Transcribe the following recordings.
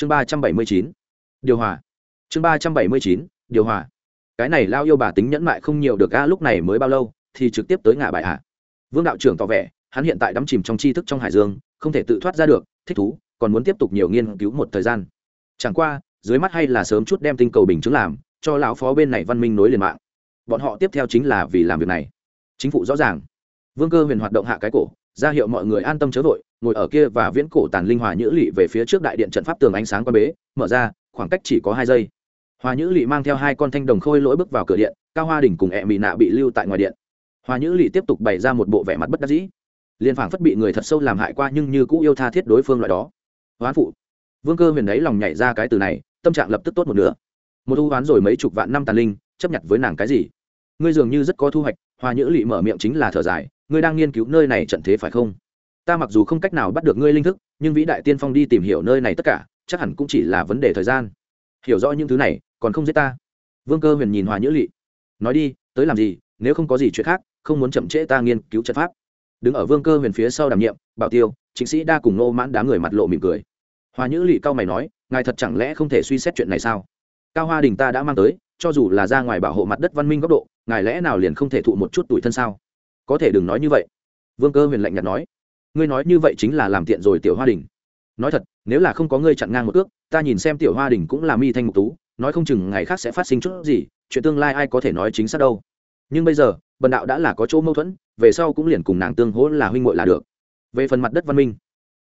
chương ba trăm bảy mươi chín. Điều hòa. Chương ba trăm bảy mươi chín, điều hòa. Cái này lao yêu bà tính nhẫn mại không nhiều được a, lúc này mới bao lâu, thì trực tiếp tới ngã bài hạ vương đạo trưởng tỏ vẻ, hắn hiện tại đắm chìm trong tri thức trong hải dương, không thể tự thoát ra được, thích thú, còn muốn tiếp tục nhiều nghiên cứu một thời gian. Chẳng qua, dưới mắt hay là sớm chút đem tinh cầu bình chứng làm, cho lão phó bên này văn minh nối liền mạng. Bọn họ tiếp theo chính là vì làm việc này. Chính phủ rõ ràng. Vương cơ huyền hoạt động hạ cái cổ ra hiệu mọi người an tâm chớ vội, ngồi ở kia và viễn cổ tàn linh hòa nhữ lỵ về phía trước đại điện trận pháp tường ánh sáng quan bế, mở ra, khoảng cách chỉ có hai giây. Hòa nhữ lỵ mang theo hai con thanh đồng khôi lỗi bước vào cửa điện, cao hoa đình cùng ẹ mị nạ bị lưu tại ngoài điện. Hòa nhữ lỵ tiếp tục bày ra một bộ vẻ mặt bất đắc dĩ. Liên phảng phất bị người thật sâu làm hại qua nhưng như cũ yêu tha thiết đối phương loại đó. Hoán phụ. Vương cơ huyền đấy lòng nhảy ra cái từ này, tâm trạng lập tức tốt một nửa. Một thu hoán rồi mấy chục vạn năm tàn linh, chấp nhận với nàng cái gì? Ngươi dường như rất có thu hoạch, hòa nhữ lỵ mở miệng chính là thở dài ngươi đang nghiên cứu nơi này trận thế phải không? Ta mặc dù không cách nào bắt được ngươi linh thức nhưng vĩ đại tiên phong đi tìm hiểu nơi này tất cả chắc hẳn cũng chỉ là vấn đề thời gian. Hiểu rõ những thứ này còn không giết ta. Vương cơ huyền nhìn hòa nhữ Lệ, nói đi tới làm gì nếu không có gì chuyện khác không muốn chậm trễ ta nghiên cứu trận pháp. Đứng ở vương cơ huyền phía sau đảm nhiệm bảo tiêu chính sĩ đa cùng nô mãn đám người mặt lộ mỉm cười. Hòa nhữ Lệ cao mày nói ngài thật chẳng lẽ không thể suy xét chuyện này sao? Cao hoa đình ta đã mang tới cho dù là ra ngoài bảo hộ mặt đất văn minh góc độ ngài lẽ nào liền không thể thụ một chút tuổi thân sao? Có thể đừng nói như vậy. Vương cơ huyền lạnh nhạt nói, ngươi nói như vậy chính là làm tiện rồi, tiểu hoa đình. Nói thật, nếu là không có ngươi chặn ngang một ước, ta nhìn xem tiểu hoa đình cũng là mi thanh mục tú, nói không chừng ngày khác sẽ phát sinh chút gì, chuyện tương lai ai có thể nói chính xác đâu. Nhưng bây giờ, bần đạo đã là có chỗ mâu thuẫn, về sau cũng liền cùng nàng tương hỗ là huynh ngội là được. Về phần mặt đất văn minh,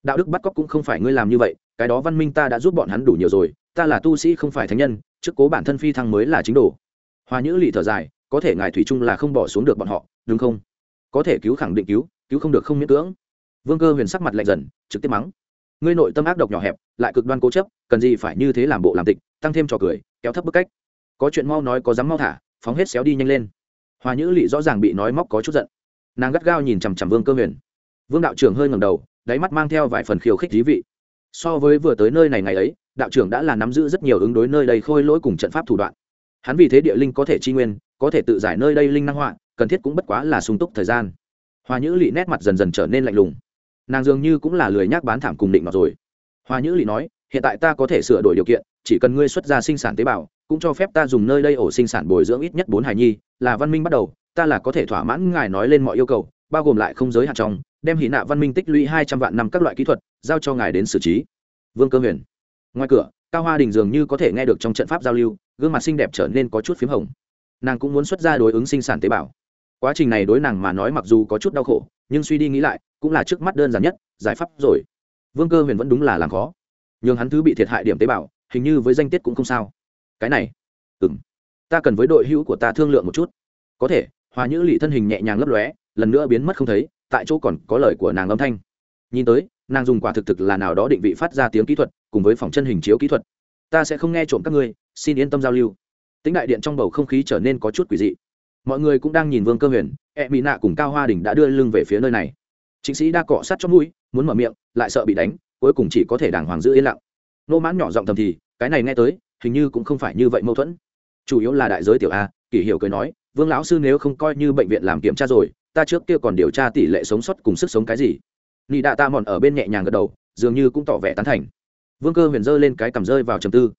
đạo đức bắt cóc cũng không phải ngươi làm như vậy, cái đó văn minh ta đã giúp bọn hắn đủ nhiều rồi, ta là tu sĩ không phải thánh nhân, trước cố bản thân phi thăng mới là chính đồ. Hoa nhữ lị thở dài, có thể ngài thủy Trung là không bỏ xuống được bọn họ, đúng không? Có thể cứu khẳng định cứu cứu không được không miễn cưỡng. Vương cơ huyền sắc mặt lạnh dần, trực tiếp mắng. Ngươi nội tâm ác độc nhỏ hẹp, lại cực đoan cố chấp, cần gì phải như thế làm bộ làm tịch, tăng thêm trò cười, kéo thấp bức cách. Có chuyện mau nói, có dám mau thả, phóng hết xéo đi nhanh lên. Hòa nhữ lị rõ ràng bị nói móc có chút giận. Nàng gắt gao nhìn chằm chằm vương cơ huyền. Vương đạo trưởng hơi ngầm đầu, đáy mắt mang theo vài phần khiêu khích thí vị. So với vừa tới nơi này ngày ấy, đạo trưởng đã là nắm giữ rất nhiều ứng đối nơi đây khôi lỗi cùng trận pháp thủ đoạn. Hắn vì thế địa linh có thể chi nguyên, có thể tự giải nơi đây linh năng họa cần thiết cũng bất quá là sung túc thời gian. Hoa nhữ lị nét mặt dần dần trở nên lạnh lùng. Nàng dường như cũng là lười nhác bán thảm cùng định mặt rồi. Hoa nhữ lị nói, hiện tại ta có thể sửa đổi điều kiện, chỉ cần ngươi xuất ra sinh sản tế bào, cũng cho phép ta dùng nơi đây ổ sinh sản bồi dưỡng ít nhất bốn hài nhi, là văn minh bắt đầu, ta là có thể thỏa mãn ngài nói lên mọi yêu cầu, bao gồm lại không giới hạn trong, đem hỷ nạ văn minh tích lũy hai trăm vạn năm các loại kỹ thuật, giao cho ngài đến xử trí. Vương cơ huyền. Ngoài cửa, cao hoa đình dường như có thể nghe được trong trận pháp giao lưu, gương mặt xinh đẹp trở nên có chút p h í m hồng. Nàng cũng muốn xuất ra đối ứng sinh sản tế bào quá trình này đối nàng mà nói mặc dù có chút đau khổ, nhưng suy đi nghĩ lại, cũng là trước mắt đơn giản nhất, giải pháp rồi. Vương cơ huyền vẫn đúng là làm khó. N h ư n g hắn thứ bị thiệt hại điểm tế bào, hình như với danh tiết cũng không sao. Cái này ừ m ta cần với đội hữu của ta thương lượng một chút. Có thể, hòa nhữ lị thân hình nhẹ nhàng lấp lóe, lần nữa biến mất không thấy, tại chỗ còn có lời của nàng âm thanh. Nhìn tới, nàng dùng quả thực thực là nào đó định vị phát ra tiếng kỹ thuật, cùng với phòng chân hình chiếu kỹ thuật. Ta sẽ không nghe trộm các ngươi, xin yên tâm giao lưu. Tính đại điện trong bầu không khí trở nên có chút quỷ dị mọi người cũng đang nhìn vương cơ huyền e mỹ nạ cùng cao hoa đình đã đưa lưng về phía nơi này. Chính sĩ đa cọ sát trong mũi, muốn mở miệng, lại sợ bị đánh, cuối cùng chỉ có thể đàng hoàng giữ yên lặng. Nô mãn nhỏ giọng thầm thì, cái này nghe tới, hình như cũng không phải như vậy mâu thuẫn. Chủ yếu là đại giới tiểu a, kỷ hiểu cười nói, vương lão sư nếu không coi như bệnh viện làm kiểm tra rồi, ta trước kia còn điều tra tỷ lệ sống sót cùng sức sống cái gì. Nị đạ ta mòn ở bên nhẹ nhàng gật đầu, dường như cũng tỏ vẻ tán thành. Vương cơ huyền dơ lên cái cầm rơi vào trầm tư.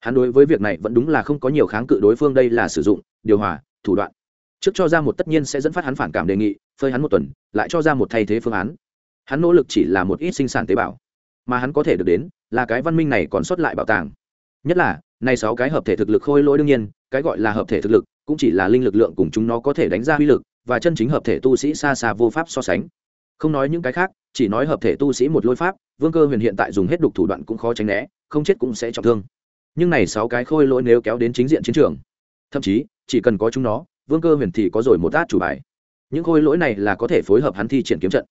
Hắn đối với việc này vẫn đúng là không có nhiều kháng cự đối phương đây là sử dụng, điều hòa, thủ đoạn trước cho ra một tất nhiên sẽ dẫn phát hắn phản cảm đề nghị, phơi hắn một tuần, lại cho ra một thay thế phương án. Hắn nỗ lực chỉ là một ít sinh sản tế bào, mà hắn có thể được đến là cái văn minh này còn sót lại bảo tàng. Nhất là nay sáu cái hợp thể thực lực khôi lỗi đương nhiên, cái gọi là hợp thể thực lực cũng chỉ là linh lực lượng cùng chúng nó có thể đánh ra uy lực và chân chính hợp thể tu sĩ xa xa vô pháp so sánh. Không nói những cái khác, chỉ nói hợp thể tu sĩ một lôi pháp, vương cơ huyền hiện tại dùng hết đục thủ đoạn cũng khó tránh né, không chết cũng sẽ trọng thương. Nhưng này sáu cái khôi lỗi nếu kéo đến chính diện chiến trường, thậm chí chỉ cần có chúng nó vương cơ huyền thì có rồi một át chủ bài. Những khôi lỗi này là có thể phối hợp hắn thi triển kiếm trận.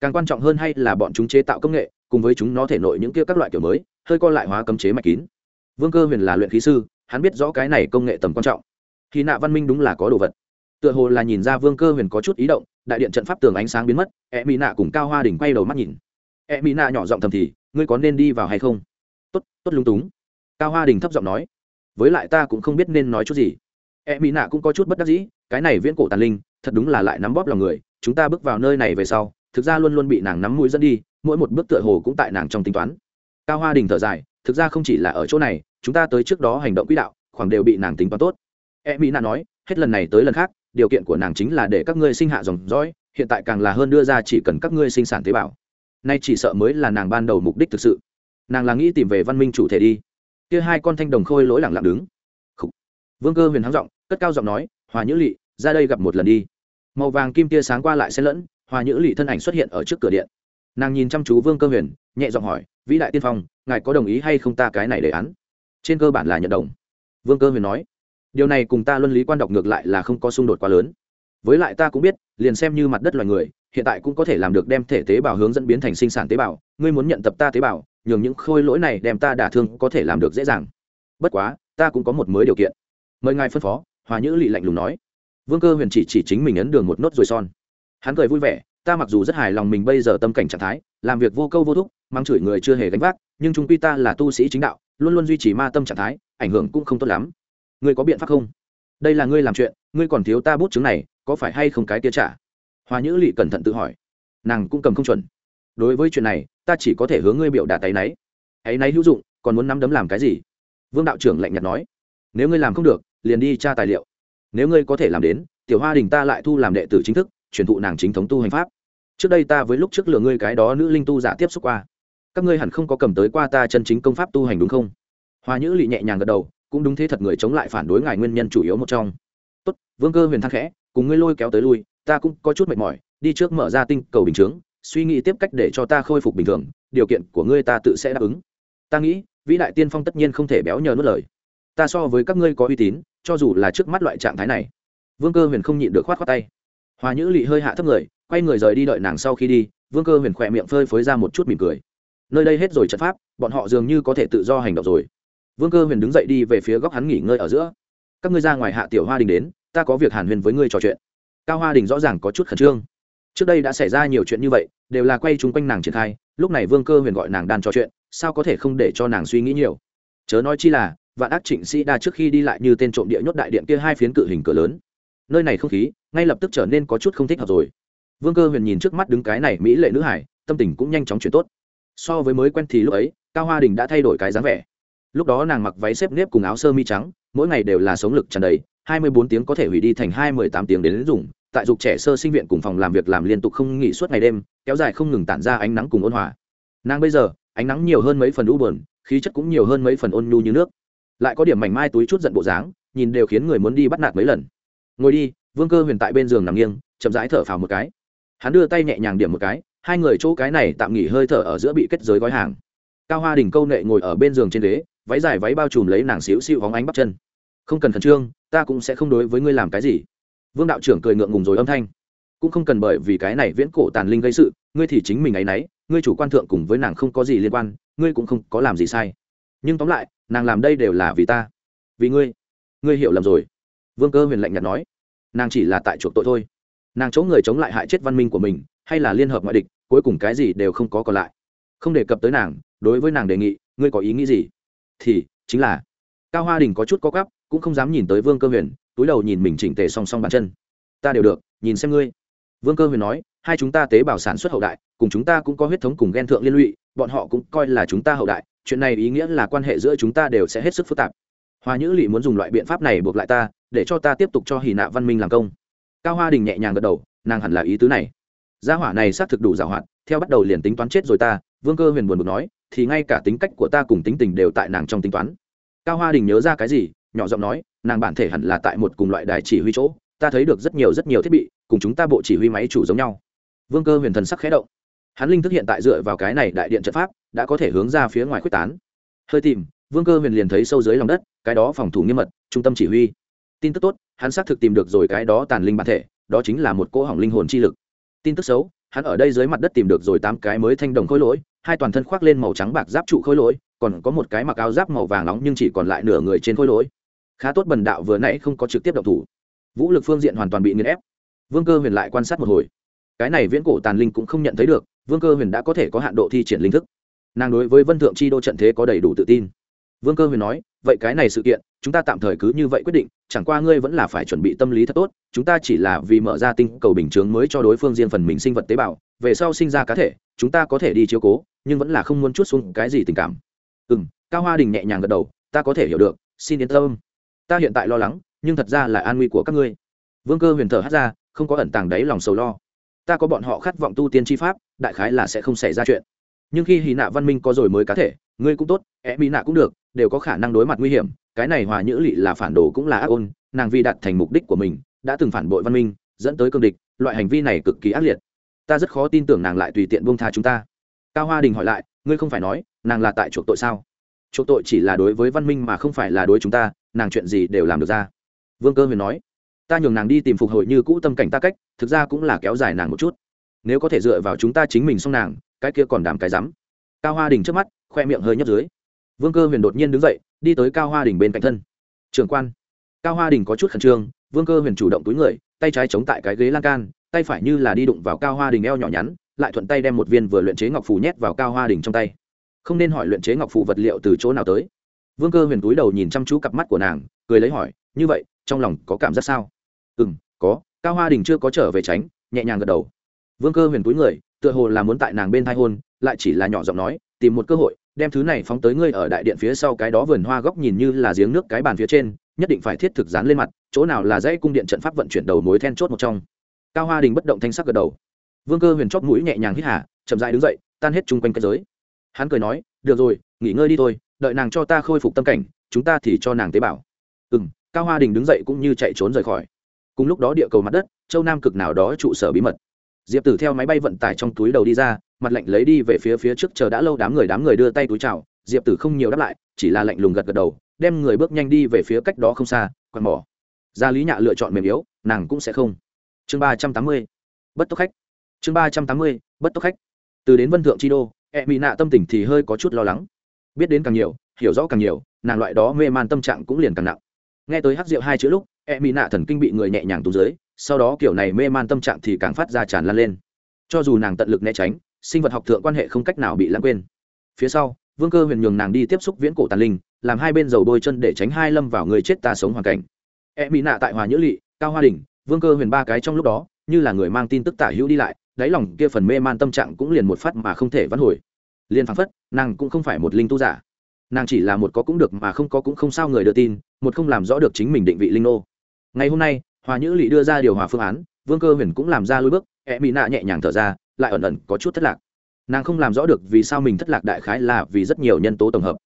Càng quan trọng hơn hay là bọn chúng chế tạo công nghệ, cùng với chúng nó thể nội những kia các loại kiểu mới, hơi co lại hóa cấm chế mạch kín. Vương cơ huyền là luyện khí sư, hắn biết rõ cái này công nghệ tầm quan trọng. Khi nạ văn minh đúng là có đồ vật. Tựa hồ là nhìn ra vương cơ huyền có chút ý động, đại điện trận pháp tường ánh sáng biến mất e mỹ nạ cùng cao hoa đình quay đầu mắt nhìn. E mỹ nạ nhỏ giọng thầm thì, ngươi có nên đi vào hay không? Tốt tốt lúng túng. Cao hoa đình thấp giọng nói. Với lại ta cũng không biết nên nói chút gì e mỹ nạ cũng có chút bất đắc dĩ, cái này viễn cổ tàn linh, thật đúng là lại nắm bóp lòng người, chúng ta bước vào nơi này về sau, thực ra luôn luôn bị nàng nắm mũi dẫn đi, mỗi một bước tựa hồ cũng tại nàng trong tính toán. Cao hoa đình thở dài, thực ra không chỉ là ở chỗ này, chúng ta tới trước đó hành động quỹ đạo, khoảng đều bị nàng tính toán tốt. E mỹ nạ nói, hết lần này tới lần khác, điều kiện của nàng chính là để các ngươi sinh hạ dòng dõi, hiện tại càng là hơn đưa ra chỉ cần các ngươi sinh sản tế bào. Nay chỉ sợ mới là nàng ban đầu mục đích thực sự. Nàng là nghĩ tìm về văn minh chủ thể đi. Kia hai con thanh đồng khôi lỗi lẳng lặng đứng vương cơ huyền hắng giọng, cất cao giọng nói, hòa nhữ lỵ ra đây gặp một lần đi. Màu vàng kim tia sáng qua lại xen lẫn, hòa nhữ lỵ thân ảnh xuất hiện ở trước cửa điện. Nàng nhìn chăm chú vương cơ huyền, nhẹ giọng hỏi, vĩ đại tiên phong, ngài có đồng ý hay không ta cái này đề án? Trên cơ bản là nhận đồng. Vương cơ huyền nói, điều này cùng ta luân lý quan đọc ngược lại là không có xung đột quá lớn. Với lại ta cũng biết, liền xem như mặt đất loài người, hiện tại cũng có thể làm được đem thể tế bào hướng dẫn biến thành sinh sản tế bào, ngươi muốn nhận tập ta tế bào, nhường những khôi lỗi này đem ta đả thương có thể làm được dễ dàng. Bất quá, ta cũng có một mới điều kiện mời ngài phân phó, hòa nhữ lị lạnh lùng nói. Vương cơ huyền chỉ chỉ chính mình ấn đường một nốt rồi son. Hắn cười vui vẻ, ta mặc dù rất hài lòng mình bây giờ tâm cảnh trạng thái, làm việc vô câu vô thúc mang chửi người chưa hề gánh vác, nhưng chúng quy ta là tu sĩ chính đạo, luôn luôn duy trì ma tâm trạng thái, ảnh hưởng cũng không tốt lắm. Ngươi có biện pháp không? Đây là ngươi làm chuyện, ngươi còn thiếu ta bút chứng này, có phải hay không cái tia trả hòa nhữ lị cẩn thận tự hỏi. Nàng cũng cầm không chuẩn. Đối với chuyện này, ta chỉ có thể hướng ngươi biểu đạt tay náy ấy náy hữu dụng, còn muốn nắm đấm làm cái gì? Vương đạo trưởng lạnh nhạt nói. Nếu ngươi làm không được liền đi tra tài liệu. Nếu ngươi có thể làm đến, tiểu hoa đình ta lại thu làm đệ tử chính thức, truyền thụ nàng chính thống tu hành pháp. Trước đây ta với lúc trước lừa ngươi cái đó nữ linh tu giả tiếp xúc qua. Các ngươi hẳn không có cầm tới qua ta chân chính công pháp tu hành đúng không? Hoa nhữ lị nhẹ nhàng gật đầu, cũng đúng thế thật người chống lại phản đối ngài nguyên nhân chủ yếu một trong. Tốt, vương cơ huyền Thăng khẽ, cùng ngươi lôi kéo tới lui, ta cũng có chút mệt mỏi, đi trước mở ra tinh cầu bình chướng, suy nghĩ tiếp cách để cho ta khôi phục bình thường, điều kiện của ngươi ta tự sẽ đáp ứng. Ta nghĩ, vĩ đại tiên phong tất nhiên không thể béo nhờ nuốt lời ta so với các ngươi có uy tín, cho dù là trước mắt loại trạng thái này. Vương cơ huyền không nhịn được khoát khoát tay. Hòa nhữ lị hơi hạ thấp người, quay người rời đi đợi nàng sau khi đi, vương cơ huyền khỏe miệng phơi phới ra một chút mỉm cười. Nơi đây hết rồi trận pháp, bọn họ dường như có thể tự do hành động rồi. Vương cơ huyền đứng dậy đi về phía góc hắn nghỉ ngơi ở giữa. Các ngươi ra ngoài hạ tiểu hoa đình đến, ta có việc hàn huyền với ngươi trò chuyện. Cao hoa đình rõ ràng có chút khẩn trương. Trước đây đã xảy ra nhiều chuyện như vậy, đều là quay chung quanh nàng triển khai, lúc này vương cơ huyền gọi nàng đan trò chuyện, sao có thể không để cho nàng suy nghĩ nhiều? Chớ nói chi là vạn ác trịnh sĩ đa trước khi đi lại như tên trộm địa nhốt đại điện kia hai phiến cự hình cửa lớn. Nơi này không khí, ngay lập tức trở nên có chút không thích hợp rồi. Vương cơ huyền nhìn trước mắt đứng cái này mỹ lệ nữ hải, tâm tình cũng nhanh chóng chuyển tốt. So với mới quen thì lúc ấy, cao hoa đình đã thay đổi cái dáng vẻ. Lúc đó nàng mặc váy xếp nếp cùng áo sơ mi trắng, mỗi ngày đều là sống lực tràn đầy, hai mươi bốn tiếng có thể hủy đi thành hai mươi tám tiếng đến dùng. Tại dục trẻ sơ sinh viện cùng phòng làm việc làm liên tục không nghỉ suốt ngày đêm, kéo dài không ngừng tản ra ánh nắng cùng ôn hòa. Nàng bây giờ, ánh nắng nhiều hơn mấy phần u bờn khí chất cũng nhiều hơn mấy phần ôn nhu như nước lại có điểm mảnh mai túi chút giận bộ dáng, nhìn đều khiến người muốn đi bắt nạt mấy lần. Ngồi đi, vương cơ huyền tại bên giường nằm nghiêng, chậm rãi thở phào một cái. Hắn đưa tay nhẹ nhàng điểm một cái, hai người chỗ cái này tạm nghỉ hơi thở ở giữa bị kết giới gói hàng. Cao hoa đình câu nệ ngồi ở bên giường trên ghế, váy dài váy bao trùm lấy nàng xíu xịu hóng ánh bắp chân. Không cần khẩn trương, ta cũng sẽ không đối với ngươi làm cái gì. Vương đạo trưởng cười ngượng ngùng rồi âm thanh. Cũng không cần bởi vì cái này viễn cổ tàn linh gây sự, ngươi thì chính mình ấ y n ấ y ngươi chủ quan thượng cùng với nàng không có gì liên quan, ngươi cũng không có làm gì sai. Nhưng tóm lại nàng làm đây đều là vì ta. Vì ngươi. Ngươi hiểu lầm rồi. Vương cơ huyền lạnh nhạt nói. Nàng chỉ là tại chuộc tội thôi. Nàng chống người chống lại hại chết văn minh của mình, hay là liên hợp ngoại địch, cuối cùng cái gì đều không có còn lại. Không đề cập tới nàng, đối với nàng đề nghị, ngươi có ý nghĩ gì? Thì, chính là, cao hoa đình có chút có cắp cũng không dám nhìn tới vương cơ huyền, túi đầu nhìn mình chỉnh tề song song bàn chân. Ta đều được, nhìn xem ngươi. Vương cơ huyền nói, hai chúng ta tế bào sản xuất hậu đại, cùng chúng ta cũng có huyết thống cùng ghen thượng liên lụy, bọn họ cũng coi là chúng ta hậu đại chuyện này ý nghĩa là quan hệ giữa chúng ta đều sẽ hết sức phức tạp. Hoa nhữ lỵ muốn dùng loại biện pháp này buộc lại ta, để cho ta tiếp tục cho hì nạ văn minh làm công. Cao hoa đình nhẹ nhàng gật đầu, nàng hẳn là ý tứ này. Gia hỏa này xác thực đủ giảo hoạt, theo bắt đầu liền tính toán chết rồi ta, vương cơ huyền buồn bực nói, thì ngay cả tính cách của ta cùng tính tình đều tại nàng trong tính toán. Cao hoa đình nhớ ra cái gì, nhỏ giọng nói, nàng bản thể hẳn là tại một cùng loại đài chỉ huy chỗ, ta thấy được rất nhiều rất nhiều thiết bị, cùng chúng ta bộ chỉ huy máy chủ giống nhau. Vương cơ huyền thần sắc khẽ động. Hắn linh thức hiện tại dựa vào cái này đại điện trận pháp đã có thể hướng ra phía ngoài quyết tán. Hơi tìm, vương cơ huyền liền thấy sâu dưới lòng đất, cái đó phòng thủ nghiêm mật, trung tâm chỉ huy. Tin tức tốt, hắn xác thực tìm được rồi cái đó tàn linh bản thể, đó chính là một cỗ hỏng linh hồn chi lực. Tin tức xấu, hắn ở đây dưới mặt đất tìm được rồi tám cái mới thanh đồng khối lỗi, hai toàn thân khoác lên màu trắng bạc giáp trụ khối lỗi, còn có một cái mặc áo giáp màu vàng nóng nhưng chỉ còn lại nửa người trên khối lỗi. Khá tốt bần đạo vừa nãy không có trực tiếp động thủ. Vũ lực phương diện hoàn toàn bị nghiền ép. Vương cơ huyền lại quan sát một hồi. Cái này viễn cổ tàn linh cũng không nhận thấy được, vương cơ huyền đã có thể có hạn độ thi triển linh thức nàng đối với vân thượng chi đô trận thế có đầy đủ tự tin. Vương cơ huyền nói, vậy cái này sự kiện, chúng ta tạm thời cứ như vậy quyết định, chẳng qua ngươi vẫn là phải chuẩn bị tâm lý thật tốt, chúng ta chỉ là vì mở ra tinh cầu bình chướng mới cho đối phương riêng phần mình sinh vật tế bào, về sau sinh ra cá thể, chúng ta có thể đi chiếu cố, nhưng vẫn là không muốn chút xuống cái gì tình cảm. Ừ m cao hoa đình nhẹ nhàng gật đầu, ta có thể hiểu được, xin yên tâm. Ta hiện tại lo lắng, nhưng thật ra là an nguy của các ngươi. Vương cơ huyền thở hát ra, không có ẩn tàng đáy lòng sầu lo. Ta có bọn họ khát vọng tu tiên tri pháp, đại khái là sẽ không xảy ra chuyện nhưng khi hy nạ văn minh có rồi mới cá thể, ngươi cũng tốt e mỹ nạ cũng được, đều có khả năng đối mặt nguy hiểm, cái này hòa nhữ lị là phản đồ cũng là ác ôn, nàng vi đạt thành mục đích của mình, đã từng phản bội văn minh, dẫn tới cương địch, loại hành vi này cực kỳ ác liệt. Ta rất khó tin tưởng nàng lại tùy tiện buông tha chúng ta. Cao hoa đình hỏi lại, ngươi không phải nói, nàng là tại chuộc tội sao? Chuộc tội chỉ là đối với văn minh mà không phải là đối chúng ta, nàng chuyện gì đều làm được ra. Vương cơ huyền nói, ta nhường nàng đi tìm phục hồi như cũ tâm cảnh ta cách, thực ra cũng là kéo dài nàng một chút. Nếu có thể dựa vào chúng ta chính mình xong nàng cái kia còn đảm cái rắm. Cao hoa đình trước mắt, khoe miệng hơi nhấp dưới. Vương cơ huyền đột nhiên đứng dậy, đi tới cao hoa đình bên cạnh thân. Trường quan. Cao hoa đình có chút khẩn trương, vương cơ huyền chủ động túi người, tay trái chống tại cái ghế lan can, tay phải như là đi đụng vào cao hoa đình eo nhỏ nhắn, lại thuận tay đem một viên vừa luyện chế ngọc phù nhét vào cao hoa đình trong tay. Không nên hỏi luyện chế ngọc phù vật liệu từ chỗ nào tới. Vương cơ huyền túi đầu nhìn chăm chú cặp mắt của nàng, cười lấy hỏi, như vậy, trong lòng có cảm giác sao? Ừ m có. Cao hoa đình chưa có trở về tránh, nhẹ nhàng gật đầu. Vương cơ huyền túi người tựa hồ là muốn tại nàng bên thai hôn, lại chỉ là nhỏ giọng nói, tìm một cơ hội, đem thứ này phóng tới ngươi ở đại điện phía sau cái đó vườn hoa góc nhìn như là giếng nước cái bàn phía trên, nhất định phải thiết thực dán lên mặt, chỗ nào là dãy cung điện trận pháp vận chuyển đầu mối then chốt một trong. Cao hoa đình bất động thanh sắc gật đầu. Vương cơ huyền chóp mũi nhẹ nhàng hít hà, chậm dại đứng dậy, tan hết chung quanh cái giới. Hắn cười nói, được rồi, nghỉ ngơi đi thôi, đợi nàng cho ta khôi phục tâm cảnh, chúng ta thì cho nàng tế bảo ừ m cao hoa đình đứng dậy cũng như chạy trốn rời khỏi. Cùng lúc đó địa cầu mặt đất, châu nam cực nào đó trụ sở bí mật diệp tử theo máy bay vận tải trong túi đầu đi ra, mặt lạnh lấy đi về phía phía trước chờ đã lâu đám người đám người đưa tay túi chào, diệp tử không nhiều đáp lại, chỉ là lạnh lùng gật gật đầu, đem người bước nhanh đi về phía cách đó không xa quạt mỏ. Gia lý nhạ lựa chọn mềm yếu, nàng cũng sẽ không. Chương ba trăm tám mươi, bất tốc khách. Chương ba trăm tám mươi, bất tốc khách. Từ đến vân thượng chi đô e mỹ nạ tâm tình thì hơi có chút lo lắng. Biết đến càng nhiều, hiểu rõ càng nhiều, nàng loại đó mê man tâm trạng cũng liền càng nặng. Nghe tới hát rượu hai chữ lúc e mỹ nạ thần kinh bị người nhẹ nhàng tù dưới sau đó kiểu này mê man tâm trạng thì càng phát ra tràn lan lên. Cho dù nàng tận lực né tránh, sinh vật học thượng quan hệ không cách nào bị lãng quên. Phía sau, vương cơ huyền nhường nàng đi tiếp xúc viễn cổ tàn linh, làm hai bên dầu đôi chân để tránh hai lâm vào người chết ta sống hoàn cảnh. E mỹ nạ tại hòa nhữ lỵ cao hoa đình vương cơ huyền ba cái trong lúc đó, như là người mang tin tức tả hữu đi lại, đáy lòng kia phần mê man tâm trạng cũng liền một phát mà không thể vãn hồi. Liền phán phất, nàng cũng không phải một linh tu giả. Nàng chỉ là một có cũng được mà không có cũng không sao người đưa tin, một không làm rõ được chính mình định vị linh nô. Ngày hôm nay hòa nhữ lỵ đưa ra điều hòa phương án, vương cơ huyền cũng làm ra lối bước e mỹ nạ nhẹ nhàng thở ra, lại ẩn ẩn có chút thất lạc. Nàng không làm rõ được vì sao mình thất lạc đại khái là vì rất nhiều nhân tố tổng hợp.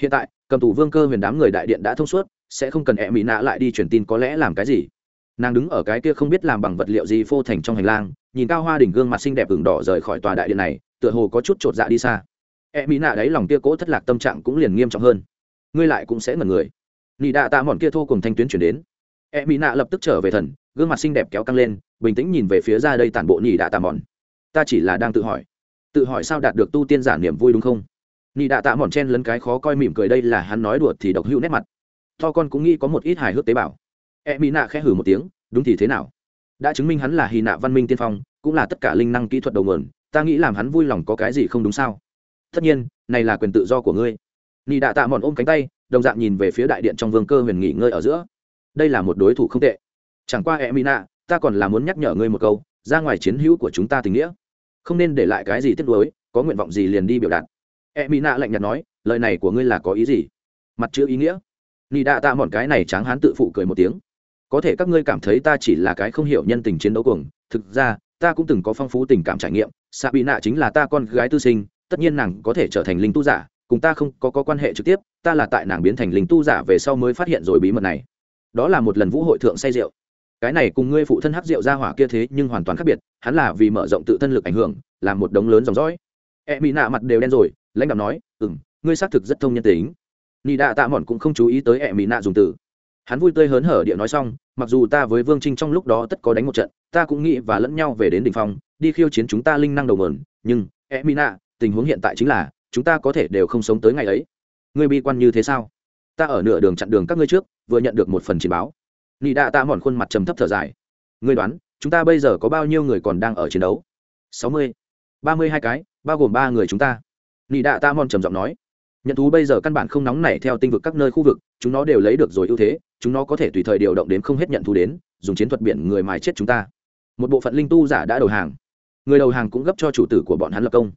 Hiện tại, cầm tù vương cơ huyền đám người đại điện đã thông suốt, sẽ không cần e mỹ nạ lại đi truyền tin có lẽ làm cái gì. Nàng đứng ở cái kia không biết làm bằng vật liệu gì phô thành trong hành lang, nhìn cao hoa đỉnh gương mặt xinh đẹp ửng đỏ rời khỏi tòa đại điện này, tựa hồ có chút chột dạ đi xa. E mỹ nạ đấy lòng kia cố thất lạc tâm trạng cũng liền nghiêm trọng hơn. Ngươi lại cũng sẽ ngẩn người. Nị đạ tạ mòn kia thô cùng thanh tuyến chuyển đến e mỹ nạ lập tức trở về thần, gương mặt xinh đẹp kéo căng lên, bình tĩnh nhìn về phía ra đây tản bộ nhị đạ tạ mòn. Ta chỉ là đang tự hỏi. Tự hỏi sao đạt được tu tiên giả niềm vui đúng không? Nhị đạ tạ mòn chen lấn cái khó coi mỉm cười đây là hắn nói đùa thì độc hữu nét mặt. To con cũng nghĩ có một ít hài hước tế bào. E mỹ nạ khẽ hử một tiếng, đúng thì thế nào? Đã chứng minh hắn là hy nạ văn minh tiên phong, cũng là tất cả linh năng kỹ thuật đầu nguồn, ta nghĩ làm hắn vui lòng có cái gì không đúng sao? Tất nhiên, này là quyền tự do của ngươi. Nị đạ tạ mòn ôm cánh tay, đồng dạng nhìn về phía đại điện trong vương cơ huyền nghỉ ngơi ở giữa đây là một đối thủ không tệ. Chẳng qua e mỹ nạ ta còn là muốn nhắc nhở ngươi một câu ra ngoài chiến hữu của chúng ta tình nghĩa. Không nên để lại cái gì tiếp đối có nguyện vọng gì liền đi biểu đạt. E mỹ nạ lạnh nhạt nói lời này của ngươi là có ý gì? Mặt chữ ý nghĩa. Nị đạ tạ mọn cái này tráng hán tự phụ cười một tiếng. Có thể các ngươi cảm thấy ta chỉ là cái không hiểu nhân tình chiến đấu cuồng thực ra ta cũng từng có phong phú tình cảm trải nghiệm xạ bị nạ chính là ta con gái tư sinh tất nhiên nàng có thể trở thành linh tu giả cùng ta không có, có quan hệ trực tiếp ta là tại nàng biến thành linh tu giả về sau mới phát hiện rồi bí mật này đó là một lần vũ hội thượng say rượu. Cái này cùng ngươi phụ thân hắc rượu ra hỏa kia thế nhưng hoàn toàn khác biệt, hắn là vì mở rộng tự thân lực ảnh hưởng làm một đống lớn dòng dõi. E mỹ nạ mặt đều đen rồi, lãnh đạo nói ừ m ngươi xác thực rất thông nhân tính. Nị đạ tạ mòn cũng không chú ý tới e mỹ nạ dùng từ. Hắn vui tươi hớn hở địa nói xong, mặc dù ta với vương trinh trong lúc đó tất có đánh một trận, ta cũng nghĩ và lẫn nhau về đến đ ỉ n h phong, đi khiêu chiến chúng ta linh năng đầu mờn nhưng e mina tình huống hiện tại chính là, chúng ta có thể đều không sống tới ngày ấy. Ngươi bi quan như thế sao? Ta ở nửa đường chặn đường các ngươi trước, vừa nhận được một phần trình báo. Nị đạ ta mòn khuôn mặt trầm thấp thở dài. Ngươi đoán, chúng ta bây giờ có bao nhiêu người còn đang ở chiến đấu? Sáu mươi, ba mươi hai cái, bao gồm ba người chúng ta. Nị đạ ta mòn trầm giọng nói. Nhận thú bây giờ căn bản không nóng nảy theo tinh vực các nơi khu vực, chúng nó đều lấy được rồi ưu thế, chúng nó có thể tùy thời điều động đến không hết nhận thú đến, dùng chiến thuật biển người mài chết chúng ta. Một bộ phận linh tu giả đã đầu hàng. Người đầu hàng cũng gấp cho chủ tử của bọn hắn lập công.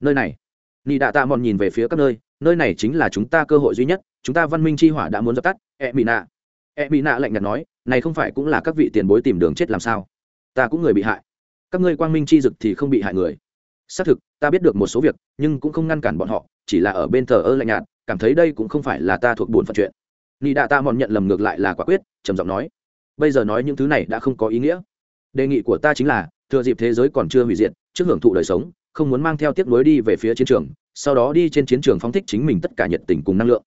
Nơi này, nị đạ tạ mòn nhìn về phía các nơi nơi này chính là chúng ta cơ hội duy nhất, chúng ta văn minh chi hỏa đã muốn dập tắt e mỹ nạ. E mỹ nạ lạnh nhạt nói, này không phải cũng là các vị tiền bối tìm đường chết làm sao? Ta cũng người bị hại. Các ngươi quang minh chi dực thì không bị hại người. Xác thực, ta biết được một số việc, nhưng cũng không ngăn cản bọn họ, chỉ là ở bên thờ ơ lạnh nhạt, cảm thấy đây cũng không phải là ta thuộc buồn phận chuyện. Nị đạ ta mòn nhận lầm ngược lại là quả quyết, trầm giọng nói. Bây giờ nói những thứ này đã không có ý nghĩa. Đề nghị của ta chính là, thừa dịp thế giới còn chưa hủy diệt, trước hưởng thụ đời sống không muốn mang theo tiếc nuối đi về phía chiến trường, sau đó đi trên chiến trường phóng thích chính mình tất cả nhiệt tình cùng năng lượng.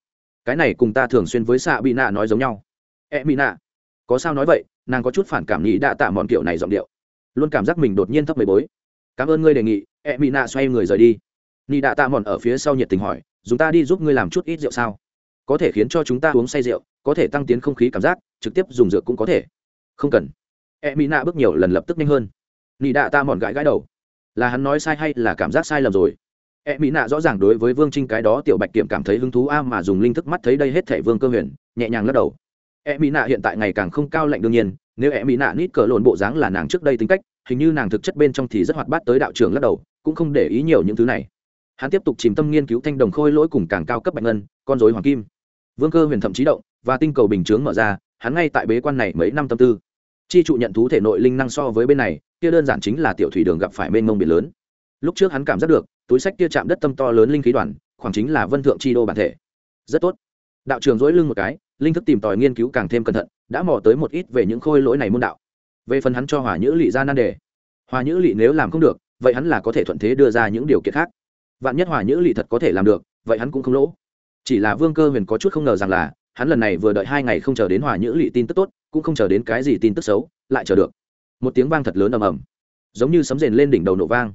Cái này cùng ta thường xuyên với xạ bị nạ nói giống nhau. E mỹ nạ có sao nói vậy? Nàng có chút phản cảm nghĩ đã tạ mọn kiểu này giọng điệu. Luôn cảm giác mình đột nhiên thấp mười bối. Cảm ơn ngươi đề nghị e mỹ nạ xoay người rời đi. Ni đã tạ mọn ở phía sau nhiệt tình hỏi chúng ta đi giúp ngươi làm chút ít rượu sao? Có thể khiến cho chúng ta uống say rượu, có thể tăng tiến không khí cảm giác, trực tiếp dùng rượu cũng có thể. Không cần. E mỹ nạ bước nhiều lần lập tức nhanh hơn. Ni đã ta mọn gãi gãi đầu là hắn nói sai hay là cảm giác sai lầm rồi? E mỹ nạ rõ ràng đối với vương trinh cái đó, tiểu bạch kiểm cảm thấy hứng thú a mà dùng linh thức mắt thấy đây hết thể vương cơ huyền, nhẹ nhàng lắc đầu. E mỹ nạ hiện tại ngày càng không cao lạnh đương nhiên, nếu e mỹ nạ nít cờ lộn bộ dáng là nàng trước đây tính cách, hình như nàng thực chất bên trong thì rất hoạt bát tới đạo trường lắc đầu, cũng không để ý nhiều những thứ này. Hắn tiếp tục chìm tâm nghiên cứu thanh đồng khôi lỗi cùng càng cao cấp bạch ngân, con dối hoàng kim. Vương cơ huyền thậm chí động, và tinh cầu bình chướng mở ra, hắn ngay tại bế quan này mấy năm tâm tư. Chi trụ nhận thú thể nội linh năng so với bên này kia đơn giản chính là tiểu thủy đường gặp phải mênh mông biển lớn. Lúc trước hắn cảm giác được, túi sách kia chạm đất tâm to lớn linh khí đoàn, khoảng chính là vân thượng chi đô bản thể. Rất tốt. Đạo trường dỗi lưng một cái, linh thức tìm tòi nghiên cứu càng thêm cẩn thận, đã mò tới một ít về những khôi lỗi này môn đạo. Về phần hắn cho hòa nhữ lỵ ra nan đề. Hòa nhữ lỵ nếu làm không được, vậy hắn là có thể thuận thế đưa ra những điều kiện khác. Vạn nhất hòa nhữ lỵ thật có thể làm được, vậy hắn cũng không lỗ. Chỉ là vương cơ huyền có chút không ngờ rằng là, hắn lần này vừa đợi hai ngày không chờ đến hòa nhữ lỵ tin tức tốt, cũng không chờ đến cái gì tin tức xấu, lại chờ được một tiếng vang thật lớn ầm ầm, giống như sấm rền lên đỉnh đầu nổ vang.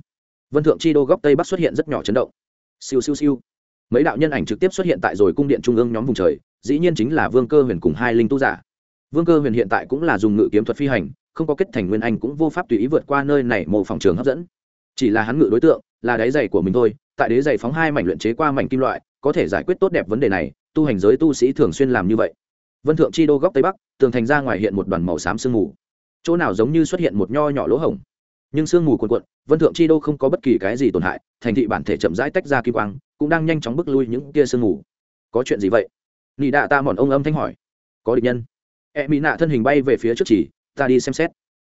Vân thượng chi đô góc tây bắc xuất hiện rất nhỏ chấn động. Siêu siêu siêu. Mấy đạo nhân ảnh trực tiếp xuất hiện tại rồi cung điện trung ương nhóm vùng trời, dĩ nhiên chính là vương cơ huyền cùng hai linh tu giả. Vương cơ huyền hiện tại cũng là dùng ngự kiếm thuật phi hành, không có kết thành nguyên anh cũng vô pháp tùy ý vượt qua nơi này mô phòng trường hấp dẫn. Chỉ là hắn ngự đối tượng, là đáy giày của mình thôi, tại đế giày phóng hai mảnh luyện chế qua mảnh kim loại, có thể giải quyết tốt đẹp vấn đề này, tu hành giới tu sĩ thường xuyên làm như vậy. Vân thượng chi đô góc tây bắc, tường thành ra ngoài hiện một đoàn màu xám sương mù chỗ nào giống như xuất hiện một nho nhỏ lỗ hổng. Nhưng sương mù cuồn cuộn vân thượng chi đô không có bất kỳ cái gì tổn hại thành thị bản thể chậm rãi tách ra kim quang cũng đang nhanh chóng bước lui những kia sương mù. Có chuyện gì vậy? Nị đạ ta mòn ông âm thanh hỏi. Có địch nhân. E mỹ nạ thân hình bay về phía trước chỉ ta đi xem xét.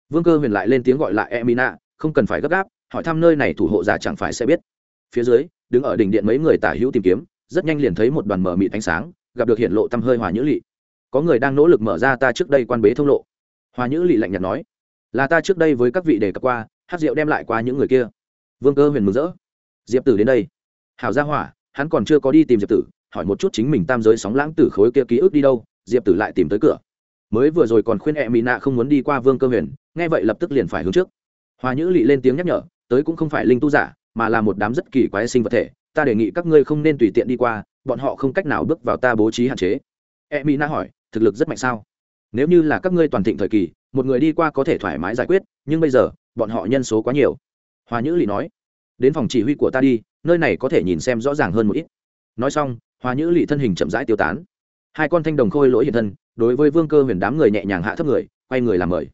Vương cơ huyền lại lên tiếng gọi lại e mỹ nạ không cần phải gấp gáp hỏi thăm nơi này thủ hộ giả chẳng phải sẽ biết. Phía dưới đứng ở đỉnh điện mấy người tả hữu tìm kiếm rất nhanh liền thấy một đoàn mở mịt ánh sáng gặp được hiện lộ tăm hơi hòa nhữ lị, có người đang nỗ lực mở ra ta trước đây quan bế thông lộ hoa nhữ lì lạnh nhạt nói, là ta trước đây với các vị đề cập qua, hát rượu đem lại qua những người kia. Vương cơ huyền mừng rỡ, diệp tử đến đây. Hảo gia hỏa, hắn còn chưa có đi tìm diệp tử, hỏi một chút chính mình tam giới sóng lãng tử khối kia ký ức đi đâu, diệp tử lại tìm tới cửa. Mới vừa rồi còn khuyên e mỹ nạ không muốn đi qua vương cơ huyền, nghe vậy lập tức liền phải hướng trước. Hoa nhữ lị lên tiếng nhắc nhở, tới cũng không phải linh tu giả, mà là một đám rất kỳ quái sinh vật thể, ta đề nghị các ngươi không nên tùy tiện đi qua, bọn họ không cách nào bước vào ta bố trí hạn chế. E mỹ nạ hỏi, thực lực rất mạnh sao? Nếu như là các ngươi toàn thịnh thời kỳ, một người đi qua có thể thoải mái giải quyết, nhưng bây giờ, bọn họ nhân số quá nhiều. Hòa nhữ lì nói, đến phòng chỉ huy của ta đi, nơi này có thể nhìn xem rõ ràng hơn một ít. Nói xong hòa nhữ lì thân hình chậm rãi tiêu tán. Hai con thanh đồng khôi lỗi hiện thân, đối với vương cơ huyền đám người nhẹ nhàng hạ thấp người, quay người làm mời.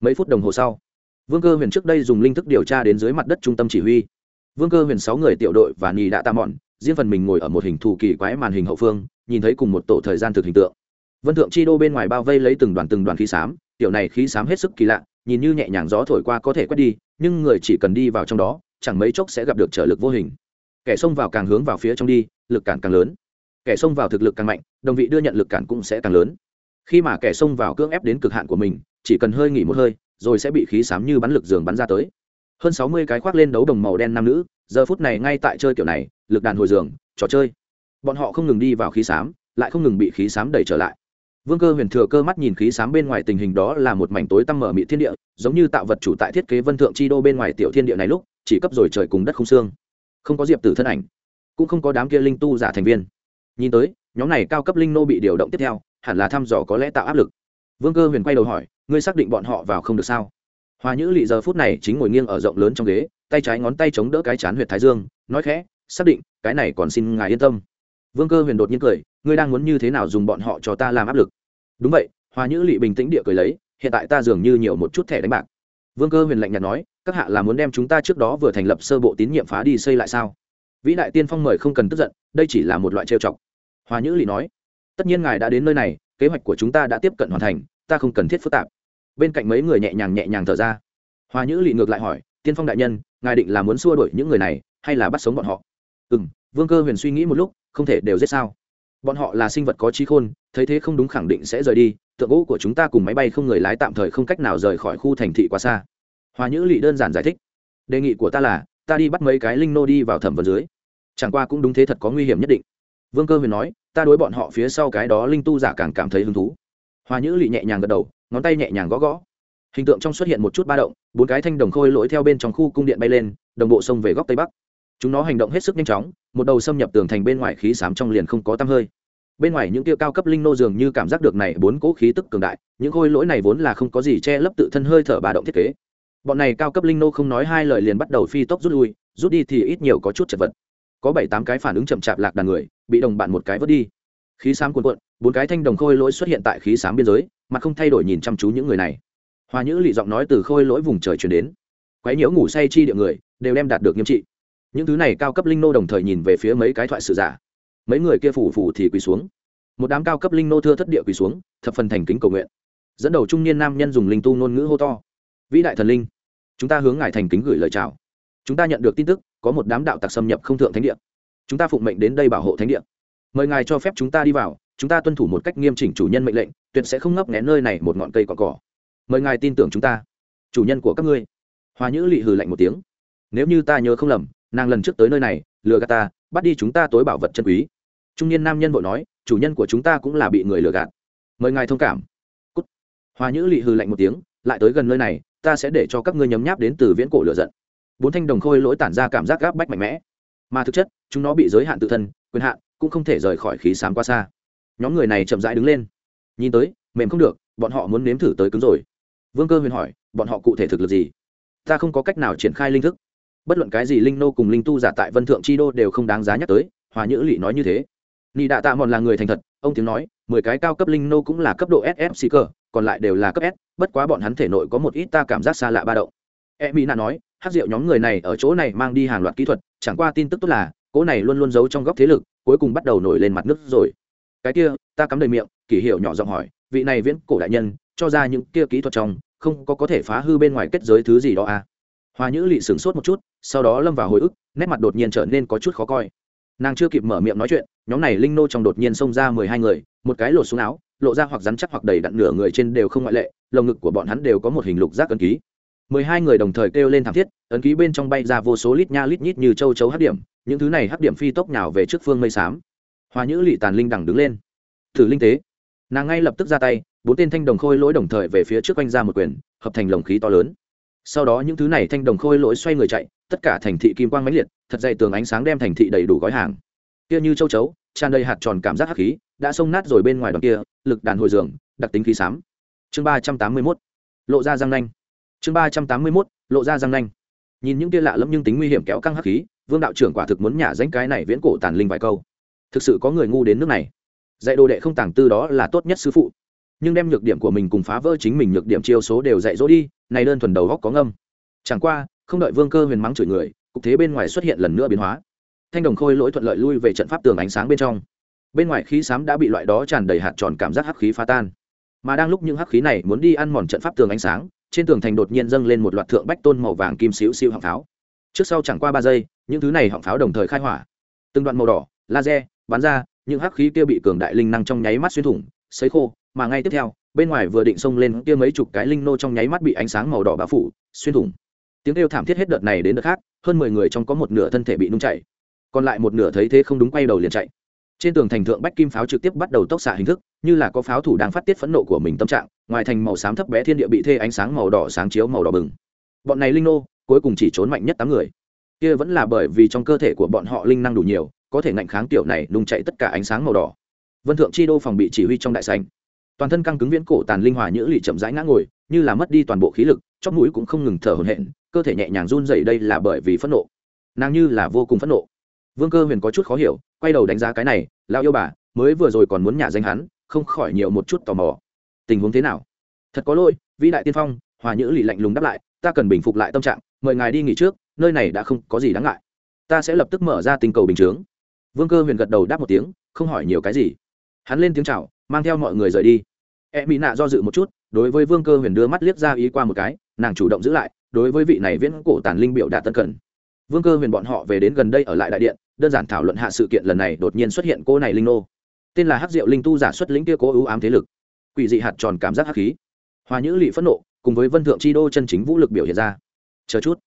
Mấy phút đồng hồ sau, vương cơ huyền trước đây dùng linh thức điều tra đến dưới mặt đất trung tâm chỉ huy. Vương cơ huyền sáu người tiểu đội và nhì đã tạ mọn, riêng phần mình ngồi ở một hình thù kỳ quái màn hình hậu phương, nhìn thấy cùng một tổ thời gian thực hình tượng vân thượng chi đô bên ngoài bao vây lấy từng đoàn từng đoàn khí xám, tiểu này khí xám hết sức kỳ lạ, nhìn như nhẹ nhàng gió thổi qua có thể quét đi, nhưng người chỉ cần đi vào trong đó, chẳng mấy chốc sẽ gặp được trở lực vô hình. Kẻ xông vào càng hướng vào phía trong đi, lực cản càng lớn. Kẻ xông vào thực lực càng mạnh, đồng vị đưa nhận lực cản cũng sẽ càng lớn. Khi mà kẻ xông vào cưỡng ép đến cực hạn của mình, chỉ cần hơi nghỉ một hơi, rồi sẽ bị khí xám như bắn lực giường bắn ra tới. Hơn sáu mươi cái khoác lên đấu đồng màu đen nam nữ, giờ phút này ngay tại chơi kiểu này, lực đàn hồi giường trò chơi. Bọn họ không ngừng đi vào khí xám, lại không ngừng bị khí xám đẩy trở lại vương cơ huyền thừa cơ mắt nhìn khí xám bên ngoài tình hình đó là một mảnh tối tăm mở mị thiên địa, giống như tạo vật chủ tại thiết kế vân thượng chi đô bên ngoài tiểu thiên địa này lúc, chỉ cấp rồi trời cùng đất không xương. Không có diệp tử thân ảnh, cũng không có đám kia linh tu giả thành viên. Nhìn tới, nhóm này cao cấp linh nô bị điều động tiếp theo, hẳn là thăm dò có lẽ tạo áp lực. Vương cơ huyền quay đầu hỏi, ngươi xác định bọn họ vào không được sao? Hòa nhữ lị giờ phút này chính ngồi nghiêng ở rộng lớn trong ghế, tay trái ngón tay chống đỡ cái chán huyệt thái dương, nói khẽ, xác định, cái này còn xin ngài yên tâm. Vương cơ huyền đột nhiên cười, ngươi đang muốn như thế nào dùng bọn họ cho ta làm áp lực? Đúng vậy hoa nhữ lị bình tĩnh địa cười lấy, hiện tại ta dường như nhiều một chút thẻ đánh bạc. Vương cơ huyền lạnh nhạt nói, các hạ là muốn đem chúng ta trước đó vừa thành lập sơ bộ tín nhiệm phá đi xây lại sao? Vĩ đại tiên phong mời không cần tức giận, đây chỉ là một loại trêu chọc. Hoa nhữ lỵ nói, tất nhiên ngài đã đến nơi này, kế hoạch của chúng ta đã tiếp cận hoàn thành, ta không cần thiết phức tạp. Bên cạnh mấy người nhẹ nhàng nhẹ nhàng thở ra. Hoa nhữ lỵ ngược lại hỏi, tiên phong đại nhân, ngài định là muốn xua đuổi những người này, hay là bắt sống bọn họ? Ừ m vương cơ huyền suy nghĩ một lúc, không thể đều giết sao? Bọn họ là sinh vật có trí khôn, thấy thế không đúng khẳng định sẽ rời đi, tượng gỗ của chúng ta cùng máy bay không người lái tạm thời không cách nào rời khỏi khu thành thị quá xa. Hòa nhữ lỵ đơn giản giải thích. Đề nghị của ta là, ta đi bắt mấy cái linh nô đi vào thẩm vấn dưới. Chẳng qua cũng đúng thế thật có nguy hiểm nhất định. Vương cơ huyền nói, ta đối bọn họ phía sau cái đó linh tu giả càng cảm thấy hứng thú. Hòa nhữ lỵ nhẹ nhàng gật đầu, ngón tay nhẹ nhàng gõ gõ. Hình tượng trong xuất hiện một chút ba động, bốn cái thanh đồng khôi lỗi theo bên trong khu cung điện bay lên, đồng bộ xông về góc tây bắc chúng nó hành động hết sức nhanh chóng, một đầu xâm nhập tường thành bên ngoài khí sám trong liền không có tăm hơi. Bên ngoài những tia cao cấp linh nô dường như cảm giác được này bốn cỗ khí tức cường đại, những khôi lỗi này vốn là không có gì che lấp tự thân hơi thở bà động thiết kế. Bọn này cao cấp linh nô không nói hai lời liền bắt đầu phi tốc rút lui, rút đi thì ít nhiều có chút chật vật. Có bảy tám cái phản ứng chậm chạp lạc đàn người, bị đồng bạn một cái vớt đi. Khí sám cuồn cuộn, bốn cái thanh đồng khôi lỗi xuất hiện tại khí sám biên giới, mà không thay đổi nhìn chăm chú những người này. Hòa nhữ lị giọng nói từ khôi lỗi vùng trời chuyển đến. Quái nhiễu ngủ say chi địa người, đều đem đạt được nghiêm trị những thứ này cao cấp linh nô đồng thời nhìn về phía mấy cái thoại sự giả. Mấy người kia phủ phủ thì quỳ xuống. Một đám cao cấp linh nô thưa thất địa quỳ xuống, thập phần thành kính cầu nguyện. Dẫn đầu trung niên nam nhân dùng linh tu ngôn ngữ hô to. Vĩ đại thần linh, chúng ta hướng ngài thành kính gửi lời chào. Chúng ta nhận được tin tức, có một đám đạo tặc xâm nhập không thượng thánh địa. Chúng ta phụng mệnh đến đây bảo hộ thánh địa. Mời ngài cho phép chúng ta đi vào, chúng ta tuân thủ một cách nghiêm chỉnh chủ nhân mệnh lệnh, tuyệt sẽ không ngấp nghé nơi này một ngọn cây cỏ cỏ. Mời ngài tin tưởng chúng ta. Chủ nhân của các ngươi. Hòa nhữ lị hừ lạnh một tiếng. Nếu như ta nhớ không lầm nàng lần trước tới nơi này, lừa gạt ta, bắt đi chúng ta tối bảo vật chân quý. Trung niên nam nhân vội nói, chủ nhân của chúng ta cũng là bị người lừa gạt. Mời ngài thông cảm. Cút. hòa nhữ lị hừ lạnh một tiếng, lại tới gần nơi này, ta sẽ để cho các ngươi nhấm nháp đến từ viễn cổ lửa giận. Bốn thanh đồng khôi lỗi tản ra cảm giác gáp bách mạnh mẽ. Mà thực chất, chúng nó bị giới hạn tự thân, quyền hạn, cũng không thể rời khỏi khí sám qua xa. Nhóm người này chậm rãi đứng lên. Nhìn tới, mềm không được, bọn họ muốn nếm thử tới cứng rồi. Vương cơ huyền hỏi, bọn họ cụ thể thực lực gì? Ta không có cách nào triển khai linh thức bất luận cái gì linh nô cùng linh tu giả tại vân thượng chi đô đều không đáng giá nhắc tới, hòa nhữ lỵ nói như thế. Nị đạ tạ mòn là người thành thật, ông tiếng nói, mười cái cao cấp linh nô cũng là cấp độ sfc xì cơ, còn lại đều là cấp s, bất quá bọn hắn thể nội có một ít ta cảm giác xa lạ ba động. E mỹ nạ nói, hát rượu nhóm người này ở chỗ này mang đi hàng loạt kỹ thuật, chẳng qua tin tức tốt là, cỗ này luôn luôn giấu trong góc thế lực, cuối cùng bắt đầu nổi lên mặt nước rồi. Cái kia, ta cắm đầy miệng, kỷ hiệu nhỏ giọng hỏi, vị này viễn cổ đại nhân, cho ra những kia kỹ thuật trong, không có có thể phá hư bên ngoài kết giới thứ gì đó à? Hoa nhữ lị sửng sốt một chút, sau đó lâm vào hồi ức, nét mặt đột nhiên trở nên có chút khó coi. Nàng chưa kịp mở miệng nói chuyện, nhóm này linh nô trong đột nhiên xông ra mười hai người, một cái lột xuống áo, lộ ra hoặc rắn chắc hoặc đầy đặn nửa người trên đều không ngoại lệ, lồng ngực của bọn hắn đều có một hình lục giác ấn ký. mười hai người đồng thời kêu lên thảm thiết, ấn ký bên trong bay ra vô số lít nha lít nhít như châu chấu hấp điểm, những thứ này hấp điểm phi tốc nào về trước phương mây xám. Hoa nhữ lị tàn linh đẳng đứng lên. Thử linh tế. Nàng ngay lập tức ra tay, bốn tên thanh đồng khôi lỗi đồng thời về phía trước quanh ra một quyền, hợp thành lồng khí to lớn sau đó những thứ này thanh đồng khôi lỗi xoay người chạy, tất cả thành thị kim quang mãnh liệt, thật dày tường ánh sáng đem thành thị đầy đủ gói hàng. Kia như châu chấu, tràn đầy hạt tròn cảm giác hắc khí, đã xông nát rồi bên ngoài đoàn kia, lực đàn hồi dường, đặc tính khí xám. Chương ba trăm tám mươi mốt, lộ ra răng nanh. Chương ba trăm tám mươi mốt, lộ ra răng nanh. Nhìn những kia lạ lẫm nhưng tính nguy hiểm kéo căng hắc khí, vương đạo trưởng quả thực muốn nhả danh cái này viễn cổ tàn linh vài câu. Thực sự có người ngu đến nước này. Dạy đồ đệ không tàng tư đó là tốt nhất sư phụ nhưng đem nhược điểm của mình cùng phá vỡ chính mình nhược điểm chiêu số đều dạy dỗ đi, này đơn thuần đầu góc có ngâm. Chẳng qua, không đợi vương cơ huyền mắng chửi người, cục thế bên ngoài xuất hiện lần nữa biến hóa. Thanh đồng khôi lỗi thuận lợi lui về trận pháp tường ánh sáng bên trong. Bên ngoài khí xám đã bị loại đó tràn đầy hạt tròn cảm giác hắc khí phá tan. Mà đang lúc những hắc khí này muốn đi ăn mòn trận pháp tường ánh sáng, trên tường thành đột nhiên dâng lên một loạt thượng bách tôn màu vàng kim xíu siêu hạng pháo. Trước sau chẳng qua ba giây, những thứ này hạng pháo đồng thời khai hỏa. Từng đoạn màu đỏ, laser, bắn ra, những hắc khí kia bị cường đại linh năng trong nháy mắt xuyên thủng, sấy khô mà ngay tiếp theo, bên ngoài vừa định xông lên kia mấy chục cái linh nô trong nháy mắt bị ánh sáng màu đỏ bao phủ, xuyên thủng. Tiếng kêu thảm thiết hết đợt này đến đợt khác, hơn mười người trong có một nửa thân thể bị nung chảy, còn lại một nửa thấy thế không đúng quay đầu liền chạy. Trên tường thành thượng bách kim pháo trực tiếp bắt đầu tốc xạ hình thức, như là có pháo thủ đang phát tiết phẫn nộ của mình tâm trạng, ngoài thành màu xám thấp bé thiên địa bị thê ánh sáng màu đỏ sáng chiếu màu đỏ bừng. Bọn này linh nô, cuối cùng chỉ trốn mạnh nhất tám người. Kia vẫn là bởi vì trong cơ thể của bọn họ linh năng đủ nhiều, có thể ngạnh kháng tiểu này nung chạy tất cả ánh sáng màu đỏ. Vân thượng chi đô phòng bị chỉ huy trong đại sành toàn thân căng cứng viễn cổ tàn linh hòa nhữ lị chậm rãi ngã ngồi, như là mất đi toàn bộ khí lực, chóp mũi cũng không ngừng thở hổn hển, cơ thể nhẹ nhàng run dậy đây là bởi vì phẫn nộ. Nàng như là vô cùng phẫn nộ. Vương cơ huyền có chút khó hiểu, quay đầu đánh giá cái này lao yêu bà, mới vừa rồi còn muốn nhả danh hắn, không khỏi nhiều một chút tò mò. Tình huống thế nào? Thật có lỗi, vĩ đại tiên phong, hòa nhữ lị lạnh lùng đáp lại, ta cần bình phục lại tâm trạng, mời ngài đi nghỉ trước, nơi này đã không có gì đáng ngại. Ta sẽ lập tức mở ra tinh cầu bình chướng. Vương cơ huyền gật đầu đáp một tiếng, không hỏi nhiều cái gì. Hắn lên tiếng c h à o mang theo mọi người rời đi. E mỹ nạ do dự một chút, đối với vương cơ huyền đưa mắt liếc ra ý qua một cái, nàng chủ động giữ lại, đối với vị này viễn cổ tàn linh biểu đạt tân cần. Vương cơ huyền bọn họ về đến gần đây ở lại đại điện, đơn giản thảo luận hạ sự kiện lần này đột nhiên xuất hiện cô này linh nô. Tên là hắc diệu linh tu giả xuất lĩnh kia cố ưu ám thế lực. Quỷ dị hạt tròn cảm giác hắc khí. Hòa nhữ lị phẫn nộ, cùng với vân thượng chi đô chân chính vũ lực biểu hiện ra. Chờ chút.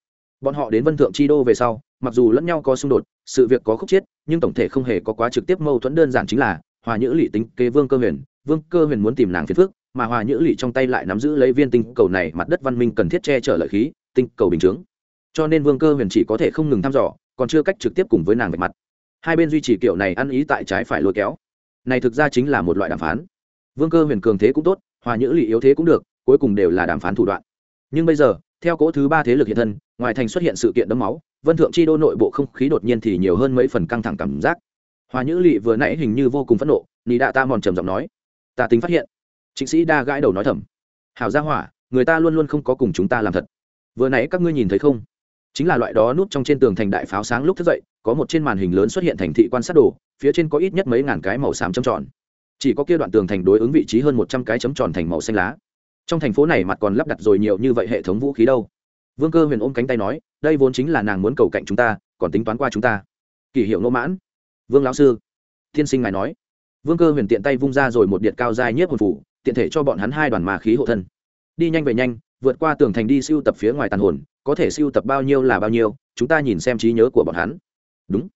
Bọn họ đến vân thượng chi đô về sau, mặc dù lẫn nhau có xung đột, sự việc có khúc chiết nhưng tổng thể không hề có quá trực tiếp mâu thuẫn đơn giản chính là hòa nhữ lỵ tính kế vương cơ huyền, vương cơ huyền muốn tìm nàng phiền phước mà hòa nhữ lỵ trong tay lại nắm giữ lấy viên tinh cầu này, mặt đất văn minh cần thiết che chở lợi khí, tinh cầu bình chướng. Cho nên vương cơ huyền chỉ có thể không ngừng thăm dò, còn chưa cách trực tiếp cùng với nàng vạch mặt. Hai bên duy trì kiểu này ăn ý tại trái phải lôi kéo. Này thực ra chính là một loại đàm phán. Vương cơ huyền cường thế cũng tốt, hòa nhữ lỵ yếu thế cũng được, cuối cùng đều là đàm phán thủ đoạn. Nhưng bây giờ, theo cỗ thứ ba thế lực hiện thân, ngoài thành xuất hiện sự kiện đấm máu, vân thượng chi đô nội bộ không khí đột nhiên thì nhiều hơn mấy phần căng thẳng cảm giác hòa nhữ lỵ vừa nãy hình như vô cùng phẫn nộ, nị đạ ta mòn trầm giọng nói, ta tính phát hiện. Trịnh sĩ đa gãi đầu nói thầm, hảo gia hỏa, người ta luôn luôn không có cùng chúng ta làm thật. Vừa nãy các ngươi nhìn thấy không? Chính là loại đó núp trong trên tường thành đại pháo sáng lúc thức dậy, có một trên màn hình lớn xuất hiện thành thị quan sát đồ, phía trên có ít nhất mấy ngàn cái màu xám chấm tròn. Chỉ có kia đoạn tường thành đối ứng vị trí hơn một trăm cái chấm tròn thành màu xanh lá. Trong thành phố này mặt còn lắp đặt rồi nhiều như vậy hệ thống vũ khí đâu. Vương cơ huyền ôm cánh tay nói, đây vốn chính là nàng muốn cầu cạnh chúng ta, còn tính toán qua chúng ta. Kỷ hiệu nô mãn vương lão sư, tiên sinh ngài nói. Vương cơ huyền tiện tay vung ra rồi một điện cao dài nhất hồn phủ, tiện thể cho bọn hắn hai đoàn mà khí hộ thân. Đi nhanh về nhanh, vượt qua tường thành đi siêu tập phía ngoài tàn hồn, có thể siêu tập bao nhiêu là bao nhiêu, chúng ta nhìn xem trí nhớ của bọn hắn. Đúng.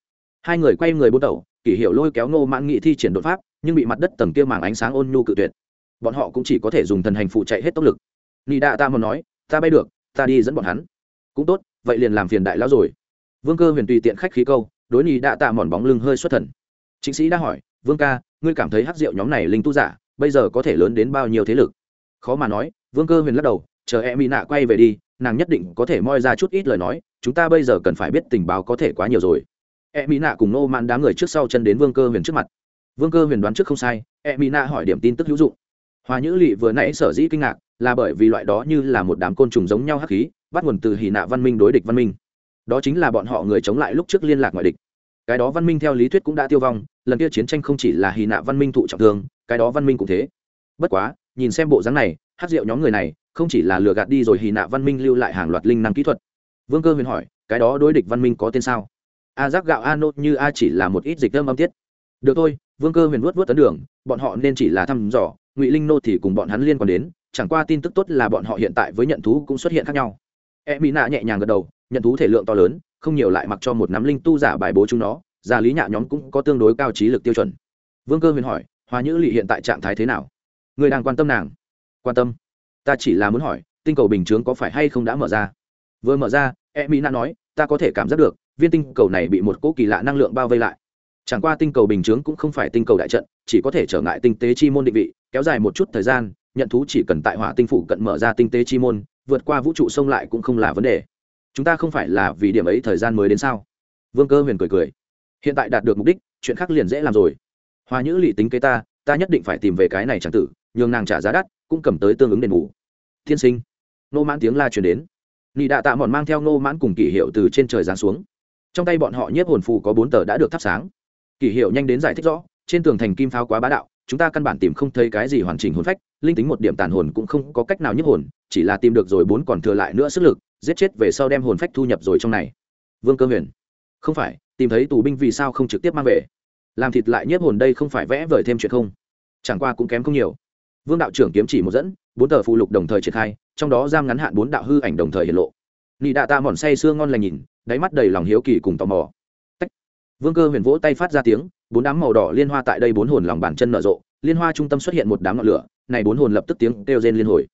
Hai người quay người bôn tẩu kỷ hiệu lôi kéo ngô mãn nghị thi triển đột pháp, nhưng bị mặt đất tầng kia màng ánh sáng ôn nhu cự tuyệt. Bọn họ cũng chỉ có thể dùng thần hành phụ chạy hết tốc lực. Nị đạ ta muốn nói, ta bay được, ta đi dẫn bọn hắn. Cũng tốt, vậy liền làm phiền đại lão rồi. Vương cơ huyền tùy tiện khách khí câu đối nhì đã tạ mòn bóng lưng hơi xuất thần. Chính sĩ đã hỏi, vương ca, ngươi cảm thấy hát rượu nhóm này linh tu giả, bây giờ có thể lớn đến bao nhiêu thế lực? Khó mà nói, vương cơ huyền lắc đầu, chờ e mỹ nạ quay về đi, nàng nhất định có thể moi ra chút ít lời nói, chúng ta bây giờ cần phải biết tình báo có thể quá nhiều rồi. E mỹ nạ cùng nô man đám người trước sau chân đến vương cơ huyền trước mặt. Vương cơ huyền đoán trước không sai e mỹ nạ hỏi điểm tin tức hữu dụng. Hòa nhữ lỵ vừa nãy sở dĩ kinh ngạc là bởi vì loại đó như là một đám côn trùng giống nhau hắc khí, bắt nguồn từ hì nạ văn minh đối địch văn minh đó chính là bọn họ người chống lại lúc trước liên lạc ngoại địch. Cái đó văn minh theo lý thuyết cũng đã tiêu vong, lần kia chiến tranh không chỉ là hì nạ văn minh thụ trọng thương, cái đó văn minh cũng thế. Bất quá, nhìn xem bộ dáng này, hát rượu nhóm người này, không chỉ là lừa gạt đi rồi hì nạ văn minh lưu lại hàng loạt linh năng kỹ thuật. Vương cơ huyền hỏi, cái đó đối địch văn minh có tên sao? A giác gạo a nốt như a chỉ là một ít dịch âm âm tiết. Được thôi, vương cơ huyền vuốt vuốt tấn đường, bọn họ nên chỉ là thăm dò, ngụy linh nô thì cùng bọn hắn liên quan đến, chẳng qua tin tức tốt là bọn họ hiện tại với nhận thú cũng xuất hiện khác nhau. E mỹ nạ nhẹ nhàng gật đầu nhận thú thể lượng to lớn, không nhiều lại mặc cho một nắm linh tu giả bài bố chúng nó, gia lý nhạ nhóm cũng có tương đối cao trí lực tiêu chuẩn. Vương cơ huyền hỏi, hoa nhữ lỵ hiện tại trạng thái thế nào? Người đang quan tâm nàng. Quan tâm? Ta chỉ là muốn hỏi, tinh cầu bình chướng có phải hay không đã mở ra? Vừa mở ra e mỹ nạ nói, ta có thể cảm giác được, viên tinh cầu này bị một cỗ kỳ lạ năng lượng bao vây lại. Chẳng qua tinh cầu bình chướng cũng không phải tinh cầu đại trận, chỉ có thể trở ngại tinh tế chi môn định vị, kéo dài một chút thời gian, nhận thú chỉ cần tại hỏa tinh phủ cận mở ra tinh tế chi môn, vượt qua vũ trụ sông lại cũng không là vấn đề chúng ta không phải là vì điểm ấy thời gian mới đến sao? Vương cơ huyền cười cười. Hiện tại đạt được mục đích, chuyện khác liền dễ làm rồi. Hoa nhữ lị tính kế ta ta nhất định phải tìm về cái này chẳng tử, nhường nàng trả giá đắt, cũng cầm tới tương ứng đền bù. Tiên sinh. Nô mãn tiếng la truyền đến. Nị đạ tạ mòn mang theo nô mãn cùng kỷ hiệu từ trên trời giáng xuống. Trong tay bọn họ nhiếp hồn phù có bốn tờ đã được thắp sáng. Kỷ hiệu nhanh đến giải thích rõ, trên tường thành kim pháo quá bá đạo, chúng ta căn bản tìm không thấy cái gì hoàn chỉnh hồn phách, linh tính một điểm tàn hồn cũng không có cách nào nhiếp hồn, chỉ là tìm được rồi bốn còn thừa lại nữa sức lực giết chết về sau đem hồn phách thu nhập rồi trong này. Vương cơ huyền, không phải, tìm thấy tù binh vì sao không trực tiếp mang về? Làm thịt lại nhiếp hồn đây không phải vẽ vời thêm chuyện không? Chẳng qua cũng kém không nhiều. Vương đạo trưởng kiếm chỉ một dẫn, bốn tờ phụ lục đồng thời triển khai, trong đó giam ngắn hạn bốn đạo hư ảnh đồng thời hiện lộ. Nị đạ ta mòn say sưa ngon lành nhìn, đáy mắt đầy lòng hiếu kỳ cùng tò mò. Tách. vương cơ huyền vỗ tay phát ra tiếng, bốn đám màu đỏ liên hoa tại đây bốn hồn lòng bàn chân nở rộ, liên hoa trung tâm xuất hiện một đám ngọn lửa, này bốn hồn lập tức tiếng kêu rên liên hồi.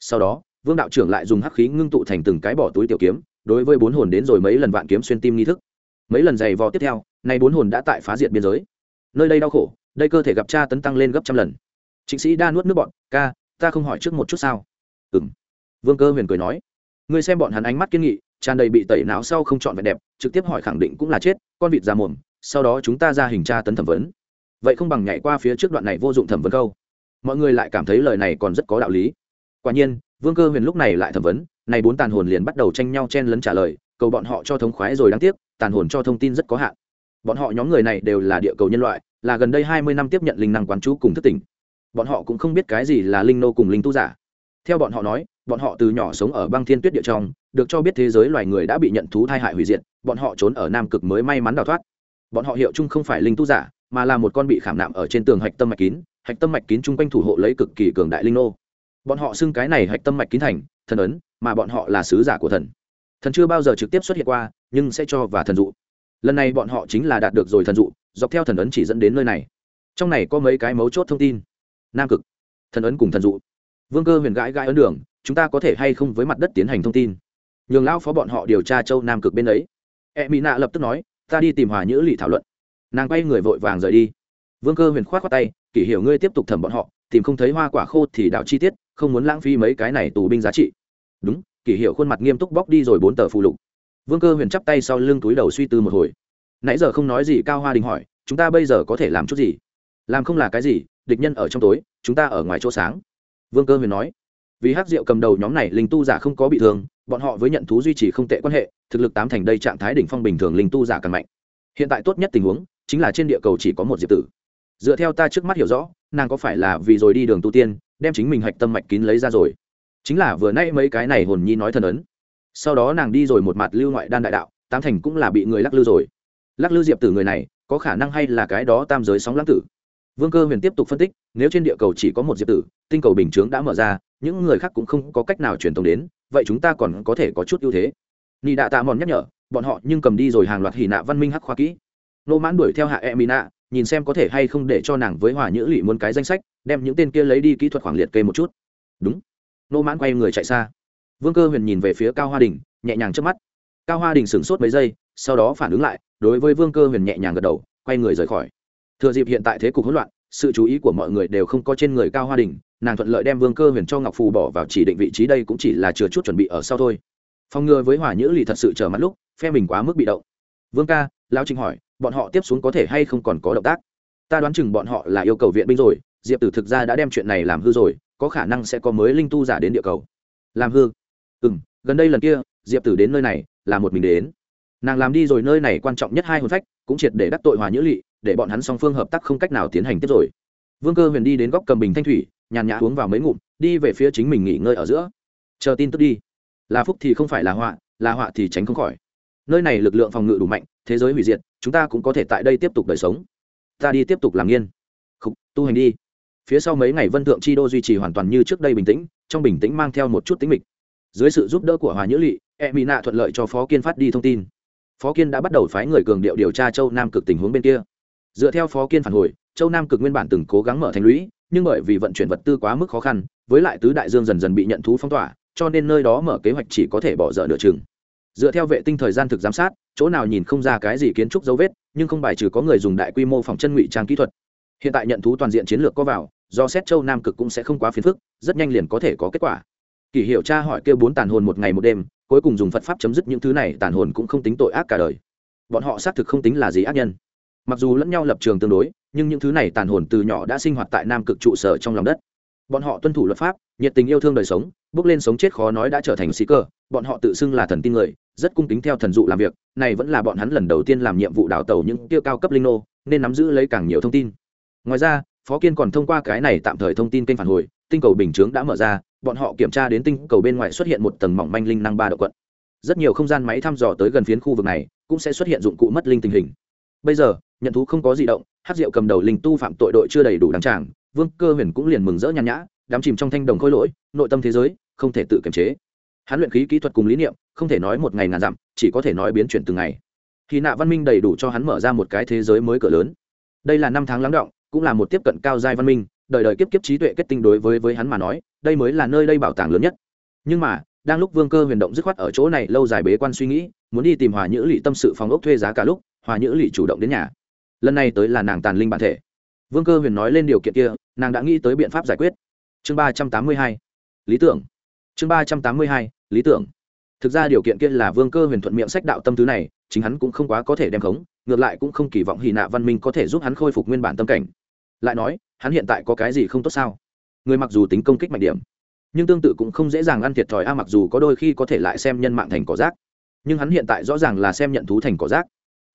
Sau đó vương đạo trưởng lại dùng hắc khí ngưng tụ thành từng cái bỏ túi tiểu kiếm, đối với bốn hồn đến rồi mấy lần vạn kiếm xuyên tim nghi thức. Mấy lần giày vò tiếp theo, nay bốn hồn đã tại phá diệt biên giới. Nơi đây đau khổ, đây cơ thể gặp cha tấn tăng lên gấp trăm lần. Chính sĩ đa nuốt nước bọn ca, ta không hỏi trước một chút sao? Ừ m vương cơ huyền cười nói, ngươi xem bọn hắn ánh mắt kiên nghị, tràn đầy bị tẩy não sau không chọn vẻ đẹp, trực tiếp hỏi khẳng định cũng là chết, con vịt ra mồm sau đó chúng ta ra hình tra tấn thẩm vấn. Vậy không bằng nhảy qua phía trước đoạn này vô dụng thẩm vấn câu. Mọi người lại cảm thấy lời này còn rất có đạo lý. Quả nhiên vương cơ huyền lúc này lại thẩm vấn, này bốn tàn hồn liền bắt đầu tranh nhau chen lấn trả lời, cầu bọn họ cho thống khoái rồi đáng tiếc, tàn hồn cho thông tin rất có hạn. Bọn họ nhóm người này đều là địa cầu nhân loại, là gần đây hai mươi năm tiếp nhận linh năng quán chú cùng thức tỉnh. Bọn họ cũng không biết cái gì là linh nô cùng linh tu giả. Theo bọn họ nói, bọn họ từ nhỏ sống ở băng thiên tuyết địa trong, được cho biết thế giới loài người đã bị nhận thú thai hại hủy diệt, bọn họ trốn ở nam cực mới may mắn đào thoát. Bọn họ hiệu chung không phải linh tu giả, mà là một con bị khảm nạm ở trên tường hạch tâm mạch kín, hạch tâm mạch kín chung quanh thủ hộ lấy cực kỳ cường đại linh nô bọn họ xưng cái này hạch tâm mạch kín thành, thần ấn, mà bọn họ là sứ giả của thần. Thần chưa bao giờ trực tiếp xuất hiện qua, nhưng sẽ cho và thần dụ. Lần này bọn họ chính là đạt được rồi thần dụ, dọc theo thần ấn chỉ dẫn đến nơi này. Trong này có mấy cái mấu chốt thông tin. Nam cực. Thần ấn cùng thần dụ. Vương cơ huyền gãi gãi ấn đường, chúng ta có thể hay không với mặt đất tiến hành thông tin. Nhường lão phó bọn họ điều tra châu nam cực bên ấy. E mỹ nạ lập tức nói, ta đi tìm hòa nhữ lị thảo luận. Nàng quay người vội vàng rời đi. Vương cơ huyền k h o á t khoác tay, kỷ hiểu ngươi tiếp tục thẩm bọn họ, tìm không thấy hoa quả khô thì đạo chi tiết không muốn lãng phí mấy cái này tù binh giá trị. Đúng, kỷ hiệu khuôn mặt nghiêm túc bóc đi rồi bốn tờ phụ lục. Vương cơ huyền chắp tay sau lưng túi đầu suy tư một hồi. Nãy giờ không nói gì, cao hoa đình hỏi, chúng ta bây giờ có thể làm chút gì? Làm không là cái gì, địch nhân ở trong tối, chúng ta ở ngoài chỗ sáng. Vương cơ huyền nói. Vì hắc diệu cầm đầu nhóm này, linh tu giả không có bị thương, bọn họ với nhận thú duy trì không tệ quan hệ, thực lực tám thành đây trạng thái đỉnh phong bình thường linh tu giả càng mạnh. Hiện tại tốt nhất tình huống, chính là trên địa cầu chỉ có một diệp tử. Dựa theo ta trước mắt hiểu rõ, nàng có phải là vì rồi đi đường tu tiên đem chính mình hạch tâm mạch kín lấy ra rồi. Chính là vừa nay mấy cái này hồn nhi nói thần ấn. Sau đó nàng đi rồi một mặt lưu ngoại đan đại đạo, tám thành cũng là bị người lắc lư rồi. Lắc lư diệp tử người này, có khả năng hay là cái đó tam giới sóng lãng tử? Vương cơ huyền tiếp tục phân tích, nếu trên địa cầu chỉ có một diệp tử, tinh cầu bình chướng đã mở ra, những người khác cũng không có cách nào truyền thông đến, vậy chúng ta còn có thể có chút ưu thế. Nị đạ tạ mòn nhắc nhở, bọn họ nhưng cầm đi rồi hàng loạt hỉ nạ văn minh hắc khoa kỹ. Nô mãn đuổi theo hạ e mỹ nạ nhìn xem có thể hay không để cho nàng với hòa nhữ lỵ muốn cái danh sách, đem những tên kia lấy đi kỹ thuật khoảng liệt kê một chút. Đúng. Nô mãn quay người chạy xa. Vương cơ huyền nhìn về phía cao hoa đình, nhẹ nhàng trước mắt. Cao hoa đình sửng sốt mấy giây, sau đó phản ứng lại, đối với vương cơ huyền nhẹ nhàng gật đầu, quay người rời khỏi. Thừa dịp hiện tại thế cục hỗn loạn, sự chú ý của mọi người đều không có trên người cao hoa đình, nàng thuận lợi đem vương cơ huyền cho ngọc phù bỏ vào chỉ định vị trí đây cũng chỉ là chừa chút chuẩn bị ở sau thôi. Phòng ngừa với hỏa nhữ lì thật sự chờ mắt lúc, phe mình quá mức bị động. Vương ca lao trinh hỏi bọn họ tiếp xuống có thể hay không còn có động tác. Ta đoán chừng bọn họ là yêu cầu viện binh rồi, diệp tử thực ra đã đem chuyện này làm hư rồi, có khả năng sẽ có mới linh tu giả đến địa cầu. Làm hư? Ừ m gần đây lần kia, diệp tử đến nơi này, là một mình đến. Nàng làm đi rồi nơi này quan trọng nhất hai hồn phách, cũng triệt để đắc tội hòa nhữ lỵ để bọn hắn song phương hợp tác không cách nào tiến hành tiếp rồi. Vương cơ huyền đi đến góc cầm bình thanh thủy, nhàn nhã uống vào mấy ngụm, đi về phía chính mình nghỉ ngơi ở giữa. Chờ tin tức đi. Là phúc thì không phải là họa là họa thì tránh không khỏi. Nơi này lực lượng phòng ngự đủ mạnh, thế giới hủy diệt chúng ta cũng có thể tại đây tiếp tục đời sống. Ta đi tiếp tục làm nghiên. Khúc, tu hành đi. Phía sau mấy ngày vân thượng chi đô duy trì hoàn toàn như trước đây bình tĩnh trong bình tĩnh mang theo một chút tính mịch. Dưới sự giúp đỡ của hòa nhữ lỵ e mỹ nạ thuận lợi cho phó kiên phát đi thông tin. Phó kiên đã bắt đầu phái người cường điệu điều tra châu nam cực tình huống bên kia. Dựa theo phó kiên phản hồi châu nam cực nguyên bản từng cố gắng mở thành lũy nhưng bởi vì vận chuyển vật tư quá mức khó khăn với lại tứ đại dương dần dần bị nhận thú phong tỏa cho nên nơi đó mở kế hoạch chỉ có thể bỏ dở nửa chừng dựa theo vệ tinh thời gian thực giám sát, chỗ nào nhìn không ra cái gì kiến trúc dấu vết, nhưng không bài trừ có người dùng đại quy mô phòng chân ngụy trang kỹ thuật. Hiện tại nhận thú toàn diện chiến lược có vào, do xét châu nam cực cũng sẽ không quá phiền phức, rất nhanh liền có thể có kết quả. Kỷ hiệu cha hỏi kêu bốn tàn hồn một ngày một đêm, cuối cùng dùng phật pháp chấm dứt những thứ này, tàn hồn cũng không tính tội ác cả đời. Bọn họ xác thực không tính là gì ác nhân. Mặc dù lẫn nhau lập trường tương đối, nhưng những thứ này tàn hồn từ nhỏ đã sinh hoạt tại nam cực trụ sở trong lòng đất. Bọn họ tuân thủ luật pháp, nhiệt tình yêu thương đời sống bước lên sống chết khó nói đã trở thành sĩ cơ, bọn họ tự xưng là thần tin người, rất cung kính theo thần dụ làm việc, này vẫn là bọn hắn lần đầu tiên làm nhiệm vụ đào tàu những tiêu cao cấp linh nô, nên nắm giữ lấy càng nhiều thông tin. Ngoài ra, phó kiên còn thông qua cái này tạm thời thông tin kênh phản hồi, tinh cầu bình chướng đã mở ra, bọn họ kiểm tra đến tinh cầu bên ngoài xuất hiện một tầng mỏng manh linh năng ba độ quận. Rất nhiều không gian máy thăm dò tới gần phiến khu vực này, cũng sẽ xuất hiện dụng cụ mất linh tình hình. Bây giờ, nhận thú không có di động hát rượu cầm đầu linh tu phạm tội đội chưa đầy đủ đăng tràng, vương cơ huyền cũng liền mừng rỡ nhàn nhã đắm chìm trong thanh đồng khôi lỗi, nội tâm thế giới, không thể tự kiềm chế. Hắn luyện khí kỹ thuật cùng lý niệm, không thể nói một ngày ngàn dặm, chỉ có thể nói biến chuyển từng ngày. Khi nạ văn minh đầy đủ cho hắn mở ra một cái thế giới mới cỡ lớn. Đây là năm tháng lắng động, cũng là một tiếp cận cao giai văn minh, đời đời kiếp kiếp trí tuệ kết tinh đối với với hắn mà nói, đây mới là nơi đây bảo tàng lớn nhất. Nhưng mà, đang lúc vương cơ huyền động dứt khoát ở chỗ này lâu dài bế quan suy nghĩ, muốn đi tìm hòa nhữ lỵ tâm sự phòng ốc thuê giá cả lúc, hòa nhữ lỵ chủ động đến nhà. Lần này tới là nàng tàn linh bản thể. Vương cơ huyền nói lên điều kiện kia, nàng đã nghĩ tới biện pháp giải quyết chương ba trăm tám mươi hai, lý tưởng. Chương ba trăm tám mươi hai, lý tưởng. Thực ra điều kiện kia là vương cơ huyền thuận miệng sách đạo tâm thứ này, chính hắn cũng không quá có thể đem khống, ngược lại cũng không kỳ vọng hỉ nạ văn minh có thể giúp hắn khôi phục nguyên bản tâm cảnh. Lại nói, hắn hiện tại có cái gì không tốt sao? Người mặc dù tính công kích mạnh điểm, nhưng tương tự cũng không dễ dàng ăn thiệt thòi a, mặc dù có đôi khi có thể lại xem nhân mạng thành cỏ rác. Nhưng hắn hiện tại rõ ràng là xem nhận thú thành cỏ rác.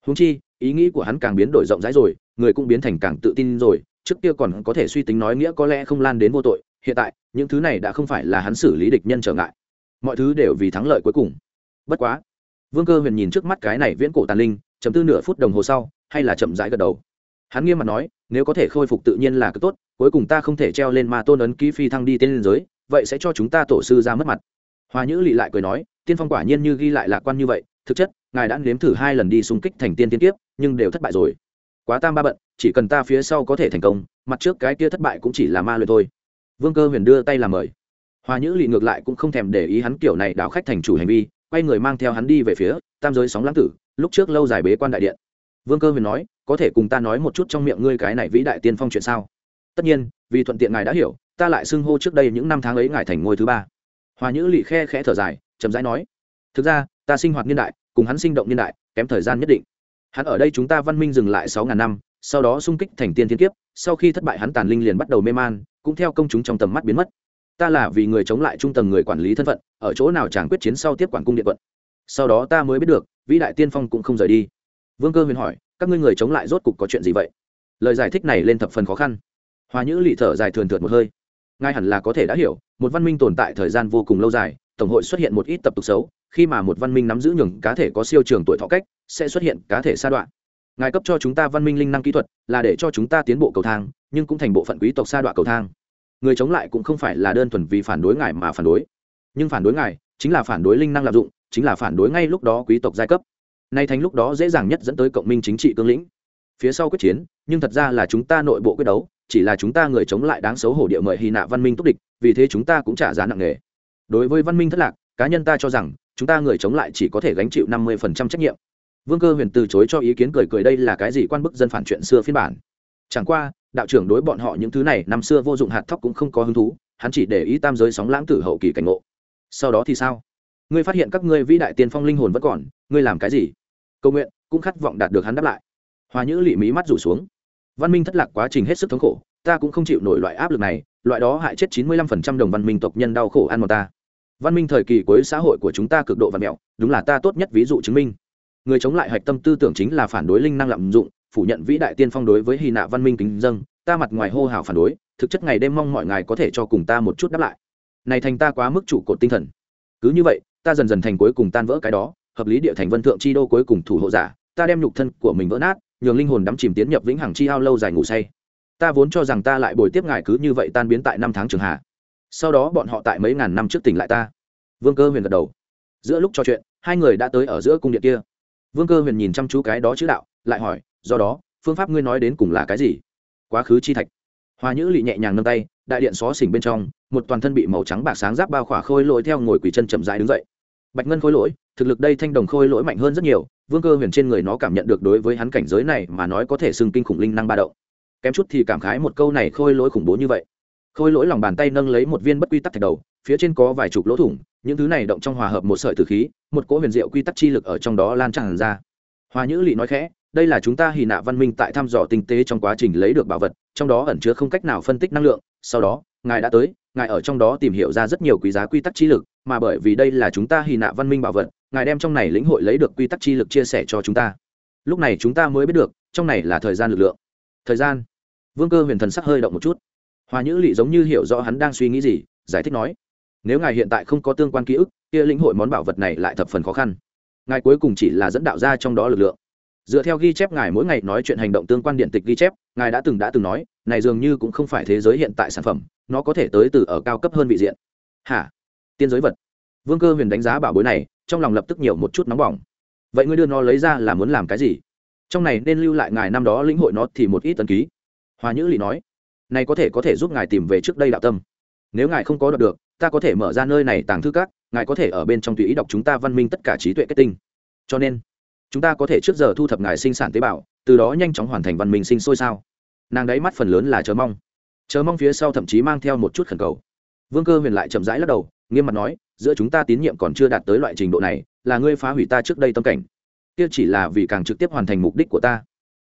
Húng chi, ý nghĩ của hắn càng biến đổi rộng rãi rồi, người cũng biến thành càng tự tin rồi, trước kia còn có thể suy tính nói nghĩa có lẽ không lan đến vô tội hiện tại, những thứ này đã không phải là hắn xử lý địch nhân trở ngại. Mọi thứ đều vì thắng lợi cuối cùng. Bất quá, vương cơ huyền nhìn trước mắt cái này viễn cổ tàn linh, chấm tư nửa phút đồng hồ sau, hay là chậm rãi gật đầu. Hắn nghiêm mặt nói, nếu có thể khôi phục tự nhiên là cực tốt, cuối cùng ta không thể treo lên ma tôn ấn ký phi thăng đi tên liên giới, vậy sẽ cho chúng ta tổ sư ra mất mặt. Hoa nhữ lị lại cười nói, tiên phong quả nhiên như ghi lại lạc quan như vậy, thực chất, ngài đã nếm thử hai lần đi xung kích thành tiên tiên tiếp nhưng đều thất bại rồi. Quá tam ba bận, chỉ cần ta phía sau có thể thành công, mặt trước cái kia thất bại cũng chỉ là ma luyện thôi vương cơ huyền đưa tay làm mời. Hoa nhữ lị ngược lại cũng không thèm để ý hắn kiểu này đảo khách thành chủ hành vi, quay người mang theo hắn đi về phía tam giới sóng lãng tử, lúc trước lâu dài bế quan đại điện. Vương cơ huyền nói, có thể cùng ta nói một chút trong miệng ngươi cái này vĩ đại tiên phong chuyện sao? Tất nhiên, vì thuận tiện ngài đã hiểu, ta lại xưng hô trước đây những năm tháng ấy ngài thành ngôi thứ ba. Hòa nhữ lị khe khẽ thở dài, chậm rãi nói, thực ra, ta sinh hoạt niên đại, cùng hắn sinh động niên đại, kém thời gian nhất định. Hắn ở đây chúng ta văn minh dừng lại sáu ngàn năm sau đó xung kích thành tiên thiên kiếp, sau khi thất bại hắn tàn linh liền bắt đầu mê man, cũng theo công chúng trong tầm mắt biến mất. Ta là vì người chống lại trung tầng người quản lý thân phận, ở chỗ nào chàng quyết chiến sau tiếp quản cung điện quận. Sau đó ta mới biết được, vĩ đại tiên phong cũng không rời đi. Vương cơ huyền hỏi, các ngươi người chống lại rốt cục có chuyện gì vậy? Lời giải thích này lên thập phần khó khăn. Hoa nhữ lị thở dài thường thượt một hơi. Ngay hẳn là có thể đã hiểu, một văn minh tồn tại thời gian vô cùng lâu dài, tổng hội xuất hiện một ít tập tục xấu, khi mà một văn minh nắm giữ nhường cá thể có siêu trường tuổi thọ cách, sẽ xuất hiện cá thể sa đoạn ngài cấp cho chúng ta văn minh linh năng kỹ thuật, là để cho chúng ta tiến bộ cầu thang, nhưng cũng thành bộ phận quý tộc sa đọa cầu thang. Người chống lại cũng không phải là đơn thuần vì phản đối ngài mà phản đối. Nhưng phản đối ngài chính là phản đối linh năng lạm dụng, chính là phản đối ngay lúc đó quý tộc giai cấp. Nay thành lúc đó dễ dàng nhất dẫn tới cộng minh chính trị cương lĩnh. Phía sau quyết chiến, nhưng thật ra là chúng ta nội bộ quyết đấu, chỉ là chúng ta người chống lại đáng xấu hổ địa mời hy nạ văn minh túc địch, vì thế chúng ta cũng trả giá nặng nề. Đối với văn minh thất lạc, cá nhân ta cho rằng, chúng ta người chống lại chỉ có thể gánh chịu năm mươi trách nhiệm vương cơ huyền từ chối cho ý kiến cười cười đây là cái gì quan bức dân phản chuyện xưa phiên bản. Chẳng qua, đạo trưởng đối bọn họ những thứ này năm xưa vô dụng hạt thóc cũng không có hứng thú, hắn chỉ để ý tam giới sóng lãng tử hậu kỳ cảnh ngộ. Sau đó thì sao? Ngươi phát hiện các ngươi vĩ đại tiên phong linh hồn vẫn còn, ngươi làm cái gì? Cầu nguyện, cũng khát vọng đạt được hắn đáp lại. Hòa nhữ lị mí mắt rủ xuống. Văn minh thất lạc quá trình hết sức thống khổ, ta cũng không chịu nổi loại áp lực này, loại đó hại chết chín mươi lăm phần trăm đồng văn minh tộc nhân đau khổ ăn một ta. Văn minh thời kỳ cuối xã hội của chúng ta cực độ văn mẹo, đúng là ta tốt nhất ví dụ chứng minh người chống lại hạch tâm tư tưởng chính là phản đối linh năng lạm dụng, phủ nhận vĩ đại tiên phong đối với hy nạ văn minh kính dâng, ta mặt ngoài hô hào phản đối, thực chất ngày đêm mong mọi ngài có thể cho cùng ta một chút đáp lại. Này thành ta quá mức trụ cột tinh thần. Cứ như vậy, ta dần dần thành cuối cùng tan vỡ cái đó, hợp lý địa thành vân thượng chi đô cuối cùng thủ hộ giả, ta đem nhục thân của mình vỡ nát, nhường linh hồn đắm chìm tiến nhập vĩnh hằng chi ao lâu dài ngủ say. Ta vốn cho rằng ta lại bồi tiếp ngài cứ như vậy tan biến tại năm tháng trường hạ. Sau đó bọn họ tại mấy ngàn năm trước tỉnh lại ta. Vương cơ huyền gật đầu. Giữa lúc trò chuyện, hai người đã tới ở giữa cung điện kia vương cơ huyền nhìn chăm chú cái đó chữ đạo, lại hỏi, do đó, phương pháp ngươi nói đến cùng là cái gì? Quá khứ chi thạch. Hoa nhữ lị nhẹ nhàng nâng tay, đại điện xó xỉnh bên trong, một toàn thân bị màu trắng bạc sáng giáp bao khỏa khôi lỗi theo ngồi quỳ chân chậm rãi đứng dậy. Bạch ngân khôi lỗi, thực lực đây thanh đồng khôi lỗi mạnh hơn rất nhiều, vương cơ huyền trên người nó cảm nhận được đối với hắn cảnh giới này mà nói có thể xưng kinh khủng linh năng ba động. Kém chút thì cảm khái một câu này khôi lỗi khủng bố như vậy khôi lỗi lòng bàn tay nâng lấy một viên bất quy tắc thạch đầu, phía trên có vài chục lỗ thủng, những thứ này động trong hòa hợp một sợi tử khí, một cỗ huyền diệu quy tắc chi lực ở trong đó lan tràn ra. Hoa nhữ lị nói khẽ, đây là chúng ta hì nạ văn minh tại thăm dò tinh tế trong quá trình lấy được bảo vật, trong đó ẩn chứa không cách nào phân tích năng lượng, sau đó, ngài đã tới, ngài ở trong đó tìm hiểu ra rất nhiều quý giá quy tắc chi lực, mà bởi vì đây là chúng ta hì nạ văn minh bảo vật, ngài đem trong này lĩnh hội lấy được quy tắc chi lực chia sẻ cho chúng ta. Lúc này chúng ta mới biết được, trong này là thời gian lực lượng. Thời gian. Vương cơ huyền thần sắc hơi động một chút hòa nhữ lỵ giống như hiểu rõ hắn đang suy nghĩ gì, giải thích nói, nếu ngài hiện tại không có tương quan ký ức, kia lĩnh hội món bảo vật này lại thập phần khó khăn. Ngài cuối cùng chỉ là dẫn đạo ra trong đó lực lượng. Dựa theo ghi chép ngài mỗi ngày nói chuyện hành động tương quan điện tịch ghi chép, ngài đã từng đã từng nói, này dường như cũng không phải thế giới hiện tại sản phẩm, nó có thể tới từ ở cao cấp hơn vị diện. Hả? Tiên giới vật? Vương cơ huyền đánh giá bảo bối này, trong lòng lập tức nhiều một chút nóng bỏng. Vậy ngươi đưa nó lấy ra là muốn làm cái gì? Trong này nên lưu lại ngài năm đó lĩnh hội nó thì một ít tân ký. Hòa nhữ lỵ nói này có thể có thể giúp ngài tìm về trước đây đạo tâm. Nếu ngài không có đọc được, ta có thể mở ra nơi này tàng thư các, ngài có thể ở bên trong tùy ý đọc chúng ta văn minh tất cả trí tuệ kết tinh. Cho nên, chúng ta có thể trước giờ thu thập ngài sinh sản tế bào, từ đó nhanh chóng hoàn thành văn minh sinh sôi sao. Nàng đáy mắt phần lớn là chờ mong. Chờ mong phía sau thậm chí mang theo một chút khẩn cầu. Vương cơ huyền lại chậm rãi lắc đầu, nghiêm mặt nói, giữa chúng ta tín nhiệm còn chưa đạt tới loại trình độ này, là ngươi phá hủy ta trước đây tâm cảnh. Kia chỉ là vì càng trực tiếp hoàn thành mục đích của ta.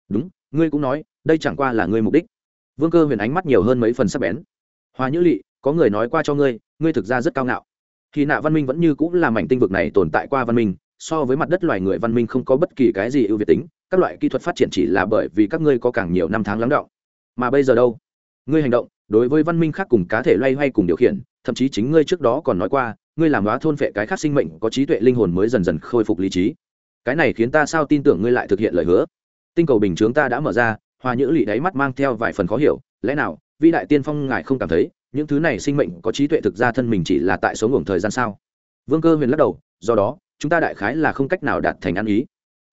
Đúng, ngươi cũng nói, đây chẳng qua là ngươi mục đích vương cơ huyền ánh mắt nhiều hơn mấy phần sắc bén. Hoa nhữ lỵ có người nói qua cho ngươi ngươi thực ra rất cao ngạo. Khi nạ văn minh vẫn như cũng là mảnh tinh vực này tồn tại qua văn minh, so với mặt đất loài người văn minh không có bất kỳ cái gì ưu việt tính, các loại kỹ thuật phát triển chỉ là bởi vì các ngươi có càng nhiều năm tháng lắng động. Mà bây giờ đâu? Ngươi hành động, đối với văn minh khác cùng cá thể loay hoay cùng điều khiển, thậm chí chính ngươi trước đó còn nói qua, ngươi làm hóa thôn phệ cái khác sinh mệnh có trí tuệ linh hồn mới dần dần khôi phục lý trí. Cái này khiến ta sao tin tưởng ngươi lại thực hiện lời hứa? Tinh cầu bình chướng ta đã mở ra hòa nhữ lị đáy mắt mang theo vài phần khó hiểu, lẽ nào, vĩ đại tiên phong ngài không cảm thấy những thứ này sinh mệnh có trí tuệ thực ra thân mình chỉ là tại số ngưỡng thời gian sao? Vương cơ huyền lắc đầu, do đó, chúng ta đại khái là không cách nào đạt thành ăn ý.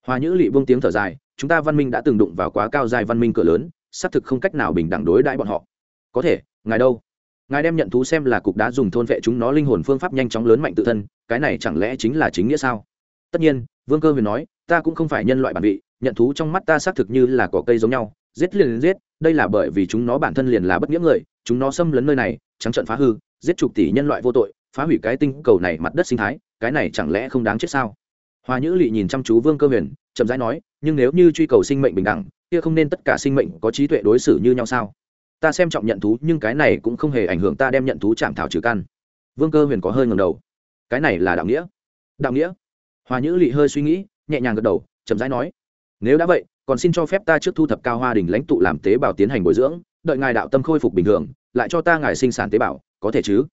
Hoa nhữ lị vương tiếng thở dài, chúng ta văn minh đã từng đụng vào quá cao dài văn minh cửa lớn, xác thực không cách nào bình đẳng đối đãi bọn họ. Có thể, ngài đâu? Ngài đem nhận thú xem là cục đá dùng thôn vệ chúng nó linh hồn phương pháp nhanh chóng lớn mạnh tự thân, cái này chẳng lẽ chính là chính nghĩa sao? Tất nhiên, vương cơ huyền nói, ta cũng không phải nhân loại bản vị nhận thú trong mắt ta xác thực như là cỏ cây giống nhau, giết liền giết, đây là bởi vì chúng nó bản thân liền là bất nghĩa người, chúng nó xâm lấn nơi này, trắng trận phá hư, giết chục tỷ nhân loại vô tội, phá hủy cái tinh cầu này mặt đất sinh thái, cái này chẳng lẽ không đáng chết sao? Hoa nhữ lị nhìn chăm chú vương cơ huyền, chậm rãi nói, nhưng nếu như truy cầu sinh mệnh bình đẳng, kia không nên tất cả sinh mệnh có trí tuệ đối xử như nhau sao? Ta xem trọng nhận thú, nhưng cái này cũng không hề ảnh hưởng ta đem nhận thú chạm thảo trừ căn. Vương cơ huyền có hơi ngầm đầu. Cái này là đạo nghĩa. Đạo nghĩa? Hoa nhữ lị hơi suy nghĩ, nhẹ nhàng gật đầu, chậm rãi nói nếu đã vậy, còn xin cho phép ta trước thu thập cao hoa đình lãnh tụ làm tế bào tiến hành bồi dưỡng, đợi ngài đạo tâm khôi phục bình thường, lại cho ta ngài sinh sản tế bào, có thể chứ?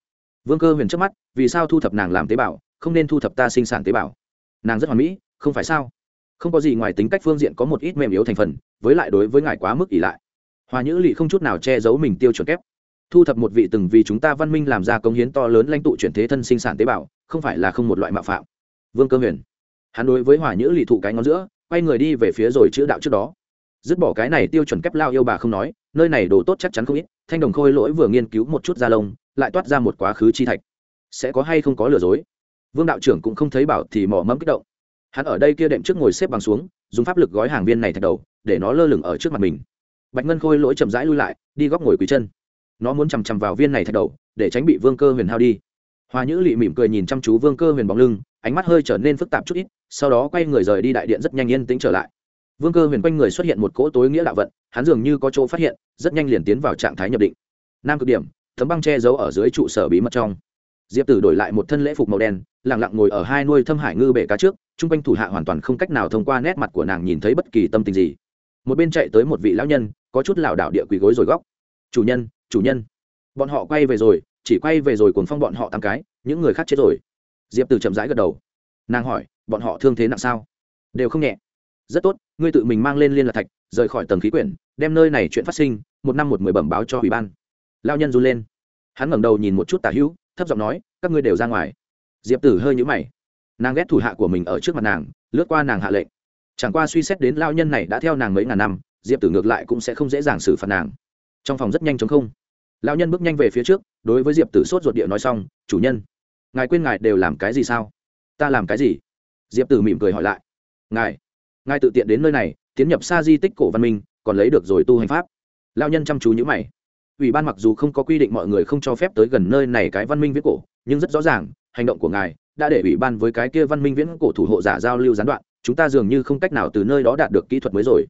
Vương cơ huyền trước mắt, vì sao thu thập nàng làm tế bào, không nên thu thập ta sinh sản tế bào? Nàng rất hoàn mỹ, không phải sao? Không có gì ngoài tính cách phương diện có một ít mềm yếu thành phần, với lại đối với ngài quá mức ỷ lại. Hòa nhữ lị không chút nào che giấu mình tiêu chuẩn kép. Thu thập một vị từng vì chúng ta văn minh làm ra công hiến to lớn lãnh tụ chuyển thế thân sinh sản tế bào, không phải là không một loại mạo phạm. Vương cơ huyền. Hắn đối với hòa nhữ lỵ thụ cái ngón giữa quay người đi về phía rồi chữ đạo trước đó. Dứt bỏ cái này tiêu chuẩn kép lao yêu bà không nói, nơi này đồ tốt chắc chắn không ít, thanh đồng khôi lỗi vừa nghiên cứu một chút da lông, lại toát ra một quá khứ chi thạch. Sẽ có hay không có lừa dối? Vương đạo trưởng cũng không thấy bảo thì mỏ mẫm kích động. Hắn ở đây kia đệm trước ngồi xếp bằng xuống, dùng pháp lực gói hàng viên này thạch đầu, để nó lơ lửng ở trước mặt mình. Bạch ngân khôi lỗi chậm rãi lui lại, đi góc ngồi quỳ chân. Nó muốn chằm chằm vào viên này thạch đầu, để tránh bị vương cơ huyền hao đi hoa nhữ lị mỉm cười nhìn chăm chú vương cơ huyền bóng lưng, ánh mắt hơi trở nên phức tạp chút ít, sau đó quay người rời đi đại điện rất nhanh yên tĩnh trở lại. Vương cơ huyền quanh người xuất hiện một cỗ tối nghĩa đạo vận, hắn dường như có chỗ phát hiện, rất nhanh liền tiến vào trạng thái nhập định. Nam cực điểm tấm băng che giấu ở dưới trụ sở bí mật trong. Diệp tử đổi lại một thân lễ phục màu đen lẳng lặng ngồi ở hai nuôi thâm hải ngư bể cá trước, chung quanh thủ hạ hoàn toàn không cách nào thông qua nét mặt của nàng nhìn thấy bất kỳ tâm tình gì. Một bên chạy tới một vị lão nhân, có chút lảo đảo địa quỳ gối rồi góc. Chủ nhân chủ nhân. Bọn họ quay về rồi chỉ quay về rồi cuồng phong bọn họ tám cái, những người khác chết rồi. Diệp tử chậm rãi gật đầu. Nàng hỏi, bọn họ thương thế nặng sao? Đều không nhẹ. Rất tốt, ngươi tự mình mang lên liên lạc thạch, rời khỏi tầng khí quyển, đem nơi này chuyện phát sinh, một năm một mười bẩm báo cho ủy ban. Lao nhân run lên. Hắn ngẩng đầu nhìn một chút tả hữu, thấp giọng nói, các ngươi đều ra ngoài. Diệp tử hơi nhũ mày. Nàng ghét thủ hạ của mình ở trước mặt nàng, lướt qua nàng hạ lệnh. Chẳng qua suy xét đến lao nhân này đã theo nàng mấy ngàn năm, diệp tử ngược lại cũng sẽ không dễ dàng xử phạt nàng. Trong phòng rất nhanh trống không lao nhân bước nhanh về phía trước, đối với diệp tử sốt ruột địa nói xong, chủ nhân, ngài quên ngài đều làm cái gì sao? Ta làm cái gì? Diệp tử mỉm cười hỏi lại, ngài ngài tự tiện đến nơi này, tiến nhập xa di tích cổ văn minh, còn lấy được rồi tu hành pháp. Lao nhân chăm chú nhữ mày. Ủy ban mặc dù không có quy định mọi người không cho phép tới gần nơi này cái văn minh viễn cổ, nhưng rất rõ ràng, hành động của ngài đã để ủy ban với cái kia văn minh viễn cổ thủ hộ giả giao lưu gián đoạn, chúng ta dường như không cách nào từ nơi đó đạt được kỹ thuật mới rồi.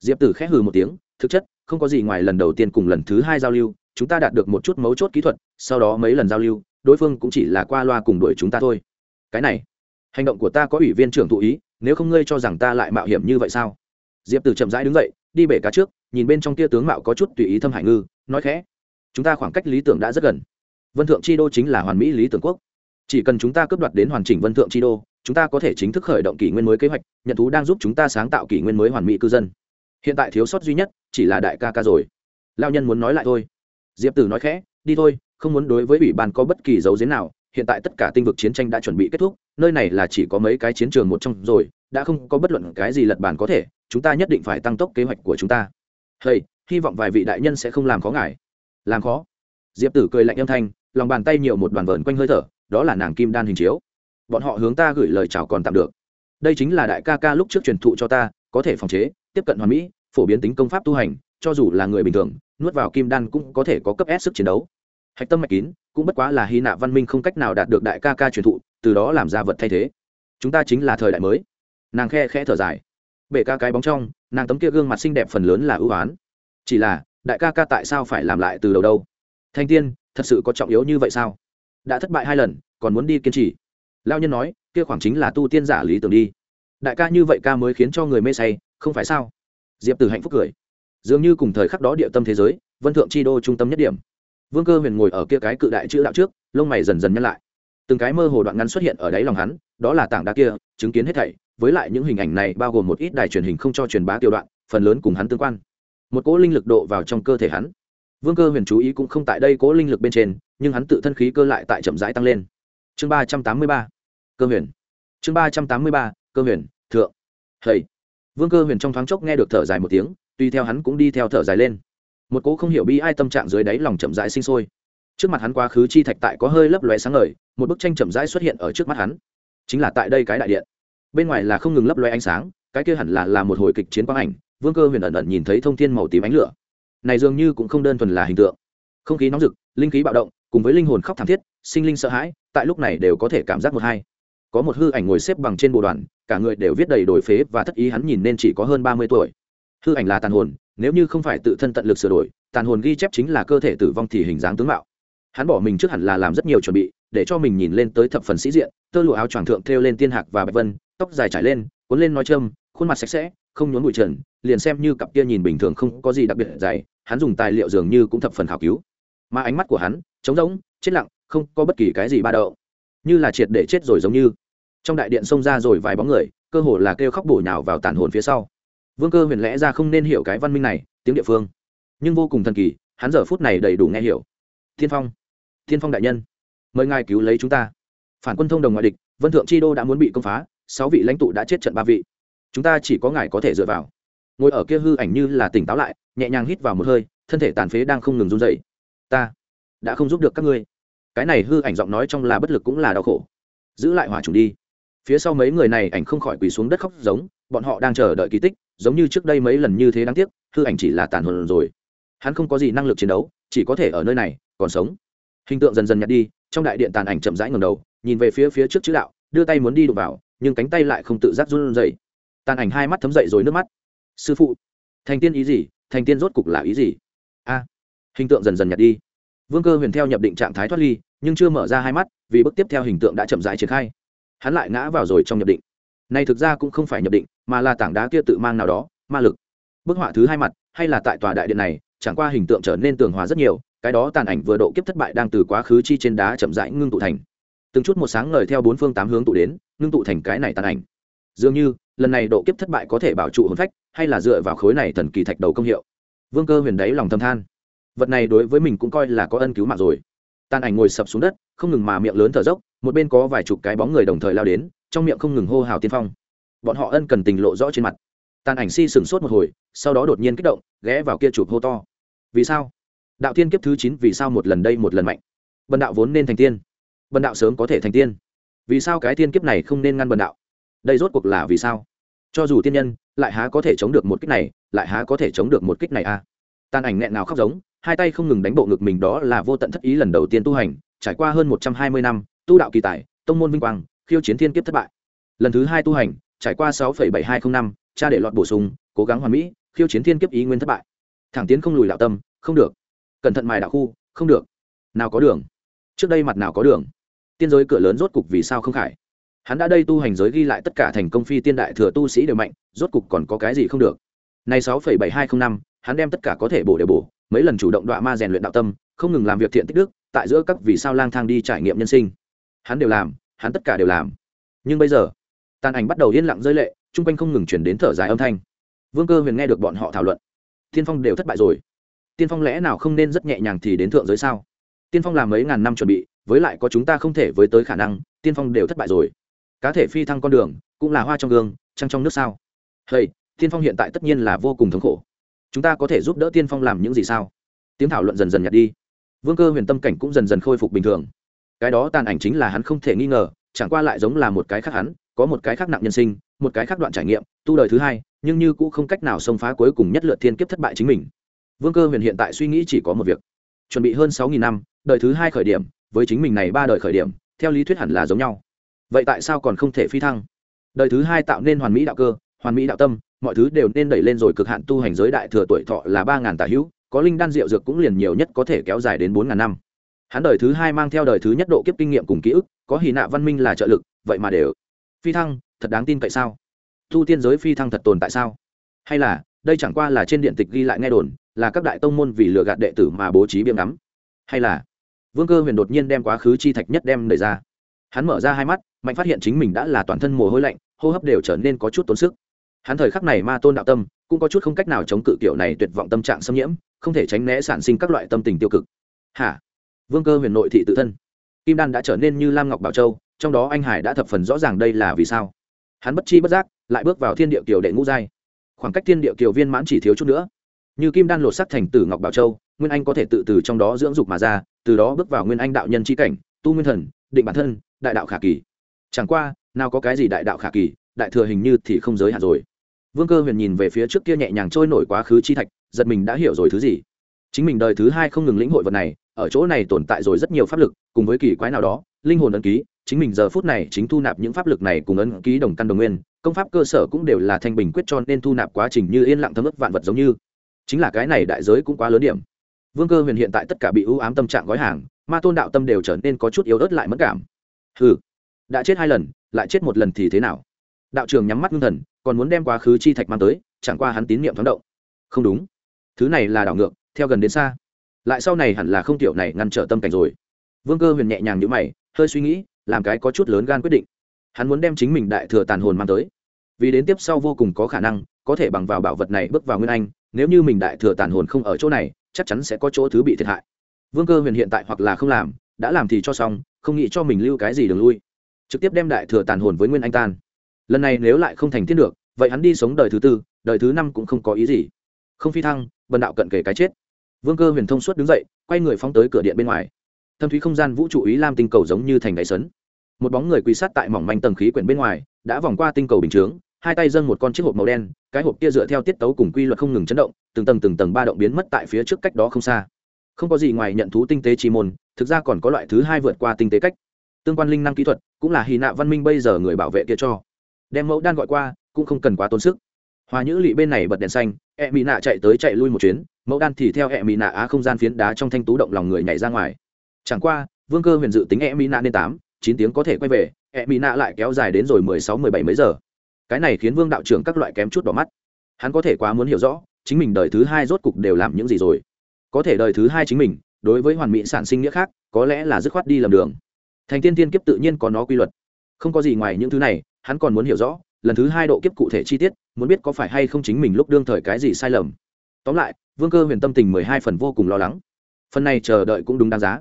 Diệp tử khẽ hừ một tiếng, thực chất, không có gì ngoài lần đầu tiên cùng lần thứ hai giao lưu chúng ta đạt được một chút mấu chốt kỹ thuật, sau đó mấy lần giao lưu, đối phương cũng chỉ là qua loa cùng đuổi chúng ta thôi. Cái này, hành động của ta có ủy viên trưởng thụ ý, nếu không ngươi cho rằng ta lại mạo hiểm như vậy sao? Diệp tử chậm rãi đứng dậy, đi bể cá trước, nhìn bên trong tia tướng mạo có chút tùy ý thâm hải ngư, nói khẽ, chúng ta khoảng cách lý tưởng đã rất gần. Vân thượng chi đô chính là hoàn mỹ lý tưởng quốc. Chỉ cần chúng ta cướp đoạt đến hoàn chỉnh vân thượng chi đô, chúng ta có thể chính thức khởi động kỷ nguyên mới kế hoạch, nhận thú đang giúp chúng ta sáng tạo kỷ nguyên mới hoàn mỹ cư dân. Hiện tại thiếu sót duy nhất chỉ là đại ca ca rồi. Lao nhân muốn nói lại thôi diệp tử nói khẽ, đi thôi, không muốn đối với ủy ban có bất kỳ dấu giếm nào, hiện tại tất cả tinh vực chiến tranh đã chuẩn bị kết thúc, nơi này là chỉ có mấy cái chiến trường một trong rồi, đã không có bất luận cái gì lật bàn có thể, chúng ta nhất định phải tăng tốc kế hoạch của chúng ta. Hey hy vọng vài vị đại nhân sẽ không làm khó ngài. Làm khó? Diệp tử cười lạnh âm thanh, lòng bàn tay nhiều một đoàn vờn quanh hơi thở, đó là nàng kim đan hình chiếu. Bọn họ hướng ta gửi lời chào còn tạm được. Đây chính là đại ca ca lúc trước truyền thụ cho ta, có thể phòng chế, tiếp cận hoàn mỹ, phổ biến tính công pháp tu hành cho dù là người bình thường, nuốt vào kim đan cũng có thể có cấp s sức chiến đấu. Hạch tâm mạch kín, cũng bất quá là hy nạ văn minh không cách nào đạt được đại ca ca truyền thụ, từ đó làm ra vật thay thế. Chúng ta chính là thời đại mới. Nàng khe khẽ thở dài. Bể ca cái bóng trong, nàng tấm kia gương mặt xinh đẹp phần lớn là ưu á chỉ là, đại ca ca tại sao phải làm lại từ đầu đâu? Thanh tiên, thật sự có trọng yếu như vậy sao? Đã thất bại hai lần, còn muốn đi kiên trì. Lao nhân nói, kia khoảng chính là tu tiên giả lý tưởng đi. Đại ca như vậy ca mới khiến cho người mê say, không phải sao? Diệp từ hạnh phúc cười dường như cùng thời khắc đó địa tâm thế giới, vân thượng chi đô trung tâm nhất điểm. Vương cơ huyền ngồi ở kia cái cự đại chữ đạo trước, lông mày dần dần nhăn lại. Từng cái mơ hồ đoạn ngắn xuất hiện ở đáy lòng hắn, đó là tảng đá kia, chứng kiến hết thảy, với lại những hình ảnh này bao gồm một ít đài truyền hình không cho truyền bá tiêu đoạn, phần lớn cùng hắn tương quan. Một cỗ linh lực độ vào trong cơ thể hắn. Vương cơ huyền chú ý cũng không tại đây cỗ linh lực bên trên, nhưng hắn tự thân khí cơ lại tại chậm rãi tăng lên. Chương ba trăm tám mươi ba, cơ huyền. Chương ba trăm tám mươi ba, cơ huyền, thượng. Thầy vương cơ huyền trong thoáng chốc nghe được thở dài một tiếng tuy theo hắn cũng đi theo thở dài lên. Một cỗ không hiểu bi ai tâm trạng dưới đáy lòng chậm rãi sinh sôi. Trước mặt hắn quá khứ chi thạch tại có hơi lấp lóe sáng ngời, một bức tranh chậm rãi xuất hiện ở trước mắt hắn. Chính là tại đây cái đại điện. Bên ngoài là không ngừng lấp lóe ánh sáng, cái kia hẳn là là một hồi kịch chiến quang ảnh, vương cơ huyền ẩn ẩn nhìn thấy thông thiên màu tím ánh lửa. Này dường như cũng không đơn thuần là hình tượng. Không khí nóng rực, linh khí bạo động, cùng với linh hồn khóc thảm thiết, sinh linh sợ hãi, tại lúc này đều có thể cảm giác một hai. Có một hư ảnh ngồi xếp bằng trên bộ đoàn, cả người đều viết đầy đổi phế và thất ý hắn nhìn nên chỉ có hơn ba mươi tuổi hư ảnh là tàn hồn, nếu như không phải tự thân tận lực sửa đổi, tàn hồn ghi chép chính là cơ thể tử vong thì hình dáng tướng mạo. Hắn bỏ mình trước hẳn là làm rất nhiều chuẩn bị, để cho mình nhìn lên tới thập phần sĩ diện, tơ lụa áo choàng thượng thêu lên tiên hạc và bạch vân, tóc dài trải lên, cuốn lên nói châm, khuôn mặt sạch sẽ, không nhốn bụi trần, liền xem như cặp kia nhìn bình thường không có gì đặc biệt dày, hắn dùng tài liệu dường như cũng thập phần khảo cứu. Mà ánh mắt của hắn, trống rỗng, chết lặng, không có bất kỳ cái gì ba đậu như là triệt để chết rồi giống như. Trong đại điện xông ra rồi vài bóng người, cơ hồ là kêu khóc bổ nhào vào tàn hồn phía sau vương cơ huyền lẽ ra không nên hiểu cái văn minh này, tiếng địa phương. Nhưng vô cùng thần kỳ, hắn giờ phút này đầy đủ nghe hiểu. Thiên phong thiên phong đại nhân, mời ngài cứu lấy chúng ta. Phản quân thông đồng ngoại địch, vân thượng chi đô đã muốn bị công phá, sáu vị lãnh tụ đã chết trận ba vị. Chúng ta chỉ có ngài có thể dựa vào. Ngồi ở kia hư ảnh như là tỉnh táo lại, nhẹ nhàng hít vào một hơi, thân thể tàn phế đang không ngừng run dậy ta đã không giúp được các ngươi. Cái này hư ảnh giọng nói trong là bất lực cũng là đau khổ. Giữ lại hỏa trùng đi. Phía sau mấy người này ảnh không khỏi quỳ xuống đất khóc giống, bọn họ đang chờ đợi kỳ tích giống như trước đây mấy lần như thế đáng tiếc, hư ảnh chỉ là tàn hồn rồi. Hắn không có gì năng lực chiến đấu, chỉ có thể ở nơi này, còn sống. Hình tượng dần dần nhặt đi, trong đại điện tàn ảnh chậm rãi ngầm đầu, nhìn về phía phía trước chữ đạo, đưa tay muốn đi đụng vào, nhưng cánh tay lại không tự giác run dậy tàn ảnh hai mắt thấm dậy rồi nước mắt. Sư phụ, thành tiên ý gì? Thành tiên rốt cục là ý gì? A. Hình tượng dần dần nhặt đi. Vương cơ huyền theo nhập định trạng thái thoát ly, nhưng chưa mở ra hai mắt, vì bước tiếp theo hình tượng đã chậm rãi triển khai. Hắn lại ngã vào rồi trong nhập định này thực ra cũng không phải nhập định, mà là tảng đá kia tự mang nào đó, ma lực. Bức họa thứ hai mặt, hay là tại tòa đại điện này, chẳng qua hình tượng trở nên tường hòa rất nhiều, cái đó tàn ảnh vừa độ kiếp thất bại đang từ quá khứ chi trên đá chậm rãi ngưng tụ thành. Từng chút một sáng ngời theo bốn phương tám hướng tụ đến, ngưng tụ thành cái này tàn ảnh. Dường như, lần này độ kiếp thất bại có thể bảo trụ hồn phách, hay là dựa vào khối này thần kỳ thạch đầu công hiệu. Vương cơ huyền đáy lòng thầm than. Vật này đối với mình cũng coi là có ân cứu mạng rồi. Tàn ảnh ngồi sập xuống đất, không ngừng mà miệng lớn thở dốc, một bên có vài chục cái bóng người đồng thời lao đến trong miệng không ngừng hô hào tiên phong. Bọn họ ân cần tình lộ rõ trên mặt. Tàn ảnh si sửng sốt một hồi, sau đó đột nhiên kích động, ghé vào kia chụp hô to. Vì sao? Đạo tiên kiếp thứ chín, vì sao một lần đây một lần mạnh? Bần đạo vốn nên thành tiên. Bần đạo sớm có thể thành tiên. Vì sao cái tiên kiếp này không nên ngăn bần đạo? Đây rốt cuộc là vì sao? Cho dù tiên nhân, lại há có thể chống được một kích này, lại há có thể chống được một kích này a à? tàn ảnh nghẹn nào khóc giống, hai tay không ngừng đánh bộ ngực mình đó là vô tận thất ý lần đầu tiên tu hành, trải qua hơn một trăm hai mươi năm, tu đạo kỳ tài, tông môn vinh quang khiêu chiến thiên kiếp thất bại. Lần thứ hai tu hành, trải qua sáu bảy hai t năm, cha để lọt bổ sung, cố gắng hoàn mỹ, khiêu chiến thiên kiếp ý nguyên thất bại. Thẳng tiến không lùi đạo tâm, không được. Cẩn thận mài đạo khu, không được. Nào có đường. Trước đây mặt nào có đường. Tiên giới cửa lớn rốt cục vì sao không khải? Hắn đã đây tu hành giới ghi lại tất cả thành công phi tiên đại thừa tu sĩ đều mạnh, rốt cục còn có cái gì không được. Này sáu bảy hai t năm, hắn đem tất cả có thể bổ đều bổ, mấy lần chủ động đọa ma rèn luyện đạo tâm, không ngừng làm việc thiện tích đức, tại giữa các vì sao lang thang đi trải nghiệm nhân sinh. Hắn đều làm hắn tất cả đều làm. Nhưng bây giờ, tàn ảnh bắt đầu yên lặng rơi lệ, chung quanh không ngừng chuyển đến thở dài âm thanh. Vương cơ huyền nghe được bọn họ thảo luận. Tiên phong đều thất bại rồi. Tiên phong lẽ nào không nên rất nhẹ nhàng thì đến thượng giới sao? Tiên phong làm mấy ngàn năm chuẩn bị, với lại có chúng ta không thể với tới khả năng, tiên phong đều thất bại rồi. Cá thể phi thăng con đường, cũng là hoa trong gương, trăng trong nước sao? Hay tiên phong hiện tại tất nhiên là vô cùng thống khổ. Chúng ta có thể giúp đỡ tiên phong làm những gì sao? Tiếng thảo luận dần dần nhạt đi. Vương cơ huyền tâm cảnh cũng dần dần khôi phục bình thường cái đó tàn ảnh chính là hắn không thể nghi ngờ, chẳng qua lại giống là một cái khác hắn, có một cái khác nặng nhân sinh, một cái khác đoạn trải nghiệm, tu đời thứ hai, nhưng như cũng không cách nào xông phá cuối cùng nhất lượt thiên kiếp thất bại chính mình. Vương cơ huyền hiện tại suy nghĩ chỉ có một việc, chuẩn bị hơn sáu nghìn năm, đời thứ hai khởi điểm, với chính mình này ba đời khởi điểm, theo lý thuyết hẳn là giống nhau. Vậy tại sao còn không thể phi thăng? Đời thứ hai tạo nên hoàn mỹ đạo cơ, hoàn mỹ đạo tâm, mọi thứ đều nên đẩy lên rồi cực hạn tu hành giới đại thừa tuổi thọ là ba ngàn tả hữu, có linh đan rượu dược cũng liền nhiều nhất có thể kéo dài đến bốn ngàn năm hắn đời thứ hai mang theo đời thứ nhất độ kiếp kinh nghiệm cùng ký ức, có hì nạ văn minh là trợ lực, vậy mà đều. Phi thăng, thật đáng tin cậy sao? Thu tiên giới phi thăng thật tồn tại sao? Hay là, đây chẳng qua là trên điện tịch ghi lại nghe đồn, là các đại tông môn vì lừa gạt đệ tử mà bố trí biếm ngắm. Hay là, vương cơ huyền đột nhiên đem quá khứ chi thạch nhất đem đời ra. Hắn mở ra hai mắt, mạnh phát hiện chính mình đã là toàn thân mồ hôi lạnh, hô hấp đều trở nên có chút tốn sức. Hắn thời khắc này ma tôn đạo tâm, cũng có chút không cách nào chống cự kiểu này tuyệt vọng tâm trạng xâm nhiễm, không thể tránh né sản sinh các loại tâm tình tiêu cực. Hả? Vương cơ huyền nội thị tự thân. Kim đan đã trở nên như lam ngọc bảo châu, trong đó anh hải đã thập phần rõ ràng đây là vì sao. Hắn bất chi bất giác, lại bước vào thiên địa kiều đệ ngũ giai. Khoảng cách thiên địa kiều viên mãn chỉ thiếu chút nữa. Như kim đan lột sắc thành tử ngọc bảo châu, nguyên anh có thể tự từ trong đó dưỡng dục mà ra, từ đó bước vào nguyên anh đạo nhân c h i cảnh, tu nguyên thần, định bản thân, đại đạo khả kỳ. Chẳng qua, nào có cái gì đại đạo khả kỳ, đại thừa hình như thì không giới hạn rồi. Vương cơ huyền nhìn về phía trước kia nhẹ nhàng trôi nổi quá khứ chi thạch, giật mình đã hiểu rồi thứ gì. Chính mình đời thứ hai không ngừng lĩnh hội vật này ở chỗ này tồn tại rồi rất nhiều pháp lực, cùng với kỳ quái nào đó, linh hồn ấn ký, chính mình giờ phút này chính thu nạp những pháp lực này cùng ấn ký đồng căn đồng nguyên, công pháp cơ sở cũng đều là thanh bình quyết cho nên thu nạp quá trình như yên lặng thấm ức vạn vật giống như. Chính là cái này đại giới cũng quá lớn điểm. Vương cơ huyền hiện tại tất cả bị ưu ám tâm trạng gói hàng, ma tôn đạo tâm đều trở nên có chút yếu ớt lại mất cảm. Ừ đã chết hai lần, lại chết một lần thì thế nào? Đạo trường nhắm mắt ngưng thần, còn muốn đem quá khứ chi thạch mang tới, chẳng qua hắn tín nhiệm thoáng động. Không đúng. Thứ này là đảo ngược, theo gần đến xa lại sau này hẳn là không tiểu này ngăn trở tâm cảnh rồi. Vương cơ huyền nhẹ nhàng nhữ mày, hơi suy nghĩ, làm cái có chút lớn gan quyết định. Hắn muốn đem chính mình đại thừa tàn hồn mang tới. Vì đến tiếp sau vô cùng có khả năng, có thể bằng vào bảo vật này bước vào nguyên anh, nếu như mình đại thừa tàn hồn không ở chỗ này, chắc chắn sẽ có chỗ thứ bị thiệt hại. Vương cơ huyền hiện tại hoặc là không làm, đã làm thì cho xong, không nghĩ cho mình lưu cái gì đường lui. Trực tiếp đem đại thừa tàn hồn với nguyên anh tan. Lần này nếu lại không thành thiết được, vậy hắn đi sống đời thứ tư, đời thứ năm cũng không có ý gì. Không phi thăng, bần đạo cận kề cái chết vương cơ huyền thông suốt đứng dậy, quay người phóng tới cửa điện bên ngoài. Thâm thúy không gian vũ trụ ý lam tinh cầu giống như thành đáy sấn. Một bóng người quỳ sát tại mỏng manh tầng khí quyển bên ngoài, đã vòng qua tinh cầu bình chướng, hai tay dâng một con chiếc hộp màu đen, cái hộp kia dựa theo tiết tấu cùng quy luật không ngừng chấn động, từng tầng từng tầng ba động biến mất tại phía trước cách đó không xa. Không có gì ngoài nhận thú tinh tế chi môn, thực ra còn có loại thứ hai vượt qua tinh tế cách. Tương quan linh năng kỹ thuật, cũng là hy nạ văn minh bây giờ người bảo vệ kia cho. Đem mẫu đan gọi qua, cũng không cần quá tốn sức hòa nhữ lỵ bên này bật đèn xanh e mỹ nạ chạy tới chạy lui một chuyến, mẫu đan thì theo e mỹ nạ á không gian phiến đá trong thanh tú động lòng người nhảy ra ngoài. Chẳng qua, vương cơ huyền dự tính e mỹ nạ nên tám, chín tiếng có thể quay về e mỹ nạ lại kéo dài đến rồi mười sáu, mười bảy mấy giờ. Cái này khiến vương đạo trưởng các loại kém chút đỏ mắt. Hắn có thể quá muốn hiểu rõ, chính mình đời thứ hai rốt cục đều làm những gì rồi. Có thể đời thứ hai chính mình, đối với hoàn mỹ sản sinh nghĩa khác, có lẽ là dứt khoát đi lầm đường. Thành tiên tiên kiếp tự nhiên có nó quy luật. Không có gì ngoài những thứ này, hắn còn muốn hiểu rõ, lần thứ hai độ kiếp cụ thể chi tiết muốn biết có phải hay không chính mình lúc đương thời cái gì sai lầm. Tóm lại, vương cơ huyền tâm tình mười hai phần vô cùng lo lắng. Phần này chờ đợi cũng đúng đáng giá.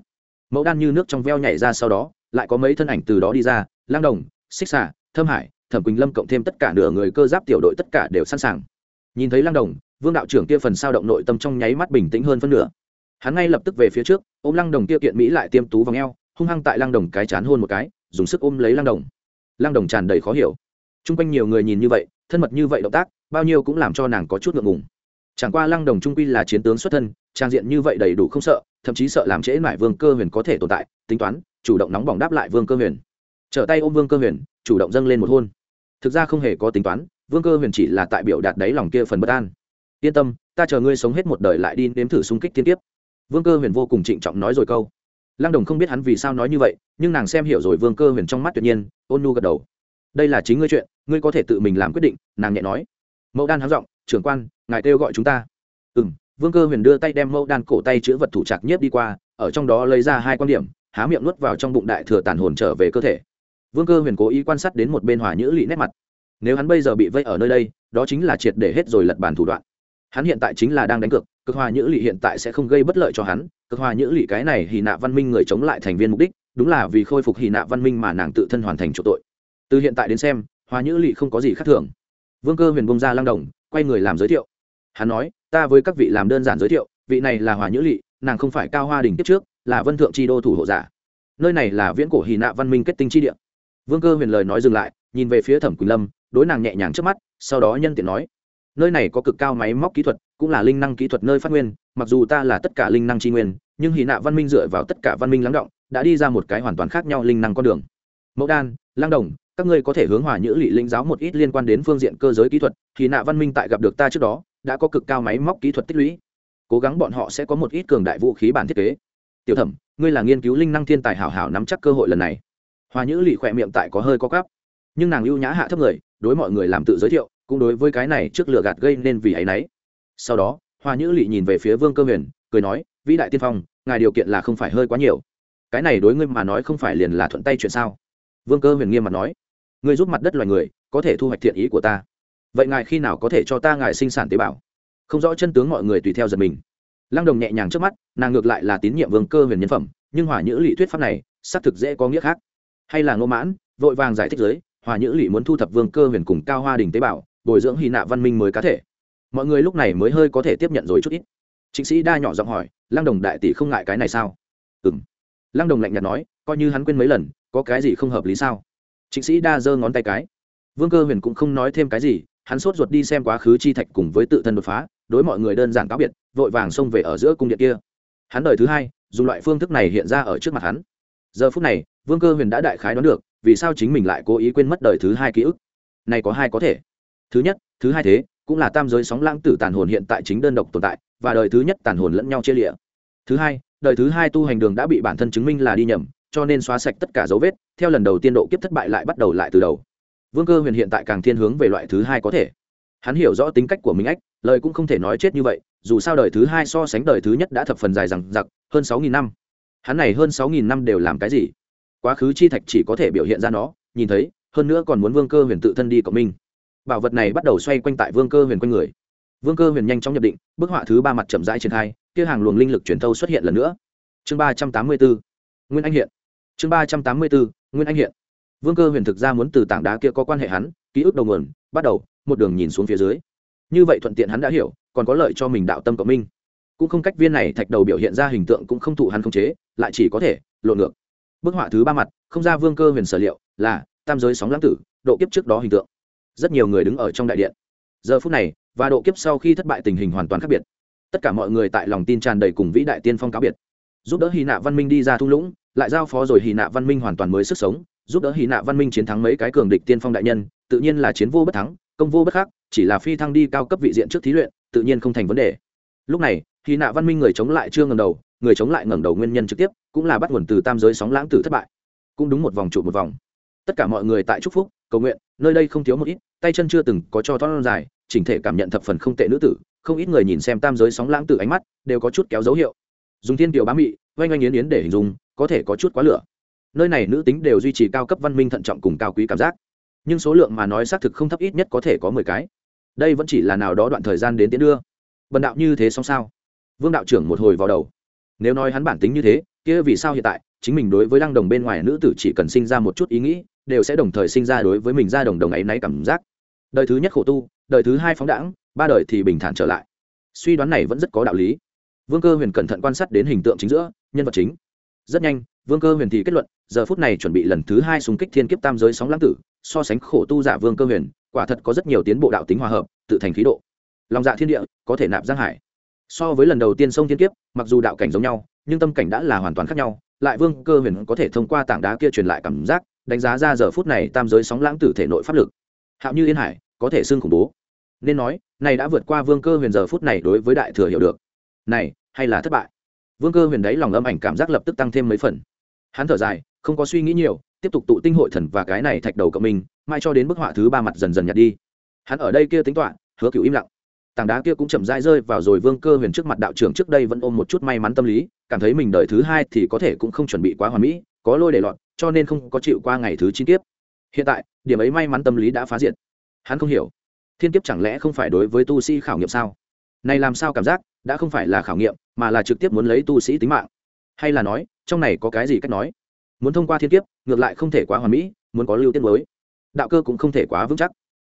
Mẫu đan như nước trong veo nhảy ra sau đó, lại có mấy thân ảnh từ đó đi ra, lang đồng, xích xả thâm hải, thẩm quỳnh lâm cộng thêm tất cả nửa người cơ giáp tiểu đội tất cả đều sẵn sàng. Nhìn thấy lang đồng, vương đạo trưởng kia phần sao động nội tâm trong nháy mắt bình tĩnh hơn phân nửa. Hắn ngay lập tức về phía trước, ôm lăng đồng kia kiện mỹ lại tiêm tú vào ngheo hung hăng tại lăng đồng cái chán hôn một cái, dùng sức ôm lấy lăng đồng. Lăng đồng tràn đầy khó hiểu. T r u n g quanh nhiều người nhìn như vậy thân mật như vậy động tác, bao nhiêu cũng làm cho nàng có chút ngượng ngùng. Chẳng qua lăng đồng trung quy là chiến tướng xuất thân, trang diện như vậy đầy đủ không sợ, thậm chí sợ làm trễ mải vương cơ huyền có thể tồn tại, tính toán, chủ động nóng bỏng đáp lại vương cơ huyền. Trở tay ôm vương cơ huyền, chủ động dâng lên một hôn. Thực ra không hề có tính toán, vương cơ huyền chỉ là tại biểu đạt đáy lòng kia phần bất an. Yên tâm, ta chờ ngươi sống hết một đời lại đi nếm thử xung kích thiên tiếp vương cơ huyền vô cùng trịnh trọng nói rồi câu. Lăng đồng không biết hắn vì sao nói như vậy, nhưng nàng xem hiểu rồi vương cơ huyền trong mắt tuyệt nhiên, ôn nu gật đầu. Đây là chính ngươi chuyện ngươi có thể tự mình làm quyết định, nàng nhẹ nói. Mẫu đan háng giọng, trưởng quan, ngài kêu gọi chúng ta. Ừ m vương cơ huyền đưa tay đem mẫu đan cổ tay chữ vật thủ trạc nhiếp đi qua, ở trong đó lấy ra hai quan điểm, há miệng nuốt vào trong bụng đại thừa tàn hồn trở về cơ thể. Vương cơ huyền cố ý quan sát đến một bên hòa nhữ lị nét mặt. Nếu hắn bây giờ bị vây ở nơi đây, đó chính là triệt để hết rồi lật bàn thủ đoạn. Hắn hiện tại chính là đang đánh cược, cực hòa nhữ lị hiện tại sẽ không gây bất lợi cho hắn. Cực hòa nhữ lị cái này hì nạ văn minh người chống lại thành viên mục đích, đúng là vì khôi phục hì nạ văn minh mà nàng tự thân hoàn thành chỗ tội. Từ hiện tại đến xem hoa nhữ lỵ không có gì khác thường. Vương cơ huyền bông ra lang đồng, quay người làm giới thiệu. Hắn nói, ta với các vị làm đơn giản giới thiệu, vị này là hòa nhữ lỵ nàng không phải cao hoa đình tiếp trước, là vân thượng tri đô thủ hộ giả. Nơi này là viễn cổ hì nạ văn minh kết tinh tri địa. Vương cơ huyền lời nói dừng lại, nhìn về phía thẩm quỳnh lâm, đối nàng nhẹ nhàng trước mắt, sau đó nhân tiện nói, nơi này có cực cao máy móc kỹ thuật, cũng là linh năng kỹ thuật nơi phát nguyên, mặc dù ta là tất cả linh năng tri nguyên, nhưng hì nạ văn minh dựa vào tất cả văn minh lắng động, đã đi ra một cái hoàn toàn khác nhau linh năng con đường. Mẫu đan lang đồng các ngươi có thể hướng hòa nhữ lị linh giáo một ít liên quan đến phương diện cơ giới kỹ thuật, thì nạ văn minh tại gặp được ta trước đó, đã có cực cao máy móc kỹ thuật tích lũy. Cố gắng bọn họ sẽ có một ít cường đại vũ khí bản thiết kế. Tiểu thẩm, ngươi là nghiên cứu linh năng thiên tài hảo hảo nắm chắc cơ hội lần này. Hòa nhữ lị khỏe miệng tại có hơi có cắp nhưng nàng ưu nhã hạ thấp người, đối mọi người làm tự giới thiệu, cũng đối với cái này trước lửa gạt gây nên vì áy náy. Sau đó, hòa nhữ lỵ nhìn về phía vương cơ huyền, cười nói, vĩ đại tiên phong, ngài điều kiện là không phải hơi quá nhiều. Cái này đối ngươi mà nói không phải liền là thuận tay chuyện sao? Vương cơ huyền nghiêm mặt nói ngươi giúp mặt đất loài người, có thể thu hoạch thiện ý của ta. Vậy ngài khi nào có thể cho ta ngài sinh sản tế bào? Không rõ chân tướng mọi người tùy theo giật mình. Lăng đồng nhẹ nhàng trước mắt, nàng ngược lại là tín nhiệm vương cơ huyền nhân phẩm, nhưng hỏa nhữ lị thuyết pháp này, xác thực dễ có nghĩa khác. Hay là ngô mãn, vội vàng giải thích giới Hòa nhữ lị muốn thu thập vương cơ huyền cùng cao hoa đình tế bào, bồi dưỡng hy nạ văn minh mới cá thể. Mọi người lúc này mới hơi có thể tiếp nhận rồi chút ít. Chính sĩ đa nhỏ giọng hỏi, lăng đồng đại tỷ không ngại cái này sao? Ừ m lăng đồng lạnh nhạt nói, coi như hắn quên mấy lần, có cái gì không hợp lý sao? Chính sĩ đa giơ ngón tay cái. Vương cơ huyền cũng không nói thêm cái gì, hắn sốt ruột đi xem quá khứ chi thạch cùng với tự thân đột phá, đối mọi người đơn giản cáo biệt, vội vàng xông về ở giữa cung điện kia. Hắn đời thứ hai, dùng loại phương thức này hiện ra ở trước mặt hắn. Giờ phút này, vương cơ huyền đã đại khái đoán được, vì sao chính mình lại cố ý quên mất đời thứ hai ký ức. Này có hai có thể. Thứ nhất, thứ hai thế, cũng là tam giới sóng lãng tử tàn hồn hiện tại chính đơn độc tồn tại, và đời thứ nhất tàn hồn lẫn nhau chia lịa. Thứ hai, đời thứ hai tu hành đường đã bị bản thân chứng minh là đi nhầm cho nên xóa sạch tất cả dấu vết, theo lần đầu tiên độ kiếp thất bại lại bắt đầu lại từ đầu. Vương cơ huyền hiện tại càng thiên hướng về loại thứ hai có thể. Hắn hiểu rõ tính cách của mình ách, lời cũng không thể nói chết như vậy, dù sao đời thứ hai so sánh đời thứ nhất đã thập phần dài rằng giặc hơn sáu nghìn năm. Hắn này hơn sáu nghìn năm đều làm cái gì? Quá khứ chi thạch chỉ có thể biểu hiện ra nó, nhìn thấy, hơn nữa còn muốn vương cơ huyền tự thân đi cộng minh. Bảo vật này bắt đầu xoay quanh tại vương cơ huyền quanh người. Vương cơ huyền nhanh chóng nhập định, bức họa thứ ba mặt chậm rãi triển khai, kia hàng luồng linh lực truyền thâu xuất hiện lần nữa. Chương ba trăm tám mươi bốn nguyên anh hiện. Chương ba trăm tám mươi bốn, nguyên anh hiện. Vương cơ huyền thực ra muốn từ tảng đá kia có quan hệ hắn, ký ức đầu nguồn, bắt đầu, một đường nhìn xuống phía dưới. Như vậy thuận tiện hắn đã hiểu, còn có lợi cho mình đạo tâm cộng minh cũng không cách viên này thạch đầu biểu hiện ra hình tượng cũng không thụ hắn khống chế, lại chỉ có thể lộn ngược. Bức họa thứ ba mặt, không ra vương cơ huyền sở liệu, là tam giới sóng lãng tử, độ kiếp trước đó hình tượng. Rất nhiều người đứng ở trong đại điện. Giờ phút này, và độ kiếp sau khi thất bại tình hình hoàn toàn khác biệt. Tất cả mọi người tại lòng tin tràn đầy cùng vĩ đại tiên phong cáo biệt giúp đỡ hy nạ văn minh đi ra thung lũng, lại giao phó rồi hy nạ văn minh hoàn toàn mới sức sống, giúp đỡ hy nạ văn minh chiến thắng mấy cái cường địch tiên phong đại nhân, tự nhiên là chiến vô bất thắng, công vô bất khắc, chỉ là phi thăng đi cao cấp vị diện trước thí luyện, tự nhiên không thành vấn đề. Lúc này, hy nạ văn minh người chống lại chưa ngầm đầu, người chống lại ngẩng đầu nguyên nhân trực tiếp, cũng là bắt nguồn từ tam giới sóng lãng tử thất bại. Cũng đúng một vòng trụ một vòng. Tất cả mọi người tại chúc phúc, cầu nguyện, nơi đây không thiếu một ít, tay chân chưa từng có cho thoát dài, chỉnh thể cảm nhận thập phần không tệ nữ tử, không ít người nhìn xem tam giới sóng lãng tử ánh mắt, đều có chút kéo dấu hiệu dùng thiên kiều bá mị, oanh oanh yến yến để hình dung, có thể có chút quá lửa. Nơi này nữ tính đều duy trì cao cấp văn minh thận trọng cùng cao quý cảm giác. Nhưng số lượng mà nói xác thực không thấp ít nhất có thể có mười cái. Đây vẫn chỉ là nào đó đoạn thời gian đến tiến đưa. Bần đạo như thế xong sao? Vương đạo trưởng một hồi vào đầu. Nếu nói hắn bản tính như thế, kia vì sao hiện tại, chính mình đối với lăng đồng bên ngoài nữ tử chỉ cần sinh ra một chút ý nghĩ, đều sẽ đồng thời sinh ra đối với mình ra đồng đồng ấy náy cảm giác. Đời thứ nhất khổ tu, đời thứ hai phóng đãng, ba đời thì bình thản trở lại. Suy đoán này vẫn rất có đạo lý vương cơ huyền cẩn thận quan sát đến hình tượng chính giữa, nhân vật chính. Rất nhanh, vương cơ huyền thì kết luận, giờ phút này chuẩn bị lần thứ hai xung kích thiên kiếp tam giới sóng lãng tử, so sánh khổ tu giả vương cơ huyền, quả thật có rất nhiều tiến bộ đạo tính hòa hợp, tự thành khí độ. Lòng dạ thiên địa, có thể nạp giang hải. So với lần đầu tiên sông thiên kiếp, mặc dù đạo cảnh giống nhau, nhưng tâm cảnh đã là hoàn toàn khác nhau, lại vương cơ huyền có thể thông qua tảng đá kia truyền lại cảm giác, đánh giá ra giờ phút này tam giới sóng lãng tử thể nội pháp lực. Hạo như yên hải, có thể xưng khủng bố. Nên nói, này đã vượt qua vương cơ huyền giờ phút này đối với đại thừa hiểu được này, hay là thất bại? Vương cơ huyền đấy lòng âm ảnh cảm giác lập tức tăng thêm mấy phần. Hắn thở dài, không có suy nghĩ nhiều, tiếp tục tụ tinh hội thần và cái này thạch đầu cộng mình mai cho đến bức họa thứ ba mặt dần dần nhạt đi. Hắn ở đây kia tính toạ hứa cựu im lặng. Tảng đá kia cũng chậm rãi rơi vào rồi vương cơ huyền trước mặt đạo trưởng trước đây vẫn ôm một chút may mắn tâm lý, cảm thấy mình đời thứ hai thì có thể cũng không chuẩn bị quá hoàn mỹ, có lôi để lọt, cho nên không có chịu qua ngày thứ chín tiếp hiện tại, điểm ấy may mắn tâm lý đã phá diện hắn không hiểu, thiên kiếp chẳng lẽ không phải đối với tu sĩ khảo nghiệm sao? Này làm sao cảm giác đã không phải là khảo nghiệm, mà là trực tiếp muốn lấy tu sĩ tính mạng. Hay là nói, trong này có cái gì cách nói? Muốn thông qua thiên kiếp, ngược lại không thể quá hoàn mỹ, muốn có lưu tiết mới. Đạo cơ cũng không thể quá vững chắc.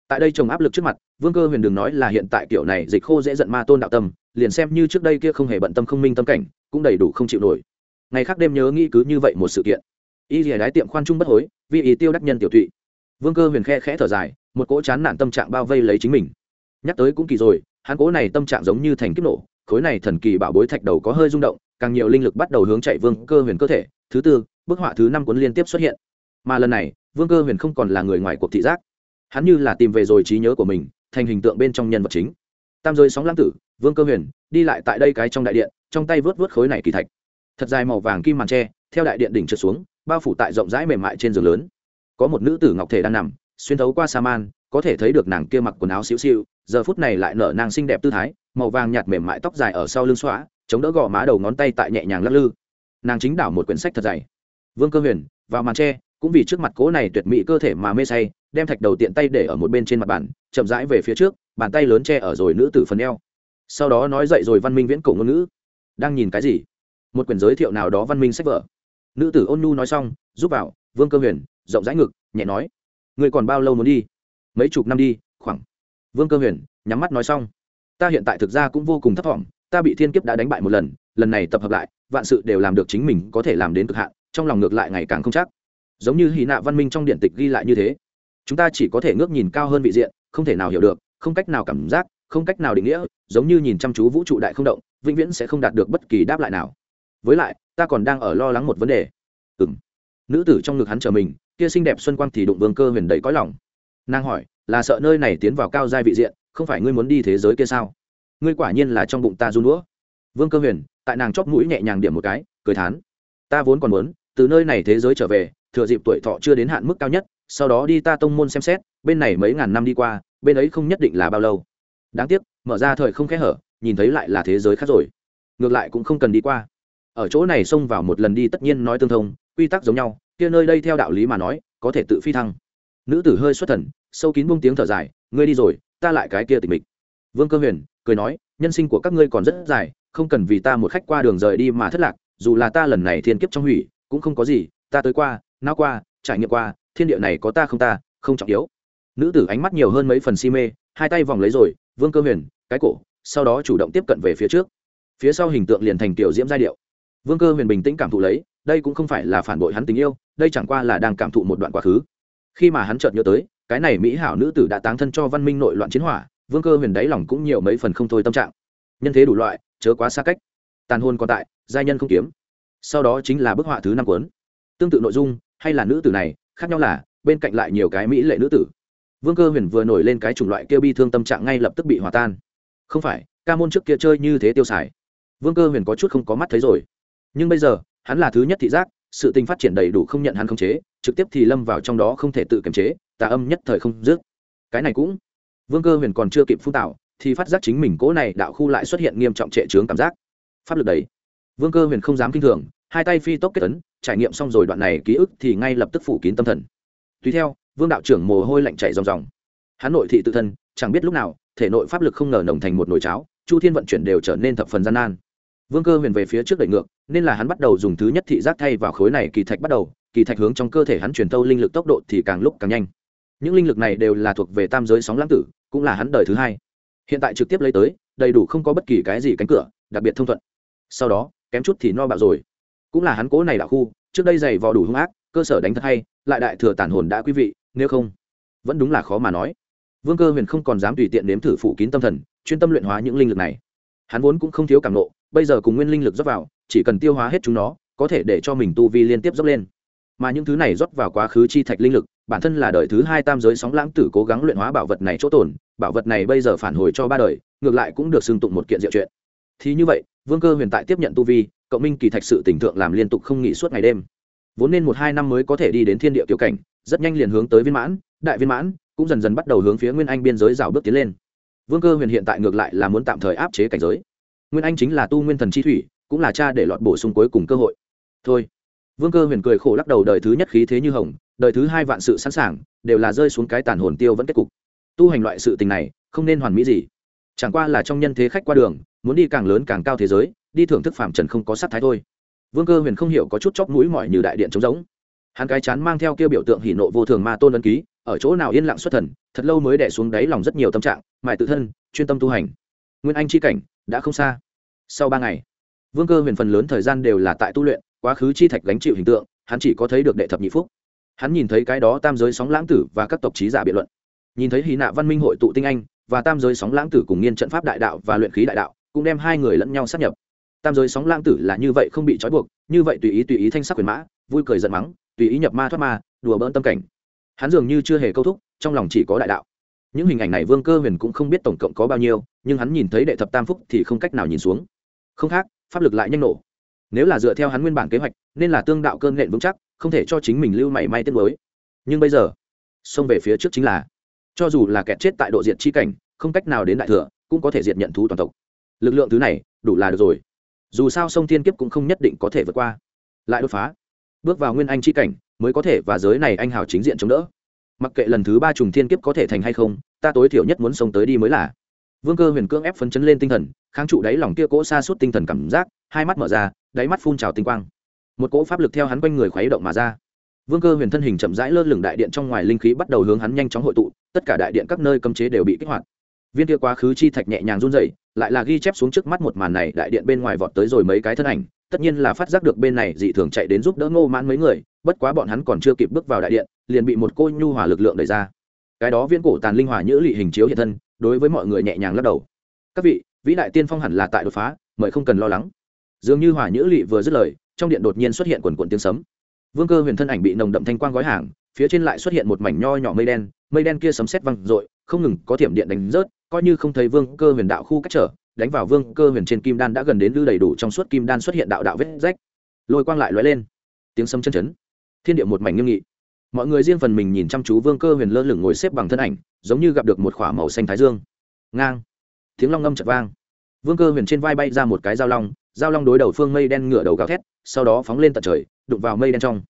Tại đây trồng áp lực trước mặt, vương cơ huyền đừng nói là hiện tại kiểu này dịch khô dễ giận ma tôn đạo tâm, liền xem như trước đây kia không hề bận tâm không minh tâm cảnh, cũng đầy đủ không chịu nổi. Ngày khác đêm nhớ nghĩ cứ như vậy một sự kiện. Y rìa đái tiệm khoan trung bất hối, vì ý tiêu đắc nhân tiểu thụy vương cơ huyền khe khẽ thở dài, một cỗ chán nản tâm trạng bao vây lấy chính mình. Nhắc tới cũng kỳ rồi, hắn cỗ này tâm trạng giống như thành kiếp nổ khối này thần kỳ bảo bối thạch đầu có hơi rung động, càng nhiều linh lực bắt đầu hướng chạy vương cơ huyền cơ thể, thứ tư, bức họa thứ năm cuốn liên tiếp xuất hiện. Mà lần này, vương cơ huyền không còn là người ngoài cuộc thị giác. Hắn như là tìm về rồi trí nhớ của mình, thành hình tượng bên trong nhân vật chính. Tam rơi sóng lãng tử, vương cơ huyền, đi lại tại đây cái trong đại điện, trong tay vớt vớt khối này kỳ thạch. Thật dài màu vàng kim màn tre, theo đại điện đỉnh trượt xuống, bao phủ tại rộng rãi mềm mại trên giường lớn. Có một nữ tử ngọc thể đang nằm, xuyên thấu qua sa man, có thể thấy được nàng kia mặc quần áo xíu xiu, giờ phút này lại nở nàng xinh đẹp tư thái màu vàng nhạt mềm mại tóc dài ở sau lưng xóa chống đỡ gò má đầu ngón tay tại nhẹ nhàng lắc lư. Nàng chính đảo một quyển sách thật dày. Vương cơ huyền, vào màn tre cũng vì trước mặt cố này tuyệt mỹ cơ thể mà mê say, đem thạch đầu tiện tay để ở một bên trên mặt bàn, chậm rãi về phía trước, bàn tay lớn che ở rồi nữ tử phần eo. Sau đó nói dậy rồi văn minh viễn cổ ngôn ngữ. Đang nhìn cái gì? Một quyển giới thiệu nào đó văn minh sách vở. Nữ tử ôn nhu nói xong giúp vào, vương cơ huyền, rộng rãi ngực, nhẹ nói. Người còn bao lâu muốn đi? Mấy chục năm đi, khoảng. Vương cơ huyền, nhắm mắt nói xong ta hiện tại thực ra cũng vô cùng thấp thỏm, ta bị thiên kiếp đã đánh bại một lần lần này tập hợp lại, vạn sự đều làm được chính mình có thể làm đến cực hạn, trong lòng ngược lại ngày càng không chắc. Giống như hy nạ văn minh trong điện tịch ghi lại như thế, chúng ta chỉ có thể ngước nhìn cao hơn vị diện, không thể nào hiểu được, không cách nào cảm giác, không cách nào định nghĩa, giống như nhìn chăm chú vũ trụ đại không động, vĩnh viễn sẽ không đạt được bất kỳ đáp lại nào. Với lại, ta còn đang ở lo lắng một vấn đề. Ừ m nữ tử trong ngực hắn chờ mình, kia xinh đẹp xuân quang thì đụng vương cơ huyền đầy cõi lòng. Nàng hỏi, là sợ nơi này tiến vào cao giai vị diện không phải ngươi muốn đi thế giới kia sao? Ngươi quả nhiên là trong bụng ta run đũa. Vương cơ huyền, tại nàng chóp mũi nhẹ nhàng điểm một cái, cười thán. Ta vốn còn muốn, từ nơi này thế giới trở về, thừa dịp tuổi thọ chưa đến hạn mức cao nhất, sau đó đi ta tông môn xem xét, bên này mấy ngàn năm đi qua, bên ấy không nhất định là bao lâu. Đáng tiếc, mở ra thời không khẽ hở, nhìn thấy lại là thế giới khác rồi. Ngược lại cũng không cần đi qua. Ở chỗ này xông vào một lần đi tất nhiên nói tương thông, quy tắc giống nhau, kia nơi đây theo đạo lý mà nói, có thể tự phi thăng. Nữ tử hơi xuất thần, sâu kín buông tiếng thở dài, ngươi đi rồi ta lại cái kia tịch mịch. Vương cơ huyền cười nói, nhân sinh của các ngươi còn rất dài, không cần vì ta một khách qua đường rời đi mà thất lạc, dù là ta lần này thiên kiếp trong hủy, cũng không có gì, ta tới qua, nao qua, trải nghiệm qua, thiên địa này có ta không ta, không trọng yếu. Nữ tử ánh mắt nhiều hơn mấy phần si mê, hai tay vòng lấy rồi, vương cơ huyền, cái cổ. Sau đó chủ động tiếp cận về phía trước. Phía sau hình tượng liền thành tiểu diễm giai điệu. Vương cơ huyền bình tĩnh cảm thụ lấy, đây cũng không phải là phản bội hắn tình yêu, đây chẳng qua là đang cảm thụ một đoạn quá khứ. Khi mà hắn chợt nhớ tới cái này mỹ hảo nữ tử đã táng thân cho văn minh nội loạn chiến hỏa, vương cơ huyền đáy lòng cũng nhiều mấy phần không thôi tâm trạng. Nhân thế đủ loại, chớ quá xa cách. Tàn hôn còn tại, giai nhân không kiếm. Sau đó chính là bức họa thứ năm cuốn. Tương tự nội dung, hay là nữ tử này, khác nhau là, bên cạnh lại nhiều cái mỹ lệ nữ tử. Vương cơ huyền vừa nổi lên cái chủng loại kêu bi thương tâm trạng ngay lập tức bị hòa tan. Không phải, ca môn trước kia chơi như thế tiêu xài. Vương cơ huyền có chút không có mắt thấy rồi. Nhưng bây giờ, hắn là thứ nhất thị giác, sự tình phát triển đầy đủ không nhận hắn khống chế, trực tiếp thì lâm vào trong đó không thể tự kiềm chế tà âm nhất thời không dứt. Cái này cũng, vương cơ huyền còn chưa kịp phun tạo thì phát giác chính mình cỗ này đạo khu lại xuất hiện nghiêm trọng trệ trướng cảm giác. Pháp lực đấy vương cơ huyền không dám kinh thường, hai tay phi tốc kết ấn, trải nghiệm xong rồi đoạn này ký ức thì ngay lập tức phủ kín tâm thần. Tùy theo, vương đạo trưởng mồ hôi lạnh chảy ròng ròng. Hắn nội thị tự thân, chẳng biết lúc nào, thể nội pháp lực không ngờ nồng thành một nồi cháo, chu thiên vận chuyển đều trở nên thập phần gian nan. Vương cơ huyền về phía trước đẩy ngược, nên là hắn bắt đầu dùng thứ nhất thị giác thay vào khối này kỳ thạch bắt đầu, kỳ thạch hướng trong cơ thể hắn truyền tâu linh lực tốc độ thì càng lúc càng nhanh những linh lực này đều là thuộc về tam giới sóng lãng tử, cũng là hắn đời thứ hai. Hiện tại trực tiếp lấy tới, đầy đủ không có bất kỳ cái gì cánh cửa, đặc biệt thông thuận. Sau đó, kém chút thì no bạo rồi. Cũng là hắn cố này đạo khu, trước đây dày vò đủ hung ác, cơ sở đánh thật hay, lại đại thừa tản hồn đã quý vị, nếu không, vẫn đúng là khó mà nói. Vương cơ huyền không còn dám tùy tiện nếm thử phủ kín tâm thần, chuyên tâm luyện hóa những linh lực này. Hắn vốn cũng không thiếu cảm nộ, bây giờ cùng nguyên linh lực dốc vào, chỉ cần tiêu hóa hết chúng nó, có thể để cho mình tu vi liên tiếp dốc lên. Mà những thứ này rót vào quá khứ chi thạch linh lực bản thân là đời thứ hai tam giới sóng lãng tử cố gắng luyện hóa bảo vật này chỗ tồn, bảo vật này bây giờ phản hồi cho ba đời, ngược lại cũng được xưng tụng một kiện diệu chuyện thì như vậy, vương cơ huyền tại tiếp nhận tu vi, cậu minh kỳ thạch sự tỉnh thượng làm liên tục không nghỉ suốt ngày đêm. Vốn nên một hai năm mới có thể đi đến thiên địa tiểu cảnh, rất nhanh liền hướng tới viên mãn, đại viên mãn, cũng dần dần bắt đầu hướng phía nguyên anh biên giới rào bước tiến lên. Vương cơ huyền hiện tại ngược lại là muốn tạm thời áp chế cảnh giới. Nguyên anh chính là tu nguyên thần chi thủy, cũng là cha để lọt bổ sung cuối cùng cơ hội. Thôi vương cơ huyền cười khổ lắc đầu, đời thứ nhất khí thế như hồng, đời thứ hai vạn sự sẵn sàng, đều là rơi xuống cái tàn hồn tiêu vẫn kết cục. Tu hành loại sự tình này, không nên hoàn mỹ gì. Chẳng qua là trong nhân thế khách qua đường, muốn đi càng lớn càng cao thế giới, đi thưởng thức phạm trần không có sắc thái thôi. Vương cơ huyền không hiểu có chút chóc mũi mỏi như đại điện trống giống hắn cái chán mang theo kêu biểu tượng hỉ nộ vô thường ma tôn ấn ký, ở chỗ nào yên lặng xuất thần, thật lâu mới đẻ xuống đáy lòng rất nhiều tâm trạng mải tự thân, chuyên tâm tu hành. Nguyên anh c h i cảnh, đã không xa. Sau ba ngày, vương cơ huyền phần lớn thời gian đều là tại tu luyện quá khứ chi thạch gánh chịu hình tượng, hắn chỉ có thấy được đệ thập nhị phúc. Hắn nhìn thấy cái đó tam giới sóng lãng tử và các tộc trí giả biện luận. Nhìn thấy hy nạ văn minh hội tụ tinh anh và tam giới sóng lãng tử cùng nghiên trận pháp đại đạo và luyện khí đại đạo, cũng đem hai người lẫn nhau sát nhập. Tam giới sóng lãng tử là như vậy không bị trói buộc, như vậy tùy ý tùy ý thanh sắc quyền mã, vui cười giận mắng, tùy ý nhập ma thoát ma, đùa bỡn tâm cảnh. Hắn dường như chưa hề câu thúc, trong lòng chỉ có đại đạo. Những hình ảnh này vương cơ huyền cũng không biết tổng cộng có bao nhiêu, nhưng hắn nhìn thấy đệ thập tam phúc thì không cách nào nhìn xuống. Không khác, pháp lực lại nhanh nổ nếu là dựa theo hắn nguyên bản kế hoạch, nên là tương đạo cơn nện vững chắc, không thể cho chính mình lưu mảy may tiết mới nhưng bây giờ, xông về phía trước chính là, cho dù là kẹt chết tại độ diệt chi cảnh, không cách nào đến đại thừa, cũng có thể diệt nhận thú toàn tộc. Lực lượng thứ này, đủ là được rồi. Dù sao sông thiên kiếp cũng không nhất định có thể vượt qua. Lại đột phá, bước vào nguyên anh chi cảnh, mới có thể và giới này anh hào chính diện chống đỡ. Mặc kệ lần thứ ba trùng thiên kiếp có thể thành hay không, ta tối thiểu nhất muốn sống tới đi mới là. Vương cơ huyền cưỡng ép phấn chấn lên tinh thần kháng trụ đáy lòng kia cỗ xa suốt tinh thần cảm giác, hai mắt mở ra, đáy mắt phun trào tinh quang. Một cỗ pháp lực theo hắn quanh người khuấy động mà ra. Vương cơ huyền thân hình chậm rãi lơ lửng đại điện trong ngoài linh khí bắt đầu hướng hắn nhanh chóng hội tụ, tất cả đại điện các nơi cấm chế đều bị kích hoạt. Viên kia quá khứ chi thạch nhẹ nhàng run dậy lại là ghi chép xuống trước mắt một màn này, đại điện bên ngoài vọt tới rồi mấy cái thân ảnh, tất nhiên là phát giác được bên này dị thường chạy đến giúp đỡ ngô mãn mấy người, bất quá bọn hắn còn chưa kịp bước vào đại điện, liền bị một cô nhu hòa lực lượng đẩy ra. Cái đó viên cổ tàn linh hòa nhữ lị hình chiếu hiện thân, đối với mọi người nhẹ nhàng lắc đầu. Các vị vĩ đại tiên phong hẳn là tại đột phá, mời không cần lo lắng. Dường như hỏa nhữ lị vừa dứt lời, trong điện đột nhiên xuất hiện quần quần tiếng sấm. Vương cơ huyền thân ảnh bị nồng đậm thanh quang gói hàng, phía trên lại xuất hiện một mảnh nho nhỏ mây đen mây đen kia sấm sét văng r không ngừng có thiểm điện đánh rớt, coi như không thấy vương cơ huyền đạo khu cách trở, đánh vào vương cơ huyền trên kim đan đã gần đến lưu đầy đủ trong suốt kim đan xuất hiện đạo đạo vết rách. Lôi quang lại lóe lên. Tiếng sấm chân chấn. Thiên địa một mảnh nghiêm nghị. Mọi người riêng phần mình nhìn chăm chú vương cơ huyền lơ lửng ngồi xếp bằng thân ảnh, giống như gặp được một khỏa màu xanh thái dương. Ngang tiếng long ngâm chật vang. Vương cơ huyền trên vai bay ra một cái dao long dao long đối đầu phương mây đen ngửa đầu gào thét, sau đó phóng lên tận trời, đụng vào mây đen trong.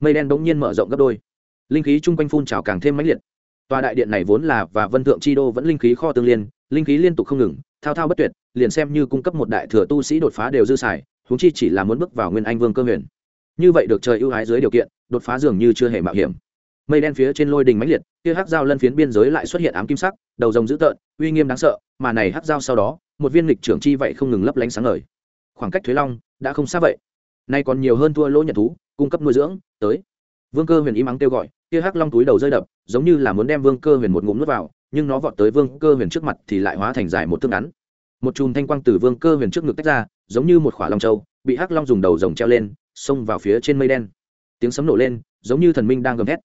Mây đen bỗng nhiên mở rộng gấp đôi. Linh khí chung quanh phun trào càng thêm mãnh liệt. Tòa đại điện này vốn là và vân thượng chi đô vẫn linh khí kho tương liên, linh khí liên tục không ngừng, thao thao bất tuyệt, liền xem như cung cấp một đại thừa tu sĩ đột phá đều dư xài húng chi chỉ là muốn bước vào nguyên anh vương cơ huyền. Như vậy được trời ưu ái dưới điều kiện, đột phá dường như chưa hề mạo hiểm mây đen phía trên lôi đình mãnh liệt, kia hắc dao lân phiến biên giới lại xuất hiện ám kim sắc, đầu rồng dữ tợn, uy nghiêm đáng sợ, mà này hắc dao sau đó, một viên lịch trưởng chi vậy không ngừng lấp lánh sáng ngời. Khoảng cách thuế long đã không xa vậy. Nay còn nhiều hơn thua lỗ nhận thú, cung cấp nuôi dưỡng, tới. Vương cơ huyền im ắng kêu gọi, kia hắc long túi đầu rơi đập, giống như là muốn đem vương cơ huyền một ngụm nuốt vào, nhưng nó vọt tới vương cơ huyền trước mặt thì lại hóa thành dài một thước ngắn. Một chùm thanh quang từ vương cơ huyền trước ngực tách ra, giống như một khỏa long châu, bị hắc long dùng đầu rồng treo lên, xông vào phía trên mây đen. Tiếng sấm nổ lên, giống như thần minh đang gầm thét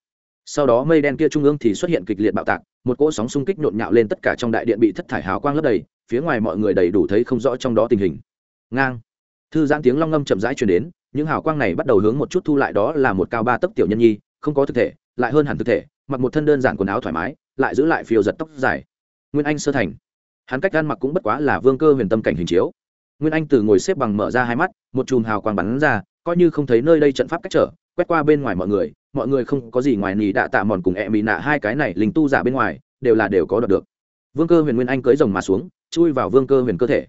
sau đó mây đen kia trung ương thì xuất hiện kịch liệt bạo tạc, một cỗ sóng xung kích nhộn nhạo lên tất cả trong đại điện bị thất thải hào quang lấp đầy, phía ngoài mọi người đầy đủ thấy không rõ trong đó tình hình. Ngang. Thư giãn tiếng long ngâm chậm rãi truyền đến, những hào quang này bắt đầu hướng một chút thu lại đó là một cao ba tấc tiểu nhân nhi, không có thực thể, lại hơn hẳn thực thể, mặc một thân đơn giản quần áo thoải mái, lại giữ lại phiêu giật tóc dài. Nguyên anh sơ thành. Hắn cách ăn mặc cũng bất quá là vương cơ huyền tâm cảnh hình chiếu. Nguyên anh từ ngồi xếp bằng mở ra hai mắt, một chùm hào quang bắn ra, coi như không thấy nơi đây trận pháp cách trở quét qua bên ngoài mọi người mọi người không có gì ngoài nỉ đạ tạ mòn cùng ẹ mỹ nạ hai cái này linh tu giả bên ngoài, đều là đều có đoạt được. Vương cơ huyền nguyên anh cưới rồng mà xuống, chui vào vương cơ huyền cơ thể.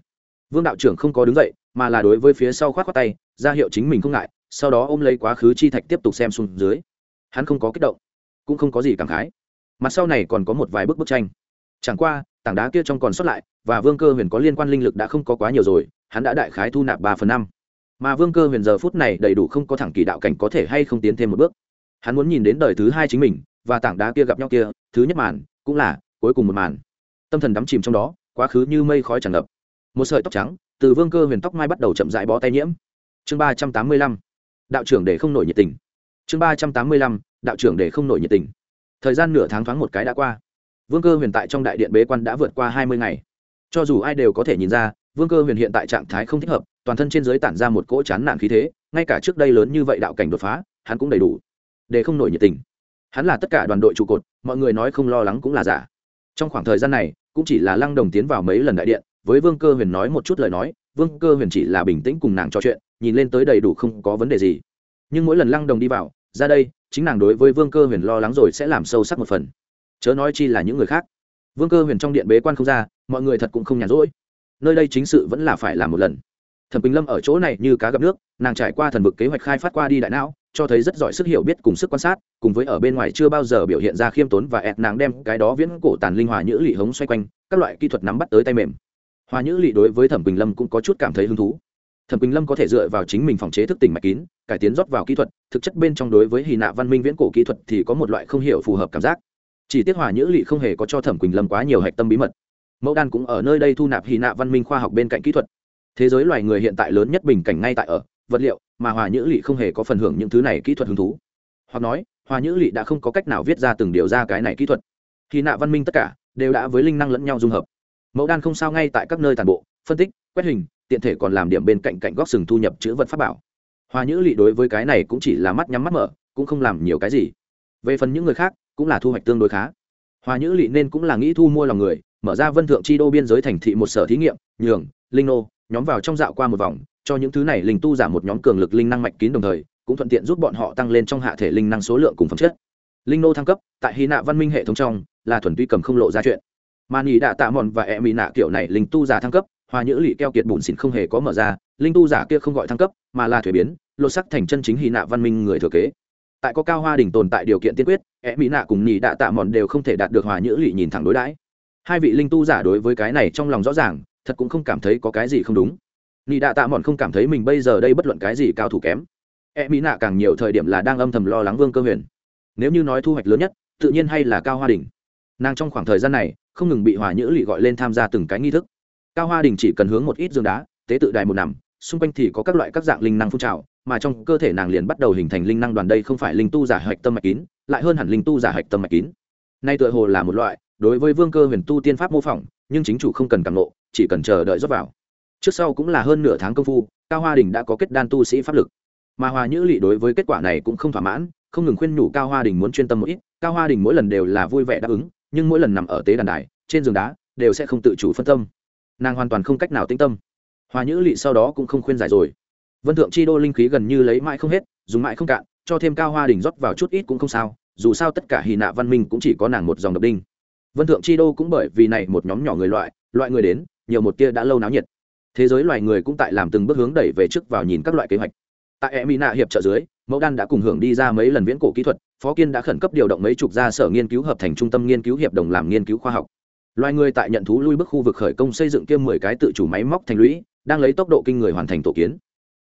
Vương đạo trưởng không có đứng dậy, mà là đối với phía sau khoát khoát tay, ra hiệu chính mình không ngại, sau đó ôm lấy quá khứ chi thạch tiếp tục xem xuống dưới. Hắn không có kích động, cũng không có gì cảm khái. Mặt sau này còn có một vài bức bức tranh. Chẳng qua, tảng đá kia trong còn sót lại, và vương cơ huyền có liên quan linh lực đã không có quá nhiều rồi, hắn đã đại khái thu nạp ba phần năm mà vương cơ huyền giờ phút này đầy đủ không có thẳng kỳ đạo cảnh có thể hay không tiến thêm một bước. Hắn muốn nhìn đến đời thứ hai chính mình, và tảng đá kia gặp nhau kia, thứ nhất màn, cũng là, cuối cùng một màn. Tâm thần đắm chìm trong đó, quá khứ như mây khói tràn ngập. Một sợi tóc trắng, từ vương cơ huyền tóc mai bắt đầu chậm rãi bó tay nhiễm. Chương ba trăm tám mươi lăm, đạo trưởng để không nổi nhiệt tình. Chương ba trăm tám mươi lăm, đạo trưởng để không nổi nhiệt tình. Thời gian nửa tháng thoáng một cái đã qua. Vương cơ huyền tại trong đại điện bế quan đã vượt qua hai mươi ngày. Cho dù ai đều có thể nhìn ra vương cơ huyền hiện tại trạng thái không thích hợp, toàn thân trên giới tản ra một cỗ chán nản khí thế, ngay cả trước đây lớn như vậy đạo cảnh đột phá, hắn cũng đầy đủ. Để không nổi nhiệt tình. Hắn là tất cả đoàn đội trụ cột, mọi người nói không lo lắng cũng là giả. Trong khoảng thời gian này, cũng chỉ là lăng đồng tiến vào mấy lần đại điện, với vương cơ huyền nói một chút lời nói, vương cơ huyền chỉ là bình tĩnh cùng nàng trò chuyện, nhìn lên tới đầy đủ không có vấn đề gì. Nhưng mỗi lần lăng đồng đi vào, ra đây, chính nàng đối với vương cơ huyền lo lắng rồi sẽ làm sâu sắc một phần. Chớ nói chi là những người khác. Vương cơ huyền trong điện bế quan không ra, mọi người thật cũng không nhàn rỗi nơi đây chính sự vẫn là phải làm một lần. Thẩm bình lâm ở chỗ này như cá gặp nước, nàng trải qua thần vực kế hoạch khai phát qua đi đại não, cho thấy rất giỏi sức hiểu biết cùng sức quan sát, cùng với ở bên ngoài chưa bao giờ biểu hiện ra khiêm tốn và ẹt nàng đem cái đó viễn cổ tàn linh hòa nhữ lị hống xoay quanh, các loại kỹ thuật nắm bắt tới tay mềm. Hòa nhữ lị đối với thẩm bình lâm cũng có chút cảm thấy hứng thú. Thẩm bình lâm có thể dựa vào chính mình phòng chế thức tỉnh mạch kín, cải tiến rót vào kỹ thuật, thực chất bên trong đối với hy nạ văn minh viễn cổ kỹ thuật thì có một loại không hiểu phù hợp cảm giác. Chỉ tiết hòa nhữ lị không hề có cho thẩm quỳnh lâm quá nhiều hạch tâm bí mật mẫu đan cũng ở nơi đây thu nạp hy nạ văn minh khoa học bên cạnh kỹ thuật. Thế giới loài người hiện tại lớn nhất bình cảnh ngay tại ở, vật liệu, mà hòa nhữ lị không hề có phần hưởng những thứ này kỹ thuật hứng thú. Hoặc nói, hòa nhữ lị đã không có cách nào viết ra từng điều ra cái này kỹ thuật. Hy nạ văn minh tất cả đều đã với linh năng lẫn nhau dung hợp. Mẫu đan không sao ngay tại các nơi tàn bộ, phân tích, quét hình, tiện thể còn làm điểm bên cạnh cạnh góc sừng thu nhập chữ vật pháp bảo. Hòa nhữ lị đối với cái này cũng chỉ là mắt nhắm mắt mở, cũng không làm nhiều cái gì. Về phần những người khác, cũng là thu hoạch tương đối khá. Hòa nhữ lị nên cũng là nghĩ thu mua lòng người mở ra vân thượng chi đô biên giới thành thị một sở thí nghiệm, nhường, linh nô, nhóm vào trong dạo qua một vòng, cho những thứ này linh tu giảm một nhóm cường lực linh năng mạch kín đồng thời, cũng thuận tiện giúp bọn họ tăng lên trong hạ thể linh năng số lượng cùng phẩm chất. Linh nô thăng cấp, tại hy nạ văn minh hệ thống trong, là thuần tuy cầm không lộ ra chuyện. Mà nhị đạ tạ mòn và e mỹ nạ kiểu này linh tu giả thăng cấp, hòa nhữ lị keo kiệt bùn xịn không hề có mở ra, linh tu giả kia không gọi thăng cấp, mà là thuế biến, lột sắc thành chân chính hy nạ văn minh người thừa kế. Tại có cao hoa đình tồn tại điều kiện tiên quyết e mỹ nạ cùng nhị đạ tạ mòn đều không thể đạt được hòa nhữ lị nhìn thẳng đối đãi hai vị linh tu giả đối với cái này trong lòng rõ ràng, thật cũng không cảm thấy có cái gì không đúng. Nị đạ tạ mòn không cảm thấy mình bây giờ đây bất luận cái gì cao thủ kém. E mỹ nạ càng nhiều thời điểm là đang âm thầm lo lắng vương cơ huyền. Nếu như nói thu hoạch lớn nhất, tự nhiên hay là cao hoa đình nàng trong khoảng thời gian này, không ngừng bị hòa nhữ lị gọi lên tham gia từng cái nghi thức. Cao hoa đình chỉ cần hướng một ít giường đá, tế tự đài một nằm, xung quanh thì có các loại các dạng linh năng phun trào, mà trong cơ thể nàng liền bắt đầu hình thành linh năng đoàn đây không phải linh tu giả hạch tâm mạch kín, lại hơn hẳn linh tu giả hạch tâm mạch kín. Nay tựa hồ là một loại đối với vương cơ huyền tu tiên pháp mô phỏng, nhưng chính chủ không cần càng lộ chỉ cần chờ đợi rót vào. Trước sau cũng là hơn nửa tháng công phu, cao hoa đình đã có kết đan tu sĩ pháp lực. Mà hòa nhữ lỵ đối với kết quả này cũng không thỏa mãn, không ngừng khuyên nhủ cao hoa đình muốn chuyên tâm một ít. Cao hoa đình mỗi lần đều là vui vẻ đáp ứng, nhưng mỗi lần nằm ở tế đàn đài, trên giường đá, đều sẽ không tự chủ phân tâm. Nàng hoàn toàn không cách nào tĩnh tâm. Hòa nhữ lỵ sau đó cũng không khuyên giải rồi. Vân thượng chi đô linh khí gần như lấy mãi không hết, dùng mãi không cạn, cho thêm cao hoa đình rót vào chút ít cũng không sao, dù sao tất cả hì nạ văn minh cũng chỉ có nàng một dòng độc đinh vân thượng chi đô cũng bởi vì này một nhóm nhỏ người loại loại người đến, nhiều một tia đã lâu náo nhiệt. Thế giới loài người cũng tại làm từng bước hướng đẩy về trước vào nhìn các loại kế hoạch. Tại e mỹ nạ hiệp trợ dưới, mẫu đan đã cùng hưởng đi ra mấy lần viễn cổ kỹ thuật, phó kiên đã khẩn cấp điều động mấy chục gia sở nghiên cứu hợp thành trung tâm nghiên cứu hiệp đồng làm nghiên cứu khoa học. Loài người tại nhận thú lui bước khu vực khởi công xây dựng kiêm mười cái tự chủ máy móc thành lũy, đang lấy tốc độ kinh người hoàn thành tổ kiến.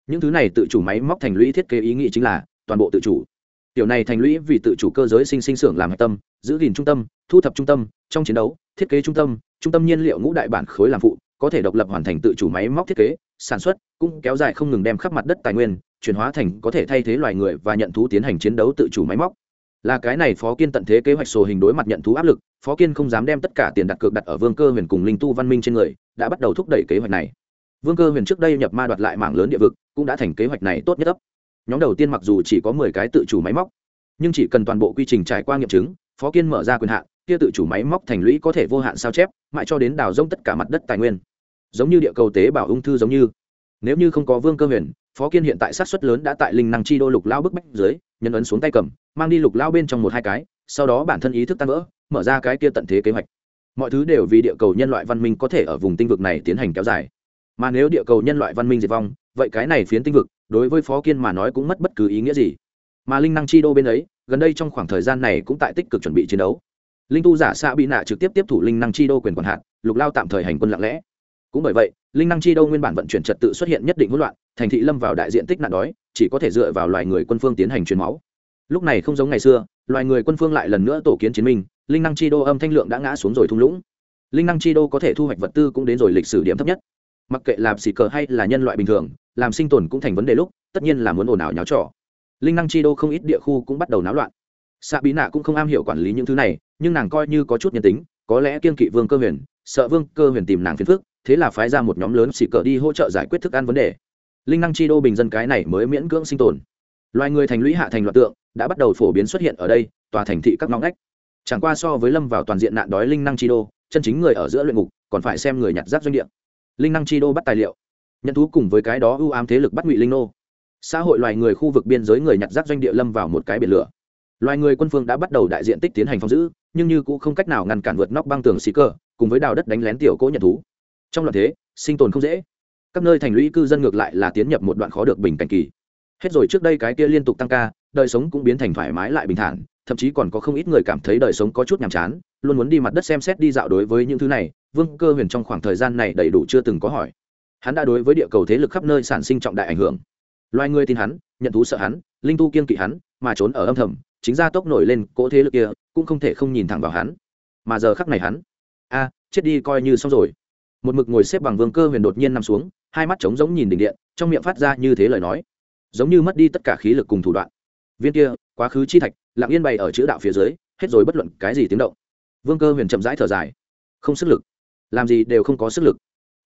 Những thứ này tự chủ máy móc thành lũy thiết kế ý nghĩ chính là toàn bộ tự chủ. Tiểu này thành lũy vì tự chủ cơ giới sinh sinh xưởng làm hạch tâm, giữ gìn trung tâm, thu thập trung tâm trong chiến đấu, thiết kế trung tâm trung tâm nhiên liệu ngũ đại bản khối làm phụ, có thể độc lập hoàn thành tự chủ máy móc thiết kế, sản xuất, cũng kéo dài không ngừng đem khắp mặt đất tài nguyên, chuyển hóa thành có thể thay thế loài người và nhận thú tiến hành chiến đấu tự chủ máy móc. Là cái này phó kiên tận thế kế hoạch sổ hình đối mặt nhận thú áp lực, phó kiên không dám đem tất cả tiền đặt cược đặt ở vương cơ huyền cùng linh tu văn minh trên người, đã bắt đầu thúc đẩy kế hoạch này. Vương cơ huyền trước đây nhập ma đoạt lại mảng lớn địa vực, cũng đã thành kế hoạch này tốt nhất ấp. Nhóm đầu tiên mặc dù chỉ có mười cái tự chủ máy móc, nhưng chỉ cần toàn bộ quy trình trải qua nghiệm chứng, phó kiên mở ra quyền hạn kia tự chủ máy móc thành lũy có thể vô hạn sao chép, mãi cho đến đào rông tất cả mặt đất tài nguyên. Giống như địa cầu tế bào ung thư giống như. Nếu như không có vương cơ huyền, phó kiên hiện tại sát xuất lớn đã tại linh năng chi đô lục lao bức bách dưới, nhân ấn xuống tay cầm, mang đi lục lao bên trong một hai cái, sau đó bản thân ý thức tan vỡ, mở ra cái kia tận thế kế hoạch. Mọi thứ đều vì địa cầu nhân loại văn minh có thể ở vùng tinh vực này tiến hành kéo dài. Mà nếu địa cầu nhân loại văn minh diệt vong, vậy cái này phiến tinh vực, đối với phó kiên mà nói cũng mất bất cứ ý nghĩa gì. Mà linh năng chi đô bên ấy, gần đây trong khoảng thời gian này cũng tại tích cực chuẩn bị chiến đấu linh tu giả xạ bị nạ trực tiếp tiếp thủ linh năng chi đô quyền quản hạt, lục lao tạm thời hành quân lặng lẽ. Cũng bởi vậy, linh năng chi đô nguyên bản vận chuyển trật tự xuất hiện nhất định hỗn loạn, thành thị lâm vào đại diện tích nạn đói, chỉ có thể dựa vào loài người quân phương tiến hành truyền máu. Lúc này không giống ngày xưa, loài người quân phương lại lần nữa tổ kiến chiến minh, linh năng chi đô âm thanh lượng đã ngã xuống rồi thung lũng. Linh năng chi đô có thể thu hoạch vật tư cũng đến rồi lịch sử điểm thấp nhất. Mặc kệ làm xì cờ hay là nhân loại bình thường, làm sinh tồn cũng thành vấn đề lúc, tất nhiên là muốn ồn ào nháo trò. Linh năng chi đô không ít địa khu cũng bắt đầu náo loạn xạ bí nạ cũng không am hiểu quản lý những thứ này, nhưng nàng coi như có chút nhân tính, có lẽ kiên kỵ vương cơ huyền, sợ vương cơ huyền tìm nàng phiền phức, thế là phái ra một nhóm lớn xì cờ đi hỗ trợ giải quyết thức ăn vấn đề. Linh năng chi đô bình dân cái này mới miễn cưỡng sinh tồn. Loài người thành lũy hạ thành loạt tượng, đã bắt đầu phổ biến xuất hiện ở đây, tòa thành thị các ngõ ngách. Chẳng qua so với lâm vào toàn diện nạn đói linh năng chi đô, chân chính người ở giữa luyện ngục, còn phải xem người nhặt rác doanh địa. Linh năng chi đô bắt tài liệu. Nhận thú cùng với cái đó ưu ám thế lực bắt ngụy linh nô. Xã hội loài người khu vực biên giới người nhặt rác doanh địa lâm vào một cái biển lửa loài người quân phương đã bắt đầu đại diện tích tiến hành phong giữ, nhưng như cũng không cách nào ngăn cản vượt nóc băng tường xì cơ cùng với đào đất đánh lén tiểu cỗ nhận thú. Trong loạn thế, sinh tồn không dễ. Các nơi thành lũy cư dân ngược lại là tiến nhập một đoạn khó được bình cảnh kỳ. Hết rồi, trước đây cái kia liên tục tăng ca, đời sống cũng biến thành thoải mái lại bình thản, thậm chí còn có không ít người cảm thấy đời sống có chút nhàm chán, luôn muốn đi mặt đất xem xét đi dạo đối với những thứ này, vương cơ huyền trong khoảng thời gian này đầy đủ chưa từng có hỏi. Hắn đã đối với địa cầu thế lực khắp nơi sản sinh trọng đại ảnh hưởng. Loài người tin hắn, nhận thú sợ hắn, linh tu kiên kỵ hắn, mà trốn ở âm thầm chính ra tốc nổi lên cỗ thế lực kia, cũng không thể không nhìn thẳng vào hắn. Mà giờ khắc này hắn, a, chết đi coi như xong rồi. Một mực ngồi xếp bằng vương cơ huyền đột nhiên nằm xuống, hai mắt trống giống nhìn đỉnh điện, trong miệng phát ra như thế lời nói. Giống như mất đi tất cả khí lực cùng thủ đoạn. Viên kia, quá khứ chi thạch, lặng yên bày ở chữ đạo phía dưới, hết rồi bất luận cái gì tiếng động. Vương cơ huyền chậm rãi thở dài. Không sức lực. Làm gì đều không có sức lực.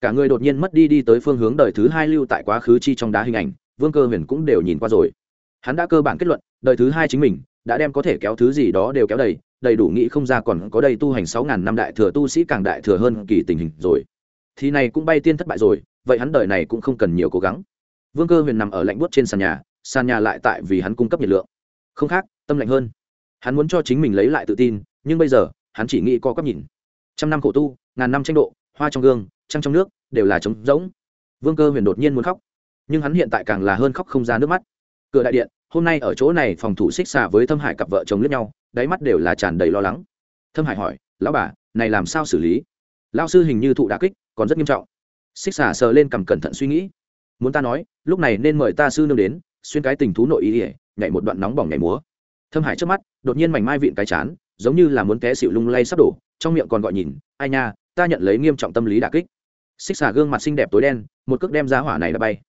Cả người đột nhiên mất đi đi tới phương hướng đời thứ hai lưu tại quá khứ chi trong đá hình ảnh, vương cơ huyền cũng đều nhìn qua rồi. Hắn đã cơ bản kết luận, đời thứ hai chính mình đã đem có thể kéo thứ gì đó đều kéo đầy đầy đủ nghĩ không ra còn có đầy tu hành sáu ngàn năm đại thừa tu sĩ càng đại thừa hơn kỳ tình hình rồi. Thì này cũng bay tiên thất bại rồi, vậy hắn đời này cũng không cần nhiều cố gắng. Vương cơ huyền nằm ở lạnh buốt trên sàn nhà sàn nhà lại tại vì hắn cung cấp nhiệt lượng. Không khác, tâm lạnh hơn. Hắn muốn cho chính mình lấy lại tự tin, nhưng bây giờ, hắn chỉ nghĩ co quắp nhìn. Trăm năm khổ tu, ngàn năm tranh độ, hoa trong gương, trăng trong nước, đều là trống rỗng. Vương cơ huyền đột nhiên muốn khóc, nhưng hắn hiện tại càng là hơn khóc không ra nước mắt. Cửa đại điện hôm nay ở chỗ này phòng thủ xích xà với thâm hải cặp vợ chồng lướt nhau, đáy mắt đều là tràn đầy lo lắng. Thâm hải hỏi, lão bà, này làm sao xử lý? Lao sư hình như thụ đà kích, còn rất nghiêm trọng. Xích xà sờ lên cầm cẩn thận suy nghĩ. Muốn ta nói, lúc này nên mời ta sư nương đến, xuyên cái tình thú nội ý ỉa nhảy một đoạn nóng bỏng nhảy múa. Thâm hải trước mắt, đột nhiên mảnh mai vịn cái chán, giống như là muốn té xịu lung lay sắp đổ, trong miệng còn gọi nhìn, ai nha, ta nhận lấy nghiêm trọng tâm lý đà kích. Xích xà gương mặt xinh đẹp tối đen, một cước đem ra hỏa này đã bay.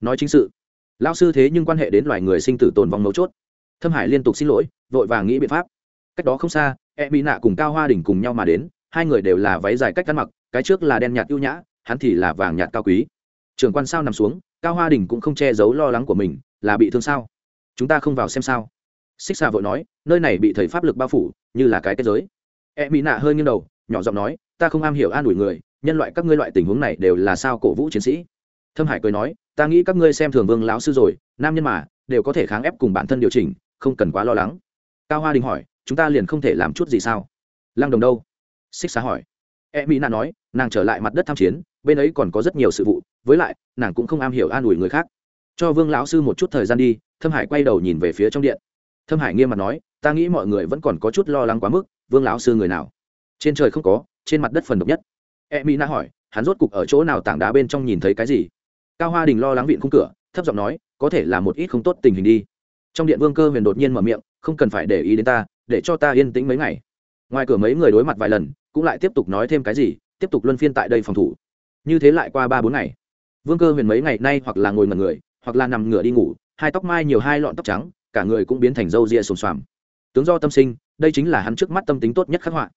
Nói chính sự lao sư thế nhưng quan hệ đến loài người sinh tử tồn vong mấu chốt. Thâm hải liên tục xin lỗi, vội vàng nghĩ biện pháp. Cách đó không xa e mỹ nạ cùng cao hoa đình cùng nhau mà đến, hai người đều là váy dài cách ăn mặc, cái trước là đen nhạt ưu nhã, hắn thì là vàng nhạt cao quý. Trường quan sao nằm xuống, cao hoa đình cũng không che giấu lo lắng của mình, là bị thương sao? Chúng ta không vào xem sao. Xích xà vội nói, nơi này bị thầy pháp lực bao phủ, như là cái kết giới. E mỹ nạ hơi nghiêng đầu, nhỏ giọng nói, ta không am hiểu an ủi người, nhân loại các ngươi loại tình huống này đều là sao cổ vũ chiến sĩ? Thâm hải cười nói, ta nghĩ các ngươi xem thường vương lão sư rồi, nam nhân mà, đều có thể kháng ép cùng bản thân điều chỉnh, không cần quá lo lắng. Cao hoa đình hỏi, chúng ta liền không thể làm chút gì sao? Lăng đồng đâu? Xích xá hỏi. E mỹ nạ nói, nàng trở lại mặt đất tham chiến, bên ấy còn có rất nhiều sự vụ, với lại, nàng cũng không am hiểu an ủi người khác. Cho vương lão sư một chút thời gian đi. Thâm hải quay đầu nhìn về phía trong điện. Thâm hải nghiêm mặt nói, ta nghĩ mọi người vẫn còn có chút lo lắng quá mức, vương lão sư người nào? Trên trời không có, trên mặt đất phần độc nhất. E mỹ nạ hỏi, hắn rốt cục ở chỗ nào tảng đá bên trong nhìn thấy cái gì? Cao hoa đình lo lắng viện khung cửa, thấp giọng nói, có thể là một ít không tốt tình hình đi. Trong điện vương cơ huyền đột nhiên mở miệng, không cần phải để ý đến ta, để cho ta yên tĩnh mấy ngày. Ngoài cửa mấy người đối mặt vài lần, cũng lại tiếp tục nói thêm cái gì, tiếp tục luân phiên tại đây phòng thủ. Như thế lại qua ba bốn ngày. Vương cơ huyền mấy ngày nay hoặc là ngồi ngần người, hoặc là nằm ngửa đi ngủ, hai tóc mai nhiều hai lọn tóc trắng, cả người cũng biến thành râu ria xồm xoàm. Tướng do tâm sinh, đây chính là hắn trước mắt tâm tính tốt nhất khắc họa.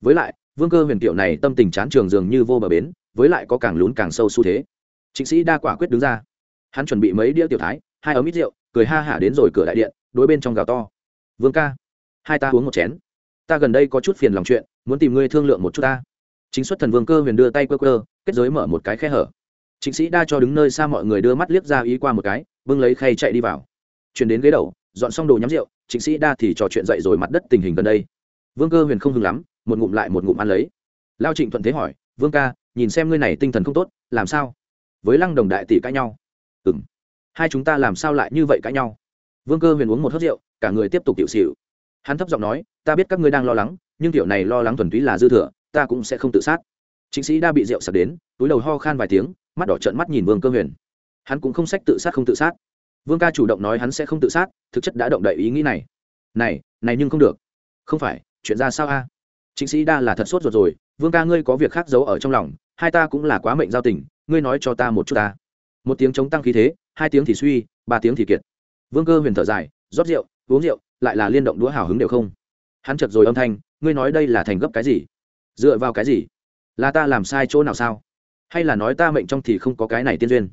Với lại, vương cơ huyền tiểu này tâm tình chán trường dường như vô bờ bến, với lại có càng lún càng sâu xu thế chính sĩ đa quả quyết đứng ra. Hắn chuẩn bị mấy đĩa tiểu thái, hai ấm ít rượu, cười ha hả đến rồi cửa đại điện, đối bên trong gào to. Vương ca, hai ta uống một chén. Ta gần đây có chút phiền lòng chuyện, muốn tìm ngươi thương lượng một chút ta. Chính xuất thần vương cơ huyền đưa tay quơ quơ, kết giới mở một cái khe hở. Chính sĩ đa cho đứng nơi xa mọi người đưa mắt liếc ra ý qua một cái vương lấy khay chạy đi vào. Chuyển đến ghế đầu, dọn xong đồ nhắm rượu chính sĩ đa thì trò chuyện dậy rồi mặt đất tình hình gần đây. Vương cơ huyền không hưng lắm, một ngụm lại một ngụm ăn lấy. Lao trịnh thuận thế hỏi, vương ca, nhìn xem ngươi này tinh thần không tốt, làm sao? Với lăng đồng đại tỷ cãi nhau. Ừ m hai chúng ta làm sao lại như vậy cãi nhau? Vương cơ huyền uống một hớt rượu, cả người tiếp tục tiểu xịu hắn thấp giọng nói, ta biết các ngươi đang lo lắng, nhưng kiểu này lo lắng thuần túy là dư thừa, ta cũng sẽ không tự sát. Chính sĩ đa bị rượu sập đến, túi đầu ho khan vài tiếng, mắt đỏ trợn mắt nhìn vương cơ huyền. Hắn cũng không sách tự sát không tự sát. Vương ca chủ động nói hắn sẽ không tự sát, thực chất đã động đậy ý nghĩ này. Này này nhưng không được. Không phải, chuyện ra sao a? Chính sĩ đa là thật sốt ruột rồi, vương ca ngươi có việc khác giấu ở trong lòng, hai ta cũng là quá mệnh giao tình ngươi nói cho ta một chút ta. Một tiếng chống tăng khí thế, hai tiếng thì suy, ba tiếng thì kiệt. Vương cơ huyền thở dài, rót rượu, uống rượu, lại là liên động đũa hào hứng đều không. Hắn chật rồi âm thanh, ngươi nói đây là thành gấp cái gì? Dựa vào cái gì? Là ta làm sai chỗ nào sao? Hay là nói ta mệnh trong thì không có cái này tiên duyên?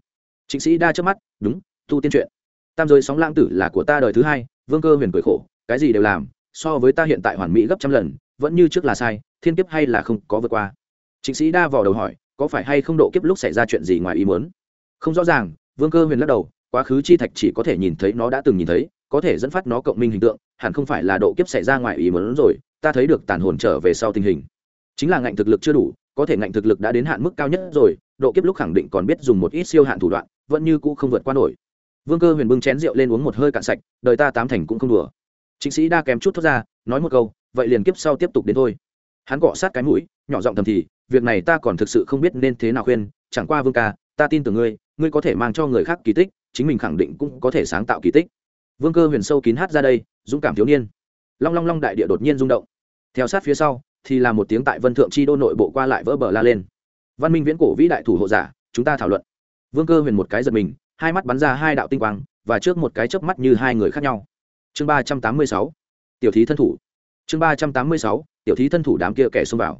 Chính sĩ đa trước mắt, đúng, tu tiên truyện. Tam giới sóng lãng tử là của ta đời thứ hai, vương cơ huyền cười khổ, cái gì đều làm, so với ta hiện tại hoàn mỹ gấp trăm lần, vẫn như trước là sai, thiên kiếp hay là không có vượt qua. Chính sĩ đa vào đầu hỏi có phải hay không độ kiếp lúc xảy ra chuyện gì ngoài ý muốn? Không rõ ràng, vương cơ huyền lắc đầu, quá khứ chi thạch chỉ có thể nhìn thấy, nó đã từng nhìn thấy, có thể dẫn phát nó cộng minh hình tượng, hẳn không phải là độ kiếp xảy ra ngoài ý muốn rồi, ta thấy được tàn hồn trở về sau tình hình. Chính là ngạnh thực lực chưa đủ, có thể ngạnh thực lực đã đến hạn mức cao nhất rồi, độ kiếp lúc khẳng định còn biết dùng một ít siêu hạn thủ đoạn, vẫn như cũ không vượt qua nổi. Vương cơ huyền bưng chén rượu lên uống một hơi cạn sạch, đời ta tám thành cũng không đùa. Chính sĩ đa kém chút thoát ra, nói một câu, vậy liền kiếp sau tiếp tục đến thôi. Hắn gõ sát cái mũi, nhỏ giọng thầm thì việc này ta còn thực sự không biết nên thế nào khuyên, chẳng qua vương ca, ta tin tưởng ngươi ngươi có thể mang cho người khác kỳ tích, chính mình khẳng định cũng có thể sáng tạo kỳ tích. Vương cơ huyền sâu kín hát ra đây, dũng cảm thiếu niên. Long long long đại địa đột nhiên rung động. Theo sát phía sau, thì là một tiếng tại vân thượng chi đô nội bộ qua lại vỡ bờ la lên. Văn minh viễn cổ vĩ đại thủ hộ giả, chúng ta thảo luận. Vương cơ huyền một cái giật mình, hai mắt bắn ra hai đạo tinh quang, và trước một cái chớp mắt như hai người khác nhau. Chương ba trăm tám mươi sáu, tiểu thí thân thủ. Chương ba trăm tám mươi sáu, tiểu thí thân thủ đám kia kẻ xông vào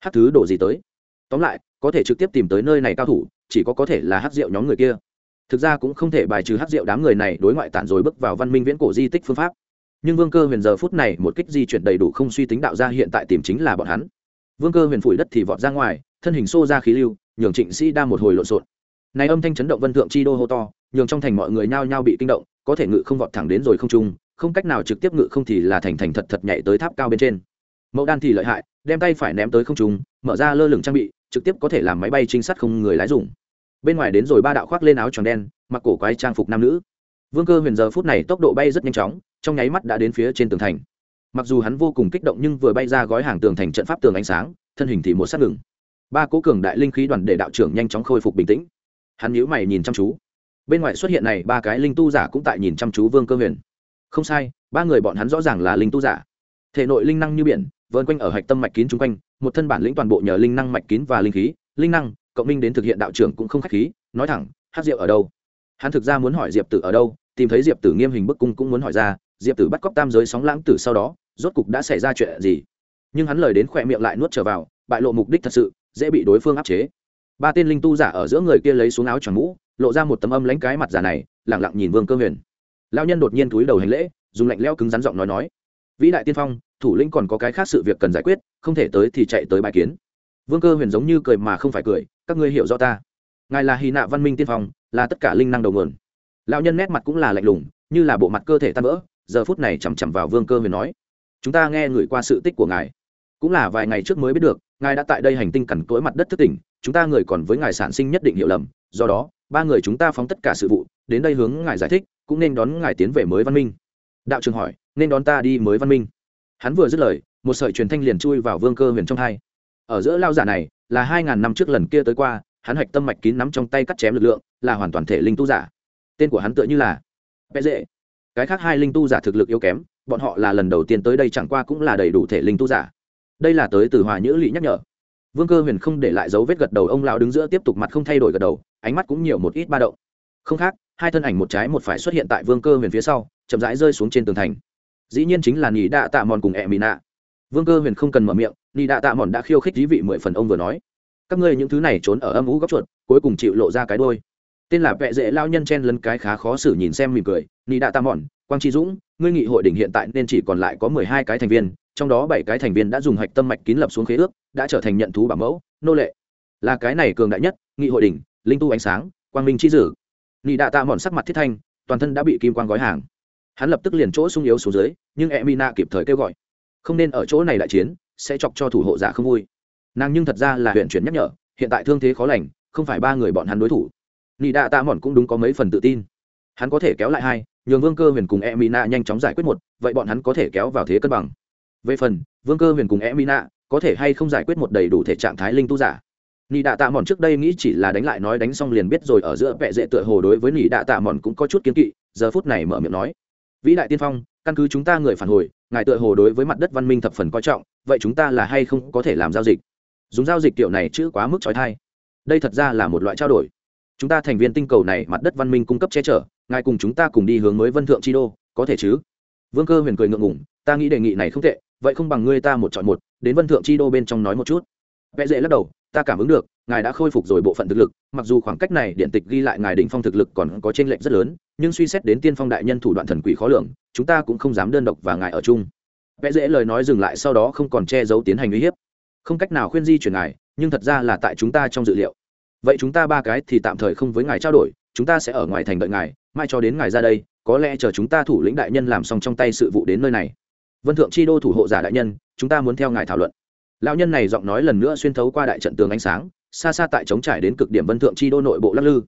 hát thứ đổ gì tới? Tóm lại, có thể trực tiếp tìm tới nơi này cao thủ, chỉ có có thể là hát rượu nhóm người kia. Thực ra cũng không thể bài trừ hát rượu đám người này đối ngoại tản rồi bước vào văn minh viễn cổ di tích phương pháp. Nhưng vương cơ huyền giờ phút này một kích di chuyển đầy đủ không suy tính đạo ra hiện tại tìm chính là bọn hắn. Vương cơ huyền phủi đất thì vọt ra ngoài, thân hình xô ra khí lưu, nhường trịnh sĩ đa một hồi lộn xộn. Này âm thanh chấn động vân thượng chi đô hô to, nhường trong thành mọi người nhao nhao bị kinh động, có thể ngự không vọt thẳng đến rồi không trung, không cách nào trực tiếp ngự không thì là thành thành thật thật nhảy tới tháp cao bên trên. Mẫu đan thì lợi hại đem tay phải ném tới không trung, mở ra lơ lửng trang bị, trực tiếp có thể làm máy bay trinh sát không người lái dùng. Bên ngoài đến rồi ba đạo khoác lên áo tròn đen, mặc cổ quái trang phục nam nữ. Vương cơ huyền giờ phút này tốc độ bay rất nhanh chóng, trong nháy mắt đã đến phía trên tường thành. Mặc dù hắn vô cùng kích động nhưng vừa bay ra gói hàng tường thành trận pháp tường ánh sáng, thân hình thì một sát ngừng. Ba cố cường đại linh khí đoàn để đạo trưởng nhanh chóng khôi phục bình tĩnh. Hắn nhíu mày nhìn chăm chú. Bên ngoài xuất hiện này ba cái linh tu giả cũng tại nhìn chăm chú vương cơ huyền. Không sai, ba người bọn hắn rõ ràng là linh tu giả. Thể nội linh năng như biển vơn quanh ở hạch tâm mạch kín chung quanh, một thân bản lĩnh toàn bộ nhờ linh năng mạch kín và linh khí. Linh năng, cộng minh đến thực hiện đạo trưởng cũng không khách khí, nói thẳng hát diệu ở đâu? Hắn thực ra muốn hỏi diệp tử ở đâu, tìm thấy diệp tử nghiêm hình bức cung cũng muốn hỏi ra, diệp tử bắt cóc tam giới sóng lãng tử sau đó, rốt cục đã xảy ra chuyện gì? Nhưng hắn lời đến khỏe miệng lại nuốt trở vào, bại lộ mục đích thật sự, dễ bị đối phương áp chế. Ba tên linh tu giả ở giữa người kia lấy xuống áo choàng mũ, lộ ra một tấm âm lãnh cái mặt giả này lẳng lặng nhìn vương cơ huyền. Lao nhân đột nhiên túi đầu hành lễ, dùng lạnh leo cứng rắn giọng nói nói, vĩ đại tiên phong thủ lĩnh còn có cái khác sự việc cần giải quyết, không thể tới thì chạy tới bài kiến. Vương cơ huyền giống như cười mà không phải cười, các ngươi hiểu rõ ta. Ngài là hy nạ văn minh tiên phong, là tất cả linh năng đầu nguồn. Lão nhân nét mặt cũng là lạnh lùng, như là bộ mặt cơ thể tan vỡ, giờ phút này chằm chằm vào vương cơ huyền nói, chúng ta nghe người qua sự tích của ngài. Cũng là vài ngày trước mới biết được, ngài đã tại đây hành tinh cằn cỗi mặt đất thất tỉnh, chúng ta người còn với ngài sản sinh nhất định hiểu lầm, do đó, ba người chúng ta phóng tất cả sự vụ, đến đây hướng ngài giải thích, cũng nên đón ngài tiến về mới văn minh. Đạo trường hỏi, nên đón ta đi mới văn minh? Hắn vừa dứt lời, một sợi truyền thanh liền chui vào vương cơ huyền trong hai. Ở giữa lao giả này, là hai ngàn năm trước lần kia tới qua, hắn hạch tâm mạch kín nắm trong tay cắt chém lực lượng, là hoàn toàn thể linh tu giả. Tên của hắn tựa như là vẽ dễ cái khác hai linh tu giả thực lực yếu kém, bọn họ là lần đầu tiên tới đây chẳng qua cũng là đầy đủ thể linh tu giả. Đây là tới từ hòa nhữ lị nhắc nhở. Vương cơ huyền không để lại dấu vết gật đầu, ông lão đứng giữa tiếp tục mặt không thay đổi gật đầu, ánh mắt cũng nhiều một ít ba động. Không khác, hai thân ảnh một trái một phải xuất hiện tại vương cơ huyền phía sau, chậm rãi rơi xuống trên tường thành dĩ nhiên chính là nỉ đạ tạ mòn cùng ẹ mỹ nạ. Vương cơ huyền không cần mở miệng nỉ đạ tạ mòn đã khiêu khích dí vị mười phần ông vừa nói. Các ngươi những thứ này trốn ở âm ú góc chuột, cuối cùng chịu lộ ra cái đôi. Tên là vẹ dễ lao nhân chen lấn cái khá khó xử nhìn xem mỉm cười nỉ đạ tạ mòn, quang tri dũng, ngươi nghị hội đỉnh hiện tại nên chỉ còn lại có mười hai cái thành viên, trong đó bảy cái thành viên đã dùng hạch tâm mạch kín lập xuống khế ước, đã trở thành nhận thú bảo mẫu, nô lệ. Là cái này cường đại nhất, nghị hội đỉnh, linh tu ánh sáng, quang minh chi dử nị đạ tạ mòn sắc mặt thiết thanh, toàn thân đã bị kim quang gói hàng hắn lập tức liền chỗ sung yếu xuống dưới, nhưng e mina kịp thời kêu gọi. Không nên ở chỗ này đại chiến, sẽ chọc cho thủ hộ giả không vui. Nàng nhưng thật ra là huyện chuyển nhắc nhở, hiện tại thương thế khó lành, không phải ba người bọn hắn đối thủ. Nị đạ tạ mòn cũng đúng có mấy phần tự tin. Hắn có thể kéo lại hai, nhường vương cơ huyền cùng e mina nhanh chóng giải quyết một, vậy bọn hắn có thể kéo vào thế cân bằng. Về phần, vương cơ huyền cùng e mina có thể hay không giải quyết một đầy đủ thể trạng thái linh tu giả? Nị đạ tạ mòn trước đây nghĩ chỉ là đánh lại nói đánh xong liền biết rồi, ở giữa vẹ dễ tựa hồ đối với nị đạ tạ mòn cũng có chút kiến kỵ, giờ phút này mở miệng nói vĩ đại tiên phong, căn cứ chúng ta người phản hồi, ngài tựa hồ đối với mặt đất văn minh thập phần coi trọng, vậy chúng ta là hay không có thể làm giao dịch? Dùng giao dịch kiểu này chữ quá mức trói thai. Đây thật ra là một loại trao đổi. Chúng ta thành viên tinh cầu này mặt đất văn minh cung cấp che chở, ngài cùng chúng ta cùng đi hướng mới vân thượng chi đô, có thể chứ? Vương cơ huyền cười ngượng ngủng ta nghĩ đề nghị này không tệ, vậy không bằng ngươi ta một chọn một, đến vân thượng chi đô bên trong nói một chút. Vẽ dễ lắc đầu, ta cảm ứng được ngài đã khôi phục rồi bộ phận thực lực, mặc dù khoảng cách này điện tịch ghi lại ngài đỉnh phong thực lực còn có tranh lệch rất lớn, nhưng suy xét đến tiên phong đại nhân thủ đoạn thần quỷ khó lường, chúng ta cũng không dám đơn độc và ngài ở chung. Vẽ dễ lời nói dừng lại sau đó không còn che giấu tiến hành uy hiếp. Không cách nào khuyên di chuyển ngài, nhưng thật ra là tại chúng ta trong dự liệu. Vậy chúng ta ba cái thì tạm thời không với ngài trao đổi, chúng ta sẽ ở ngoài thành đợi ngài, mai cho đến ngài ra đây, có lẽ chờ chúng ta thủ lĩnh đại nhân làm xong trong tay sự vụ đến nơi này. Vân thượng chi đô thủ hộ giả đại nhân, chúng ta muốn theo ngài thảo luận. Lão nhân này giọng nói lần nữa xuyên thấu qua đại trận tường ánh sáng xa xa tại chống trải đến cực điểm vân thượng chi đô nội bộ lắc lư.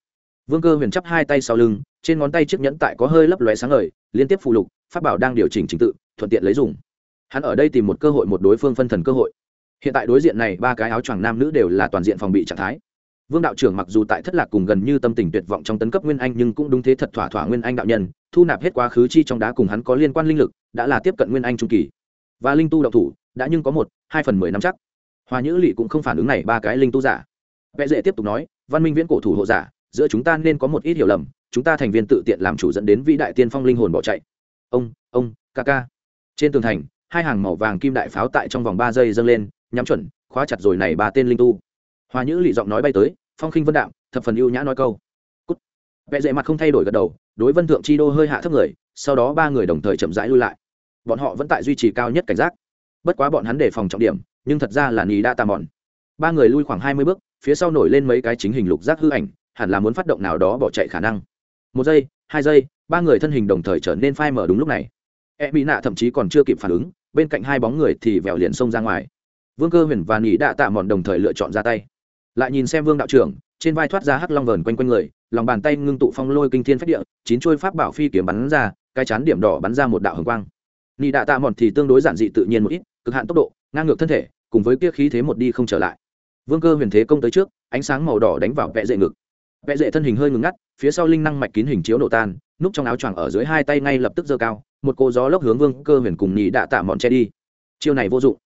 Vương cơ huyền chắp hai tay sau lưng, trên ngón tay chiếc nhẫn tại có hơi lấp lóe sáng ngời, liên tiếp phụ lục phát bảo đang điều chỉnh trình tự, thuận tiện lấy dùng. Hắn ở đây tìm một cơ hội một đối phương phân thần cơ hội. Hiện tại đối diện này, ba cái áo choàng nam nữ đều là toàn diện phòng bị trạng thái. Vương đạo trưởng mặc dù tại thất lạc cùng gần như tâm tình tuyệt vọng trong tấn cấp nguyên anh, nhưng cũng đúng thế thật thỏa thỏa nguyên anh đạo nhân, thu nạp hết quá khứ chi trong đá cùng hắn có liên quan linh lực, đã là tiếp cận nguyên anh trung kỳ. Và linh tu đạo thủ, đã nhưng có một, hai phần mười năm chắc. Hòa nhữ lỵ cũng không phản ứng này, ba cái linh tu giả vẽ dễ tiếp tục nói, văn minh viễn cổ thủ hộ giả, giữa chúng ta nên có một ít hiểu lầm, chúng ta thành viên tự tiện làm chủ dẫn đến vĩ đại tiên phong linh hồn bỏ chạy. Ông ông, ca ca. Trên tường thành, hai hàng màu vàng kim đại pháo tại trong vòng ba giây dâng lên, nhắm chuẩn, khóa chặt rồi này ba tên linh tu. Hòa nhữ lị giọng nói bay tới, phong khinh vân đạm, thập phần ưu nhã nói câu. Cút. Vẽ dễ mặt không thay đổi gật đầu, đối vân thượng chi đô hơi hạ thấp người, sau đó ba người đồng thời chậm rãi lui lại. Bọn họ vẫn tại duy trì cao nhất cảnh giác. Bất quá bọn hắn đề phòng trọng điểm, nhưng thật ra là nì đa tà mòn. Ba người lui khoảng hai mươi bước phía sau nổi lên mấy cái chính hình lục giác hư ảnh, hẳn là muốn phát động nào đó bỏ chạy khả năng. Một giây, hai giây, ba người thân hình đồng thời trở nên phai mở đúng lúc này. E bị nạ thậm chí còn chưa kịp phản ứng, bên cạnh hai bóng người thì vèo liền xông ra ngoài. Vương cơ huyền và nghỉ đạ tạ mòn đồng thời lựa chọn ra tay. Lại nhìn xem vương đạo trưởng, trên vai thoát ra hắc long vờn quanh quanh người, lòng bàn tay ngưng tụ phong lôi kinh thiên phách địa, chín trôi pháp bảo phi kiếm bắn ra, cái chán điểm đỏ bắn ra một đạo hồng quang. Nghỉ đạ tạ mòn thì tương đối giản dị tự nhiên một ít, cực hạn tốc độ, ngang ngược thân thể, cùng với kia khí thế một đi không trở lại vương cơ huyền thế công tới trước, ánh sáng màu đỏ đánh vào vẽ dệ ngực. Vẽ dệ thân hình hơi ngừng ngắt, phía sau linh năng mạch kín hình chiếu nổ tan, núp trong áo choàng ở dưới hai tay ngay lập tức giơ cao, một cô gió lốc hướng vương cơ huyền cùng nhị đạ tạ mọn che đi. Chiêu này vô dụng.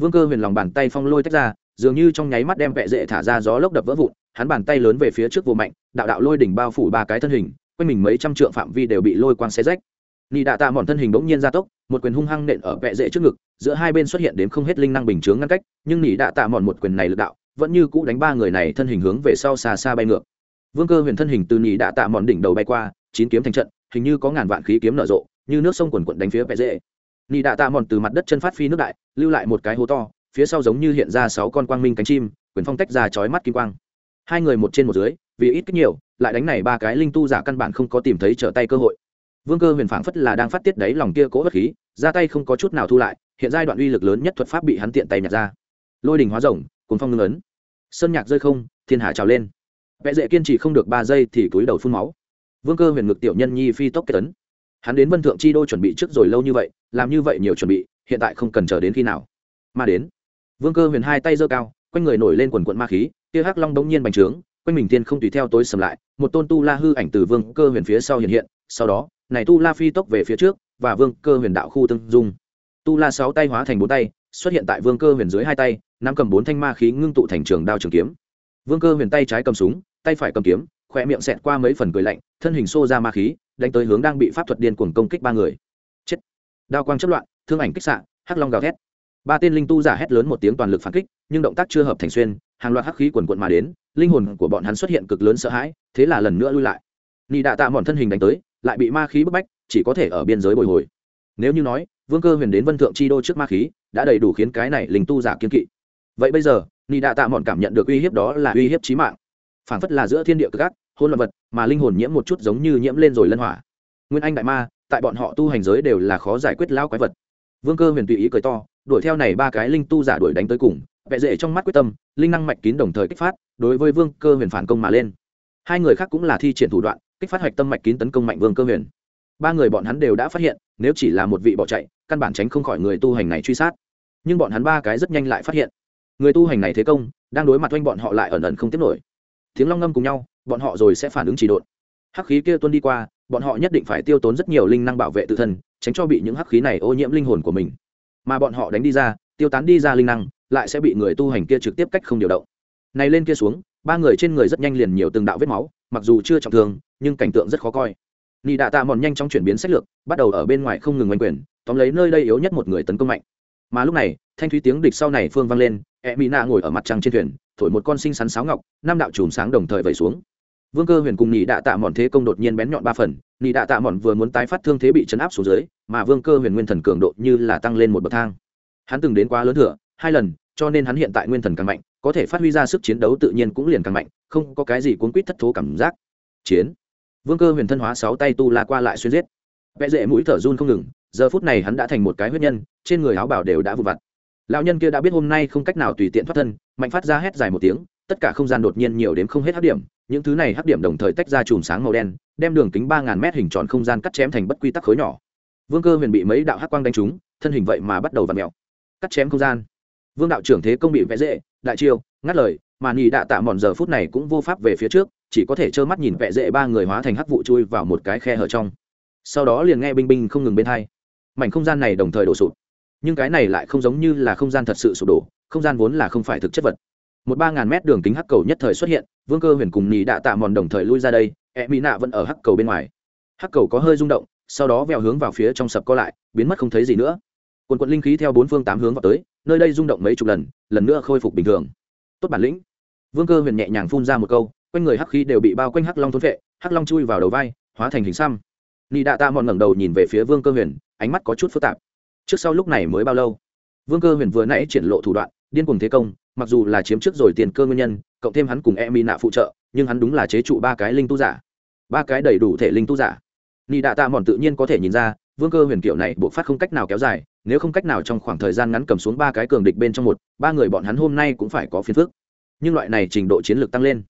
Vương cơ huyền lòng bàn tay phong lôi tách ra, dường như trong nháy mắt đem vẽ dễ thả ra gió lốc đập vỡ vụn, hắn bàn tay lớn về phía trước vô mạnh, đạo đạo lôi đỉnh bao phủ ba cái thân hình, quanh mình mấy trăm trượng phạm vi đều bị lôi quang xé rách. Nhị đạ tạ mọn thân hình bỗng nhiên ra tốc, một quyền hung hăng nện ở vẽ dễ trước ngực, giữa hai bên xuất hiện đến không hết linh năng bình chướng ngăn cách, nhưng nhị đạ tạ mọn một quyền này lực đạo vẫn như cũ đánh ba người này thân hình hướng về sau xa xa bay ngược. Vương cơ huyền thân hình từ nhị đã tạ mọn đỉnh đầu bay qua, chín kiếm thành trận, hình như có ngàn vạn khí kiếm nở rộ, như nước sông quần quận đánh phía bệ dễ Nhị đã tạ mòn từ mặt đất chân phát phi nước đại, lưu lại một cái hố to, phía sau giống như hiện ra sáu con quang minh cánh chim, quyền phong tách ra chói mắt kim quang. Hai người một trên một dưới, vì ít kích nhiều, lại đánh này ba cái linh tu giả căn bản không có tìm thấy trở tay cơ hội. Vương cơ huyền phảng phất là đang phát tiết đấy lòng kia cố bất khí, ra tay không có chút nào thu lại, hiện giai đoạn uy lực lớn nhất thuật pháp bị hắn tiện tay nhặt ra. Lôi đình hóa rồng cuốn phong ngưng ấn sơn nhạc rơi không, thiên hà trào lên. Vẽ dễ kiên trì không được ba giây thì túi đầu phun máu. Vương cơ huyền ngực tiểu nhân nhi phi tốc kết tấn. Hắn đến vân thượng chi đô chuẩn bị trước rồi lâu như vậy, làm như vậy nhiều chuẩn bị, hiện tại không cần chờ đến khi nào. Mà đến, vương cơ huyền hai tay giơ cao, quanh người nổi lên quần quận ma khí, tia hắc long đống nhiên bành trướng, quanh mình tiên không tùy theo tối sầm lại, một tôn tu la hư ảnh từ vương cơ huyền phía sau hiện hiện, sau đó, này tu la phi tốc về phía trước, và vương cơ huyền đạo khu tương dung. Tu la sáu tay hóa thành bốn tay xuất hiện tại vương cơ huyền dưới hai tay, nắm cầm bốn thanh ma khí ngưng tụ thành trường đao trường kiếm. Vương cơ huyền tay trái cầm súng, tay phải cầm kiếm, khỏe miệng xẹt qua mấy phần cười lạnh, thân hình xô ra ma khí, đánh tới hướng đang bị pháp thuật điên cuồng công kích ba người. Chết. Đao quang chất loạn, thương ảnh kích xạ, hắc long gào thét. Ba tên linh tu giả hét lớn một tiếng toàn lực phản kích, nhưng động tác chưa hợp thành xuyên, hàng loạt hắc khí quần quận mà đến, linh hồn của bọn hắn xuất hiện cực lớn sợ hãi, thế là lần nữa lui lại. Nị đạ tạ mòn thân hình đánh tới, lại bị ma khí bức bách, chỉ có thể ở biên giới bồi hồi. Nếu như nói, vương cơ huyền đến vân thượng chi đô trước ma khí đã đầy đủ khiến cái này linh tu giả kiên kỵ. Vậy bây giờ, ni đạ tạ mòn cảm nhận được uy hiếp đó là uy hiếp chí mạng. Phản phất là giữa thiên địa cực ác hôn loạn vật, mà linh hồn nhiễm một chút giống như nhiễm lên rồi lân hỏa. Nguyên anh đại ma, tại bọn họ tu hành giới đều là khó giải quyết lao quái vật. Vương cơ huyền tùy ý cười to, đuổi theo này ba cái linh tu giả đuổi đánh tới cùng vẽ dễ trong mắt quyết tâm, linh năng mạch kín đồng thời kích phát, đối với vương cơ huyền phản công mà lên. Hai người khác cũng là thi triển thủ đoạn, kích phát hoạch tâm mạch kín tấn công mạnh vương cơ huyền. Ba người bọn hắn đều đã phát hiện, nếu chỉ là một vị bỏ chạy căn bản tránh không khỏi người tu hành này truy sát. Nhưng bọn hắn ba cái rất nhanh lại phát hiện, người tu hành này thế công, đang đối mặt oanh bọn họ lại ẩn ẩn không tiếp nổi. Tiếng long ngâm cùng nhau, bọn họ rồi sẽ phản ứng chỉ độn. Hắc khí kia tuân đi qua, bọn họ nhất định phải tiêu tốn rất nhiều linh năng bảo vệ tự thân, tránh cho bị những hắc khí này ô nhiễm linh hồn của mình. Mà bọn họ đánh đi ra, tiêu tán đi ra linh năng, lại sẽ bị người tu hành kia trực tiếp cách không điều động. Này lên kia xuống, ba người trên người rất nhanh liền nhiều từng đạo vết máu, mặc dù chưa trọng thương, nhưng cảnh tượng rất khó coi. Nị đạ tạ mòn nhanh trong chuyển biến sách lược, bắt đầu ở bên ngoài không ngừng oanh quyền tóm lấy nơi đây yếu nhất một người tấn công mạnh. Mà lúc này, thanh thúy tiếng địch sau này phương vang lên e mỹ nạ ngồi ở mặt trăng trên thuyền, thổi một con sinh sắn sáo ngọc, năm đạo chùm sáng đồng thời vẩy xuống. Vương cơ huyền cùng nhị đạ tạ mòn thế công đột nhiên bén nhọn ba phần nhị đạ tạ mòn vừa muốn tái phát thương thế bị chấn áp xuống dưới, mà vương cơ huyền nguyên thần cường độ như là tăng lên một bậc thang. Hắn từng đến quá lớn thừa, hai lần, cho nên hắn hiện tại nguyên thần càng mạnh, có thể phát huy ra sức chiến đấu tự nhiên cũng liền càng mạnh, không có cái gì cuốn quýt thất thố cảm giác. Chiến. Vương cơ huyền thân hóa sáu tay tu la qua lại xuyên giết. Vẽ dễ mũi thở run không ngừng giờ phút này hắn đã thành một cái huyết nhân, trên người áo bảo đều đã vụ vặt. Lão nhân kia đã biết hôm nay không cách nào tùy tiện thoát thân, mạnh phát ra hét dài một tiếng, tất cả không gian đột nhiên nhiều đến không hết hắc điểm, những thứ này hắc điểm đồng thời tách ra chùm sáng màu đen, đem đường kính ba ngàn mét hình tròn không gian cắt chém thành bất quy tắc khối nhỏ. Vương cơ huyền bị mấy đạo hắc quang đánh trúng, thân hình vậy mà bắt đầu v ặ mẹo cắt chém không gian. Vương đạo trưởng thế công bị vẽ dễ, đại chiêu, ngắt lời, mà nhị đạ tạ mòn giờ phút này cũng vô pháp về phía trước, chỉ có thể trơ mắt nhìn vẽ dễ ba người hóa thành hắc vụ chui vào một cái khe hở trong. Sau đó liền nghe binh binh không ngừng bên hai mảnh không gian này đồng thời đổ sụp. Nhưng cái này lại không giống như là không gian thật sự sụp đổ, không gian vốn là không phải thực chất vật. Một ba ngàn mét đường kính hắc cầu nhất thời xuất hiện, vương cơ huyền cùng nhì đạ tạ mòn đồng thời lui ra đây e mỹ nạ vẫn ở hắc cầu bên ngoài. Hắc cầu có hơi rung động, sau đó vèo hướng vào phía trong sập co lại, biến mất không thấy gì nữa. Quần quận linh khí theo bốn phương tám hướng vào tới, nơi đây rung động mấy chục lần lần nữa khôi phục bình thường. Tốt bản lĩnh. Vương cơ huyền nhẹ nhàng phun ra một câu, quanh người hắc khí đều bị bao quanh hắc long thôn vệ hắc long chui vào đầu vai, hóa thành hình xăm. Nị đạ tạ mòn ngẩng đầu nhìn về phía vương cơ huyền ánh mắt có chút phức tạp. Trước sau lúc này mới bao lâu? Vương cơ huyền vừa nãy triển lộ thủ đoạn, điên cuồng thế công, mặc dù là chiếm trước rồi tiền cơ nguyên nhân, cộng thêm hắn cùng e mi nạ phụ trợ, nhưng hắn đúng là chế trụ ba cái linh tu giả. Ba cái đầy đủ thể linh tu giả. Nị đạ tạ mòn tự nhiên có thể nhìn ra, vương cơ huyền kiểu này buộc phát không cách nào kéo dài, nếu không cách nào trong khoảng thời gian ngắn cầm xuống ba cái cường địch bên trong một, ba người bọn hắn hôm nay cũng phải có phiền phức. Nhưng loại này trình độ chiến lược tăng lên,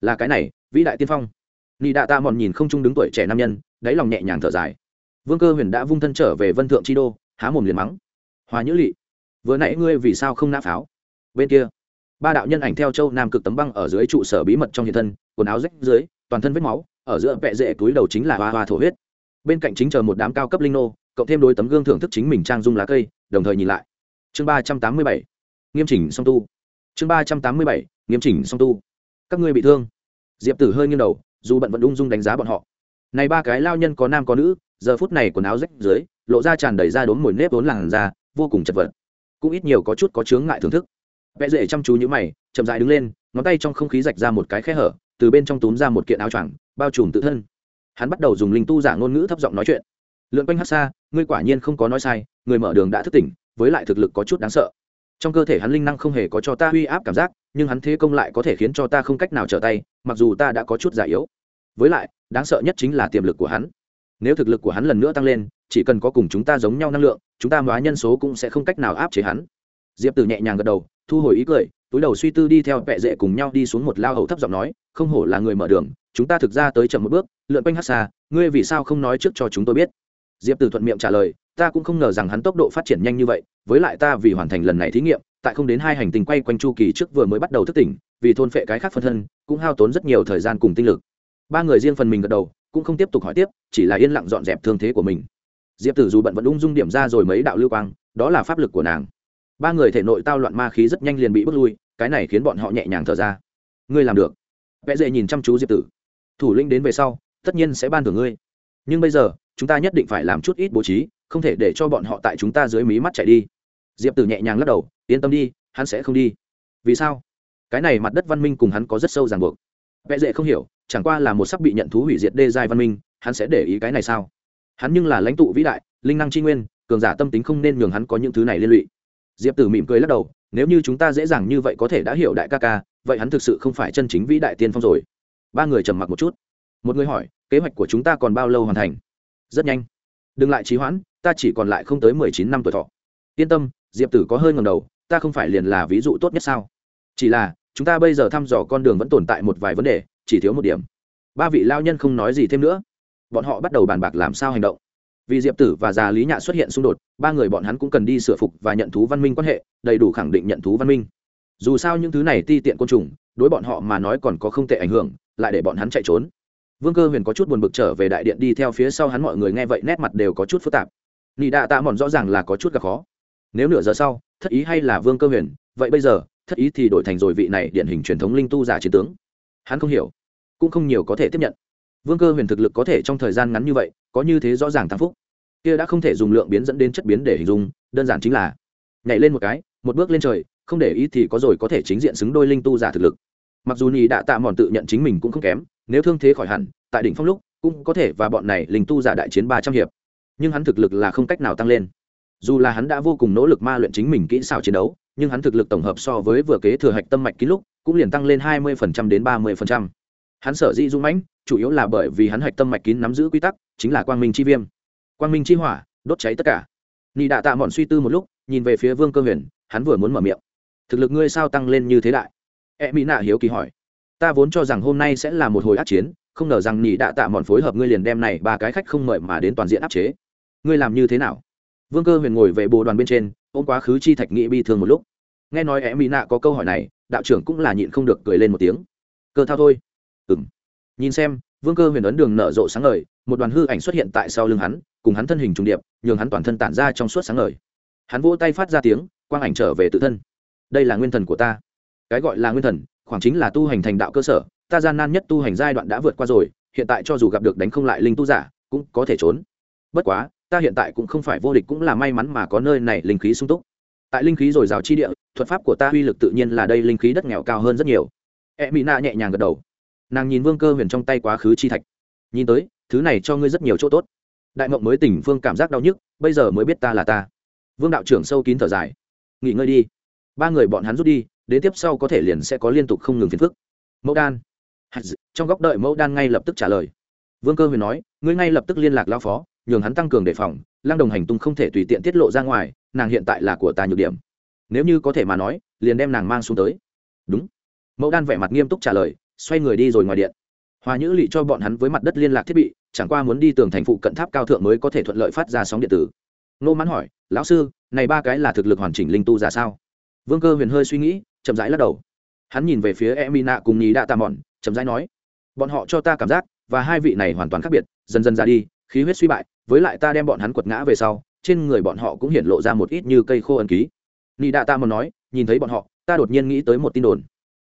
là cái này, vĩ đại tiên phong. Nị đạ tạ mòn nhìn không chung đứng tuổi trẻ nam nhân, đáy lòng nhẹ nhàng thở dài vương cơ huyền đã vung thân trở về vân thượng chi đô, há mồm liền mắng. Hòa nhữ lỵ vừa nãy ngươi vì sao không nã pháo? Bên kia, ba đạo nhân ảnh theo châu nam cực tấm băng ở dưới trụ sở bí mật trong hiện thân, quần áo rách dưới, toàn thân vết máu, ở giữa vẹ dễ túi đầu chính là hoa hoa thổ huyết. Bên cạnh chính chờ một đám cao cấp linh nô, cộng thêm đôi tấm gương thưởng thức chính mình trang dung lá cây, đồng thời nhìn lại. Chương ba trăm tám mươi bảy, nghiêm chỉnh song tu. Chương ba trăm tám mươi bảy, nghiêm chỉnh song tu. Các ngươi bị thương. Diệp tử hơi nghiêng đầu, dù bận vẫn ung dung đánh giá bọn họ. Này ba cái lao nhân có nam có nữ giờ phút này quần áo rách dưới, lộ ra tràn đầy ra đốn mồi nếp vốn làn da, vô cùng chật vật. Cũng ít nhiều có chút có chướng ngại thưởng thức. Vẽ dễ chăm chú như mày, chậm dại đứng lên, ngón tay trong không khí rạch ra một cái khe hở, từ bên trong túm ra một kiện áo choàng, bao trùm tự thân. Hắn bắt đầu dùng linh tu giả ngôn ngữ thấp giọng nói chuyện. Lượn quanh hát xa, ngươi quả nhiên không có nói sai, người mở đường đã thức tỉnh, với lại thực lực có chút đáng sợ. Trong cơ thể hắn linh năng không hề có cho ta uy áp cảm giác, nhưng hắn thế công lại có thể khiến cho ta không cách nào trở tay, mặc dù ta đã có chút giả yếu. Với lại, đáng sợ nhất chính là tiềm lực của hắn nếu thực lực của hắn lần nữa tăng lên, chỉ cần có cùng chúng ta giống nhau năng lượng, chúng ta hóa nhân số cũng sẽ không cách nào áp chế hắn. Diệp tử nhẹ nhàng gật đầu, thu hồi ý cười, túi đầu suy tư đi theo vẹ dễ cùng nhau đi xuống một lao hầu thấp giọng nói, không hổ là người mở đường, chúng ta thực ra tới chậm một bước, lượn quanh hát xa, ngươi vì sao không nói trước cho chúng tôi biết? Diệp tử thuận miệng trả lời, ta cũng không ngờ rằng hắn tốc độ phát triển nhanh như vậy, với lại ta vì hoàn thành lần này thí nghiệm, tại không đến hai hành tinh quay quanh chu kỳ trước vừa mới bắt đầu thức tỉnh, vì thôn phệ cái khác phân thân, cũng hao tốn rất nhiều thời gian cùng tinh lực. Ba người riêng phần mình gật đầu cũng không tiếp tục hỏi tiếp, chỉ là yên lặng dọn dẹp thương thế của mình. Diệp tử dù bận vẫn ung dung điểm ra rồi mấy đạo lưu quang, đó là pháp lực của nàng. Ba người thể nội tao loạn ma khí rất nhanh liền bị bước lui, cái này khiến bọn họ nhẹ nhàng thở ra. Ngươi làm được. Vẽ dễ nhìn chăm chú diệp tử. Thủ linh đến về sau, tất nhiên sẽ ban thưởng ngươi. Nhưng bây giờ, chúng ta nhất định phải làm chút ít bố trí, không thể để cho bọn họ tại chúng ta dưới mí mắt chạy đi. Diệp tử nhẹ nhàng lắc đầu, yên tâm đi, hắn sẽ không đi. Vì sao? Cái này mặt đất văn minh cùng hắn có rất sâu ràng buộc vẽ dễ không hiểu, chẳng qua là một sắc bị nhận thú hủy diệt đê giai văn minh, hắn sẽ để ý cái này sao? Hắn nhưng là lãnh tụ vĩ đại, linh năng tri nguyên, cường giả tâm tính không nên nhường hắn có những thứ này liên lụy. Diệp tử mỉm cười lắc đầu, nếu như chúng ta dễ dàng như vậy có thể đã hiểu đại ca ca, vậy hắn thực sự không phải chân chính vĩ đại tiên phong rồi. Ba người trầm mặc một chút. Một người hỏi, kế hoạch của chúng ta còn bao lâu hoàn thành? Rất nhanh. Đừng lại trì hoãn, ta chỉ còn lại không tới mười chín năm tuổi thọ. Yên tâm, diệp tử có hơi ngầm đầu, ta không phải liền là ví dụ tốt nhất sao? Chỉ là chúng ta bây giờ thăm dò con đường vẫn tồn tại một vài vấn đề, chỉ thiếu một điểm. Ba vị lao nhân không nói gì thêm nữa. Bọn họ bắt đầu bàn bạc làm sao hành động. Vì diệp tử và già lý nhạ xuất hiện xung đột, ba người bọn hắn cũng cần đi sửa phục và nhận thú văn minh quan hệ, đầy đủ khẳng định nhận thú văn minh. Dù sao những thứ này ti tiện côn trùng, đối bọn họ mà nói còn có không tệ ảnh hưởng, lại để bọn hắn chạy trốn. Vương cơ huyền có chút buồn bực trở về đại điện đi theo phía sau hắn, mọi người nghe vậy nét mặt đều có chút phức tạp. Nị đạ tạ mòn rõ ràng là có chút gặp khó. Nếu nửa giờ sau, thất ý hay là vương cơ huyền, vậy bây giờ thất ý thì đổi thành rồi vị này điển hình truyền thống linh tu giả chiến tướng. Hắn không hiểu, cũng không nhiều có thể tiếp nhận. Vương cơ huyền thực lực có thể trong thời gian ngắn như vậy, có như thế rõ ràng thăng phúc. Kia đã không thể dùng lượng biến dẫn đến chất biến để hình dung, đơn giản chính là nhảy lên một cái, một bước lên trời, không để ý thì có rồi có thể chính diện xứng đôi linh tu giả thực lực. Mặc dù nhì đã tạ mòn tự nhận chính mình cũng không kém, nếu thương thế khỏi hẳn, tại đỉnh phong lúc, cũng có thể và bọn này linh tu giả đại chiến ba trăm hiệp. Nhưng hắn thực lực là không cách nào tăng lên. Dù là hắn đã vô cùng nỗ lực ma luyện chính mình kỹ xảo chiến đấu nhưng hắn thực lực tổng hợp so với vừa kế thừa hạch tâm mạch kín lúc, cũng liền tăng lên hai mươi đến ba mươi hắn sở dĩ dung mãnh, chủ yếu là bởi vì hắn hạch tâm mạch kín nắm giữ quy tắc, chính là quang minh chi viêm. Quang minh chi hỏa, đốt cháy tất cả. Nị đạ tạ mọn suy tư một lúc, nhìn về phía vương cơ huyền, hắn vừa muốn mở miệng. Thực lực ngươi sao tăng lên như thế đại? E mỹ nạ hiếu kỳ hỏi. Ta vốn cho rằng hôm nay sẽ là một hồi át chiến, không ngờ rằng nị đạ tạ mọn phối hợp ngươi liền đem này ba cái khách không mời mà đến toàn diện áp chế. Ngươi làm như thế nào? Vương cơ huyền ngồi về bồ đoàn bên trên ôm quá khứ chi thạch nghị bi thương một lúc. Nghe nói em mỹ nạ có câu hỏi này, đạo trưởng cũng là nhịn không được cười lên một tiếng. Cơ thao thôi. Ừ m nhìn xem, vương cơ huyền ấn đường nở rộ sáng ngời, một đoàn hư ảnh xuất hiện tại sau lưng hắn, cùng hắn thân hình trùng điệp, nhường hắn toàn thân tản ra trong suốt sáng ngời. Hắn vỗ tay phát ra tiếng, quang ảnh trở về tự thân. Đây là nguyên thần của ta. Cái gọi là nguyên thần, khoảng chính là tu hành thành đạo cơ sở, ta gian nan nhất tu hành giai đoạn đã vượt qua rồi, hiện tại cho dù gặp được đánh không lại linh tu giả, cũng có thể trốn. Bất quá ta hiện tại cũng không phải vô địch cũng là may mắn mà có nơi này linh khí sung túc. Tại linh khí dồi dào chi địa, thuật pháp của ta uy lực tự nhiên là đây linh khí đất nghèo cao hơn rất nhiều. E mỹ nạ nhẹ nhàng gật đầu. Nàng nhìn vương cơ huyền trong tay quá khứ chi thạch. Nhìn tới, thứ này cho ngươi rất nhiều chỗ tốt. Đại mộng mới tỉnh phương cảm giác đau nhức, bây giờ mới biết ta là ta. Vương đạo trưởng sâu kín thở dài. Nghỉ ngơi đi. Ba người bọn hắn rút đi, đến tiếp sau có thể liền sẽ có liên tục không ngừng phiền phức. Mẫu đan. Trong góc đợi mẫu đan ngay lập tức trả lời. Vương cơ huyền nói, ngươi ngay lập tức liên lạc lao phó nhường hắn tăng cường đề phòng, lăng đồng hành tung không thể tùy tiện tiết lộ ra ngoài, nàng hiện tại là của ta nhược điểm. Nếu như có thể mà nói, liền đem nàng mang xuống tới. Đúng. Mẫu đan vẻ mặt nghiêm túc trả lời, xoay người đi rồi ngoài điện. Hòa nhữ lị cho bọn hắn với mặt đất liên lạc thiết bị, chẳng qua muốn đi tường thành phụ cận tháp cao thượng mới có thể thuận lợi phát ra sóng điện tử. Nô mãn hỏi, lão sư, này ba cái là thực lực hoàn chỉnh linh tu giả sao? Vương cơ huyền hơi suy nghĩ, chậm rãi lắc đầu. Hắn nhìn về phía e nạ cùng nhí đạ tà mòn chậm rãi nói, bọn họ cho ta cảm giác, và hai vị này hoàn toàn khác biệt, dần dần ra đi khí huyết suy bại, với lại ta đem bọn hắn quật ngã về sau, trên người bọn họ cũng hiện lộ ra một ít như cây khô ẩn ký. Nị đạ ta muốn nói, nhìn thấy bọn họ, ta đột nhiên nghĩ tới một tin đồn.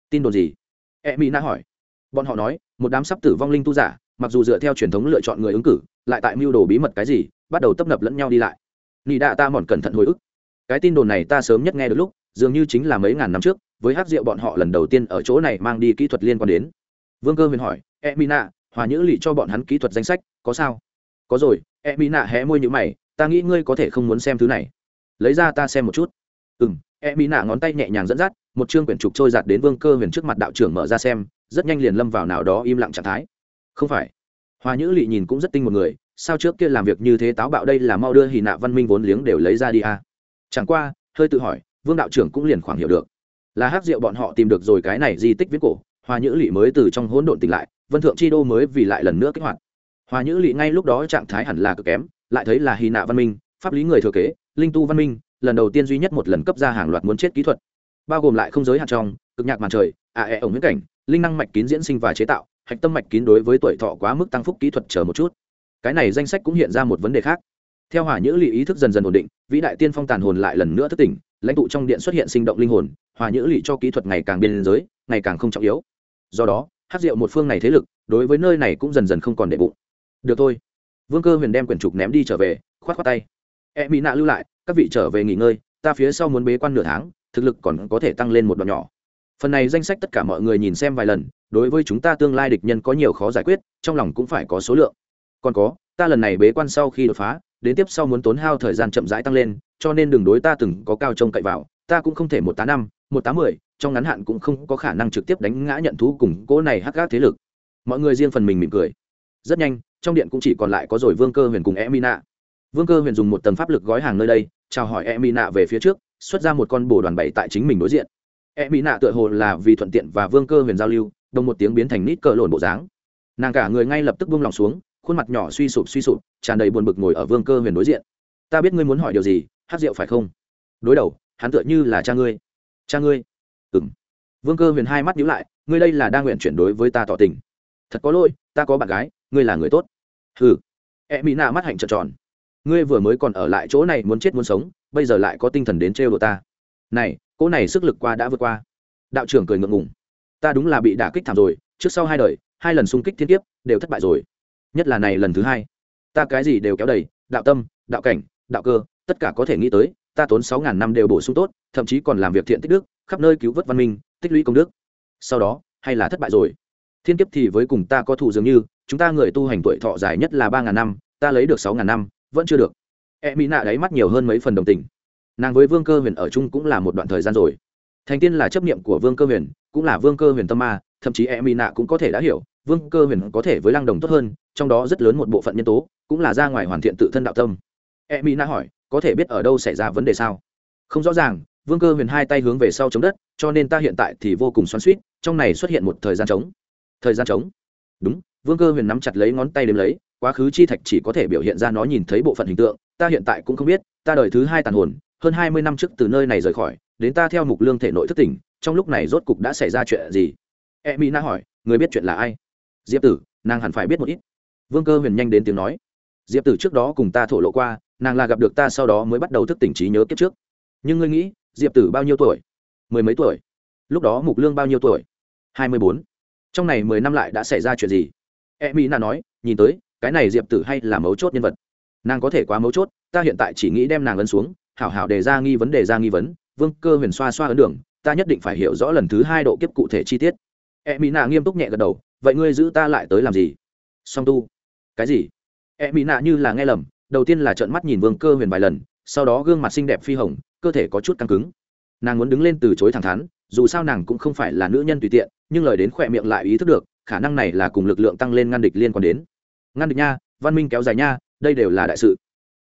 Tin đồn gì? E nạ hỏi. Bọn họ nói, một đám sắp tử vong linh tu giả, mặc dù dựa theo truyền thống lựa chọn người ứng cử, lại tại mưu đồ bí mật cái gì, bắt đầu tấp nập lẫn nhau đi lại. Nị đạ ta mòn cẩn thận hồi ức. Cái tin đồn này ta sớm nhất nghe được lúc, dường như chính là mấy ngàn năm trước, với hát rượu bọn họ lần đầu tiên ở chỗ này mang đi kỹ thuật liên quan đến. Vương cơ huyền hỏi e mina hòa nhữ lị cho bọn hắn kỹ thuật danh sách, có sao? Có rồi e mina hé môi nhữ mày, ta nghĩ ngươi có thể không muốn xem thứ này. Lấy ra ta xem một chút. Ừ m e nạ ngón tay nhẹ nhàng dẫn dắt, một chương quyển trục trôi giạt đến vương cơ huyền trước mặt đạo trưởng mở ra xem, rất nhanh liền lâm vào nào đó im lặng trạng thái. Không phải. Hòa nhữ lị nhìn cũng rất tinh một người, sao trước kia làm việc như thế táo bạo đây là mau đưa hì nạ văn minh vốn liếng đều lấy ra đi à. chẳng qua, hơi tự hỏi, vương đạo trưởng cũng liền khoảng hiểu được. Là hát rượu bọn họ tìm được rồi cái này di tích viết cổ hòa nhữ lị mới từ trong hỗn độn tỉnh lại, vân thượng chi đô mới vì lại lần nữa kích hoạt hòa nhữ lỵ ngay lúc đó trạng thái hẳn là cực kém lại thấy là hy nạ văn minh pháp lý người thừa kế linh tu văn minh lần đầu tiên duy nhất một lần cấp ra hàng loạt muốn chết kỹ thuật. Bao gồm lại không giới hạn trong cực nhạc màn trời ạ à, ẹ ổng huyết cảnh linh năng mạch kín diễn sinh và chế tạo hạch tâm mạch kín đối với tuổi thọ quá mức tăng phúc kỹ thuật chờ một chút. Cái này danh sách cũng hiện ra một vấn đề khác. Theo hỏa nhữ lỵ ý thức dần dần ổn định vĩ đại tiên phong tàn hồn lại lần nữa thức tỉnh lãnh tụ trong điện xuất hiện sinh động linh hồn hòa nhữ lỵ cho kỹ thuật ngày càng biên giới ngày càng không trọng yếu. Do đó hát rượu một phương này thế lực đối với nơi này cũng dần dần không còn để bụng được thôi. Vương cơ huyền đem quyển trục ném đi trở về, khoát t tay. E mỹ nạ lưu lại, các vị trở về nghỉ ngơi, ta phía sau muốn bế quan nửa tháng, thực lực còn có thể tăng lên một đoạn nhỏ. Phần này danh sách tất cả mọi người nhìn xem vài lần, đối với chúng ta tương lai địch nhân có nhiều khó giải quyết, trong lòng cũng phải có số lượng. Còn có, ta lần này bế quan sau khi đột phá, đến tiếp sau muốn tốn hao thời gian chậm rãi tăng lên, cho nên đường đối ta từng có cao trông cậy vào, ta cũng không thể một tá năm, một tá mười, trong ngắn hạn cũng không có khả năng trực tiếp đánh ngã nhận thú cùng cỗ này hắc gác thế lực. Mọi người riêng phần mình mỉm cười. Rất nhanh trong điện cũng chỉ còn lại có rồi vương cơ huyền cùng e mina vương cơ huyền dùng một tầng pháp lực gói hàng nơi đây, chào hỏi e mina về phía trước, xuất ra một con bồ đoàn bảy tại chính mình đối diện. E mỹ nạ tựa hồ là vì thuận tiện và vương cơ huyền giao lưu, đồng một tiếng biến thành nít cờ lộn bộ dáng. Nàng cả người ngay lập tức buông lòng xuống, khuôn mặt nhỏ suy sụp suy sụp, tràn đầy buồn bực ngồi ở vương cơ huyền đối diện. Ta biết ngươi muốn hỏi điều gì, hát rượu phải không? Đối đầu, hắn tựa như là cha ngươi. Cha ngươi? Ừ m vương cơ huyền hai mắt nhíu lại, ngươi đây là đang nguyện chuyển đối với ta tỏ tình. Thật có lỗi, ta có bạn gái ngươi là người tốt. Ừ e mỹ nạ mắt hạnh trợn tròn. Ngươi vừa mới còn ở lại chỗ này muốn chết muốn sống, bây giờ lại có tinh thần đến trêu đồ ta. Này, cỗ này sức lực qua đã vượt qua. Đạo trưởng cười ngượng ngùng. Ta đúng là bị đả kích thảm rồi, trước sau hai đời, hai lần xung kích thiên kiếp, đều thất bại rồi. Nhất là này lần thứ hai. Ta cái gì đều kéo đầy, đạo tâm, đạo cảnh, đạo cơ, tất cả có thể nghĩ tới, ta tốn sáu ngàn năm đều bổ sung tốt, thậm chí còn làm việc thiện tích đức, khắp nơi cứu vớt văn minh, tích lũy công đức. Sau đó, hay là thất bại rồi. Thiên kiếp thì với cùng ta có thù dường như chúng ta người tu hành tuổi thọ dài nhất là ba ngàn năm, ta lấy được sáu ngàn năm, vẫn chưa được. E mỹ nạ đáy mắt nhiều hơn mấy phần đồng tình. Nàng với vương cơ huyền ở chung cũng là một đoạn thời gian rồi. Thành tiên là chấp niệm của vương cơ huyền, cũng là vương cơ huyền tâm ma, thậm chí e mỹ nạ cũng có thể đã hiểu, vương cơ huyền có thể với lăng đồng tốt hơn, trong đó rất lớn một bộ phận nhân tố, cũng là ra ngoài hoàn thiện tự thân đạo tâm. E mỹ nạ hỏi, có thể biết ở đâu xảy ra vấn đề sao? Không rõ ràng, vương cơ huyền hai tay hướng về sau chống đất, cho nên ta hiện tại thì vô cùng xoắn suýt trong này xuất hiện một thời gian trống. Thời gian trống? Đúng vương cơ huyền nắm chặt lấy ngón tay đếm lấy, quá khứ chi thạch chỉ có thể biểu hiện ra nó nhìn thấy bộ phận hình tượng, ta hiện tại cũng không biết, ta đời thứ hai tàn hồn, hơn hai mươi năm trước từ nơi này rời khỏi, đến ta theo mục lương thể nội thất tỉnh, trong lúc này rốt cục đã xảy ra chuyện gì? E mỹ na hỏi, người biết chuyện là ai? Diệp tử, nàng hẳn phải biết một ít. Vương cơ huyền nhanh đến tiếng nói. Diệp tử trước đó cùng ta thổ lộ qua, nàng là gặp được ta sau đó mới bắt đầu thức tỉnh trí nhớ kiếp trước. Nhưng ngươi nghĩ, diệp tử bao nhiêu tuổi? Mười mấy tuổi. Lúc đó mục lương bao nhiêu tuổi? Hai mươi bốn. Trong này mười năm lại đã xảy ra chuyện gì? E mỹ na nói, nhìn tới, cái này diệp tử hay là mấu chốt nhân vật. Nàng có thể quá mấu chốt, ta hiện tại chỉ nghĩ đem nàng ấn xuống, hảo hảo đề ra nghi vấn, đề ra nghi vấn. Vương cơ huyền xoa xoa ấn đường, ta nhất định phải hiểu rõ lần thứ hai độ kiếp cụ thể chi tiết. E mỹ nạ nghiêm túc nhẹ gật đầu, vậy ngươi giữ ta lại tới làm gì? Song tu. Cái gì? E mỹ nạ như là nghe lầm, đầu tiên là trợn mắt nhìn vương cơ huyền vài lần, sau đó gương mặt xinh đẹp phi hồng, cơ thể có chút căng cứng. Nàng muốn đứng lên từ chối thẳng thắn, dù sao nàng cũng không phải là nữ nhân tùy tiện, nhưng lời đến khỏe miệng lại ý thức được khả năng này là cùng lực lượng tăng lên ngăn địch liên quan đến. Ngăn địch nha, văn minh kéo dài nha, đây đều là đại sự.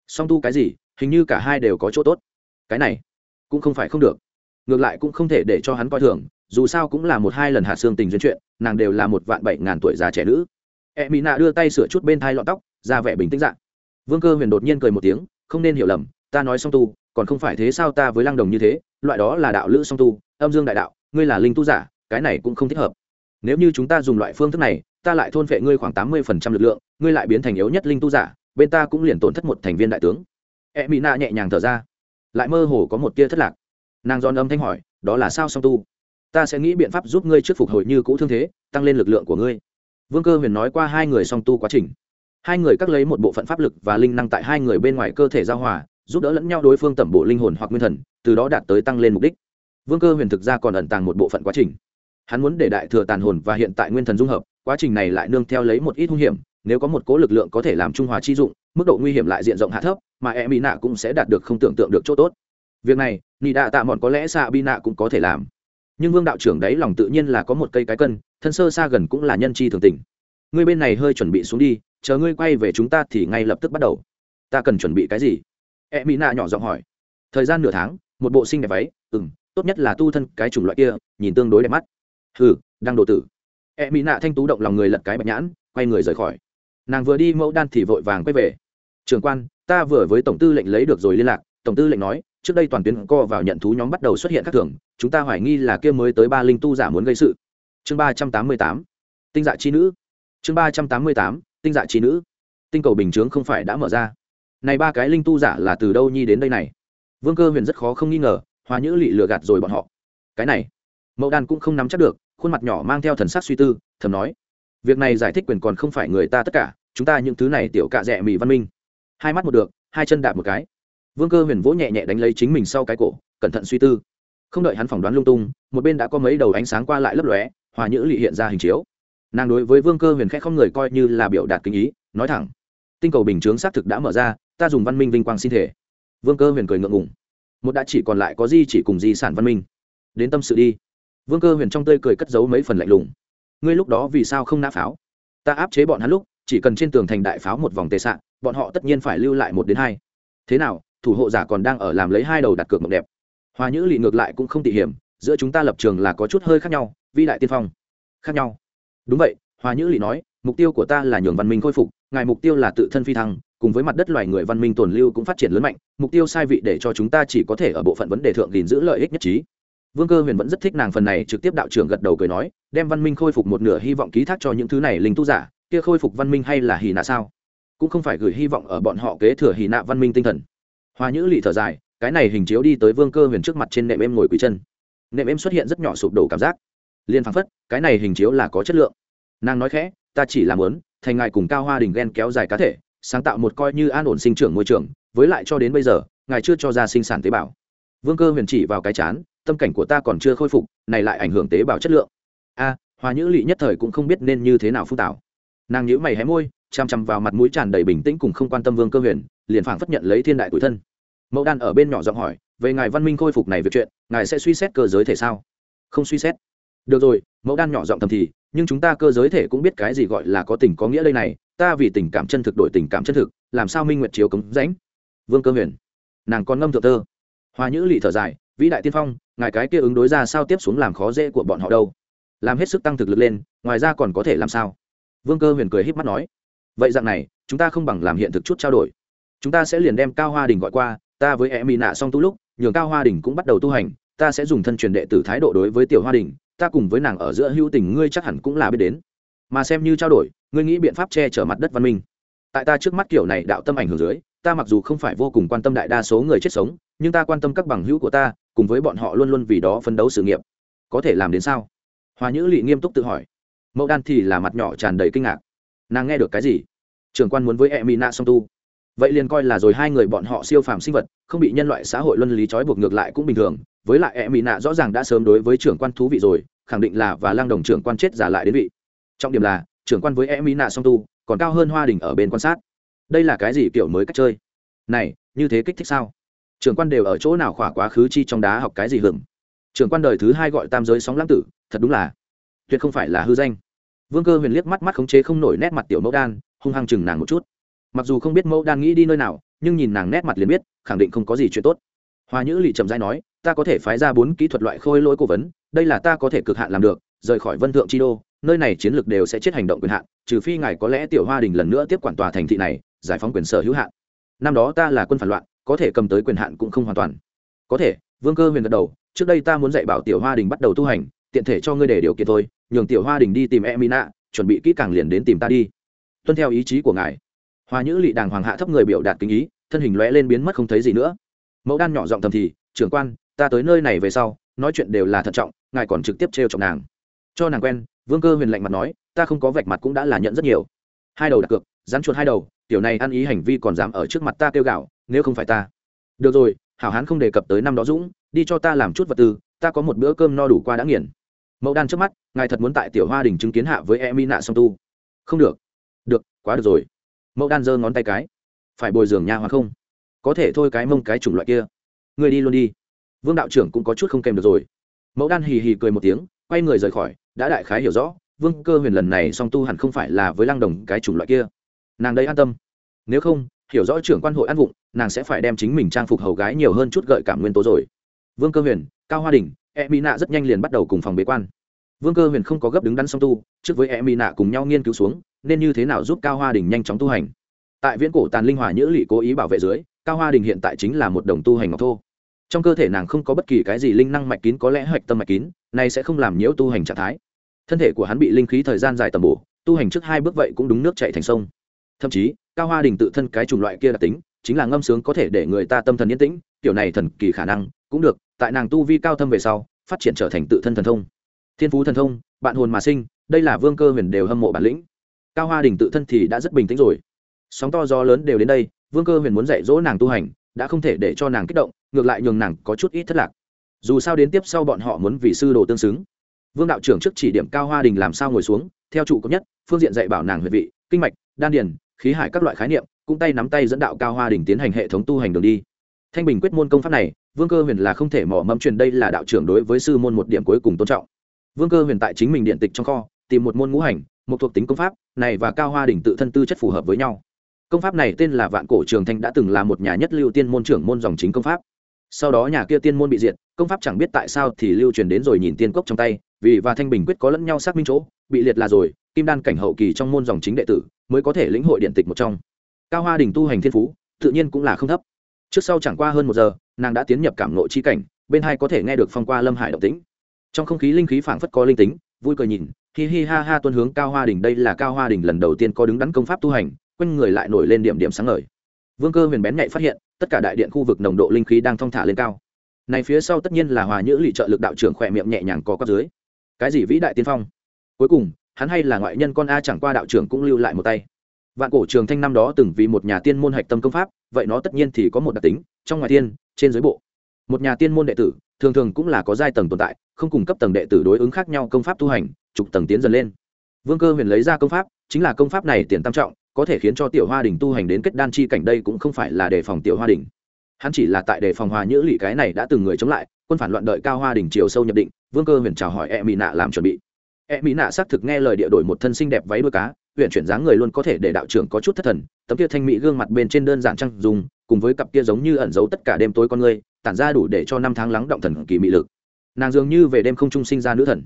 Song tu cái gì, hình như cả hai đều có chỗ tốt. Cái này, cũng không phải không được. Ngược lại cũng không thể để cho hắn coi thường, dù sao cũng là một hai lần hạ xương tình duyên chuyện, nàng đều là một vạn bảy ngàn tuổi già trẻ nữ. E mỹ nạ đưa tay sửa chút bên thai lọn tóc, ra vẻ bình tĩnh dạng vương cơ huyền đột nhiên cười một tiếng, không nên hiểu lầm, ta nói song tu, còn không phải thế sao ta với lăng đồng như thế, loại đó là đạo lữ song tu, âm dương đại đạo, ngươi là linh tu giả, cái này cũng không thích hợp nếu như chúng ta dùng loại phương thức này, ta lại thôn phệ ngươi khoảng tám mươi phần trăm lực lượng, ngươi lại biến thành yếu nhất linh tu giả, bên ta cũng liền tổn thất một thành viên đại tướng. E mỹ nạ nhẹ nhàng thở ra. Lại mơ hồ có một tia thất lạc. Nàng giòn âm thanh hỏi, đó là sao song tu? Ta sẽ nghĩ biện pháp giúp ngươi trước phục hồi như cũ thương thế, tăng lên lực lượng của ngươi. Vương cơ huyền nói qua hai người song tu quá trình. Hai người cắt lấy một bộ phận pháp lực và linh năng tại hai người bên ngoài cơ thể giao hòa, giúp đỡ lẫn nhau đối phương tẩm bộ linh hồn hoặc nguyên thần, từ đó đạt tới tăng lên mục đích. Vương cơ huyền thực ra còn ẩn tàng một bộ phận quá trình hắn muốn để đại thừa tàn hồn và hiện tại nguyên thần dung hợp, quá trình này lại nương theo lấy một ít hung hiểm, nếu có một cố lực lượng có thể làm trung hòa chi dụng, mức độ nguy hiểm lại diện rộng hạ thấp, mà e mỹ nạ cũng sẽ đạt được không tưởng tượng được chỗ tốt. Việc này, nị đạ tạ mọn có lẽ xạ bi nạ cũng có thể làm. Nhưng vương đạo trưởng đấy lòng tự nhiên là có một cây cái cân, thân sơ xa gần cũng là nhân chi thường tình. Ngươi bên này hơi chuẩn bị xuống đi, chờ ngươi quay về chúng ta thì ngay lập tức bắt đầu. Ta cần chuẩn bị cái gì? E mỹ nạ nhỏ giọng hỏi. Thời gian nửa tháng, một bộ sinh đẹp váy ừ m tốt nhất là tu thân cái chủng loại kia, nhìn tương đối đẹp mắt hừ đang độ tử. E mỹ nạ thanh tú động lòng người lật cái bạch nhãn, quay người rời khỏi. Nàng vừa đi mẫu đan thì vội vàng quay về. Trường quan, ta vừa với tổng tư lệnh lấy được rồi liên lạc. Tổng tư lệnh nói, trước đây toàn tuyến co vào nhận thú nhóm bắt đầu xuất hiện các thưởng chúng ta hoài nghi là kia mới tới ba linh tu giả muốn gây sự. Chương ba trăm tám mươi tám. Tinh dạ chi nữ. Chương ba trăm tám mươi tám, tinh dạ chi nữ. Tinh cầu bình chướng không phải đã mở ra. Này ba cái linh tu giả là từ đâu nhi đến đây này? Vương cơ huyền rất khó không nghi ngờ hoa nhữ lị lừa gạt rồi bọn họ. Cái này mẫu đan cũng không nắm chắc được, khuôn mặt nhỏ mang theo thần sắc suy tư, thầm nói, việc này giải thích quyền còn không phải người ta tất cả, chúng ta những thứ này tiểu cạ rẻ mỹ văn minh. Hai mắt một được, hai chân đạp một cái. Vương cơ huyền vỗ nhẹ nhẹ đánh lấy chính mình sau cái cổ, cẩn thận suy tư. Không đợi hắn phỏng đoán lung tung, một bên đã có mấy đầu ánh sáng qua lại lấp lóe, hòa nhữ lị hiện ra hình chiếu. Nàng đối với vương cơ huyền k h ẽ không người coi như là biểu đạt kinh ý, nói thẳng, tinh cầu bình chướng xác thực đã mở ra, ta dùng văn minh vinh quang sinh thể. Vương cơ huyền cười ngượng ngùng, một đã chỉ còn lại có di chỉ cùng di sản văn minh. Đến tâm sự đi vương cơ huyền trong tơi cười cất giấu mấy phần lạnh lùng. Ngươi lúc đó vì sao không nã pháo? Ta áp chế bọn hắn lúc, chỉ cần trên tường thành đại pháo một vòng tệ sạn bọn họ tất nhiên phải lưu lại một đến hai. Thế nào, thủ hộ giả còn đang ở làm lấy hai đầu đặt cược mộng đẹp. Hòa nhữ lị ngược lại cũng không tỉ hiểm, giữa chúng ta lập trường là có chút hơi khác nhau vi đại tiên phong. Khác nhau. Đúng vậy, hòa nhữ lị nói, mục tiêu của ta là nhường văn minh khôi phục, ngài mục tiêu là tự thân phi thăng, cùng với mặt đất loài người văn minh tồn lưu cũng phát triển lớn mạnh, mục tiêu sai vị để cho chúng ta chỉ có thể ở bộ phận vấn đề thượng gìn giữ lợi ích nhất trí vương cơ huyền vẫn rất thích nàng phần này trực tiếp đạo trưởng gật đầu cười nói, đem văn minh khôi phục một nửa hy vọng ký thác cho những thứ này linh tu giả, kia khôi phục văn minh hay là hì nạ sao? Cũng không phải gửi hy vọng ở bọn họ kế thừa hì nạ văn minh tinh thần. Hoa nhữ lị thở dài, cái này hình chiếu đi tới vương cơ huyền trước mặt trên nệm em ngồi quý chân. Nệm em xuất hiện rất nhỏ sụp đổ cảm giác. Liên phăng phất, cái này hình chiếu là có chất lượng. Nàng nói khẽ, ta chỉ làm lớn thành ngài cùng cao hoa đình ghen kéo dài cá thể, sáng tạo một coi như an ổn sinh trưởng môi trường, với lại cho đến bây giờ, ngài chưa cho ra sinh sản tế bào. Vương cơ huyền chỉ vào cái chán tâm cảnh của ta còn chưa khôi phục này lại ảnh hưởng tế bào chất lượng. A à, hoa nhữ lị nhất thời cũng không biết nên như thế nào phun tảo. Nàng nhữ mày hé môi chằm chằm vào mặt mũi tràn đầy bình tĩnh cùng không quan tâm vương cơ huyền liền phảng phất nhận lấy thiên đại tuổi thân. Mẫu đan ở bên nhỏ giọng hỏi về ngài văn minh khôi phục này việc chuyện ngài sẽ suy xét cơ giới thể sao? Không suy xét. Được rồi mẫu đan nhỏ giọng thầm thì nhưng chúng ta cơ giới thể cũng biết cái gì gọi là có tình có nghĩa đây này ta vì tình cảm chân thực đổi tình cảm chân thực làm sao minh nguyệt chiếu cống rãnh? Vương cơ huyền nàng con ngâm thượng tơ hoa nhữ lị thở dài vĩ đại tiên phong ngài cái kia ứng đối ra sao tiếp xuống làm khó dễ của bọn họ đâu? Làm hết sức tăng thực lực lên, ngoài ra còn có thể làm sao? Vương cơ huyền cười h í p mắt nói. Vậy dạng này, chúng ta không bằng làm hiện thực chút trao đổi. Chúng ta sẽ liền đem cao hoa đình gọi qua, ta với em mỹ nạ xong tu lúc, nhường cao hoa đình cũng bắt đầu tu hành, ta sẽ dùng thân truyền đệ tử thái độ đối với tiểu hoa đình, ta cùng với nàng ở giữa hữu tình ngươi chắc hẳn cũng là biết đến. Mà xem như trao đổi, ngươi nghĩ biện pháp che chở mặt đất văn minh. Tại ta trước mắt kiểu này đạo tâm ảnh hưởng dưới, ta mặc dù không phải vô cùng quan tâm đại đa số người chết sống, nhưng ta quan tâm các bằng hữu của ta cùng với bọn họ luôn luôn vì đó phấn đấu sự nghiệp. Có thể làm đến sao? Hòa nhữ lị nghiêm túc tự hỏi. Mẫu đan thì là mặt nhỏ tràn đầy kinh ngạc. Nàng nghe được cái gì? Trưởng quan muốn với e mỹ nạ song tu. Vậy liền coi là rồi hai người bọn họ siêu phàm sinh vật, không bị nhân loại xã hội luân lý trói buộc ngược lại cũng bình thường. Với lại e mỹ nạ rõ ràng đã sớm đối với trưởng quan thú vị rồi, khẳng định là và lang đồng trưởng quan chết giả lại đến vị. Trọng điểm là, trưởng quan với e mỹ nạ song tu còn cao hơn hoa đình ở bên quan sát. Đây là cái gì kiểu mới cách chơi? Này, như thế kích thích sao? Trưởng quan đều ở chỗ nào khỏa quá khứ chi trong đá học cái gì hưởng trưởng quan đời thứ hai gọi tam giới sóng lãng tử, thật đúng là, tuyệt không phải là hư danh. Vương cơ huyền liếc mắt mắt khống chế không nổi nét mặt tiểu mẫu đan, hung hăng chừng nàng một chút. Mặc dù không biết mẫu đan nghĩ đi nơi nào, nhưng nhìn nàng nét mặt liền biết, khẳng định không có gì chuyện tốt. Hoa nhữ lì trầm dai nói, ta có thể phái ra bốn kỹ thuật loại khôi lỗi cố vấn, đây là ta có thể cực hạn làm được, rời khỏi vân thượng chi đô, nơi này chiến lược đều sẽ chết hành động quyền hạn, trừ phi ngài có lẽ tiểu hoa đình lần nữa tiếp quản tòa thành thị này, giải phóng quyền sở hữu hạn. Năm đó ta là quân phản loạn có thể cầm tới quyền hạn cũng không hoàn toàn. Có thể, vương cơ huyền gật đầu, trước đây ta muốn dạy bảo tiểu hoa đình bắt đầu tu hành, tiện thể cho ngươi để điều kiện thôi, nhường tiểu hoa đình đi tìm e mina chuẩn bị kỹ càng liền đến tìm ta đi. Tuân theo ý chí của ngài. Hoa nhữ lị đàng hoàng hạ thấp người biểu đạt kinh ý, thân hình lóe lên biến mất không thấy gì nữa. Mẫu đan nhỏ giọng thầm thì, trưởng quan, ta tới nơi này về sau, nói chuyện đều là thận trọng, ngài còn trực tiếp trêu chọc nàng. Cho nàng quen, vương cơ huyền lạnh mặt nói, ta không có vạch mặt cũng đã là nhận rất nhiều. Hai đầu đặt cược, rắn chuột hai đầu, tiểu này ăn ý hành vi còn dám ở trước mặt ta kêu gạo nếu không phải ta. Được rồi, hảo hán không đề cập tới năm đó dũng, đi cho ta làm chút vật tư, ta có một bữa cơm no đủ qua đã nghiền. Mẫu đan trước mắt, ngài thật muốn tại tiểu hoa đình chứng kiến hạ với em y nạ song tu. Không được. Được, quá được rồi. Mẫu đan giơ ngón tay cái. Phải bồi dưỡng nha hoặc không? Có thể thôi cái mông cái chủng loại kia. Người đi luôn đi. Vương đạo trưởng cũng có chút không kèm được rồi. Mẫu đan hì hì cười một tiếng, quay người rời khỏi, đã đại khái hiểu rõ, vương cơ huyền lần này song tu hẳn không phải là với lăng đồng cái chủng loại kia. Nàng đây an tâm. Nếu không hiểu rõ trưởng quan hội ăn vụng, nàng sẽ phải đem chính mình trang phục hầu gái nhiều hơn chút gợi cảm nguyên tố rồi. Vương cơ huyền, cao hoa đình e mỹ nạ rất nhanh liền bắt đầu cùng phòng bế quan. Vương cơ huyền không có gấp đứng đắn song tu, trước với e mỹ nạ cùng nhau nghiên cứu xuống, nên như thế nào giúp cao hoa đình nhanh chóng tu hành. Tại viễn cổ tàn linh hòa nhữ lị cố ý bảo vệ dưới, cao hoa đình hiện tại chính là một đồng tu hành ngọc thô. Trong cơ thể nàng không có bất kỳ cái gì linh năng mạch kín, có lẽ hạch tâm mạch kín, này sẽ không làm nhiễu tu hành trạng thái. Thân thể của hắn bị linh khí thời gian dài tầm bổ, tu hành trước hai bước vậy cũng đúng nước chạy thành sông. Thậm chí cao hoa đình tự thân cái chủng loại kia đặc tính, chính là ngâm sướng có thể để người ta tâm thần yên tĩnh, kiểu này thần kỳ khả năng, cũng được, tại nàng tu vi cao thâm về sau, phát triển trở thành tự thân thần thông. Thiên phú thần thông, bạn hồn mà sinh, đây là vương cơ huyền đều hâm mộ bản lĩnh. Cao hoa đình tự thân thì đã rất bình tĩnh rồi. Sóng to gió lớn đều đến đây, vương cơ huyền muốn dạy dỗ nàng tu hành, đã không thể để cho nàng kích động, ngược lại nhường nàng có chút ít thất lạc. Dù sao đến tiếp sau bọn họ muốn vì sư đồ tương xứng. Vương đạo trưởng trước chỉ điểm cao hoa đình làm sao ngồi xuống, theo trụ cấp nhất, phương diện dạy bảo nàng huệ vị, kinh mạch, đan điền khí hải các loại khái niệm, cũng tay nắm tay dẫn đạo cao hoa đình tiến hành hệ thống tu hành đường đi. Thanh bình quyết môn công pháp này, vương cơ huyền là không thể mỏ mẫm truyền đây là đạo trưởng đối với sư môn một điểm cuối cùng tôn trọng. Vương cơ huyền tại chính mình điện tịch trong kho, tìm một môn ngũ hành, một thuộc tính công pháp, này và cao hoa đình tự thân tư chất phù hợp với nhau. Công pháp này tên là vạn cổ trường thanh đã từng là một nhà nhất lưu tiên môn trưởng môn dòng chính công pháp. Sau đó nhà kia tiên môn bị diệt, công pháp chẳng biết tại sao thì lưu truyền đến rồi nhìn tiên cốc trong tay, vì và thanh bình quyết có lẫn nhau xác minh chỗ, bị liệt là rồi, kim đan cảnh hậu kỳ trong môn dòng chính đệ tử mới có thể lĩnh hội điện tịch một trong. Cao hoa đình tu hành thiên phú, tự nhiên cũng là không thấp. Trước sau chẳng qua hơn một giờ, nàng đã tiến nhập cảm nội chi cảnh, bên hai có thể nghe được phong qua lâm hải động tĩnh. Trong không khí linh khí phảng phất có linh tính, vui cười nhìn, hi hi ha ha tuân hướng cao hoa đình, đây là cao hoa đình lần đầu tiên có đứng đắn công pháp tu hành, quanh người lại nổi lên điểm điểm sáng ngời. Vương cơ huyền bén nhạy phát hiện, tất cả đại điện khu vực nồng độ linh khí đang thong thả lên cao. Này phía sau tất nhiên là hòa nhữ lị trợ lực đạo trưởng khỏe miệng nhẹ nhàng có cấp dưới. Cái gì vĩ đại tiên phong? Cuối cùng hắn hay là ngoại nhân con a chẳng qua đạo trưởng cũng lưu lại một tay. Vạn cổ trường thanh năm đó từng vì một nhà tiên môn hạch tâm công pháp, vậy nó tất nhiên thì có một đặc tính, trong ngoài tiên, trên giới bộ. Một nhà tiên môn đệ tử, thường thường cũng là có giai tầng tồn tại, không cùng cấp tầng đệ tử đối ứng khác nhau công pháp tu hành, trục tầng tiến dần lên. Vương cơ huyền lấy ra công pháp, chính là công pháp này tiền tam trọng, có thể khiến cho tiểu hoa đình tu hành đến kết đan chi cảnh đây cũng không phải là đề phòng tiểu hoa đình. Hắn chỉ là tại đề phòng hòa nhữ lỵ cái này đã từng người chống lại, quân phản loạn đợi cao hoa đình chiều sâu nhập định, vương cơ huyền chào hỏi e mỹ nạ làm chuẩn bị e mỹ nạ xác thực nghe lời địa đổi một thân xinh đẹp váy đuôi cá, huyện chuyển dáng người luôn có thể để đạo trưởng có chút thất thần, tấm kia thanh mỹ gương mặt bên trên đơn giản trăng dùng cùng với cặp kia giống như ẩn giấu tất cả đêm tối con người, tản ra đủ để cho năm tháng lắng động thần kỳ mị lực. Nàng dường như về đêm không trung sinh ra nữ thần.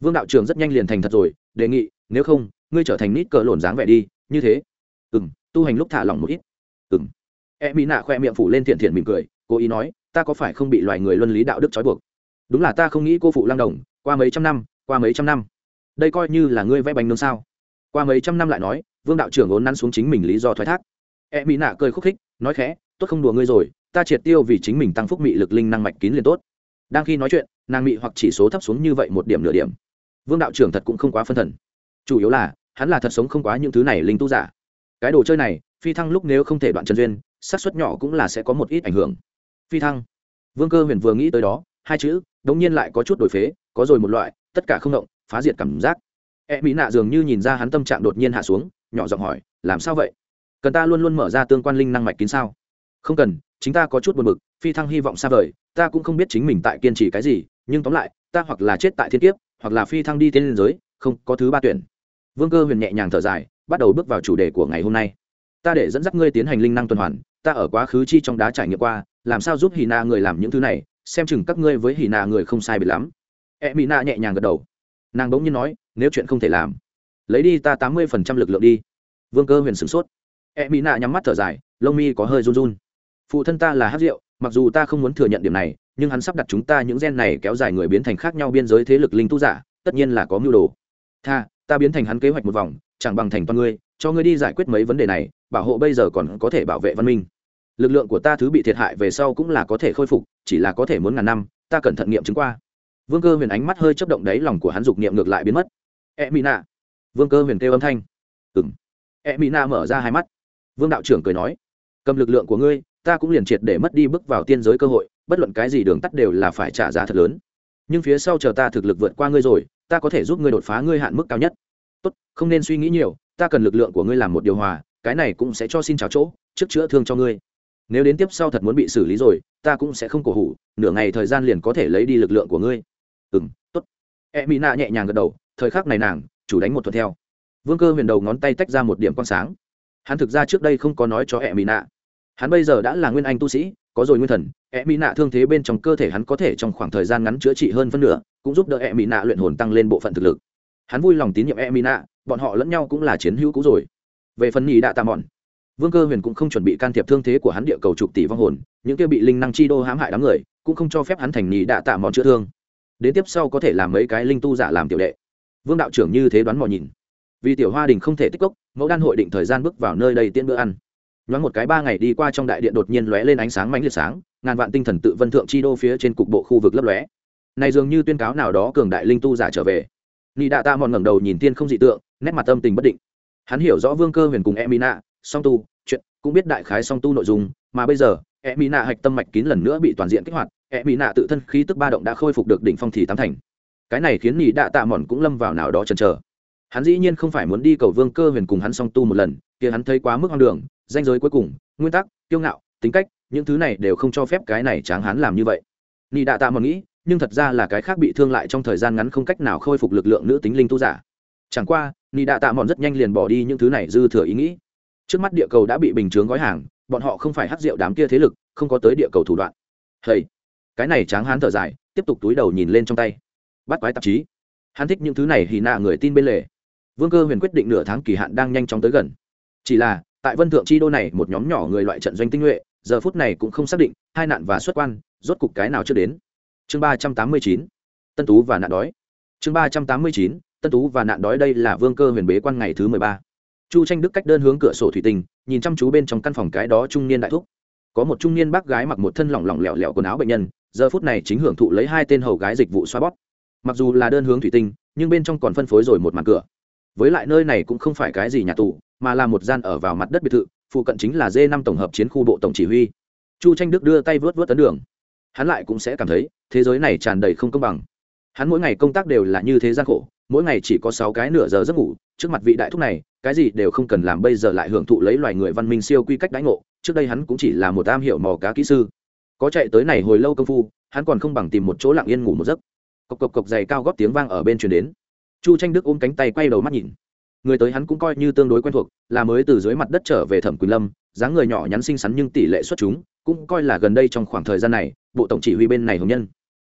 Vương đạo trưởng rất nhanh liền thành thật rồi, đề nghị, nếu không, ngươi trở thành nít cờ lổn dáng vẻ đi, như thế. Ừ m tu hành lúc thả lỏng một ít. Ừ m e mỹ nạ khoe miệng phủ lên thiện thiện mỉm cười, cố ý nói, ta có phải không bị loài người luân lý đạo đức trói buộc? Đúng là ta không nghĩ cô phụ lang đồng, qua mấy trăm năm, qua mấy trăm năm đây coi như là ngươi vẽ bánh nướng sao? Qua mấy trăm năm lại nói, vương đạo trưởng ốn nắn xuống chính mình lý do thoái thác. E mỹ nạ cười khúc khích, nói khẽ, tốt không đùa ngươi rồi, ta triệt tiêu vì chính mình tăng phúc mị lực linh năng mạch kín liền tốt. Đang khi nói chuyện, nàng mị hoặc chỉ số thấp xuống như vậy một điểm nửa điểm. Vương đạo trưởng thật cũng không quá phân thần. Chủ yếu là, hắn là thật sống không quá những thứ này linh tu giả. Cái đồ chơi này, phi thăng lúc nếu không thể đoạn trần duyên, xác suất nhỏ cũng là sẽ có một ít ảnh hưởng. Phi thăng. Vương cơ huyền vừa nghĩ tới đó, hai chữ, đống nhiên lại có chút đổi phế, có rồi một loại, tất cả không động phá diệt cảm giác. E mỹ nạ dường như nhìn ra hắn tâm trạng đột nhiên hạ xuống, nhỏ giọng hỏi, làm sao vậy? Cần ta luôn luôn mở ra tương quan linh năng mạch kín sao? Không cần, chính ta có chút buồn bực, phi thăng hy vọng xa vời, ta cũng không biết chính mình tại kiên trì cái gì, nhưng tóm lại, ta hoặc là chết tại thiên kiếp, hoặc là phi thăng đi tiên liên giới, không có thứ ba tuyển. Vương cơ huyền nhẹ nhàng thở dài, bắt đầu bước vào chủ đề của ngày hôm nay. Ta để dẫn dắt ngươi tiến hành linh năng tuần hoàn, ta ở quá khứ chi trong đá trải nghiệm qua, làm sao giúp hì na người làm những thứ này, xem chừng các ngươi với hì na người không sai biệt lắm. E mỹ na nhẹ nhàng gật đầu nàng bỗng nhiên nói, nếu chuyện không thể làm, lấy đi ta tám mươi phần trăm lực lượng đi. Vương cơ huyền sửng sốt. E mỹ nạ nhắm mắt thở dài, lông mi có hơi run run. Phụ thân ta là hát rượu, mặc dù ta không muốn thừa nhận điểm này, nhưng hắn sắp đặt chúng ta những gen này kéo dài người biến thành khác nhau biên giới thế lực linh tu giả, tất nhiên là có mưu đồ. Tha, ta biến thành hắn kế hoạch một vòng, chẳng bằng thành toàn ngươi, cho ngươi đi giải quyết mấy vấn đề này, bảo hộ bây giờ còn có thể bảo vệ văn minh. Lực lượng của ta thứ bị thiệt hại về sau cũng là có thể khôi phục, chỉ là có thể muốn ngàn năm, ta cẩn thận nghiệm chứng qua vương cơ huyền ánh mắt hơi chấp động đấy lòng của hắn dục niệm ngược lại biến mất. E mỹ nạ vương cơ huyền kêu âm thanh. Ừng e mỹ nạ mở ra hai mắt. Vương đạo trưởng cười nói, cầm lực lượng của ngươi, ta cũng liền triệt để mất đi bước vào tiên giới cơ hội, bất luận cái gì đường tắt đều là phải trả giá thật lớn. Nhưng phía sau chờ ta thực lực vượt qua ngươi rồi, ta có thể giúp ngươi đột phá ngươi hạn mức cao nhất. Tốt, không nên suy nghĩ nhiều, ta cần lực lượng của ngươi làm một điều hòa, cái này cũng sẽ cho xin chào chỗ, trước chữa thương cho ngươi. Nếu đến tiếp sau thật muốn bị xử lý rồi, ta cũng sẽ không cổ hủ, nửa ngày thời gian liền có thể lấy đi lực lượng của ngươi ừng tốt. T ố t e mỹ nạ nhẹ nhàng gật đầu, thời khắc này nàng, chủ đánh một thuận theo. Vương cơ huyền đầu ngón tay tách ra một điểm quang sáng. Hắn thực ra trước đây không có nói cho e mỹ nạ hắn bây giờ đã là nguyên anh tu sĩ, có rồi nguyên thần e mỹ nạ thương thế bên trong cơ thể hắn có thể trong khoảng thời gian ngắn chữa trị hơn phân nửa, cũng giúp đỡ e mỹ nạ luyện hồn tăng lên bộ phận thực lực. Hắn vui lòng tín nhiệm e mỹ nạ bọn họ lẫn nhau cũng là chiến hữu cũ rồi. Về phần nhì đạ tạm mòn vương cơ huyền cũng không chuẩn bị can thiệp thương thế của hắn địa cầu chục tỷ vong hồn, những kia bị linh năng chi đô hãm hại đám người, cũng không cho phép hắn thành nhì đạ tạm mòn chữa thương đến tiếp sau có thể làm mấy cái linh tu giả làm tiểu đệ. Vương đạo trưởng như thế đoán mò nhìn. Vì tiểu hoa đình không thể tích cốc, mẫu đan hội định thời gian bước vào nơi đây tiễn bữa ăn. Nhoáng một cái ba ngày đi qua trong đại điện đột nhiên lóe lên ánh sáng mãnh liệt sáng, ngàn vạn tinh thần tự vân thượng chi đô phía trên cục bộ khu vực lấp lóe. Này dường như tuyên cáo nào đó cường đại linh tu giả trở về. Nị đạ ta mòn ngẩng đầu nhìn tiên không dị tượng, nét mặt tâm tình bất định. Hắn hiểu rõ vương cơ huyền cùng emina, song tu, chuyện, cũng biết đại khái song tu nội dung, mà bây giờ, emina hạch tâm mạch kín lần nữa bị toàn diện kích hoạt emina tự thân khí tức ba động đã khôi phục được đỉnh phong thì tám thành. Cái này khiến nhị đạ tạ mòn cũng lâm vào nào đó chần chờ. Hắn dĩ nhiên không phải muốn đi cầu vương cơ huyền cùng hắn song tu một lần, kia hắn thấy quá mức hoang đường, danh giới cuối cùng, nguyên tắc, kiêu ngạo, tính cách, những thứ này đều không cho phép cái này tráng hắn làm như vậy. Nhị đạ tạ mòn nghĩ, nhưng thật ra là cái khác bị thương lại trong thời gian ngắn không cách nào khôi phục lực lượng nữ tính linh tu giả. Chẳng qua nhị đạ tạ mòn rất nhanh liền bỏ đi những thứ này dư thừa ý nghĩ. Trước mắt địa cầu đã bị bình chướng gói hàng, bọn họ không phải hát rượu đám kia thế lực, không có tới địa cầu thủ đoạn. Hầy cái này tráng hán thở dài, tiếp tục túi đầu nhìn lên trong tay. Bắt quái tạp chí. Hắn thích những thứ này hì nạ người tin bên lề. Vương cơ huyền quyết định nửa tháng kỳ hạn đang nhanh chóng tới gần. Chỉ là, tại vân thượng chi đô này, một nhóm nhỏ người loại trận doanh tinh nhuệ, giờ phút này cũng không xác định hai nạn và xuất quan, rốt cục cái nào chưa đến. Chương ba trăm tám mươi chín, tân tú và nạn đói. Chương ba trăm tám mươi chín, tân tú và nạn đói đây là vương cơ huyền bế quan ngày thứ mười ba. Chu tranh đức cách đơn hướng cửa sổ thủy tinh, nhìn chăm chú bên trong căn phòng cái đó trung niên đại thúc có một trung niên bác gái mặc một thân lỏng lỏng lẻo lẻo quần áo bệnh nhân, giờ phút này chính hưởng thụ lấy hai tên hầu gái dịch vụ xoa bóp. Mặc dù là đơn hướng thủy tinh, nhưng bên trong còn phân phối rồi một màn cửa. Với lại nơi này cũng không phải cái gì nhà tù, mà là một gian ở vào mặt đất biệt thự, phụ cận chính là d năm tổng hợp chiến khu bộ tổng chỉ huy. Chu tranh đức đưa tay vớt vớt tấn đường. Hắn lại cũng sẽ cảm thấy, thế giới này tràn đầy không công bằng. Hắn mỗi ngày công tác đều là như thế gian khổ mỗi ngày chỉ có sáu cái nửa giờ giấc ngủ, trước mặt vị đại thúc này, cái gì đều không cần làm, bây giờ lại hưởng thụ lấy loài người văn minh siêu quy cách đãi ngộ, trước đây hắn cũng chỉ là một am hiểu mò cá kỹ sư. Có chạy tới này hồi lâu công phu, hắn còn không bằng tìm một chỗ lặng yên ngủ một giấc. Cộc cộc cộc dày cao góp tiếng vang ở bên truyền đến. Chu tranh đức ôm cánh tay quay đầu mắt nhìn. Người tới hắn cũng coi như tương đối quen thuộc, là mới từ dưới mặt đất trở về thẩm quỳnh lâm, dáng người nhỏ nhắn xinh xắn nhưng tỷ lệ xuất chúng, cũng coi là gần đây trong khoảng thời gian này, bộ tổng chỉ huy bên này hồng nhân.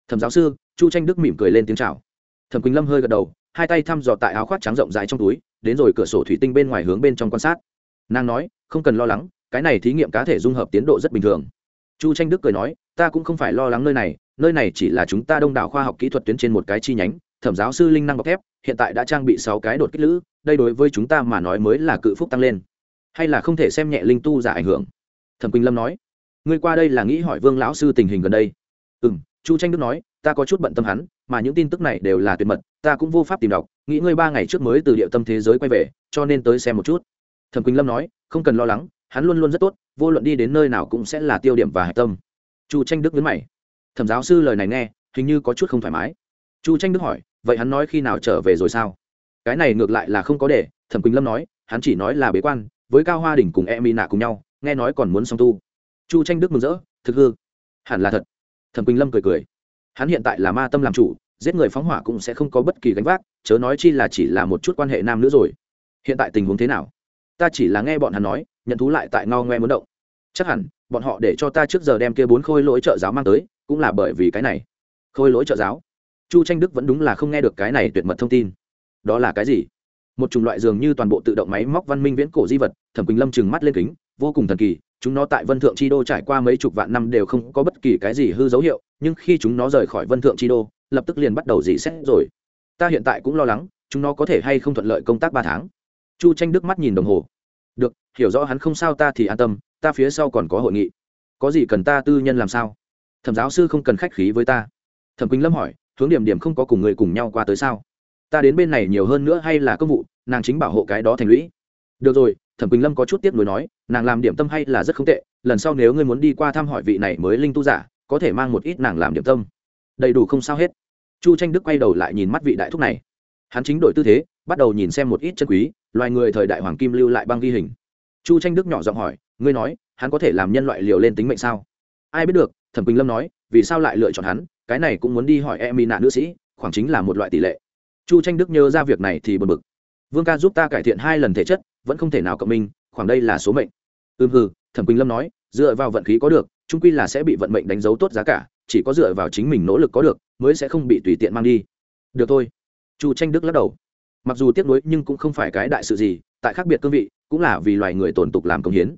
Thẩm giáo sư, chu tranh đức mỉm cười lên tiếng chào. Thẩm quỳnh lâm hơi gật đầu hai tay thăm dò tại áo khoác trắng rộng rãi trong túi, đến rồi cửa sổ thủy tinh bên ngoài hướng bên trong quan sát. Nàng nói, không cần lo lắng, cái này thí nghiệm cá thể dung hợp tiến độ rất bình thường. Chu tranh đức cười nói, ta cũng không phải lo lắng nơi này nơi này chỉ là chúng ta đông đảo khoa học kỹ thuật tuyến trên một cái chi nhánh, thẩm giáo sư linh năng bọc thép, hiện tại đã trang bị sáu cái đột kích lữ, đây đối với chúng ta mà nói mới là cự phúc tăng lên, hay là không thể xem nhẹ linh tu giả ảnh hưởng? Thẩm quỳnh lâm nói, ngươi qua đây là nghĩ hỏi vương lão sư tình hình gần đây. Ừ m chu tranh đức nói, ta có chút bận tâm hắn, mà những tin tức này đều là tuyệt mật, ta cũng vô pháp tìm đọc, nghĩ ngươi ba ngày trước mới từ địa tâm thế giới quay về, cho nên tới xem một chút. Thẩm quỳnh lâm nói, không cần lo lắng, hắn luôn luôn rất tốt, vô luận đi đến nơi nào cũng sẽ là tiêu điểm và hạch tâm. Chu tranh đức nhấn mày. Thẩm giáo sư lời này nghe, hình như có chút không thoải mái. Chu tranh đức hỏi, vậy hắn nói khi nào trở về rồi sao? Cái này ngược lại là không có để, thẩm quỳnh lâm nói, hắn chỉ nói là bế quan, với cao hoa đình cùng e mi nạ cùng nhau, nghe nói còn muốn song tu. Chu tranh đức mừng rỡ, thực hư, hẳn là thật thẩm quỳnh lâm cười cười. Hắn hiện tại là ma tâm làm chủ, giết người phóng hỏa cũng sẽ không có bất kỳ gánh vác, chớ nói chi là chỉ là một chút quan hệ nam nữ rồi. Hiện tại tình huống thế nào? Ta chỉ là nghe bọn hắn nói, nhận thú lại tại ngao ngoe muốn động. Chắc hẳn, bọn họ để cho ta trước giờ đem kia bốn khôi lỗi trợ giáo mang tới, cũng là bởi vì cái này. Khôi lỗi trợ giáo? Chu tranh đức vẫn đúng là không nghe được cái này tuyệt mật thông tin. Đó là cái gì? Một chủng loại dường như toàn bộ tự động máy móc văn minh viễn cổ di vật, thẩm quỳnh lâm trừng mắt lên kính, vô cùng thần kỳ chúng nó tại vân thượng chi đô trải qua mấy chục vạn năm đều không có bất kỳ cái gì hư dấu hiệu, nhưng khi chúng nó rời khỏi vân thượng chi đô, lập tức liền bắt đầu dị xét rồi. Ta hiện tại cũng lo lắng, chúng nó có thể hay không thuận lợi công tác ba tháng. Chu tranh đức mắt nhìn đồng hồ. Được, hiểu rõ hắn không sao ta thì an tâm, ta phía sau còn có hội nghị. Có gì cần ta tư nhân làm sao? Thẩm giáo sư không cần khách khí với ta. Thẩm quỳnh lâm hỏi, hướng điểm điểm không có cùng người cùng nhau qua tới sao? Ta đến bên này nhiều hơn nữa hay là công vụ, nàng chính bảo hộ cái đó thành lũy. Được rồi thẩm quỳnh lâm có chút tiếc nuối nói, nàng làm điểm tâm hay là rất không tệ, lần sau nếu ngươi muốn đi qua thăm hỏi vị này mới linh tu giả, có thể mang một ít nàng làm điểm tâm. Đầy đủ không sao hết. Chu tranh đức quay đầu lại nhìn mắt vị đại thúc này. Hắn chính đổi tư thế, bắt đầu nhìn xem một ít chân quý, loài người thời đại hoàng kim lưu lại băng ghi hình. Chu tranh đức nhỏ giọng hỏi, ngươi nói, hắn có thể làm nhân loại liều lên tính mệnh sao? Ai biết được, thẩm quỳnh lâm nói, vì sao lại lựa chọn hắn, cái này cũng muốn đi hỏi em y nạn nữ sĩ, khoảng chính là một loại tỷ lệ. Chu tranh đức nhớ ra việc này thì bật bực vương ca giúp ta cải thiện hai lần thể chất, vẫn không thể nào cộng minh, khoảng đây là số mệnh. Ừm hừ, thẩm quỳnh lâm nói, dựa vào vận khí có được trung quy là sẽ bị vận mệnh đánh dấu tốt giá cả, chỉ có dựa vào chính mình nỗ lực có được, mới sẽ không bị tùy tiện mang đi. Được thôi. Chu tranh đức lắc đầu. Mặc dù tiếc nuối nhưng cũng không phải cái đại sự gì, tại khác biệt cương vị, cũng là vì loài người tổn tục làm công hiến.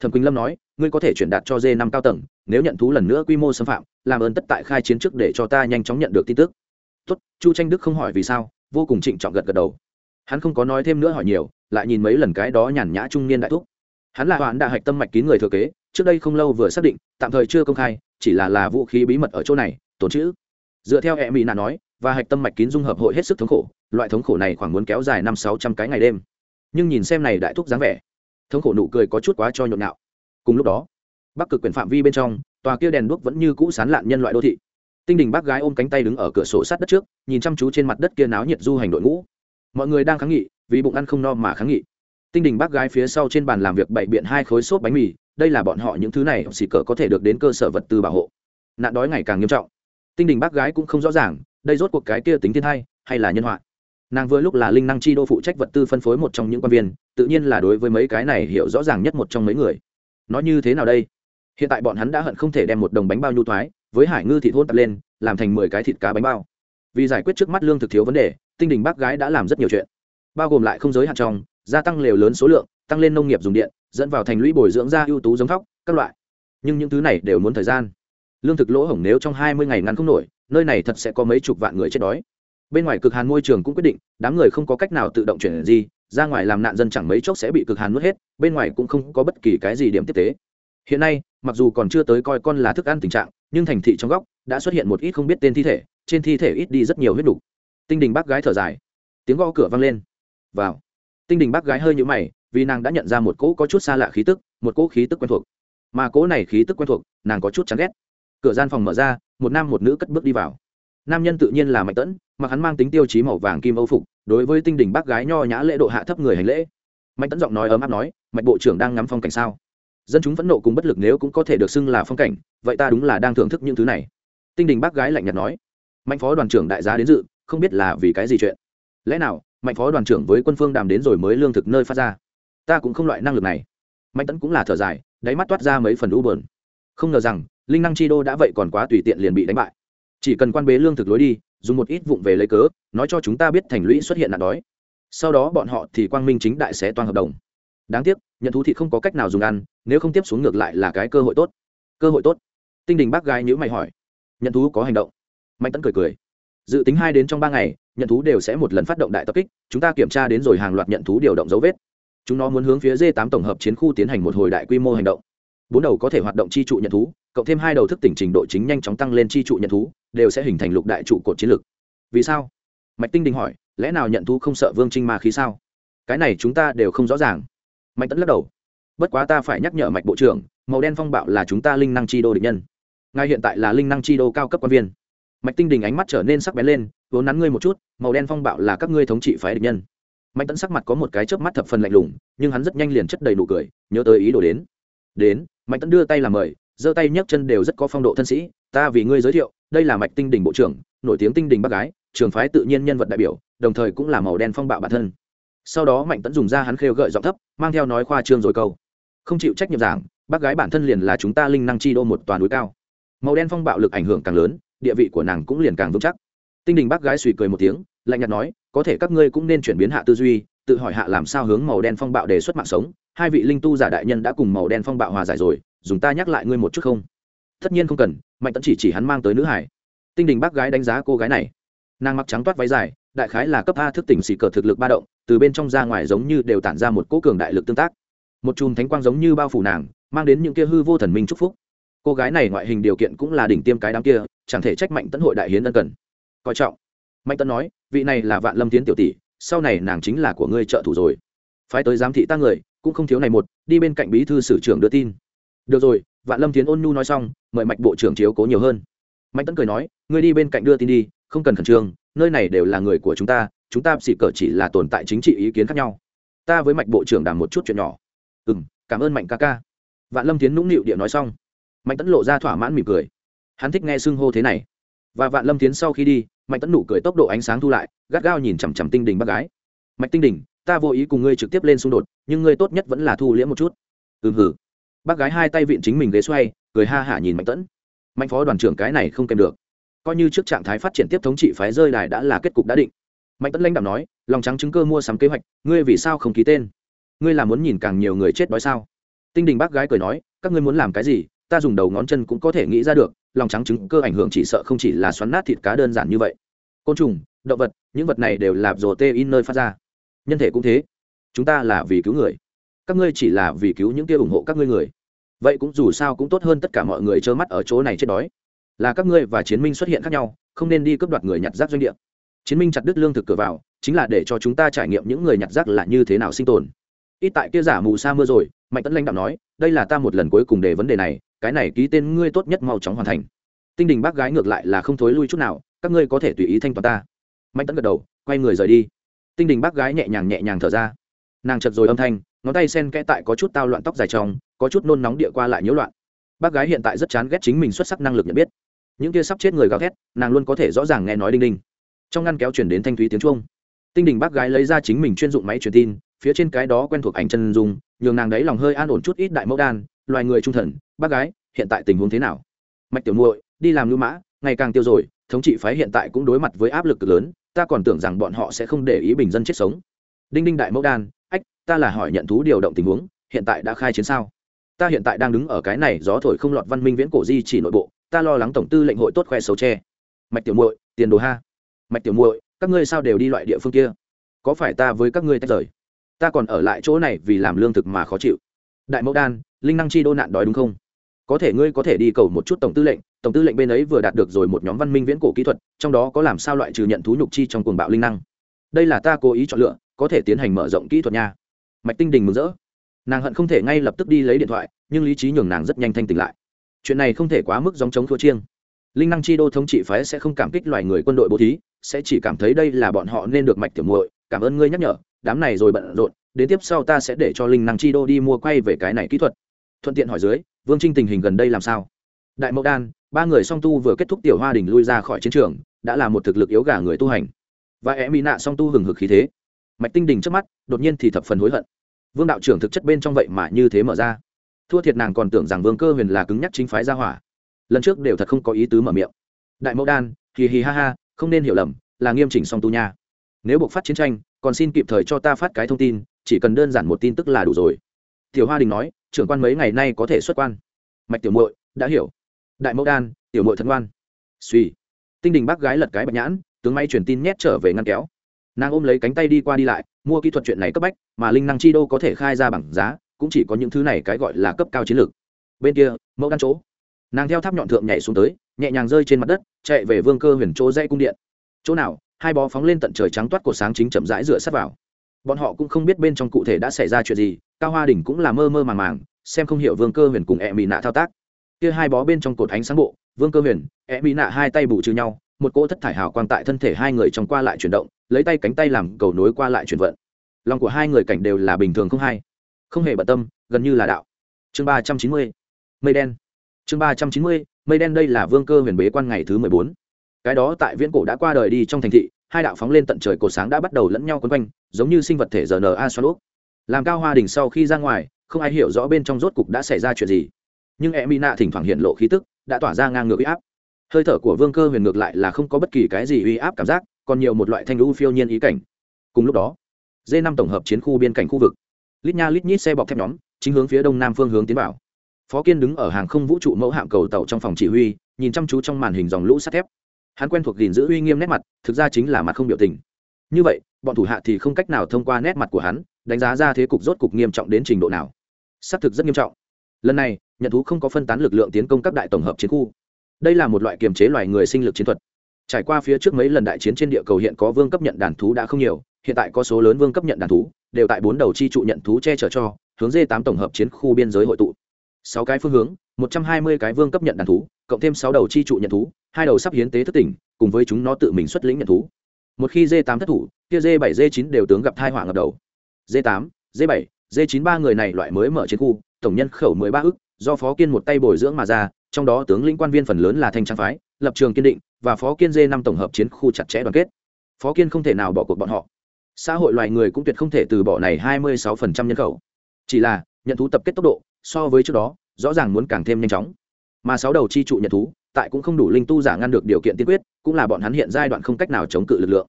Thẩm quỳnh lâm nói, ngươi có thể chuyển đạt cho d năm cao tầng, nếu nhận thú lần nữa quy mô xâm phạm, làm ơn tất tại khai chiến trước để cho ta nhanh chóng nhận được tin tức. Tốt, chu tranh đức không hỏi vì sao, vô cùng trịnh trọng gật gật đầu hắn không có nói thêm nữa hỏi nhiều, lại nhìn mấy lần cái đó nhàn nhã trung niên đại thúc. Hắn là hoãn đạ hạch tâm mạch kín người thừa kế, trước đây không lâu vừa xác định, tạm thời chưa công khai, chỉ là là vũ khí bí mật ở chỗ này, tồn chữ dựa theo e hệ mỹ nạ nói, và hạch tâm mạch kín dung hợp hội hết sức thống khổ, loại thống khổ này khoảng muốn kéo dài năm sáu trăm cái ngày đêm. Nhưng nhìn xem này đại thúc dáng vẻ, thống khổ nụ cười có chút quá cho nhộn nhạo. Cùng lúc đó, bắc cực quyền phạm vi bên trong, tòa kia đèn đuốc vẫn như cũ sán lạn nhân loại đô thị. Tinh đình bác gái ôm cánh tay đứng ở cửa sổ sát đất trước, nhìn chăm chú trên mặt đất kia náo nhiệt du hành đội ngũ mọi người đang kháng nghị, vì bụng ăn không no mà kháng nghị. Tinh đình bác gái phía sau trên bàn làm việc bày biện hai khối xốp bánh mì, đây là bọn họ những thứ này, xì cỡ có thể được đến cơ sở vật tư bảo hộ. Nạn đói ngày càng nghiêm trọng. Tinh đình bác gái cũng không rõ ràng, đây rốt cuộc cái kia tính thiên hay hay là nhân họa? Nàng vừa lúc là linh năng chi đô phụ trách vật tư phân phối một trong những quan viên, tự nhiên là đối với mấy cái này hiểu rõ ràng nhất một trong mấy người. Nói như thế nào đây? Hiện tại bọn hắn đã hận không thể đem một đồng bánh bao nhu thoái, với hải ngư thịt hôn tập lên, làm thành mười cái thịt cá bánh bao vì giải quyết trước mắt lương thực thiếu vấn đề, tinh đình bác gái đã làm rất nhiều chuyện. Bao gồm lại không giới hạn trong, gia tăng lều lớn số lượng, tăng lên nông nghiệp dùng điện, dẫn vào thành lũy bồi dưỡng ra ưu tú giống thóc, các loại. Nhưng những thứ này đều muốn thời gian. Lương thực lỗ hổng nếu trong hai mươi ngày ngắn không nổi, nơi này thật sẽ có mấy chục vạn người chết đói. Bên ngoài cực hàn môi trường cũng quyết định, đám người không có cách nào tự động chuyển gì, ra ngoài làm nạn dân chẳng mấy chốc sẽ bị cực hàn nuốt hết, bên ngoài cũng không có bất kỳ cái gì điểm tiếp tế. Hiện nay, mặc dù còn chưa tới coi con là thức ăn tình trạng, nhưng thành thị trong góc đã xuất hiện một ít không biết tên thi thể trên thi thể ít đi rất nhiều huyết đục. Tinh đình bác gái thở dài. Tiếng gõ cửa vang lên. Vào. Tinh đình bác gái hơi nhũ mày, vì nàng đã nhận ra một cỗ có chút xa lạ khí tức, một cỗ khí tức quen thuộc. Mà cỗ này khí tức quen thuộc, nàng có chút chán ghét. Cửa gian phòng mở ra, một nam một nữ cất bước đi vào. Nam nhân tự nhiên là mạnh tẫn mà hắn mang tính tiêu chí màu vàng kim âu phục, đối với tinh đình bác gái nho nhã lễ độ hạ thấp người hành lễ. Mạnh tẫn giọng nói ấm áp nói mạnh bộ trưởng đang ngắm phong cảnh sao? Dân chúng phẫn nộ cùng bất lực nếu cũng có thể được xưng là phong cảnh, vậy ta đúng là đang thưởng thức những thứ này. Tinh đình bác gái lạnh nhạt nói mạnh phó đoàn trưởng đại giá đến dự, không biết là vì cái gì chuyện. Lẽ nào, mạnh phó đoàn trưởng với quân phương đàm đến rồi mới lương thực nơi phát ra? Ta cũng không loại năng lực này. Mạnh tấn cũng là thở dài, đáy mắt toát ra mấy phần u bờn không ngờ rằng, linh năng chi đô đã vậy còn quá tùy tiện liền bị đánh bại. Chỉ cần quan bế lương thực lối đi, dùng một ít vụng về lấy cớ, nói cho chúng ta biết thành lũy xuất hiện nạn đói. Sau đó bọn họ thì quang minh chính đại sẽ toàn hợp đồng. Đáng tiếc nhận thú thị không có cách nào dùng ăn, nếu không tiếp xuống ngược lại là cái cơ hội tốt. Cơ hội tốt. Tinh đình bác gái nhữ mày hỏi nhận thú có hành động? Mạnh tẫn cười cười. Dự tính hai đến trong ba ngày, nhận thú đều sẽ một lần phát động đại tập kích, chúng ta kiểm tra đến rồi hàng loạt nhận thú điều động dấu vết. Chúng nó muốn hướng phía d 8 tổng hợp chiến khu tiến hành một hồi đại quy mô hành động. Bốn đầu có thể hoạt động chi trụ nhận thú, cộng thêm hai đầu thức tỉnh trình độ chính nhanh chóng tăng lên chi trụ nhận thú, đều sẽ hình thành lục đại trụ cột chiến lược. Vì sao? Mạch tinh đình hỏi, lẽ nào nhận thú không sợ vương trinh ma khí sao? Cái này chúng ta đều không rõ ràng. Mạnh tẫn lắc đầu. Bất quá ta phải nhắc nhở mạch bộ trưởng, màu đen phong bạo là chúng ta linh năng chi đô địch nhân. Ngài hiện tại là linh năng chi đô cao cấp quan viên mạch tinh đình ánh mắt trở nên sắc bén lên vốn nắn ngươi một chút, màu đen phong bạo là các ngươi thống trị phái địch nhân. Mạnh tẫn sắc mặt có một cái chớp mắt thập phần lạnh lùng, nhưng hắn rất nhanh liền chất đầy nụ cười, nhớ tới ý đồ đến. Đến. Mạnh Tẫn đưa tay làm mời, giơ tay nhấc chân đều rất có phong độ thân sĩ, ta vì ngươi giới thiệu, đây là mạch tinh đình bộ trưởng, nổi tiếng tinh đình bác gái, trường phái tự nhiên nhân vật đại biểu, đồng thời cũng là màu đen phong bạo bản thân. Sau đó mạnh Tẫn dùng ra hắn khêu gợi giọng thấp, mang theo nói khoa trương rồi câu, không chịu trách nhiệm giảng, bác gái bản thân liền là chúng ta linh năng chi đô một toàn núi cao. Màu đen phong bạo lực ảnh hưởng càng lớn địa vị của nàng cũng liền càng vững chắc. Tinh đình bác gái suy cười một tiếng, lạnh nhạt nói, có thể các ngươi cũng nên chuyển biến hạ tư duy, tự hỏi hạ làm sao hướng màu đen phong bạo đề xuất mạng sống. Hai vị linh tu giả đại nhân đã cùng màu đen phong bạo hòa giải rồi, dùng ta nhắc lại ngươi một chút không? Tất nhiên không cần, mạnh tẫn chỉ chỉ hắn mang tới nữ hải. Tinh đình bác gái đánh giá cô gái này. Nàng mặc trắng toát váy dài, đại khái là cấp a thức tỉnh xì cờ thực lực ba động, từ bên trong ra ngoài giống như đều tản ra một cỗ cường đại lực tương tác. Một chùm thánh quang giống như bao phủ nàng, mang đến những kia hư vô thần minh chúc phúc cô gái này ngoại hình điều kiện cũng là đỉnh tiêm cái đám kia, chẳng thể trách mạnh tấn hội đại hiến ân cần. Coi trọng. Mạnh tấn nói, vị này là vạn lâm tiến tiểu tỷ, sau này nàng chính là của ngươi trợ thủ rồi. Phái tới giám thị ta người, cũng không thiếu này một, đi bên cạnh bí thư sử trưởng đưa tin. Được rồi, vạn lâm tiến ôn nhu nói xong, mời mạch bộ trưởng chiếu cố nhiều hơn. Mạnh tấn cười nói, ngươi đi bên cạnh đưa tin đi, không cần khẩn trương, nơi này đều là người của chúng ta chúng ta xỉ cờ chỉ là tồn tại chính trị ý kiến khác nhau. Ta với mạch bộ trưởng đàm một chút chuyện nhỏ. Ừ m cảm ơn mạnh ca ca. Vạn lâm tiến nũng nịu địa nói xong mạnh tấn lộ ra thỏa mãn mỉm cười. Hắn thích nghe xưng hô thế này. Và vạn lâm tiến sau khi đi, mạnh tấn nụ cười tốc độ ánh sáng thu lại, gắt gao nhìn chằm chằm tinh đình bác gái. Mạnh tinh đình, ta vô ý cùng ngươi trực tiếp lên xung đột, nhưng ngươi tốt nhất vẫn là thu liễm một chút. Ừ hử bác gái hai tay vịn chính mình ghế xoay, cười ha hả nhìn mạnh tẫn. Mạnh phó đoàn trưởng cái này không kèm được. Coi như trước trạng thái phát triển tiếp thống trị phái rơi đài đã là kết cục đã định. Mạnh tẫn lãnh đạo nói, lòng trắng chứng cơ mua sắm kế hoạch, ngươi vì sao không ký tên? Ngươi là muốn nhìn càng nhiều người chết đói sao? Tinh đình bác gái cười nói, các ngươi muốn làm cái gì? Ta dùng đầu ngón chân cũng có thể nghĩ ra được, lòng trắng trứng cơ ảnh hưởng chỉ sợ không chỉ là xoắn nát thịt cá đơn giản như vậy. Côn trùng, động vật, những vật này đều là rồ tê in nơi phát ra. Nhân thể cũng thế. Chúng ta là vì cứu người. Các ngươi chỉ là vì cứu những kia ủng hộ các ngươi người. Vậy cũng dù sao cũng tốt hơn tất cả mọi người trơ mắt ở chỗ này chết đói. Là các ngươi và chiến minh xuất hiện khác nhau, không nên đi cướp đoạt người nhặt rác doanh địa. Chiến minh chặt đứt lương thực cửa vào, chính là để cho chúng ta trải nghiệm những người nhặt rác là như thế nào sinh tồn. Ít tại kia giả mù sa mưa rồi, mạnh tấn lãnh đạo nói, đây là ta một lần cuối cùng để vấn đề này cái này ký tên ngươi tốt nhất mau chóng hoàn thành. Tinh đình bác gái ngược lại là không thối lui chút nào, các ngươi có thể tùy ý thanh toán ta. Mạnh tấn gật đầu, quay người rời đi. Tinh đình bác gái nhẹ nhàng nhẹ nhàng thở ra. Nàng chật rồi âm thanh, ngón tay sen kẽ tại có chút tao loạn tóc dài trong, có chút nôn nóng địa qua lại nhiễu loạn. Bác gái hiện tại rất chán ghét chính mình xuất sắc năng lực nhận biết. Những kia sắp chết người gào thét, nàng luôn có thể rõ ràng nghe nói đinh đinh. Trong ngăn kéo chuyển đến thanh thúy tiếng chuông. Tinh đình bác gái lấy ra chính mình chuyên dụng máy truyền tin, phía trên cái đó quen thuộc ảnh chân dung, nhường nàng đấy lòng hơi an ổn chút ít đại mẫu đan, loài người trung thần bác gái, hiện tại tình huống thế nào? Mạch tiểu muội, đi làm lưu mã, ngày càng tiêu rồi, thống trị phái hiện tại cũng đối mặt với áp lực cực lớn, ta còn tưởng rằng bọn họ sẽ không để ý bình dân chết sống. Đinh đinh đại mẫu đan, ách, ta là hỏi nhận thú điều động tình huống, hiện tại đã khai chiến sao? Ta hiện tại đang đứng ở cái này gió thổi không lọt văn minh viễn cổ di chỉ nội bộ, ta lo lắng tổng tư lệnh hội tốt khoe xấu tre mạch tiểu muội, tiền đồ ha. Mạch tiểu muội, các ngươi sao đều đi loại địa phương kia? Có phải ta với các ngươi tách rời? Ta còn ở lại chỗ này vì làm lương thực mà khó chịu. Đại mẫu đan, linh năng chi đô nạn đói đúng không? Có thể ngươi có thể đi cầu một chút tổng tư lệnh, tổng tư lệnh bên ấy vừa đạt được rồi một nhóm văn minh viễn cổ kỹ thuật, trong đó có làm sao loại trừ nhận thú nhục chi trong cuồng bạo linh năng. Đây là ta cố ý chọn lựa, có thể tiến hành mở rộng kỹ thuật nha. Mạch tinh đình mừng rỡ. Nàng hận không thể ngay lập tức đi lấy điện thoại, nhưng lý trí nhường nàng rất nhanh thanh tỉnh lại. Chuyện này không thể quá mức dòng chống thua chiêng. Linh năng chi đô thống trị phái sẽ không cảm kích loài người quân đội bố thí, sẽ chỉ cảm thấy đây là bọn họ nên được mạch tiểu muội, cảm ơn ngươi nhắc nhở, đám này rồi bận rộn, đến tiếp sau ta sẽ để cho linh năng chi đô đi mua quay về cái này kỹ thuật thuận tiện hỏi dưới, vương trinh tình hình gần đây làm sao? Đại mẫu đan, ba người song tu vừa kết thúc tiểu hoa đình lui ra khỏi chiến trường, đã là một thực lực yếu gà người tu hành. Và e mỹ nạ song tu hừng hực khí thế. Mạch tinh đình trước mắt, đột nhiên thì thập phần hối hận. Vương đạo trưởng thực chất bên trong vậy mà như thế mở ra. Thua thiệt nàng còn tưởng rằng vương cơ huyền là cứng nhắc chính phái gia hỏa. Lần trước đều thật không có ý tứ mở miệng. Đại mẫu đan, hì hì ha ha, không nên hiểu lầm, là nghiêm chỉnh song tu nha. Nếu buộc phát chiến tranh, còn xin kịp thời cho ta phát cái thông tin, chỉ cần đơn giản một tin tức là đủ rồi. Tiểu hoa đình nói trưởng quan mấy ngày nay có thể xuất quan. Mạch tiểu muội, đã hiểu. Đại mẫu đan, tiểu muội thân ngoan suy. Tinh đình bác gái lật cái bạch nhãn, tướng may truyền tin nhét trở về ngăn kéo. Nàng ôm lấy cánh tay đi qua đi lại, mua kỹ thuật chuyện này cấp bách, mà linh năng chi đô có thể khai ra bằng giá, cũng chỉ có những thứ này cái gọi là cấp cao chiến lược. Bên kia, mẫu đan chỗ. Nàng theo tháp nhọn thượng nhảy xuống tới, nhẹ nhàng rơi trên mặt đất, chạy về vương cơ huyền chỗ dây cung điện. Chỗ nào? Hai bó phóng lên tận trời trắng toát của sáng chính chậm rãi rửa sát vào bọn họ cũng không biết bên trong cụ thể đã xảy ra chuyện gì, cao hoa đình cũng là mơ mơ màng màng, xem không hiểu vương cơ huyền cùng e mỹ nạ thao tác. Kia hai bó bên trong cột ánh sáng bộ, vương cơ huyền e mỹ nạ hai tay bù trừ nhau, một cỗ thất thải hào quang tại thân thể hai người trong qua lại chuyển động, lấy tay cánh tay làm cầu nối qua lại chuyển vận. Lòng của hai người cảnh đều là bình thường không hay. Không hề bận tâm, gần như là đạo. Chương ba trăm chín mươi, mây đen. Chương ba trăm chín mươi, mây đen đây là vương cơ huyền bế quan ngày thứ mười bốn. Cái đó tại viễn cổ đã qua đời đi trong thành thị hai đạo phóng lên tận trời cột sáng đã bắt đầu lẫn nhau quấn quanh, giống như sinh vật thể rna xoắn úp làm cao hoa đình sau khi ra ngoài, không ai hiểu rõ bên trong rốt cục đã xảy ra chuyện gì. Nhưng e mỹ nạ thỉnh thoảng hiện lộ khí tức, đã tỏa ra ngang ngược uy áp. Hơi thở của vương cơ huyền ngược lại là không có bất kỳ cái gì uy áp cảm giác, còn nhiều một loại thanh lũ phiêu nhiên ý cảnh. Cùng lúc đó d năm tổng hợp chiến khu biên cảnh khu vực. Lít nha lít nhít xe bọc thép nhóm, chính hướng phía đông nam phương hướng tiến vào. Phó kiên đứng ở hàng không vũ trụ mẫu hạm cầu tàu trong phòng chỉ huy, nhìn chăm chú trong màn hình dòng lũ sắt thép hắn quen thuộc gìn giữ uy nghiêm nét mặt, thực ra chính là mặt không biểu tình. Như vậy, bọn thủ hạ thì không cách nào thông qua nét mặt của hắn, đánh giá ra thế cục rốt cục nghiêm trọng đến trình độ nào. Xác thực rất nghiêm trọng. Lần này, nhận thú không có phân tán lực lượng tiến công các đại tổng hợp chiến khu. Đây là một loại kiềm chế loài người sinh lực chiến thuật. Trải qua phía trước mấy lần đại chiến trên địa cầu hiện có vương cấp nhận đàn thú đã không nhiều, hiện tại có số lớn vương cấp nhận đàn thú, đều tại bốn đầu chi trụ nhận thú che chở cho, hướng d tám tổng hợp chiến khu biên giới hội tụ. Sáu cái phương hướng, một trăm hai mươi cái vương cấp nhận đàn thú cộng thêm sáu đầu chi trụ nhận thú, hai đầu sắp hiến tế thất tỉnh, cùng với chúng nó tự mình xuất lĩnh nhận thú. Một khi d tám thất thủ, kia d bảy d chín đều tướng gặp thai họa ngập đầu. D tám d bảy d chín ba người này loại mới mở chiến khu, tổng nhân khẩu mười ba ức, do phó kiên một tay bồi dưỡng mà ra, trong đó tướng lĩnh quan viên phần lớn là thanh trang phái, lập trường kiên định, và phó kiên dê năm tổng hợp chiến khu chặt chẽ đoàn kết. Phó kiên không thể nào bỏ cuộc bọn họ. Xã hội loài người cũng tuyệt không thể từ bỏ này hai mươi sáu phần trăm nhân khẩu. Chỉ là, nhận thú tập kết tốc độ, so với trước đó, rõ ràng muốn càng thêm nhanh chóng mà sáu đầu chi trụ nhận thú, tại cũng không đủ linh tu giả ngăn được điều kiện tiên quyết, cũng là bọn hắn hiện giai đoạn không cách nào chống cự lực lượng.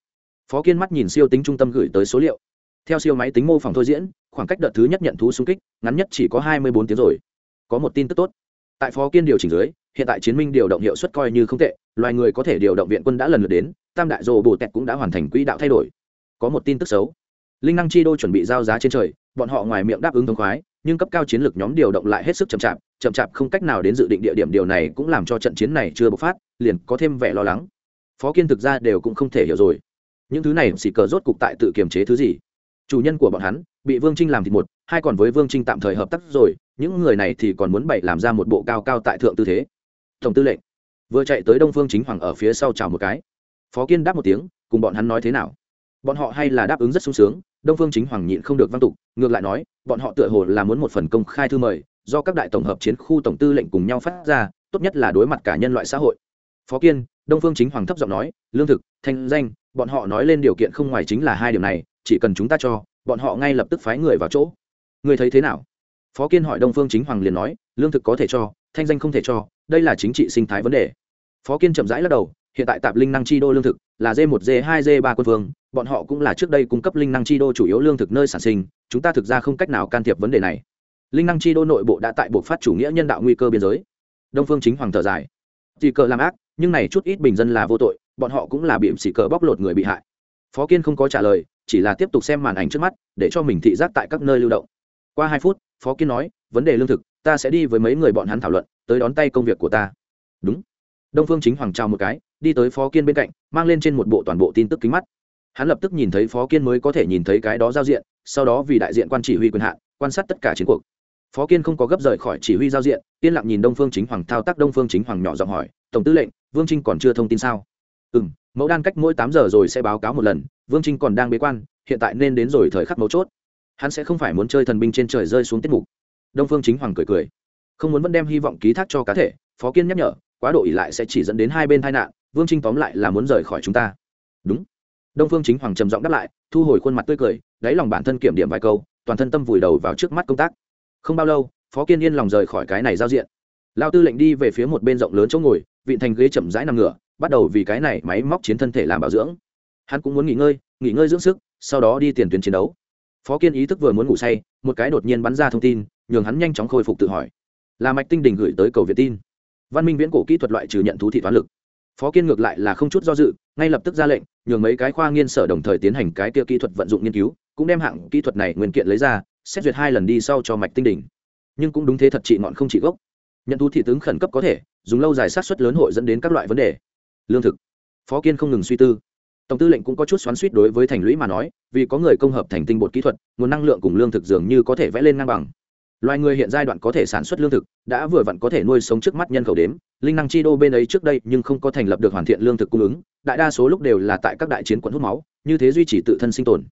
Phó kiên mắt nhìn siêu tính trung tâm gửi tới số liệu. Theo siêu máy tính mô phỏng thôi diễn, khoảng cách đợt thứ nhất nhận thú xung kích, ngắn nhất chỉ có hai mươi bốn tiếng rồi. Có một tin tức tốt. Tại phó kiên điều chỉnh dưới, hiện tại chiến minh điều động hiệu suất coi như không tệ, loài người có thể điều động viện quân đã lần lượt đến, tam đại dồ bồ tẹt cũng đã hoàn thành quỹ đạo thay đổi. Có một tin tức xấu. Linh năng chi đô chuẩn bị giao giá trên trời, bọn họ ngoài miệng đáp ứng thông khoái nhưng cấp cao chiến lược nhóm điều động lại hết sức chậm chạp chậm chạp không cách nào đến dự định địa điểm điều này cũng làm cho trận chiến này chưa bộc phát, liền có thêm vẻ lo lắng. Phó kiên thực ra đều cũng không thể hiểu rồi. Những thứ này xì cờ rốt cục tại tự kiềm chế thứ gì? Chủ nhân của bọn hắn, bị vương trinh làm thịt một, hai còn với vương trinh tạm thời hợp tác rồi, những người này thì còn muốn bậy làm ra một bộ cao cao tại thượng tư thế. Tổng tư lệnh, vừa chạy tới đông phương chính hoàng ở phía sau chào một cái. Phó kiên đáp một tiếng, cùng bọn hắn nói thế nào? Bọn họ hay là đáp ứng rất sung sướng đông phương chính hoàng nhịn không được văn tục, ngược lại nói, bọn họ tựa hồ là muốn một phần công khai thư mời, do các đại tổng hợp chiến khu tổng tư lệnh cùng nhau phát ra, tốt nhất là đối mặt cả nhân loại xã hội. Phó kiên, đông phương chính hoàng thấp giọng nói, lương thực, thanh danh, bọn họ nói lên điều kiện không ngoài chính là hai điều này, chỉ cần chúng ta cho, bọn họ ngay lập tức phái người vào chỗ. Người thấy thế nào? Phó kiên hỏi đông phương chính hoàng liền nói, lương thực có thể cho, thanh danh không thể cho, đây là chính trị sinh thái vấn đề. Phó kiên chậm rãi lắc đầu, hiện tại tạp linh năng chi đô lương thực là d một d hai d ba quân vương bọn họ cũng là trước đây cung cấp linh năng chi đô chủ yếu lương thực nơi sản sinh, chúng ta thực ra không cách nào can thiệp vấn đề này. Linh năng chi đô nội bộ đã tại buộc phát chủ nghĩa nhân đạo nguy cơ biên giới. Đông phương chính hoàng thở dài. Chỉ cờ làm ác, nhưng này chút ít bình dân là vô tội, bọn họ cũng là bị xỉ cờ bóc lột người bị hại. Phó kiên không có trả lời, chỉ là tiếp tục xem màn ảnh trước mắt, để cho mình thị giác tại các nơi lưu động. Qua hai phút, phó kiên nói, vấn đề lương thực, ta sẽ đi với mấy người bọn hắn thảo luận, tới đón tay công việc của ta. Đúng. Đông phương chính hoàng trao một cái, đi tới phó kiên bên cạnh, mang lên trên một bộ toàn bộ tin tức kính mắt hắn lập tức nhìn thấy phó kiên mới có thể nhìn thấy cái đó giao diện, sau đó vì đại diện quan chỉ huy quyền hạn, quan sát tất cả chiến cuộc. Phó kiên không có gấp rời khỏi chỉ huy giao diện, yên lặng nhìn đông phương chính hoàng thao tác đông phương chính hoàng nhỏ giọng hỏi, tổng tư lệnh, vương trinh còn chưa thông tin sao? Ừ m mẫu đan cách mỗi tám giờ rồi sẽ báo cáo một lần, vương trinh còn đang bế quan, hiện tại nên đến rồi thời khắc mấu chốt. Hắn sẽ không phải muốn chơi thần binh trên trời rơi xuống tiết mục. Đông phương chính hoàng cười cười, không muốn vẫn đem hy vọng ký thác cho cá thể, phó kiên nhắc nhở, quá độ ỉ lại sẽ chỉ dẫn đến hai bên tai nạn, vương trinh tóm lại là muốn rời khỏi chúng ta. Đúng đông phương chính hoàng trầm giọng đáp lại, thu hồi khuôn mặt tươi cười, đáy lòng bản thân kiểm điểm vài câu, toàn thân tâm vùi đầu vào trước mắt công tác. Không bao lâu, phó kiên yên lòng rời khỏi cái này giao diện. Lao tư lệnh đi về phía một bên rộng lớn chỗ ngồi vịn thành ghế chậm rãi nằm ngửa, bắt đầu vì cái này máy móc chiến thân thể làm bảo dưỡng. Hắn cũng muốn nghỉ ngơi nghỉ ngơi dưỡng sức, sau đó đi tiền tuyến chiến đấu. Phó kiên ý thức vừa muốn ngủ say, một cái đột nhiên bắn ra thông tin, nhường hắn nhanh chóng khôi phục tự hỏi. Là mạch tinh đình gửi tới cầu việt tin. Văn minh viễn cổ kỹ thuật loại trừ nhận thú thị toán lực phó kiên ngược lại là không chút do dự, ngay lập tức ra lệnh, nhường mấy cái khoa nghiên sở đồng thời tiến hành cái kia kỹ thuật vận dụng nghiên cứu, cũng đem hạng kỹ thuật này nguyên kiện lấy ra, xét duyệt hai lần đi sau cho mạch tinh đỉnh. Nhưng cũng đúng thế thật trị ngọn không trị gốc. Nhận thú thị tướng khẩn cấp có thể, dùng lâu dài sát xuất lớn hội dẫn đến các loại vấn đề. Lương thực. Phó kiên không ngừng suy tư. Tổng tư lệnh cũng có chút xoắn suýt đối với thành lũy mà nói, vì có người công hợp thành tinh bột kỹ thuật, nguồn năng lượng cùng lương thực dường như có thể vẽ lên ngang bằng loài người hiện giai đoạn có thể sản xuất lương thực, đã vừa vặn có thể nuôi sống trước mắt nhân khẩu đếm. Linh năng chi đô bên ấy trước đây nhưng không có thành lập được hoàn thiện lương thực cung ứng, đại đa số lúc đều là tại các đại chiến quận hút máu, như thế duy trì tự thân sinh tồn.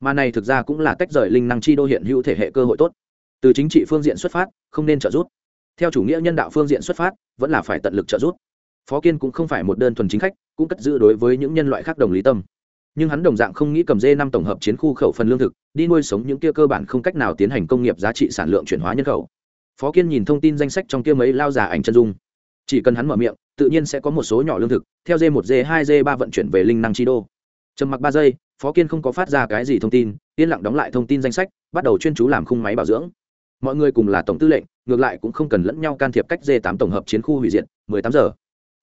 Mà này thực ra cũng là tách rời linh năng chi đô hiện hữu thể hệ cơ hội tốt. Từ chính trị phương diện xuất phát, không nên trợ giúp. Theo chủ nghĩa nhân đạo phương diện xuất phát, vẫn là phải tận lực trợ giúp. Phó kiên cũng không phải một đơn thuần chính khách, cũng cất giữ đối với những nhân loại khác đồng lý tâm nhưng hắn đồng dạng không nghĩ cầm dê năm tổng hợp chiến khu khẩu phần lương thực, đi nuôi sống những kia cơ bản không cách nào tiến hành công nghiệp giá trị sản lượng chuyển hóa nhân khẩu. Phó kiên nhìn thông tin danh sách trong kia mấy lao giả ảnh chân dung. Chỉ cần hắn mở miệng, tự nhiên sẽ có một số nhỏ lương thực, theo dê một, dê hai, dê ba vận chuyển về linh năng chi đô. Trầm mặc ba giây, phó kiên không có phát ra cái gì thông tin, yên lặng đóng lại thông tin danh sách, bắt đầu chuyên chú làm khung máy bảo dưỡng. Mọi người cùng là tổng tư lệnh, ngược lại cũng không cần lẫn nhau can thiệp cách dê tám tổng hợp chiến khu hủy diệt, mười tám giờ.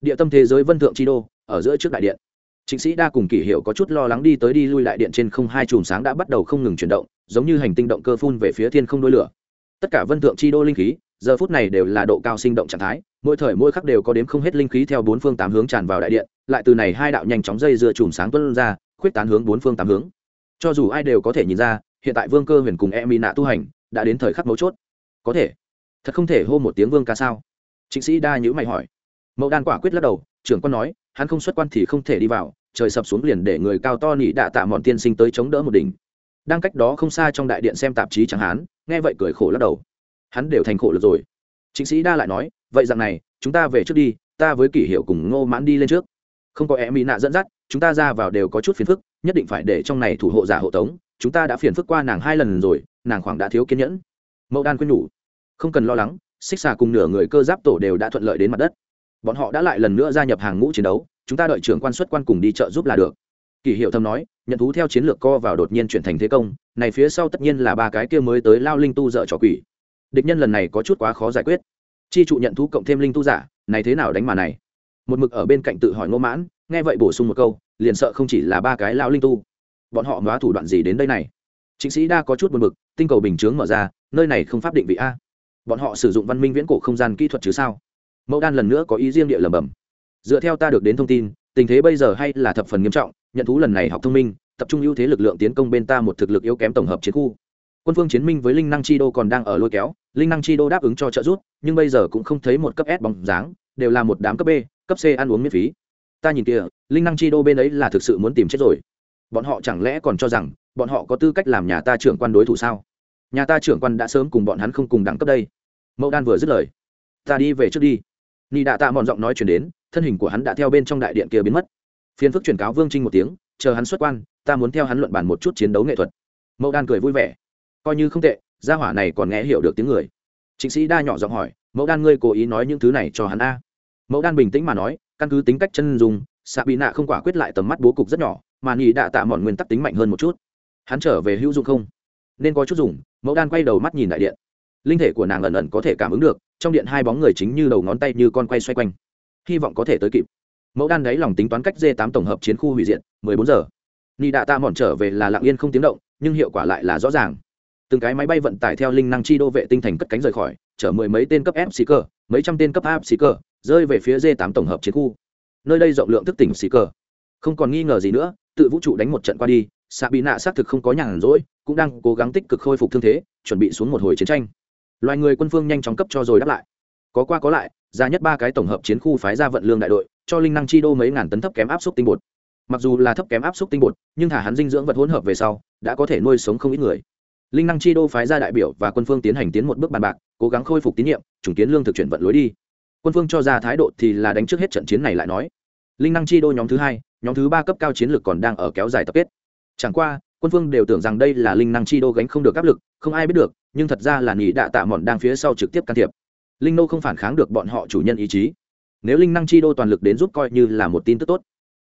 Địa tâm thế giới vân thượng chi đô, ở giữa trước đại điện chính sĩ đa cùng kỷ hiệu có chút lo lắng đi tới đi lui lại điện trên không hai chùm sáng đã bắt đầu không ngừng chuyển động, giống như hành tinh động cơ phun về phía thiên không đôi lửa. Tất cả vân thượng chi đô linh khí, giờ phút này đều là độ cao sinh động trạng thái, mỗi thời mỗi khắc đều có đếm không hết linh khí theo bốn phương tám hướng tràn vào đại điện, lại từ này hai đạo nhanh chóng dây dưa chùm sáng tuôn ra, khuyết tán hướng bốn phương tám hướng. Cho dù ai đều có thể nhìn ra, hiện tại vương cơ huyền cùng e tu hành đã đến thời khắc mấu chốt. Có thể? Thật không thể hô một tiếng vương ca sao? Chính sĩ đa nhíu mày hỏi. Mậu đan quả quyết lắc đầu, trưởng quan nói hắn không xuất quan thì không thể đi vào, trời sập xuống liền để người cao to nỉ đạ tạ mòn tiên sinh tới chống đỡ một đỉnh. Đang cách đó không xa trong đại điện xem tạp chí chẳng hắn nghe vậy cười khổ lắc đầu. Hắn đều thành khổ được rồi. Chính sĩ đa lại nói, vậy rằng này, chúng ta về trước đi, ta với kỷ hiệu cùng ngô mãn đi lên trước. Không có e mỹ nạ dẫn dắt, chúng ta ra vào đều có chút phiền phức, nhất định phải để trong này thủ hộ giả hộ tống. Chúng ta đã phiền phức qua nàng hai lần rồi, nàng khoảng đã thiếu kiên nhẫn. Mẫu đan quyên nhủ. Không cần lo lắng, xích xà cùng nửa người cơ giáp tổ đều đã thuận lợi đến mặt đất bọn họ đã lại lần nữa gia nhập hàng ngũ chiến đấu, chúng ta đợi trưởng quan xuất quan cùng đi trợ giúp là được. Kỷ hiệu thâm nói, nhận thú theo chiến lược co vào đột nhiên chuyển thành thế công, này phía sau tất nhiên là ba cái kia mới tới lao linh tu dợ trò quỷ. Địch nhân lần này có chút quá khó giải quyết. Chi trụ nhận thú cộng thêm linh tu giả, này thế nào đánh mà này? Một mực ở bên cạnh tự hỏi ngô mãn, nghe vậy bổ sung một câu, liền sợ không chỉ là ba cái lao linh tu. Bọn họ nói thủ đoạn gì đến đây này? Chính sĩ đa có chút buồn bực, tinh cầu bình chướng mở ra, nơi này không pháp định vị a. Bọn họ sử dụng văn minh viễn cổ không gian kỹ thuật chứ sao? Mẫu đan lần nữa có ý riêng địa lẩm bẩm. Dựa theo ta được đến thông tin tình thế bây giờ hay là thập phần nghiêm trọng nhận thú lần này học thông minh tập trung ưu thế lực lượng tiến công bên ta một thực lực yếu kém tổng hợp chiến khu. Quân phương chiến minh với linh năng chi đô còn đang ở lôi kéo linh năng chi đô đáp ứng cho trợ giúp nhưng bây giờ cũng không thấy một cấp s bóng dáng đều là một đám cấp b cấp c ăn uống miễn phí. Ta nhìn kia, linh năng chi đô bên ấy là thực sự muốn tìm chết rồi. Bọn họ chẳng lẽ còn cho rằng bọn họ có tư cách làm nhà ta trưởng quan đối thủ sao? Nhà ta trưởng quan đã sớm cùng bọn hắn không cùng đẳng cấp đây. Mẫu đan vừa dứt lời. Ta đi về trước đi nị đạ tạ mòn giọng nói chuyển đến, thân hình của hắn đã theo bên trong đại điện kia biến mất. Phiền phức chuyển cáo vương trinh một tiếng, chờ hắn xuất quan, ta muốn theo hắn luận bàn một chút chiến đấu nghệ thuật. Mẫu đan cười vui vẻ. Coi như không tệ, gia hỏa này còn nghe hiểu được tiếng người. Chính sĩ đa nhỏ giọng hỏi mẫu đan ngươi cố ý nói những thứ này cho hắn a? Mẫu đan bình tĩnh mà nói, căn cứ tính cách chân dùng xạ bị nạ không quả quyết lại tầm mắt bố cục rất nhỏ, mà nhị đạ tạ mòn nguyên tắc tính mạnh hơn một chút. Hắn trở về hữu dụng không? Nên có chút dùng mẫu đan quay đầu mắt nhìn đại điện. Linh thể của nàng ẩn ẩn có thể cảm ứng được trong điện hai bóng người chính như đầu ngón tay như con quay xoay quanh. Hy vọng có thể tới kịp. Mẫu đan đáy lòng tính toán cách d tám tổng hợp chiến khu hủy diện mười bốn giờ. Ni đạ ta mòn trở về là lặng yên không tiếng động, nhưng hiệu quả lại là rõ ràng. Từng cái máy bay vận tải theo linh năng chi đô vệ tinh thành cất cánh rời khỏi, chở mười mấy tên cấp f xì cơ mấy trăm tên cấp áp xì cơ rơi về phía d tám tổng hợp chiến khu. Nơi đây rộng lượng thức tỉnh xì cơ không còn nghi ngờ gì nữa, tự vũ trụ đánh một trận qua đi xạ bị nạ xác thực không có nhàn rỗi, cũng đang cố gắng tích cực khôi phục thương thế, chuẩn bị xuống một hồi chiến tranh loài người quân phương nhanh chóng cấp cho rồi đáp lại. Có qua có lại ra nhất ba cái tổng hợp chiến khu phái ra vận lương đại đội, cho linh năng chi đô mấy ngàn tấn thấp kém áp suất tinh bột. Mặc dù là thấp kém áp suất tinh bột, nhưng thả hắn dinh dưỡng vật hỗn hợp về sau, đã có thể nuôi sống không ít người. Linh năng chi đô phái ra đại biểu và quân phương tiến hành tiến một bước bàn bạc, cố gắng khôi phục tín nhiệm, chủng kiến lương thực chuyển vận lối đi. Quân phương cho ra thái độ thì là đánh trước hết trận chiến này lại nói. Linh năng chi đô nhóm thứ hai, nhóm thứ ba cấp cao chiến lược còn đang ở kéo dài tập kết. Chẳng qua, quân phương đều tưởng rằng đây là linh năng chi đô gánh không được áp lực, không ai biết được nhưng thật ra là nhị đạ tạ mòn đang phía sau trực tiếp can thiệp. Linh nô không phản kháng được bọn họ chủ nhân ý chí. Nếu linh năng chi đô toàn lực đến giúp coi như là một tin tức tốt.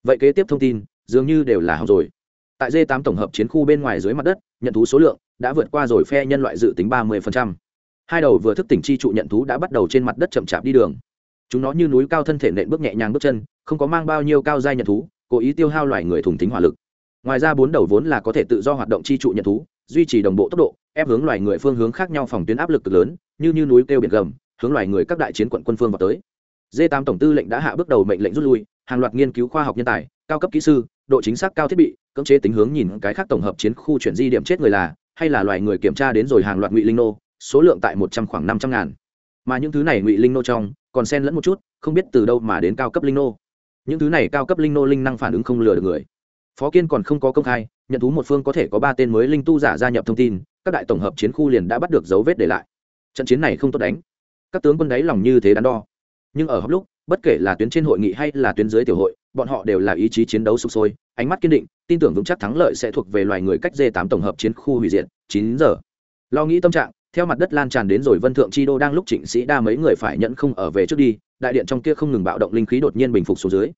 Vậy kế tiếp thông tin, dường như đều là học rồi. Tại d 8 tổng hợp chiến khu bên ngoài dưới mặt đất, nhận thú số lượng đã vượt qua rồi phe nhân loại dự tính 30%. hai đầu vừa thức tỉnh chi trụ nhận thú đã bắt đầu trên mặt đất chậm chạp đi đường. Chúng nó như núi cao thân thể nện bước nhẹ nhàng bước chân, không có mang bao nhiêu cao giai nhận thú, cố ý tiêu hao loài người thùng tính hỏa lực. Ngoài ra bốn đầu vốn là có thể tự do hoạt động chi trụ nhận thú, duy trì đồng bộ tốc độ ép hướng loài người phương hướng khác nhau phòng tuyến áp lực cực lớn, như như núi kêu biển gầm, hướng loài người các đại chiến quận quân phương vào tới. D 8 tổng tư lệnh đã hạ bước đầu mệnh lệnh rút lui, hàng loạt nghiên cứu khoa học nhân tài, cao cấp kỹ sư, độ chính xác cao thiết bị, cưỡng chế tính hướng nhìn cái khác tổng hợp chiến khu chuyển di điểm chết người là, hay là loài người kiểm tra đến rồi hàng loạt ngụy linh nô, số lượng tại một trăm khoảng năm trăm ngàn. Mà những thứ này ngụy linh nô trong, còn xen lẫn một chút, không biết từ đâu mà đến cao cấp linh nô. Những thứ này cao cấp linh nô linh năng phản ứng không lừa được người. Phó kiên còn không có công khai, nhận thú một phương có thể có ba tên mới linh tu giả gia nhập thông tin các đại tổng hợp chiến khu liền đã bắt được dấu vết để lại. Trận chiến này không tốt đánh. Các tướng quân đấy lòng như thế đắn đo. Nhưng ở hấp lúc, bất kể là tuyến trên hội nghị hay là tuyến dưới tiểu hội, bọn họ đều là ý chí chiến đấu sục sôi, ánh mắt kiên định, tin tưởng vững chắc thắng lợi sẽ thuộc về loài người cách dê tám tổng hợp chiến khu hủy diệt, chín giờ. Lo nghĩ tâm trạng, theo mặt đất lan tràn đến rồi vân thượng chi đô đang lúc trịnh sĩ đa mấy người phải nhận không ở về trước đi, đại điện trong kia không ngừng bạo động linh khí đột nhiên bình phục xuống dưới.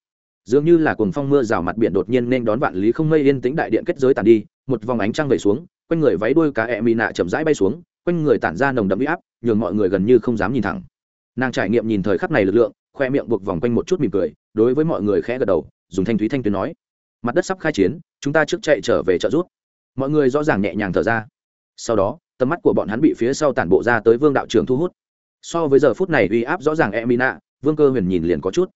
Dường như là cuồng phong mưa rào mặt biển đột nhiên nên đón vạn lý không mây yên tĩnh đại điện kết giới tàn đi một vòng ánh trăng vẩy xuống, quanh người váy đuôi cá ẹ mì nạ chậm rãi bay xuống, quanh người tản ra nồng đậm huy áp, nhường mọi người gần như không dám nhìn thẳng. Nàng trải nghiệm nhìn thời khắc này lực lượng, khoe miệng buộc vòng quanh một chút mỉm cười, đối với mọi người khẽ gật đầu, dùng thanh thúy thanh tuyến nói, mặt đất sắp khai chiến, chúng ta trước chạy trở về trợ rút mọi người rõ ràng nhẹ nhàng thở ra. Sau đó, tầm mắt của bọn hắn bị phía sau tản bộ ra tới vương đạo trưởng thu hút. So với giờ phút này uy áp rõ ràng e mina vương cơ huyền nhìn liền có chút.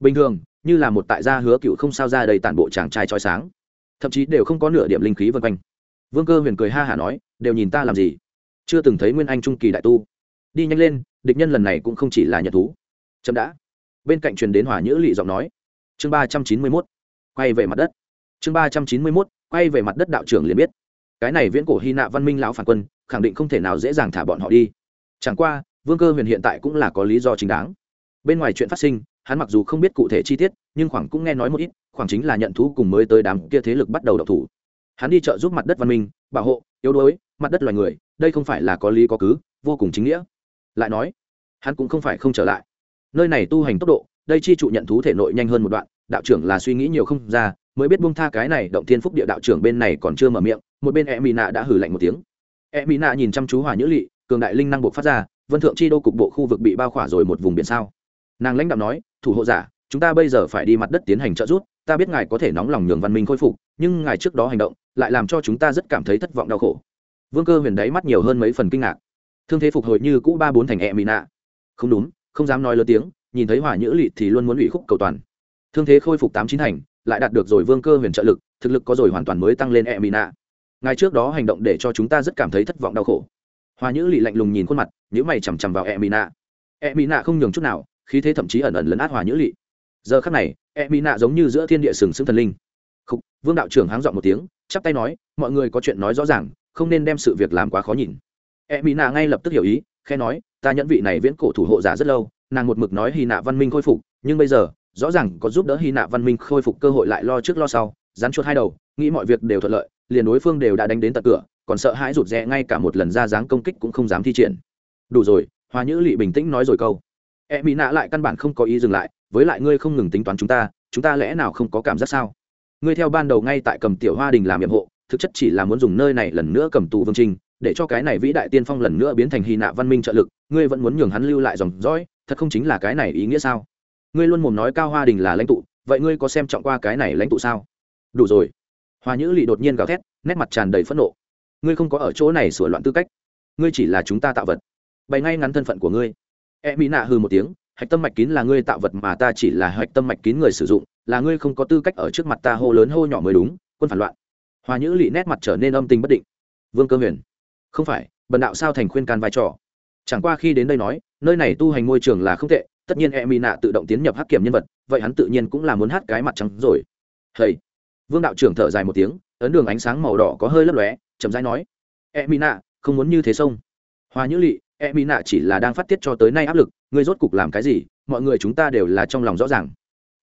Bình thường, như là một tại gia hứa cựu không sao ra đầy tản bộ chàng trai trói sáng thậm chí đều không có nửa điểm linh khí vân quanh. Vương cơ huyền cười ha hả nói, đều nhìn ta làm gì? Chưa từng thấy nguyên anh trung kỳ đại tu. Đi nhanh lên, địch nhân lần này cũng không chỉ là nhật thú. Chậm đã. Bên cạnh truyền đến hỏa nhữ lị giọng nói. Chương ba trăm chín mươi mốt, quay về mặt đất. Chương ba trăm chín mươi mốt, quay về mặt đất đạo trưởng liền biết. Cái này viễn cổ hy nạ văn minh lão phản quân, khẳng định không thể nào dễ dàng thả bọn họ đi. Chẳng qua, vương cơ huyền hiện tại cũng là có lý do chính đáng bên ngoài chuyện phát sinh, hắn mặc dù không biết cụ thể chi tiết, nhưng khoảng cũng nghe nói một ít, khoảng chính là nhận thú cùng mới tới đám kia thế lực bắt đầu độc thủ. Hắn đi chợ giúp mặt đất văn minh, bảo hộ, yếu đuối, mặt đất loài người, đây không phải là có lý có cứ, vô cùng chính nghĩa. Lại nói, hắn cũng không phải không trở lại. Nơi này tu hành tốc độ, đây chi trụ nhận thú thể nội nhanh hơn một đoạn, đạo trưởng là suy nghĩ nhiều không ra, mới biết buông tha cái này động thiên phúc địa đạo trưởng bên này còn chưa mở miệng, một bên e mỹ nạ đã hử lạnh một tiếng. E mỹ nạ nhìn chăm chú hòa nhữ lị cường đại linh năng buộc phát ra, vân thượng chi đô cục bộ khu vực bị bao khỏa rồi một vùng biển sao nàng lãnh đạo nói, thủ hộ giả, chúng ta bây giờ phải đi mặt đất tiến hành trợ giúp, ta biết ngài có thể nóng lòng nhường văn minh khôi phục, nhưng ngài trước đó hành động lại làm cho chúng ta rất cảm thấy thất vọng đau khổ. Vương cơ huyền đáy mắt nhiều hơn mấy phần kinh ngạc. Thương thế phục hồi như cũ ba bốn thành e mỹ nạ. Không đúng, không dám nói lớn tiếng, nhìn thấy hỏa nhữ lị thì luôn muốn ủy khúc cầu toàn. Thương thế khôi phục tám chín thành, lại đạt được rồi vương cơ huyền trợ lực, thực lực có rồi hoàn toàn mới tăng lên e mỹ nạ. Ngài trước đó hành động để cho chúng ta rất cảm thấy thất vọng đau khổ. Hoa nhữ lị lạnh lùng nhìn khuôn mặt nhữ mày chằm chằm vào e mỹ nạ. E mỹ nạ không nhường chút nào khí thế thậm chí ẩn ẩn lấn át hòa nhữ lị. Giờ khắc này e mỹ nạ giống như giữa thiên địa sừng sững thần linh. Khúc, vương đạo trưởng háng dọn một tiếng chắp tay nói mọi người có chuyện nói rõ ràng không nên đem sự việc làm quá khó nhìn. E mỹ nạ ngay lập tức hiểu ý khe nói ta nhẫn vị này viễn cổ thủ hộ giả rất lâu nàng một mực nói hy nạ văn minh khôi phục nhưng bây giờ rõ ràng có giúp đỡ hy nạ văn minh khôi phục cơ hội lại lo trước lo sau rắn chuột hai đầu nghĩ mọi việc đều thuận lợi liền đối phương đều đã đánh đến tận cửa còn sợ hãi rụt rè ngay cả một lần ra dáng công kích cũng không dám thi triển. Đủ rồi hòa nhữ lị bình tĩnh nói rồi câu e mỹ nạ lại căn bản không có ý dừng lại, với lại ngươi không ngừng tính toán chúng ta chúng ta lẽ nào không có cảm giác sao? Ngươi theo ban đầu ngay tại cầm tiểu hoa đình làm nhiệm hộ, thực chất chỉ là muốn dùng nơi này lần nữa cầm tù vương trinh để cho cái này vĩ đại tiên phong lần nữa biến thành hy nạ văn minh trợ lực, ngươi vẫn muốn nhường hắn lưu lại dòng dõi, thật không chính là cái này ý nghĩa sao? Ngươi luôn mồm nói cao hoa đình là lãnh tụ, vậy ngươi có xem trọng qua cái này lãnh tụ sao? Đủ rồi. Hoa nhữ lị đột nhiên gào thét, nét mặt tràn đầy phẫn nộ. Ngươi không có ở chỗ này sửa loạn tư cách. Ngươi chỉ là chúng ta tạo vật. Bày ngay ngắn thân phận của ngươi e mỹ nạ hư một tiếng, hạch tâm mạch kín là ngươi tạo vật mà ta chỉ là hạch tâm mạch kín người sử dụng, là ngươi không có tư cách ở trước mặt ta hô lớn hô nhỏ mới đúng, quân phản loạn. Hoa nhữ lị nét mặt trở nên âm tình bất định. Vương cơ huyền, không phải, bần đạo sao thành khuyên can vai trò. Chẳng qua khi đến đây nói, nơi này tu hành môi trường là không tệ, tất nhiên e mỹ nạ tự động tiến nhập hắc kiểm nhân vật, vậy hắn tự nhiên cũng là muốn hát cái mặt trắng rồi. Hey vương đạo trưởng thở dài một tiếng, ấn đường ánh sáng màu đỏ có hơi lấp lóe, chậm rãi nói e mỹ nạ, không muốn như thế sông. Hoa nhữ lị e mỹ nạ chỉ là đang phát tiết cho tới nay áp lực, ngươi rốt cục làm cái gì, mọi người chúng ta đều là trong lòng rõ ràng.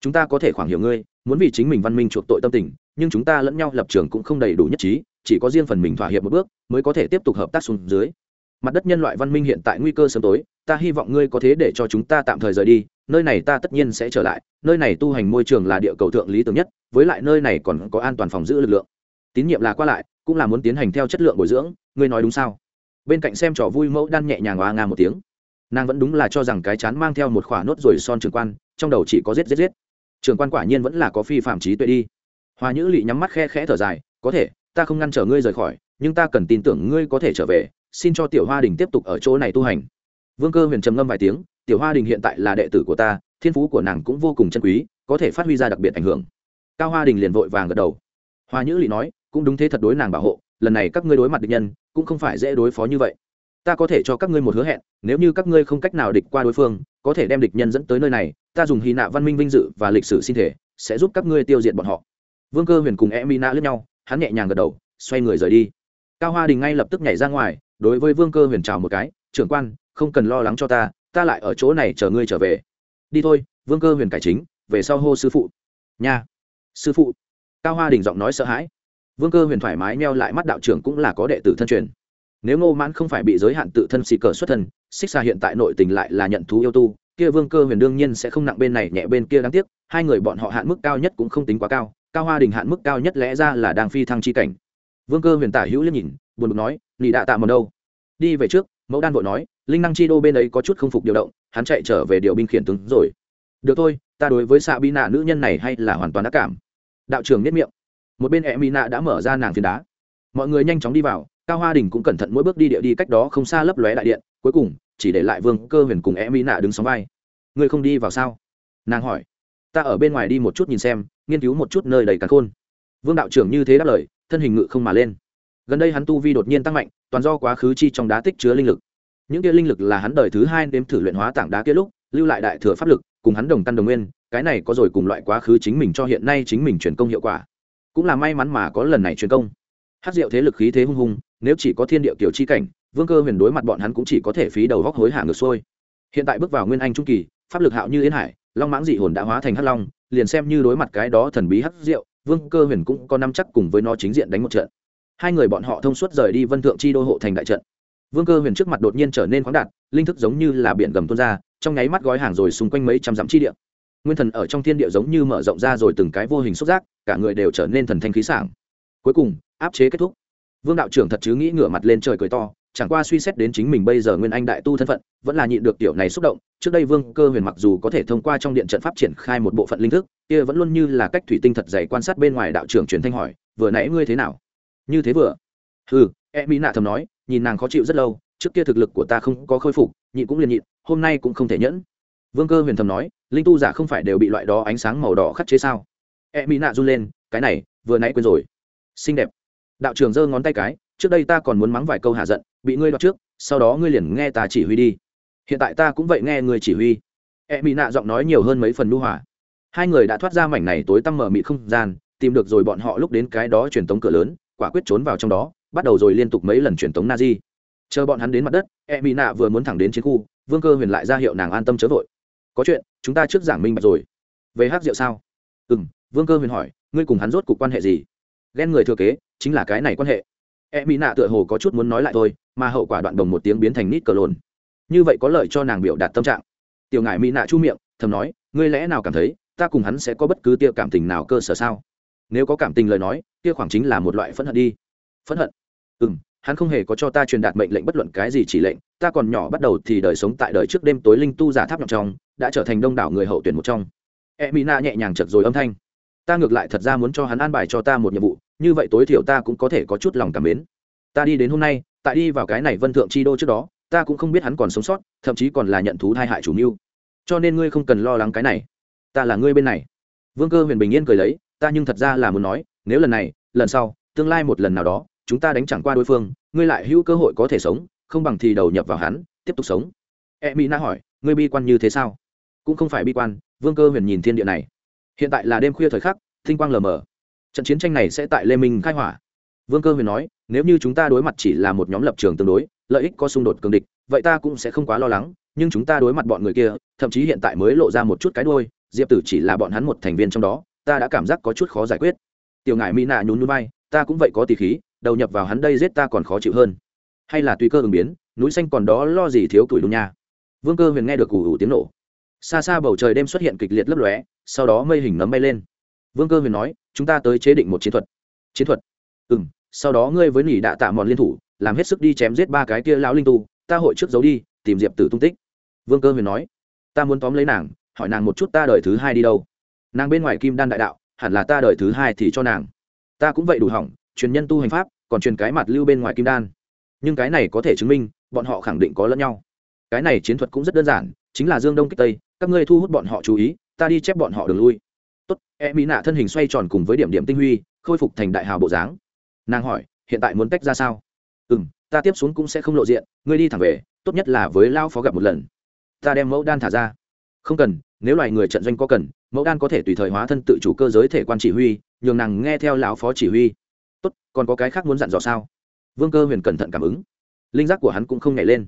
Chúng ta có thể khoảng hiểu ngươi, muốn vì chính mình văn minh chuộc tội tâm tình, nhưng chúng ta lẫn nhau lập trường cũng không đầy đủ nhất trí, chỉ có riêng phần mình thỏa hiệp một bước, mới có thể tiếp tục hợp tác xuống dưới. Mặt đất nhân loại văn minh hiện tại nguy cơ sớm tối, ta hy vọng ngươi có thế để cho chúng ta tạm thời rời đi, nơi này ta tất nhiên sẽ trở lại, nơi này tu hành môi trường là địa cầu thượng lý tưởng nhất, với lại nơi này còn có an toàn phòng giữ lực lượng. Tín nhiệm là qua lại, cũng là muốn tiến hành theo chất lượng bồi dưỡng, ngươi nói đúng sao? Bên cạnh xem trò vui mẫu đan nhẹ nhàng oa nga một tiếng. Nàng vẫn đúng là cho rằng cái chán mang theo một khỏa nốt rồi son trường quan, trong đầu chỉ có giết giết giết. Trường quan quả nhiên vẫn là có phi phạm trí tuệ đi. Hoa nhữ lị nhắm mắt khe khẽ thở dài, có thể, ta không ngăn trở ngươi rời khỏi, nhưng ta cần tin tưởng ngươi có thể trở về, xin cho tiểu hoa đình tiếp tục ở chỗ này tu hành. Vương cơ huyền trầm ngâm vài tiếng, tiểu hoa đình hiện tại là đệ tử của ta, thiên phú của nàng cũng vô cùng chân quý, có thể phát huy ra đặc biệt ảnh hưởng. Cao hoa đình liền vội vàng gật đầu. Hoa nhữ lị nói, cũng đúng thế thật đối nàng bảo hộ lần này các ngươi đối mặt địch nhân, cũng không phải dễ đối phó như vậy. Ta có thể cho các ngươi một hứa hẹn, nếu như các ngươi không cách nào địch qua đối phương, có thể đem địch nhân dẫn tới nơi này, ta dùng hy nạ văn minh vinh dự và lịch sử sinh thể, sẽ giúp các ngươi tiêu diệt bọn họ. Vương cơ huyền cùng e mina lướt nhau, hắn nhẹ nhàng gật đầu, xoay người rời đi. Cao hoa đình ngay lập tức nhảy ra ngoài, đối với vương cơ huyền chào một cái, trưởng quan, không cần lo lắng cho ta ta lại ở chỗ này chờ ngươi trở về. Đi thôi, vương cơ huyền cải chính, về sau hô sư phụ. Nhà sư phụ. Cao hoa đình giọng nói sợ hãi vương cơ huyền thoải mái neo lại mắt đạo trưởng cũng là có đệ tử thân truyền. Nếu ngô mãn không phải bị giới hạn tự thân xì cờ xuất thân, xích xa hiện tại nội tình lại là nhận thú yêu tu, kia vương cơ huyền đương nhiên sẽ không nặng bên này nhẹ bên kia đáng tiếc, hai người bọn họ hạn mức cao nhất cũng không tính quá cao cao hoa đình hạn mức cao nhất lẽ ra là đang phi thăng chi cảnh. Vương cơ huyền tả hữu liếc nhìn, buồn bực nói, nị đạ tạ mầm đâu? Đi về trước, mẫu đan vội nói, linh năng chi đô bên ấy có chút không phục điều động, hắn chạy trở về điều binh khiển tướng rồi. Được thôi, ta đối với xạ bi nạ nữ nhân này hay là hoàn toàn đã cảm. Đạo trưởng nhất miệng một bên e mỹ nạ đã mở ra nàng phiến đá. Mọi người nhanh chóng đi vào, cao hoa đình cũng cẩn thận mỗi bước đi địa đi cách đó không xa lấp lóe đại điện, cuối cùng, chỉ để lại vương cơ huyền cùng e mỹ nạ đứng sóng vai. Ngươi không đi vào sao? Nàng hỏi. Ta ở bên ngoài đi một chút nhìn xem, nghiên cứu một chút nơi đầy cắn khôn. Vương đạo trưởng như thế đáp lời, thân hình ngự không mà lên. Gần đây hắn tu vi đột nhiên tăng mạnh, toàn do quá khứ chi trong đá tích chứa linh lực. Những kia linh lực là hắn đời thứ hai đếm thử luyện hóa tảng đá kia lúc, lưu lại đại thừa pháp lực, cùng hắn đồng căn đồng nguyên, cái này có rồi cùng loại quá khứ chính mình cho hiện nay chính mình truyền công hiệu quả cũng là may mắn mà có lần này truyền công. Hát diệu thế lực khí thế hung hung, nếu chỉ có thiên địa kiểu chi cảnh, vương cơ huyền đối mặt bọn hắn cũng chỉ có thể phí đầu góc hối hả ngược xuôi. Hiện tại bước vào nguyên anh trung kỳ, pháp lực hạo như yến hải, long mãng dị hồn đã hóa thành hắc long, liền xem như đối mặt cái đó thần bí hắc diệu vương cơ huyền cũng có năm chắc cùng với nó chính diện đánh một trận. Hai người bọn họ thông suốt rời đi vân thượng chi đô hộ thành đại trận. Vương cơ huyền trước mặt đột nhiên trở nên khoáng đạt, linh thức giống như là biển gầm tuôn ra, trong nháy mắt gói hàng rồi xung quanh mấy trăm dặm chi địa nguyên thần ở trong thiên địa giống như mở rộng ra rồi từng cái vô hình xúc giác, cả người đều trở nên thần thanh khí sảng. Cuối cùng, áp chế kết thúc. Vương đạo trưởng thật chứ nghĩ ngửa mặt lên trời cười to, chẳng qua suy xét đến chính mình bây giờ nguyên anh đại tu thân phận, vẫn là nhịn được tiểu này xúc động. Trước đây vương cơ huyền mặc dù có thể thông qua trong điện trận pháp triển khai một bộ phận linh thức, kia vẫn luôn như là cách thủy tinh thật dày quan sát bên ngoài đạo trưởng truyền thanh hỏi, vừa nãy ngươi thế nào? Như thế vừa. Ừ e mỹ nạ thầm nói, nhìn nàng khó chịu rất lâu, trước kia thực lực của ta không có khôi phục, nhịn cũng liền nhịn, hôm nay cũng không thể nhẫn. Vương cơ huyền thầm nói linh tu giả không phải đều bị loại đó ánh sáng màu đỏ khắc chế sao? E mỹ nạ run lên, cái này, vừa nãy quên rồi. Xinh đẹp. Đạo trưởng giơ ngón tay cái, trước đây ta còn muốn mắng vài câu hạ giận, bị ngươi đoạt trước, sau đó ngươi liền nghe ta chỉ huy đi. Hiện tại ta cũng vậy nghe người chỉ huy. E mỹ nạ giọng nói nhiều hơn mấy phần nu hỏa hai người đã thoát ra mảnh này tối tăm mở mịt không gian, tìm được rồi bọn họ lúc đến cái đó truyền tống cửa lớn, quả quyết trốn vào trong đó, bắt đầu rồi liên tục mấy lần truyền tống na di chờ bọn hắn đến mặt đất e mỹ nạ vừa muốn thẳng đến chiến khu, vương cơ huyền lại ra hiệu nàng an tâm chớ vội có chuyện, chúng ta trước giảng minh bạch rồi. Về hát rượu sao? Ừ m vương cơ huyền hỏi, ngươi cùng hắn rốt cuộc quan hệ gì? Ghen người thừa kế, chính là cái này quan hệ. E mỹ nạ tựa hồ có chút muốn nói lại thôi, mà hậu quả đoạn đồng một tiếng biến thành nít cờ lồn. Như vậy có lợi cho nàng biểu đạt tâm trạng. Tiểu ngại mỹ nạ chu miệng, thầm nói, ngươi lẽ nào cảm thấy, ta cùng hắn sẽ có bất cứ tia cảm tình nào cơ sở sao? Nếu có cảm tình lời nói tia khoảng chính là một loại phẫn hận đi. Phẫn hận? Ừ m hắn không hề có cho ta truyền đạt mệnh lệnh bất luận cái gì chỉ lệnh, ta còn nhỏ bắt đầu thì đời sống tại đời trước đêm tối linh tu giả tháp nhọc trong đã trở thành đông đảo người hậu tuyển một trong. E mỹ nạ nhẹ nhàng chật rồi âm thanh. Ta ngược lại thật ra muốn cho hắn an bài cho ta một nhiệm vụ, như vậy tối thiểu ta cũng có thể có chút lòng cảm mến. Ta đi đến hôm nay, tại đi vào cái này vân thượng chi đô trước đó, ta cũng không biết hắn còn sống sót, thậm chí còn là nhận thú thai hại chủ mưu. Cho nên ngươi không cần lo lắng cái này. Ta là ngươi bên này. Vương cơ huyền bình yên cười lấy, ta nhưng thật ra là muốn nói, nếu lần này, lần sau, tương lai một lần nào đó, chúng ta đánh chẳng qua đối phương, ngươi lại hữu cơ hội có thể sống, không bằng thì đầu nhập vào hắn, tiếp tục sống. E mỹ na hỏi, ngươi bi quan như thế sao? Cũng không phải bi quan, vương cơ huyền nhìn thiên địa này. Hiện tại là đêm khuya thời khắc thinh quang lờ mờ. Trận chiến tranh này sẽ tại lê minh khai hỏa. Vương cơ huyền nói, nếu như chúng ta đối mặt chỉ là một nhóm lập trường tương đối, lợi ích có xung đột cường địch, vậy ta cũng sẽ không quá lo lắng, nhưng chúng ta đối mặt bọn người kia, thậm chí hiện tại mới lộ ra một chút cái đôi diệp tử chỉ là bọn hắn một thành viên trong đó, ta đã cảm giác có chút khó giải quyết. Tiểu ngại mỹ nạ nhún núi bay ta cũng vậy có tỷ khí, đầu nhập vào hắn đây giết ta còn khó chịu hơn. Hay là tùy cơ ứng biến, núi xanh còn đó lo gì thiếu tuổi đúng nha. Vương cơ huyền nghe được ủ ủ tiếng nổ xa xa bầu trời đêm xuất hiện kịch liệt lấp lóe, sau đó mây hình nấm bay lên. Vương cơ huyền nói, chúng ta tới chế định một chiến thuật. Chiến thuật? Ừ m sau đó ngươi với nỉ đạ tạ mòn liên thủ, làm hết sức đi chém giết ba cái kia lão linh tu, ta hội trước giấu đi, tìm diệp tử tung tích. Vương cơ huyền nói, ta muốn tóm lấy nàng, hỏi nàng một chút ta đợi thứ hai đi đâu. Nàng bên ngoài kim đan đại đạo, hẳn là ta đợi thứ hai thì cho nàng. Ta cũng vậy đủ hỏng, truyền nhân tu hành pháp, còn truyền cái mặt lưu bên ngoài kim đan. Nhưng cái này có thể chứng minh, bọn họ khẳng định có lẫn nhau. Cái này chiến thuật cũng rất đơn giản, chính là dương đông kích tây các ngươi thu hút bọn họ chú ý, ta đi chép bọn họ đường lui. Tốt. E mỹ nạ thân hình xoay tròn cùng với điểm điểm tinh huy, khôi phục thành đại hào bộ dáng. Nàng hỏi, hiện tại muốn tách ra sao? Ừ m ta tiếp xuống cũng sẽ không lộ diện, ngươi đi thẳng về, tốt nhất là với lao phó gặp một lần. Ta đem mẫu đan thả ra. Không cần, nếu loài người trận doanh có cần, mẫu đan có thể tùy thời hóa thân tự chủ cơ giới thể quan chỉ huy, nhường nàng nghe theo lão phó chỉ huy. Tốt, còn có cái khác muốn dặn dò sao? Vương cơ huyền cẩn thận cảm ứng. Linh giác của hắn cũng không nhảy lên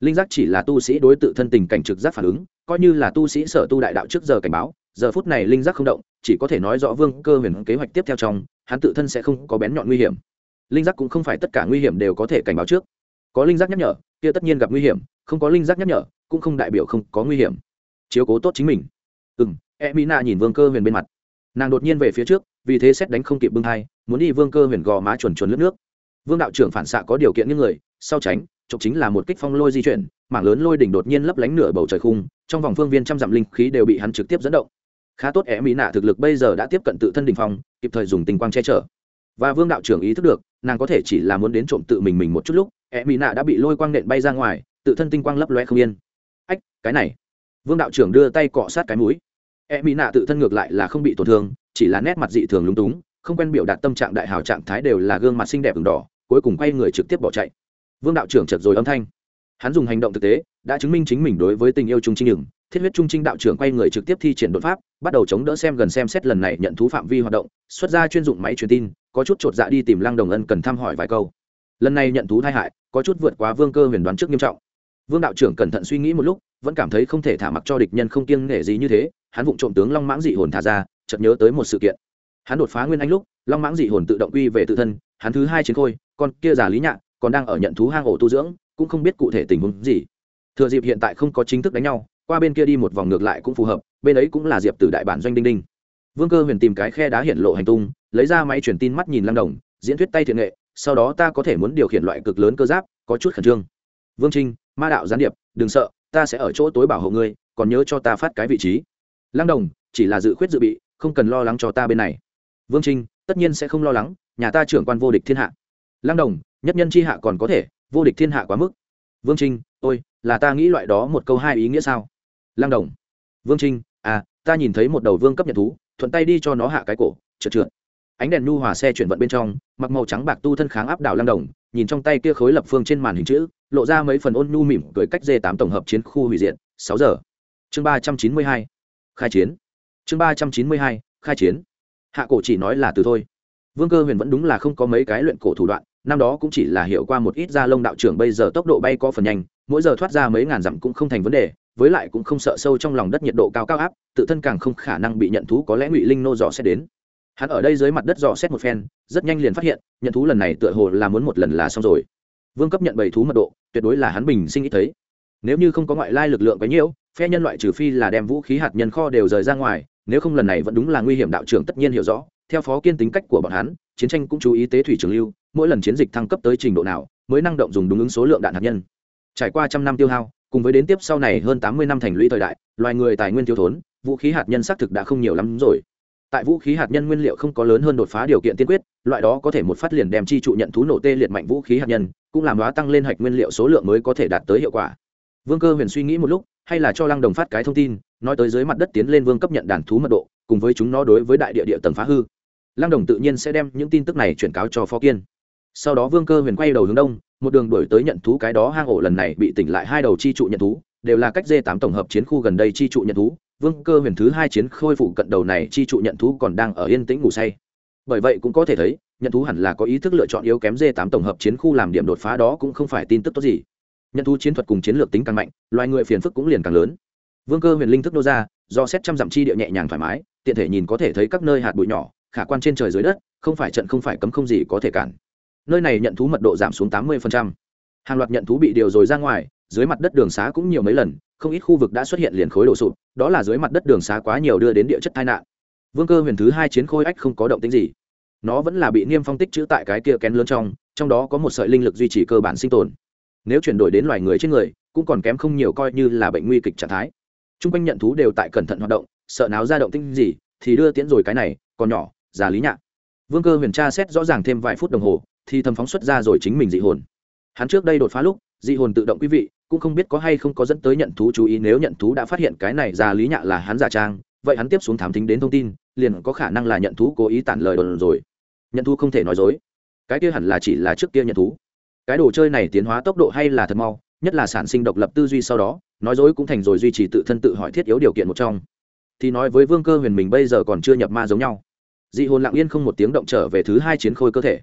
linh giác chỉ là tu sĩ đối tự thân tình cảnh trực giác phản ứng coi như là tu sĩ sở tu đại đạo trước giờ cảnh báo giờ phút này linh giác không động chỉ có thể nói rõ vương cơ huyền kế hoạch tiếp theo trong hắn tự thân sẽ không có bén nhọn nguy hiểm. Linh giác cũng không phải tất cả nguy hiểm đều có thể cảnh báo trước. Có linh giác nhắc nhở kia tất nhiên gặp nguy hiểm không có linh giác nhắc nhở cũng không đại biểu không có nguy hiểm. Chiếu cố tốt chính mình. Ừ m e mỹ nạ nhìn vương cơ huyền bên mặt. Nàng đột nhiên về phía trước vì thế xét đánh không kịp bưng thai, muốn đi vương cơ huyền gò má chuẩn chuẩn lướt nước. Vương đạo trưởng phản xạ có điều kiện những người sau tránh chụp chính là một kích phong lôi di chuyển, mảng lớn lôi đỉnh đột nhiên lấp lánh nửa bầu trời khung, trong vòng phương viên trăm dặm linh khí đều bị hắn trực tiếp dẫn động. Khá tốt é mỹ nạ thực lực bây giờ đã tiếp cận tự thân đình phong, kịp thời dùng tình quang che chở. Và vương đạo trưởng ý thức được, nàng có thể chỉ là muốn đến trộm tự mình mình một chút lúc é mỹ nạ đã bị lôi quang nện bay ra ngoài, tự thân tinh quang lấp loe không yên. Ách, cái này. Vương đạo trưởng đưa tay cọ sát cái mũi. E mỹ nạ tự thân ngược lại là không bị tổn thương, chỉ là nét mặt dị thường lúng túng, không quen biểu đạt tâm trạng đại hào trạng thái đều là gương mặt xinh đẹp v đỏ, cuối cùng quay người trực tiếp bỏ chạy vương đạo trưởng chật rồi âm thanh. Hắn dùng hành động thực tế, đã chứng minh chính mình đối với tình yêu trung trinh nhừng thiết huyết trung trinh đạo trưởng quay người trực tiếp thi triển đột pháp, bắt đầu chống đỡ xem gần xem xét lần này nhận thú phạm vi hoạt động, xuất ra chuyên dụng máy truyền tin, có chút chột dạ đi tìm lăng đồng ân cần thăm hỏi vài câu. Lần này nhận thú tai hại, có chút vượt quá vương cơ huyền đoán trước nghiêm trọng. Vương đạo trưởng cẩn thận suy nghĩ một lúc, vẫn cảm thấy không thể thả mặc cho địch nhân không kiêng nể gì như thế, hắn vụng trộm tướng long mãng dị hồn thả ra, chợt nhớ tới một sự kiện. Hắn đột phá nguyên anh lúc, long mãng dị hồn tự động quy về tự thân, hắn thứ hai chiến khôi, con kia già lý nhạn còn đang ở nhận thú hang ổ tu dưỡng, cũng không biết cụ thể tình huống gì. Thừa dịp hiện tại không có chính thức đánh nhau, qua bên kia đi một vòng ngược lại cũng phù hợp, bên ấy cũng là diệp từ đại bản doanh đinh đinh. Vương cơ huyền tìm cái khe đá hiện lộ hành tung, lấy ra máy truyền tin mắt nhìn lăng đồng, diễn thuyết tay thiện nghệ, sau đó ta có thể muốn điều khiển loại cực lớn cơ giáp, có chút khẩn trương. Vương trinh, ma đạo gián điệp, đừng sợ, ta sẽ ở chỗ tối bảo hộ ngươi, còn nhớ cho ta phát cái vị trí. Lăng đồng, chỉ là dự khuyết dự bị, không cần lo lắng cho ta bên này. Vương trinh, tất nhiên sẽ không lo lắng, nhà ta trưởng quan vô địch thiên hạ. Lăng đồng nhất nhân chi hạ còn có thể, vô địch thiên hạ quá mức. Vương trinh, ôi, là ta nghĩ loại đó một câu hai ý nghĩa sao? Lăng đồng. Vương trinh à ta nhìn thấy một đầu vương cấp nhận thú, thuận tay đi cho nó hạ cái cổ, trượt trượt. Ánh đèn nhu hòa xe chuyển vận bên trong, mặc màu trắng bạc tu thân kháng áp đảo lăng đồng, nhìn trong tay kia khối lập phương trên màn hình chữ, lộ ra mấy phần ôn nhu mỉm cười cách dê tám tổng hợp chiến khu hủy diện sáu giờ. Chương ba trăm chín mươi hai, khai chiến. Chương ba trăm chín mươi hai, khai chiến. Hạ cổ chỉ nói là từ thôi. Vương cơ huyền vẫn đúng là không có mấy cái luyện cổ thủ đoạn năm đó cũng chỉ là hiệu qua một ít da lông đạo trưởng, bây giờ tốc độ bay có phần nhanh, mỗi giờ thoát ra mấy ngàn dặm cũng không thành vấn đề, với lại cũng không sợ sâu trong lòng đất nhiệt độ cao cao áp, tự thân càng không khả năng bị nhận thú, có lẽ ngụy linh nô dò xét đến. Hắn ở đây dưới mặt đất dò xét một phen, rất nhanh liền phát hiện, nhận thú lần này tựa hồ là muốn một lần là xong rồi. Vương cấp nhận bảy thú mật độ, tuyệt đối là hắn bình sinh ít thấy. Nếu như không có ngoại lai lực lượng bấy nhiêu phe nhân loại trừ phi là đem vũ khí hạt nhân kho đều rời ra ngoài, nếu không lần này vẫn đúng là nguy hiểm, đạo trưởng tất nhiên hiểu rõ. Theo phó kiên tính cách của bọn hắn, chiến tranh cũng chú ý tế thủy trường lưu mỗi lần chiến dịch thăng cấp tới trình độ nào, mới năng động dùng đúng ứng số lượng đạn hạt nhân. Trải qua trăm năm tiêu hao, cùng với đến tiếp sau này hơn tám mươi năm thành lũy thời đại, loài người tài nguyên thiếu thốn, vũ khí hạt nhân xác thực đã không nhiều lắm rồi. Tại vũ khí hạt nhân nguyên liệu không có lớn hơn đột phá điều kiện tiên quyết, loại đó có thể một phát liền đem chi trụ nhận thú nổ tê liệt mạnh vũ khí hạt nhân, cũng làm hóa tăng lên hạch nguyên liệu số lượng mới có thể đạt tới hiệu quả. Vương cơ huyền suy nghĩ một lúc, hay là cho lăng đồng phát cái thông tin, nói tới dưới mặt đất tiến lên vương cấp nhận đàn thú mật độ, cùng với chúng nó đối với đại địa địa tầng phá hư. Lăng đồng tự nhiên sẽ đem những tin tức này chuyển cáo cho phó kiên sau đó vương cơ huyền quay đầu hướng đông, một đường đổi tới nhận thú cái đó hang ổ lần này bị tỉnh lại hai đầu chi trụ nhận thú, đều là cách d tám tổng hợp chiến khu gần đây chi trụ nhận thú. Vương cơ huyền thứ hai chiến khôi phụ cận đầu này chi trụ nhận thú còn đang ở yên tĩnh ngủ say. Bởi vậy cũng có thể thấy, nhận thú hẳn là có ý thức lựa chọn yếu kém d tám tổng hợp chiến khu làm điểm đột phá đó cũng không phải tin tức tốt gì. Nhận thú chiến thuật cùng chiến lược tính càng mạnh, loài người phiền phức cũng liền càng lớn. Vương cơ huyền linh thức nô ra, do xét trăm dặm chi địa nhẹ nhàng thoải mái, tiện thể nhìn có thể thấy các nơi hạt bụi nhỏ, khả quan trên trời dưới đất, không phải trận không phải cấm không gì có thể cản nơi này nhận thú mật độ giảm xuống tám mươi hàng loạt nhận thú bị điều rồi ra ngoài, dưới mặt đất đường xá cũng nhiều mấy lần, không ít khu vực đã xuất hiện liền khối đổ sụp, đó là dưới mặt đất đường xá quá nhiều đưa đến địa chất tai nạn. Vương cơ huyền thứ hai chiến khôi ách không có động tính gì. Nó vẫn là bị niêm phong tích chữ tại cái kia kén lớn trong trong đó có một sợi linh lực duy trì cơ bản sinh tồn. Nếu chuyển đổi đến loài người trên người, cũng còn kém không nhiều coi như là bệnh nguy kịch trạng thái. T r u n g quanh nhận thú đều tại cẩn thận hoạt động, sợ náo ra động tinh gì, thì đưa tiễn rồi cái này, còn nhỏ, già lý nhạn vương cơ huyền tra xét rõ ràng thêm vài phút đồng hồ thì thầm phóng xuất ra rồi chính mình dị hồn. Hắn trước đây đột phá lúc, dị hồn tự động quý vị, cũng không biết có hay không có dẫn tới nhận thú chú ý nếu nhận thú đã phát hiện cái này già lý nhạ là hắn giả trang, vậy hắn tiếp xuống thám thính đến thông tin, liền có khả năng là nhận thú cố ý tản lời đồn rồi. Nhận thú không thể nói dối. Cái kia hẳn là chỉ là trước kia nhận thú. Cái đồ chơi này tiến hóa tốc độ hay là thật mau, nhất là sản sinh độc lập tư duy sau đó, nói dối cũng thành rồi duy trì tự thân tự hỏi thiết yếu điều kiện một trong. Thì nói với vương cơ huyền mình bây giờ còn chưa nhập ma giống nhau. Dị hồn lặng yên không một tiếng động trở về thứ hai chiến khôi cơ thể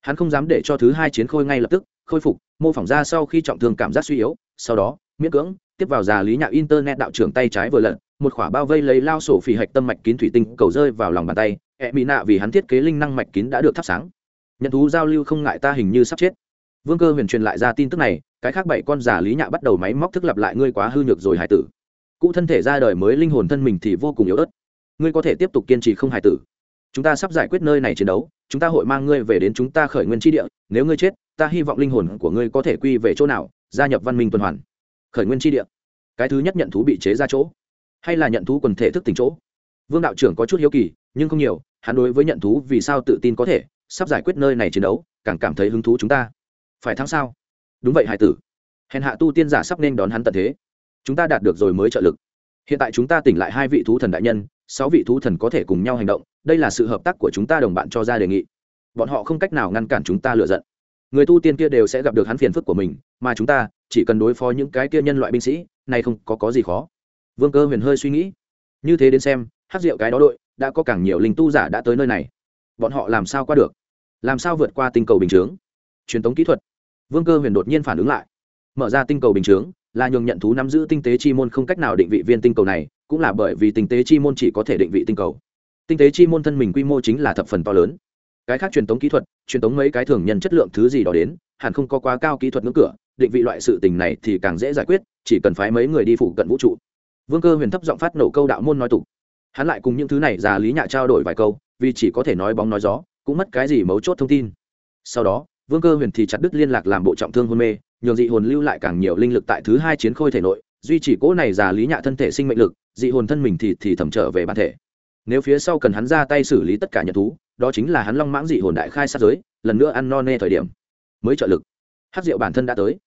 hắn không dám để cho thứ hai chiến khôi ngay lập tức, khôi phục, mô phỏng ra sau khi trọng thương cảm giác suy yếu, sau đó, miễn cưỡng, tiếp vào già lý nhạc internet đạo trưởng tay trái vừa lật, một khỏa bao vây lấy lao sổ phỉ hạch tâm mạch kín thủy tinh cầu rơi vào lòng bàn tay e mỹ nạ vì hắn thiết kế linh năng mạch kín đã được thắp sáng. Nhận thú giao lưu không ngại ta hình như sắp chết. Vương cơ huyền truyền lại ra tin tức này, cái khác bảy con giả lý nhạ bắt đầu máy móc thức lặp lại ngươi quá hư nhược rồi hải tử. Cụ thân thể ra đời mới linh hồn thân mình thì vô cùng yếu ớt. Ngươi có thể tiếp tục kiên trì không hải tử chúng ta sắp giải quyết nơi này chiến đấu, chúng ta hội mang ngươi về đến chúng ta khởi nguyên tri địa, nếu ngươi chết, ta hy vọng linh hồn của ngươi có thể quy về chỗ nào, gia nhập văn minh tuần hoàn. Khởi nguyên tri địa. Cái thứ nhất nhận thú bị chế ra chỗ, hay là nhận thú quần thể thức tỉnh chỗ? Vương đạo trưởng có chút hiếu kỳ, nhưng không nhiều, hắn đối với nhận thú vì sao tự tin có thể, sắp giải quyết nơi này chiến đấu, càng cảm thấy hứng thú chúng ta. Phải thắng sao? Đúng vậy, hải tử. Hèn hạ tu tiên giả sắp nên đón hắn tận thế. Chúng ta đạt được rồi mới trợ lực. Hiện tại chúng ta tỉnh lại hai vị thú thần đại nhân, sáu vị thú thần có thể cùng nhau hành động đây là sự hợp tác của chúng ta đồng bạn cho ra đề nghị. Bọn họ không cách nào ngăn cản chúng ta lựa giận. Người tu tiên kia đều sẽ gặp được hắn phiền phức của mình, mà chúng ta chỉ cần đối phó những cái kia nhân loại binh sĩ, này không có có gì khó. Vương cơ huyền hơi suy nghĩ. Như thế đến xem, hát rượu cái đó đội, đã có càng nhiều linh tu giả đã tới nơi này. Bọn họ làm sao qua được? Làm sao vượt qua tinh cầu bình chướng? Truyền thống kỹ thuật. Vương cơ huyền đột nhiên phản ứng lại. Mở ra tinh cầu bình chướng, là nhường nhận thú nắm giữ tinh tế chi môn không cách nào định vị viên tinh cầu này, cũng là bởi vì tinh tế chi môn chỉ có thể định vị tinh cầu tinh tế chi môn thân mình quy mô chính là thập phần to lớn. Cái khác truyền thống kỹ thuật, truyền thống mấy cái thường nhân chất lượng thứ gì đó đến, hẳn không có quá cao kỹ thuật ngưỡng cửa, định vị loại sự tình này thì càng dễ giải quyết, chỉ cần phái mấy người đi phụ cận vũ trụ. Vương cơ huyền thấp giọng phát nổ câu đạo môn nói tục. Hắn lại cùng những thứ này già lý nhạ trao đổi vài câu, vì chỉ có thể nói bóng nói gió, cũng mất cái gì mấu chốt thông tin. Sau đó, vương cơ huyền thì chặt đứt liên lạc làm bộ trọng thương hôn mê, nhường dị hồn lưu lại càng nhiều linh lực tại thứ hai chiến khôi thể nội, duy chỉ cỗ này già lý nhạ thân thể sinh mệnh lực, dị hồn thân mình thì thì thẩm trở về bản thể nếu phía sau cần hắn ra tay xử lý tất cả nhật thú, đó chính là hắn long mãng dị hồn đại khai sát giới, lần nữa ăn no nê thời điểm. Mới trợ lực. Hát diệu bản thân đã tới.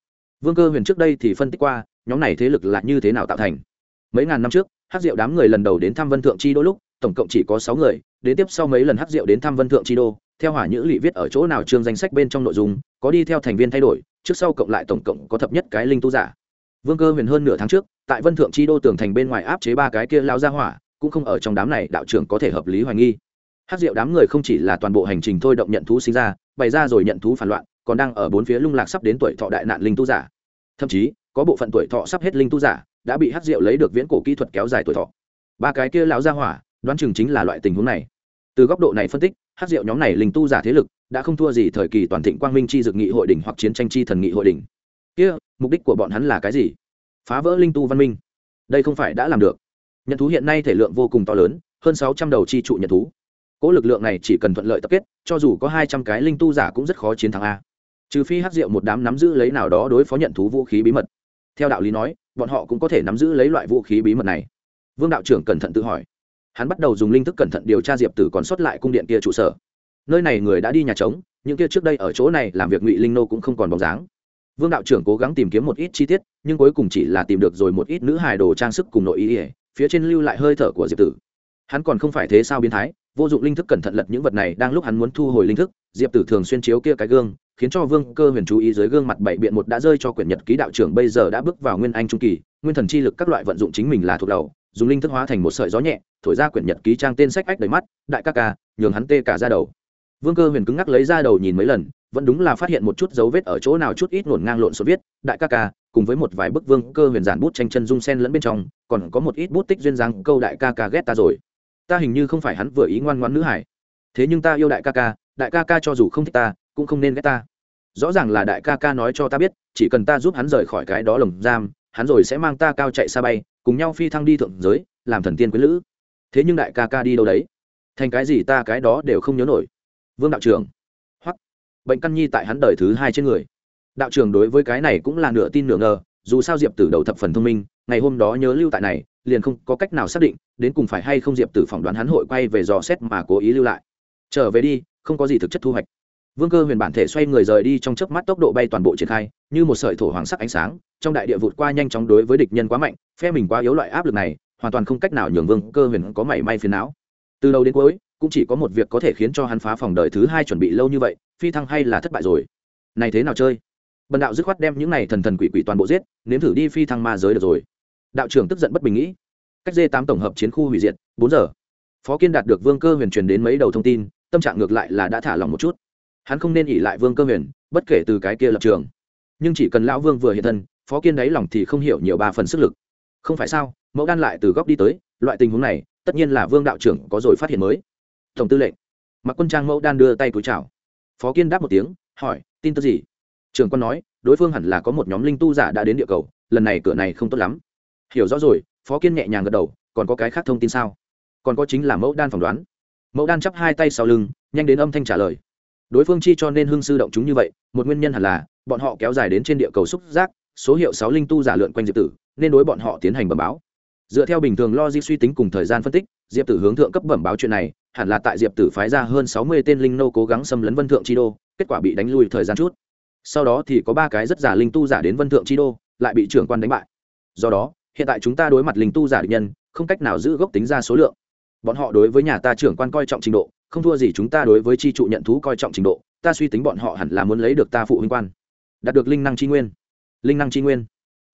Vương cơ huyền trước đây thì phân tích qua, nhóm này thế lực là như thế nào tạo thành. Mấy ngàn năm trước hát diệu đám người lần đầu đến thăm vân thượng chi đô lúc, tổng cộng chỉ có sáu người, đến tiếp sau mấy lần hát diệu đến thăm vân thượng chi đô, theo hỏa nhữ lỵ viết ở chỗ nào chương danh sách bên trong nội dung, có đi theo thành viên thay đổi, trước sau cộng lại tổng cộng có thập nhất cái linh tu giả. Vương cơ huyền hơn nửa tháng trước, tại vân thượng chi đô tường thành bên ngoài áp chế ba cái kia lao ra hỏa cũng không ở trong đám này đạo trưởng có thể hợp lý hoài nghi. Hát diệu đám người không chỉ là toàn bộ hành trình thôi động nhận thú sinh ra, bày ra rồi nhận thú phản loạn, còn đang ở bốn phía lung lạc sắp đến tuổi thọ đại nạn linh tu giả. Thậm chí, có bộ phận tuổi thọ sắp hết linh tu giả, đã bị hát rượu lấy được viễn cổ kỹ thuật kéo dài tuổi thọ. Ba cái kia lão ra hỏa, đoán chừng chính là loại tình huống này. Từ góc độ này phân tích, hát rượu nhóm này linh tu giả thế lực đã không thua gì thời kỳ toàn thịnh quang minh chi dược nghị hội đỉnh hoặc chiến tranh chi thần nghị hội đỉnh. Kia, mục đích của bọn hắn là cái gì? Phá vỡ linh tu văn minh. Đây không phải đã làm được nhận thú hiện nay thể lượng vô cùng to lớn, hơn sáu trăm đầu chi trụ nhận thú. Cỗ lực lượng này chỉ cần thuận lợi tập kết, cho dù có hai trăm cái linh tu giả cũng rất khó chiến thắng a. Trừ phi hát rượu một đám nắm giữ lấy nào đó đối phó nhận thú vũ khí bí mật. Theo đạo lý nói, bọn họ cũng có thể nắm giữ lấy loại vũ khí bí mật này. Vương đạo trưởng cẩn thận tự hỏi. Hắn bắt đầu dùng linh thức cẩn thận điều tra diệp tử còn sót lại cung điện kia trụ sở. Nơi này người đã đi nhà trống, những kia trước đây ở chỗ này làm việc ngụy linh nô cũng không còn bóng dáng. Vương đạo trưởng cố gắng tìm kiếm một ít chi tiết, nhưng cuối cùng chỉ là tìm được rồi một ít nữ hài đồ trang sức cùng nội ý ỉa phía trên lưu lại hơi thở của diệp tử. Hắn còn không phải thế sao biến thái, vô dụng linh thức cẩn thận lật những vật này đang lúc hắn muốn thu hồi linh thức, diệp tử thường xuyên chiếu kia cái gương, khiến cho vương cơ huyền chú ý dưới gương mặt bảy biện một đã rơi cho quyển nhật ký đạo trưởng bây giờ đã bước vào nguyên anh trung kỳ, nguyên thần chi lực các loại vận dụng chính mình là thuộc đầu, dùng linh thức hóa thành một sợi gió nhẹ, thổi ra quyển nhật ký trang tên sách ách đầy mắt, đại ca ca, nhường hắn tê cả ra đầu. Vương cơ huyền cứng ngắc lấy ra đầu nhìn mấy lần, vẫn đúng là phát hiện một chút dấu vết ở chỗ nào chút ít ngổn ngang lộn số viết, đại ca ca cùng với một vài bức vương cơ huyền giản bút tranh chân dung sen lẫn bên trong, còn có một ít bút tích duyên dáng câu đại ca ca ghét ta rồi. Ta hình như không phải hắn vừa ý ngoan ngoãn nữ hải. Thế nhưng ta yêu đại ca ca, đại ca ca cho dù không thích ta, cũng không nên ghét ta. Rõ ràng là đại ca ca nói cho ta biết, chỉ cần ta giúp hắn rời khỏi cái đó lồng giam, hắn rồi sẽ mang ta cao chạy xa bay, cùng nhau phi thăng đi thượng giới, làm thần tiên quý lữ. Thế nhưng đại ca ca đi đâu đấy? Thành cái gì ta cái đó đều không nhớ nổi. Vương đạo trưởng. Hoặc bệnh căn nhi tại hắn đời thứ hai trên người đạo trưởng đối với cái này cũng là nửa tin nửa ngờ, dù sao diệp tử đầu thập phần thông minh, ngày hôm đó nhớ lưu tại này, liền không có cách nào xác định, đến cùng phải hay không diệp tử phỏng đoán hắn hội quay về dò xét mà cố ý lưu lại. Trở về đi, không có gì thực chất thu hoạch. Vương cơ huyền bản thể xoay người rời đi trong chớp mắt tốc độ bay toàn bộ triển khai, như một sợi thổ hoàng sắc ánh sáng, trong đại địa vụt qua nhanh chóng đối với địch nhân quá mạnh, phe mình quá yếu loại áp lực này, hoàn toàn không cách nào nhường vương cơ huyền có mảy may phiền não. Từ đầu đến cuối, cũng chỉ có một việc có thể khiến cho hắn phá phòng đời thứ hai chuẩn bị lâu như vậy, phi thăng hay là thất bại rồi. Này thế nào chơi? Bần đạo dứt khoát đem những này thần thần quỷ quỷ toàn bộ giết, nếm thử đi phi thăng ma giới được rồi. Đạo trưởng tức giận bất bình nghĩ. Cách dê tám tổng hợp chiến khu hủy diệt, bốn giờ. Phó kiên đạt được vương cơ huyền truyền đến mấy đầu thông tin, tâm trạng ngược lại là đã thả lòng một chút. Hắn không nên ỉ lại vương cơ huyền, bất kể từ cái kia lập trường. Nhưng chỉ cần lão vương vừa hiện thân, phó kiên đáy lòng thì không hiểu nhiều ba phần sức lực. Không phải sao, mẫu đan lại từ góc đi tới, loại tình huống này, tất nhiên là vương đạo trưởng có rồi phát hiện mới. Tổng tư lệnh. Mặc quân trang mẫu đan đưa tay túi chào. Phó kiên đáp một tiếng, hỏi, tin tức gì? Trường quân nói, đối phương hẳn là có một nhóm linh tu giả đã đến địa cầu, lần này cửa này không tốt lắm. Hiểu rõ rồi, phó kiên nhẹ nhàng gật đầu, còn có cái khác thông tin sao? Còn có chính là mẫu đan phỏng đoán. Mẫu đan chắp hai tay sau lưng, nhanh đến âm thanh trả lời. Đối phương chi cho nên hưng sư động chúng như vậy, một nguyên nhân hẳn là, bọn họ kéo dài đến trên địa cầu xúc giác, số hiệu sáu linh tu giả lượn quanh diệp tử, nên đối bọn họ tiến hành bẩm báo. Dựa theo bình thường logic suy tính cùng thời gian phân tích, diệp tử hướng thượng cấp bẩm báo chuyện này, hẳn là tại diệp tử phái ra hơn sáu mươi tên linh nô cố gắng xâm lấn vân thượng chi đô, kết quả bị đánh lui thời gian chút sau đó thì có ba cái rất giả linh tu giả đến vân thượng chi đô, lại bị trưởng quan đánh bại. Do đó, hiện tại chúng ta đối mặt linh tu giả địch nhân, không cách nào giữ gốc tính ra số lượng. Bọn họ đối với nhà ta trưởng quan coi trọng trình độ, không thua gì chúng ta đối với chi trụ nhận thú coi trọng trình độ, ta suy tính bọn họ hẳn là muốn lấy được ta phụ huynh quan. Đạt được linh năng chi nguyên. Linh năng chi nguyên.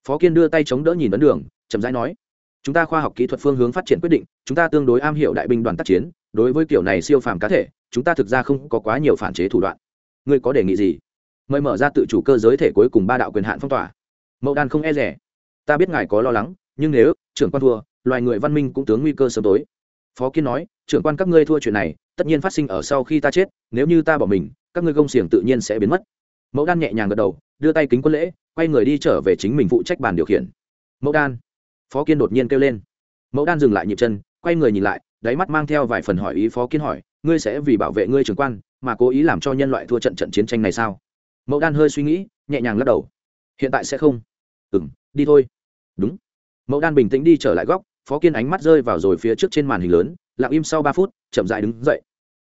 Phó kiên đưa tay chống đỡ nhìn ấn đường, chậm rãi nói, chúng ta khoa học kỹ thuật phương hướng phát triển quyết định, chúng ta tương đối am hiểu đại binh đoàn tác chiến, đối với kiểu này siêu phàm cá thể, chúng ta thực ra không có quá nhiều phản chế thủ đoạn. Ngươi có đề nghị gì? Mời mở ra tự chủ cơ giới thể cuối cùng ba đạo quyền hạn phong tỏa. Mẫu đan không e rẻ. Ta biết ngài có lo lắng, nhưng nếu, trưởng quan thua, loài người văn minh cũng tướng nguy cơ sớm tối. Phó kiên nói, trưởng quan các ngươi thua chuyện này, tất nhiên phát sinh ở sau khi ta chết, nếu như ta bỏ mình, các ngươi gông xiềng tự nhiên sẽ biến mất. Mẫu đan nhẹ nhàng gật đầu, đưa tay kính quân lễ, quay người đi trở về chính mình phụ trách bàn điều khiển. Mẫu đan. Phó kiên đột nhiên kêu lên. Mẫu đan dừng lại nhịp chân, quay người nhìn lại, đáy mắt mang theo vài phần hỏi ý phó kiên hỏi, ngươi sẽ vì bảo vệ ngươi trưởng quan, mà cố ý làm cho nhân loại thua trận trận chiến tranh này sao? Mẫu đan hơi suy nghĩ, nhẹ nhàng lắc đầu. Hiện tại sẽ không. Ừ m đi thôi. Đúng. Mẫu đan bình tĩnh đi trở lại góc, phó kiên ánh mắt rơi vào rồi phía trước trên màn hình lớn, lặng im sau ba phút, chậm dại đứng dậy.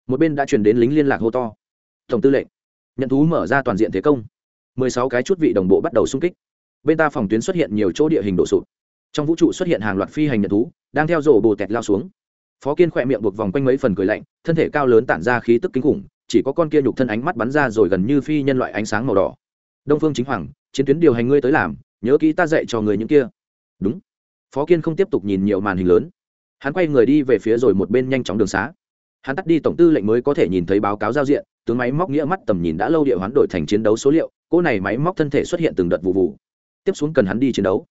Một bên đã chuyển đến lính liên lạc hô to. Tổng tư lệnh, nhận thú mở ra toàn diện thế công. Mười sáu cái chút vị đồng bộ bắt đầu xung kích. Bên ta phòng tuyến xuất hiện nhiều chỗ địa hình đổ sụt trong vũ trụ xuất hiện hàng loạt phi hành nhận thú, đang theo rổ bồ tẹt lao xuống. Phó kiên khỏe miệng buộc vòng quanh mấy phần cười lạnh, thân thể cao lớn tản ra khí tức kinh khủng chỉ có con kia nhục thân ánh mắt bắn ra rồi gần như phi nhân loại ánh sáng màu đỏ. Đông phương chính hoàng, chiến tuyến điều hành ngươi tới làm, nhớ kỹ ta dạy cho người những kia. Đúng. Phó kiên không tiếp tục nhìn nhiều màn hình lớn. Hắn quay người đi về phía rồi một bên nhanh chóng đường xá. Hắn tắt đi tổng tư lệnh mới có thể nhìn thấy báo cáo giao diện, tướng máy móc nghĩa mắt tầm nhìn đã lâu địa hoán đổi thành chiến đấu số liệu, cỗ này máy móc thân thể xuất hiện từng đợt vụ vụ. Tiếp xuống cần hắn đi chiến đấu.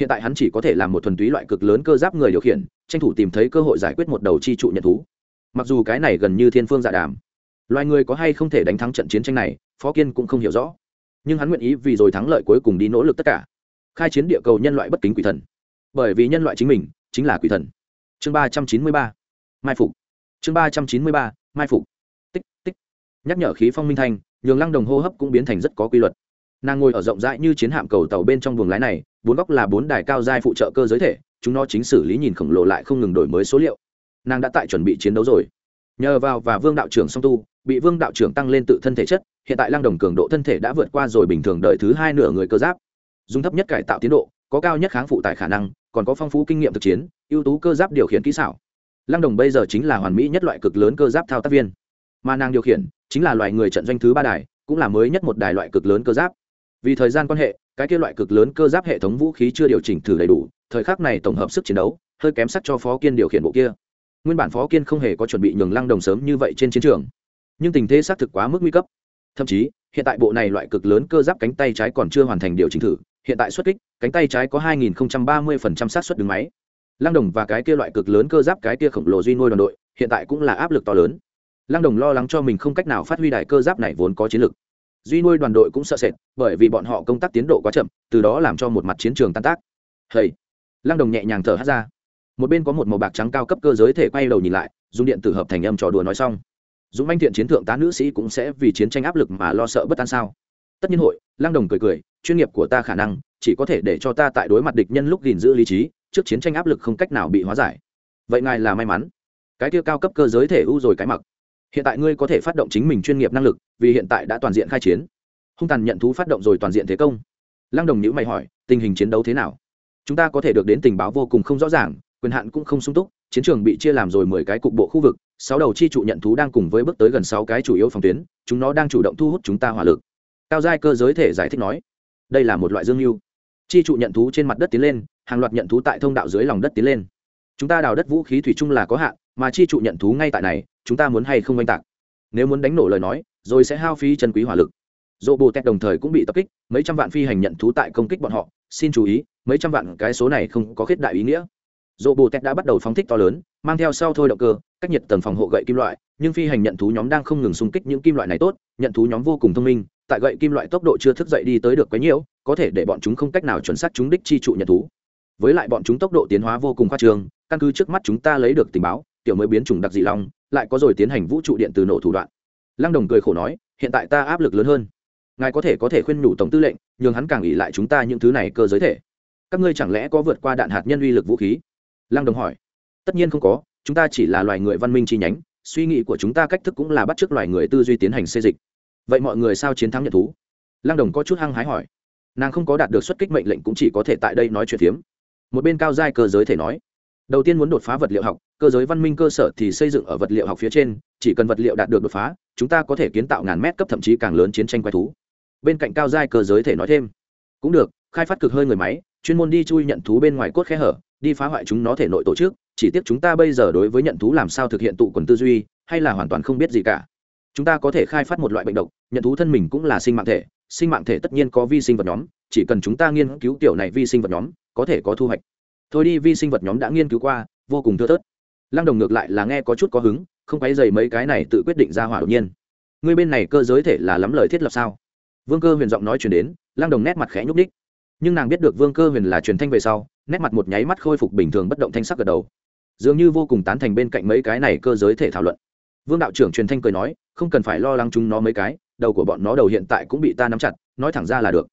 Hiện tại hắn chỉ có thể làm một thuần túy loại cực lớn cơ giáp người điều khiển, tranh thủ tìm thấy cơ hội giải quyết một đầu chi trụ nhận thú. Mặc dù cái này gần như thiên phương dạ đàm loài người có hay không thể đánh thắng trận chiến tranh này, phó kiên cũng không hiểu rõ. Nhưng hắn nguyện ý vì rồi thắng lợi cuối cùng đi nỗ lực tất cả. Khai chiến địa cầu nhân loại bất kính quỷ thần. Bởi vì nhân loại chính mình, chính là quỷ thần. Chương ba trăm chín mươi ba. Mai phục. Chương ba trăm chín mươi ba. Mai phục. Tích tích. Nhắc nhở khí phong minh thanh nhường lăng đồng hô hấp cũng biến thành rất có quy luật. Nàng ngồi ở rộng rãi như chiến hạm cầu tàu bên trong buồng lái này, bốn góc là bốn đài cao giai phụ trợ cơ giới thể, chúng nó chính xử lý nhìn khổng lồ lại không ngừng đổi mới số liệu. Nàng đã tại chuẩn bị chiến đấu rồi nhờ vào và vương đạo trưởng song tu, bị vương đạo trưởng tăng lên tự thân thể chất, hiện tại lăng đồng cường độ thân thể đã vượt qua rồi bình thường đợi thứ hai nửa người cơ giáp. Dùng thấp nhất cải tạo tiến độ, có cao nhất kháng phụ tải khả năng, còn có phong phú kinh nghiệm thực chiến, ưu tú cơ giáp điều khiển kỹ xảo. Lăng đồng bây giờ chính là hoàn mỹ nhất loại cực lớn cơ giáp thao tác viên. Mà nàng điều khiển chính là loại người trận doanh thứ ba đài, cũng là mới nhất một đài loại cực lớn cơ giáp. Vì thời gian quan hệ, cái kia loại cực lớn cơ giáp hệ thống vũ khí chưa điều chỉnh thử đầy đủ, thời khắc này tổng hợp sức chiến đấu, hơi kém sắc cho phó kiên điều khiển bộ kia nguyên bản phó kiên không hề có chuẩn bị nhường lăng đồng sớm như vậy trên chiến trường. Nhưng tình thế xác thực quá mức nguy cấp. Thậm chí, hiện tại bộ này loại cực lớn cơ giáp cánh tay trái còn chưa hoàn thành điều chỉnh thử, hiện tại xuất kích, cánh tay trái có 2030% xác suất đứng máy. Lăng đồng và cái kia loại cực lớn cơ giáp cái kia khổng lồ duy nuôi đoàn đội, hiện tại cũng là áp lực to lớn. Lăng đồng lo lắng cho mình không cách nào phát huy đại cơ giáp này vốn có chiến lực. Duy nuôi đoàn đội cũng sợ sệt, bởi vì bọn họ công tác tiến độ quá chậm, từ đó làm cho một mặt chiến trường tan tác. Hầy! Lăng đồng nhẹ nhàng thở hát ra một bên có một màu bạc trắng cao cấp cơ giới thể quay đầu nhìn lại, dùng điện tử hợp thành âm trò đùa nói xong. Dũng anh thiện chiến thượng tá nữ sĩ cũng sẽ vì chiến tranh áp lực mà lo sợ bất an sao? Tất nhiên hội Lang đồng cười cười, chuyên nghiệp của ta khả năng, chỉ có thể để cho ta tại đối mặt địch nhân lúc gìn giữ lý trí, trước chiến tranh áp lực không cách nào bị hóa giải. Vậy ngài là may mắn. Cái kia cao cấp cơ giới thể ưu rồi cái mặc. Hiện tại ngươi có thể phát động chính mình chuyên nghiệp năng lực, vì hiện tại đã toàn diện khai chiến. Hung tàn nhận thú phát động rồi toàn diện thế công. Lăng đồng nhữ mày hỏi, tình hình chiến đấu thế nào? Chúng ta có thể được đến tình báo vô cùng không rõ ràng quyền hạn cũng không sung túc, chiến trường bị chia làm rồi mười cái cục bộ khu vực, sáu đầu chi trụ nhận thú đang cùng với bước tới gần sáu cái chủ yếu phòng tuyến, chúng nó đang chủ động thu hút chúng ta hỏa lực. Cao giai cơ giới thể giải thích nói, đây là một loại dương mưu. Chi trụ nhận thú trên mặt đất tiến lên, hàng loạt nhận thú tại thông đạo dưới lòng đất tiến lên. Chúng ta đào đất vũ khí thủy chung là có hạn, mà chi trụ nhận thú ngay tại này, chúng ta muốn hay không oanh tạc? Nếu muốn đánh nổ lời nói, rồi sẽ hao phí chân quý hỏa lực. Dỗ bồ tét đồng thời cũng bị tập kích, mấy trăm vạn phi hành nhận thú tại công kích bọn họ, xin chú ý, mấy trăm vạn cái số này không có khết đại ý nghĩa dỗ bồ tét đã bắt đầu phóng thích to lớn, mang theo sau thôi động cơ, cách nhiệt tầng phòng hộ gậy kim loại, nhưng phi hành nhận thú nhóm đang không ngừng xung kích những kim loại này tốt, nhận thú nhóm vô cùng thông minh, tại gậy kim loại tốc độ chưa thức dậy đi tới được quấy nhiễu có thể để bọn chúng không cách nào chuẩn xác chúng đích chi trụ nhận thú. Với lại bọn chúng tốc độ tiến hóa vô cùng khoa trương, căn cứ trước mắt chúng ta lấy được tình báo, tiểu mới biến chủng đặc dị long, lại có rồi tiến hành vũ trụ điện từ nổ thủ đoạn. Lăng đồng cười khổ nói, hiện tại ta áp lực lớn hơn. Ngài có thể có thể khuyên nhủ tổng tư lệnh, nhường hắn càng ỉ lại chúng ta những thứ này cơ giới thể. Các ngươi chẳng lẽ có vượt qua đạn hạt nhân uy lực vũ khí? Lăng đồng hỏi. Tất nhiên không có, chúng ta chỉ là loài người văn minh chi nhánh, suy nghĩ của chúng ta cách thức cũng là bắt t r ư ớ c loài người tư duy tiến hành xây dịch. Vậy mọi người sao chiến thắng nhận thú? Lăng đồng có chút hăng hái hỏi. Nàng không có đạt được xuất kích mệnh lệnh cũng chỉ có thể tại đây nói chuyện phiếm. Một bên cao giai cơ giới thể nói. Đầu tiên muốn đột phá vật liệu học, cơ giới văn minh cơ sở thì xây dựng ở vật liệu học phía trên, chỉ cần vật liệu đạt được đột phá, chúng ta có thể kiến tạo ngàn mét cấp thậm chí càng lớn chiến tranh quái thú. Bên cạnh cao giai cơ giới thể nói thêm. Cũng được, khai phát cực hơi người máy, chuyên môn đi chui nhận thú bên ngoài cốt khe hở đi phá hoại chúng nó thể nội tổ chức, chỉ tiếc chúng ta bây giờ đối với nhận thú làm sao thực hiện tụ quần tư duy, hay là hoàn toàn không biết gì cả. Chúng ta có thể khai phát một loại bệnh độc, nhận thú thân mình cũng là sinh mạng thể, sinh mạng thể tất nhiên có vi sinh vật nhóm, chỉ cần chúng ta nghiên cứu tiểu này vi sinh vật nhóm, có thể có thu hoạch. Thôi đi, vi sinh vật nhóm đã nghiên cứu qua, vô cùng thưa thớt. Lăng đồng ngược lại là nghe có chút có hứng, không quấy dày mấy cái này tự quyết định ra hỏa đột nhiên. Người bên này cơ giới thể là lắm lời thiết lập sao? Vương cơ huyền giọng nói chuyển đến, lăng đồng nét mặt khẽ nhúc đích nhưng nàng biết được vương cơ huyền là truyền thanh về sau, nét mặt một nháy mắt khôi phục bình thường bất động thanh sắc gật đầu. Dường như vô cùng tán thành bên cạnh mấy cái này cơ giới thể thảo luận. Vương đạo trưởng truyền thanh cười nói, không cần phải lo lắng chúng nó mấy cái, đầu của bọn nó đầu hiện tại cũng bị ta nắm chặt, nói thẳng ra là được.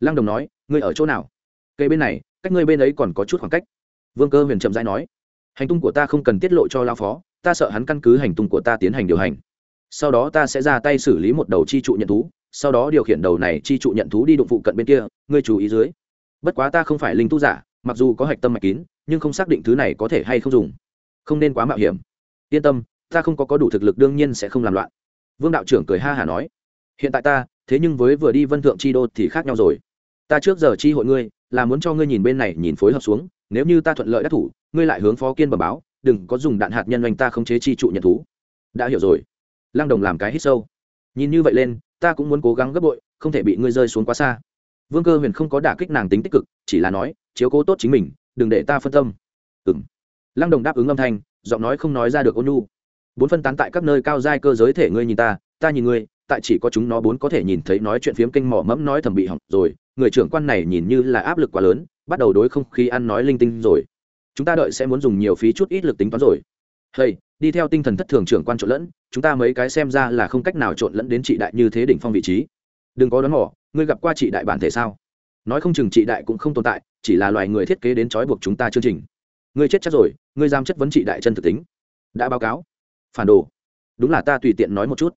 Lăng đồng nói, ngươi ở chỗ nào? Cây bên này, cách ngươi bên ấy còn có chút khoảng cách. Vương cơ huyền chậm rãi nói, hành tung của ta không cần tiết lộ cho lao phó, ta sợ hắn căn cứ hành tung của ta tiến hành điều hành. Sau đó ta sẽ ra tay xử lý một đầu chi trụ nhận thú sau đó điều khiển đầu này chi trụ nhận thú đi đụng phụ cận bên kia, ngươi chú ý dưới. Bất quá ta không phải linh tu giả, mặc dù có hạch tâm mạch kín, nhưng không xác định thứ này có thể hay không dùng. Không nên quá mạo hiểm. Yên tâm, ta không có có đủ thực lực đương nhiên sẽ không làm loạn. Vương đạo trưởng cười ha hả nói. Hiện tại ta, thế nhưng với vừa đi vân thượng chi đô thì khác nhau rồi. Ta trước giờ chi hội ngươi, là muốn cho ngươi nhìn bên này nhìn phối hợp xuống, nếu như ta thuận lợi đắc thủ, ngươi lại hướng phó kiên bẩm báo, đừng có dùng đạn hạt nhân oanh ta không chế chi trụ nhận thú. Đã hiểu rồi. Lăng đồng làm cái hít sâu. Nhìn như vậy lên ta cũng muốn cố gắng gấp bội, không thể bị ngươi rơi xuống quá xa. Vương cơ huyền không có đả kích nàng tính tích cực, chỉ là nói, chiếu cố tốt chính mình, đừng để ta phân tâm. Ừng lăng đồng đáp ứng âm thanh, giọng nói không nói ra được ôn nhu. Bốn phân tán tại các nơi cao giai cơ giới thể ngươi nhìn ta ta nhìn ngươi, tại chỉ có chúng nó bốn có thể nhìn thấy nói chuyện phiếm kinh mỏ mẫm nói thầm bị hỏng rồi, người trưởng quan này nhìn như là áp lực quá lớn, bắt đầu đối không khí ăn nói linh tinh rồi. Chúng ta đợi sẽ muốn dùng nhiều phí chút ít lực tính toán rồi. Hey đi theo tinh thần thất thường trưởng quan trộn lẫn, chúng ta mấy cái xem ra là không cách nào trộn lẫn đến chị đại như thế đỉnh phong vị trí. Đừng có đón mỏ ngươi gặp qua chị đại bản thể sao? Nói không chừng chị đại cũng không tồn tại, chỉ là loài người thiết kế đến trói buộc chúng ta chương trình. Ngươi chết chắc rồi, ngươi giam chất vấn chị đại chân thực tính. Đã báo cáo. Phản đồ. Đúng là ta tùy tiện nói một chút.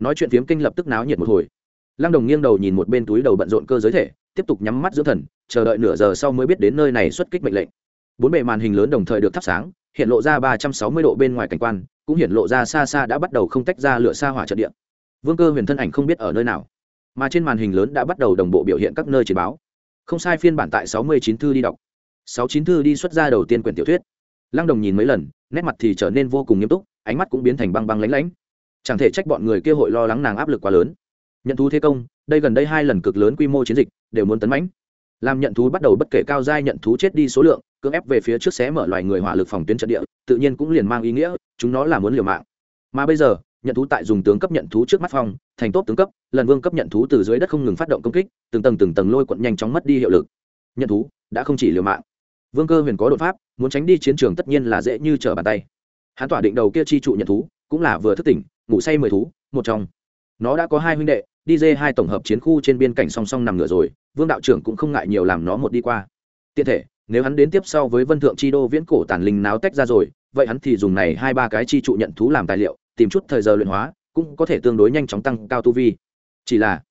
Nói chuyện phiếm kinh lập tức náo nhiệt một hồi. Lăng đồng nghiêng đầu nhìn một bên túi đầu bận rộn cơ giới thể, tiếp tục nhắm mắt dưỡng thần, chờ đợi nửa giờ sau mới biết đến nơi này xuất kích mệnh lệnh bốn bề màn hình lớn đồng thời được thắp sáng, hiện lộ ra ba trăm sáu mươi độ bên ngoài cảnh quan, cũng hiện lộ ra xa xa đã bắt đầu không tách ra lửa xa hỏa trận địa. Vương cơ huyền thân ảnh không biết ở nơi nào, mà trên màn hình lớn đã bắt đầu đồng bộ biểu hiện các nơi chiến báo. Không sai phiên bản tại sáu mươi chín thư đi đọc. sáu chín thư đi xuất ra đầu tiên quyển tiểu thuyết. Lăng đồng nhìn mấy lần, nét mặt thì trở nên vô cùng nghiêm túc, ánh mắt cũng biến thành băng băng lánh lánh. Chẳng thể trách bọn người kia hội lo lắng nàng áp lực quá lớn. Nhận thú thế công, đây gần đây hai lần cực lớn quy mô chiến dịch, đều muốn tấn mãnh làm nhận thú bắt đầu bất kể cao giai nhận thú chết đi số lượng, cưỡng ép về phía trước xé mở loài người hỏa lực phòng tuyến trận địa, tự nhiên cũng liền mang ý nghĩa, chúng nó là muốn liều mạng. Mà bây giờ, nhận thú tại dùng tướng cấp nhận thú trước mắt phong, thành tốt tướng cấp, lần vương cấp nhận thú từ dưới đất không ngừng phát động công kích, từng tầng từng tầng lôi quận nhanh chóng mất đi hiệu lực. Nhận thú đã không chỉ liều mạng. Vương cơ huyền có đột pháp, muốn tránh đi chiến trường tất nhiên là dễ như trở bàn tay. Hắn tỏa định đầu kia chi trụ nhận thú, cũng là vừa thức tỉnh, ngủ say mười thú, một trong. Nó đã có hai huynh đệ đi dê hai tổng hợp chiến khu trên biên cảnh song song nằm ngửa rồi, vương đạo trưởng cũng không ngại nhiều làm nó một đi qua. Tiện thể, nếu hắn đến tiếp sau với vân thượng chi đô viễn cổ tàn linh náo tách ra rồi, vậy hắn thì dùng này hai ba cái chi trụ nhận thú làm tài liệu, tìm chút thời giờ luyện hóa, cũng có thể tương đối nhanh chóng tăng cao tu vi. Chỉ là,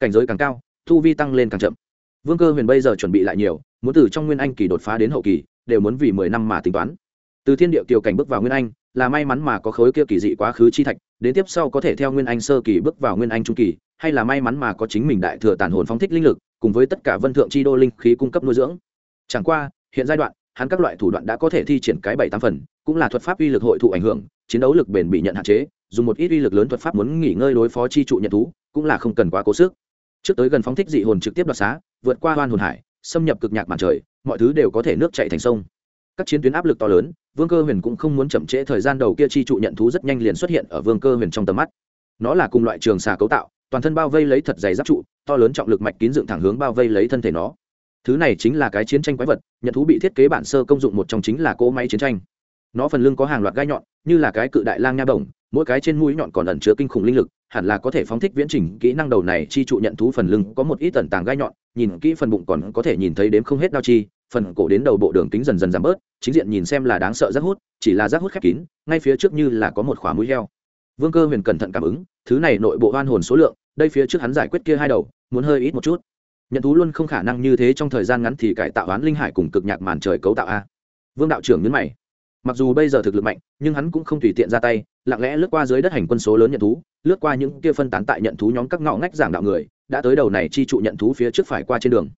cảnh giới càng cao, tu vi tăng lên càng chậm. Vương cơ huyền bây giờ chuẩn bị lại nhiều, muốn từ trong nguyên anh kỳ đột phá đến hậu kỳ, đều muốn vì mười năm mà tính toán. Từ thiên địa kiều cảnh bước vào nguyên anh, là may mắn mà có khối kia kỳ dị quá khứ chi thạch đến tiếp sau có thể theo nguyên anh sơ kỳ bước vào nguyên anh trung kỳ, hay là may mắn mà có chính mình đại thừa tàn hồn phóng thích linh lực, cùng với tất cả vân thượng chi đô linh khí cung cấp nuôi dưỡng. Chẳng qua, hiện giai đoạn, hắn các loại thủ đoạn đã có thể thi triển cái bảy tám phần, cũng là thuật pháp uy lực hội thụ ảnh hưởng, chiến đấu lực bền bị nhận hạn chế, dùng một ít uy lực lớn thuật pháp muốn nghỉ ngơi đối phó chi trụ nhận thú, cũng là không cần quá cố sức. Trước tới gần phóng thích dị hồn trực tiếp đoạt xá, vượt qua hoan hồn hải, xâm nhập cực nhạc màn trời, mọi thứ đều có thể nước chạy thành sông. Các chiến tuyến áp lực to lớn vương cơ huyền cũng không muốn chậm trễ thời gian, đầu kia chi trụ nhận thú rất nhanh liền xuất hiện ở vương cơ huyền trong tầm mắt. Nó là cùng loại trường xà cấu tạo, toàn thân bao vây lấy thật dày giáp trụ, to lớn trọng lực mạch kín dựng thẳng hướng bao vây lấy thân thể nó. Thứ này chính là cái chiến tranh quái vật, nhận thú bị thiết kế bản sơ công dụng một trong chính là cỗ máy chiến tranh. Nó phần lưng có hàng loạt gai nhọn, như là cái cự đại lang nha bổng mỗi cái trên mũi nhọn còn ẩn chứa kinh khủng linh lực, hẳn là có thể phóng thích viễn trình, kỹ năng đầu này chi trụ nhận thú phần lưng có một ít tần tàng gai nhọn, nhìn kỹ phần bụng còn có thể nhìn thấy đếm không hết đao chi phần cổ đến đầu bộ đường kính dần dần giảm bớt, chính diện nhìn xem là đáng sợ rác hút, chỉ là rác hút khép kín, ngay phía trước như là có một khóa mũi heo. Vương cơ huyền cẩn thận cảm ứng, thứ này nội bộ hoan hồn số lượng, đây phía trước hắn giải quyết kia hai đầu, muốn hơi ít một chút. Nhận thú luôn không khả năng như thế trong thời gian ngắn thì cải tạo oán linh hải cùng cực nhạc màn trời cấu tạo a. Vương đạo trưởng nhấn mày. Mặc dù bây giờ thực lực mạnh, nhưng hắn cũng không tùy tiện ra tay, lặng lẽ lướt qua dưới đất hành quân số lớn nhận thú, lướt qua những kia phân tán tại nhận thú nhóm các ngõ ngách giảng đạo người, đã tới đầu này chi trụ nhận thú phía trước phải qua trên đường.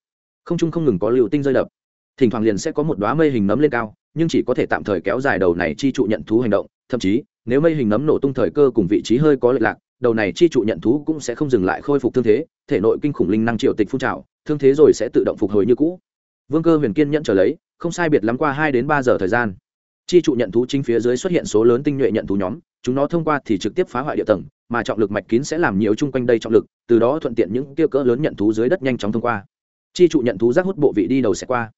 Không trung không ngừng có liều tinh rơi đập thỉnh thoảng liền sẽ có một đoá mây hình nấm lên cao, nhưng chỉ có thể tạm thời kéo dài đầu này chi trụ nhận thú hành động, thậm chí, nếu mây hình nấm nổ tung thời cơ cùng vị trí hơi có lệch lạc, đầu này chi trụ nhận thú cũng sẽ không dừng lại khôi phục thương thế, thể nội kinh khủng linh năng triệu tịch phun trào, thương thế rồi sẽ tự động phục hồi như cũ. Vương cơ huyền kiên nhẫn trở lấy, không sai biệt lắm qua hai đến ba giờ thời gian. Chi trụ nhận thú chính phía dưới xuất hiện số lớn tinh nhuệ nhận thú nhóm, chúng nó thông qua thì trực tiếp phá hoại địa tầng, mà trọng lực mạch kín sẽ làm nhiều chung quanh đây trọng lực, từ đó thuận tiện những kia cỡ lớn nhận thú dưới đất nhanh chóng thông qua. Chi trụ nhận thú rác hút bộ vị đi đầu sẽ qua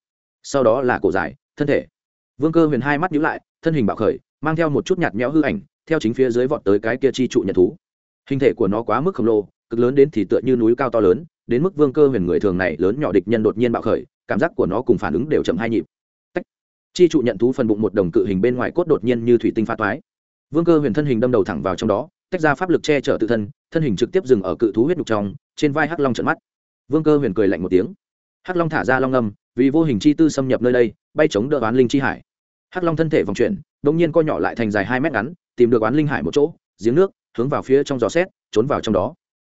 sau đó là cổ dài, thân thể. Vương cơ huyền hai mắt nhíu lại, thân hình bạo khởi, mang theo một chút nhạt nhẽo hư ảnh, theo chính phía dưới vọt tới cái kia chi trụ nhận thú. Hình thể của nó quá mức khổng lồ, cực lớn đến thì tựa như núi cao to lớn, đến mức vương cơ huyền người thường này lớn nhỏ địch nhân đột nhiên bạo khởi, cảm giác của nó cùng phản ứng đều chậm hai nhịp. Tách. chi trụ nhận thú phần bụng một đồng cự hình bên ngoài cốt đột nhiên như thủy tinh phá toái. Vương cơ huyền thân hình đâm đầu thẳng vào trong đó, tách ra pháp lực che chở tự thân thân hình trực tiếp dừng ở cự thú huyết nhục trong, trên vai hắc long trận mắt. Vương cơ huyền cười lạnh một tiếng. Hắc long thả ra long âm vì vô hình chi tư xâm nhập nơi đây, bay chống đỡ oán linh chi hải. Hắc long thân thể vòng chuyển đ ỗ n g nhiên co nhỏ lại thành dài hai mét ngắn, tìm được oán linh hải một chỗ, giếng nước, hướng vào phía trong giò xét, trốn vào trong đó.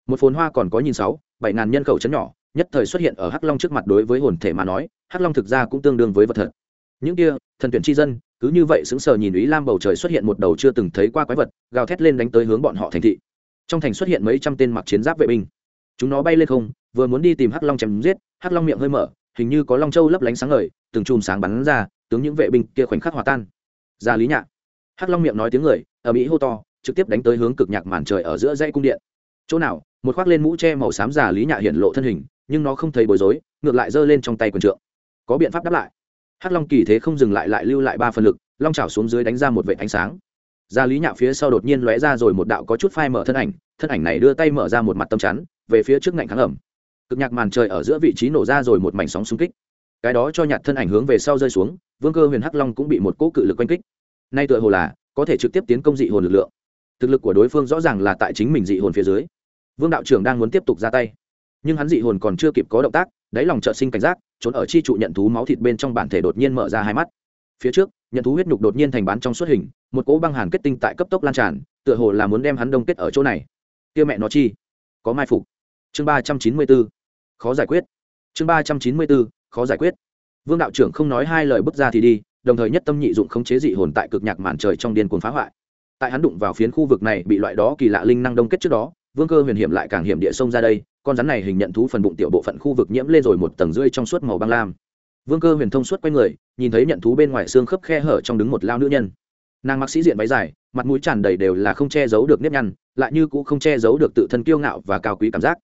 Một phồn hoa còn có nhìn sáu, bảy ngàn nhân khẩu chấn nhỏ, nhất thời xuất hiện ở hắc long trước mặt đối với hồn thể mà nói, hắc long thực ra cũng tương đương với vật thật. Những kia, thần tuyển chi dân, cứ như vậy sững sờ nhìn ý lam bầu trời xuất hiện một đầu chưa từng thấy qua quái vật, gào thét lên đánh tới hướng bọn họ thành thị. Trong thành xuất hiện mấy trăm tên mặc chiến giáp vệ binh. Chúng nó bay lên không, vừa muốn đi tìm hắc long chém giết, hắc long miệng hơi mở hình như có long châu lấp lánh sáng ngời, từng chùm sáng bắn ra, tướng những vệ binh kia khoảnh khắc hòa tan. Ra lý nhạc. Hắc long miệng nói tiếng người, ở mỹ hô to, trực tiếp đánh tới hướng cực nhạc màn trời ở giữa dãy cung điện. Chỗ nào, một khoác lên mũ che màu xám già lý nhạ hiện lộ thân hình, nhưng nó không thấy bối rối, ngược lại giơ lên trong tay quần trượng. Có biện pháp đáp lại. Hắc long kỳ thế không dừng lại lại lưu lại ba phần lực, long chảo xuống dưới đánh ra một vệ ánh sáng. Gia lý nhạ phía sau đột nhiên lóe ra rồi một đạo có chút phai mở thân ảnh thân ảnh này đưa tay mở ra một mặt tâm chắn, về phía trước ngạnh kháng ẩm cực nhạc màn trời ở giữa vị trí nổ ra rồi một mảnh sóng xung kích. Cái đó cho nhạt thân ảnh hướng về sau rơi xuống, vương cơ huyền hắc long cũng bị một cỗ cự lực quanh kích. Nay tựa hồ là, có thể trực tiếp tiến công dị hồn lực lượng. Thực lực của đối phương rõ ràng là tại chính mình dị hồn phía dưới. Vương đạo trưởng đang muốn tiếp tục ra tay. Nhưng hắn dị hồn còn chưa kịp có động tác, đáy lòng trợ sinh cảnh giác, trốn ở chi trụ nhận thú máu thịt bên trong bản thể đột nhiên mở ra hai mắt. Phía trước, nhận thú huyết nhục đột nhiên thành bán trong suốt hình, một cỗ băng hàn kết tinh tại cấp tốc lan tràn, tựa hồ là muốn đem hắn đông kết ở chỗ này. Tiêu mẹ nó chi, có mai phục. Chương ba trăm chín mươi bốn khó giải quyết. Chương ba trăm chín mươi bốn, khó giải quyết. Vương đạo trưởng không nói hai lời bước ra thì đi, đồng thời nhất tâm nhị dụng khống chế dị hồn tại cực nhạc màn trời trong điên cuồng phá hoại. Tại hắn đụng vào phiến khu vực này bị loại đó kỳ lạ linh năng đông kết trước đó, vương cơ huyền hiểm lại càng hiểm địa sông ra đây, con rắn này hình nhận thú phần bụng tiểu bộ phận khu vực nhiễm lên rồi một tầng rưỡi trong suốt màu băng lam. Vương cơ huyền thông suốt quay người, nhìn thấy nhận thú bên ngoài xương khớp khe hở trong đứng một lao nữ nhân. Nàng mặc sĩ diện váy dài, mặt mũi tràn đầy đều là không che giấu được nếp nhăn, lại như cũng không che giấu được tự thân kiêu ngạo và cao quý cảm giác.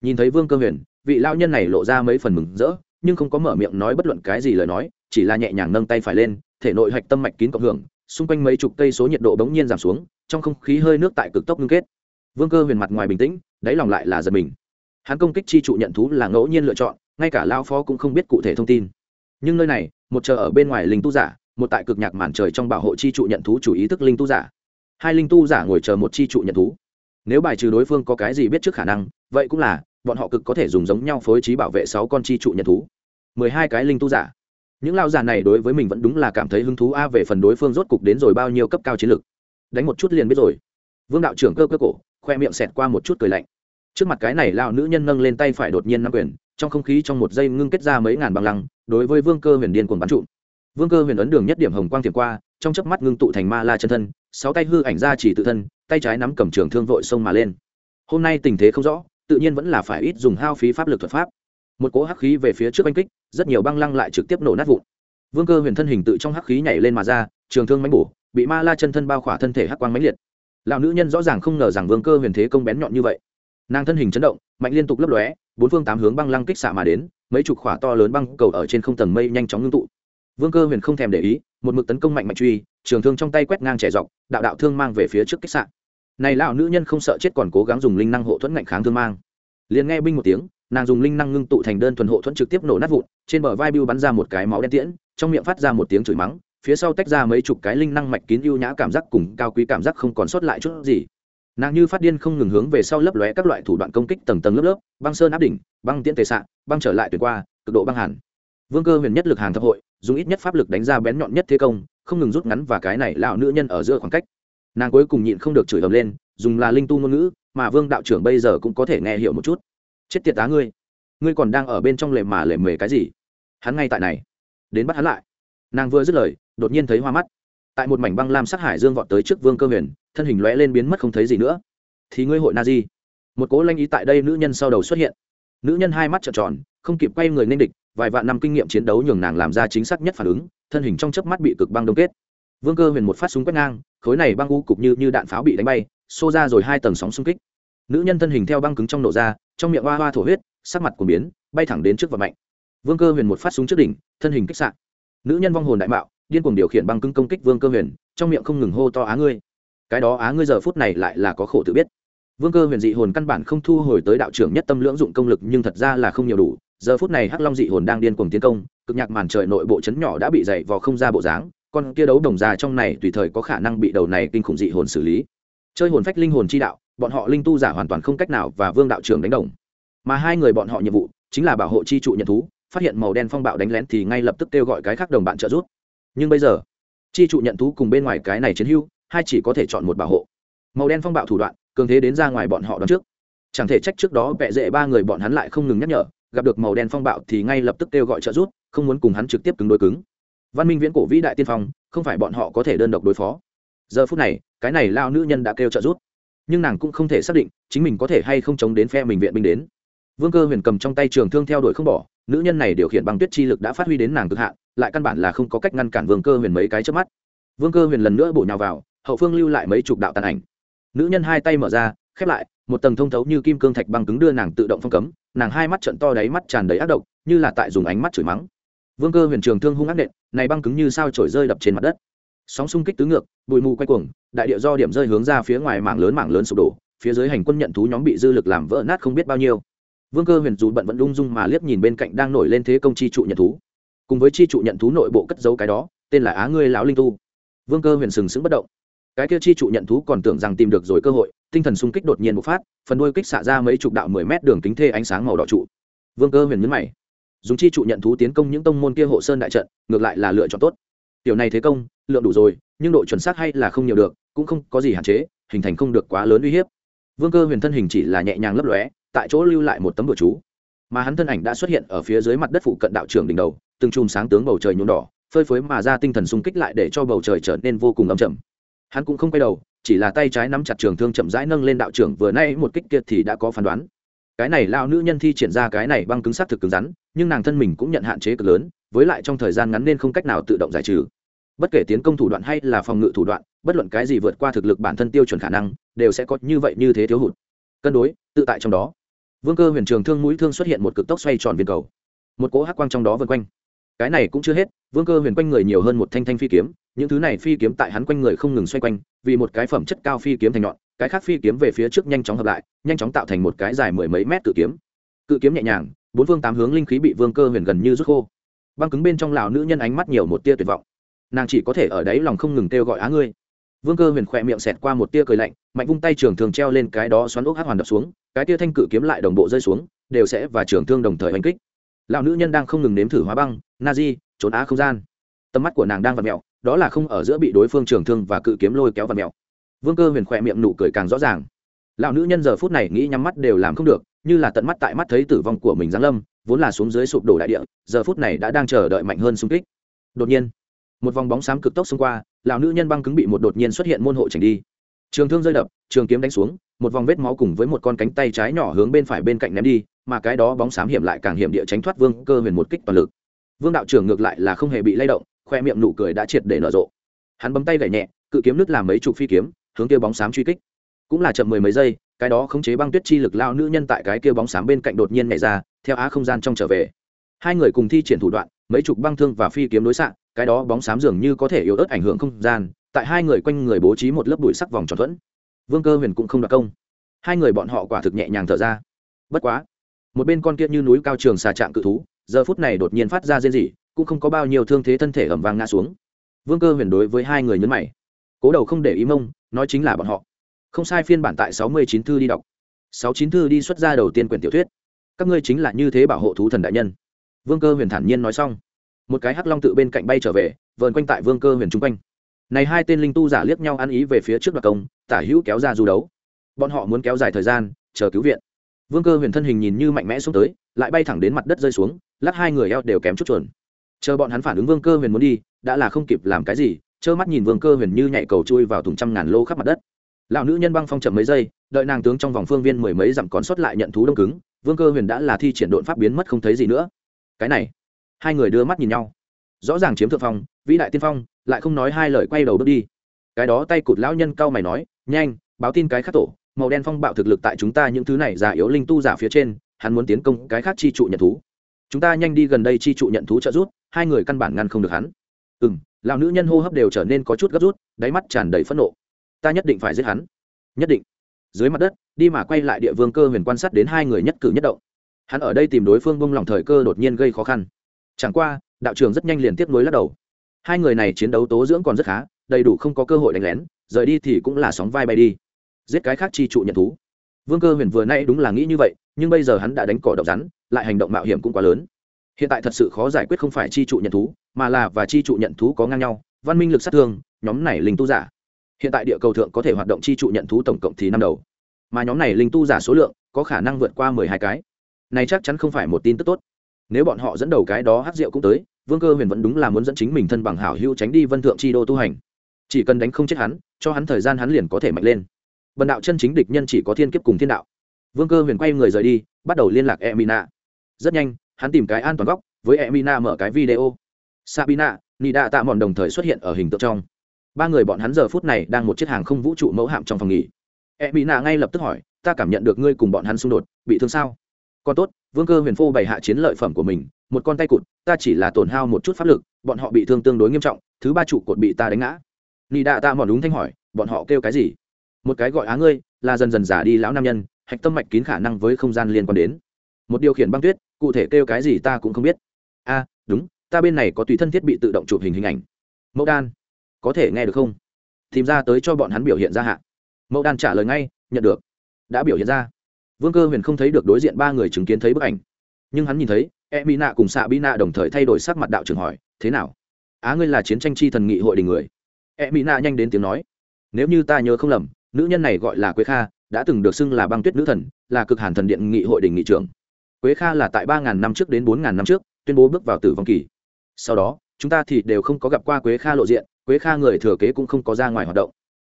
Nhìn thấy vương cơ huyền vị lao nhân này lộ ra mấy phần mừng rỡ, nhưng không có mở miệng nói bất luận cái gì lời nói, chỉ là nhẹ nhàng nâng tay phải lên, thể nội hạch tâm mạch kín cộng hưởng, xung quanh mấy chục cây số nhiệt độ bỗng nhiên giảm xuống, trong không khí hơi nước tại cực tốc ngưng kết. Vương cơ huyền mặt ngoài bình tĩnh, đáy lòng lại là giật mình. Hắn công kích chi trụ nhận thú là ngẫu nhiên lựa chọn, ngay cả lao phó cũng không biết cụ thể thông tin. Nhưng nơi này, một chờ ở bên ngoài linh tu giả, một tại cực nhạc màn trời trong bảo hộ chi trụ nhận thú chủ ý thức linh tu giả. Hai linh tu giả ngồi chờ một chi trụ nhận thú. Nếu bài trừ đối phương có cái gì biết trước khả năng, vậy cũng là bọn họ cực có thể dùng giống nhau phối trí bảo vệ sáu con chi trụ nhận thú. mười hai cái linh tu giả. Những lao giả này đối với mình vẫn đúng là cảm thấy hứng thú a về phần đối phương rốt cục đến rồi bao nhiêu cấp cao chiến lược đánh một chút liền biết rồi. Vương đạo trưởng cơ cơ cổ, khoe miệng xẹt qua một chút cười lạnh. Trước mặt cái này lao nữ nhân nâng lên tay phải đột nhiên nắm quyền, trong không khí trong một giây ngưng kết ra mấy ngàn bằng lăng, đối với vương cơ huyền điên cuồng bắn trụm. Vương cơ huyền ấn đường nhất điểm hồng quang thiệp qua, trong chớp mắt ngưng tụ thành ma la chân thân, sáu tay hư ảnh ra chỉ tự thân, tay trái nắm cầm trường thương vội xông mà lên. Hôm nay tình thế không rõ tự nhiên vẫn là phải ít dùng hao phí pháp lực thuật pháp. Một cỗ hắc khí về phía trước oanh kích, rất nhiều băng lăng lại trực tiếp nổ nát vụn. Vương cơ huyền thân hình tự trong hắc khí nhảy lên mà ra, trường thương mánh bổ, bị ma la chân thân bao khỏa thân thể hắc quang mánh liệt. Lão nữ nhân rõ ràng không ngờ rằng vương cơ huyền thế công bén nhọn như vậy. Nàng thân hình chấn động, mạnh liên tục lấp lóe, bốn phương tám hướng băng lăng kích xạ mà đến, mấy chục khỏa to lớn băng cầu ở trên không tầng mây nhanh chóng ngưng tụ. Vương cơ huyền không thèm để ý, một mực tấn công mạnh mạnh truy, trường thương trong tay quét ngang trẻ dọc, đạo đạo thương mang về phía trước kích xạ này lão nữ nhân không sợ chết còn cố gắng dùng linh năng hộ thuẫn ngạnh kháng thương mang. Liền nghe binh một tiếng, nàng dùng linh năng ngưng tụ thành đơn thuần hộ thuẫn trực tiếp nổ nát vụn, trên bờ vai bưu bắn ra một cái máu đen tiễn, trong miệng phát ra một tiếng chửi mắng, phía sau tách ra mấy chục cái linh năng mạch kín ưu nhã cảm giác cùng cao quý cảm giác không còn sót lại chút gì. Nàng như phát điên không ngừng hướng về sau lấp lóe các loại thủ đoạn công kích tầng tầng lớp lớp, băng sơn áp đỉnh, băng tiễn tề xạ, băng trở lại tuyệt qua, cực độ băng hàn vương cơ huyền nhất lực hàng thập hội, dùng ít nhất pháp lực đánh ra bén nhọn nhất thế công, không ngừng rút ngắn và cái này lão nữ nhân ở giữa khoảng cách nàng cuối cùng nhịn không được chửi ầm lên, dùng là linh tu ngôn ngữ, mà vương đạo trưởng bây giờ cũng có thể nghe hiểu một chút. Chết tiệt tá ngươi ngươi còn đang ở bên trong lề mà lề mề cái gì? Hắn ngay tại này. Đến bắt hắn lại. Nàng vừa dứt lời, đột nhiên thấy hoa mắt. Tại một mảnh băng lam sắc hải dương vọt tới trước vương cơ huyền, thân hình lóe lên biến mất không thấy gì nữa. Thì ngươi hội na di? Một cố lanh ý tại đây nữ nhân sau đầu xuất hiện. Nữ nhân hai mắt trợn tròn, không kịp quay người nên địch, vài vạn năm kinh nghiệm chiến đấu nhường nàng làm ra chính xác nhất phản ứng, thân hình trong chớp mắt bị cực băng đông kết vương cơ huyền một phát súng quét ngang, khối này băng u cục như như đạn pháo bị đánh bay, xô ra rồi hai tầng sóng xung kích. Nữ nhân thân hình theo băng cứng trong nổ ra, trong miệng hoa hoa thổ huyết, sắc mặt của biến, bay thẳng đến trước và mạnh vương cơ huyền một phát súng trước đỉnh, thân hình kích sạn nữ nhân vong hồn đại mạo, điên cuồng điều khiển băng cứng công kích vương cơ huyền, trong miệng không ngừng hô to á ngươi! Cái đó á ngươi giờ phút này lại là có khổ tự biết. Vương cơ huyền dị hồn căn bản không thu hồi tới đạo trưởng nhất tâm lưỡng dụng công lực nhưng thật ra là không nhiều đủ. Giờ phút này hắc long dị hồn đang điên cuồng tiến công, cực nhạc màn trời nội bộ chấn nhỏ đã bị dày vò không ra bộ dáng con kia đấu đồng già trong này tùy thời có khả năng bị đầu này kinh khủng dị hồn xử lý. Chơi hồn phách linh hồn chi đạo, bọn họ linh tu giả hoàn toàn không cách nào và vương đạo trưởng đánh đồng. Mà hai người bọn họ nhiệm vụ chính là bảo hộ chi trụ nhận thú, phát hiện màu đen phong bạo đánh lén thì ngay lập tức kêu gọi cái khác đồng bạn trợ giúp. Nhưng bây giờ, chi trụ nhận thú cùng bên ngoài cái này chiến hưu hai chỉ có thể chọn một bảo hộ. Màu đen phong bạo thủ đoạn, cường thế đến ra ngoài bọn họ đón trước. Chẳng thể trách trước đó vẹ dễ ba người bọn hắn lại không ngừng nhắc nhở, gặp được màu đen phong bạo thì ngay lập tức kêu gọi trợ giúp, không muốn cùng hắn trực tiếp cứng đối cứng văn minh viễn cổ vĩ đại tiên phong, không phải bọn họ có thể đơn độc đối phó. Giờ phút này, cái này lao nữ nhân đã kêu trợ giúp. Nhưng nàng cũng không thể xác định chính mình có thể hay không chống đến phe mình viện binh đến. Vương cơ huyền cầm trong tay trường thương theo đuổi không bỏ, nữ nhân này điều khiển bằng tuyết chi lực đã phát huy đến nàng cực hạn, lại căn bản là không có cách ngăn cản vương cơ huyền mấy cái trước mắt. Vương cơ huyền lần nữa bổ nhào vào, hậu phương lưu lại mấy chục đạo tàn ảnh. Nữ nhân hai tay mở ra, khép lại, một tầng thông thấu như kim cương thạch băng cứng đưa nàng tự động phong cấm, nàng hai mắt trận to đáy mắt tràn đầy ác độc, như là tại dùng ánh mắt chửi mắng vương cơ huyền trường thương hung ác nện, này băng cứng như sao trổi rơi đập trên mặt đất. Sóng xung kích tứ ngược, bụi mù quay cuồng, đại địa do điểm rơi hướng ra phía ngoài mảng lớn mảng lớn sụp đổ, phía dưới hành quân nhận thú nhóm bị dư lực làm vỡ nát không biết bao nhiêu. Vương cơ huyền dù bận vẫn lung dung mà liếc nhìn bên cạnh đang nổi lên thế công chi trụ nhận thú. Cùng với chi trụ nhận thú nội bộ cất dấu cái đó, tên là á ngươi lão linh tu. Vương cơ huyền sừng sững bất động. Cái kia chi trụ nhận thú còn tưởng rằng tìm được rồi cơ hội, tinh thần xung kích đột nhiên bộc phát, phần đuôi kích xạ ra mấy chục đạo mười mét đường kính thê ánh sáng màu đỏ trụ. Vương cơ huyền nhấn mày dùng chi trụ nhận thú tiến công những tông môn kia hộ sơn đại trận, ngược lại là lựa chọn tốt. Tiểu này thế công, lượng đủ rồi, nhưng độ chuẩn xác hay là không nhiều được, cũng không có gì hạn chế, hình thành không được quá lớn uy hiếp. Vương cơ huyền thân hình chỉ là nhẹ nhàng lấp lóe, tại chỗ lưu lại một tấm bửa chú. Mà hắn thân ảnh đã xuất hiện ở phía dưới mặt đất phụ cận đạo trưởng đỉnh đầu, từng chùm sáng tướng bầu trời nhuộm đỏ, phơi phới mà ra tinh thần xung kích lại để cho bầu trời trở nên vô cùng ấm chậm hắn cũng không quay đầu, chỉ là tay trái nắm chặt trường thương chậm rãi nâng lên đạo trưởng, vừa nay một kích kia thì đã có phán đoán cái này lao nữ nhân thi triển ra cái này băng cứng sát thực cứng rắn, nhưng nàng thân mình cũng nhận hạn chế cực lớn, với lại trong thời gian ngắn nên không cách nào tự động giải trừ. Bất kể tiến công thủ đoạn hay là phòng ngự thủ đoạn, bất luận cái gì vượt qua thực lực bản thân tiêu chuẩn khả năng, đều sẽ có như vậy như thế thiếu hụt. Cân đối, tự tại trong đó. Vương cơ huyền trường thương mũi thương xuất hiện một cực tốc xoay tròn viên cầu. Một cỗ hắc quang trong đó vân quanh. Cái này cũng chưa hết, vương cơ huyền quanh người nhiều hơn một thanh thanh phi kiếm, những thứ này phi kiếm tại hắn quanh người không ngừng xoay quanh, vì một cái phẩm chất cao phi kiếm thành nhọn cái khác phi kiếm về phía trước nhanh chóng hợp lại, nhanh chóng tạo thành một cái dài mười mấy mét cự kiếm. Cự kiếm nhẹ nhàng, bốn phương tám hướng linh khí bị vương cơ huyền gần như rút khô. Băng cứng bên trong lào nữ nhân ánh mắt nhiều một tia tuyệt vọng. Nàng chỉ có thể ở đấy lòng không ngừng kêu gọi á ngươi. Vương cơ huyền khỏe miệng xẹt qua một tia cười lạnh, mạnh vung tay trường thường treo lên cái đó xoắn ốc hát hoàn đập xuống, cái tia thanh cự kiếm lại đồng bộ rơi xuống, đều sẽ và trường thương đồng thời oanh kích. Lão nữ nhân đang không ngừng nếm thử hóa băng, na di, trốn á không gian. Tầm mắt của nàng đang vặt mẹo đó là không ở giữa bị đối phương trường thương và cự kiếm lôi kéo vặt mẹo vương cơ huyền khỏe miệng nụ cười càng rõ ràng. Lão nữ nhân giờ phút này nghĩ nhắm mắt đều làm không được, như là tận mắt tại mắt thấy tử vong của mình giáng lâm, vốn là xuống dưới sụp đổ đại địa, giờ phút này đã đang chờ đợi mạnh hơn xung kích. Đột nhiên, một vòng bóng xám cực tốc xông qua, lão nữ nhân băng cứng bị một đột nhiên xuất hiện môn hộ tránh đi. Trường thương rơi đập, trường kiếm đánh xuống, một vòng vết máu cùng với một con cánh tay trái nhỏ hướng bên phải bên cạnh ném đi, mà cái đó bóng xám hiểm lại càng hiểm địa tránh thoát vương cơ huyền một kích toàn lực. Vương đạo trưởng ngược lại là không hề bị lay động, khoe miệng nụ cười đã triệt để nở rộ. Hắn bấm tay gảy nhẹ, cự kiếm nứt làm mấy chục phi kiếm hướng kia bóng xám truy kích. Cũng là chậm mười mấy giây, cái đó khống chế băng tuyết chi lực lao nữ nhân tại cái kia bóng xám bên cạnh đột nhiên nhảy ra, theo á không gian trong trở về. Hai người cùng thi triển thủ đoạn, mấy chục băng thương và phi kiếm đối xạ, cái đó bóng xám dường như có thể yếu ớt ảnh hưởng không gian, tại hai người quanh người bố trí một lớp bụi sắc vòng tròn thuẫn. Vương cơ huyền cũng không đoạt công. Hai người bọn họ quả thực nhẹ nhàng thở ra. Bất quá, một bên con kia như núi cao trường xà trạng cự thú, giờ phút này đột nhiên phát ra rên rỉ, cũng không có bao nhiêu thương thế thân thể ẩm vang ngã xuống. Vương cơ huyền đối với hai người nhấn mày cố đầu không để ý mông, nói chính là bọn họ. Không sai phiên bản tại sáu mươi chín thư đi đọc. sáu chín thư đi xuất ra đầu tiên quyển tiểu thuyết. Các ngươi chính là như thế bảo hộ thú thần đại nhân. Vương cơ huyền thản nhiên nói xong. Một cái hắc long tự bên cạnh bay trở về, vờn quanh tại vương cơ huyền chung quanh. Này hai tên linh tu giả liếc nhau ăn ý về phía trước đoạt công, tả hữu kéo ra du đấu. Bọn họ muốn kéo dài thời gian, chờ cứu viện. Vương cơ huyền thân hình nhìn như mạnh mẽ xuống tới, lại bay thẳng đến mặt đất rơi xuống, lắc hai người eo đều kém chút chuẩn chờ bọn hắn phản ứng vương cơ huyền muốn đi, đã là không kịp làm cái gì trơ mắt nhìn vương cơ huyền như nhảy cầu chui vào thùng trăm ngàn lô khắp mặt đất. Lão nữ nhân băng phong chậm mấy giây, đợi nàng tướng trong vòng phương viên mười mấy dặm còn sót lại nhận thú đông cứng, vương cơ huyền đã là thi triển độn pháp biến mất không thấy gì nữa. Cái này, hai người đưa mắt nhìn nhau. Rõ ràng chiếm thượng phong, vĩ đại tiên phong, lại không nói hai lời quay đầu bước đi. Cái đó tay cụt lão nhân cau mày nói, nhanh, báo tin cái khắc tổ, màu đen phong bạo thực lực tại chúng ta những thứ này giả yếu linh tu giả phía trên, hắn muốn tiến công cái khác chi trụ nhận thú. Chúng ta nhanh đi gần đây chi trụ nhận thú trợ rút hai người căn bản ngăn không được hắn. Ừ m lão nữ nhân hô hấp đều trở nên có chút gấp rút, đáy mắt tràn đầy phẫn nộ. Ta nhất định phải giết hắn. Nhất định. Dưới mặt đất, đi mà quay lại địa vương cơ huyền quan sát đến hai người nhất cử nhất động. Hắn ở đây tìm đối phương bông lòng thời cơ đột nhiên gây khó khăn. Chẳng qua, đạo trường rất nhanh liền tiếp nối lắc đầu. Hai người này chiến đấu tố dưỡng còn rất khá, đầy đủ không có cơ hội đánh lén, rời đi thì cũng là sóng vai bay đi. Giết cái khác chi trụ nhận thú. Vương cơ huyền vừa nay đúng là nghĩ như vậy, nhưng bây giờ hắn đã đánh cỏ độc rắn, lại hành động mạo hiểm cũng quá lớn hiện tại thật sự khó giải quyết không phải chi trụ nhận thú, mà là và chi trụ nhận thú có ngang nhau, văn minh lực sát thương, nhóm này linh tu giả. Hiện tại địa cầu thượng có thể hoạt động chi trụ nhận thú tổng cộng thì năm đầu. Mà nhóm này linh tu giả số lượng có khả năng vượt qua mười hai cái. Này chắc chắn không phải một tin tức tốt. Nếu bọn họ dẫn đầu cái đó hát rượu cũng tới, vương cơ huyền vẫn đúng là muốn dẫn chính mình thân bằng hảo hữu tránh đi vân thượng chi đô tu hành. Chỉ cần đánh không chết hắn, cho hắn thời gian hắn liền có thể mạnh lên. Bần đạo chân chính địch nhân chỉ có thiên kiếp cùng thiên đạo. Vương cơ huyền quay người rời đi, bắt đầu liên lạc e mina rất nhanh hắn tìm cái an toàn góc với emina mở cái video. Sabina, nida tạ mòn đồng thời xuất hiện ở hình tượng trong. Ba người bọn hắn giờ phút này đang một chiếc hàng không vũ trụ mẫu hạm trong phòng nghỉ. Emina ngay lập tức hỏi, ta cảm nhận được ngươi cùng bọn hắn xung đột, bị thương sao? Còn tốt, vương cơ huyền phô bày hạ chiến lợi phẩm của mình, một con tay cụt, ta chỉ là tổn hao một chút pháp lực, bọn họ bị thương tương đối nghiêm trọng, thứ ba trụ cột bị ta đánh ngã. Nị đạ ta mòn đúng thanh hỏi, bọn họ kêu cái gì? Một cái gọi á ngươi, là dần dần giả đi lão nam nhân, hạch tâm mạch kín khả năng với không gian liên quan đến. Một điều khiển băng tuyết cụ thể kêu cái gì ta cũng không biết. A đúng, ta bên này có tùy thân thiết bị tự động chụp hình hình ảnh. Mẫu đan, có thể nghe được không? Tìm ra tới cho bọn hắn biểu hiện ra hạ. Mẫu đan trả lời ngay, nhận được. Đã biểu hiện ra. Vương cơ huyền không thấy được đối diện ba người chứng kiến thấy bức ảnh. Nhưng hắn nhìn thấy e mỹ nạ cùng xạ bi nạ đồng thời thay đổi sắc mặt đạo trưởng hỏi, thế nào? Á, ngươi là chiến tranh chi thần nghị hội đình người. E mỹ nạ nhanh đến tiếng nói, nếu như ta nhớ không lầm, nữ nhân này gọi là quế kha, đã từng được xưng là băng tuyết nữ thần, là cực hàn thần điện nghị hội đình nghị trưởng quế kha là tại ba ngàn năm trước đến bốn ngàn năm trước, tuyên bố bước vào tử vong kỳ. Sau đó, chúng ta thì đều không có gặp qua quế kha lộ diện, quế kha người thừa kế cũng không có ra ngoài hoạt động.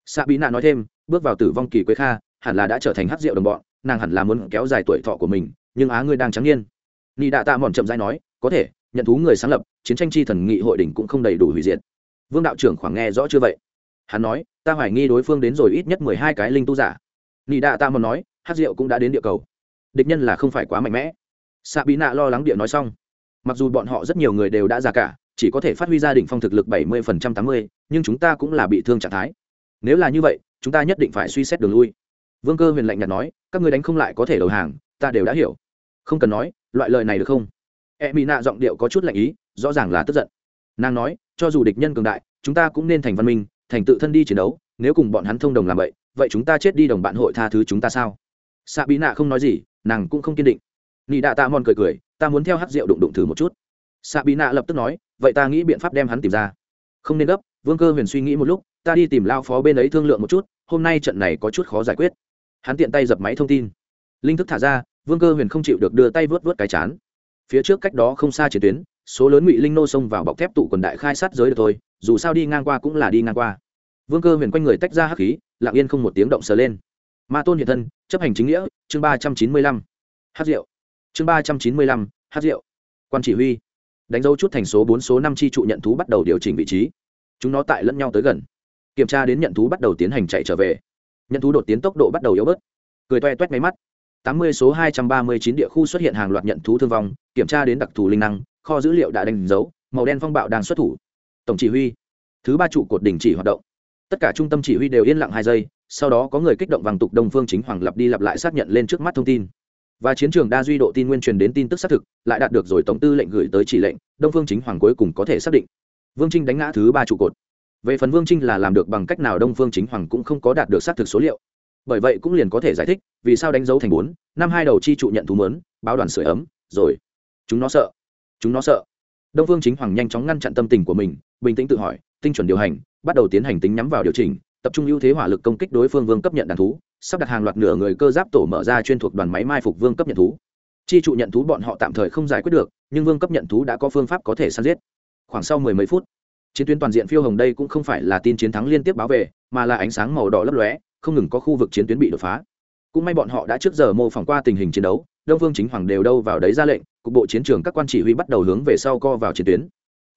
Xạ bí nạ nói thêm, bước vào tử vong kỳ quế kha hẳn là đã trở thành hát rượu đồng bọn, nàng hẳn là muốn kéo dài tuổi thọ của mình, nhưng á ngươi đang trắng niên. Ni đạ tạ mòn chậm dãi nói, có thể, nhận thú người sáng lập, chiến tranh chi thần nghị hội đỉnh cũng không đầy đủ hủy diệt. Vương đạo trưởng khoảng nghe rõ chưa vậy? Hắn nói, ta hoài nghi đối phương đến rồi ít nhất mười hai cái linh tu giả. Ni đạ tạ mòn nói hát rượu cũng đã đến địa cầu địch nhân là không phải quá mạnh mẽ. Xạ bị nạ lo lắng địa nói xong. Mặc dù bọn họ rất nhiều người đều đã già cả, chỉ có thể phát huy gia đình phong thực lực bảy mươi phần trăm tám mươi, nhưng chúng ta cũng là bị thương trạng thái. Nếu là như vậy, chúng ta nhất định phải suy xét đường lui. Vương cơ huyền lạnh nhạt nói, các người đánh không lại có thể đầu hàng, ta đều đã hiểu. Không cần nói, loại lời này được không? E mỹ nạ giọng điệu có chút lạnh ý, rõ ràng là tức giận. Nàng nói, cho dù địch nhân cường đại, chúng ta cũng nên thành văn minh, thành tự thân đi chiến đấu, nếu cùng bọn hắn thông đồng làm vậy vậy chúng ta chết đi đồng bạn hội tha thứ chúng ta sao? Xạ bí nạ không nói gì nàng cũng không kiên định. Nị đạ tạ mòn cười cười, ta muốn theo hát rượu đụng đụng thử một chút. Xạ bị nạ lập tức nói, vậy ta nghĩ biện pháp đem hắn tìm ra. Không nên gấp, vương cơ huyền suy nghĩ một lúc, ta đi tìm lao phó bên ấy thương lượng một chút, hôm nay trận này có chút khó giải quyết. Hắn tiện tay dập máy thông tin. Linh thức thả ra, vương cơ huyền không chịu được đưa tay vớt vớt cái chán. Phía trước cách đó không xa chiến tuyến, số lớn ngụy linh nô xông vào bọc thép tụ quần đại khai sát giới được thôi, dù sao đi ngang qua cũng là đi ngang qua. Vương cơ huyền quanh người tách ra hắc khí, lặng yên không một tiếng động sờ lên ma tôn hiện thân, chấp hành chính nghĩa, chương ba trăm chín mươi lăm, hát rượu. Chương ba trăm chín mươi lăm, hát rượu. Quan chỉ huy. Đánh dấu chút thành số bốn số năm chi trụ nhận thú bắt đầu điều chỉnh vị trí. Chúng nó tại lẫn nhau tới gần. Kiểm tra đến nhận thú bắt đầu tiến hành chạy trở về. Nhận thú đột tiến tốc độ bắt đầu yếu bớt. Cười toe toét máy mắt. Tám mươi số hai trăm ba mươi chín địa khu xuất hiện hàng loạt nhận thú thương vong, kiểm tra đến đặc thù linh năng, kho dữ liệu đã đánh dấu, màu đen phong bạo đang xuất thủ. Tổng chỉ huy. Thứ ba trụ cột đình chỉ hoạt động tất cả trung tâm chỉ huy đều yên lặng hai giây, sau đó có người kích động vàng tục đông phương chính hoàng lặp đi lặp lại xác nhận lên trước mắt thông tin. Và chiến trường đa duy độ tin nguyên truyền đến tin tức xác thực, lại đạt được rồi tổng tư lệnh gửi tới chỉ lệnh, đông phương chính hoàng cuối cùng có thể xác định. Vương trinh đánh ngã thứ ba trụ cột. Về phần vương trinh là làm được bằng cách nào đông phương chính hoàng cũng không có đạt được xác thực số liệu. Bởi vậy cũng liền có thể giải thích, vì sao đánh dấu thành bốn, năm hai đầu chi trụ nhận thú mớn, báo đoàn sửa ấm, rồi. Chúng nó sợ. Chúng nó sợ. Đông phương chính hoàng nhanh chóng ngăn chặn tâm tình của mình, bình tĩnh tự hỏi tinh chuẩn điều hành, bắt đầu tiến hành tính nhắm vào điều chỉnh, tập trung ưu thế hỏa lực công kích đối phương vương cấp nhận đàn thú, sắp đặt hàng loạt nửa người cơ giáp tổ mở ra chuyên thuộc đoàn máy mai phục vương cấp nhận thú. Chi trụ nhận thú bọn họ tạm thời không giải quyết được, nhưng vương cấp nhận thú đã có phương pháp có thể săn giết. Khoảng sau mười mấy phút, chiến tuyến toàn diện phiêu hồng đây cũng không phải là tin chiến thắng liên tiếp báo về, mà là ánh sáng màu đỏ lấp lóe, không ngừng có khu vực chiến tuyến bị đột phá. Cũng may bọn họ đã trước giờ mô phỏng qua tình hình chiến đấu, đông phương chính hoàng đều đâu vào đấy ra lệnh, cục bộ chiến trường các quan chỉ huy bắt đầu hướng về sau co vào chiến tuyến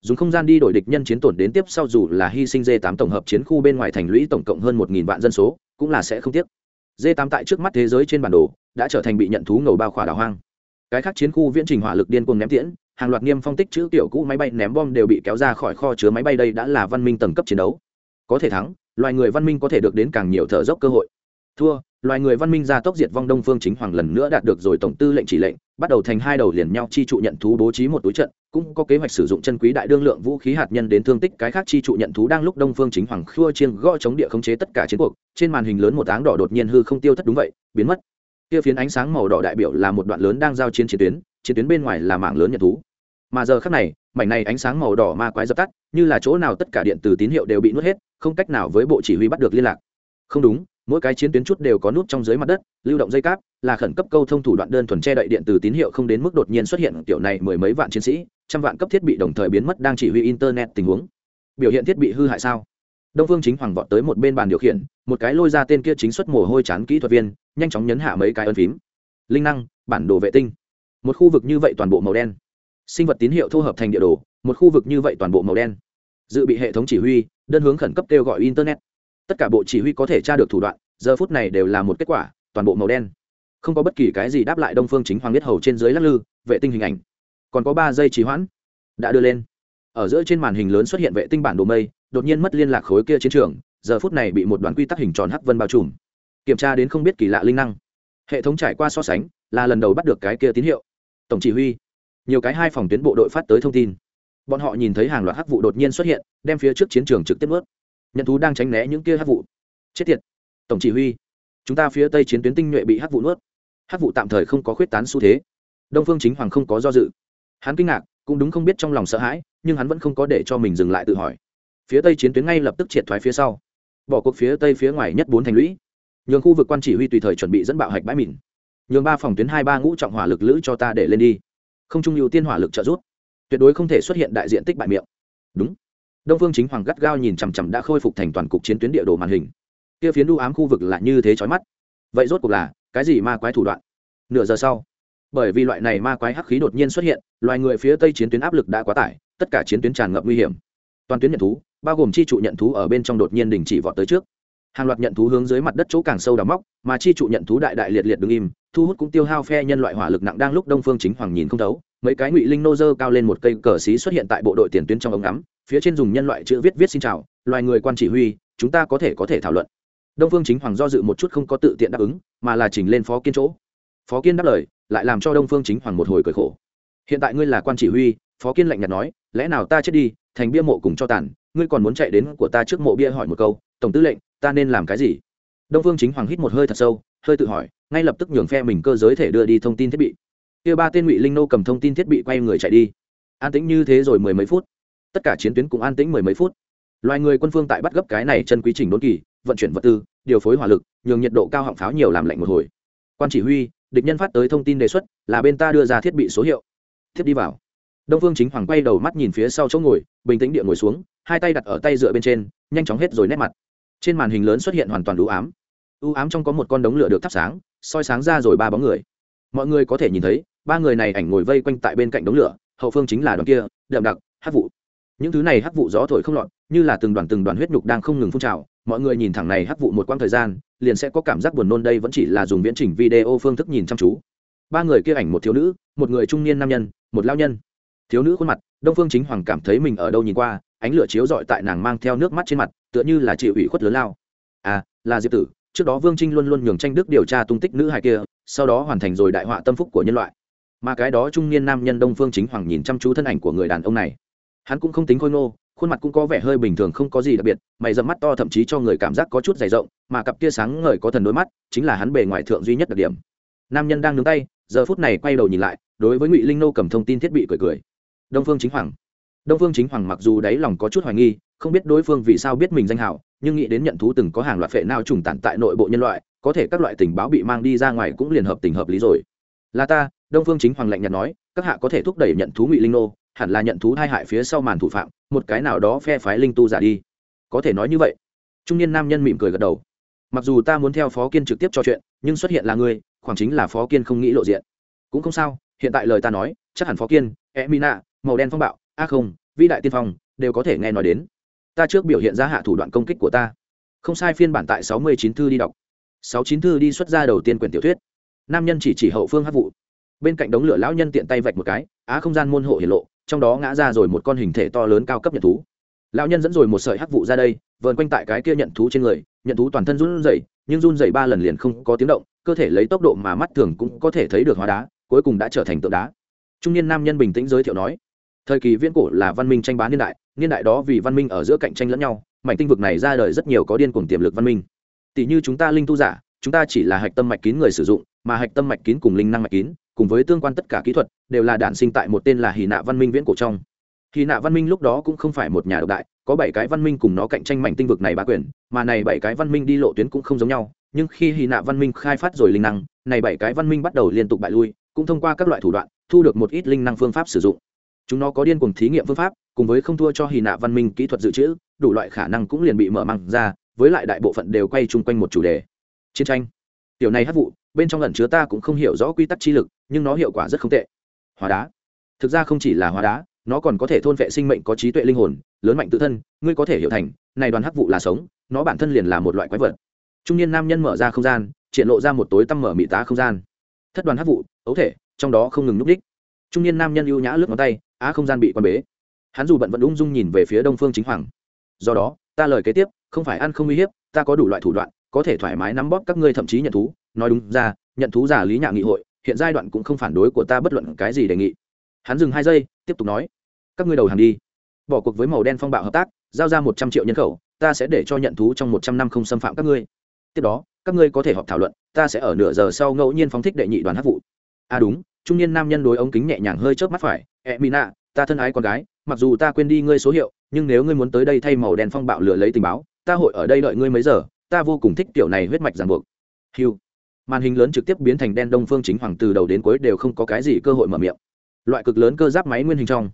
dùng không gian đi đổi địch nhân chiến tổn đến tiếp sau dù là hy sinh d 8 tổng hợp chiến khu bên ngoài thành lũy tổng cộng hơn 1.000 vạn dân số, cũng là sẽ không tiếc. D 8 tại trước mắt thế giới trên bản đồ, đã trở thành bị nhận thú ngầu bao khỏa đảo hoang. Cái khác chiến khu viễn trình hỏa lực điên cuồng ném tiễn, hàng loạt nghiêm phong tích chữ tiểu cũ máy bay ném bom đều bị kéo ra khỏi kho chứa máy bay đây đã là văn minh tầng cấp chiến đấu. Có thể thắng, loài người văn minh có thể được đến càng nhiều thở dốc cơ hội. Thua loài người văn minh gia tốc diệt vong đông phương chính hoàng lần nữa đạt được rồi tổng tư lệnh chỉ lệnh, bắt đầu thành hai đầu liền nhau chi trụ nhận thú bố trí một túi trận, cũng có kế hoạch sử dụng chân quý đại đương lượng vũ khí hạt nhân đến thương tích cái khác chi trụ nhận thú đang lúc đông phương chính hoàng khua chiên gõ chống địa khống chế tất cả chiến cuộc, trên màn hình lớn một áng đỏ đột nhiên hư không tiêu thất đúng vậy, biến mất. Kia phiến ánh sáng màu đỏ đại biểu là một đoạn lớn đang giao chiến chiến tuyến chiến tuyến bên ngoài là mạng lớn nhận thú. Mà giờ khắc này, mảnh này ánh sáng màu đỏ ma quái dập tắt, như là chỗ nào tất cả điện từ tín hiệu đều bị nuốt hết, không cách nào với bộ chỉ huy bắt được liên lạc. Không đúng mỗi cái chiến tuyến chút đều có nút trong dưới mặt đất, lưu động dây cáp, là khẩn cấp câu thông thủ đoạn đơn thuần che đậy điện từ tín hiệu không đến mức đột nhiên xuất hiện kiểu này mười mấy vạn chiến sĩ, trăm vạn cấp thiết bị đồng thời biến mất đang chỉ huy internet tình huống. Biểu hiện thiết bị hư hại sao? Đông phương chính hoàng vọt tới một bên bàn điều khiển, một cái lôi ra tên kia chính xuất mồ hôi chán kỹ thuật viên, nhanh chóng nhấn hạ mấy cái ấn phím. Linh năng, bản đồ vệ tinh. Một khu vực như vậy toàn bộ màu đen. Sinh vật tín hiệu thu hợp thành địa đồ, một khu vực như vậy toàn bộ màu đen. Dự bị hệ thống chỉ huy, đơn hướng khẩn cấp kêu gọi internet tất cả bộ chỉ huy có thể tra được thủ đoạn, giờ phút này đều là một kết quả, toàn bộ màu đen. Không có bất kỳ cái gì đáp lại đông phương chính hoàng biết hầu trên dưới lắc lư, vệ tinh hình ảnh. Còn có ba giây trì hoãn đã đưa lên. Ở giữa trên màn hình lớn xuất hiện vệ tinh bản đồ mây, đột nhiên mất liên lạc khối kia chiến trường, giờ phút này bị một đoàn quy tắc hình tròn hắc vân bao trùm. Kiểm tra đến không biết kỳ lạ linh năng. Hệ thống trải qua so sánh, là lần đầu bắt được cái kia tín hiệu. Tổng chỉ huy, nhiều cái hai phòng tuyến bộ đội phát tới thông tin. Bọn họ nhìn thấy hàng loạt hắc vụ đột nhiên xuất hiện, đem phía trước chiến trường trực tiếp ướt nhận thú đang tránh né những kia hắc vụ. Chết tiệt. Tổng chỉ huy, chúng ta phía tây chiến tuyến tinh nhuệ bị hắc vụ nuốt. Hắc vụ tạm thời không có khuyết tán xu thế. Đông phương chính hoàng không có do dự. Hắn kinh ngạc, cũng đúng không biết trong lòng sợ hãi, nhưng hắn vẫn không có để cho mình dừng lại tự hỏi. Phía tây chiến tuyến ngay lập tức triệt thoái phía sau. Bỏ cuộc phía tây phía ngoài nhất bốn thành lũy. Nhường khu vực quan chỉ huy tùy thời chuẩn bị dẫn bạo hạch bãi mìn. Nhường ba phòng tuyến hai ba ngũ trọng hỏa lực lữ cho ta để lên đi. Không trung ưu tiên hỏa lực trợ giúp. Tuyệt đối không thể xuất hiện đại diện tích bại miệng. Đúng đông phương chính hoàng gắt gao nhìn chằm chằm đã khôi phục thành toàn cục chiến tuyến địa đồ màn hình. Kia phiến đu ám khu vực là như thế chói mắt. Vậy rốt cuộc là cái gì ma quái thủ đoạn? Nửa giờ sau, bởi vì loại này ma quái hắc khí đột nhiên xuất hiện, loài người phía tây chiến tuyến áp lực đã quá tải, tất cả chiến tuyến tràn ngập nguy hiểm. Toàn tuyến nhận thú, bao gồm chi trụ nhận thú ở bên trong đột nhiên đình chỉ vọt tới trước hàng loạt nhận thú hướng dưới mặt đất chỗ càng sâu đào móc, mà chi trụ nhận thú đại đại liệt liệt đứng im, thu hút cũng tiêu hao phe nhân loại hỏa lực nặng đang lúc đông phương chính hoàng nhìn không thấu, mấy cái ngụy linh nô dơ cao lên một cây cờ xí xuất hiện tại bộ đội tiền tuyến trong ống ngắm, phía trên dùng nhân loại chữ viết viết xin chào, loài người quan chỉ huy, chúng ta có thể có thể thảo luận. Đông phương chính hoàng do dự một chút không có tự tiện đáp ứng, mà là chỉnh lên phó kiên chỗ. Phó kiên đáp lời, lại làm cho đông phương chính hoàng một hồi cười khổ. Hiện tại ngươi là quan chỉ huy, phó kiên lạnh nhạt nói, lẽ nào ta chết đi, thành bia mộ cùng cho tàn, ngươi còn muốn chạy đến của ta trước mộ bia hỏi một câu, tổng tư lệnh ta nên làm cái gì? Đông phương chính hoàng hít một hơi thật sâu, hơi tự hỏi, ngay lập tức nhường phe mình cơ giới thể đưa đi thông tin thiết bị. Kia ba tên ngụy linh nô cầm thông tin thiết bị quay người chạy đi. An tĩnh như thế rồi mười mấy phút. Tất cả chiến tuyến cũng an tĩnh mười mấy phút. Loài người quân phương tại bắt gấp cái này chân quý trình đốn kỳ, vận chuyển vật tư, điều phối hỏa lực, nhường nhiệt độ cao họng pháo nhiều làm lạnh một hồi. Quan chỉ huy, địch nhân phát tới thông tin đề xuất, là bên ta đưa ra thiết bị số hiệu. Thiết đi vào. Đông phương chính hoàng quay đầu mắt nhìn phía sau chỗ ngồi, bình tĩnh địa ngồi xuống, hai tay đặt ở tay dựa bên trên, nhanh chóng hết rồi nét mặt trên màn hình lớn xuất hiện hoàn toàn đủ ám. U ám trong có một con đống lửa được thắp sáng, soi sáng ra rồi ba bóng người. Mọi người có thể nhìn thấy, ba người này ảnh ngồi vây quanh tại bên cạnh đống lửa, hậu phương chính là đoàn kia, đậm đặc hát vụ. Những thứ này hát vụ gió thổi không lọt, như là từng đoàn từng đoàn huyết nhục đang không ngừng phun trào, mọi người nhìn thẳng này hát vụ một quãng thời gian, liền sẽ có cảm giác buồn nôn đây vẫn chỉ là dùng viễn trình video phương thức nhìn chăm chú. Ba người kia ảnh một thiếu nữ, một người trung niên nam nhân, một lao nhân. Thiếu nữ khuôn mặt, đông phương chính hoàng cảm thấy mình ở đâu nhìn qua, ánh lửa chiếu rọi tại nàng mang theo nước mắt trên mặt tựa như là chịu ủy khuất lớn lao. À là diệp tử, trước đó vương trinh luôn luôn nhường tranh đức điều tra tung tích nữ hài kia, sau đó hoàn thành rồi đại họa tâm phúc của nhân loại. Mà cái đó trung niên nam nhân đông phương chính hoàng nhìn chăm chú thân ảnh của người đàn ông này. Hắn cũng không tính khôi ngô, khuôn mặt cũng có vẻ hơi bình thường không có gì đặc biệt, mày dầm mắt to thậm chí cho người cảm giác có chút dày rộng, mà cặp kia sáng ngời có thần đôi mắt, chính là hắn bề ngoài thượng duy nhất đặc điểm. Nam nhân đang nướng tay, giờ phút này quay đầu nhìn lại, đối với ngụy linh nô cầm thông tin thiết bị cười cười. Đông phương chính hoàng. Đông phương chính hoàng mặc dù đáy lòng có chút hoài nghi không biết đối phương vì sao biết mình danh hảo, nhưng nghĩ đến nhận thú từng có hàng loạt phệ nao trùng tản tại nội bộ nhân loại, có thể các loại tình báo bị mang đi ra ngoài cũng liền hợp tình hợp lý rồi. Là ta, đông phương chính hoàng lạnh nhạt nói, các hạ có thể thúc đẩy nhận thú ngụy linh nô, hẳn là nhận thú hai hại phía sau màn thủ phạm, một cái nào đó phe phái linh tu giả đi. Có thể nói như vậy. Trung niên nam nhân mỉm cười gật đầu. Mặc dù ta muốn theo phó kiên trực tiếp trò chuyện, nhưng xuất hiện là ngươi, khoảng chính là phó kiên không nghĩ lộ diện. Cũng không sao, hiện tại lời ta nói, chắc hẳn phó kiên e mina màu đen phong bạo, a không, vĩ đại tiên phong, đều có thể nghe nói đến ta trước biểu hiện ra hạ thủ đoạn công kích của ta. Không sai, phiên bản tại sáu mươi chín thư đi đọc. sáu chín thư đi xuất ra đầu tiên quyển tiểu thuyết. Nam nhân chỉ chỉ hậu phương hát vụ. Bên cạnh đống lửa lão nhân tiện tay vạch một cái, á không gian môn hộ hiển lộ, trong đó ngã ra rồi một con hình thể to lớn cao cấp nhận thú. Lão nhân dẫn rồi một sợi hắc vụ ra đây, vờn quanh tại cái kia nhận thú trên người, nhận thú toàn thân run rẩy, nhưng run rẩy ba lần liền không có tiếng động, cơ thể lấy tốc độ mà mắt thường cũng có thể thấy được hóa đá, cuối cùng đã trở thành tượng đá. Trung niên nam nhân bình tĩnh giới thiệu nói thời kỳ viễn cổ là văn minh tranh bá niên đại niên đại đó vì văn minh ở giữa cạnh tranh lẫn nhau, mảnh tinh vực này ra đời rất nhiều có điên cuồng tiềm lực văn minh. Tỷ như chúng ta linh tu giả, chúng ta chỉ là hạch tâm mạch kín người sử dụng, mà hạch tâm mạch kín cùng linh năng mạch kín, cùng với tương quan tất cả kỹ thuật, đều là đản sinh tại một tên là hì nạ văn minh viễn cổ trong. Hì nạ văn minh lúc đó cũng không phải một nhà độc đại, có bảy cái văn minh cùng nó cạnh tranh mảnh tinh vực này bá quyền, mà này bảy cái văn minh đi lộ tuyến cũng không giống nhau. Nhưng khi hì nạ văn minh khai phát rồi linh năng, này bảy cái văn minh bắt đầu liên tục bại lui, cũng thông qua các loại thủ đoạn, thu được một ít linh năng phương pháp sử dụng chúng nó có điên cuồng thí nghiệm phương pháp, cùng với không thua cho hì nạ văn minh kỹ thuật dự trữ, đủ loại khả năng cũng liền bị mở măng ra, với lại đại bộ phận đều quay chung quanh một chủ đề. Chiến tranh. Tiểu này hát vụ, bên trong lần chứa ta cũng không hiểu rõ quy tắc chi lực, nhưng nó hiệu quả rất không tệ. Hóa đá. Thực ra không chỉ là hóa đá, nó còn có thể thôn vệ sinh mệnh có trí tuệ linh hồn, lớn mạnh tự thân, ngươi có thể hiểu thành, này đoàn hắc vụ là sống, nó bản thân liền là một loại quái vật. Trung niên nam nhân mở ra không gian, triển lộ ra một tối tăm mở mị tá không gian. Thất đoàn hắc vụ, ấu thể, trong đó không ngừng núp đích trung niên nam nhân ưu nhã lướt ngón tay, á không gian bị quan bế. Hắn dù bận vẫn ung dung nhìn về phía đông phương chính hoàng. Do đó, ta lời kế tiếp, không phải ăn không uy hiếp, ta có đủ loại thủ đoạn, có thể thoải mái nắm bóp các ngươi thậm chí nhận thú. Nói đúng ra, nhận thú giả lý nhạ nghị hội, hiện giai đoạn cũng không phản đối của ta bất luận cái gì đề nghị. Hắn dừng hai giây, tiếp tục nói, các ngươi đầu hàng đi. Bỏ cuộc với màu đen phong bạo hợp tác, giao ra một trăm triệu nhân khẩu, ta sẽ để cho nhận thú trong một trăm năm không xâm phạm các ngươi. Tiếp đó, các ngươi có thể họp thảo luận, ta sẽ ở nửa giờ sau ngẫu nhiên phóng thích đệ nhị đoàn hát vụ. À đúng trung niên nam nhân đối ống kính nhẹ nhàng hơi chớp mắt phải ẹ mỹ nạ ta thân ái con gái, mặc dù ta quên đi ngươi số hiệu, nhưng nếu ngươi muốn tới đây thay màu đen phong bạo lửa lấy tình báo, ta hội ở đây đợi ngươi mấy giờ, ta vô cùng thích tiểu này huyết mạch ràng buộc. Hiu màn hình lớn trực tiếp biến thành đen đông phương chính hoàng từ đầu đến cuối đều không có cái gì cơ hội mở miệng. Loại cực lớn cơ giáp máy nguyên hình trong.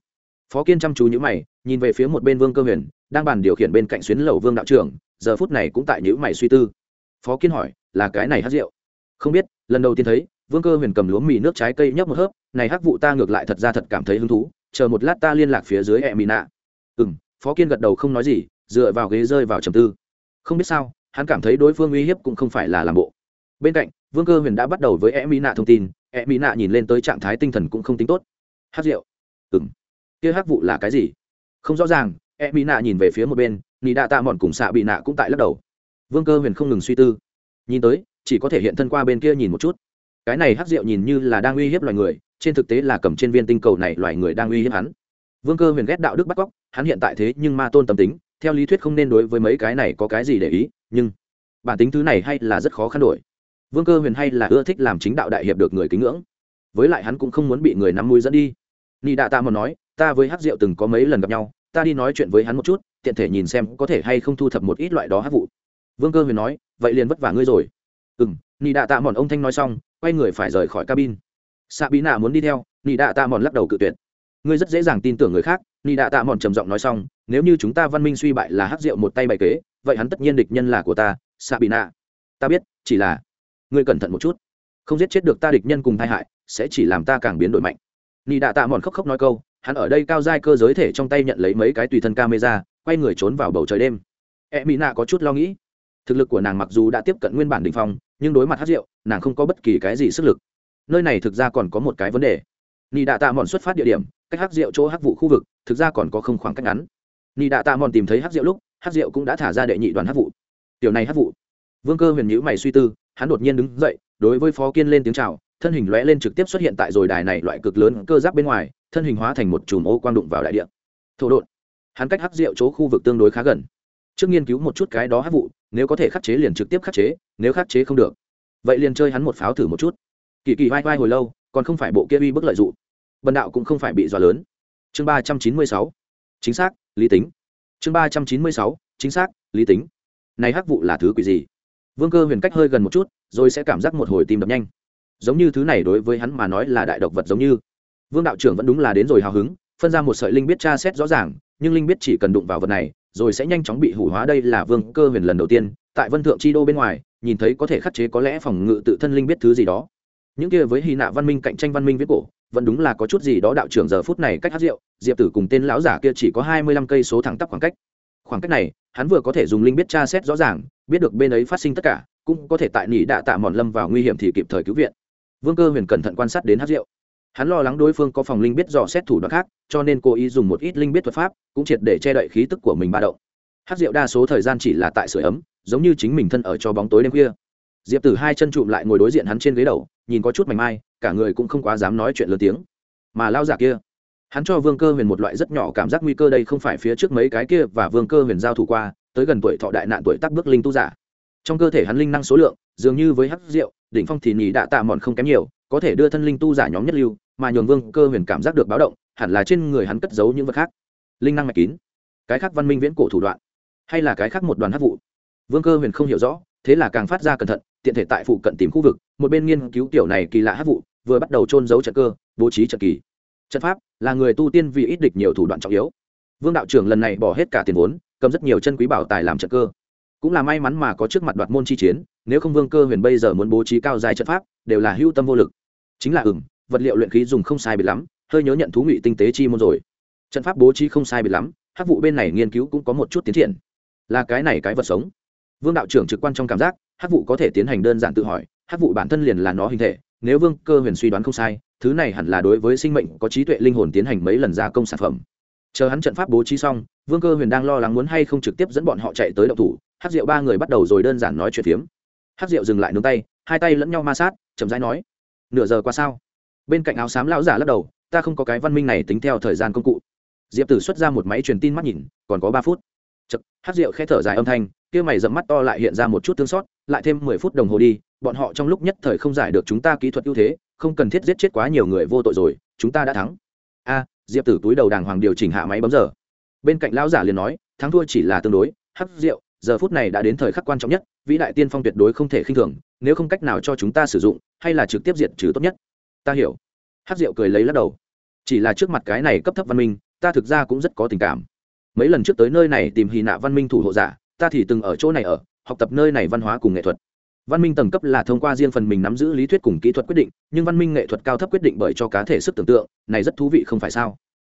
Phó kiên chăm chú nhữ mày, nhìn về phía một bên vương cơ huyền, đang bàn điều khiển bên cạnh xuyến lầu vương đạo trưởng, giờ phút này cũng tại nhữ mày suy tư. Phó kiên hỏi, là cái này hát rượu? Không biết, lần đầu tiên thấy vương cơ huyền cầm lúa mì nước trái cây nhấp một hớp, này hắc vụ ta ngược lại thật ra thật cảm thấy hứng thú, chờ một lát ta liên lạc phía dưới e mỹ nạ ừ m phó kiên gật đầu không nói gì, dựa vào ghế rơi vào trầm tư. Không biết sao, hắn cảm thấy đối phương uy hiếp cũng không phải là làm bộ. Bên cạnh, vương cơ huyền đã bắt đầu với e mỹ nạ thông tin e mỹ nạ nhìn lên tới trạng thái tinh thần cũng không tính tốt. Hát rượu ừ m kia hắc vụ là cái gì? Không rõ ràng. E mỹ nạ nhìn về phía một bên, nị đạ tạ mòn cùng xạ bị nạ cũng tại lắc đầu. Vương cơ huyền không ngừng suy tư. Nhìn tới, chỉ có thể hiện thân qua bên kia nhìn một chút cái này hắc rượu nhìn như là đang uy hiếp loài người, trên thực tế là cầm trên viên tinh cầu này loài người đang uy hiếp hắn. Vương cơ huyền ghét đạo đức bắt cóc, hắn hiện tại thế nhưng ma tôn tâm tính, theo lý thuyết không nên đối với mấy cái này có cái gì để ý, nhưng bản tính thứ này hay là rất khó khăn đổi. Vương cơ huyền hay là ưa thích làm chính đạo đại hiệp được người kính ngưỡng. Với lại hắn cũng không muốn bị người nắm mũi dẫn đi. Ni đạ ta mà nói, ta với hắc rượu từng có mấy lần gặp nhau, ta đi nói chuyện với hắn một chút, tiện thể nhìn xem có thể hay không thu thập một ít loại đó hắc vụ. Vương cơ huyền nói, vậy liền vất vả ngươi rồi. Ừ m nị đạ tạ mòn ông thanh nói xong quay người phải rời khỏi cabin. Xạ bí nạ muốn đi theo, nị đạ tạ mòn lắc đầu cự tuyệt. Ngươi rất dễ dàng tin tưởng người khác, nị đạ tạ mòn trầm giọng nói xong, nếu như chúng ta văn minh suy bại là hát rượu một tay bày kế, vậy hắn tất nhiên địch nhân là của ta xạ bí nạ. Ta biết, chỉ là, ngươi cẩn thận một chút. Không giết chết được ta địch nhân cùng tai hại, sẽ chỉ làm ta càng biến đổi mạnh. Nị đạ tạ mòn khóc khóc nói câu, hắn ở đây cao giai cơ giới thể trong tay nhận lấy mấy cái tùy thân camera, quay người trốn vào bầu trời đêm. E mỹ nạ có chút lo nghĩ. Thực lực của nàng mặc dù đã tiếp cận nguyên bản đ ỉ n h phong nhưng đối mặt hát rượu, nàng không có bất kỳ cái gì sức lực. Nơi này thực ra còn có một cái vấn đề. Nị đạ tạ mòn xuất phát địa điểm, cách hát rượu chỗ hát vụ khu vực, thực ra còn có không khoảng cách ngắn. Nị đạ tạ mòn tìm thấy hát rượu lúc, hát rượu cũng đã thả ra đệ nhị đoàn hát vụ. Tiểu này hát vụ. Vương cơ huyền nhữ mày suy tư, hắn đột nhiên đứng dậy, đối với phó kiên lên tiếng c h à o thân hình lóe lên trực tiếp xuất hiện tại rồi đài này loại cực lớn cơ giáp bên ngoài, thân hình hóa thành một chùm ô quang đụng vào đại địa. Thổ đột hắn cách hắc rượu chỗ khu vực tương đối khá gần. Trước nghiên cứu một chút cái đó hát vụ nếu có thể khắc chế liền trực tiếp khắc chế, nếu khắc chế không được. Vậy liền chơi hắn một pháo thử một chút. Kỳ kỳ vai vai hồi lâu, còn không phải bộ kia uy bức lợi dụng. Bần đạo cũng không phải bị dọa lớn. Chương ba trăm chín mươi sáu. Chính xác, lý tính. Chương ba trăm chín mươi sáu. Chính xác, lý tính. Này hắc vụ là thứ quỷ gì? Vương cơ huyền cách hơi gần một chút, rồi sẽ cảm giác một hồi tim đập nhanh. Giống như thứ này đối với hắn mà nói là đại độc vật giống như. Vương đạo trưởng vẫn đúng là đến rồi hào hứng, phân ra một sợi linh biết tra xét rõ ràng, nhưng linh biết chỉ cần đụng vào vật này rồi sẽ nhanh chóng bị hủ hóa đây là vương cơ huyền lần đầu tiên, tại vân thượng chi đô bên ngoài, nhìn thấy có thể khắc chế có lẽ phòng ngự tự thân linh biết thứ gì đó. Những kia với hy nạ văn minh cạnh tranh văn minh viết cổ, vẫn đúng là có chút gì đó đạo trưởng giờ phút này cách hát rượu, diệp tử cùng tên lão giả kia chỉ có hai mươi lăm cây số thẳng tắp khoảng cách. Khoảng cách này, hắn vừa có thể dùng linh biết tra xét rõ ràng, biết được bên ấy phát sinh tất cả, cũng có thể tại nỉ đạ tạ mòn lâm vào nguy hiểm thì kịp thời cứu viện. Vương cơ huyền cẩn thận quan sát đến hát rượu hắn lo lắng đối phương có phòng linh biết dò xét thủ đoạn khác, cho nên cố ý dùng một ít linh biết thuật pháp, cũng triệt để che đậy khí tức của mình ba động. Hát rượu đa số thời gian chỉ là tại sửa ấm, giống như chính mình thân ở cho bóng tối đêm khuya. Diệp tử hai chân trụm lại ngồi đối diện hắn trên ghế đầu, nhìn có chút mảnh mai, cả người cũng không quá dám nói chuyện lớn tiếng. Mà lao giả kia, hắn cho vương cơ huyền một loại rất nhỏ cảm giác nguy cơ đây không phải phía trước mấy cái kia và vương cơ huyền giao thủ qua, tới gần tuổi thọ đại nạn tuổi tắc bước linh tu giả. Trong cơ thể hắn linh năng số lượng, dường như với hắc rượu đỉnh phong thì nhì đạ tạ mòn không kém nhiều, có thể đưa thân linh tu giả nhóm nhất lưu mà nhường vương cơ huyền cảm giác được báo động, hẳn là trên người hắn cất giấu những vật khác. Linh năng mạch kín. Cái khác văn minh viễn cổ thủ đoạn. Hay là cái khác một đoàn hát vụ. Vương cơ huyền không hiểu rõ, thế là càng phát ra cẩn thận, tiện thể tại phụ cận tìm khu vực, một bên nghiên cứu tiểu này kỳ lạ hát vụ, vừa bắt đầu trôn giấu trận cơ, bố trí trận kỳ. Trận pháp là người tu tiên vì ít địch nhiều thủ đoạn trọng yếu. Vương đạo trưởng lần này bỏ hết cả tiền vốn, cầm rất nhiều chân quý bảo tài làm trận cơ. Cũng là may mắn mà có trước mặt đoạt môn chi chiến, nếu không vương cơ huyền bây giờ muốn bố trí cao dài trận pháp, đều là hữu tâm vô lực. Chính là ừng vật liệu luyện khí dùng không sai biệt lắm, hơi nhớ nhận thú ngụy tinh tế chi môn rồi. Trận pháp bố trí không sai biệt lắm, hắc vụ bên này nghiên cứu cũng có một chút tiến triển. Là cái này cái vật sống. Vương đạo trưởng trực quan trong cảm giác, hắc vụ có thể tiến hành đơn giản tự hỏi, Hắc vụ bản thân liền là nó hình thể, nếu vương cơ huyền suy đoán không sai, thứ này hẳn là đối với sinh mệnh có trí tuệ linh hồn tiến hành mấy lần gia công sản phẩm. Chờ hắn trận pháp bố trí xong, vương cơ huyền đang lo lắng muốn hay không trực tiếp dẫn bọn họ chạy tới động thủ hát rượu ba người bắt đầu rồi đơn giản nói chuyện phiếm. Hát rượu dừng lại nướng tay, hai tay lẫn nhau ma sát, chậm rãi nói, nửa giờ qua sao? Bên cạnh áo xám lão giả lắc đầu, ta không có cái văn minh này tính theo thời gian công cụ. Diệp tử xuất ra một máy truyền tin mắt nhìn, còn có ba phút. Chật hát rượu k h ẽ thở dài âm thanh, kia mày dẫm mắt to lại hiện ra một chút thương xót, lại thêm mười phút đồng hồ đi, bọn họ trong lúc nhất thời không giải được chúng ta kỹ thuật ưu thế, không cần thiết giết chết quá nhiều người vô tội rồi, chúng ta đã thắng. A, diệp tử túi đầu đàng hoàng điều chỉnh hạ máy bấm giờ. Bên cạnh lão giả liền nói, thắng thua chỉ là tương đối hắc rượu, giờ phút này đã đến thời khắc quan trọng nhất, vĩ đại tiên phong tuyệt đối không thể khinh thường, nếu không cách nào cho chúng ta sử dụng, hay là trực tiếp diệt trừ tốt nhất ta hiểu. Hát rượu cười lấy lắc đầu. Chỉ là trước mặt cái này cấp thấp văn minh, ta thực ra cũng rất có tình cảm. Mấy lần trước tới nơi này tìm hì nạ văn minh thủ hộ giả, ta thì từng ở chỗ này ở, học tập nơi này văn hóa cùng nghệ thuật. Văn minh tầng cấp là thông qua riêng phần mình nắm giữ lý thuyết cùng kỹ thuật quyết định, nhưng văn minh nghệ thuật cao thấp quyết định bởi cho cá thể sức tưởng tượng, này rất thú vị không phải sao?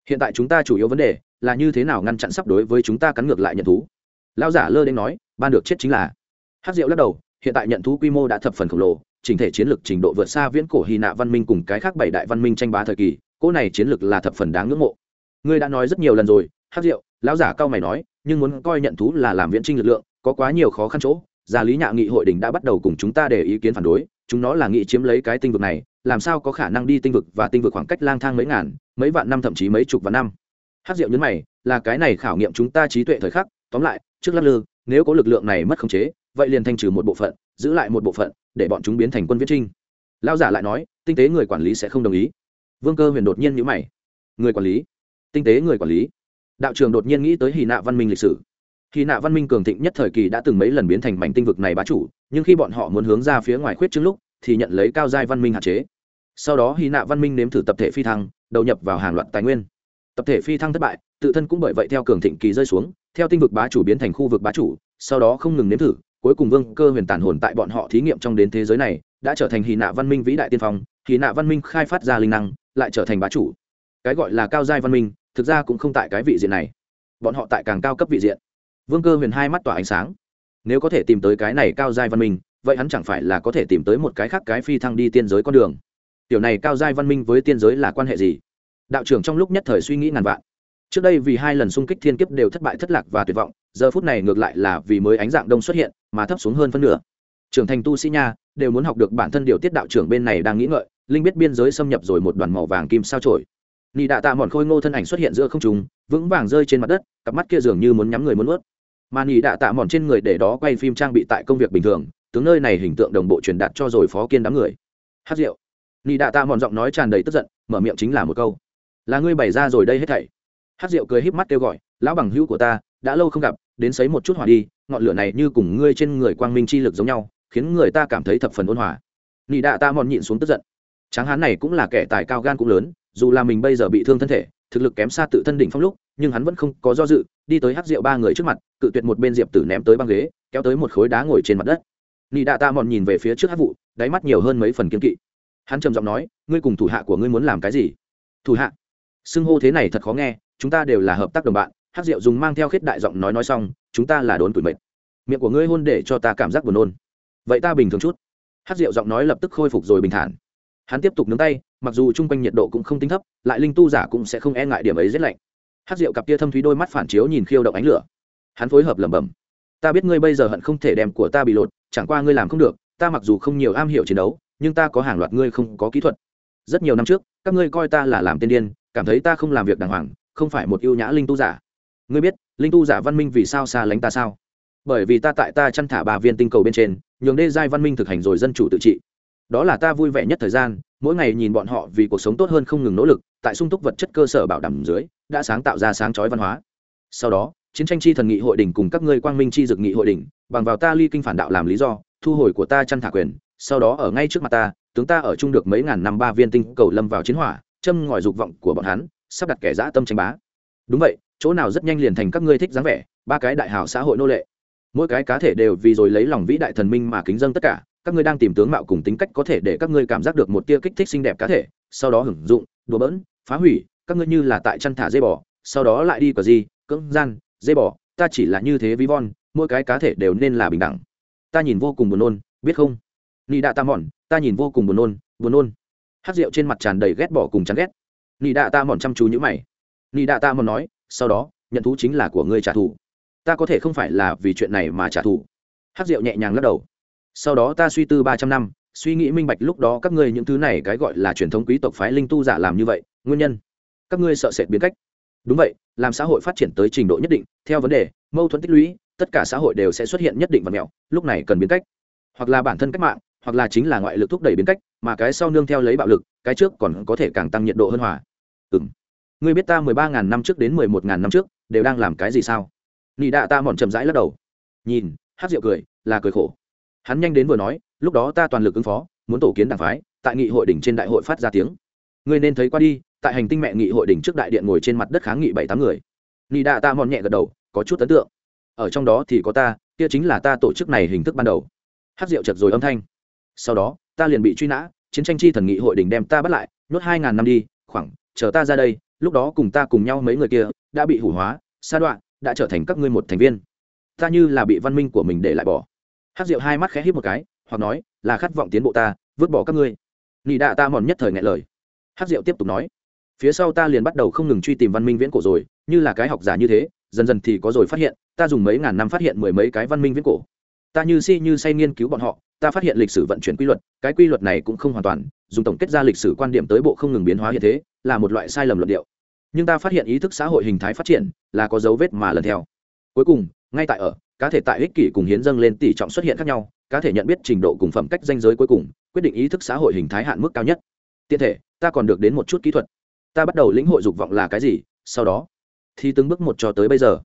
Hiện tại chúng ta chủ yếu vấn đề là như thế nào ngăn chặn sắp đối với chúng ta cắn ngược lại nhận thú. Lao giả lơ đến nói, ban được chết chính là. Hát rượu lắc đầu, hiện tại nhận thú quy mô đã thập phần khổng lồ chỉnh thể chiến lược trình độ vượt xa viễn cổ hy nạ văn minh cùng cái khác bảy đại văn minh tranh bá thời kỳ, cỗ này chiến lược là thập phần đáng ngưỡng mộ. Ngươi đã nói rất nhiều lần rồi hát rượu lão giả cao mày nói, nhưng muốn coi nhận thú là làm viễn trinh lực lượng, có quá nhiều khó khăn chỗ, gia lý nhạ nghị hội đình đã bắt đầu cùng chúng ta để ý kiến phản đối, chúng nó là nghị chiếm lấy cái tinh vực này, làm sao có khả năng đi tinh vực và tinh vực khoảng cách lang thang mấy ngàn, mấy vạn năm thậm chí mấy chục vạn năm. Hát rượu nhấn mày, là cái này khảo nghiệm chúng ta trí tuệ thời khắc, tóm lại, trước lắc lư, nếu có lực lượng này mất khống chế, vậy liền thanh trừ một bộ phận, giữ lại một bộ phận để bọn chúng biến thành quân viễn trinh. Lao giả lại nói, tinh tế người quản lý sẽ không đồng ý. Vương cơ huyền đột nhiên nhữ mày. Người quản lý? Tinh tế người quản lý? Đạo trường đột nhiên nghĩ tới hy nạ văn minh lịch sử. Hy nạ văn minh cường thịnh nhất thời kỳ đã từng mấy lần biến thành mảnh tinh vực này bá chủ, nhưng khi bọn họ muốn hướng ra phía ngoài khuyết trước lúc, thì nhận lấy cao giai văn minh hạn chế. Sau đó hy nạ văn minh nếm thử tập thể phi thăng, đầu nhập vào hàng loạt tài nguyên. Tập thể phi thăng thất bại, tự thân cũng bởi vậy theo cường thịnh kỳ rơi xuống, theo tinh vực bá chủ biến thành khu vực bá chủ, sau đó không ngừng nếm thử cuối cùng vương cơ huyền tản hồn tại bọn họ thí nghiệm trong đến thế giới này, đã trở thành hy nạ văn minh vĩ đại tiên phong hy nạ văn minh khai phát ra linh năng, lại trở thành bá chủ. Cái gọi là cao giai văn minh, thực ra cũng không tại cái vị diện này. Bọn họ tại càng cao cấp vị diện. Vương cơ huyền hai mắt tỏa ánh sáng. Nếu có thể tìm tới cái này cao giai văn minh, vậy hắn chẳng phải là có thể tìm tới một cái khác cái phi thăng đi tiên giới con đường. Tiểu này cao giai văn minh với tiên giới là quan hệ gì? Đạo trưởng trong lúc nhất thời suy nghĩ ngàn vạn trước đây vì hai lần xung kích thiên kiếp đều thất bại thất lạc và tuyệt vọng, giờ phút này ngược lại là vì mới ánh dạng đông xuất hiện, mà thấp xuống hơn phân nửa. Trưởng thành tu sĩ nha, đều muốn học được bản thân điều tiết đạo trưởng bên này đang nghĩ ngợi, linh biết biên giới xâm nhập rồi một đoàn màu vàng kim sao trổi nị đạ tạ mòn khôi ngô thân ảnh xuất hiện giữa không trùng vững vàng rơi trên mặt đất, cặp mắt kia dường như muốn nhắm người muốn ướt mà nị đạ tạ mòn trên người để đó quay phim trang bị tại công việc bình thường, tướng nơi này hình tượng đồng bộ truyền đạt cho rồi phó kiên đám người. Hát rượu. Nị đạ tạ mòn giọng nói tràn đầy tức giận, mở miệng chính là một câu. Là ngươi bày ra rồi đây hết thảy hát rượu cười híp mắt kêu gọi, lão bằng hữu của ta, đã lâu không gặp, đến sấy một chút hỏa đi, ngọn lửa này như cùng ngươi trên người quang minh chi lực giống nhau, khiến người ta cảm thấy thập phần ôn hòa. Nị đạ Ta mòn nhịn xuống tức giận. Tráng hán này cũng là kẻ tài cao gan cũng lớn, dù là mình bây giờ bị thương thân thể, thực lực kém xa tự thân đỉnh phong lúc, nhưng hắn vẫn không có do dự, đi tới hát rượu ba người trước mặt, cự tuyệt một bên diệp tử ném tới băng ghế, kéo tới một khối đá ngồi trên mặt đất. Nị đạ Ta mòn nhìn về phía trước hát vụ, đáy mắt nhiều hơn mấy phần kiên kỵ. Hắn trầm giọng nói, ngươi cùng thủ hạ của ngươi muốn làm cái gì? Thủ hạ? Xưng hô thế này thật khó nghe chúng ta đều là hợp tác đồng bạn, hát rượu dùng mang theo khiết đại giọng nói nói xong, chúng ta là đốn tuổi mệt. Miệng của ngươi hôn để cho ta cảm giác buồn nôn. Vậy ta bình thường chút. Hát rượu giọng nói lập tức khôi phục rồi bình thản. Hắn tiếp tục nướng tay, mặc dù chung quanh nhiệt độ cũng không tính thấp, lại linh tu giả cũng sẽ không e ngại điểm ấy rét lạnh. Hát rượu cặp tia thâm thúy đôi mắt phản chiếu nhìn khiêu động ánh lửa. Hắn phối hợp lẩm bẩm. Ta biết ngươi bây giờ hận không thể đem của ta bị lột, chẳng qua ngươi làm không được, ta mặc dù không nhiều am hiểu chiến đấu, nhưng ta có hàng loạt ngươi không có kỹ thuật. Rất nhiều năm trước, các ngươi coi ta là làm tiên điên, cảm thấy ta không làm việc đàng hoàng không phải một ưu nhã linh tu giả. Ngươi biết, linh tu giả văn minh vì sao xa lánh ta sao? Bởi vì ta tại ta chăn thả bà viên tinh cầu bên trên, nhường đê giai văn minh thực hành rồi dân chủ tự trị. Đó là ta vui vẻ nhất thời gian, mỗi ngày nhìn bọn họ vì cuộc sống tốt hơn không ngừng nỗ lực, tại sung túc vật chất cơ sở bảo đảm dưới, đã sáng tạo ra sáng chói văn hóa. Sau đó, chiến tranh chi thần nghị hội đỉnh cùng các ngươi quang minh chi dực nghị hội đỉnh, bằng vào ta ly kinh phản đạo làm lý do, thu hồi của ta chăn thả quyền, sau đó ở ngay trước mặt ta, tướng ta ở chung được mấy ngàn năm ba viên tinh cầu lâm vào chiến hỏa, châm ngòi dục vọng của bọn hắn sắp đặt kẻ dã tâm tranh bá. Đúng vậy, chỗ nào rất nhanh liền thành các ngươi thích dáng vẻ, ba cái đại hào xã hội nô lệ. Mỗi cái cá thể đều vì rồi lấy lòng vĩ đại thần minh mà kính dâng tất cả, các ngươi đang tìm tướng mạo cùng tính cách có thể để các ngươi cảm giác được một tia kích thích xinh đẹp cá thể, sau đó hưởng dụng, đùa bỡn, phá hủy, các ngươi như là tại chăn thả dây bò, sau đó lại đi cờ gì cưỡng gian dây bò, ta chỉ là như thế ví von, mỗi cái cá thể đều nên là bình đẳng. Ta nhìn vô cùng buồn nôn, biết không? Nị đạ ta mòn, ta nhìn vô cùng buồn nôn buồn nôn. Hát rượu trên mặt tràn đầy ghét bỏ cùng chán ghét nị đạ ta mòn chăm chú những mày. Nị đạ ta mòn nói, sau đó, nhận thú chính là của ngươi trả thù. Ta có thể không phải là vì chuyện này mà trả thù. Hát rượu nhẹ nhàng lắc đầu. Sau đó ta suy tư ba trăm năm, suy nghĩ minh bạch lúc đó các ngươi những thứ này cái gọi là truyền thống quý tộc phái linh tu giả làm như vậy, nguyên nhân? Các ngươi sợ sệt biến cách. Đúng vậy, làm xã hội phát triển tới trình độ nhất định, theo vấn đề, mâu thuẫn tích lũy, tất cả xã hội đều sẽ xuất hiện nhất định và mẹo, lúc này cần biến cách. Hoặc là bản thân cách mạng hoặc là chính là ngoại lực thúc đẩy biến cách, mà cái sau nương theo lấy bạo lực, cái trước còn có thể càng tăng nhiệt độ hơn hòa. Ừ m ngươi biết ta mười ba ngàn năm trước đến mười một ngàn năm trước đều đang làm cái gì sao? Nị đạ ta mòn chậm rãi lắc đầu. Nhìn, hát rượu cười, là cười khổ. Hắn nhanh đến vừa nói, lúc đó ta toàn lực ứng phó, muốn tổ kiến đảng phái, tại nghị hội đỉnh trên đại hội phát ra tiếng. Ngươi nên thấy qua đi, tại hành tinh mẹ nghị hội đỉnh trước đại điện ngồi trên mặt đất kháng nghị bảy tám người. Nị đạ ta mòn nhẹ gật đầu, có chút ấn tượng. Ở trong đó thì có ta, kia chính là ta tổ chức này hình thức ban đầu. Hát rượu chật rồi âm thanh sau đó, ta liền bị truy nã, chiến tranh chi thần nghị hội đình đem ta bắt lại, nhốt hai ngàn năm đi, khoảng, chờ ta ra đây, lúc đó cùng ta cùng nhau mấy người kia, đã bị hủ hóa, sa đoạn đã trở thành các ngươi một thành viên. Ta như là bị văn minh của mình để lại bỏ. Hát rượu hai mắt khẽ hít một cái, hoặc nói, là khát vọng tiến bộ ta, vứt bỏ các ngươi. Nị đạ ta mòn nhất thời ngại lời. Hát rượu tiếp tục nói, phía sau ta liền bắt đầu không ngừng truy tìm văn minh viễn cổ rồi, như là cái học giả như thế, dần dần thì có rồi phát hiện, ta dùng mấy ngàn năm phát hiện mười mấy cái văn minh viễn cổ. Ta như si như say nghiên cứu bọn họ ta phát hiện lịch sử vận chuyển quy luật, cái quy luật này cũng không hoàn toàn, dùng tổng kết ra lịch sử quan điểm tới bộ không ngừng biến hóa hiện thế, là một loại sai lầm luận điệu. Nhưng ta phát hiện ý thức xã hội hình thái phát triển, là có dấu vết mà lần theo. Cuối cùng, ngay tại ở, cá thể tại ích kỷ cùng hiến dâng lên tỷ trọng xuất hiện khác nhau, cá thể nhận biết trình độ cùng phẩm cách danh giới cuối cùng, quyết định ý thức xã hội hình thái hạn mức cao nhất. Tiện thể, ta còn được đến một chút kỹ thuật. Ta bắt đầu lĩnh hội dục vọng là cái gì, sau đó, thì từng bước một cho tới bây giờ.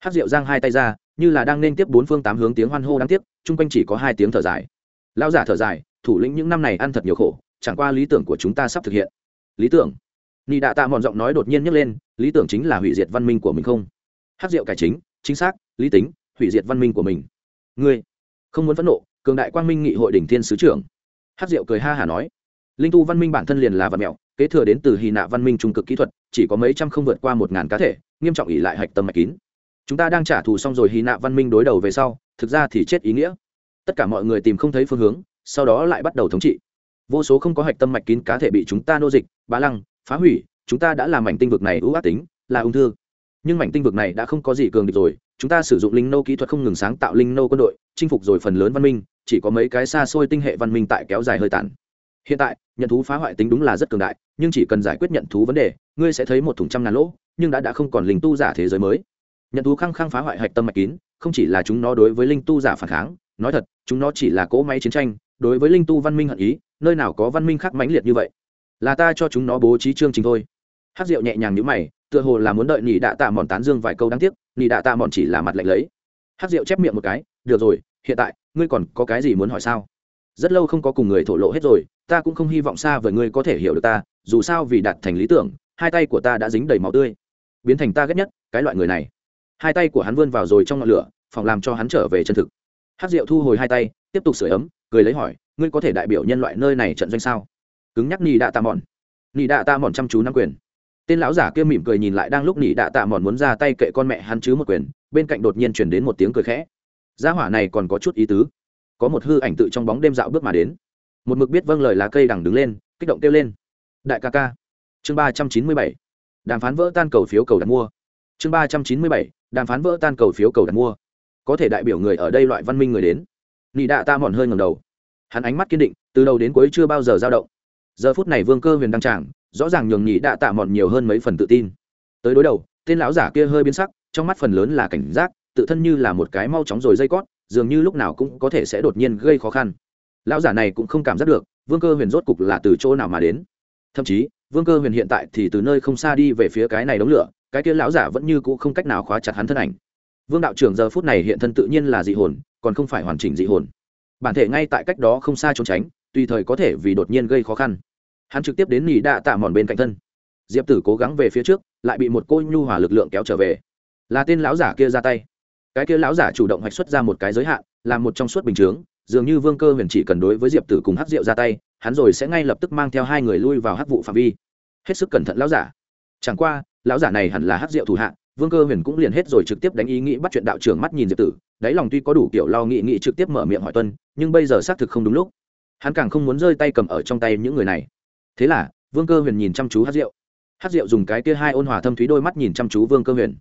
Hát rượu giang hai tay ra, như là đang nên tiếp bốn phương tám hướng tiếng hoan hô đáng tiếc, chung quanh chỉ có hai tiếng thở dài lao giả thở dài, thủ lĩnh những năm này ăn thật nhiều khổ, chẳng qua lý tưởng của chúng ta sắp thực hiện. Lý tưởng. Nị đạ tạ mòn giọng nói đột nhiên nhấc lên, lý tưởng chính là hủy diệt văn minh của mình không? Hát rượu cải chính chính xác, lý tính, hủy diệt văn minh của mình. Ngươi không muốn phẫn nộ, cường đại quang minh nghị hội đỉnh thiên sứ trưởng. Hát diệu cười ha hả nói. Linh tu văn minh bản thân liền là vật mẹo, kế thừa đến từ hy nạ văn minh trung cực kỹ thuật, chỉ có mấy trăm không vượt qua một ngàn cá thể, nghiêm trọng ỉ lại hạch tâm mạch kín. Chúng ta đang trả thù xong rồi hy nạ văn minh đối đầu về sau, thực ra thì chết ý nghĩa tất cả mọi người tìm không thấy phương hướng, sau đó lại bắt đầu thống trị. Vô số không có hạch tâm mạch kín cá thể bị chúng ta nô dịch, bá lăng, phá hủy, chúng ta đã làm mảnh tinh vực này ưu ác tính, là ung thư. Nhưng mảnh tinh vực này đã không có gì cường địch rồi, chúng ta sử dụng linh nô kỹ thuật không ngừng sáng tạo linh nô quân đội, chinh phục rồi phần lớn văn minh, chỉ có mấy cái xa xôi tinh hệ văn minh tại kéo dài hơi tàn. Hiện tại, nhận thú phá hoại tính đúng là rất cường đại, nhưng chỉ cần giải quyết nhận thú vấn đề, ngươi sẽ thấy một thùng trăm ngàn lỗ, nhưng đã đã không còn linh tu giả thế giới mới. Nhận thú khăng khăng phá hoại hạch tâm mạch kín, không chỉ là chúng nó đối với linh tu giả phản kháng nói thật, chúng nó chỉ là cỗ máy chiến tranh, đối với linh tu văn minh hận ý, nơi nào có văn minh khác mãnh liệt như vậy? Là ta cho chúng nó bố trí chương trình thôi. Hát rượu nhẹ nhàng như mày, tựa hồ là muốn đợi nỉ đạ tạ mòn tán dương vài câu đáng tiếc, nỉ đạ tạ mòn chỉ là mặt lạnh lấy. Hát rượu chép miệng một cái, được rồi, hiện tại, ngươi còn có cái gì muốn hỏi sao? Rất lâu không có cùng người thổ lộ hết rồi, ta cũng không hy vọng xa với ngươi có thể hiểu được ta, dù sao vì đạt thành lý tưởng, hai tay của ta đã dính đầy máu tươi. Biến thành ta ghét nhất, cái loại người này. Hai tay của hắn vươn vào rồi trong ngọn lửa, phòng làm cho hắn trở về chân thực hát rượu thu hồi hai tay, tiếp tục sửa ấm, cười lấy hỏi, ngươi có thể đại biểu nhân loại nơi này trận doanh sao? Cứng nhắc nỉ đạ tạ mòn nỉ đạ tạ mòn chăm chú nắm quyền. Tên lão giả kia mỉm cười nhìn lại đang lúc nỉ đạ tạ mòn muốn ra tay kệ con mẹ hắn chứ một quyền, bên cạnh đột nhiên chuyển đến một tiếng cười khẽ. Gia hỏa này còn có chút ý tứ. Có một hư ảnh tự trong bóng đêm dạo bước mà đến. Một mực biết vâng lời lá cây đằng đứng lên, kích động kêu lên. Đại ca ca. Chương ba trăm chín mươi bảy. Đàm phán vỡ tan cầu phiếu cầu đặt mua. Chương ba trăm chín mươi bảy. Đàm phán vỡ tan cầu phiếu cầu đặt mua có thể đại biểu người ở đây loại văn minh người đến. Nị đạ ta mòn hơi ngầm đầu. Hắn ánh mắt kiên định, từ đầu đến cuối chưa bao giờ dao động. Giờ phút này vương cơ huyền đăng tràng, rõ ràng nhường nhị đạ tạ mòn nhiều hơn mấy phần tự tin. Tới đối đầu, tên lão giả kia hơi biến sắc, trong mắt phần lớn là cảnh giác, tự thân như là một cái mau chóng rồi dây cót, dường như lúc nào cũng có thể sẽ đột nhiên gây khó khăn. Lão giả này cũng không cảm giác được, vương cơ huyền rốt cục là từ chỗ nào mà đến. Thậm chí, vương cơ huyền hiện tại thì từ nơi không xa đi về phía cái này đống lửa, cái kia lão giả vẫn như cũ không cách nào khóa chặt hắn thân ảnh vương đạo trưởng giờ phút này hiện thân tự nhiên là dị hồn, còn không phải hoàn chỉnh dị hồn. Bản thể ngay tại cách đó không xa trốn tránh, tùy thời có thể vì đột nhiên gây khó khăn. Hắn trực tiếp đến nỉ đạ tạ mòn bên cạnh thân. Diệp tử cố gắng về phía trước, lại bị một cô nhu hỏa lực lượng kéo trở về. Là tên lão giả kia ra tay. Cái kia lão giả chủ động hoạch xuất ra một cái giới hạn làm một trong suốt bình chướng, dường như vương cơ huyền chỉ cần đối với diệp tử cùng hắc diệu ra tay, hắn rồi sẽ ngay lập tức mang theo hai người lui vào hắc vụ phạm vi. Hết sức cẩn thận lão giả. Chẳng qua, lão giả này hẳn là hắc diệu thủ hạ vương cơ huyền cũng liền hết rồi trực tiếp đánh ý nghĩ bắt chuyện đạo trưởng mắt nhìn diệp tử. Đáy lòng tuy có đủ kiểu lo nghị nghị trực tiếp mở miệng hỏi tuân, nhưng bây giờ xác thực không đúng lúc. Hắn càng không muốn rơi tay cầm ở trong tay những người này. Thế là, vương cơ huyền nhìn chăm chú hát rượu hát rượu dùng cái kia hai ôn hòa thâm thúy đôi mắt nhìn chăm chú vương cơ huyền.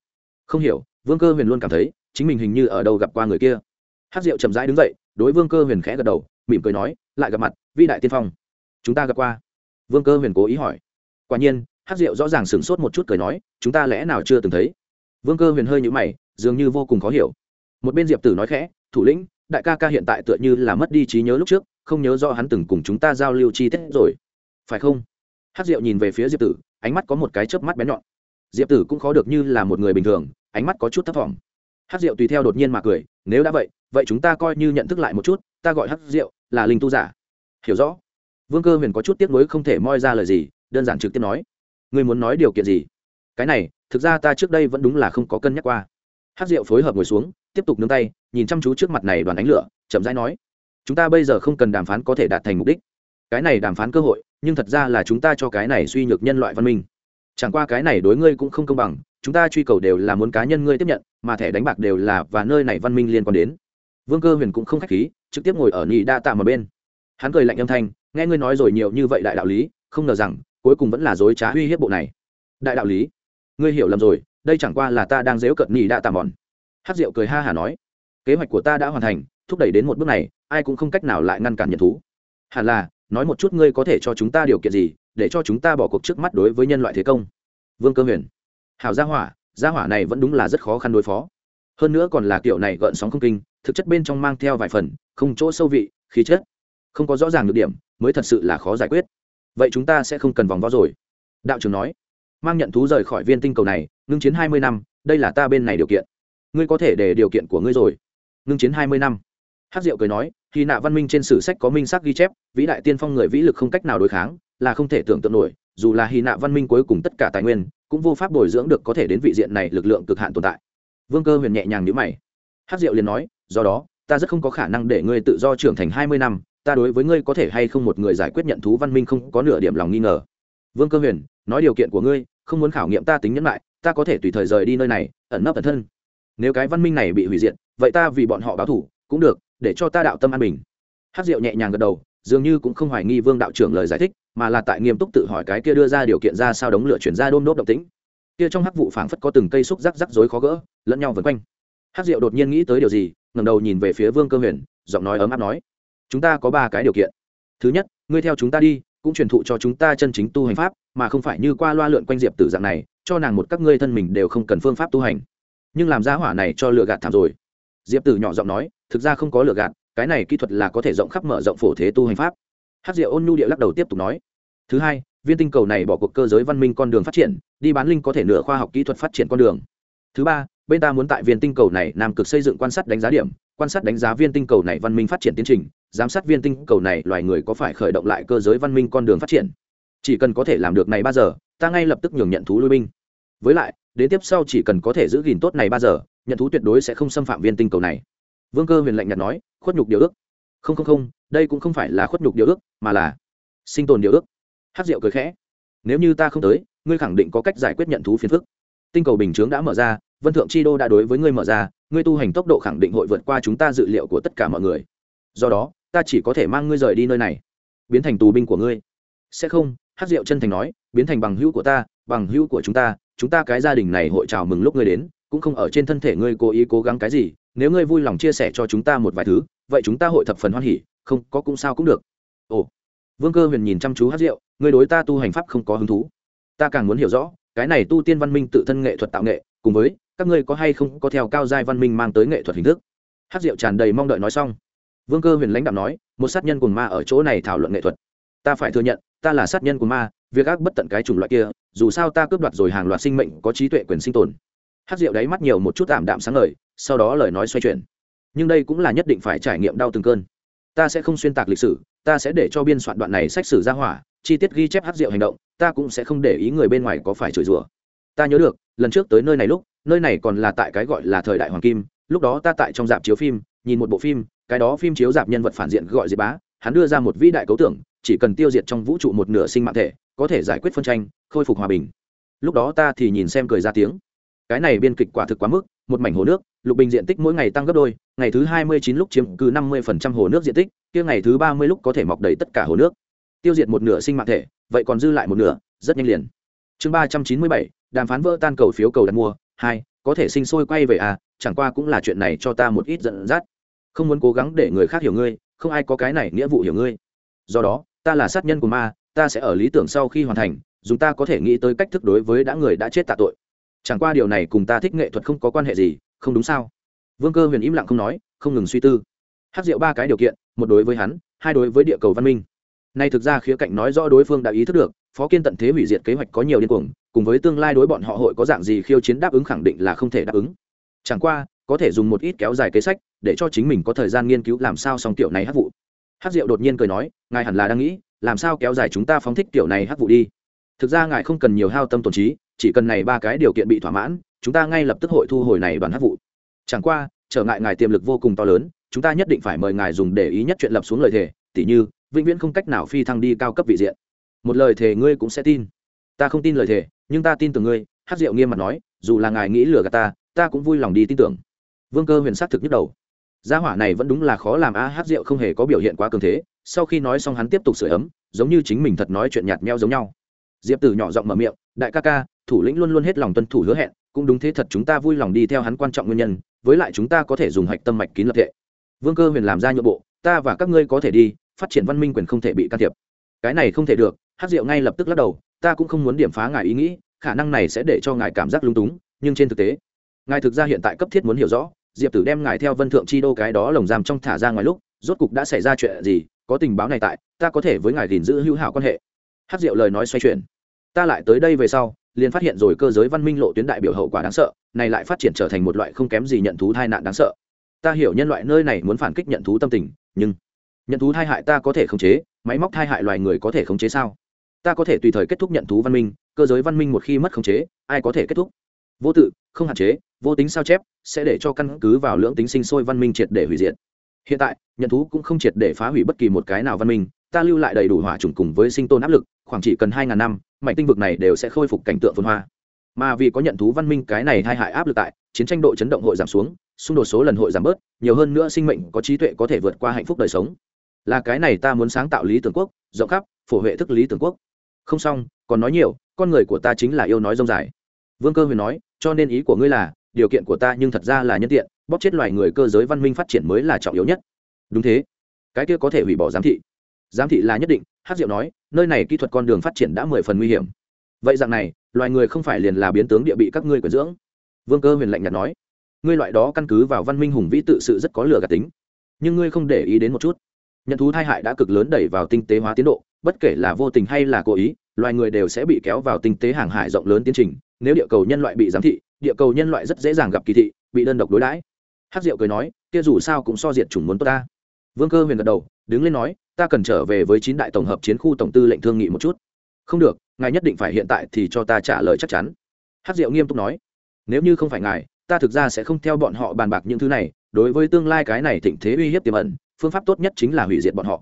Không hiểu, vương cơ huyền luôn cảm thấy, chính mình hình như ở đâu gặp qua người kia. Hát rượu chậm rãi đứng dậy, đối vương cơ huyền khẽ gật đầu, mỉm cười nói, lại gặp mặt vi đại tiên phong. Chúng ta gặp qua. Vương cơ huyền cố ý hỏi. Quả nhiên hát rượu rõ ràng sửng sốt một chút cười nói, chúng ta lẽ nào chưa từng thấy? Vương cơ huyền hơi nhũ mày, dường như vô cùng khó hiểu. Một bên diệp tử nói khẽ, thủ lĩnh, đại ca ca hiện tại tựa như là mất đi trí nhớ lúc trước, không nhớ do hắn từng cùng chúng ta giao lưu chi tiết rồi. Phải không? Hát diệu nhìn về phía diệp tử, ánh mắt có một cái chớp mắt bén nhọn. Diệp tử cũng khó được như là một người bình thường, ánh mắt có chút thấp t hát diệu tùy theo đột nhiên mà cười, nếu đã vậy vậy chúng ta coi như nhận thức lại một chút, ta gọi hát diệu là linh tu giả. Hiểu rõ. Vương cơ huyền có chút tiếc nuối không thể moi ra lời gì, đơn giản trực tiếp nói, ngươi muốn nói điều kiện gì? Cái này, thực ra ta trước đây vẫn đúng là không có cân nhắc qua. Hát diệu phối hợp ngồi xuống, tiếp tục nương tay, nhìn chăm chú trước mặt này đoàn ánh lửa, chậm rãi nói, chúng ta bây giờ không cần đàm phán có thể đạt thành mục đích. Cái này đàm phán cơ hội, nhưng thật ra là chúng ta cho cái này suy nhược nhân loại văn minh. Chẳng qua cái này đối ngươi cũng không công bằng, chúng ta truy cầu đều là muốn cá nhân ngươi tiếp nhận, mà thẻ đánh bạc đều là và nơi này văn minh liên quan đến. Vương cơ huyền cũng không khách khí, trực tiếp ngồi ở nhị đa tạ một bên. Hắn cười lạnh âm thanh, nghe ngươi nói rồi nhiều như vậy đại đạo lý, không ngờ rằng, cuối cùng vẫn là dối trá uy hiếp bộ này. Đại đạo lý ngươi hiểu lầm rồi, đây chẳng qua là ta đang dếu cận nhị đã tạm mòn. Hát rượu cười ha hả nói, kế hoạch của ta đã hoàn thành, thúc đẩy đến một bước này, ai cũng không cách nào lại ngăn cản nhận thú. Hẳn là, nói một chút ngươi có thể cho chúng ta điều kiện gì, để cho chúng ta bỏ cuộc trước mắt đối với nhân loại thế công? Vương cơ huyền. Hảo gia hỏa gia hỏa này vẫn đúng là rất khó khăn đối phó. Hơn nữa còn là kiểu này gợn sóng không kinh, thực chất bên trong mang theo vài phần, không chỗ sâu vị, khí chất. Không có rõ ràng được điểm, mới thật sự là khó giải quyết. Vậy chúng ta sẽ không cần vòng vo rồi. Đạo trưởng nói mang nhận thú rời khỏi viên tinh cầu này, ngưng chiến hai mươi năm, đây là ta bên này điều kiện. Ngươi có thể để điều kiện của ngươi rồi. Ngưng chiến hai mươi năm. Hát diệu cười nói, khi nạ văn minh trên sử sách có minh xác ghi chép, vĩ đại tiên phong người vĩ lực không cách nào đối kháng, là không thể tưởng tượng nổi, dù là hy nạ văn minh cuối cùng tất cả tài nguyên, cũng vô pháp bồi dưỡng được có thể đến vị diện này lực lượng cực hạn tồn tại. Vương cơ huyền nhẹ nhàng nhữ mày. Hát diệu liền nói, do đó, ta rất không có khả năng để ngươi tự do trưởng thành hai mươi năm, ta đối với ngươi có thể hay không một người giải quyết nhận thú văn minh không có nửa điểm lòng nghi ngờ. Vương cơ huyền, nói điều kiện của ngươi không muốn khảo nghiệm ta tính nhẫn lại, ta có thể tùy thời rời đi nơi này, ẩn nấp ẩn thân. Nếu cái văn minh này bị hủy diệt, vậy ta vì bọn họ báo thủ, cũng được, để cho ta đạo tâm an bình. Hát diệu nhẹ nhàng gật đầu, dường như cũng không hoài nghi vương đạo trưởng lời giải thích, mà là tại nghiêm túc tự hỏi cái kia đưa ra điều kiện ra sao đống lửa chuyển ra đôm đốt động tĩnh. Kia trong hắc vụ phảng phất có từng cây xúc rắc rắc rối khó gỡ, lẫn nhau vần quanh. Hát diệu đột nhiên nghĩ tới điều gì ngầm đầu nhìn về phía vương cơ huyền, giọng nói ấm áp nói, chúng ta có ba cái điều kiện. Thứ nhất, ngươi theo chúng ta đi cũng truyền thụ cho chúng ta chân chính tu hành pháp, mà không phải như qua loa lượn quanh diệp tử dạng này, cho nàng một các ngươi thân mình đều không cần phương pháp tu hành. Nhưng làm giá hỏa này cho lựa gạt thảm rồi. Diệp tử nhỏ giọng nói, thực ra không có lựa gạt, cái này kỹ thuật là có thể rộng khắp mở rộng phổ thế tu hành pháp. Hát diệu ôn nhu địa lắc đầu tiếp tục nói, thứ hai, viên tinh cầu này bỏ cuộc cơ giới văn minh con đường phát triển, đi bán linh có thể nửa khoa học kỹ thuật phát triển con đường. Thứ ba, bên ta muốn tại viên tinh cầu này nam cực xây dựng quan sát đánh giá điểm, quan sát đánh giá viên tinh cầu này văn minh phát triển tiến trình giám sát viên tinh cầu này loài người có phải khởi động lại cơ giới văn minh con đường phát triển. Chỉ cần có thể làm được này ba giờ, ta ngay lập tức nhường nhận thú lui binh. Với lại, đến tiếp sau chỉ cần có thể giữ gìn tốt này ba giờ, nhận thú tuyệt đối sẽ không xâm phạm viên tinh cầu này. Vương cơ huyền lạnh nhạt nói, khuất nhục điều ước. Không không không, đây cũng không phải là khuất nhục điều ước, mà là sinh tồn điều ước. Hát rượu cười khẽ. Nếu như ta không tới, ngươi khẳng định có cách giải quyết nhận thú phiền phức. Tinh cầu bình chướng đã mở ra, vân thượng chi đô đã đối với ngươi mở ra, ngươi tu hành tốc độ khẳng định hội vượt qua chúng ta dự liệu của tất cả mọi người. Do đó ta chỉ có thể mang ngươi rời đi nơi này. Biến thành tù binh của ngươi. Sẽ không hát rượu chân thành nói, biến thành bằng hữu của ta, bằng hữu của chúng ta chúng ta cái gia đình này hội chào mừng lúc ngươi đến, cũng không ở trên thân thể ngươi cố ý cố gắng cái gì, nếu ngươi vui lòng chia sẻ cho chúng ta một vài thứ, vậy chúng ta hội thập phần hoan hỉ, không, có cũng sao cũng được. Ồ. Vương cơ huyền nhìn chăm chú hát rượu ngươi đối ta tu hành pháp không có hứng thú. Ta càng muốn hiểu rõ, cái này tu tiên văn minh tự thân nghệ thuật tạo nghệ, cùng với, các ngươi có hay không có theo cao giai văn minh mang tới nghệ thuật hình thức? Hát rượu tràn đầy mong đợi nói xong vương cơ huyền lãnh đạo nói, một sát nhân cùng ma ở chỗ này thảo luận nghệ thuật. Ta phải thừa nhận, ta là sát nhân của ma, việc ác bất tận cái chủng loại kia, dù sao ta cướp đoạt rồi hàng loạt sinh mệnh có trí tuệ quyền sinh tồn. Hát rượu đáy mắt nhiều một chút tạm đạm sáng ngời, sau đó lời nói xoay chuyển. Nhưng đây cũng là nhất định phải trải nghiệm đau từng cơn. Ta sẽ không xuyên tạc lịch sử, ta sẽ để cho biên soạn đoạn này sách sử ra hỏa, chi tiết ghi chép hát rượu hành động, ta cũng sẽ không để ý người bên ngoài có phải chửi rủa. Ta nhớ được, lần trước tới nơi này lúc, nơi này còn là tại cái gọi là thời đại hoàng kim, lúc đó ta tại trong dạp chiếu phim, nhìn một bộ phim cái đó phim chiếu dạp nhân vật phản diện gọi diệt bá, hắn đưa ra một vĩ đại cấu tưởng, chỉ cần tiêu diệt trong vũ trụ một nửa sinh mạng thể, có thể giải quyết phân tranh, khôi phục hòa bình. Lúc đó ta thì nhìn xem cười ra tiếng. Cái này biên kịch quả thực quá mức, một mảnh hồ nước, lục bình diện tích mỗi ngày tăng gấp đôi, ngày thứ hai mươi chín lúc chiếm cứ năm mươi phần trăm hồ nước diện tích, kia ngày thứ ba mươi lúc có thể mọc đầy tất cả hồ nước. Tiêu diệt một nửa sinh mạng thể, vậy còn dư lại một nửa, rất nhanh liền. Chương ba trăm chín mươi bảy, đàm phán vỡ tan cầu phiếu cầu đặt mua, hai, có thể sinh sôi quay về à chẳng qua cũng là chuyện này cho ta một ít giận dắt không muốn cố gắng để người khác hiểu ngươi, không ai có cái này nghĩa vụ hiểu ngươi. Do đó, ta là sát nhân của ma, ta sẽ ở lý tưởng sau khi hoàn thành dùng ta có thể nghĩ tới cách thức đối với đã người đã chết tạ tội. Chẳng qua điều này cùng ta thích nghệ thuật không có quan hệ gì, không đúng sao? Vương cơ huyền im lặng không nói, không ngừng suy tư. Hát rượu ba cái điều kiện, một đối với hắn, hai đối với địa cầu văn minh. Nay thực ra khía cạnh nói rõ đối phương đã ý thức được, phó kiên tận thế hủy diệt kế hoạch có nhiều điên cuồng, cùng với tương lai đối bọn họ hội có dạng gì khiêu chiến đáp ứng khẳng định là không thể đáp ứng. Chẳng qua có thể dùng một ít kéo dài kế sách để cho chính mình có thời gian nghiên cứu làm sao xong tiểu này hát vụ. Hát diệu đột nhiên cười nói, ngài hẳn là đang nghĩ, làm sao kéo dài chúng ta phóng thích tiểu này hát vụ đi? Thực ra ngài không cần nhiều hao tâm tổn trí, chỉ cần này ba cái điều kiện bị thỏa mãn, chúng ta ngay lập tức hội thu hồi này đoàn hát vụ. Chẳng qua, trở ngại ngài tiềm lực vô cùng to lớn, chúng ta nhất định phải mời ngài dùng để ý nhất chuyện lập xuống lời thề, tỉ như, vĩnh viễn không cách nào phi thăng đi cao cấp vị diện. Một lời thề ngươi cũng sẽ tin. Ta không tin lời thề, nhưng ta tin tưởng ngươi, hát diệu nghiêm mặt nói, dù là ngài nghĩ lừa gạt ta ta cũng vui lòng đi tin tưởng vương cơ huyền s á thực nhức đầu. Gia hỏa này vẫn đúng là khó làm a, hát rượu không hề có biểu hiện quá cường thế, sau khi nói xong hắn tiếp tục sửa ấm, giống như chính mình thật nói chuyện nhạt meo giống nhau. Diệp tử nhỏ giọng mở miệng, đại ca ca, thủ lĩnh luôn luôn hết lòng tuân thủ hứa hẹn, cũng đúng thế thật chúng ta vui lòng đi theo hắn quan trọng nguyên nhân, với lại chúng ta có thể dùng hạch tâm mạch kín lập thể. Vương cơ huyền làm ra nhượng bộ, ta và các ngươi có thể đi, phát triển văn minh quyền không thể bị can thiệp. Cái này không thể được, hát rượu ngay lập tức lắc đầu, ta cũng không muốn điểm phá ngài ý nghĩ, khả năng này sẽ để cho ngài cảm giác lung túng, nhưng trên thực tế, ngài thực ra hiện tại cấp thiết muốn hiểu rõ diệp tử đem ngài theo vân thượng chi đô cái đó lồng giam trong thả ra ngoài lúc, rốt cục đã xảy ra chuyện gì, có tình báo này tại, ta có thể với ngài gìn giữ hữu hảo quan hệ. Hát diệu lời nói xoay chuyển. Ta lại tới đây về sau, liền phát hiện rồi cơ giới văn minh lộ tuyến đại biểu hậu quả đáng sợ, này lại phát triển trở thành một loại không kém gì nhận thú tai nạn đáng sợ. Ta hiểu nhân loại nơi này muốn phản kích nhận thú tâm tình, nhưng nhận thú tai hại ta có thể khống chế, máy móc tai hại loài người có thể khống chế sao? Ta có thể tùy thời kết thúc nhận thú văn minh, cơ giới văn minh một khi mất khống chế, ai có thể kết thúc? Vô tự, không hạn chế vô tính sao chép, sẽ để cho căn cứ vào lưỡng tính sinh sôi văn minh triệt để hủy diệt. Hiện tại, nhận thú cũng không triệt để phá hủy bất kỳ một cái nào văn minh, ta lưu lại đầy đủ hỏa trùng cùng với sinh tồn áp lực, khoảng chỉ cần hai ngàn năm mạnh tinh vực này đều sẽ khôi phục cảnh tượng phồn hoa. Mà vì có nhận thú văn minh cái này hai hại áp lực tại, chiến tranh độ chấn động hội giảm xuống, xung đột số lần hội giảm bớt, nhiều hơn nữa sinh mệnh có trí tuệ có thể vượt qua hạnh phúc đời sống. Là cái này ta muốn sáng tạo lý tưởng quốc, rộng khắp, phổ huệ thức lý tưởng quốc. Không xong, còn nói nhiều, con người của ta chính là yêu nói rông dài. Vương cơ huyền nói, cho nên ý của ngươi là điều kiện của ta nhưng thật ra là nhân tiện, bóp chết loài người cơ giới văn minh phát triển mới là trọng yếu nhất. Đúng thế. Cái kia có thể hủy bỏ giám thị. Giám thị là nhất định. Hát diệu nói, nơi này kỹ thuật con đường phát triển đã mười phần nguy hiểm. Vậy dạng này, loài người không phải liền là biến tướng địa bị các ngươi quyển dưỡng? Vương cơ huyền lạnh nhạt nói, ngươi loại đó căn cứ vào văn minh hùng vĩ tự sự rất có lừa gạt tính. Nhưng ngươi không để ý đến một chút. Nhận thú thai hại đã cực lớn đẩy vào tinh tế hóa tiến độ, bất kể là vô tình hay là cố ý, loài người đều sẽ bị kéo vào tinh tế hàng hải rộng lớn tiến trình nếu địa cầu nhân loại bị giám thị, địa cầu nhân loại rất dễ dàng gặp kỳ thị, bị đơn độc đối đãi. Hát diệu cười nói, kia dù sao cũng so diệt chủng muốn tốt ta. Vương cơ huyền gật đầu, đứng lên nói, ta cần trở về với chín đại tổng hợp chiến khu tổng tư lệnh thương nghị một chút. Không được, ngài nhất định phải hiện tại thì cho ta trả lời chắc chắn. Hát diệu nghiêm túc nói, nếu như không phải ngài, ta thực ra sẽ không theo bọn họ bàn bạc những thứ này, đối với tương lai cái này thịnh thế uy hiếp tiềm ẩn, phương pháp tốt nhất chính là hủy diệt bọn họ.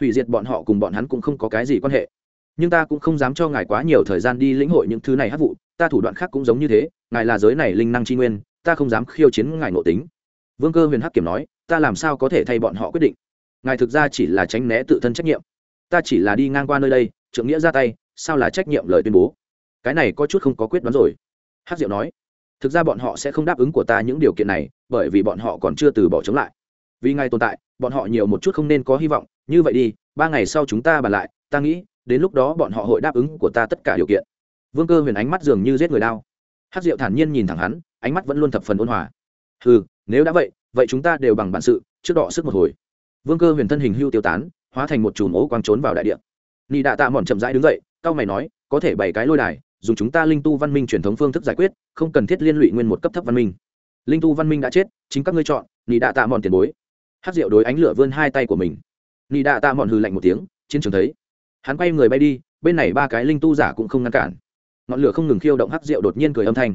Hủy diệt bọn họ cùng bọn hắn cũng không có cái gì quan hệ. Nhưng ta cũng không dám cho ngài quá nhiều thời gian đi lĩnh hội những thứ này hát vụ ta thủ đoạn khác cũng giống như thế, ngài là giới này linh năng tri nguyên, ta không dám khiêu chiến ngài nội tính. Vương cơ huyền hắc kiểm nói, ta làm sao có thể thay bọn họ quyết định? Ngài thực ra chỉ là tránh né tự thân trách nhiệm. Ta chỉ là đi ngang qua nơi đây trượng nghĩa ra tay, sao là trách nhiệm lời tuyên bố? Cái này có chút không có quyết đoán rồi. Hát diệu nói, thực ra bọn họ sẽ không đáp ứng của ta những điều kiện này, bởi vì bọn họ còn chưa từ bỏ chống lại. Vì ngài tồn tại, bọn họ nhiều một chút không nên có hy vọng. Như vậy đi, ba ngày sau chúng ta bàn lại, ta nghĩ, đến lúc đó bọn họ hội đáp ứng của ta tất cả điều kiện vương cơ huyền ánh mắt dường như giết người đao hát diệu thản nhiên nhìn thẳng hắn, ánh mắt vẫn luôn thập phần ôn hòa. Ừ nếu đã vậy vậy chúng ta đều bằng bản sự, trước đọ sức một hồi. Vương cơ huyền thân hình hưu tiêu tán, hóa thành một chùm ố quang trốn vào đại điện nị đạ tạ mòn chậm rãi đứng dậy cao mày nói, có thể bày cái lôi đài, dùng chúng ta linh tu văn minh truyền thống phương thức giải quyết, không cần thiết liên lụy nguyên một cấp thấp văn minh. Linh tu văn minh đã chết, chính các ngươi chọn, nị đạ tạ mòn tiền bối. Hát rượu đối ánh lửa vươn hai tay của mình. Nị đạ tạ mòn hừ lạnh một tiếng, chiến trường thấy. Hắn quay người bay đi, bên này ba cái linh tu giả cũng không ngăn cản ngọn lửa không ngừng khiêu động Hắc rượu đột nhiên cười âm thanh.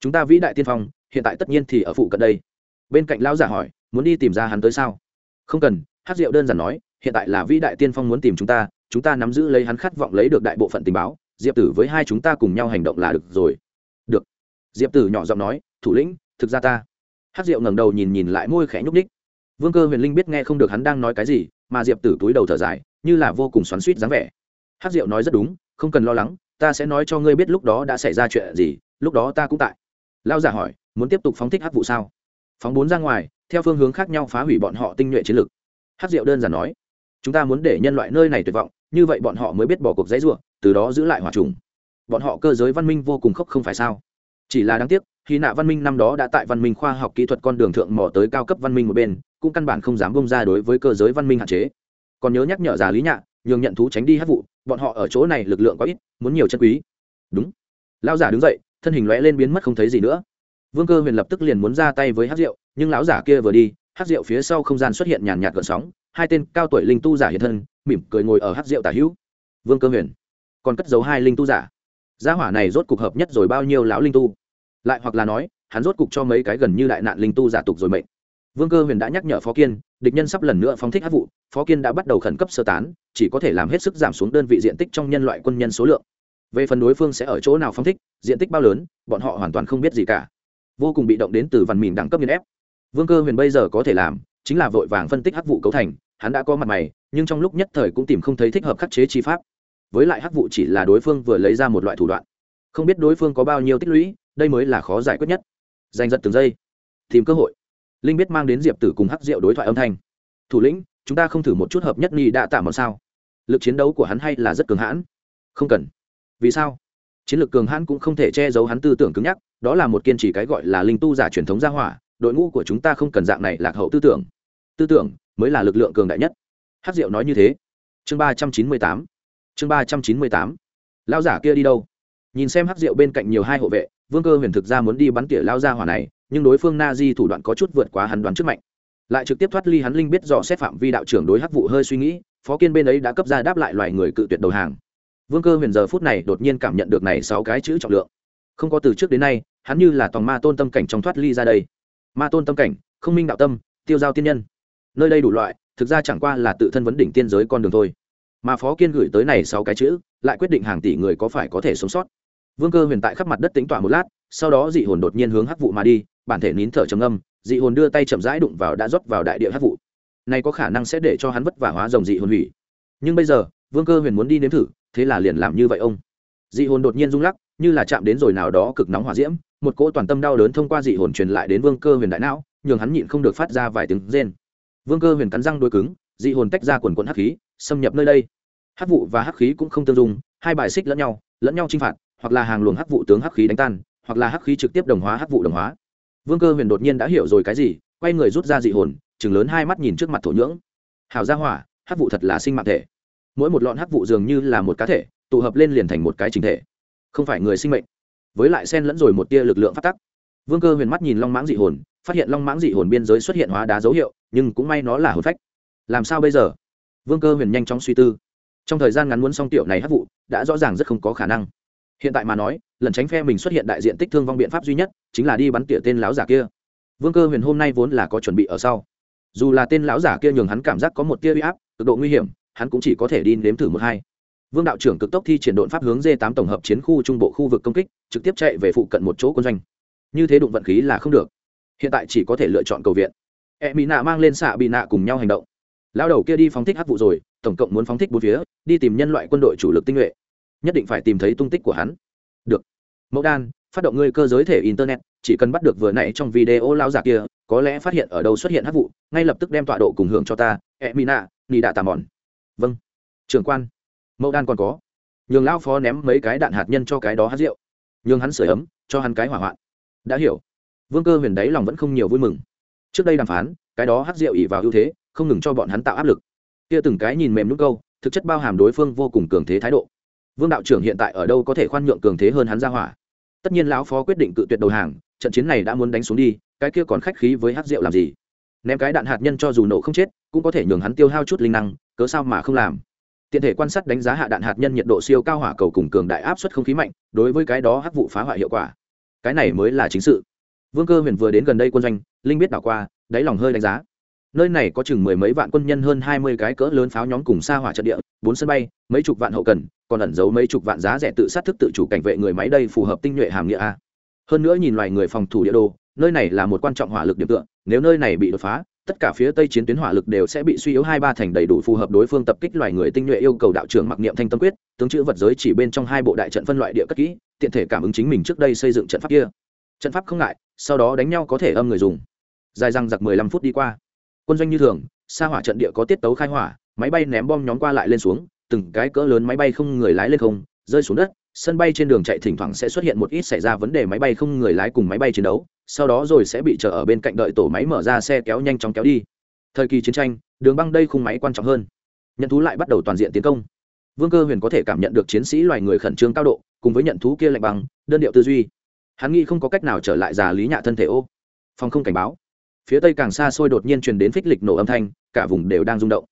Chúng ta vĩ đại tiên phong, hiện tại tất nhiên thì ở phụ cận đây. Bên cạnh lão giả hỏi, muốn đi tìm ra hắn tới sao? Không cần, Hắc rượu đơn giản nói, hiện tại là vĩ đại tiên phong muốn tìm chúng ta chúng ta nắm giữ lấy hắn khát vọng lấy được đại bộ phận tình báo, diệp tử với hai chúng ta cùng nhau hành động là được rồi. Được. Diệp tử nhỏ giọng nói, thủ lĩnh, thực ra ta. Hát rượu ngẩng đầu nhìn nhìn lại môi khẽ nhúc ních vương cơ huyền linh biết nghe không được hắn đang nói cái gì, mà diệp tử túi đầu thở dài, như là vô cùng xoắn suýt dáng vẻ. Hát rượu nói rất đúng, không cần lo lắng ta sẽ nói cho ngươi biết lúc đó đã xảy ra chuyện gì, lúc đó ta cũng tại. Lao giả hỏi, muốn tiếp tục phóng thích hát vụ sao? Phóng bốn ra ngoài, theo phương hướng khác nhau phá hủy bọn họ tinh nhuệ chiến lược hát diệu đơn giản nói, chúng ta muốn để nhân loại nơi này tuyệt vọng, như vậy bọn họ mới biết bỏ cuộc giấy ruộng từ đó giữ lại hòa trùng. Bọn họ cơ giới văn minh vô cùng khốc không phải sao? Chỉ là đáng tiếc, khi nạ văn minh năm đó đã tại văn minh khoa học kỹ thuật con đường thượng mò tới cao cấp văn minh một bên, cũng căn bản không dám bông ra đối với cơ giới văn minh hạn chế. Còn nhớ nhắc nhở già lý nhạ, nhường nhận thú tránh đi hát vụ bọn họ ở chỗ này lực lượng có ít, muốn nhiều chân quý. Đúng. Lão giả đứng dậy, thân hình lóe lên biến mất không thấy gì nữa. Vương cơ huyền lập tức liền muốn ra tay với hát rượu nhưng lão giả kia vừa đi hát rượu phía sau không gian xuất hiện nhàn nhạt gợn sóng, hai tên cao tuổi linh tu giả hiện thân, mỉm cười ngồi ở hát rượu tả hữu. Vương cơ huyền, còn cất giấu hai linh tu giả? Gia hỏa này rốt cục hợp nhất rồi bao nhiêu lão linh tu? Lại hoặc là nói, hắn rốt cục cho mấy cái gần như đại nạn linh tu giả tục rồi mệnh. Vương cơ huyền đã nhắc nhở phó kiên địch nhân sắp lần nữa phóng thích hát vụ, phó kiên đã bắt đầu khẩn cấp sơ tán, chỉ có thể làm hết sức giảm xuống đơn vị diện tích trong nhân loại quân nhân số lượng. Về phần đối phương sẽ ở chỗ nào phóng thích, diện tích bao lớn, bọn họ hoàn toàn không biết gì cả. Vô cùng bị động đến từ văn mìn đẳng cấp nghiên ép. Vương cơ huyền bây giờ có thể làm, chính là vội vàng phân tích hắc vụ cấu thành, hắn đã có mặt mày, nhưng trong lúc nhất thời cũng tìm không thấy thích hợp khắc chế chi pháp. Với lại hắc vụ chỉ là đối phương vừa lấy ra một loại thủ đoạn. Không biết đối phương có bao nhiêu tích lũy, đây mới là khó giải quyết nhất. Giành giật từng giây. Tìm cơ hội linh biết mang đến diệp tử cùng hắc Diệu đối thoại âm thanh. Thủ lĩnh, chúng ta không thử một chút hợp nhất ni đã tạm một sao? Lực chiến đấu của hắn hay là rất cường hãn? Không cần. Vì sao? Chiến lược cường hãn cũng không thể che giấu hắn tư tưởng cứng nhắc, đó là một kiên trì cái gọi là linh tu giả truyền thống gia hỏa, đội ngũ của chúng ta không cần dạng này lạc hậu tư tưởng. Tư tưởng mới là lực lượng cường đại nhất. Hát diệu nói như thế. Chương ba trăm chín mươi tám. Chương ba trăm chín mươi tám. Lao giả kia đi đâu? Nhìn xem hát diệu bên cạnh nhiều hai hộ vệ, vương cơ huyền thực ra muốn đi bắn tỉa lao gia hỏa này nhưng đối phương na di thủ đoạn có chút vượt quá hắn đoán trước mạnh. Lại trực tiếp thoát ly hắn linh biết dò xét phạm vi đạo trưởng đối hắc vụ hơi suy nghĩ, phó kiên bên ấy đã cấp ra đáp lại loài người cự tuyệt đầu hàng. Vương cơ huyền giờ phút này đột nhiên cảm nhận được này sáu cái chữ trọng lượng. Không có từ trước đến nay, hắn như là tòng ma tôn tâm cảnh trong thoát ly ra đây. Ma tôn tâm cảnh, không minh đạo tâm, tiêu giao tiên nhân. Nơi đây đủ loại, thực ra chẳng qua là tự thân vấn đỉnh tiên giới con đường thôi. Mà phó kiên gửi tới này sáu cái chữ, lại quyết định hàng tỷ người có phải có thể sống sót. Vương cơ huyền tại khắp mặt đất tính tỏa một lát, sau đó dị hồn đột nhiên hướng hắc vụ mà đi bản thể nín thở trầm âm dị hồn đưa tay chậm rãi đụng vào đã rót vào đại địa hắc vụ. Này có khả năng sẽ để cho hắn vất vả hóa rồng dị hồn hủy. Nhưng bây giờ, vương cơ huyền muốn đi nếm thử, thế là liền làm như vậy ông. Dị hồn đột nhiên rung lắc, như là chạm đến rồi nào đó cực nóng hỏa diễm, một cỗ toàn tâm đau đớn thông qua dị hồn truyền lại đến vương cơ huyền đại não, nhường hắn nhịn không được phát ra vài tiếng rên. Vương cơ huyền cắn răng đôi cứng, dị hồn tách ra quần quần hắc khí, xâm nhập nơi đây. Hắc vụ và hắc khí cũng không tương dung, hai bài xích lẫn nhau lẫn nhau chinh phạt, hoặc là hàng luồng hắc vụ tướng hắc khí đánh tan, hoặc là hắc khí trực tiếp đồng hóa hắc vụ đồng hóa vương cơ huyền đột nhiên đã hiểu rồi cái gì, quay người rút ra dị hồn chừng lớn hai mắt nhìn trước mặt thổ nhưỡng. Hào gia hỏa hát vụ thật là sinh mạng thể. Mỗi một lọn hát vụ dường như là một cá thể, tụ hợp lên liền thành một cái chính thể. Không phải người sinh mệnh. Với lại xen lẫn rồi một tia lực lượng phát tắc. Vương cơ huyền mắt nhìn long mãng dị hồn, phát hiện long mãng dị hồn biên giới xuất hiện hóa đá dấu hiệu, nhưng cũng may nó là hồn phách. Làm sao bây giờ? Vương cơ huyền nhanh chóng suy tư. Trong thời gian ngắn muốn xong tiểu này hát vụ, đã rõ ràng rất không có khả năng hiện tại mà nói, lần tránh phe mình xuất hiện đại diện tích thương vong biện pháp duy nhất chính là đi bắn tỉa tên lão giả kia. Vương cơ huyền hôm nay vốn là có chuẩn bị ở sau. Dù là tên lão giả kia nhường hắn cảm giác có một tia uy áp, cực độ nguy hiểm, hắn cũng chỉ có thể đi nếm thử một hai. Vương đạo trưởng cực tốc thi triển độn pháp hướng d tám tổng hợp chiến khu trung bộ khu vực công kích, trực tiếp chạy về phụ cận một chỗ quân doanh. Như thế đụng vận khí là không được. Hiện tại chỉ có thể lựa chọn cầu viện. E mỹ nạ mang lên xạ bị nạ cùng nhau hành động. Lao đầu kia đi phóng thích hát vụ rồi, tổng cộng muốn phóng thích bốn phía, đi tìm nhân loại quân đội chủ lực tinh nhuệ nhất định phải tìm thấy tung tích của hắn. Được. Mẫu đan, phát động ngươi cơ giới thể internet, chỉ cần bắt được vừa nãy trong video lao giả kia, có lẽ phát hiện ở đâu xuất hiện hắc vụ, ngay lập tức đem tọa độ cùng hưởng cho ta e mỹ nạ nị đạ tà mòn. Vâng. Trưởng quan. Mẫu đan còn có. Nhường lao phó ném mấy cái đạn hạt nhân cho cái đó hát rượu. Nhường hắn sửa ấm, cho hắn cái hỏa hoạn. Đã hiểu. Vương cơ huyền đáy lòng vẫn không nhiều vui mừng. Trước đây đàm phán, cái đó hát rượu ỉ vào ưu thế, không ngừng cho bọn hắn tạo áp lực. Kia từng cái nhìn mềm nút câu, thực chất bao hàm đối phương vô cùng cường thế thái độ vương đạo trưởng hiện tại ở đâu có thể khoan nhượng cường thế hơn hắn ra hỏa. Tất nhiên lão phó quyết định cự tuyệt đầu hàng, trận chiến này đã muốn đánh xuống đi, cái kia còn khách khí với hát rượu làm gì? Ném cái đạn hạt nhân cho dù nổ không chết, cũng có thể nhường hắn tiêu hao chút linh năng, cớ sao mà không làm? Tiện thể quan sát đánh giá hạ đạn hạt nhân nhiệt độ siêu cao hỏa cầu cùng cường đại áp suất không khí mạnh, đối với cái đó hắc vụ phá hoại hiệu quả. Cái này mới là chính sự. Vương cơ huyền vừa đến gần đây quân doanh, linh biết đảo qua, đáy lòng hơi đánh giá. Nơi này có chừng mười mấy vạn quân nhân hơn hai mươi cái cỡ lớn pháo nhóm cùng xa hỏa trận địa, bốn sân bay, mấy chục vạn hậu cần còn ẩn giấu mấy chục vạn giá rẻ tự sát thức tự chủ cảnh vệ người máy đây phù hợp tinh nhuệ hàm nghĩa a. Hơn nữa nhìn loài người phòng thủ địa đồ, nơi này là một quan trọng hỏa lực điểm tựa, nếu nơi này bị đột phá, tất cả phía tây chiến tuyến hỏa lực đều sẽ bị suy yếu hai ba thành đầy đủ phù hợp đối phương tập kích loài người tinh nhuệ yêu cầu đạo trưởng mặc niệm thanh tâm quyết, tướng chữ vật giới chỉ bên trong hai bộ đại trận phân loại địa cất kỹ, tiện thể cảm ứng chính mình trước đây xây dựng trận pháp kia. Trận pháp không ngại, sau đó đánh nhau có thể âm người dùng. Dài răng giặc mười lăm phút đi qua. Quân doanh như thường, xa hỏa trận địa có tiết tấu khai hỏa, máy bay ném bom nhóm qua lại lên xuống từng cái cỡ lớn máy bay không người lái lên không, rơi xuống đất, sân bay trên đường chạy thỉnh thoảng sẽ xuất hiện một ít xảy ra vấn đề máy bay không người lái cùng máy bay chiến đấu, sau đó rồi sẽ bị chờ ở bên cạnh đợi tổ máy mở ra xe kéo nhanh chóng kéo đi. Thời kỳ chiến tranh, đường băng đây khung máy quan trọng hơn. Nhận thú lại bắt đầu toàn diện tiến công. Vương cơ huyền có thể cảm nhận được chiến sĩ loài người khẩn trương cao độ, cùng với nhận thú kia lạnh bằng đơn điệu tư duy. Hắn nghĩ không có cách nào trở lại già lý nhạ thân thể ô. Phòng không cảnh báo. Phía tây càng xa xôi đột nhiên truyền đến phích lịch nổ âm thanh, cả vùng đều đang rung động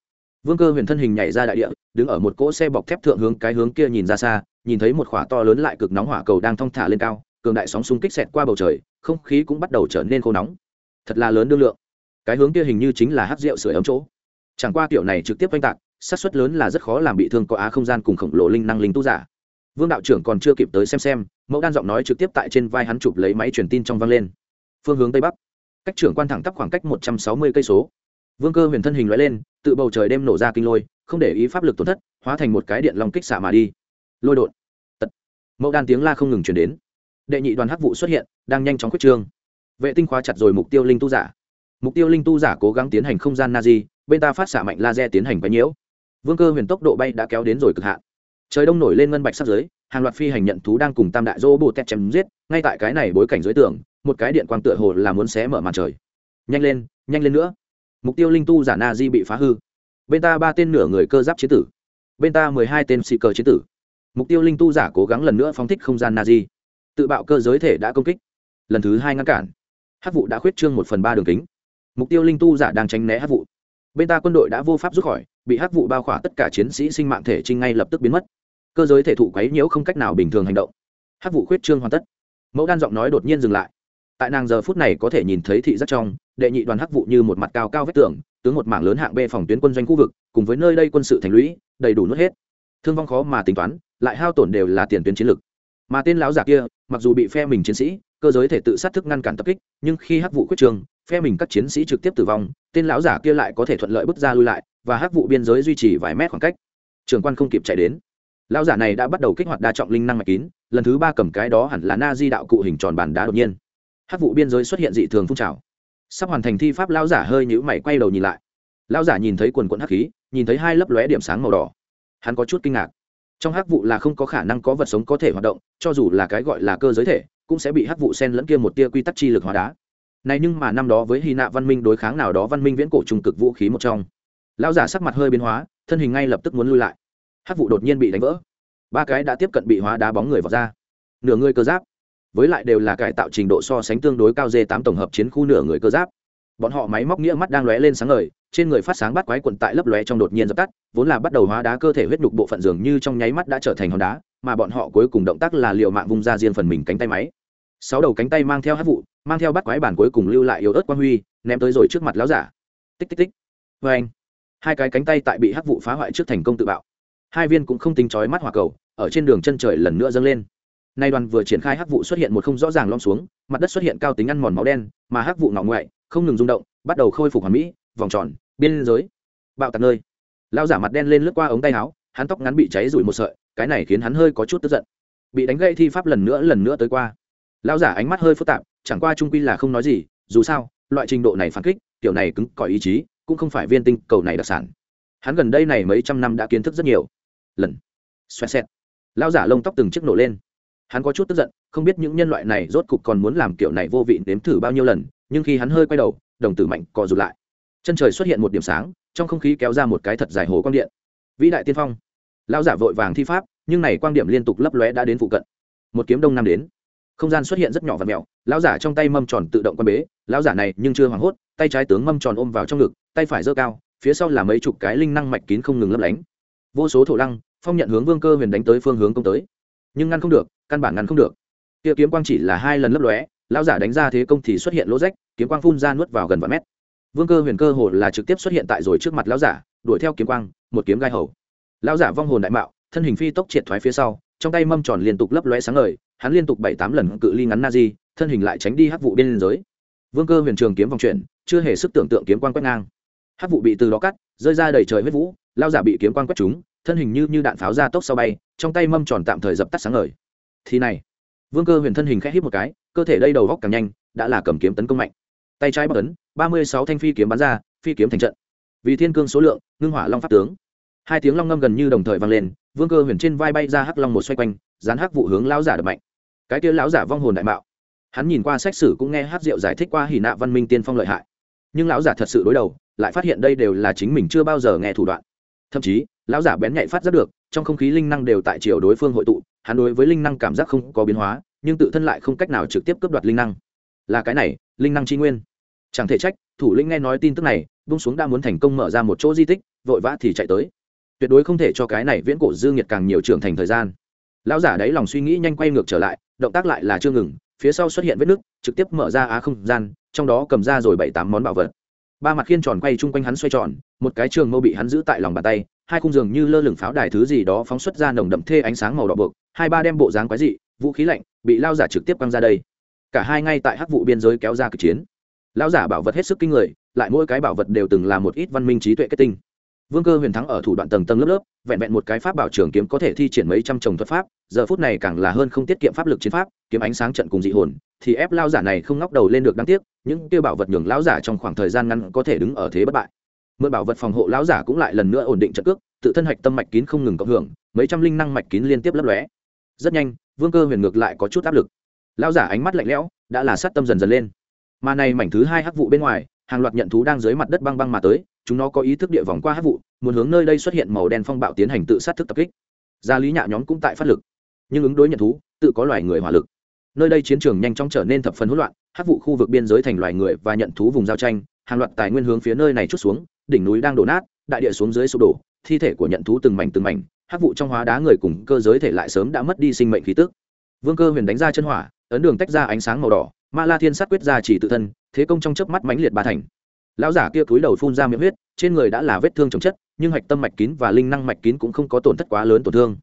vương cơ huyền thân hình nhảy ra đại địa, đứng ở một cỗ xe bọc thép thượng hướng cái hướng kia nhìn ra xa, nhìn thấy một khỏa to lớn lại cực nóng hỏa cầu đang thong thả lên cao, cường đại sóng xung kích xẹt qua bầu trời, không khí cũng bắt đầu trở nên khô nóng. Thật là lớn đương lượng. Cái hướng kia hình như chính là hát rượu sửa ấm chỗ. Chẳng qua kiểu này trực tiếp oanh tạc, xác suất lớn là rất khó làm bị thương có á không gian cùng khổng lồ linh năng linh tu giả. Vương đạo trưởng còn chưa kịp tới xem xem, mẫu đan giọng nói trực tiếp tại trên vai hắn chụp lấy máy truyền tin trong vang lên. Phương hướng tây bắc. Cách trưởng quan thẳng tắp khoảng cách một trăm sáu mươi cây số vương cơ huyền thân hình loại lên, tự bầu trời đêm nổ ra kinh lôi, không để ý pháp lực tổn thất, hóa thành một cái điện long kích xạ mà đi. Lôi đột. Tật. Mẫu đan tiếng la không ngừng chuyển đến. Đệ nhị đoàn hắc vụ xuất hiện, đang nhanh chóng quyết trương. Vệ tinh khóa chặt rồi mục tiêu linh tu giả. Mục tiêu linh tu giả cố gắng tiến hành không gian na di, bên ta phát xạ mạnh laser tiến hành quấy nhiễu. Vương cơ huyền tốc độ bay đã kéo đến rồi cực hạn. Trời đông nổi lên ngân bạch sắp giới hàng loạt phi hành nhận thú đang cùng tam đại dô bồ tét chém giết, ngay tại cái này bối cảnh dưới tường, một cái điện quang tựa hồ là muốn xé mở màn trời. Nhanh lên nhanh lên nữa mục tiêu linh tu giả na di bị phá hư. Bên ta ba tên nửa người cơ giáp chế tử. Bên ta mười hai tên xị cờ chế tử. Mục tiêu linh tu giả cố gắng lần nữa phóng thích không gian na di. Tự bạo cơ giới thể đã công kích. Lần thứ hai ngăn cản. Hát vụ đã khuyết trương một phần ba đường kính. Mục tiêu linh tu giả đang tránh né hát vụ. Bên ta quân đội đã vô pháp rút khỏi, bị hát vụ bao khỏa tất cả chiến sĩ sinh mạng thể trinh ngay lập tức biến mất. Cơ giới thể thụ quấy nhiễu không cách nào bình thường hành động. Hát vụ khuyết trương hoàn tất. Mẫu đan giọng nói đột nhiên dừng lại. Tại nàng giờ phút này có thể nhìn thấy thị giác trong đệ nhị đoàn hắc vụ như một mặt cao cao vách tường, tướng một mảng lớn hạng b phòng tuyến quân doanh khu vực, cùng với nơi đây quân sự thành lũy, đầy đủ nuốt hết. Thương vong khó mà tính toán, lại hao tổn đều là tiền tuyến chiến lực. Mà tên lão giả kia, mặc dù bị phe mình chiến sĩ, cơ giới thể tự sát thức ngăn cản tập kích, nhưng khi hắc vụ quyết trường, phe mình các chiến sĩ trực tiếp tử vong, tên lão giả kia lại có thể thuận lợi bước ra lui lại, và hắc vụ biên giới duy trì vài mét khoảng cách. Trường quan không kịp chạy đến. Lão giả này đã bắt đầu kích hoạt đa trọng linh năng mạch kín, lần thứ ba cầm cái đó hẳn là na di đạo cụ hình tròn bàn đá đột nhiên. Hắc vụ biên giới xuất hiện dị thường phun trào sắp hoàn thành thi pháp lão giả hơi nhũ mày quay đầu nhìn lại. Lão giả nhìn thấy quần quận hắc khí, nhìn thấy hai lấp lóe điểm sáng màu đỏ. Hắn có chút kinh ngạc. Trong hắc vụ là không có khả năng có vật sống có thể hoạt động, cho dù là cái gọi là cơ giới thể, cũng sẽ bị hắc vụ sen lẫn kia một tia quy tắc chi lực hóa đá. Này nhưng mà năm đó với hy nạ văn minh đối kháng nào đó văn minh viễn cổ trung cực vũ khí một trong. Lão giả sắc mặt hơi biến hóa, thân hình ngay lập tức muốn lui lại. Hắc vụ đột nhiên bị đánh vỡ. Ba cái đã tiếp cận bị hóa đá bóng người vào ra. Nửa người cơ giáp với lại đều là cải tạo trình độ so sánh tương đối cao d tám tổng hợp chiến khu nửa người cơ giáp. Bọn họ máy móc nghĩa mắt đang lóe lên sáng ngời, trên người phát sáng bắt quái quận tại lấp lóe trong đột nhiên dập tắt, vốn là bắt đầu hóa đá cơ thể huyết nhục bộ phận dường như trong nháy mắt đã trở thành hòn đá, mà bọn họ cuối cùng động tác là liệu mạng vung ra riêng phần mình cánh tay máy. Sáu đầu cánh tay mang theo hát vụ, mang theo bắt quái bản cuối cùng lưu lại yếu ớt quang huy, ném tới rồi trước mặt láo giả. Tích tích tích. Vê anh, hai cái cánh tay tại bị hát vụ phá hoại trước thành công tự bạo. Hai viên cũng không tính chói mắt hỏa cầu, ở trên đường chân trời lần nữa dâng lên nay đoàn vừa triển khai hắc vụ xuất hiện một không rõ ràng lom xuống, mặt đất xuất hiện cao tính ăn mòn máu đen, mà hắc vụ ngọ ngoại, không ngừng rung động, bắt đầu khôi phục hoàn mỹ, vòng tròn, biên giới. Bạo tạc nơi. Lao giả mặt đen lên lướt qua ống tay áo, hắn tóc ngắn bị cháy rủi một sợi, cái này khiến hắn hơi có chút tức giận. Bị đánh gãy thi pháp lần nữa lần nữa tới qua. Lao giả ánh mắt hơi phức tạp, chẳng qua trung quy là không nói gì, dù sao, loại trình độ này phản kích, kiểu này cứng cỏi ý chí, cũng không phải viên tinh cầu này đặc sản. Hắn gần đây này mấy trăm năm đã kiến thức rất nhiều. Lần. Xoẹt xẹt. Lao giả lông tóc từng chiếc nổ lên hắn có chút tức giận, không biết những nhân loại này rốt cục còn muốn làm kiểu này vô vị nếm thử bao nhiêu lần, nhưng khi hắn hơi quay đầu, đồng tử mạnh co rụt lại. Chân trời xuất hiện một điểm sáng, trong không khí kéo ra một cái thật dài hồ quang điện. Vĩ đại tiên phong. Lao giả vội vàng thi pháp, nhưng này quang điểm liên tục lấp lóe đã đến phụ cận. Một kiếm đông nam đến. Không gian xuất hiện rất nhỏ và mèo lão giả trong tay mâm tròn tự động quan bế, lão giả này nhưng chưa hoảng hốt, tay trái tướng mâm tròn ôm vào trong ngực, tay phải giơ cao, phía sau là mấy chục cái linh năng mạch kín không ngừng lấp lánh. Vô số thổ lăng, phong nhận hướng vương cơ huyền đánh tới phương hướng công tới nhưng ngăn không được, căn bản ngăn không được. Kia kiếm quang chỉ là hai lần lấp lóe, lão giả đánh ra thế công thì xuất hiện lỗ rách, kiếm quang phun ra nuốt vào gần vài mét. Vương cơ huyền cơ hồ là trực tiếp xuất hiện tại rồi trước mặt lão giả, đuổi theo kiếm quang, một kiếm gai hầu. Lão giả vong hồn đại mạo, thân hình phi tốc triệt thoái phía sau, trong tay mâm tròn liên tục lấp lóe sáng ngời, hắn liên tục bảy tám lần cự ly ngắn na di thân hình lại tránh đi hắc vụ bên liên giới vương cơ huyền trường kiếm vòng chuyển, chưa hề sức tưởng tượng kiếm quang quét ngang. Hắc vụ bị từ đó cắt, rơi ra đầy trời huyết vũ lao giả bị kiếm quang quét trúng thân hình như như đạn pháo ra tốc sau bay, trong tay mâm tròn tạm thời dập tắt sáng ngời. Thì này, vương cơ huyền thân hình khẽ hít một cái, cơ thể đây đầu góc càng nhanh, đã là cầm kiếm tấn công mạnh. Tay trái bắc ấn, ba mươi sáu thanh phi kiếm bắn ra, phi kiếm thành trận. Vì thiên cương số lượng, ngưng hỏa long pháp tướng. Hai tiếng long ngâm gần như đồng thời vang lên, vương cơ huyền trên vai bay ra hắc long một xoay quanh, dán hắc vụ hướng lão giả đập mạnh. Cái kia lão giả vong hồn đại mạo. Hắn nhìn qua sách sử cũng nghe hát diệu giải thích qua hỉ nạ văn minh tiên phong lợi hại. Nhưng lão giả thật sự đối đầu, lại phát hiện đây đều là chính mình chưa bao giờ nghe thủ đoạn. Thậm chí lão giả bén nhạy phát giác được, trong không khí linh năng đều tại chiều đối phương hội tụ, hắn đối với linh năng cảm giác không có biến hóa, nhưng tự thân lại không cách nào trực tiếp cướp đoạt linh năng. Là cái này, linh năng tri nguyên. Chẳng thể trách, thủ lĩnh nghe nói tin tức này bung xuống đã muốn thành công mở ra một chỗ di tích, vội vã thì chạy tới. Tuyệt đối không thể cho cái này viễn cổ dư nghiệt càng nhiều trưởng thành thời gian. Lão giả đấy lòng suy nghĩ nhanh quay ngược trở lại, động tác lại là chưa ngừng, phía sau xuất hiện vết nứt trực tiếp mở ra á không gian, trong đó cầm ra rồi bảy tám món bảo vật. Ba mặt khiên tròn quay chung quanh hắn xoay tròn, một cái trường mâu bị hắn giữ tại lòng bàn tay hai khung giường như lơ lửng pháo đài thứ gì đó phóng xuất ra nồng đậm thê ánh sáng màu đỏ bực, hai ba đem bộ dáng quái dị, vũ khí lạnh, bị lao giả trực tiếp quăng ra đây. Cả hai ngay tại hắc vụ biên giới kéo ra cực chiến. Lao giả bảo vật hết sức kinh người, lại mỗi cái bảo vật đều từng là một ít văn minh trí tuệ kết tinh. Vương cơ huyền thắng ở thủ đoạn tầng tầng lớp lớp, vẹn vẹn một cái pháp bảo trường kiếm có thể thi triển mấy trăm trồng thuật pháp, giờ phút này càng là hơn không tiết kiệm pháp lực chiến pháp, kiếm ánh sáng trận cùng dị hồn, thì ép lao giả này không ngóc đầu lên được đáng tiếc, những tiêu bảo vật nhường lão giả trong khoảng thời gian ngắn có thể đứng ở thế bất bại mượn bảo vật phòng hộ lão giả cũng lại lần nữa ổn định trận cước, tự thân hạch tâm mạch kín không ngừng cộng hưởng, mấy trăm linh năng mạch kín liên tiếp lấp lóe. Rất nhanh, vương cơ huyền ngược lại có chút áp lực. Lão giả ánh mắt lạnh lẽo, đã là sát tâm dần dần lên. Mà này mảnh thứ hai hắc vụ bên ngoài, hàng loạt nhận thú đang dưới mặt đất băng băng mà tới, chúng nó có ý thức địa vòng qua hắc vụ, muốn hướng nơi đây xuất hiện màu đen phong bạo tiến hành tự sát thức tập kích. Gia lý nhạ nhóm cũng tại phát lực. Nhưng ứng đối nhận thú, tự có loài người hỏa lực. Nơi đây chiến trường nhanh chóng trở nên thập phần hỗn loạn, hắc vụ khu vực biên giới thành loài người và nhận thú vùng giao tranh hàng loạt tài nguyên hướng phía nơi này chút xuống, đỉnh núi đang đổ nát, đại địa xuống dưới sụp đổ, thi thể của nhận thú từng mảnh từng mảnh, hắc vụ trong hóa đá người cùng cơ giới thể lại sớm đã mất đi sinh mệnh khí tức. Vương cơ huyền đánh ra chân hỏa, ấn đường tách ra ánh sáng màu đỏ, ma la thiên sát quyết ra chỉ tự thân, thế công trong chớp mắt mãnh liệt ba thành. Lão giả kia cúi đầu phun ra miệng huyết, trên người đã là vết thương chồng chất, nhưng hạch tâm mạch kín và linh năng mạch kín cũng không có tổn thất quá lớn tổn thương.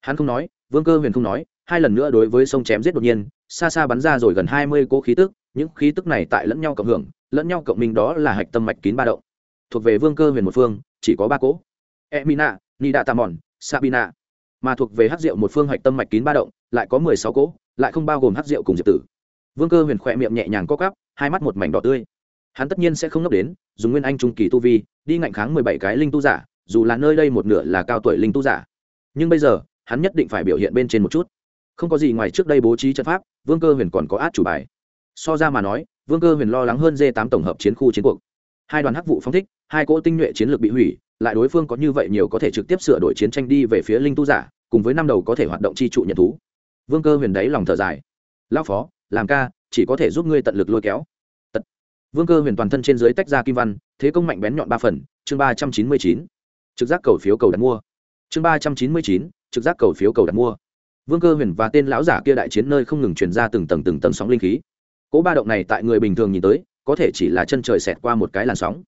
Hắn không nói, vương cơ huyền không nói, hai lần nữa đối với sông chém giết đột nhiên, xa xa bắn ra rồi gần hai mươi cỗ khí tức những khí tức này tại lẫn nhau cộng hưởng, lẫn nhau cộng minh đó là hạch tâm mạch kín ba động. Thuộc về vương cơ huyền một phương, chỉ có ba cỗ. Emina nida tamon sabina. Mà thuộc về hát rượu một phương hạch tâm mạch kín ba động, lại có mười sáu cỗ, lại không bao gồm hát rượu cùng diệp tử. Vương cơ huyền khỏe miệng nhẹ nhàng co cắp hai mắt một mảnh đỏ tươi. Hắn tất nhiên sẽ không ngốc đến, dùng nguyên anh trung kỳ tu vi, đi ngạnh kháng mười bảy cái linh tu giả, dù là nơi đây một nửa là cao tuổi linh tu giả. Nhưng bây giờ, hắn nhất định phải biểu hiện bên trên một chút. Không có gì ngoài trước đây bố trí trận pháp, vương cơ huyền còn có át chủ bài so ra mà nói, vương cơ huyền lo lắng hơn d tám tổng hợp chiến khu chiến cuộc. Hai đoàn hắc vụ phóng thích, hai cỗ tinh nhuệ chiến lược bị hủy, lại đối phương có như vậy nhiều có thể trực tiếp sửa đổi chiến tranh đi về phía linh tu giả, cùng với năm đầu có thể hoạt động chi trụ nhận thú. Vương cơ huyền đáy lòng thở dài. Lao phó, làm ca, chỉ có thể giúp ngươi tận lực lôi kéo. Tận. vương cơ huyền toàn thân trên dưới tách ra kim văn, thế công mạnh bén nhọn ba phần, chương ba trăm chín mươi chín. Trực giác cầu phiếu cầu đặt mua. Chương ba trăm chín mươi chín, trực giác cầu phiếu cầu đặt mua. Vương cơ huyền và tên lão giả kia đại chiến nơi không ngừng truyền ra từng tầng từng tầng sóng linh khí cỗ ba động này tại người bình thường nhìn tới, có thể chỉ là chân trời xẹt qua một cái làn sóng.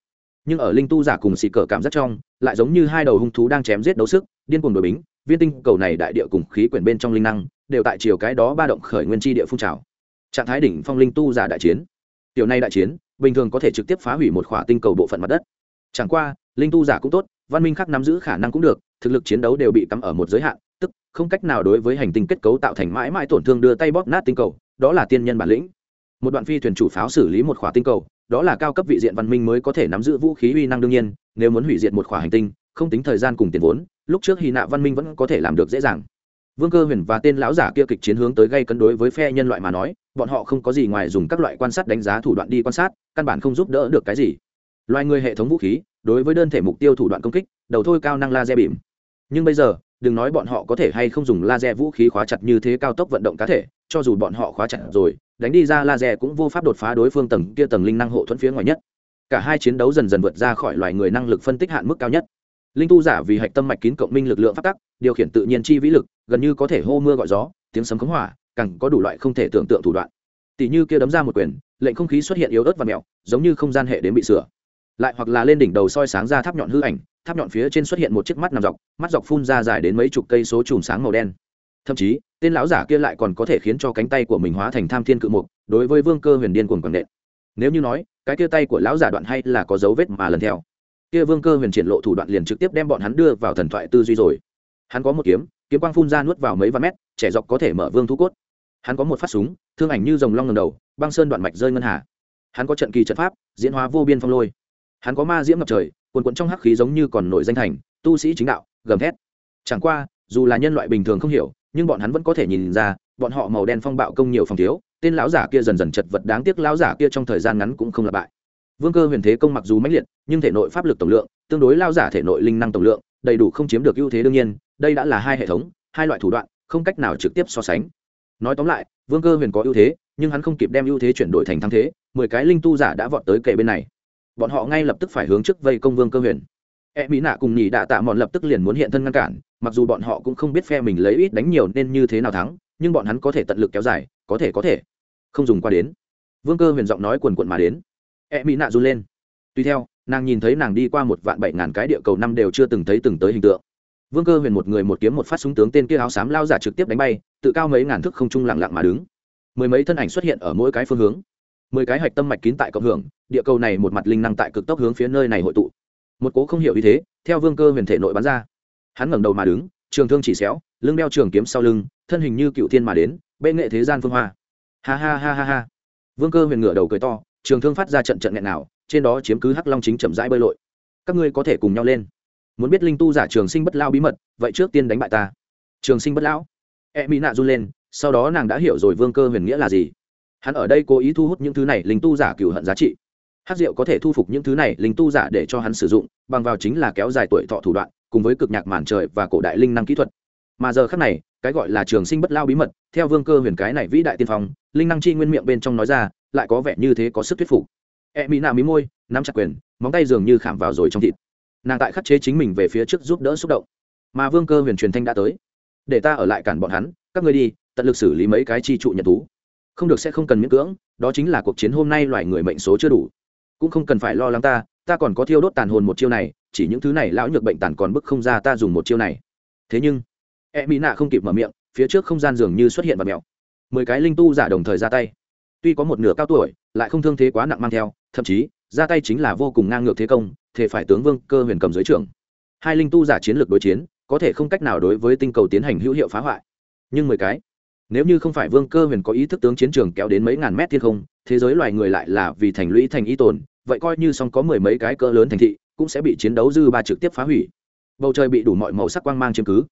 Nhưng ở linh tu giả cùng xì cờ cảm giác trong, lại giống như hai đầu hung thú đang chém giết đấu sức, điên cuồng đội bính, viên tinh cầu này đại địa cùng khí quyển bên trong linh năng, đều tại chiều cái đó ba động khởi nguyên chi địa phun trào. Trạng thái đỉnh phong linh tu giả đại chiến. Tiểu này đại chiến, bình thường có thể trực tiếp phá hủy một khỏa tinh cầu bộ phận mặt đất. Chẳng qua, linh tu giả cũng tốt, văn minh khác nắm giữ khả năng cũng được, thực lực chiến đấu đều bị cắm ở một giới hạn, tức không cách nào đối với hành tinh kết cấu tạo thành mãi mãi tổn thương đưa tay bóp nát tinh cầu, đó là tiên nhân bản lĩnh một đoạn phi thuyền chủ pháo xử lý một khỏa tinh cầu, đó là cao cấp vị diện văn minh mới có thể nắm giữ vũ khí uy năng đương nhiên, nếu muốn hủy diệt một khỏa hành tinh, không tính thời gian cùng tiền vốn, lúc trước hy nạ văn minh vẫn có thể làm được dễ dàng. Vương cơ huyền và tên lão giả kia kịch chiến hướng tới gây cân đối với phe nhân loại mà nói, bọn họ không có gì ngoài dùng các loại quan sát đánh giá thủ đoạn đi quan sát, căn bản không giúp đỡ được cái gì. Loài người hệ thống vũ khí, đối với đơn thể mục tiêu thủ đoạn công kích, đầu thôi cao năng laser bìm nhưng bây giờ, đừng nói bọn họ có thể hay không dùng laser vũ khí khóa chặt như thế cao tốc vận động cá thể cho dù bọn họ khóa chặt rồi, đánh đi ra laser cũng vô pháp đột phá đối phương tầng kia tầng linh năng hộ thuẫn phía ngoài nhất. Cả hai chiến đấu dần dần vượt ra khỏi loài người năng lực phân tích hạn mức cao nhất. Linh tu giả vì hạch tâm mạch kín cộng minh lực lượng phát tắc, điều khiển tự nhiên chi vĩ lực, gần như có thể hô mưa gọi gió, tiếng sấm khống hỏa, càng có đủ loại không thể tưởng tượng thủ đoạn. Tỷ như kia đấm ra một quyền, lệnh không khí xuất hiện yếu ớt và mẹo giống như không gian hệ đến bị sửa. Lại hoặc là lên đỉnh đầu soi sáng ra tháp nhọn hư ảnh, tháp nhọn phía trên xuất hiện một chiếc mắt nằm dọc, mắt dọc phun ra dài đến mấy chục cây số chùm sáng màu đen. Thậm chí tên lão giả kia lại còn có thể khiến cho cánh tay của mình hóa thành tham thiên cự mục, đối với vương cơ huyền điên cuồng quảng nện. Nếu như nói, cái kia tay của lão giả đoạn hay là có dấu vết mà lần theo. Kia vương cơ huyền triển lộ thủ đoạn liền trực tiếp đem bọn hắn đưa vào thần thoại tư duy rồi. Hắn có một kiếm kiếm quang phun ra nuốt vào mấy vạn mét, trẻ dọc có thể mở vương thu cốt. Hắn có một phát súng, thương ảnh như dòng long ngầm đầu, băng sơn đoạn mạch rơi ngân hà. Hắn có trận kỳ trận pháp, diễn hóa vô biên phong lôi. Hắn có ma diễm ngập trời quần quận trong hắc khí giống như còn nổi danh thành, tu sĩ chính đạo, gầm thét. Chẳng qua, dù là nhân loại bình thường không hiểu nhưng bọn hắn vẫn có thể nhìn ra, bọn họ màu đen phong bạo công nhiều phòng thiếu, tên lão giả kia dần dần chật vật đáng tiếc lão giả kia trong thời gian ngắn cũng không lặp bại. Vương cơ huyền thế công mặc dù mãnh liệt, nhưng thể nội pháp lực tổng lượng, tương đối lao giả thể nội linh năng tổng lượng, đầy đủ không chiếm được ưu thế đương nhiên, đây đã là hai hệ thống, hai loại thủ đoạn, không cách nào trực tiếp so sánh. Nói tóm lại, vương cơ huyền có ưu thế, nhưng hắn không kịp đem ưu thế chuyển đổi thành thắng thế, mười cái linh tu giả đã vọt tới kề bên này. Bọn họ ngay lập tức phải hướng trước vây công vương cơ huyền e mỹ nạ cùng nhì đạ tạ mòn lập tức liền muốn hiện thân ngăn cản, mặc dù bọn họ cũng không biết phe mình lấy ít đánh nhiều nên như thế nào thắng, nhưng bọn hắn có thể tận lực kéo dài, có thể có thể. Không dùng qua đến. Vương cơ huyền giọng nói quần quận mà đến. E mỹ nạ run lên. Tuy theo, nàng nhìn thấy nàng đi qua một vạn bảy ngàn cái địa cầu năm đều chưa từng thấy từng tới hình tượng. Vương cơ huyền một người một kiếm một phát súng tướng tên kia áo xám lao giả trực tiếp đánh bay, tự cao mấy ngàn thước không trung lặng lặng mà đứng. Mười mấy thân ảnh xuất hiện ở mỗi cái phương hướng. Mười cái hạch tâm mạch kín tại cộng hưởng, địa cầu này một mặt linh năng tại cực tốc hướng phía nơi này hội tụ một cố không hiểu ý thế, theo vương cơ huyền thể nội bắn ra. Hắn ngẩng đầu mà đứng, trường thương chỉ xéo, lưng đeo trường kiếm sau lưng, thân hình như cựu thiên mà đến, bệ nghệ thế gian phương hoa. Ha ha ha ha ha. Vương cơ huyền ngửa đầu cười to, trường thương phát ra trận trận nghẹn nào trên đó chiếm cứ hắc long chính chậm rãi bơi lội. Các ngươi có thể cùng nhau lên. Muốn biết linh tu giả trường sinh bất lao bí mật, vậy trước tiên đánh bại ta. Trường sinh bất lão. E mỹ nạ run lên, sau đó nàng đã hiểu rồi vương cơ huyền nghĩa là gì. Hắn ở đây cố ý thu hút những thứ này, linh tu giả cựu hận giá trị hát rượu có thể thu phục những thứ này linh tu giả để cho hắn sử dụng, bằng vào chính là kéo dài tuổi thọ thủ đoạn, cùng với cực nhạc màn trời và cổ đại linh năng kỹ thuật. Mà giờ khác này, cái gọi là trường sinh bất lao bí mật, theo vương cơ huyền cái này vĩ đại tiên phong, linh năng chi nguyên miệng bên trong nói ra, lại có vẻ như thế có sức thuyết phục. E mỹ nạ mí môi, nắm chặt quyền, móng tay dường như khảm vào rồi trong thịt. Nàng tại khắc chế chính mình về phía trước giúp đỡ xúc động. Mà vương cơ huyền truyền thanh đã tới. Để ta ở lại cản bọn hắn, các ngươi đi, tận lực xử lý mấy cái chi trụ nhận thú. Không được sẽ không cần miễn cưỡng, đó chính là cuộc chiến hôm nay loài người mệnh số chưa đủ cũng không cần phải lo lắng ta ta còn có thiêu đốt tàn hồn một chiêu này, chỉ những thứ này lão nhược bệnh tàn còn bức không ra ta dùng một chiêu này. Thế nhưng e mỹ nạ không kịp mở miệng, phía trước không gian dường như xuất hiện và mẹo. Mười cái linh tu giả đồng thời ra tay. Tuy có một nửa cao tuổi, lại không thương thế quá nặng mang theo, thậm chí, ra tay chính là vô cùng ngang ngược thế công thể phải tướng vương cơ huyền cầm dưới trưởng. Hai linh tu giả chiến lược đối chiến, có thể không cách nào đối với tinh cầu tiến hành hữu hiệu phá hoại. Nhưng mười cái, nếu như không phải vương cơ huyền có ý thức tướng chiến trường kéo đến mấy ngàn mét thiên không, thế giới loài người lại là vì thành lũy thành y tồn vậy coi như song có mười mấy cái cỡ lớn thành thị, cũng sẽ bị chiến đấu dư ba trực tiếp phá hủy. Bầu trời bị đủ mọi màu sắc quang mang chiếm cứ.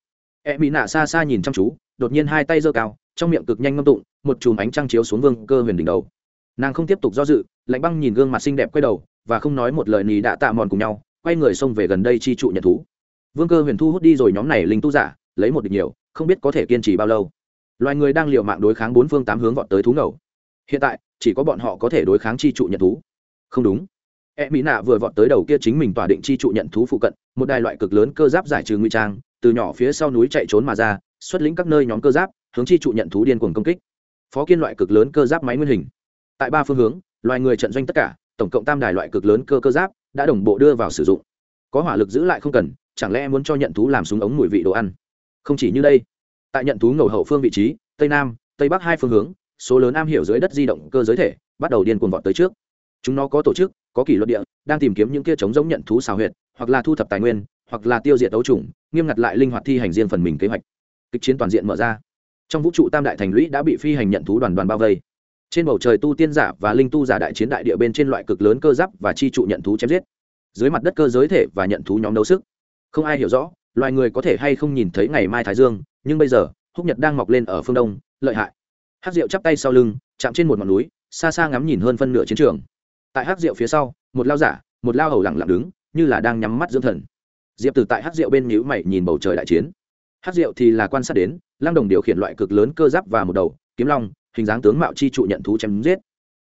E mỹ nạ xa xa nhìn chăm chú, đột nhiên hai tay giơ cao, trong miệng cực nhanh ngâm tụng, một chùm ánh trăng chiếu xuống vương cơ huyền đỉnh đầu. Nàng không tiếp tục do dự, lạnh băng nhìn gương mặt xinh đẹp quay đầu, và không nói một lời nì đã tạ mòn cùng nhau, quay người xông về gần đây chi trụ nhận thú. Vương cơ huyền thu hút đi rồi nhóm này linh tu giả, lấy một địch nhiều, không biết có thể kiên trì bao lâu. Loài người đang liều mạng đối kháng bốn phương tám hướng vọt tới thú ngầu. Hiện tại, chỉ có bọn họ có thể đối kháng chi trụ nhận thú không đúng. E mỹ nạ vừa vọt tới đầu kia chính mình tỏa định chi trụ nhận thú phụ cận, một đài loại cực lớn cơ giáp giải trừ nguy trang, từ nhỏ phía sau núi chạy trốn mà ra, xuất lĩnh các nơi nhóm cơ giáp, hướng chi trụ nhận thú điên cuồng công kích. Phó kiên loại cực lớn cơ giáp máy nguyên hình. Tại ba phương hướng, loài người trận doanh tất cả, tổng cộng tam đài loại cực lớn cơ cơ giáp, đã đồng bộ đưa vào sử dụng. Có hỏa lực giữ lại không cần, chẳng lẽ muốn cho nhận thú làm súng ống mùi vị đồ ăn? Không chỉ như đây, tại nhận thú ngầu hậu phương vị trí, tây nam, tây bắc hai phương hướng, số lớn am hiểu dưới đất di động cơ giới thể, bắt đầu điên cuồng vọt tới trước chúng nó có tổ chức, có kỷ luật địa, đang tìm kiếm những kia chống giống nhận thú xào huyệt, hoặc là thu thập tài nguyên, hoặc là tiêu diệt đấu trùng nghiêm ngặt lại linh hoạt thi hành riêng phần mình kế hoạch. Kịch chiến toàn diện mở ra. Trong vũ trụ tam đại thành lũy đã bị phi hành nhận thú đoàn đoàn bao vây. Trên bầu trời tu tiên giả và linh tu giả đại chiến đại địa bên trên loại cực lớn cơ giáp và chi trụ nhận thú chém giết. Dưới mặt đất cơ giới thể và nhận thú nhóm đấu sức. Không ai hiểu rõ, loài người có thể hay không nhìn thấy ngày mai thái dương, nhưng bây giờ, húc nhật đang mọc lên ở phương đông, lợi hại. Hát rượu chắp tay sau lưng, chạm trên một ngọn núi, xa xa ngắm nhìn hơn phân nửa chiến trường tại hát rượu phía sau, một lao giả, một lao hầu lẳng lặng đứng, như là đang nhắm mắt dưỡng thần. Diệp từ tại hát rượu bên nhữ mày nhìn bầu trời đại chiến. Hát rượu thì là quan sát đến, lăng đồng điều khiển loại cực lớn cơ giáp và một đầu, kiếm long, hình dáng tướng mạo chi trụ nhận thú chém giết.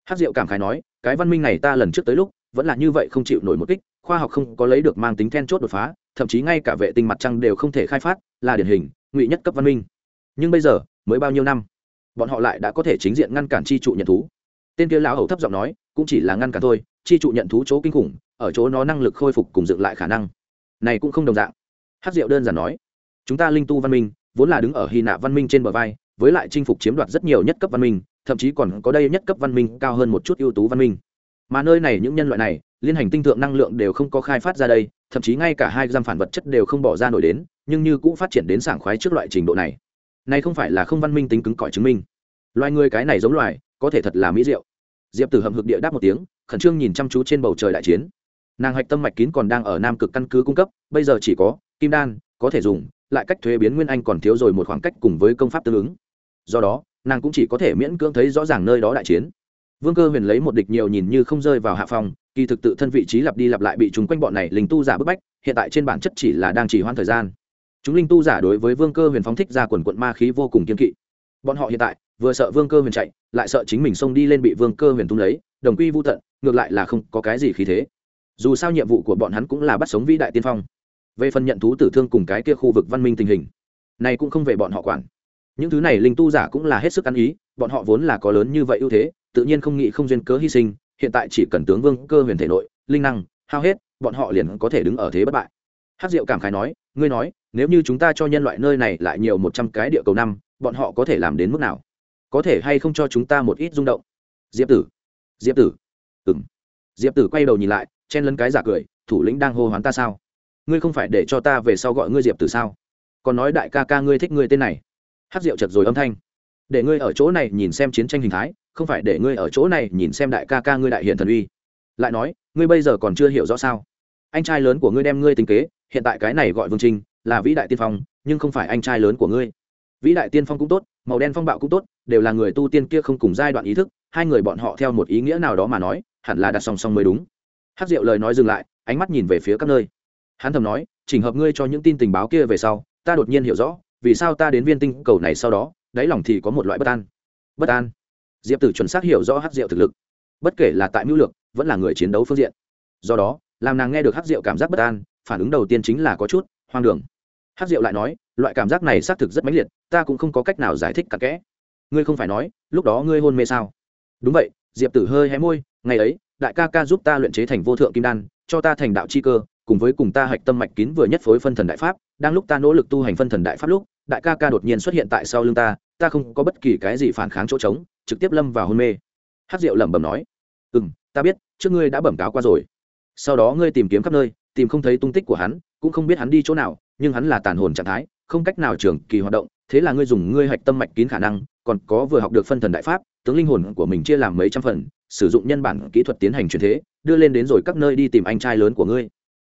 Hát rượu cảm khái nói, cái văn minh này ta lần trước tới lúc, vẫn là như vậy không chịu nổi một kích, khoa học không có lấy được mang tính then chốt đột phá, thậm chí ngay cả vệ tinh mặt trăng đều không thể khai phát, là điển hình, ngụy nhất cấp văn minh. Nhưng bây giờ, mới bao nhiêu năm, bọn họ lại đã có thể chính diện ngăn cản chi trụ nhận thú tên kia lão hầu thấp giọng nói, cũng chỉ là ngăn cản thôi, chi trụ nhận thú chỗ kinh khủng, ở chỗ nó năng lực khôi phục cùng dựng lại khả năng. Này cũng không đồng dạng. Hát diệu đơn giản nói, chúng ta linh tu văn minh, vốn là đứng ở hy nạ văn minh trên bờ vai, với lại chinh phục chiếm đoạt rất nhiều nhất cấp văn minh, thậm chí còn có đây nhất cấp văn minh cao hơn một chút ưu tú văn minh. Mà nơi này những nhân loại này, liên hành tinh thượng năng lượng đều không có khai phát ra đây, thậm chí ngay cả hai giam phản vật chất đều không bỏ ra nổi đến, nhưng như cũng phát triển đến sảng khoái trước loại trình độ này. Này không phải là không văn minh tính cứng cỏi chứng minh. Loài người cái này giống loài có thể thật là mỹ diệu. Diệp tử hầm hực địa đáp một tiếng, khẩn trương nhìn chăm chú trên bầu trời đại chiến. Nàng hạch tâm mạch kín còn đang ở nam cực căn cứ cung cấp, bây giờ chỉ có kim đan, có thể dùng, lại cách thuế biến nguyên anh còn thiếu rồi một khoảng cách cùng với công pháp tương ứng. Do đó, nàng cũng chỉ có thể miễn cưỡng thấy rõ ràng nơi đó đại chiến. Vương cơ huyền lấy một địch nhiều nhìn như không rơi vào hạ phòng kỳ thực tự thân vị trí lặp đi lặp lại bị chúng quanh bọn này linh tu giả bức bách, hiện tại trên bản chất chỉ là đang chỉ hoãn thời gian. Chúng linh tu giả đối với vương cơ huyền phóng thích ra quần quận ma khí vô cùng kiên kỵ. Bọn họ hiện tại vừa sợ vương cơ huyền chạy lại sợ chính mình xông đi lên bị vương cơ huyền tung lấy, đồng quy vô tận, ngược lại là không có cái gì khí thế. Dù sao nhiệm vụ của bọn hắn cũng là bắt sống vĩ đại tiên phong. Về phần nhận thú tử thương cùng cái kia khu vực văn minh tình hình, này cũng không về bọn họ quản. Những thứ này linh tu giả cũng là hết sức ăn ý, bọn họ vốn là có lớn như vậy ưu thế, tự nhiên không nghĩ không duyên cớ hy sinh, hiện tại chỉ cần tướng vương cơ huyền thể nội, linh năng, hao hết, bọn họ liền có thể đứng ở thế bất bại. Hát diệu cảm khái nói, ngươi nói, nếu như chúng ta cho nhân loại nơi này lại nhiều một trăm cái địa cầu năm, bọn họ có thể làm đến mức nào? Có thể hay không cho chúng ta một ít rung động? Diệp tử diệp tử ừng diệp tử quay đầu nhìn lại, chen lấn cái giả cười, thủ lĩnh đang hô hoán ta sao? Ngươi không phải để cho ta về sau gọi ngươi diệp tử sao? Còn nói đại ca ca ngươi thích ngươi tên này. Hát rượu chật rồi âm thanh. Để ngươi ở chỗ này nhìn xem chiến tranh hình thái, không phải để ngươi ở chỗ này nhìn xem đại ca ca ngươi đại hiện thần uy. Lại nói, ngươi bây giờ còn chưa hiểu rõ sao? Anh trai lớn của ngươi đem ngươi tính kế, hiện tại cái này gọi vương trinh, là vĩ đại tiên phong, nhưng không phải anh trai lớn của ngươi. Vĩ đại tiên phong cũng tốt màu đen phong bạo cũng tốt, đều là người tu tiên kia không cùng giai đoạn ý thức, hai người bọn họ theo một ý nghĩa nào đó mà nói, hẳn là đặt song song mới đúng. Hát diệu lời nói dừng lại, ánh mắt nhìn về phía các nơi. Hắn thầm nói, chỉnh hợp ngươi cho những tin tình báo kia về sau, ta đột nhiên hiểu rõ, vì sao ta đến viên tinh cầu này sau đó, đáy lòng thì có một loại bất an. Bất an? Diệp tử chuẩn xác hiểu rõ hát diệu thực lực. Bất kể là tại mưu lược, vẫn là người chiến đấu phương diện. Do đó, làm nàng nghe được hát diệu cảm giác bất an, phản ứng đầu tiên chính là có chút hoang đường hát diệu lại nói, loại cảm giác này xác thực rất mãnh liệt, ta cũng không có cách nào giải thích cặn kẽ. Ngươi không phải nói, lúc đó ngươi hôn mê sao? Đúng vậy, diệp tử hơi hé môi, ngày ấy, đại ca ca giúp ta luyện chế thành vô thượng kim đan, cho ta thành đạo chi cơ, cùng với cùng ta hạch tâm mạch kín vừa nhất phối phân thần đại pháp, đang lúc ta nỗ lực tu hành phân thần đại pháp lúc, đại ca ca đột nhiên xuất hiện tại sau lưng ta ta không có bất kỳ cái gì phản kháng chỗ trống, trực tiếp lâm vào hôn mê. Hát diệu lẩm bẩm nói ừ m ta biết, trước ngươi đã bẩm cáo qua rồi. Sau đó ngươi tìm kiếm khắp nơi, tìm không thấy tung tích của hắn, cũng không biết hắn đi chỗ nào nhưng hắn là tàn hồn trạng thái, không cách nào trường kỳ hoạt động, thế là ngươi dùng ngươi hạch tâm mạch kín khả năng, còn có vừa học được phân thần đại pháp, tướng linh hồn của mình chia làm mấy trăm phần, sử dụng nhân bản kỹ thuật tiến hành truyền thế, đưa lên đến rồi các nơi đi tìm anh trai lớn của ngươi.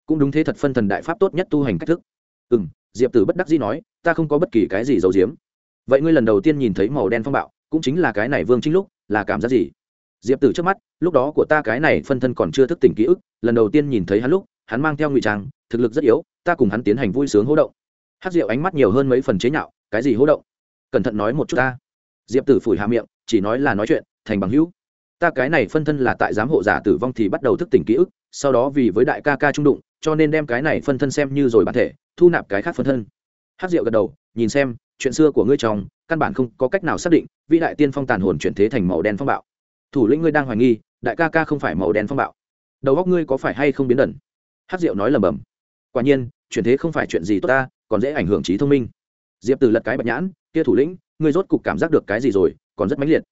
Cũng đúng thế thật phân thần đại pháp tốt nhất tu hành cách thức. Ừ m diệp tử bất đắc dĩ nói, ta không có bất kỳ cái gì giấu giếm. Vậy ngươi lần đầu tiên nhìn thấy màu đen phong bạo, cũng chính là cái này vương chính lúc, là cảm giác gì? Diệp tử trước mắt, lúc đó của ta cái này phân thân còn chưa thức tỉnh ký ức, lần đầu tiên nhìn thấy hắn lúc hắn mang theo ngụy trang, thực lực rất yếu, ta cùng hắn tiến hành vui sướng hỗ động. Hát rượu ánh mắt nhiều hơn mấy phần chế nhạo, cái gì hỗ động? Cẩn thận nói một chút ta. Diệp tử phủi hạ miệng, chỉ nói là nói chuyện, thành bằng hữu. Ta cái này phân thân là tại giám hộ giả tử vong thì bắt đầu thức tỉnh ký ức, sau đó vì với đại ca ca trung đụng, cho nên đem cái này phân thân xem như rồi bản thể, thu nạp cái khác phân thân. Hát rượu gật đầu, nhìn xem, chuyện xưa của ngươi chồng căn bản không có cách nào xác định, vĩ đại tiên phong tàn hồn chuyển thế thành màu đen phong bạo. Thủ lĩnh ngươi đang hoài nghi, đại ca ca không phải màu đen phong bạo. Đầu góc ngươi có phải hay không biến đẩn? Hát rượu nói lầm bầm. Quả nhiên chuyển thế không phải chuyện gì tốt ta, còn dễ ảnh hưởng trí thông minh. Diệp từ lật cái bạch nhãn, kia thủ lĩnh, ngươi rốt cục cảm giác được cái gì rồi, còn rất mãnh liệt.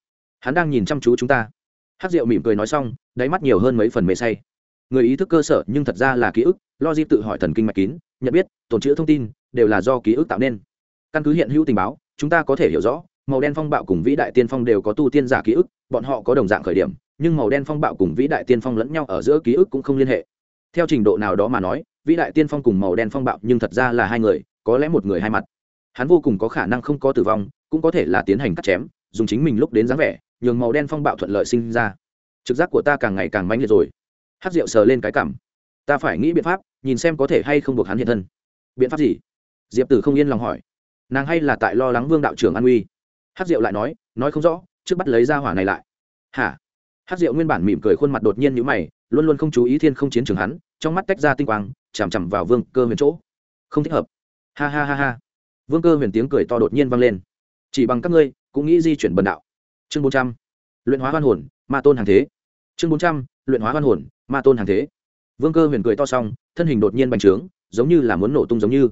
Hắn đang nhìn chăm chú chúng ta. Hát rượu mỉm cười nói xong, đáy mắt nhiều hơn mấy phần mê say. Người ý thức cơ sở, nhưng thật ra là ký ức, lo di tự hỏi thần kinh mạch kín, nhận biết, tồn chữ thông tin, đều là do ký ức tạo nên. Căn cứ hiện hữu tình báo, chúng ta có thể hiểu rõ, màu đen phong bạo cùng vĩ đại tiên phong đều có tu tiên giả ký ức, bọn họ có đồng dạng khởi điểm, nhưng màu đen phong bạo cùng vĩ đại tiên phong lẫn nhau ở giữa ký ức cũng không liên hệ theo trình độ nào đó mà nói, vĩ đại tiên phong cùng màu đen phong bạo nhưng thật ra là hai người, có lẽ một người hai mặt. Hắn vô cùng có khả năng không có tử vong, cũng có thể là tiến hành cắt chém, dùng chính mình lúc đến dáng vẻ, nhường màu đen phong bạo thuận lợi sinh ra. Trực giác của ta càng ngày càng mãnh liệt rồi. Hát rượu sờ lên cái cảm. Ta phải nghĩ biện pháp, nhìn xem có thể hay không buộc hắn hiện thân. Biện pháp gì? Diệp tử không yên lòng hỏi. Nàng hay là tại lo lắng vương đạo trưởng an uy hát diệu lại nói nói không rõ, trước bắt lấy ra hỏa này lại. Hả? Hát diệu nguyên bản mỉm cười khuôn mặt đột nhiên nhữ mày luôn luôn không chú ý thiên không chiến trường hắn, trong mắt tách ra tinh quang, chằm chằm vào vương cơ huyền chỗ. Không thích hợp. Ha ha ha ha. Vương cơ huyền tiếng cười to đột nhiên vang lên. Chỉ bằng các ngươi, cũng nghĩ di chuyển bần đạo. Chương bốn trăm. Luyện hóa hoan hồn, ma tôn hàng thế. Chương bốn trăm. Luyện hóa hoan hồn, ma tôn hàng thế. Vương cơ huyền cười to xong, thân hình đột nhiên bành trướng, giống như là muốn nổ tung giống như.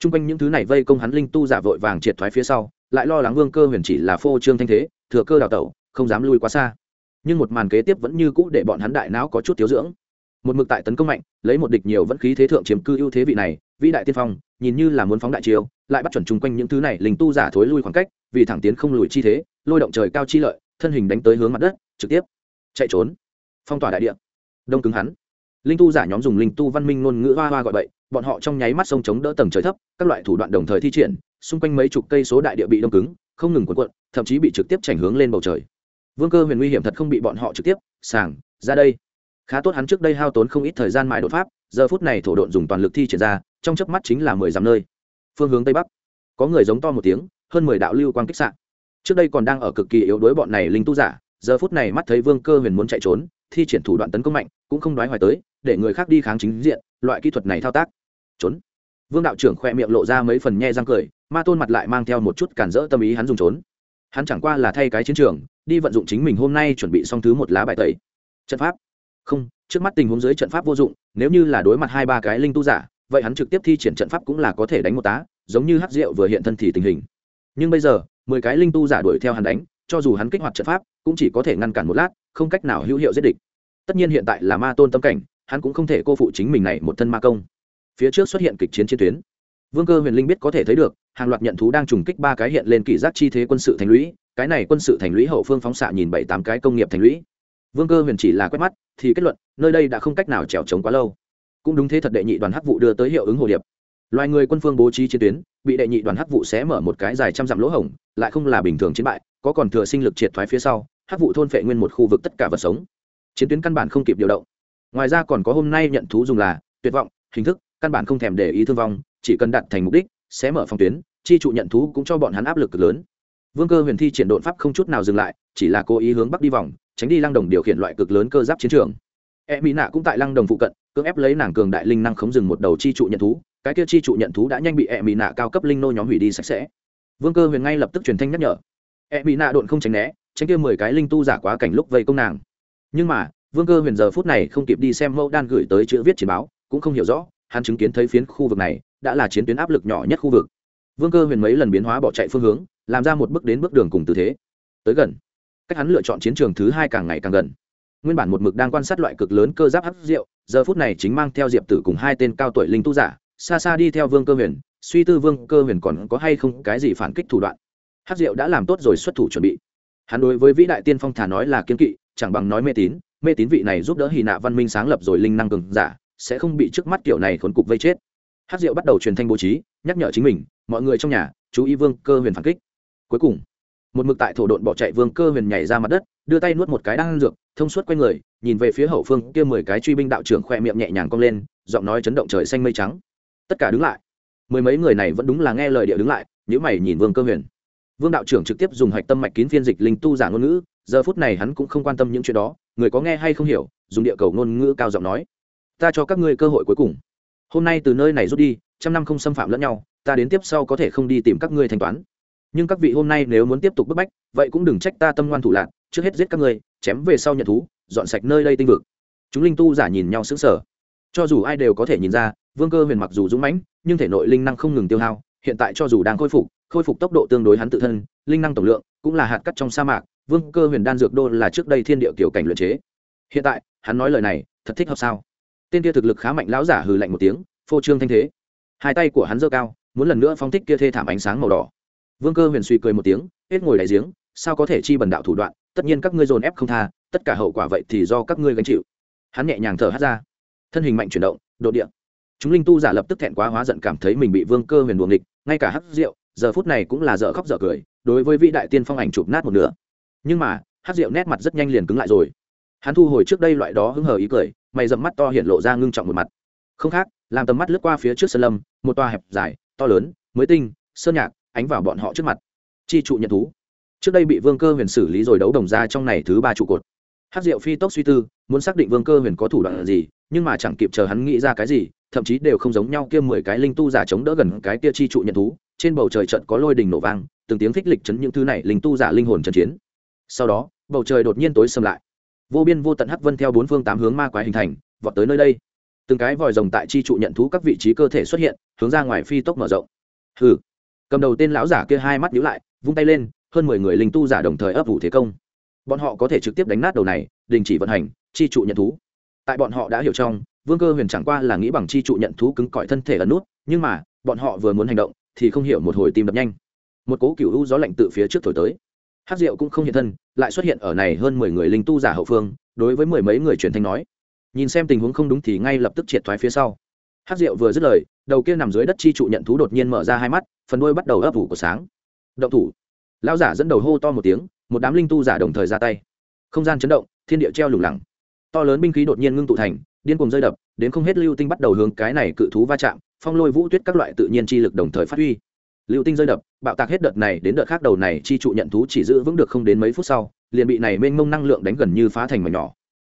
T r u n g quanh những thứ này vây công hắn linh tu giả vội vàng triệt thoái phía sau, lại lo lắng vương cơ huyền chỉ là phô trương thanh thế, thừa cơ đào tẩu, không dám lui quá xa nhưng một màn kế tiếp vẫn như cũ để bọn hắn đại não có chút thiếu dưỡng. Một mực tại tấn công mạnh, lấy một địch nhiều vẫn khí thế thượng chiếm cư ưu thế vị này, vĩ đại tiên phong, nhìn như là muốn phóng đại chiêu, lại bắt chuẩn chung quanh những thứ này, linh tu giả thối lui khoảng cách, vì thẳng tiến không lùi chi thế, lôi động trời cao chi lợi, thân hình đánh tới hướng mặt đất, trực tiếp chạy trốn. Phong tỏa đại địa. Đông cứng hắn. Linh tu giả nhóm dùng linh tu văn minh ngôn ngữ hoa hoa gọi bậy, bọn họ trong nháy mắt sông chống đỡ tầng trời thấp, các loại thủ đoạn đồng thời thi triển, xung quanh mấy chục cây số đại địa bị đông cứng, không ngừng cuộn cuộn, thậm chí bị trực tiếp chảnh hướng lên bầu trời vương cơ huyền nguy hiểm thật không bị bọn họ trực tiếp, sàng, ra đây. Khá tốt hắn trước đây hao tốn không ít thời gian mại đột pháp, giờ phút này thổ độn dùng toàn lực thi triển ra, trong chớp mắt chính là mười dặm nơi. Phương hướng tây bắc. Có người giống to một tiếng, hơn mười đạo lưu quang kích sạn trước đây còn đang ở cực kỳ yếu đuối bọn này linh tu giả, giờ phút này mắt thấy vương cơ huyền muốn chạy trốn, thi triển thủ đoạn tấn công mạnh, cũng không đoái hoài tới, để người khác đi kháng chính diện, loại kỹ thuật này thao tác. Trốn. Vương đạo trưởng khoe miệng lộ ra mấy phần nhe răng cười, ma tôn mặt lại mang theo một chút cản rỡ tâm ý hắn dùng trốn. Hắn chẳng qua là thay cái chiến trường đi vận dụng chính mình hôm nay chuẩn bị xong thứ một lá bài tẩy. Trận pháp. Không, trước mắt tình huống dưới trận pháp vô dụng, nếu như là đối mặt hai ba cái linh tu giả, vậy hắn trực tiếp thi triển trận pháp cũng là có thể đánh một tá, giống như hát rượu vừa hiện thân thì tình hình. Nhưng bây giờ, mười cái linh tu giả đuổi theo hắn đánh, cho dù hắn kích hoạt trận pháp, cũng chỉ có thể ngăn cản một lát, không cách nào hữu hiệu giết địch. Tất nhiên hiện tại là ma tôn tâm cảnh, hắn cũng không thể cô phụ chính mình này một thân ma công. Phía trước xuất hiện kịch chiến chiến tuyến. Vương cơ huyền linh biết có thể thấy được, hàng loạt nhận thú đang trùng kích ba cái hiện lên kỷ giác chi thế quân sự thành lũy cái này quân sự thành lũy hậu phương phóng xạ nhìn bảy tám cái công nghiệp thành lũy. Vương cơ huyền chỉ là quét mắt, thì kết luận, nơi đây đã không cách nào trèo trống quá lâu. Cũng đúng thế thật đệ nhị đoàn hắc vụ đưa tới hiệu ứng hồ điệp. Loài người quân phương bố trí chiến tuyến, bị đệ nhị đoàn hắc vụ xé mở một cái dài trăm dặm lỗ hổng, lại không là bình thường chiến bại, có còn thừa sinh lực triệt thoái phía sau, hắc vụ thôn phệ nguyên một khu vực tất cả vật sống. Chiến tuyến căn bản không kịp điều động. Ngoài ra còn có hôm nay nhận thú dùng là, tuyệt vọng, hình thức, căn bản không thèm để ý thương vong, chỉ cần đạt thành mục đích sẽ mở phòng tuyến, chi trụ nhận thú cũng cho bọn hắn áp lực cực lớn vương cơ huyền thi triển đột pháp không chút nào dừng lại, chỉ là cố ý hướng bắc đi vòng, tránh đi lăng đồng điều khiển loại cực lớn cơ giáp chiến trường. E mỹ nạ cũng tại lăng đồng phụ cận, cưỡng ép lấy nàng cường đại linh năng khống dừng một đầu chi trụ nhận thú, cái kia chi trụ nhận thú đã nhanh bị e mỹ nạ cao cấp linh nô nhóm hủy đi sạch sẽ. Vương cơ huyền ngay lập tức truyền thanh nhắc nhở. E bị nạ độn không tránh né, tránh kia mười cái linh tu giả quá cảnh lúc vây công nàng. Nhưng mà, vương cơ huyền giờ phút này không kịp đi xem mẫu đan gửi tới chữ viết chỉ báo, cũng không hiểu rõ, hắn chứng kiến thấy phiến khu vực này đã là chiến tuyến áp lực nhỏ nhất khu vực. Vương cơ huyền mấy lần biến hóa bỏ chạy phương hướng làm ra một bước đến bước đường cùng tư thế. Tới gần. Cách hắn lựa chọn chiến trường thứ hai càng ngày càng gần. Nguyên bản một mực đang quan sát loại cực lớn cơ giáp hấp rượu, giờ phút này chính mang theo diệp tử cùng hai tên cao tuổi linh tu giả, xa xa đi theo vương cơ huyền, suy tư vương cơ huyền còn có hay không cái gì phản kích thủ đoạn. Hát rượu đã làm tốt rồi xuất thủ chuẩn bị. Hắn đối với vĩ đại tiên phong thả nói là kiên kỵ, chẳng bằng nói mê tín mê tín vị này giúp đỡ hy nạ văn minh sáng lập rồi linh năng cường giả, sẽ không bị trước mắt kiểu này khốn cục vây chết. Hát rượu bắt đầu truyền thanh bố trí, nhắc nhở chính mình, mọi người trong nhà, chú ý vương cơ huyền phản kích cuối cùng, một mực tại thổ độn bỏ chạy vương cơ huyền nhảy ra mặt đất, đưa tay nuốt một cái đang dược, thông suốt q u a y người, nhìn về phía hậu phương, kia mười cái truy binh đạo trưởng khoe miệng nhẹ nhàng cong lên, giọng nói chấn động trời xanh mây trắng. Tất cả đứng lại. Mười mấy người này vẫn đúng là nghe lời địa đứng lại nhữ mày nhìn vương cơ huyền. Vương đạo trưởng trực tiếp dùng hạch tâm mạch kín phiên dịch linh tu giả ngôn ngữ, giờ phút này hắn cũng không quan tâm những chuyện đó, người có nghe hay không hiểu, dùng địa cầu ngôn ngữ cao giọng nói. Ta cho các ngươi cơ hội cuối cùng. Hôm nay từ nơi này rút đi, trăm năm không xâm phạm lẫn nhau, ta đến tiếp sau có thể không đi tìm các ngươi thanh toán nhưng các vị hôm nay nếu muốn tiếp tục bức bách, vậy cũng đừng trách ta tâm ngoan thủ lạc trước hết giết các ngươi, chém về sau nhận thú, dọn sạch nơi đây tinh vực. Chúng linh tu giả nhìn nhau sững sờ. Cho dù ai đều có thể nhìn ra, vương cơ huyền mặc dù dũng mãnh, nhưng thể nội linh năng không ngừng tiêu hao, hiện tại cho dù đang khôi phục khôi phục tốc độ tương đối hắn tự thân, linh năng tổng lượng cũng là hạt cắt trong sa mạc, vương cơ huyền đan dược đô là trước đây thiên địa kiểu cảnh luyện chế. Hiện tại, hắn nói lời này, thật thích hợp sao? Tên kia thực lực khá mạnh lão giả hừ lạnh một tiếng, phô trương thanh thế. Hai tay của hắn giơ cao, muốn lần nữa phóng thích kia thê thảm ánh sáng màu đỏ vương cơ huyền suy cười một tiếng, hết ngồi đại giếng, sao có thể chi bần đạo thủ đoạn? Tất nhiên các ngươi dồn ép không tha, tất cả hậu quả vậy thì do các ngươi gánh chịu. Hắn nhẹ nhàng thở hát ra. Thân hình mạnh chuyển động, độ địa. Chúng linh tu giả lập tức thẹn quá hóa giận cảm thấy mình bị vương cơ huyền buồng địch ngay cả Hát rượu, giờ phút này cũng là dở khóc dở cười, đối với vị đại tiên phong ảnh chụp nát một nửa. Nhưng mà Hát rượu nét mặt rất nhanh liền cứng lại rồi. Hắn thu hồi trước đây loại đó hứng hờ ý cười, mày dầm mắt to hiện lộ ra ngưng trọng một mặt. Không khác, làm tầm mắt lướt qua phía trước sân lâm, một toa hẹp dài, to lớn, mới tinh, sơn nhạc ánh vào bọn họ trước mặt. Chi trụ nhận thú. Trước đây bị vương cơ huyền xử lý rồi đấu đồng ra trong này thứ ba trụ cột. Hát diệu phi tốc suy tư, muốn xác định vương cơ huyền có thủ đoạn gì, nhưng mà chẳng kịp chờ hắn nghĩ ra cái gì, thậm chí đều không giống nhau kia mười cái linh tu giả chống đỡ gần cái kia chi trụ nhận thú, trên bầu trời trận có lôi đình nổ vang, từng tiếng thích lịch chấn những thứ này linh tu giả linh hồn trận chiến. Sau đó, bầu trời đột nhiên tối sầm lại. Vô biên vô tận hắc vân theo bốn phương tám hướng ma quái hình thành, vọt tới nơi đây. Từng cái vòi rồng tại chi trụ nhận thú các vị trí cơ thể xuất hiện, hướng ra ngoài phi tốc mở rộng. Hừ cầm đầu tên lão giả kia hai mắt nhíu lại, vung tay lên, hơn mười người linh tu giả đồng thời ấp ủ thế công. Bọn họ có thể trực tiếp đánh nát đầu này, đình chỉ vận hành, chi trụ nhận thú. Tại bọn họ đã hiểu trong, vương cơ huyền chẳng qua là nghĩ bằng chi trụ nhận thú cứng cỏi thân thể ẩn nút, nhưng mà, bọn họ vừa muốn hành động, thì không hiểu một hồi tim đập nhanh. Một cố cựu u gió lạnh từ phía trước thổi tới. Hát rượu cũng không hiện thân, lại xuất hiện ở này hơn mười người linh tu giả hậu phương, đối với mười mấy người truyền thanh nói. Nhìn xem tình huống không đúng thì ngay lập tức triệt thoái phía sau. Hát rượu vừa dứt lời, đầu kia nằm dưới đất chi trụ nhận thú đột nhiên mở ra hai mắt phần đuôi bắt đầu ấp ủ của sáng. Động thủ. Lão giả dẫn đầu hô to một tiếng, một đám linh tu giả đồng thời ra tay. Không gian chấn động, thiên địa treo lủng lẳng. To lớn binh khí đột nhiên ngưng tụ thành, điên cuồng rơi đập, đến không hết lưu tinh bắt đầu hướng cái này cự thú va chạm, phong lôi vũ tuyết các loại tự nhiên chi lực đồng thời phát huy. Lưu tinh rơi đập, bạo tạc hết đợt này đến đợt khác đầu này, chi trụ nhận thú chỉ giữ vững được không đến mấy phút sau, liền bị này mênh mông năng lượng đánh gần như phá thành mảnh nhỏ.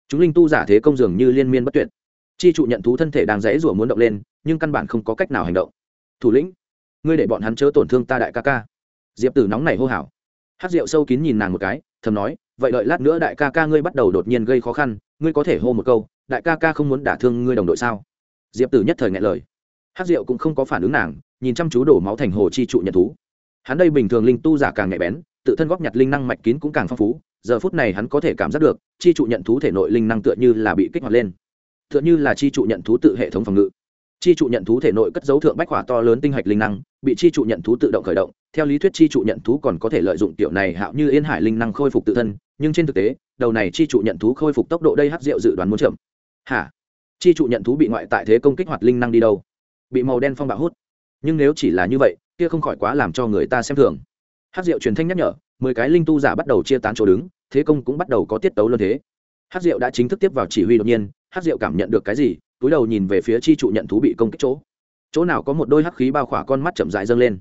Chúng linh tu giả thế công dường như liên miên bất tuyệt. Chi trụ nhận thú thân thể đang rẽ rủa muốn động lên, nhưng căn bản không có cách nào hành động. Thủ lĩnh ngươi để bọn hắn chớ tổn thương ta đại ca ca. Diệp tử nóng này hô hào. Hát rượu sâu kín nhìn nàng một cái, thầm nói, vậy đợi lát nữa đại ca ca ngươi bắt đầu đột nhiên gây khó khăn, ngươi có thể hô một câu, đại ca ca không muốn đả thương ngươi đồng đội sao? Diệp tử nhất thời ngại lời. Hát rượu cũng không có phản ứng nàng, nhìn chăm chú đổ máu thành hồ chi trụ nhận thú. Hắn đây bình thường linh tu giả càng nhạy bén, tự thân góp nhặt linh năng mạch kín cũng càng phong phú, giờ phút này hắn có thể cảm giác được, chi trụ nhận thú thể nội linh năng tựa như là bị kích hoạt lên. Tựa như là chi trụ nhận thú tự hệ thống phòng ngự chi trụ nhận thú thể nội cất dấu thượng bách hỏa to lớn tinh hạch linh năng, bị chi trụ nhận thú tự động khởi động. Theo lý thuyết chi trụ nhận thú còn có thể lợi dụng tiểu này hạo như yên hải linh năng khôi phục tự thân, nhưng trên thực tế, đầu này chi trụ nhận thú khôi phục tốc độ đây hắc rượu dự đoán muốn chậm. Hả? Chi trụ nhận thú bị ngoại tại thế công kích hoạt linh năng đi đâu? Bị màu đen phong bạo hút. Nhưng nếu chỉ là như vậy, kia không khỏi quá làm cho người ta xem thường. Hắc rượu truyền thanh nhắc nhở, mười cái linh tu giả bắt đầu chia tán chỗ đứng, thế công cũng bắt đầu có tiết tấu luôn thế. Hắc rượu đã chính thức tiếp vào chỉ huy đột nhiên, hắc rượu cảm nhận được cái gì? Túi đầu nhìn về phía chi trụ nhận thú bị công kích chỗ. Chỗ nào có một đôi hắc khí bao khỏa con mắt chậm rãi dâng lên.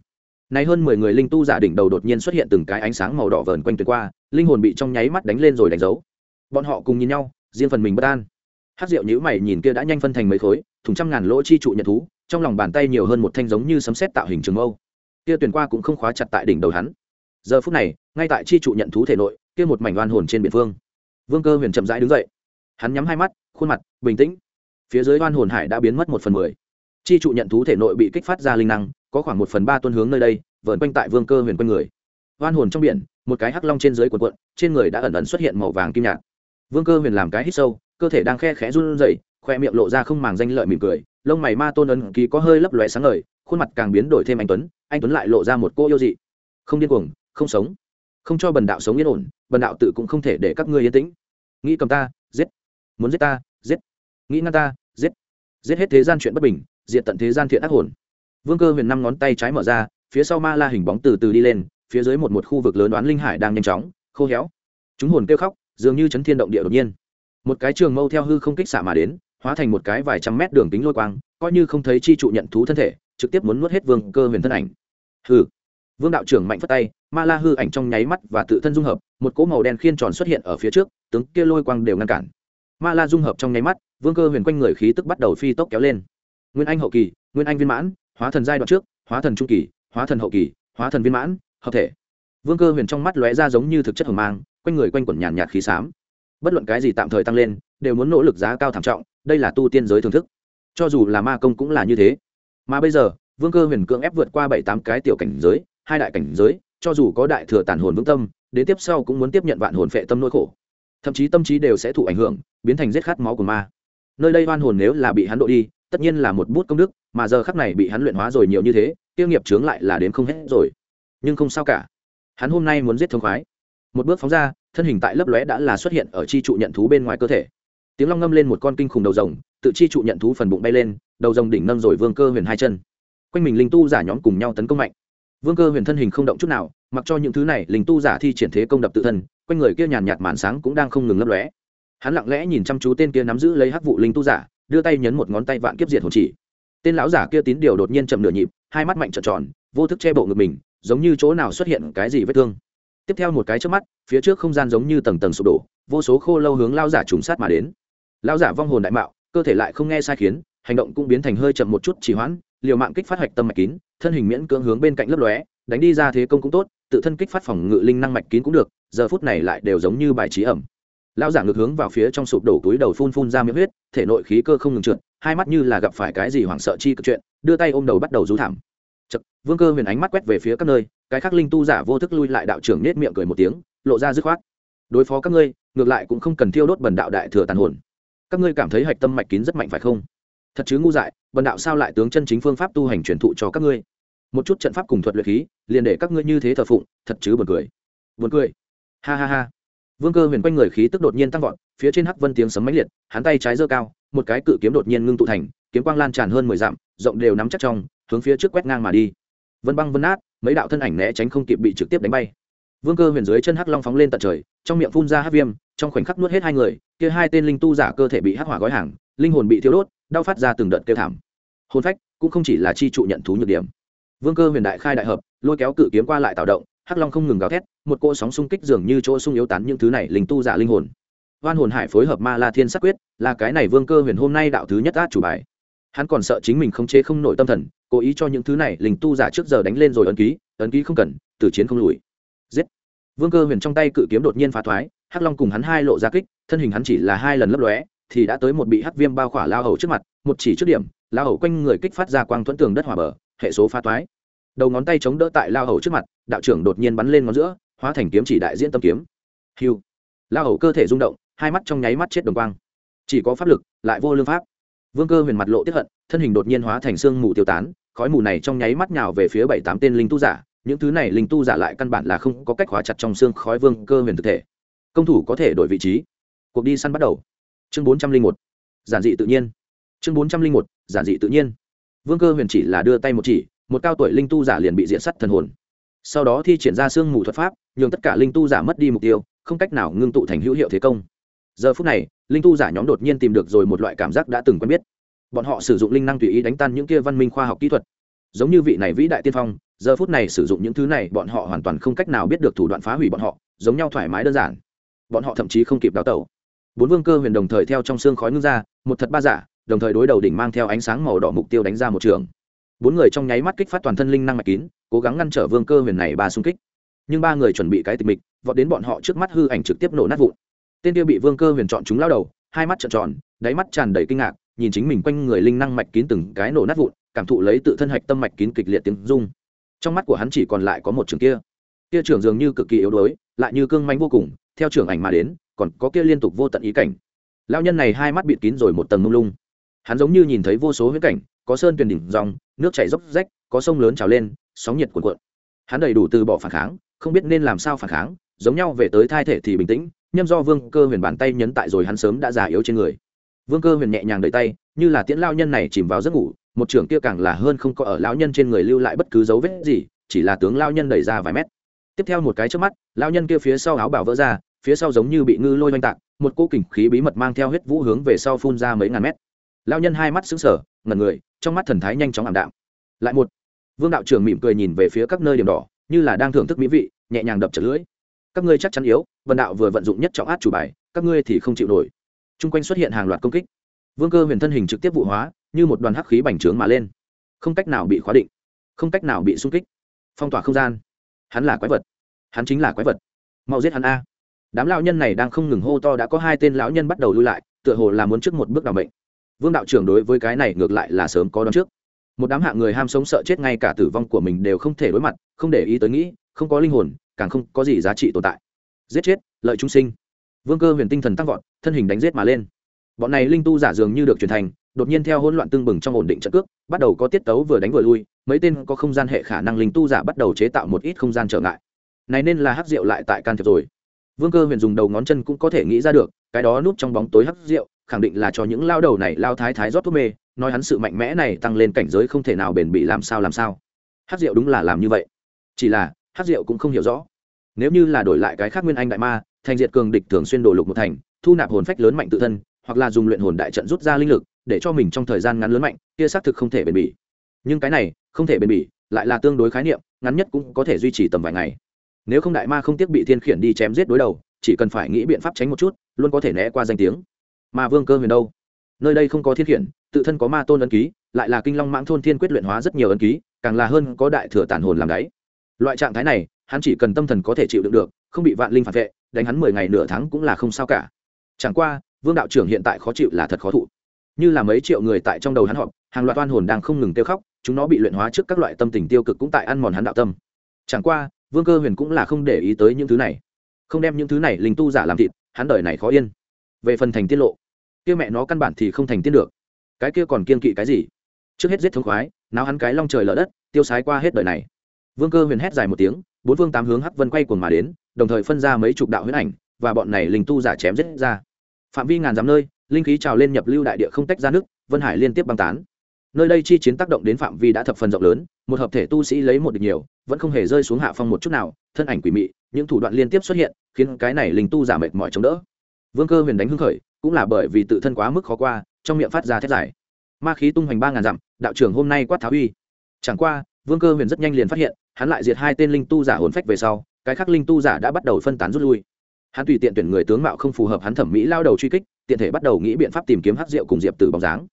Nay hơn mười người linh tu giả đỉnh đầu đột nhiên xuất hiện từng cái ánh sáng màu đỏ vờn quanh tuyệt qua, linh hồn bị trong nháy mắt đánh lên rồi đánh dấu. Bọn họ cùng nhìn nhau, riêng phần mình bất an. Hát rượu nhữ mày nhìn kia đã nhanh phân thành mấy khối, thùng trăm ngàn lỗ chi trụ nhận thú, trong lòng bàn tay nhiều hơn một thanh giống như sấm sét tạo hình trường mâu. Kia tuyển qua cũng không khóa chặt tại đỉnh đầu hắn. Giờ phút này, ngay tại chi trụ nhận thú thể nội, kia một mảnh oan hồn trên biển phương vương cơ huyền chậm rãi đứng dậy. Hắn nhắm hai mắt, khuôn mặt bình tĩnh phía dưới oan hồn hải đã biến mất một phần mười. Chi trụ nhận thú thể nội bị kích phát ra linh năng, có khoảng một phần ba tuân hướng nơi đây vợn quanh tại vương cơ huyền quanh người. Oan hồn trong biển, một cái hắc long trên dưới quần quận trên người đã ẩn ẩn xuất hiện màu vàng kim nhạt. Vương cơ huyền làm cái hít sâu, cơ thể đang khe khẽ run rẩy, khoe miệng lộ ra không màng danh lợi mỉm cười, lông mày ma tôn ấn ký có hơi lấp lóe sáng ngời, khuôn mặt càng biến đổi thêm anh tuấn anh tuấn lại lộ ra một cô yêu dị. Không điên cuồng, không sống. Không cho bần đạo sống yên ổn, bần đạo tự cũng không thể để các ngươi yên tĩnh. Nghĩ cầm ta, giết. Muốn giết ta, giết. Nghĩ ngăn ta giết hết thế gian chuyện bất bình diện tận thế gian thiện ác hồn. Vương cơ huyền năm ngón tay trái mở ra, phía sau ma la hình bóng từ từ đi lên, phía dưới một một khu vực lớn đoán linh hải đang nhanh chóng, khô héo. Chúng hồn kêu khóc, dường như chấn thiên động địa đột nhiên. Một cái trường mâu theo hư không kích xạ mà đến, hóa thành một cái vài trăm mét đường tính lôi quang, coi như không thấy chi trụ nhận thú thân thể, trực tiếp muốn nuốt hết vương cơ huyền thân ảnh. Hư vương đạo trưởng mạnh phất tay, ma la hư ảnh trong nháy mắt và tự thân dung hợp, một cỗ màu đen khiên tròn xuất hiện ở phía trước, tướng kia lôi quang đều ngăn cản ma la dung hợp trong nháy mắt, vương cơ huyền quanh người khí tức bắt đầu phi tốc kéo lên. Nguyên anh hậu kỳ, nguyên anh viên mãn, hóa thần giai đoạn trước, hóa thần trung kỳ, hóa thần hậu kỳ, hóa thần viên mãn, hợp thể. Vương cơ huyền trong mắt lóe ra giống như thực chất hồng mang, quanh người quanh quẩn nhàn nhạt khí xám bất luận cái gì tạm thời tăng lên, đều muốn nỗ lực giá cao thảm trọng, đây là tu tiên giới thưởng thức. Cho dù là ma công cũng là như thế. Mà bây giờ, vương cơ huyền cưỡng ép vượt qua bảy tám cái tiểu cảnh giới, hai đại cảnh giới, cho dù có đại thừa tản hồn vững tâm, đến tiếp sau cũng muốn tiếp nhận vạn hồn phệ tâm nỗi khổ thậm chí tâm trí đều sẽ thụ ảnh hưởng, biến thành giết khát máu của ma. Nơi đây oan hồn nếu là bị hắn đội đi, tất nhiên là một bút công đức, mà giờ khắc này bị hắn luyện hóa rồi nhiều như thế, tiêu nghiệp chướng lại là đến không hết rồi. Nhưng không sao cả. Hắn hôm nay muốn giết thông khoái. Một bước phóng ra, thân hình tại lấp lóe đã là xuất hiện ở chi trụ nhận thú bên ngoài cơ thể. Tiếng long ngâm lên một con kinh khủng đầu rồng, tự chi trụ nhận thú phần bụng bay lên, đầu rồng đỉnh nâng rồi vương cơ huyền hai chân. Quanh mình linh tu giả nhóm cùng nhau tấn công mạnh. Vương cơ huyền thân hình không động chút nào, mặc cho những thứ này, linh tu giả thi triển thế công đập tự thân quanh người kia nhàn nhạt màn sáng cũng đang không ngừng lấp lóe. Hắn lặng lẽ nhìn chăm chú tên kia nắm giữ lấy hắc vụ linh tu giả, đưa tay nhấn một ngón tay vạn kiếp diệt hồn chỉ. Tên lão giả kia tín điều đột nhiên chậm nửa nhịp, hai mắt mạnh trợn tròn, vô thức che bộ ngực mình, giống như chỗ nào xuất hiện cái gì vết thương. Tiếp theo một cái trước mắt, phía trước không gian giống như tầng tầng sụp đổ, vô số khô lâu hướng lao giả trùng sát mà đến. Lao giả vong hồn đại mạo, cơ thể lại không nghe sai khiến, hành động cũng biến thành hơi chậm một chút chỉ hoãn, liều mạng kích phát hoạch tâm mạch kín, thân hình miễn cưỡng hướng bên cạnh lấp lóe, đánh đi ra thế công cũng tốt, tự thân kích phát phòng ngự linh năng mạch kín cũng được giờ phút này lại đều giống như bài trí ẩm. Lão giả ngược hướng vào phía trong sụp đổ túi đầu phun phun ra miệng huyết thể nội khí cơ không ngừng trượt hai mắt như là gặp phải cái gì hoảng sợ chi cực chuyện đưa tay ôm đầu bắt đầu rú thảm. Chật, vương cơ huyền ánh mắt quét về phía các nơi cái khác linh tu giả vô thức lui lại đạo trưởng nết miệng cười một tiếng lộ ra dứt khoát. Đối phó các ngươi ngược lại cũng không cần thiêu đốt bần đạo đại thừa tàn hồn. Các ngươi cảm thấy hạch tâm mạch kín rất mạnh phải không? Thật chứ ngu dại bần đạo sao lại tướng chân chính phương pháp tu hành truyền thụ cho các ngươi? Một chút trận pháp cùng thuật luyện khí liền để các ngươi như thế thờ phụng thật chứ buồn cười. Buồn cười ha ha ha. Vương cơ huyền quanh người khí tức đột nhiên tăng vọt, phía trên hắc vân tiếng sấm mãnh liệt, hắn tay trái giơ cao, một cái cự kiếm đột nhiên ngưng tụ thành, kiếm quang lan tràn hơn mười dặm, rộng đều nắm chắc trong, hướng phía trước quét ngang mà đi. Vân băng vân nát, mấy đạo thân ảnh né tránh không kịp bị trực tiếp đánh bay. Vương cơ huyền dưới chân hắc long phóng lên tận trời, trong miệng phun ra hắc viêm, trong khoảnh khắc nuốt hết hai người, kia hai tên linh tu giả cơ thể bị hắc hỏa gói hàng, linh hồn bị thiêu đốt, đau phát ra từng đợt kêu thảm. Hôn phách cũng không chỉ là chi trụ nhận thú nhược điểm. Vương cơ huyền đại khai đại hợp, lôi kéo cự kiếm qua lại tạo động, hắc long không ngừng gào thét một cỗ sóng xung kích dường như chỗ sung yếu tán những thứ này linh tu giả linh hồn. Hoan hồn hải phối hợp ma la thiên sắc quyết, là cái này vương cơ huyền hôm nay đạo thứ nhất át chủ bài. Hắn còn sợ chính mình không chế không nổi tâm thần, cố ý cho những thứ này linh tu giả trước giờ đánh lên rồi ấn ký ấn ký không cần từ chiến không lùi. Giết. Vương cơ huyền trong tay cự kiếm đột nhiên phá thoái, hắc long cùng hắn hai lộ ra kích, thân hình hắn chỉ là hai lần lấp lóe, thì đã tới một bị hắc viêm bao khỏa lao hầu trước mặt, một chỉ trước điểm, lao hầu quanh người kích phát ra quang thuẫn tường đất hỏa bờ, hệ số phá thoái. Đầu ngón tay chống đỡ tại lao hầu trước mặt, đạo trưởng đột nhiên bắn lên ngón giữa hóa thành kiếm chỉ đại diễn tâm kiếm. Hiu. Lao hầu cơ thể rung động, hai mắt trong nháy mắt chết đồng quang. Chỉ có pháp lực, lại vô lương pháp. Vương cơ huyền mặt lộ tiếp hận, thân hình đột nhiên hóa thành sương mù tiêu tán, khói mù này trong nháy mắt nhào về phía bảy tám tên linh tu giả. Những thứ này linh tu giả lại căn bản là không có cách hóa chặt trong xương khói vương cơ huyền thực thể. Công thủ có thể đổi vị trí. Cuộc đi săn bắt đầu. Chương bốn trăm linh một. Giản dị tự nhiên. Chương bốn trăm linh một. Giản dị tự nhiên. Vương cơ huyền chỉ là đưa tay một chỉ, một cao tuổi linh tu giả liền bị diện sắt thần hồn. Sau đó thi triển ra xương mù thuật pháp nhường tất cả linh tu giả mất đi mục tiêu, không cách nào ngưng tụ thành hữu hiệu thế công. Giờ phút này, linh tu giả nhóm đột nhiên tìm được rồi một loại cảm giác đã từng quen biết. Bọn họ sử dụng linh năng tùy ý đánh tan những kia văn minh khoa học kỹ thuật. Giống như vị này vĩ đại tiên phong, giờ phút này sử dụng những thứ này, bọn họ hoàn toàn không cách nào biết được thủ đoạn phá hủy bọn họ, giống nhau thoải mái đơn giản. Bọn họ thậm chí không kịp đào tẩu. Bốn vương cơ huyền đồng thời theo trong xương khói ngưng ra, một thật ba giả, đồng thời đối đầu đỉnh mang theo ánh sáng màu đỏ mục tiêu đánh ra một trường. Bốn người trong nháy mắt kích phát toàn thân linh năng mạch kín, cố gắng ngăn trở vương cơ huyền này ba xung kích nhưng ba người chuẩn bị cái tịch mịch, vọt đến bọn họ trước mắt hư ảnh trực tiếp nổ nát vụn. Tên kia bị vương cơ huyền chọn chúng lao đầu, hai mắt trợn tròn, đáy mắt tràn đầy kinh ngạc, nhìn chính mình quanh người linh năng mạch kín từng cái nổ nát vụn, cảm thụ lấy tự thân hạch tâm mạch kín kịch liệt tiếng rung. Trong mắt của hắn chỉ còn lại có một trường kia. Kia trưởng dường như cực kỳ yếu đuối, lại như cương manh vô cùng, theo trưởng ảnh mà đến, còn có kia liên tục vô tận ý cảnh. Lao nhân này hai mắt bịt kín rồi một tầng mông lung. Hắn giống như nhìn thấy vô số huyết cảnh, có sơn tuyền đỉnh dòng, nước chảy dốc rách, có sông lớn trào lên, sóng nhiệt cuộn cuộn. Hắn đầy đủ từ bỏ phản kháng không biết nên làm sao phản kháng, giống nhau về tới thai thể thì bình tĩnh, nhâm do vương cơ huyền bàn tay nhấn tại rồi hắn sớm đã già yếu trên người. Vương cơ huyền nhẹ nhàng đẩy tay, như là tiễn lao nhân này chìm vào giấc ngủ, một trưởng kia càng là hơn không có ở lao nhân trên người lưu lại bất cứ dấu vết gì, chỉ là tướng lao nhân đẩy ra vài mét. Tiếp theo một cái trước mắt lao nhân kia phía sau áo bảo vỡ ra, phía sau giống như bị ngư lôi oanh tạc, một cô kình khí bí mật mang theo huyết vũ hướng về sau phun ra mấy ngàn mét. Lao nhân hai mắt xứng sở ngần người, trong mắt thần thái nhanh chóng ảm đạm. Lại một, vương đạo trưởng mỉm cười nhìn về phía các nơi điểm đỏ như là đang thưởng thức mỹ vị, nhẹ nhàng đập trở lưỡi. Các ngươi chắc chắn yếu vần đạo vừa vận dụng nhất trọng át chủ bài, các ngươi thì không chịu nổi. Chung quanh xuất hiện hàng loạt công kích. Vương cơ huyền thân hình trực tiếp vụ hóa, như một đoàn hắc khí bành trướng mà lên. Không cách nào bị khóa định, không cách nào bị sung kích. Phong tỏa không gian. Hắn là quái vật. Hắn chính là quái vật. Mau giết hắn a. Đám lão nhân này đang không ngừng hô to đã có hai tên lão nhân bắt đầu lui lại, tựa hồ là muốn trước một bước đ ả o mệnh. Vương đạo trưởng đối với cái này ngược lại là sớm có đón trước một đám hạng người ham sống sợ chết ngay cả tử vong của mình đều không thể đối mặt, không để ý tới nghĩ, không có linh hồn, càng không có gì giá trị tồn tại. Giết chết, lợi chúng sinh. Vương cơ huyền tinh thần tăng vọt, thân hình đánh giết mà lên. Bọn này linh tu giả dường như được truyền thành, đột nhiên theo hỗn loạn tương bừng trong ổn định trận cước, bắt đầu có tiết tấu vừa đánh vừa lui, mấy tên có không gian hệ khả năng linh tu giả bắt đầu chế tạo một ít không gian trở ngại. Này nên là hắc rượu lại tại can thiệp rồi. Vương cơ huyền dùng đầu ngón chân cũng có thể nghĩ ra được, cái đó núp trong bóng tối hắc rượu, khẳng định là cho những lao đầu này lao thái thái rót thuốc mê nói hắn sự mạnh mẽ này tăng lên cảnh giới không thể nào bền bỉ làm sao làm sao. Hát rượu đúng là làm như vậy. Chỉ là, hát rượu cũng không hiểu rõ. Nếu như là đổi lại cái khác nguyên anh đại ma, thành diệt cường địch thường xuyên đổ lục một thành, thu nạp hồn phách lớn mạnh tự thân, hoặc là dùng luyện hồn đại trận rút ra linh lực, để cho mình trong thời gian ngắn lớn mạnh, kia xác thực không thể bền bỉ. Nhưng cái này, không thể bền bỉ, lại là tương đối khái niệm, ngắn nhất cũng có thể duy trì tầm vài ngày. Nếu không đại ma không tiếc bị thiên khiển đi chém giết đối đầu, chỉ cần phải nghĩ biện pháp tránh một chút, luôn có thể né qua danh tiếng. Mà vương cơ huyền đâu? Nơi đây không có thiên khiển tự thân có ma tôn ấn ký, lại là kinh long mãng thôn thiên quyết luyện hóa rất nhiều ấn ký, càng là hơn có đại thừa tản hồn làm đáy. Loại trạng thái này, hắn chỉ cần tâm thần có thể chịu đựng được, không bị vạn linh phản vệ, đánh hắn mười ngày nửa tháng cũng là không sao cả. Chẳng qua, vương đạo trưởng hiện tại khó chịu là thật khó thụ. Như là mấy triệu người tại trong đầu hắn họp, hàng loạt oan hồn đang không ngừng tiêu khóc, chúng nó bị luyện hóa trước các loại tâm tình tiêu cực cũng tại ăn mòn hắn đạo tâm. Chẳng qua, vương cơ huyền cũng là không để ý tới những thứ này. Không đem những thứ này linh tu giả làm thịt, hắn đời này khó yên. Về phần thành tiết lộ, kia mẹ nó căn bản thì không thành tiên được cái kia còn kiên kỵ cái gì? Trước hết giết thống khoái, náo hắn cái long trời lở đất, tiêu sái qua hết đời này. Vương cơ huyền hét dài một tiếng, bốn vương tám hướng hắc vân quay cuồng mà đến, đồng thời phân ra mấy chục đạo huyết ảnh, và bọn này linh tu giả chém giết ra. Phạm vi ngàn dặm nơi, linh khí trào lên nhập lưu đại địa không tách ra nước, vân hải liên tiếp băng tán. Nơi đây chi chiến tác động đến phạm vi đã thập phần rộng lớn, một hợp thể tu sĩ lấy một địch nhiều, vẫn không hề rơi xuống hạ phong một chút nào, thân ảnh quỷ mị, những thủ đoạn liên tiếp xuất hiện, khiến cái này linh tu giả mệt mỏi chống đỡ. Vương cơ huyền đánh hưng khởi, cũng là bởi vì tự thân quá mức khó qua trong miệng phát ra thét giải ma khí tung hoành ba ngàn dặm, đạo trưởng hôm nay quát tháo uy. Chẳng qua, vương cơ huyền rất nhanh liền phát hiện, hắn lại diệt hai tên linh tu giả hồn phách về sau, cái khác linh tu giả đã bắt đầu phân tán rút lui. Hắn tùy tiện tuyển người tướng mạo không phù hợp hắn thẩm mỹ lao đầu truy kích, tiện thể bắt đầu nghĩ biện pháp tìm kiếm hát rượu cùng diệp tử bóng dáng.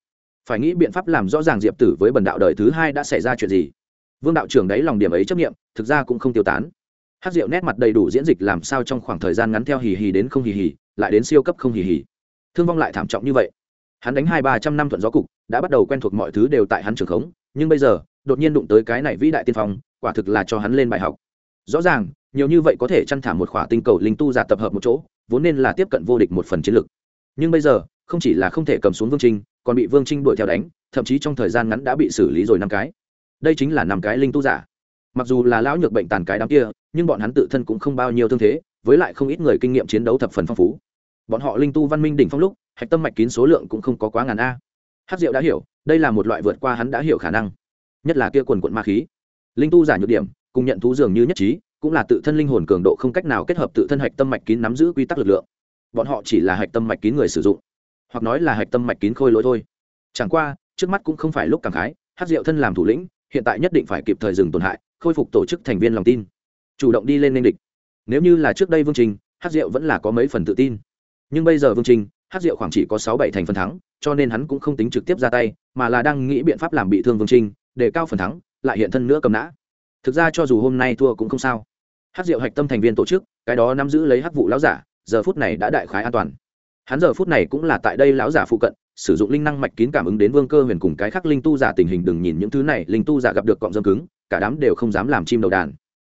Phải nghĩ biện pháp làm rõ ràng diệp tử với bần đạo đời thứ hai đã xảy ra chuyện gì. Vương đạo trưởng đấy lòng điểm ấy chấp nghiệm thực ra cũng không tiêu tán. Hát rượu nét mặt đầy đủ diễn dịch làm sao trong khoảng thời gian ngắn theo hì hì đến không hì hì, lại đến siêu cấp không hì hì. Thương vong lại thảm trọng như vậy hắn đánh hai ba trăm năm thuận gió cục, đã bắt đầu quen thuộc mọi thứ đều tại hắn trường khống, nhưng bây giờ, đột nhiên đụng tới cái này vĩ đại tiên phong, quả thực là cho hắn lên bài học. Rõ ràng, nhiều như vậy có thể chăn thả một khỏa tinh cầu linh tu giả tập hợp một chỗ, vốn nên là tiếp cận vô địch một phần chiến lược. Nhưng bây giờ, không chỉ là không thể cầm xuống vương trinh, còn bị vương trinh đuổi theo đánh, thậm chí trong thời gian ngắn đã bị xử lý rồi năm cái. Đây chính là năm cái linh tu giả. Mặc dù là lão nhược bệnh tàn cái đám kia, nhưng bọn hắn tự thân cũng không bao nhiêu thương thế, với lại không ít người kinh nghiệm chiến đấu thập phần phong phú. Bọn họ linh tu văn minh đỉnh phong lúc hạch tâm mạch kín số lượng cũng không có quá ngàn a. Hát diệu đã hiểu, đây là một loại vượt qua hắn đã hiểu khả năng. Nhất là kia quần quận ma khí. Linh tu giả nhược điểm, cùng nhận thú dường như nhất trí, cũng là tự thân linh hồn cường độ không cách nào kết hợp tự thân hạch tâm mạch kín nắm giữ quy tắc lực lượng. Bọn họ chỉ là hạch tâm mạch kín người sử dụng, hoặc nói là hạch tâm mạch kín khôi lỗi thôi. Chẳng qua, trước mắt cũng không phải lúc cảm khái hát diệu thân làm thủ lĩnh, hiện tại nhất định phải kịp thời dừng tổn hại, khôi phục tổ chức thành viên lòng tin. Chủ động đi lên nên địch. Nếu như là trước đây vương trình hát diệu vẫn là có mấy phần tự tin. Nhưng bây giờ vương trình hát diệu khoảng chỉ có sáu bảy thành phần thắng, cho nên hắn cũng không tính trực tiếp ra tay, mà là đang nghĩ biện pháp làm bị thương vương trinh, để cao phần thắng, lại hiện thân nữa cầm nã. Thực ra cho dù hôm nay thua cũng không sao. Hát diệu hạch tâm thành viên tổ chức, cái đó nắm giữ lấy Hát vụ lão giả, giờ phút này đã đại khái an toàn. Hắn giờ phút này cũng là tại đây lão giả phụ cận, sử dụng linh năng mạch kín cảm ứng đến vương cơ huyền cùng cái khác linh tu giả tình hình đừng nhìn những thứ này, linh tu giả gặp được cọng dâm cứng, cả đám đều không dám làm chim đầu đàn.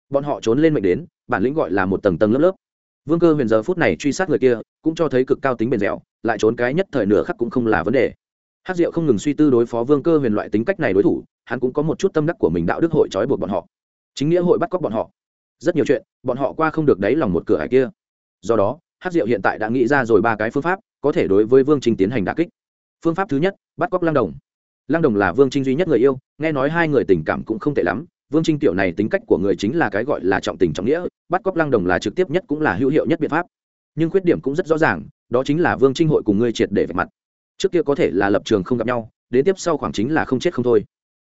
Bọn họ trốn lên mệnh đến, bản lĩnh gọi là một tầng tầng lớp lớp vương cơ huyền giờ phút này truy sát người kia, cũng cho thấy cực cao tính bền dẻo, lại trốn cái nhất thời nửa khắc cũng không là vấn đề. Hát diệu không ngừng suy tư đối phó vương cơ huyền loại tính cách này đối thủ, hắn cũng có một chút tâm đắc của mình đạo đức hội trói buộc bọn họ. Chính nghĩa hội bắt cóc bọn họ. Rất nhiều chuyện, bọn họ qua không được đáy lòng một cửa hải kia. Do đó hát diệu hiện tại đã nghĩ ra rồi ba cái phương pháp, có thể đối với vương trinh tiến hành đà kích. Phương pháp thứ nhất, bắt cóc lang đồng. Lang đồng là vương trinh duy nhất người yêu, nghe nói hai người tình cảm cũng không tệ lắm vương trinh tiểu này tính cách của người chính là cái gọi là trọng tình trọng nghĩa, bắt cóc lăng đồng là trực tiếp nhất cũng là hữu hiệu nhất biện pháp. Nhưng khuyết điểm cũng rất rõ ràng, đó chính là vương trinh hội cùng ngươi triệt để vạch mặt. Trước kia có thể là lập trường không gặp nhau, đến tiếp sau khoảng chính là không chết không thôi.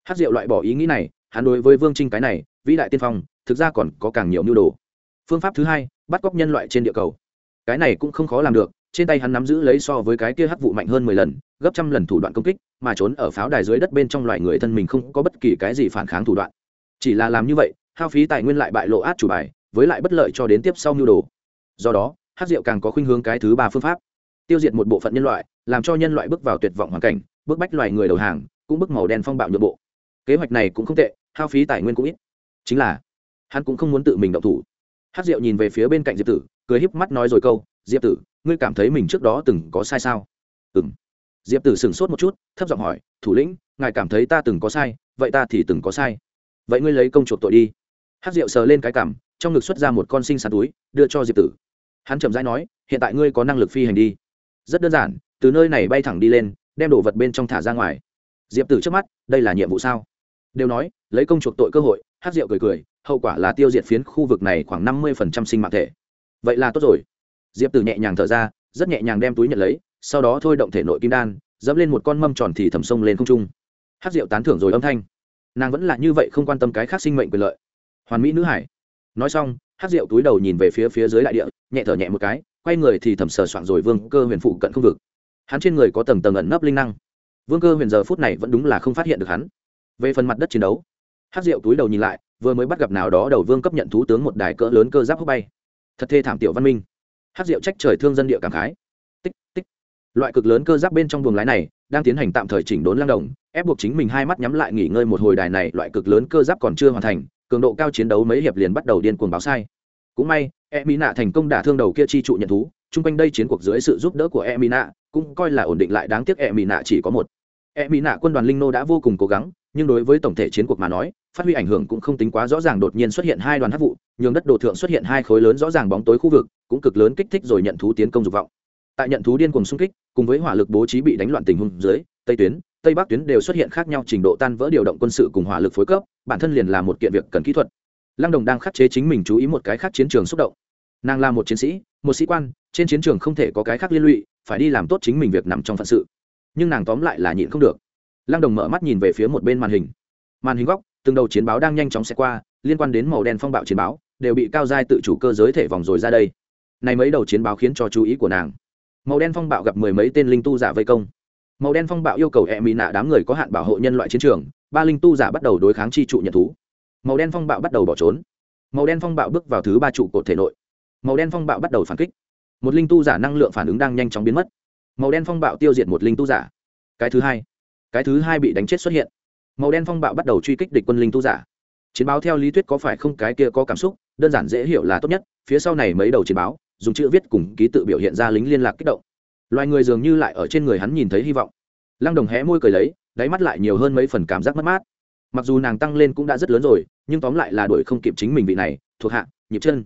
Hát diệu loại bỏ ý nghĩ này, hắn đối với vương trinh cái này, vĩ đại tiên phong, thực ra còn có càng nhiều mưu đồ. Phương pháp thứ hai, bắt cóc nhân loại trên địa cầu. Cái này cũng không khó làm được, trên tay hắn nắm giữ lấy so với cái kia hắc vụ mạnh hơn mười lần, gấp trăm lần thủ đoạn công kích, mà trốn ở pháo đài dưới đất bên trong loại người thân mình không có bất kỳ cái gì phản kháng thủ đoạn chỉ là làm như vậy, hao phí tài nguyên lại bại lộ át chủ bài, với lại bất lợi cho đến tiếp sau mưu đồ. Do đó, hát diệu càng có khuynh hướng cái thứ ba phương pháp. Tiêu diệt một bộ phận nhân loại, làm cho nhân loại bước vào tuyệt vọng hoàn cảnh, bước bách loài người đầu hàng, cũng bước màu đen phong bạo nhượng bộ. Kế hoạch này cũng không tệ, hao phí tài nguyên cũng ít. Chính là, hắn cũng không muốn tự mình động thủ. Hát diệu nhìn về phía bên cạnh diệp tử, cười híp mắt nói rồi câu, diệp tử, ngươi cảm thấy mình trước đó từng có sai sao? Ừ m diệp tử sửng sốt một chút, thấp giọng hỏi, thủ lĩnh, ngài cảm thấy ta từng có sai, vậy ta thì từng có sai vậy ngươi lấy công chuộc tội đi. Hát diệu sờ lên cái cảm, trong ngực xuất ra một con sinh sàn túi, đưa cho diệp tử. Hắn chậm rãi nói, hiện tại ngươi có năng lực phi hành đi. Rất đơn giản, từ nơi này bay thẳng đi lên, đem đồ vật bên trong thả ra ngoài. Diệp tử trước mắt, đây là nhiệm vụ sao? Đều nói, lấy công chuộc tội cơ hội hát rượu cười cười, hậu quả là tiêu diệt phiến khu vực này khoảng năm mươi phần trăm sinh mạng thể. Vậy là tốt rồi. Diệp tử nhẹ nhàng thở ra, rất nhẹ nhàng đem túi nhận lấy, sau đó thôi động thể nội kim đan, dẫm lên một con mâm tròn thì thầm sông lên không trung. Hát rượu tán thưởng rồi âm thanh nàng vẫn là như vậy không quan tâm cái khác sinh mệnh quyền lợi. Hoàn mỹ nữ hải. Nói xong hát rượu túi đầu nhìn về phía phía dưới đại địa, nhẹ thở nhẹ một cái, quay người thì thầm sờ soạn rồi vương cơ huyền phụ cận không vực. Hắn trên người có tầng tầng ẩn nấp linh năng. Vương cơ huyền giờ phút này vẫn đúng là không phát hiện được hắn. Về phần mặt đất chiến đấu hát rượu túi đầu nhìn lại, vừa mới bắt gặp nào đó đầu vương cấp nhận thú tướng một đài cỡ lớn cơ giáp hút bay. Thật thê thảm tiểu văn minh. Hát rượu trách trời thương dân địa cảm khái. Tích tích. Loại cực lớn cơ giáp bên trong buồng lái này đang tiến hành tạm thời chỉnh đốn lang đồng ép buộc chính mình hai mắt nhắm lại nghỉ ngơi một hồi đài này, loại cực lớn cơ giáp còn chưa hoàn thành, cường độ cao chiến đấu mấy hiệp liền bắt đầu điên cuồng báo sai. Cũng may e mỹ nạ thành công đả thương đầu kia chi trụ nhận thú, chung quanh đây chiến cuộc dưới sự giúp đỡ của e mỹ nạ cũng coi là ổn định lại, đáng tiếc e mỹ nạ chỉ có một. E mỹ nạ quân đoàn linh nô đã vô cùng cố gắng, nhưng đối với tổng thể chiến cuộc mà nói, phát huy ảnh hưởng cũng không tính quá rõ ràng, đột nhiên xuất hiện hai đoàn hát vụ, nhường đất đồ thượng xuất hiện hai khối lớn rõ ràng bóng tối khu vực, cũng cực lớn kích thích rồi nhận thú tiến công dục vọng. Tại nhận thú điên cùng xung kích, cùng với hỏa lực bố trí bị đánh loạn tình huống dưới, tây tuyến tây bắc tuyến đều xuất hiện khác nhau trình độ tan vỡ điều động quân sự cùng hỏa lực phối cấp, bản thân liền là một kiện việc cần kỹ thuật. Lăng đồng đang khắc chế chính mình chú ý một cái khác chiến trường xúc động. Nàng là một chiến sĩ, một sĩ quan, trên chiến trường không thể có cái khác liên lụy, phải đi làm tốt chính mình việc nằm trong phận sự. Nhưng nàng tóm lại là nhịn không được. Lăng đồng mở mắt nhìn về phía một bên màn hình. Màn hình góc, từng đầu chiến báo đang nhanh chóng xe qua, liên quan đến màu đen phong bạo chiến báo, đều bị cao giai tự chủ cơ giới thể vòng rồi ra đây. Này mấy đầu chiến báo khiến cho chú ý của nàng. Màu đen phong bạo gặp mười mấy tên linh tu giả vây công màu đen phong bạo yêu cầu e mỹ nạ đám người có hạn bảo hộ nhân loại chiến trường, ba linh tu giả bắt đầu đối kháng chi trụ nhận thú. Màu đen phong bạo bắt đầu bỏ trốn. Màu đen phong bạo bước vào thứ ba trụ cột thể nội. Màu đen phong bạo bắt đầu phản kích. Một linh tu giả năng lượng phản ứng đang nhanh chóng biến mất. Màu đen phong bạo tiêu diệt một linh tu giả. Cái thứ hai. Cái thứ hai bị đánh chết xuất hiện. Màu đen phong bạo bắt đầu truy kích địch quân linh tu giả. Chiến báo theo lý thuyết có phải không cái kia có cảm xúc, đơn giản dễ hiểu là tốt nhất. Phía sau này mấy đầu chiến báo, dùng chữ viết cùng ký tự biểu hiện ra lính liên lạc kích động loài người dường như lại ở trên người hắn nhìn thấy hy vọng. Lăng đồng hé môi cười lấy, đáy mắt lại nhiều hơn mấy phần cảm giác mất mát. Mặc dù nàng tăng lên cũng đã rất lớn rồi, nhưng tóm lại là đuổi không kịp chính mình vị này, thuộc hạ, nhịp chân.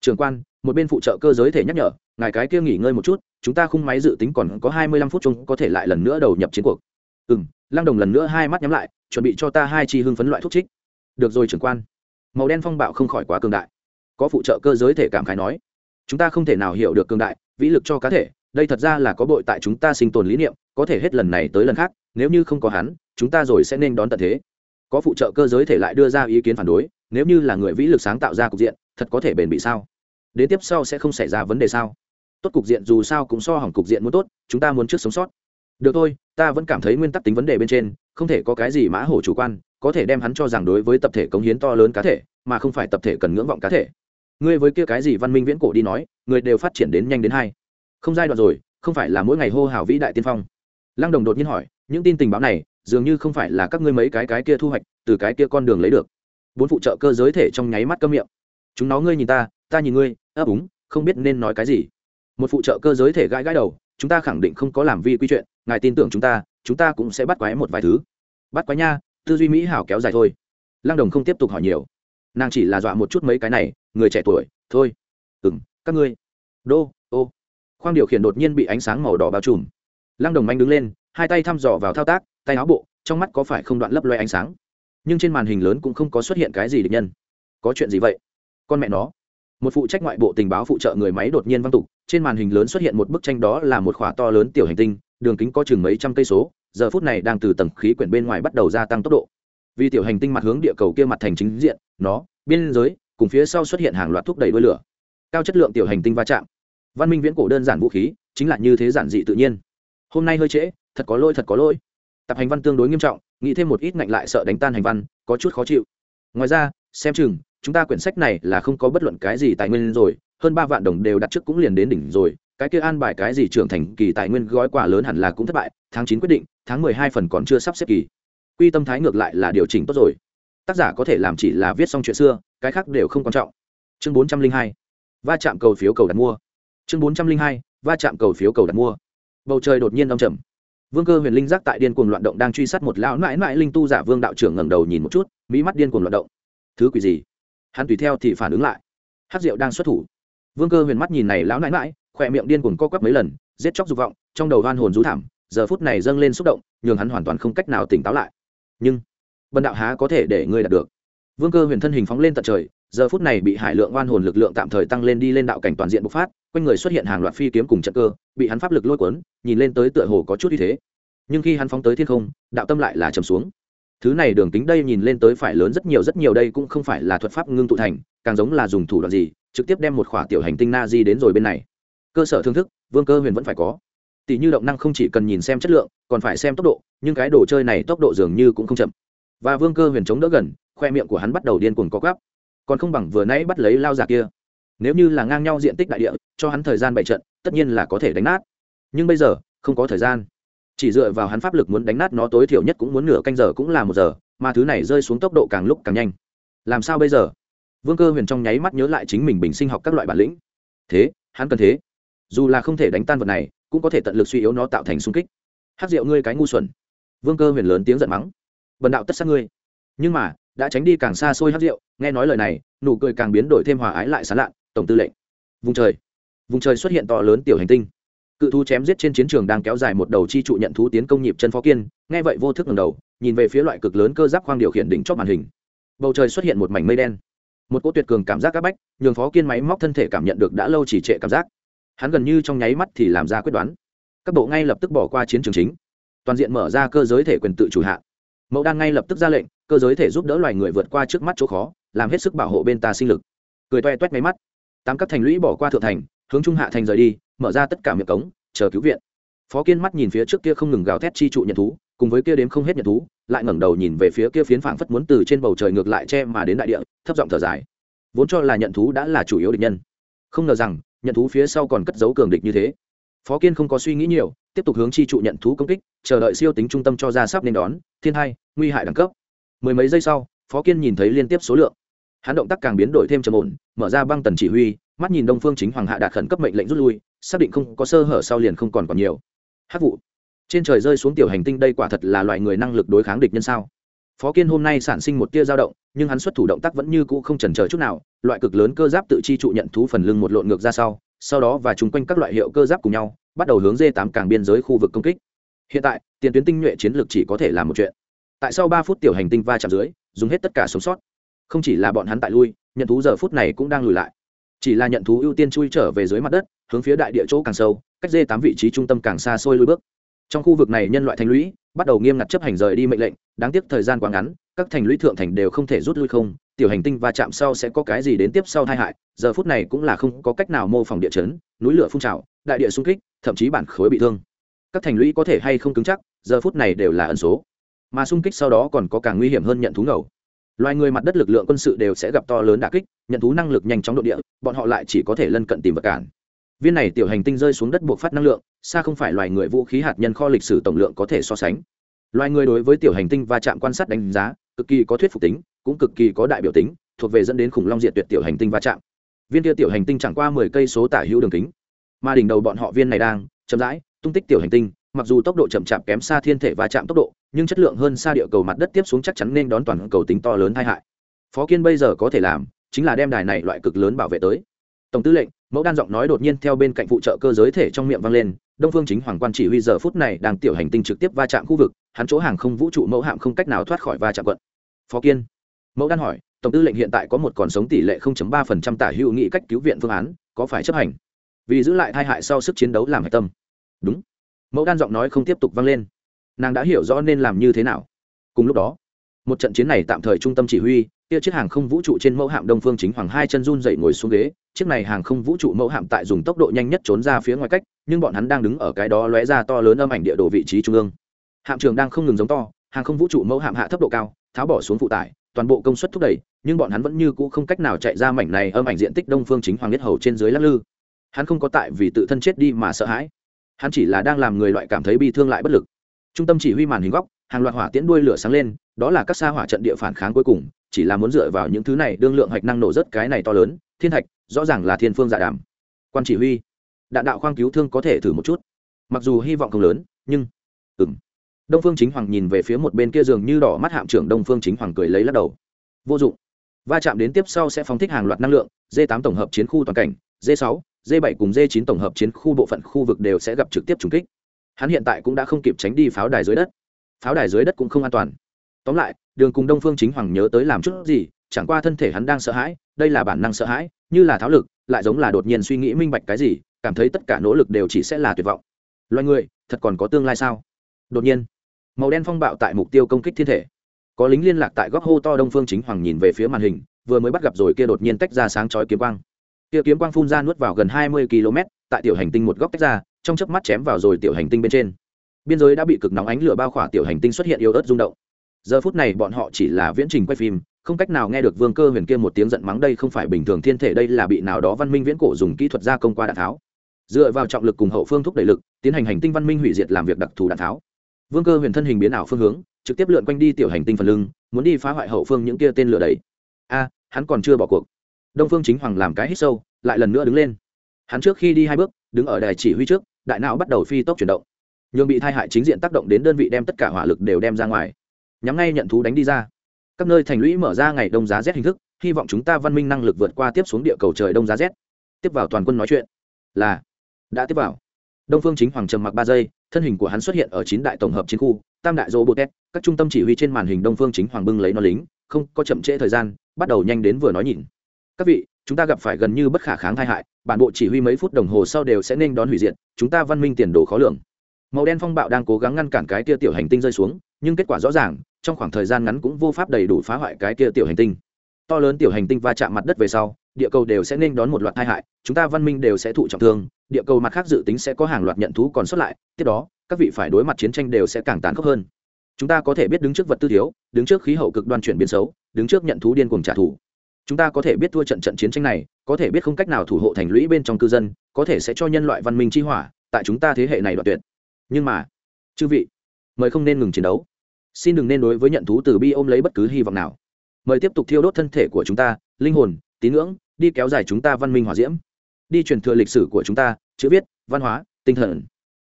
Trường quan, một bên phụ trợ cơ giới thể nhắc nhở, ngài cái kia nghỉ ngơi một chút, chúng ta khung máy dự tính còn có hai mươi lăm phút chung có thể lại lần nữa đầu nhập chiến cuộc. Ừ m lăng đồng lần nữa hai mắt nhắm lại, chuẩn bị cho ta hai chi hưng phấn loại thuốc trích. Được rồi trưởng quan. Màu đen phong bạo không khỏi quá cường đại. Có phụ trợ cơ giới thể cảm khái nói, chúng ta không thể nào hiểu được cường đại, vĩ lực cho cá thể đây thật ra là có bội tại chúng ta sinh tồn lý niệm, có thể hết lần này tới lần khác, nếu như không có hắn, chúng ta rồi sẽ nên đón tận thế. Có phụ trợ cơ giới thể lại đưa ra ý kiến phản đối, nếu như là người vĩ lực sáng tạo ra cục diện, thật có thể bền bị sao? Đến tiếp sau sẽ không xảy ra vấn đề sao? Tốt cục diện dù sao cũng so hỏng cục diện muốn tốt, chúng ta muốn trước sống sót. Được thôi, ta vẫn cảm thấy nguyên tắc tính vấn đề bên trên, không thể có cái gì mã hổ chủ quan, có thể đem hắn cho rằng đối với tập thể cống hiến to lớn cá thể, mà không phải tập thể cần ngưỡng vọng cá thể. Ngươi với kia cái gì văn minh viễn cổ đi nói, người đều phát triển đến nhanh đến hai không giai đoạn rồi, không phải là mỗi ngày hô hào vĩ đại tiên phong. Lăng đồng đột nhiên hỏi, những tin tình báo này, dường như không phải là các ngươi mấy cái cái kia thu hoạch, từ cái kia con đường lấy được. Bốn phụ trợ cơ giới thể trong nháy mắt cơm miệng. Chúng nó ngươi nhìn ta ta nhìn ngươi, ấp úng, không biết nên nói cái gì. Một phụ trợ cơ giới thể gãi gãi đầu, chúng ta khẳng định không có làm vi quy chuyện, ngài tin tưởng chúng ta chúng ta cũng sẽ bắt quái một vài thứ. Bắt quái nha, tư duy mỹ hảo kéo dài thôi. Lăng đồng không tiếp tục hỏi nhiều. Nàng chỉ là dọa một chút mấy cái này, người trẻ tuổi, thôi. Ừng các ngươi. Đô, ô khoang điều khiển đột nhiên bị ánh sáng màu đỏ bao trùm. Lăng đồng manh đứng lên, hai tay thăm dò vào thao tác, tay áo bộ, trong mắt có phải không đoạn lấp loe ánh sáng? Nhưng trên màn hình lớn cũng không có xuất hiện cái gì địch nhân. Có chuyện gì vậy? Con mẹ nó. Một phụ trách ngoại bộ tình báo phụ trợ người máy đột nhiên văng tục, trên màn hình lớn xuất hiện một bức tranh đó là một khỏa to lớn tiểu hành tinh, đường kính có chừng mấy trăm cây số, giờ phút này đang từ tầng khí quyển bên ngoài bắt đầu gia tăng tốc độ. Vì tiểu hành tinh mặt hướng địa cầu kia mặt thành chính diện, nó, biên giới, cùng phía sau xuất hiện hàng loạt thúc đẩy đuôi lửa. Cao chất lượng tiểu hành tinh va chạm văn minh viễn cổ đơn giản vũ khí, chính là như thế giản dị tự nhiên. Hôm nay hơi trễ, thật có lỗi, thật có lỗi. Tập hành văn tương đối nghiêm trọng, nghĩ thêm một ít ngạnh lại sợ đánh tan hành văn, có chút khó chịu. Ngoài ra, xem chừng, chúng ta quyển sách này là không có bất luận cái gì tài nguyên rồi, hơn ba vạn đồng đều đặt trước cũng liền đến đỉnh rồi, cái kia an bài cái gì trưởng thành kỳ tài nguyên gói quà lớn hẳn là cũng thất bại, tháng chín quyết định, tháng mười hai phần còn chưa sắp xếp kỳ. Quy tâm thái ngược lại là điều chỉnh tốt rồi. Tác giả có thể làm chỉ là viết xong chuyện xưa, cái khác đều không quan trọng. Chương bốn trăm linh hai. Va chạm cầu phiếu cầu đặt mua chương bốn trăm linh hai, va chạm cầu phiếu cầu đặt mua. Bầu trời đột nhiên đông trầm. Vương cơ huyền linh giác tại điên cuồng loạn động đang truy sát một lão mãi mãi linh tu giả vương đạo trưởng ngẩng đầu nhìn một chút mỹ mắt điên cuồng loạn động. Thứ quỷ gì? Hắn tùy theo thì phản ứng lại. Hát rượu đang xuất thủ. Vương cơ huyền mắt nhìn này lão mãi mãi khỏe miệng điên cuồng co quắp mấy lần, giết chóc dục vọng, trong đầu van hồn rú thảm, giờ phút này dâng lên xúc động, nhường hắn hoàn toàn không cách nào tỉnh táo lại. Nhưng, bần đạo há có thể để ngươi đạt được? Vương cơ huyền thân hình phóng lên tận trời giờ phút này bị hải lượng oan hồn lực lượng tạm thời tăng lên đi lên đạo cảnh toàn diện bộc phát, quanh người xuất hiện hàng loạt phi kiếm cùng trận cơ, bị hắn pháp lực lôi cuốn, nhìn lên tới tựa hồ có chút như thế. Nhưng khi hắn phóng tới thiên không, đạo tâm lại là trầm xuống. Thứ này đường tính đây nhìn lên tới phải lớn rất nhiều rất nhiều, đây cũng không phải là thuật pháp ngưng tụ thành, càng giống là dùng thủ đoạn gì, trực tiếp đem một khỏa tiểu hành tinh na di đến rồi bên này. Cơ sở thương thức, vương cơ huyền vẫn phải có. Tỷ như động năng không chỉ cần nhìn xem chất lượng, còn phải xem tốc độ, nhưng cái đồ chơi này tốc độ dường như cũng không chậm. Và vương cơ huyền chống đỡ gần, khoe miệng của hắn bắt đầu điên cuồng có gắp còn không bằng vừa nãy bắt lấy lao giả kia. Nếu như là ngang nhau diện tích đại địa, cho hắn thời gian bày trận, tất nhiên là có thể đánh nát. Nhưng bây giờ, không có thời gian. Chỉ dựa vào hắn pháp lực muốn đánh nát nó tối thiểu nhất cũng muốn nửa canh giờ cũng là một giờ, mà thứ này rơi xuống tốc độ càng lúc càng nhanh. Làm sao bây giờ? Vương cơ huyền trong nháy mắt nhớ lại chính mình bình sinh học các loại bản lĩnh. Thế, hắn cần thế. Dù là không thể đánh tan vật này, cũng có thể tận lực suy yếu nó tạo thành sung kích. Hát rượu ngươi cái ngu xuẩn. Vương cơ huyền lớn tiếng giận mắng. Bần đạo tất sát ngươi. Nhưng mà đã tránh đi càng xa xôi hát rượu, nghe nói lời này, nụ cười càng biến đổi thêm hòa ái lại sán lạn, tổng tư lệnh. Vùng trời. Vùng trời xuất hiện to lớn tiểu hành tinh. Cự thú chém giết trên chiến trường đang kéo dài một đầu chi trụ nhận thú tiến công nhịp chân phó kiên, nghe vậy vô thức ngầm đầu, nhìn về phía loại cực lớn cơ giáp khoang điều khiển đỉnh chót màn hình. Bầu trời xuất hiện một mảnh mây đen. Một cỗ tuyệt cường cảm giác áp bách, nhường phó kiên máy móc thân thể cảm nhận được đã lâu chỉ trệ cảm giác. Hắn gần như trong nháy mắt thì làm ra quyết đoán. Các bộ ngay lập tức bỏ qua chiến trường chính. Toàn diện mở ra cơ giới thể quyền tự chủ hạ. Mẫu đang ngay lập tức ra lệnh cơ giới thể giúp đỡ loài người vượt qua trước mắt chỗ khó, làm hết sức bảo hộ bên ta sinh lực. Cười toe toét máy mắt. Tám các thành lũy bỏ qua thượng thành, hướng trung hạ thành rời đi, mở ra tất cả miệng cống, chờ cứu viện. Phó kiên mắt nhìn phía trước kia không ngừng gào thét chi trụ nhận thú, cùng với kia đếm không hết nhận thú, lại ngẩng đầu nhìn về phía kia phiến phảng phất muốn từ trên bầu trời ngược lại che mà đến đại địa, thấp giọng thở dài. Vốn cho là nhận thú đã là chủ yếu địch nhân. Không ngờ rằng, nhận thú phía sau còn cất giấu cường địch như thế. Phó kiên không có suy nghĩ nhiều, tiếp tục hướng chi trụ nhận thú công kích, chờ đợi siêu tính trung tâm cho ra sắp nên đón, thiên hai, nguy hại đẳng cấp mười mấy giây sau, phó kiên nhìn thấy liên tiếp số lượng. Hắn động tác càng biến đổi thêm trầm ổn, mở ra băng tần chỉ huy, mắt nhìn đông phương chính hoàng hạ đạt khẩn cấp mệnh lệnh rút lui, xác định không có sơ hở sau liền không còn còn nhiều. Hát vụ. Trên trời rơi xuống tiểu hành tinh đây quả thật là loại người năng lực đối kháng địch nhân sao? Phó kiên hôm nay sản sinh một tia dao động, nhưng hắn xuất thủ động tác vẫn như cũ không chần chờ chút nào, loại cực lớn cơ giáp tự chi trụ nhận thú phần lưng một lộn ngược ra sau sau đó và chung quanh các loại hiệu cơ giáp cùng nhau, bắt đầu hướng d tám càng biên giới khu vực công kích. Hiện tại, tiền tuyến tinh nhuệ chiến lược chỉ có thể làm một chuyện tại sau ba phút tiểu hành tinh va chạm dưới, dùng hết tất cả sống sót. Không chỉ là bọn hắn tại lui, nhận thú giờ phút này cũng đang lùi lại. Chỉ là nhận thú ưu tiên chui trở về dưới mặt đất, hướng phía đại địa chỗ càng sâu, cách dê tám vị trí trung tâm càng xa xôi lui bước. Trong khu vực này nhân loại thành lũy, bắt đầu nghiêm ngặt chấp hành rời đi mệnh lệnh, đáng tiếc thời gian quá ngắn, các thành lũy thượng thành đều không thể rút lui không, tiểu hành tinh va chạm sau sẽ có cái gì đến tiếp sau tai hại, giờ phút này cũng là không có cách nào mô phỏng địa chấn, núi lửa phun trào, đại địa xung kích, thậm chí bản khối bị thương. Các thành lũy có thể hay không cứng chắc, giờ phút này đều là ẩn số mà xung kích sau đó còn có càng nguy hiểm hơn nhận thú ngầu. Loài người mặt đất lực lượng quân sự đều sẽ gặp to lớn đả kích, nhận thú năng lực nhanh chóng độ địa, bọn họ lại chỉ có thể lân cận tìm vật cản. Viên này tiểu hành tinh rơi xuống đất buộc phát năng lượng, xa không phải loài người vũ khí hạt nhân kho lịch sử tổng lượng có thể so sánh. Loài người đối với tiểu hành tinh va chạm quan sát đánh giá, cực kỳ có thuyết phục tính, cũng cực kỳ có đại biểu tính, thuộc về dẫn đến khủng long diệt tuyệt tiểu hành tinh va chạm. Viên kia tiểu hành tinh chẳng qua mười cây số tả hữu đường kính. Mà đỉnh đầu bọn họ viên này đang chậm rãi tung tích tiểu hành tinh, mặc dù tốc độ chậm chạp kém xa thiên thể va chạm tốc độ nhưng chất lượng hơn xa địa cầu mặt đất tiếp xuống chắc chắn nên đón toàn cầu tính to lớn tai hại. Phó kiên bây giờ có thể làm chính là đem đài này loại cực lớn bảo vệ tới. Tổng tư lệnh, mẫu đan giọng nói đột nhiên theo bên cạnh phụ trợ cơ giới thể trong miệng vang lên, đông phương chính hoàng quan chỉ huy giờ phút này đang tiểu hành tinh trực tiếp va chạm khu vực, hắn chỗ hàng không vũ trụ mẫu hạm không cách nào thoát khỏi va chạm quận. Phó kiên, mẫu đan hỏi, tổng tư lệnh hiện tại có một còn sống tỷ lệ 0.3% tả hữu nghị cách cứu viện phương án, có phải chấp hành? Vì giữ lại tai hại sau sức chiến đấu làm hệ tâm. Đúng. Mẫu đan giọng nói không tiếp tục vang lên nàng đã hiểu rõ nên làm như thế nào. Cùng lúc đó, một trận chiến này tạm thời trung tâm chỉ huy, kia chiếc hàng không vũ trụ trên mẫu hạm đông phương chính hoàng hai chân run dậy ngồi xuống ghế, chiếc này hàng không vũ trụ mẫu hạm tại dùng tốc độ nhanh nhất trốn ra phía ngoài cách, nhưng bọn hắn đang đứng ở cái đó lóe ra to lớn âm ảnh địa đồ vị trí trung ương. Hạm trường đang không ngừng giống to, hàng không vũ trụ mẫu hạm hạ thấp độ cao, tháo bỏ xuống phụ tải, toàn bộ công suất thúc đẩy, nhưng bọn hắn vẫn như cũ không cách nào chạy ra mảnh này âm ảnh diện tích đông phương chính hoàng nhất hầu trên dưới lắc lư. Hắn không có tại vì tự thân chết đi mà sợ hãi. Hắn chỉ là đang làm người loại cảm thấy bi thương lại bất lực trung tâm chỉ huy màn hình góc, hàng loạt hỏa tiễn đuôi lửa sáng lên, đó là các xa hỏa trận địa phản kháng cuối cùng, chỉ là muốn dựa vào những thứ này đương lượng hạch năng nổ rất cái này to lớn, thiên thạch, rõ ràng là thiên phương dạ đàm. Quan chỉ huy, đạn đạo khoang cứu thương có thể thử một chút. Mặc dù hy vọng không lớn, nhưng ừng đông phương chính hoàng nhìn về phía một bên kia giường như đỏ mắt hạm trưởng đông phương chính hoàng cười lấy lắc đầu. Vô dụng. Va chạm đến tiếp sau sẽ phóng thích hàng loạt năng lượng d 8 tổng hợp chiến khu toàn cảnh d 6 d 7 cùng d 9 tổng hợp chiến khu bộ phận khu vực đều sẽ gặp trực tiếp trùng kích hắn hiện tại cũng đã không kịp tránh đi pháo đài dưới đất. Pháo đài dưới đất cũng không an toàn. Tóm lại, đường cùng đông phương chính hoàng nhớ tới làm chút gì, chẳng qua thân thể hắn đang sợ hãi, đây là bản năng sợ hãi, như là tháo lực, lại giống là đột nhiên suy nghĩ minh bạch cái gì, cảm thấy tất cả nỗ lực đều chỉ sẽ là tuyệt vọng. Loài người, thật còn có tương lai sao? Đột nhiên, màu đen phong bạo tại mục tiêu công kích thiên thể. Có lính liên lạc tại góc hô to đông phương chính hoàng nhìn về phía màn hình, vừa mới bắt gặp rồi kia đột nhiên tách ra sáng chói kiếm quang. Kia kiếm quang phun ra nuốt vào gần hai mươi km tại tiểu hành tinh một góc tách ra trong chớp mắt chém vào rồi tiểu hành tinh bên trên. Biên giới đã bị cực nóng ánh lửa bao khỏa tiểu hành tinh xuất hiện yếu ớt rung động. Giờ phút này bọn họ chỉ là viễn trình quay phim, không cách nào nghe được vương cơ huyền kia một tiếng giận mắng đây không phải bình thường thiên thể, đây là bị nào đó văn minh viễn cổ dùng kỹ thuật gia công qua đạn tháo. Dựa vào trọng lực cùng hậu phương thúc đẩy lực, tiến hành hành tinh văn minh hủy diệt làm việc đặc thù đạn tháo. Vương cơ huyền thân hình biến ảo phương hướng, trực tiếp lượn quanh đi tiểu hành tinh phần lưng, muốn đi phá hoại hậu phương những kia tên lửa đấy. A, hắn còn chưa bỏ cuộc. Đông phương chính hoàng làm cái hít sâu, lại lần nữa đứng lên. Hắn trước khi đi hai bước, đứng ở đài chỉ huy trước đại não bắt đầu phi tốc chuyển động. Nhường bị thai hại chính diện tác động đến đơn vị đem tất cả hỏa lực đều đem ra ngoài. Nhắm ngay nhận thú đánh đi ra. Các nơi thành lũy mở ra ngày đông giá rét hình thức, hy vọng chúng ta văn minh năng lực vượt qua tiếp xuống địa cầu trời đông giá rét tiếp vào toàn quân nói chuyện. Là, đã tiếp vào. Đông phương chính hoàng trầm mặc ba giây, thân hình của hắn xuất hiện ở chín đại tổng hợp chiến khu, tam đại dỗ bô tét, các trung tâm chỉ huy trên màn hình đông phương chính hoàng bưng lấy nó lính, không có chậm trễ thời gian, bắt đầu nhanh đến vừa nói nhìn. Các vị, chúng ta gặp phải gần như bất khả kháng tai hại bản bộ chỉ huy mấy phút đồng hồ sau đều sẽ nên đón hủy diệt, chúng ta văn minh tiền đồ khó lường. Màu đen phong bạo đang cố gắng ngăn cản cái kia tiểu hành tinh rơi xuống, nhưng kết quả rõ ràng, trong khoảng thời gian ngắn cũng vô pháp đầy đủ phá hoại cái kia tiểu hành tinh. To lớn tiểu hành tinh va chạm mặt đất về sau, địa cầu đều sẽ nên đón một loạt tai hại, chúng ta văn minh đều sẽ thụ trọng thương, địa cầu mặt khác dự tính sẽ có hàng loạt nhận thú còn sót lại, tiếp đó, các vị phải đối mặt chiến tranh đều sẽ càng tàn khốc hơn. Chúng ta có thể biết đứng trước vật tư thiếu, đứng trước khí hậu cực đoan chuyển biến xấu, đứng trước nhận thú điên cuồng trả thù chúng ta có thể biết thua trận trận chiến tranh này, có thể biết không cách nào thủ hộ thành lũy bên trong cư dân, có thể sẽ cho nhân loại văn minh chi hỏa, tại chúng ta thế hệ này đoạn tuyệt. Nhưng mà, chư vị, mời không nên ngừng chiến đấu. Xin đừng nên đối với nhận thú từ bi ôm lấy bất cứ hy vọng nào. Mời tiếp tục thiêu đốt thân thể của chúng ta, linh hồn, tín ngưỡng, đi kéo dài chúng ta văn minh hòa diễm. Đi truyền thừa lịch sử của chúng ta, chữ viết, văn hóa, tinh thần.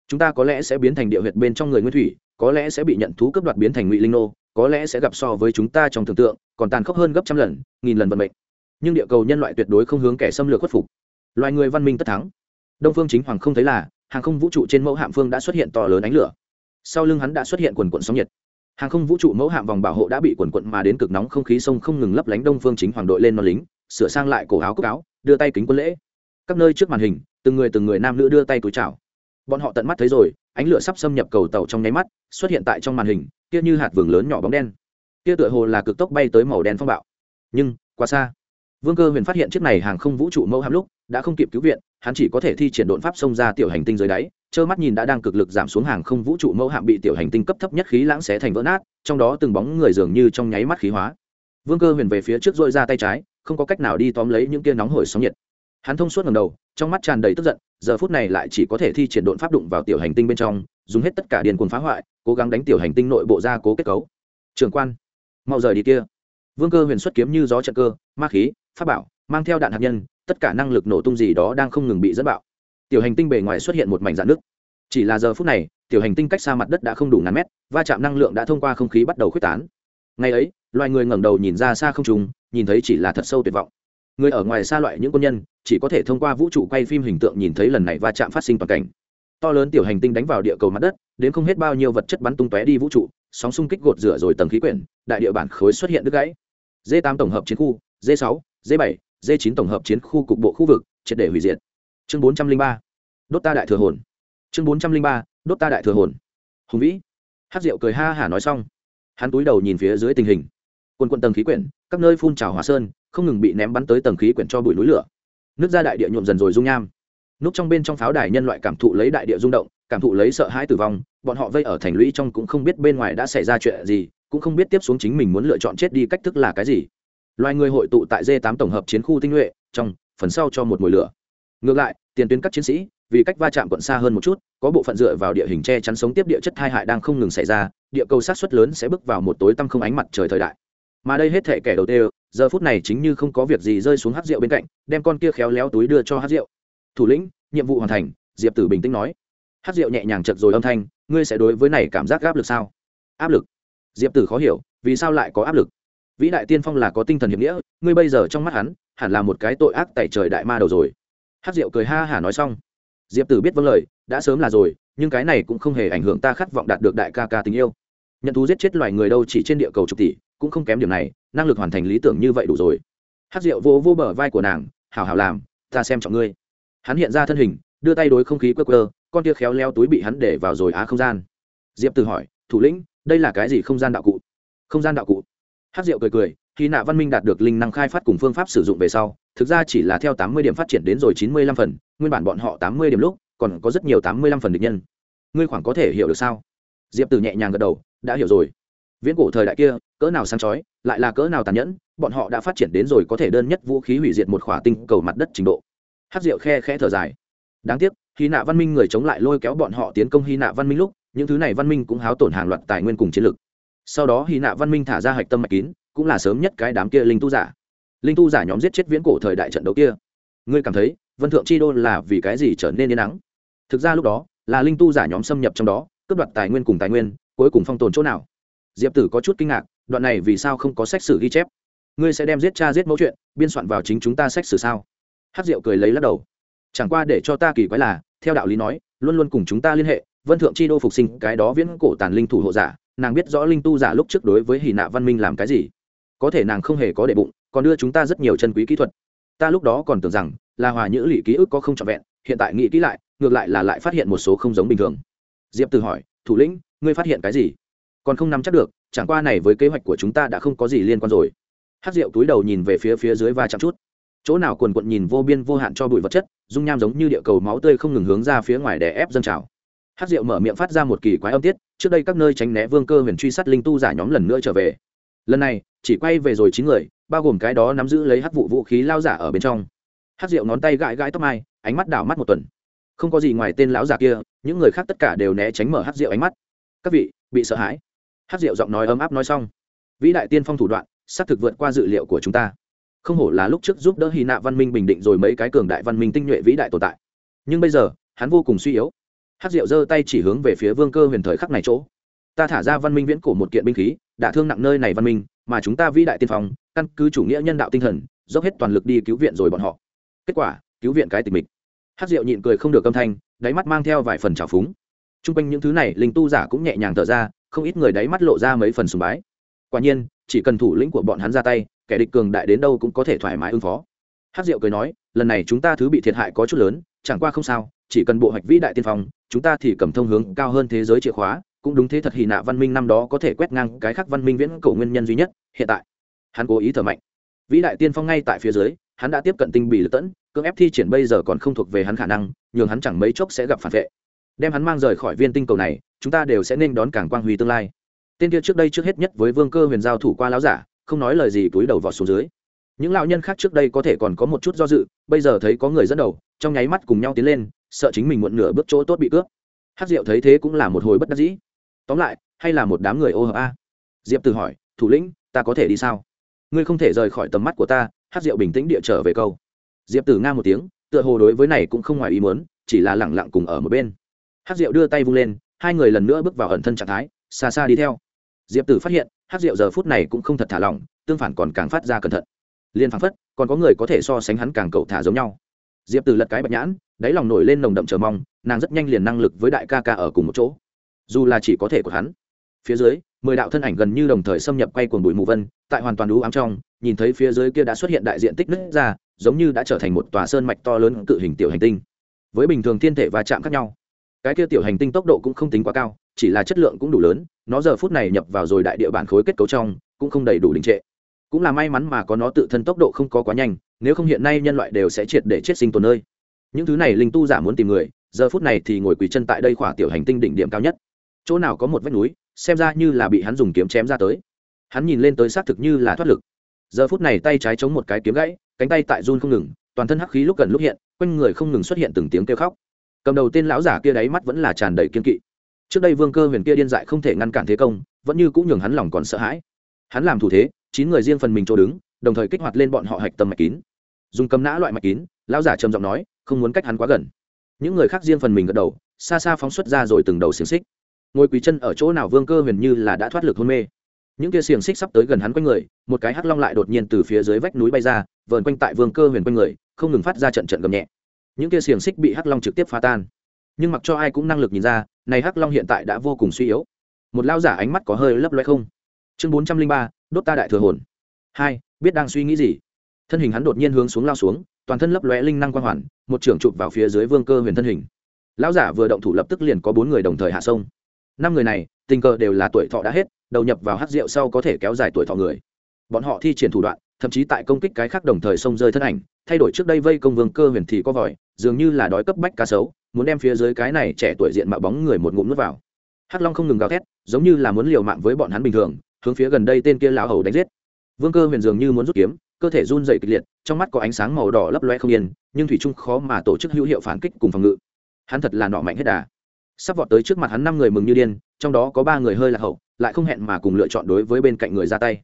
Chúng ta có lẽ sẽ biến thành địa huyệt bên trong người nguyên thủy, có lẽ sẽ bị nhận thú cấp đoạt biến thành ngụy linh nô có lẽ sẽ gặp so với chúng ta trong tưởng tượng, còn tàn khốc hơn gấp trăm lần, nghìn lần vận mệnh. Nhưng địa cầu nhân loại tuyệt đối không hướng kẻ xâm lược khuất phục. Loài người văn minh tất thắng. Đông phương chính hoàng không thấy là, hàng không vũ trụ trên mẫu hạm phương đã xuất hiện to lớn ánh lửa. Sau lưng hắn đã xuất hiện quần quận sóng nhiệt. Hàng không vũ trụ mẫu hạm vòng bảo hộ đã bị quần quận mà đến cực nóng không khí sông không ngừng lấp lánh đông phương chính hoàng đội lên non lính, sửa sang lại cổ áo cốc áo, đưa tay kính quân lễ. Các nơi trước màn hình, từng người từng người nam nữ đưa tay túi chào. Bọn họ tận mắt thấy rồi ánh lửa sắp xâm nhập cầu tàu trong nháy mắt, xuất hiện tại trong màn hình, kia như hạt vừng lớn nhỏ bóng đen. Kia tựa hồ là cực tốc bay tới màu đen phong bạo. Nhưng, quá xa. Vương cơ huyền phát hiện chiếc này hàng không vũ trụ mẫu hạm lúc, đã không kịp cứu viện, hắn chỉ có thể thi triển đột pháp xông ra tiểu hành tinh dưới đáy, trơ mắt nhìn đã đang cực lực giảm xuống hàng không vũ trụ mẫu hạm bị tiểu hành tinh cấp thấp nhất khí lãng xé thành vỡ nát, trong đó từng bóng người dường như trong nháy mắt khí hóa. Vương cơ huyền về phía trước dội ra tay trái, không có cách nào đi tóm lấy những tia nóng hổi sóng nhiệt hắn thông suốt ngầm đầu, trong mắt tràn đầy tức giận, giờ phút này lại chỉ có thể thi triển độn pháp đụng vào tiểu hành tinh bên trong, dùng hết tất cả điền cuồng phá hoại, cố gắng đánh tiểu hành tinh nội bộ ra cố kết cấu. Trường quan, mau rời đi kia. Vương cơ huyền xuất kiếm như gió trận cơ, ma khí, pháp bảo, mang theo đạn hạt nhân, tất cả năng lực nổ tung gì đó đang không ngừng bị dẫn bạo. Tiểu hành tinh bề ngoài xuất hiện một mảnh dạn nước chỉ là giờ phút này, tiểu hành tinh cách xa mặt đất đã không đủ ngàn mét, va chạm năng lượng đã thông qua không khí bắt đầu khuếch tán. Ngày ấy, loài người ngẩng đầu nhìn ra xa không trùng nhìn thấy chỉ là thật sâu tuyệt vọng người ở ngoài xa loại những quân nhân, chỉ có thể thông qua vũ trụ quay phim hình tượng nhìn thấy lần này va chạm phát sinh toàn cảnh. To lớn tiểu hành tinh đánh vào địa cầu mặt đất, đến không hết bao nhiêu vật chất bắn tung tóe đi vũ trụ, sóng xung kích gột rửa rồi tầng khí quyển, đại địa bản khối xuất hiện đứt gãy. D 8 tổng hợp chiến khu d 6 d 7 d 9 tổng hợp chiến khu cục bộ khu vực, triệt để hủy diệt. Chương 403 đốt ta đại thừa hồn. Chương 403 đốt ta đại thừa hồn. Hùng vĩ. Hát rượu cười ha hả nói xong. Hắn túi đầu nhìn phía dưới tình hình. Quân quân tầng khí quyển, các nơi phun trào hỏa sơn không ngừng bị ném bắn tới tầng khí quyển cho bụi núi lửa. Nước ra đại địa nhuộm dần rồi dung nham. Núp trong bên trong pháo đài nhân loại cảm thụ lấy đại địa rung động, cảm thụ lấy sợ hãi tử vong, bọn họ vây ở thành lũy trong cũng không biết bên ngoài đã xảy ra chuyện gì, cũng không biết tiếp xuống chính mình muốn lựa chọn chết đi cách thức là cái gì. Loài người hội tụ tại d 8 tổng hợp chiến khu tinh nhuệ, trong, phần sau cho một mùi lửa. Ngược lại, tiền tuyến các chiến sĩ, vì cách va chạm quận xa hơn một chút, có bộ phận dựa vào địa hình che chắn sống tiếp địa chất hai hại đang không ngừng xảy ra, địa cầu sát xuất lớn sẽ bước vào một tối tăm không ánh mặt trời thời đại. Mà đây hết thể kẻ đầu tiên giờ phút này chính như không có việc gì rơi xuống hát rượu bên cạnh, đem con kia khéo léo túi đưa cho hát rượu. Thủ lĩnh, nhiệm vụ hoàn thành, diệp tử bình tĩnh nói. Hát rượu nhẹ nhàng chật rồi âm thanh, ngươi sẽ đối với này cảm giác áp lực sao? Áp lực? Diệp tử khó hiểu, vì sao lại có áp lực? Vĩ đại tiên phong là có tinh thần hiệp nghĩa, ngươi bây giờ trong mắt hắn, hẳn là một cái tội ác tại trời đại ma đầu rồi. Hát rượu cười ha hả nói xong. Diệp tử biết vâng lời, đã sớm là rồi, nhưng cái này cũng không hề ảnh hưởng ta khát vọng đạt được đại ca ca tình yêu nhận thú giết chết loài người đâu chỉ trên địa cầu chục tỷ, cũng không kém điểm này, năng lực hoàn thành lý tưởng như vậy đủ rồi. Hát rượu vô vô bờ vai của nàng hào hào làm, ta xem trọng ngươi. Hắn hiện ra thân hình, đưa tay đối không khí quơ quơ, con tia khéo leo túi bị hắn để vào rồi á không gian. Diệp từ hỏi, thủ lĩnh, đây là cái gì không gian đạo cụ? Không gian đạo cụ. Hát rượu cười cười, khi nạ văn minh đạt được linh năng khai phát cùng phương pháp sử dụng về sau, thực ra chỉ là theo tám mươi điểm phát triển đến rồi chín mươi lăm phần, nguyên bản bọn họ tám mươi điểm lúc, còn có rất nhiều tám mươi lăm phần địch nhân. Ngươi khoảng có thể hiểu được sao? Diệp từ nhẹ nhàng gật đầu đã hiểu rồi. Viễn cổ thời đại kia, cỡ nào sáng chói, lại là cỡ nào tàn nhẫn, bọn họ đã phát triển đến rồi có thể đơn nhất vũ khí hủy diệt một khỏa tinh cầu mặt đất trình độ. Hát rượu khe khẽ thở dài. Đáng tiếc, hy nạ văn minh người chống lại lôi kéo bọn họ tiến công hy nạ văn minh lúc, những thứ này văn minh cũng háo tổn hàng loạt tài nguyên cùng chiến lược sau đó hy nạ văn minh thả ra hạch tâm mạch kín, cũng là sớm nhất cái đám kia linh tu giả. Linh tu giả nhóm giết chết viễn cổ thời đại trận đấu kia. Ngươi cảm thấy, vân thượng chi đô là vì cái gì trở nên yên nắng thực ra lúc đó, là linh tu giả nhóm xâm nhập trong đó, cướp đoạt tài nguyên cùng tài nguyên cuối cùng phong tồn chỗ nào? Diệp tử có chút kinh ngạc, đoạn này vì sao không có sách sử ghi chép? Ngươi sẽ đem giết cha giết mẫu chuyện, biên soạn vào chính chúng ta sách sử sao? Hát diệu cười lấy lắc đầu. Chẳng qua để cho ta kỳ quái là, theo đạo lý nói, luôn luôn cùng chúng ta liên hệ, vân thượng chi đô phục sinh cái đó viễn cổ tàn linh thủ hộ giả, nàng biết rõ linh tu giả lúc trước đối với hỷ nạ văn minh làm cái gì. Có thể nàng không hề có đệ bụng, còn đưa chúng ta rất nhiều chân quý kỹ thuật. Ta lúc đó còn tưởng rằng, là hòa nhữ lỵ ký ức có không trọn vẹn, hiện tại nghĩ kỹ lại, ngược lại là lại phát hiện một số không giống bình thường. Diệp từ hỏi, thủ lĩnh ngươi phát hiện cái gì? Còn không nắm chắc được, chẳng qua này với kế hoạch của chúng ta đã không có gì liên quan rồi. Hát rượu túi đầu nhìn về phía phía dưới va chạm chút. Chỗ nào quần quận nhìn vô biên vô hạn cho bụi vật chất, dung nham giống như địa cầu máu tươi không ngừng hướng ra phía ngoài để ép dân trào. Hát rượu mở miệng phát ra một kỳ quái âm tiết, trước đây các nơi tránh né vương cơ huyền truy sát linh tu giả nhóm lần nữa trở về. Lần này, chỉ quay về rồi chín người, bao gồm cái đó nắm giữ lấy hát vụ vũ khí lao giả ở bên trong. Hát rượu ngón tay gãi gãi tóc mai, ánh mắt đảo mắt một tuần. Không có gì ngoài tên lão giả kia, những người khác tất cả đều né tránh mở hát rượu ánh mắt các vị, bị sợ hãi. Hát rượu giọng nói ấm áp nói xong. Vĩ đại tiên phong thủ đoạn, xác thực vượt qua dự liệu của chúng ta. Không hổ là lúc trước giúp đỡ hy nạ văn minh bình định rồi mấy cái cường đại văn minh tinh nhuệ vĩ đại tồn tại. Nhưng bây giờ, hắn vô cùng suy yếu. Hát rượu giơ tay chỉ hướng về phía vương cơ huyền thời khắc này chỗ. Ta thả ra văn minh viễn cổ một kiện binh khí, đã thương nặng nơi này văn minh, mà chúng ta vĩ đại tiên phong, căn cứ chủ nghĩa nhân đạo tinh thần, dốc hết toàn lực đi cứu viện rồi bọn họ. Kết quả, cứu viện cái tình mình. hát rượu nhịn cười không được âm thanh, đáy mắt mang theo vài phần trào phúng t r u n g quanh những thứ này, linh tu giả cũng nhẹ nhàng thở ra, không ít người đáy mắt lộ ra mấy phần sùng bái. Quả nhiên, chỉ cần thủ lĩnh của bọn hắn ra tay, kẻ địch cường đại đến đâu cũng có thể thoải mái ứng phó. Hát diệu cười nói, lần này chúng ta thứ bị thiệt hại có chút lớn, chẳng qua không sao, chỉ cần bộ hoạch vĩ đại tiên phong, chúng ta thì cầm thông hướng cao hơn thế giới chìa khóa, cũng đúng thế thật hì nạ văn minh năm đó có thể quét ngang cái khác văn minh viễn cổ nguyên nhân duy nhất, hiện tại. Hắn cố ý thở mạnh. Vĩ đại tiên phong ngay tại phía dưới, hắn đã tiếp cận tinh bị lật tẫn, cưỡng ép thi triển bây giờ còn không thuộc về hắn khả năng, nhường hắn chẳng mấy chốc sẽ gặp phản vệ đem hắn mang rời khỏi viên tinh cầu này, chúng ta đều sẽ nên đón cảng quang huy tương lai. Tên kia trước đây trước hết nhất với vương cơ huyền giao thủ qua láo giả, không nói lời gì túi đầu vào xuống dưới. Những lão nhân khác trước đây có thể còn có một chút do dự, bây giờ thấy có người dẫn đầu, trong nháy mắt cùng nhau tiến lên, sợ chính mình muộn nửa bước chỗ tốt bị cướp. Hát diệu thấy thế cũng là một hồi bất đắc dĩ. Tóm lại, hay là một đám người ô hợp a? Diệp từ hỏi, thủ lĩnh, ta có thể đi sao? Ngươi không thể rời khỏi tầm mắt của ta. Hát diệu bình tĩnh địa trở về câu. Diệp tử nga một tiếng, tựa hồ đối với này cũng không ngoài ý muốn, chỉ là lẳng lặng cùng ở một bên hát diệu đưa tay vung lên, hai người lần nữa bước vào ẩn thân trạng thái, xa xa đi theo. Diệp tử phát hiện hát diệu giờ phút này cũng không thật thả lỏng, tương phản còn càng phát ra cẩn thận. Liên phán phất, còn có người có thể so sánh hắn càng cậu thả giống nhau. Diệp tử lật cái bạch nhãn, đáy lòng nổi lên nồng đậm chờ mong, nàng rất nhanh liền năng lực với đại ca ca ở cùng một chỗ. Dù là chỉ có thể của hắn. Phía dưới, mười đạo thân ảnh gần như đồng thời xâm nhập quay cuồng bụi mù vân, tại hoàn toàn đũ ám trong, nhìn thấy phía dưới kia đã xuất hiện đại diện tích nứt ra, giống như đã trở thành một tòa sơn mạch to lớn cự hình tiểu hành tinh. Với bình thường thiên thể va chạm khác nhau cái kia tiểu hành tinh tốc độ cũng không tính quá cao, chỉ là chất lượng cũng đủ lớn, nó giờ phút này nhập vào rồi đại địa bản khối kết cấu trong, cũng không đầy đủ đình trệ. Cũng là may mắn mà có nó tự thân tốc độ không có quá nhanh, nếu không hiện nay nhân loại đều sẽ triệt để chết sinh tồn nơi. Những thứ này linh tu giả muốn tìm người, giờ phút này thì ngồi quỳ chân tại đây khỏa tiểu hành tinh đỉnh điểm cao nhất. Chỗ nào có một vách núi, xem ra như là bị hắn dùng kiếm chém ra tới. Hắn nhìn lên tới xác thực như là thoát lực. Giờ phút này tay trái chống một cái kiếm gãy, cánh tay tại run không ngừng, toàn thân hắc khí lúc gần lúc hiện, quanh người không ngừng xuất hiện từng tiếng kêu khóc cầm đầu tên lão giả kia đáy mắt vẫn là tràn đầy kiên kỵ. Trước đây vương cơ huyền kia điên dại không thể ngăn cản thế công, vẫn như cũng nhường hắn lòng còn sợ hãi. Hắn làm thủ thế, chín người riêng phần mình chỗ đứng, đồng thời kích hoạt lên bọn họ hạch tâm mạch kín. Dùng cầm nã loại mạch kín, lão giả trầm giọng nói, không muốn cách hắn quá gần. Những người khác riêng phần mình gật đầu, xa xa phóng xuất ra rồi từng đầu xiềng xích. Ngồi quý chân ở chỗ nào vương cơ huyền như là đã thoát lực hôn mê. Những kia xiềng xích sắp tới gần hắn quanh người, một cái hắc long lại đột nhiên từ phía dưới vách núi bay ra, vờn quanh tại vương cơ huyền quanh người, không ngừng phát ra trận trận gầm nhẹ những kia xiềng xích bị hắc long trực tiếp phá tan. Nhưng mặc cho ai cũng năng lực nhìn ra, này hắc long hiện tại đã vô cùng suy yếu. Một lao giả ánh mắt có hơi lấp loe không? Chương bốn trăm linh ba, đốt ta đại thừa hồn. Hai, biết đang suy nghĩ gì? Thân hình hắn đột nhiên hướng xuống lao xuống, toàn thân lấp lóe linh năng quang hoàn, một trưởng chụp vào phía dưới vương cơ huyền thân hình. Lão giả vừa động thủ lập tức liền có bốn người đồng thời hạ sông. Năm người này, tình cờ đều là tuổi thọ đã hết, đầu nhập vào hát rượu sau có thể kéo dài tuổi thọ người. Bọn họ thi triển thủ đoạn, thậm chí tại công kích cái khác đồng thời xông rơi thân ảnh, thay đổi trước đây vây công vương cơ huyền thì có vòi dường như là đói cấp bách cá sấu, muốn đem phía dưới cái này trẻ tuổi diện mạo bóng người một ngụm nước vào. Hắc long không ngừng gào thét, giống như là muốn liều mạng với bọn hắn bình thường, hướng phía gần đây tên kia lão hầu đánh giết. Vương cơ huyền dường như muốn rút kiếm, cơ thể run dày kịch liệt, trong mắt có ánh sáng màu đỏ lấp loe không yên, nhưng thủy trung khó mà tổ chức hữu hiệu phản kích cùng phòng ngự. Hắn thật là nọ mạnh hết đà. Sắp vọt tới trước mặt hắn năm người mừng như điên, trong đó có ba người hơi lạc hậu, lại không hẹn mà cùng lựa chọn đối với bên cạnh người ra tay.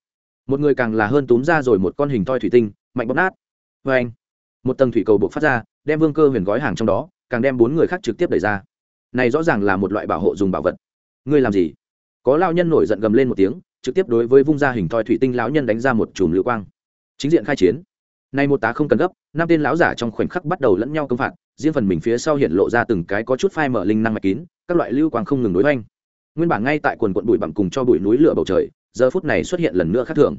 Một người càng là hơn túm ra rồi một con hình toi thủy tinh, mạnh bóp nát. Vê anh một tầng thủy cầu buộc phát ra, đem vương cơ huyền gói hàng trong đó, càng đem bốn người khác trực tiếp đẩy ra. Này rõ ràng là một loại bảo hộ dùng bảo vật. Ngươi làm gì? Có lao nhân nổi giận gầm lên một tiếng, trực tiếp đối với vung ra hình thoi thủy tinh lão nhân đánh ra một chùm lưu quang. Chính diện khai chiến. Nay một tá không cần gấp, năm tên lão giả trong khoảnh khắc bắt đầu lẫn nhau công phạt, riêng phần mình phía sau hiện lộ ra từng cái có chút phai mở linh năng mạch kín, các loại lưu quang không ngừng đối oanh nguyên bản ngay tại quần quận bụi bặm cùng cho bụi núi lửa bầu trời, giờ phút này xuất hiện lần nữa khác thường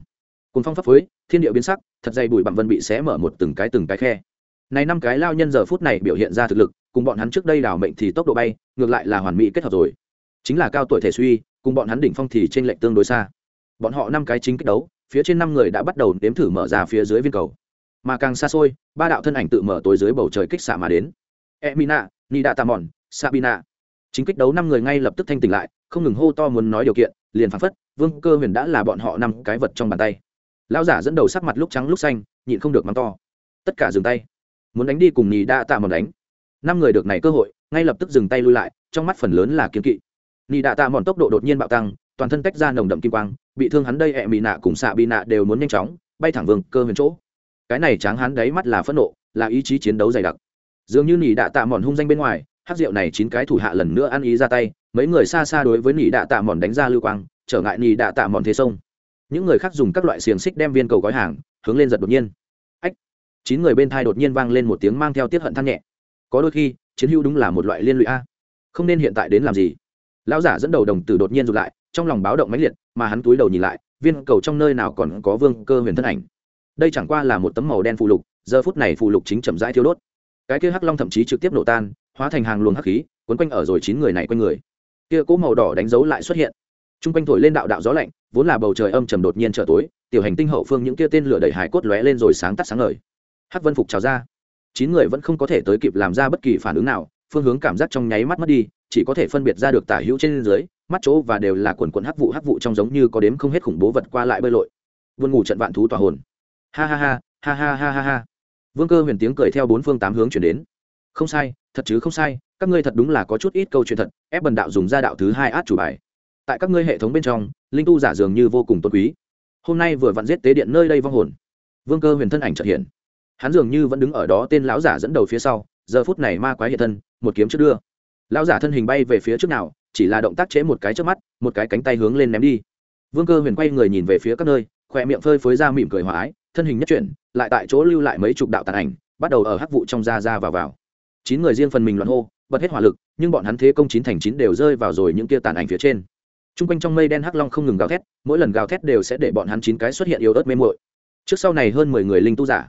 cùng phong pháp phối, thiên địa biến sắc, thật dày bụi bặm vân bị xé mở một từng cái từng cái khe. Này năm cái lao nhân giờ phút này biểu hiện ra thực lực, cùng bọn hắn trước đây đảo mệnh thì tốc độ bay, ngược lại là hoàn mỹ kết hợp rồi. Chính là cao tuổi thể suy, cùng bọn hắn đỉnh phong thì trên lệnh tương đối xa. Bọn họ năm cái chính kích đấu, phía trên năm người đã bắt đầu nếm thử mở ra phía dưới viên cầu. Mà càng xa xôi, ba đạo thân ảnh tự mở tối dưới bầu trời kích xạ mà đến. Emina nida tamon sabina. Chính kích đấu năm người ngay lập tức thanh tỉnh lại, không ngừng hô to muốn nói điều kiện, liền phán phất, vương cơ huyền đã là bọn họ năm cái vật trong bàn tay lão giả dẫn đầu sắc mặt lúc trắng lúc xanh, nhịn không được mắng to. Tất cả dừng tay. Muốn đánh đi cùng nhì đa tạ mòn đánh. Năm người được này cơ hội, ngay lập tức dừng tay lui lại, trong mắt phần lớn là kiếm kỵ. Nhì đa tạ mòn tốc độ đột nhiên bạo tăng, toàn thân tách ra nồng đậm kim quang, bị thương hắn đây ẹ mị nạ cùng xạ bị nạ đều muốn nhanh chóng, bay thẳng vương cơ huyền chỗ. Cái này tráng hắn đáy mắt là phẫn nộ, là ý chí chiến đấu dày đặc. Dường như nhì đạ tạ mòn hung danh bên ngoài, hát rượu này chín cái thủ hạ lần nữa ăn ý ra tay, mấy người xa xa đối với nhì đạ tạ mòn đánh ra lưu quang, trở ngại nhì đạ tạ mòn thế sông những người khác dùng các loại xiềng xích đem viên cầu gói hàng, hướng lên giật đột nhiên. Ách! Chín người bên thai đột nhiên vang lên một tiếng mang theo tiết hận than nhẹ. Có đôi khi, chiến hữu đúng là một loại liên lụy a. Không nên hiện tại đến làm gì. Lão giả dẫn đầu đồng tử đột nhiên rụt lại, trong lòng báo động mãnh liệt, mà hắn túi đầu nhìn lại, viên cầu trong nơi nào còn có vương cơ huyền thân ảnh. Đây chẳng qua là một tấm màu đen phù lục, giờ phút này phù lục chính chậm rãi thiêu đốt. Cái kia hắc long thậm chí trực tiếp nổ tan, hóa thành hàng luồng hắc khí, quấn quanh ở rồi chín người này quanh người. Kia cỗ màu đỏ đánh dấu lại xuất hiện t r u n g quanh thổi lên đạo đạo gió lạnh, vốn là bầu trời âm trầm đột nhiên trở tối, tiểu hành tinh hậu phương những kia tên lửa đầy hải cốt lóe lên rồi sáng tắt sáng ngời. Hắc vân phục trào ra. Chín người vẫn không có thể tới kịp làm ra bất kỳ phản ứng nào, phương hướng cảm giác trong nháy mắt mất đi, chỉ có thể phân biệt ra được tả hữu trên dưới, mắt chỗ và đều là quần quần hắc vụ hắc vụ trong giống như có đếm không hết khủng bố vật qua lại bơi lội. Vươn ngủ trận vạn thú tỏa hồn. Ha ha ha ha ha ha ha ha. Vương cơ huyền tiếng cười theo bốn phương tám hướng chuyển đến. Không sai, thật chứ không sai, các ngươi thật đúng là có chút ít câu chuyện thật, ép bần đạo dùng ra đạo thứ hai át chủ bài tại các ngươi hệ thống bên trong, linh tu giả dường như vô cùng tôn quý. Hôm nay vừa vặn giết tế điện nơi đây vong hồn. Vương cơ huyền thân ảnh trợ hiện. Hắn dường như vẫn đứng ở đó tên lão giả dẫn đầu phía sau, giờ phút này ma quái hiện thân, một kiếm trước đưa. Lão giả thân hình bay về phía trước nào, chỉ là động tác chế một cái trước mắt, một cái cánh tay hướng lên ném đi. Vương cơ huyền quay người nhìn về phía các nơi, khỏe miệng phơi phới ra mỉm cười hòa ái, thân hình nhất chuyển, lại tại chỗ lưu lại mấy chục đạo tàn ảnh, bắt đầu ở hắc vụ trong ra ra vào vào. Chín người riêng phần mình loạn hô, bật hết hỏa lực, nhưng bọn hắn thế công chín thành chín đều rơi vào rồi những kia tàn ảnh phía trên t r u n g quanh trong mây đen hắc long không ngừng gào thét, mỗi lần gào thét đều sẽ để bọn hắn chín cái xuất hiện yếu ớt mê mội trước sau này hơn mười người linh tu giả.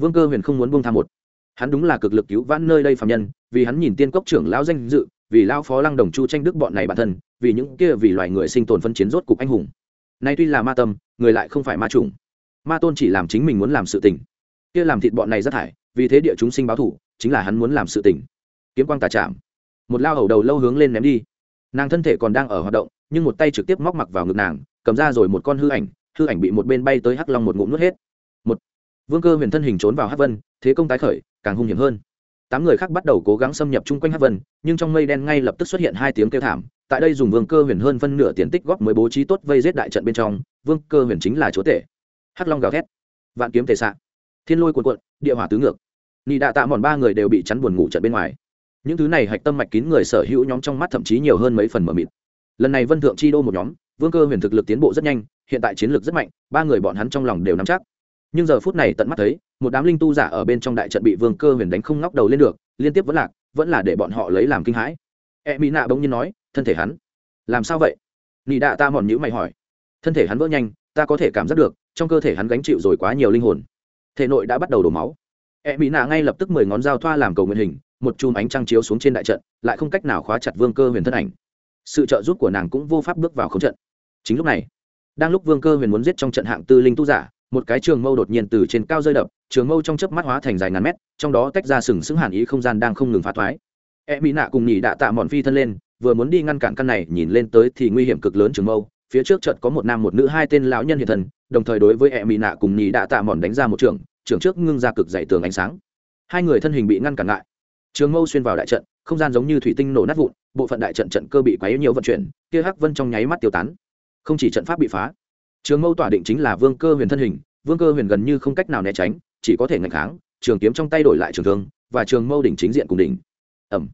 Vương cơ huyền không muốn buông tha một. Hắn đúng là cực lực cứu vãn nơi đây phạm nhân, vì hắn nhìn tiên cốc trưởng lão danh dự, vì lao phó lăng đồng chu tranh đức bọn này bản thân, vì những kia vì loài người sinh tồn phân chiến rốt cục anh hùng. Nay tuy là ma tâm, người lại không phải ma trùng ma tôn chỉ làm chính mình muốn làm sự tình. Kia làm thịt bọn này rất thải, vì thế địa chúng sinh báo thủ chính là hắn muốn làm sự tình. Kiếm quang tà chạm. Một lao hầu đầu lâu hướng lên ném đi. Nàng thân thể còn đang ở hoạt động nhưng một tay trực tiếp móc mặc vào ngực nàng, cầm ra rồi một con hư ảnh hư ảnh bị một bên bay tới hắc long một ngụm nuốt hết. Một, vương cơ huyền thân hình trốn vào hắc vân, thế công tái khởi, càng hung hiểm hơn. Tám người khác bắt đầu cố gắng xâm nhập chung quanh hắc vân, nhưng trong mây đen ngay lập tức xuất hiện hai tiếng kêu thảm. Tại đây dùng vương cơ huyền hơn phân nửa tiền tích góp mới bố trí tốt vây giết đại trận bên trong, vương cơ huyền chính là chúa tể. Hắc long gào thét. Vạn kiếm tề xạ thiên lôi cuộn cuộn, địa hỏa tứ ngược. Nị đạ tạ mòn ba người đều bị chắn buồn ngủ trận bên ngoài. Những thứ này hạch tâm mạch kín người sở hữu nhóm trong mắt thậm chí nhiều hơn mấy phần mờ mịt lần này vân thượng chi đô một nhóm, vương cơ huyền thực lực tiến bộ rất nhanh, hiện tại chiến lược rất mạnh, ba người bọn hắn trong lòng đều nắm chắc. Nhưng giờ phút này tận mắt thấy, một đám linh tu giả ở bên trong đại trận bị vương cơ huyền đánh không ngóc đầu lên được, liên tiếp vẫn lạc, vẫn là để bọn họ lấy làm kinh hãi. E mỹ nạ bỗng nhiên nói, thân thể hắn, làm sao vậy? Nị đạ ta mòn nhữ mày hỏi. Thân thể hắn vỡ nhanh, ta có thể cảm giác được, trong cơ thể hắn gánh chịu rồi quá nhiều linh hồn. Thể nội đã bắt đầu đổ máu. E mỹ nạ ngay lập tức mười ngón dao thoa làm cầu nguyện hình, một chùm ánh trăng chiếu xuống trên đại trận, lại không cách nào khóa chặt vương cơ huyền thân ảnh sự trợ giúp của nàng cũng vô pháp bước vào không trận. Chính lúc này, đang lúc vương cơ huyền muốn giết trong trận hạng tư linh tu giả, một cái trường mâu đột nhiên từ trên cao rơi đập, trường mâu trong chớp mắt hóa thành dài ngàn mét, trong đó tách ra sừng sững hàn ý không gian đang không ngừng phá thoái. E mỹ nạ cùng nhị đạ tạ mòn phi thân lên, vừa muốn đi ngăn cản căn này, nhìn lên tới thì nguy hiểm cực lớn trường mâu, phía trước trận có một nam một nữ hai tên lão nhân hiện thần đồng thời đối với e mỹ nạ cùng nhị đạ tạ mòn đánh ra một trường trường trước ngưng ra cực dày tường ánh sáng. Hai người thân hình bị ngăn cản lại. Trường mâu xuyên vào đại trận không gian giống như thủy tinh nổ nát vụn, bộ phận đại trận trận cơ bị quấy nhiều vận chuyển, kia hắc vân trong nháy mắt tiêu tán. Không chỉ trận pháp bị phá, trường mâu tỏa định chính là vương cơ huyền thân hình, vương cơ huyền gần như không cách nào né tránh, chỉ có thể ngạch kháng, trường kiếm trong tay đổi lại trường thương, và trường mâu đỉnh chính diện cùng đỉnh. Ẩm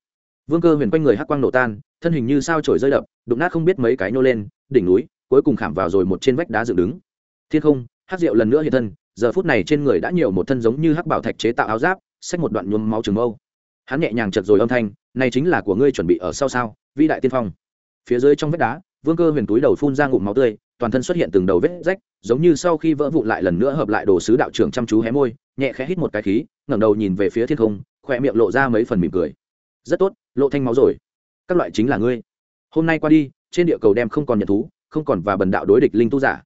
vương cơ huyền quanh người hắc quang nổ tan, thân hình như sao trổi rơi đập, đụng nát không biết mấy cái nô lên, đỉnh núi, cuối cùng khảm vào rồi một trên vách đá dựng đứng. Thiên không, hắc rượu lần nữa hiện thân, giờ phút này trên người đã nhiều một thân giống như hắc bảo thạch chế tạo áo giáp, xách một đoạn nhuốm máu trường mâu hắn nhẹ nhàng chật rồi âm thanh, này chính là của ngươi chuẩn bị ở sau sao, vĩ đại tiên phong. Phía dưới trong vách đá, vương cơ huyền túi đầu phun ra ngụm máu tươi, toàn thân xuất hiện từng đầu vết rách, giống như sau khi vỡ vụn lại lần nữa hợp lại đồ sứ đạo trưởng chăm chú hé môi, nhẹ khẽ hít một cái khí, ngẩng đầu nhìn về phía thiên không, khỏe miệng lộ ra mấy phần mỉm cười. Rất tốt, lộ thanh máu rồi. Các loại chính là ngươi. Hôm nay qua đi, trên địa cầu đem không còn nhận thú, không còn và bần đạo đối địch linh tu giả.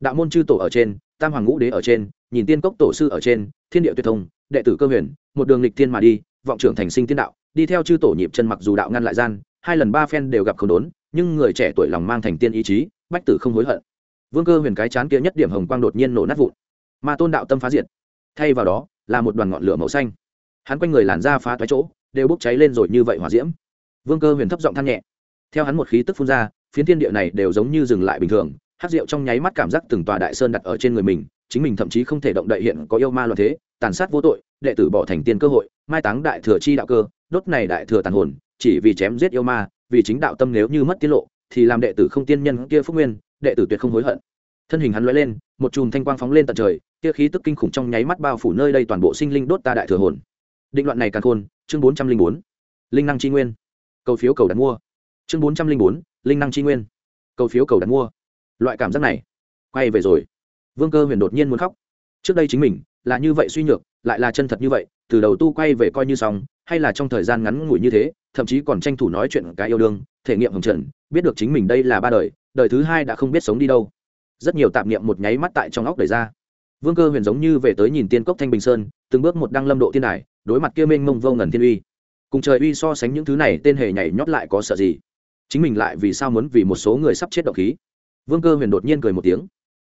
Đạo môn chư tổ ở trên, tam hoàng ngũ đế ở trên, nhìn tiên cốc tổ sư ở trên, thiên địa tuyệt thông, đệ tử cơ huyền, một đường lịch thiên mà đi vọng trưởng thành sinh tiên đạo, đi theo chư tổ nhịp chân mặc dù đạo ngăn lại gian, hai lần ba phen đều gặp không đốn, nhưng người trẻ tuổi lòng mang thành tiên ý chí, bách tử không hối hận. Vương cơ huyền cái chán kia nhất điểm hồng quang đột nhiên nổ nát vụn. Mà tôn đạo tâm phá diệt. Thay vào đó, là một đoàn ngọn lửa màu xanh. Hắn quanh người làn da phá toái chỗ, đều bốc cháy lên rồi như vậy hỏa diễm. Vương cơ huyền thấp giọng than nhẹ. Theo hắn một khí tức phun ra, phiến thiên địa này đều giống như dừng lại bình thường hát rượu trong nháy mắt cảm giác từng tòa đại sơn đặt ở trên người mình, chính mình thậm chí không thể động đậy hiện có yêu ma loạn thế tàn sát vô tội, đệ tử bỏ thành tiên cơ hội, mai táng đại thừa chi đạo cơ, đốt này đại thừa tàn hồn, chỉ vì chém giết yêu ma, vì chính đạo tâm nếu như mất tiết lộ, thì làm đệ tử không tiên nhân kia phúc nguyên, đệ tử tuyệt không hối hận. Thân hình hắn lóe lên, một chùm thanh quang phóng lên tận trời, kia khí tức kinh khủng trong nháy mắt bao phủ nơi đây toàn bộ sinh linh đốt ta đại thừa hồn. Định loạn này càng khôn, chương bốn trăm linh bốn, linh năng tri nguyên. Cầu phiếu cầu đặt mua. Chương bốn trăm linh bốn, linh năng tri nguyên. Cầu phiếu cầu đặt mua. Loại cảm giác này, quay về rồi. Vương cơ huyền đột nhiên muốn khóc. Trước đây chính mình là như vậy suy nhược, lại là chân thật như vậy, từ đầu tu quay về coi như xong, hay là trong thời gian ngắn ngủi như thế, thậm chí còn tranh thủ nói chuyện cái yêu đương, thể nghiệm hồng trần, biết được chính mình đây là ba đời đời thứ hai đã không biết sống đi đâu. Rất nhiều tạp niệm một nháy mắt tại trong óc đẩy ra. Vương cơ huyền giống như về tới nhìn tiên cốc thanh bình sơn, từng bước một đăng lâm độ tiên đài, đối mặt kia mênh mông vô ngần thiên uy. Cùng trời uy so sánh những thứ này, tên hề nhảy nhót lại có sợ gì? Chính mình lại vì sao muốn vì một số người sắp chết động khí? Vương cơ huyền đột nhiên cười một tiếng.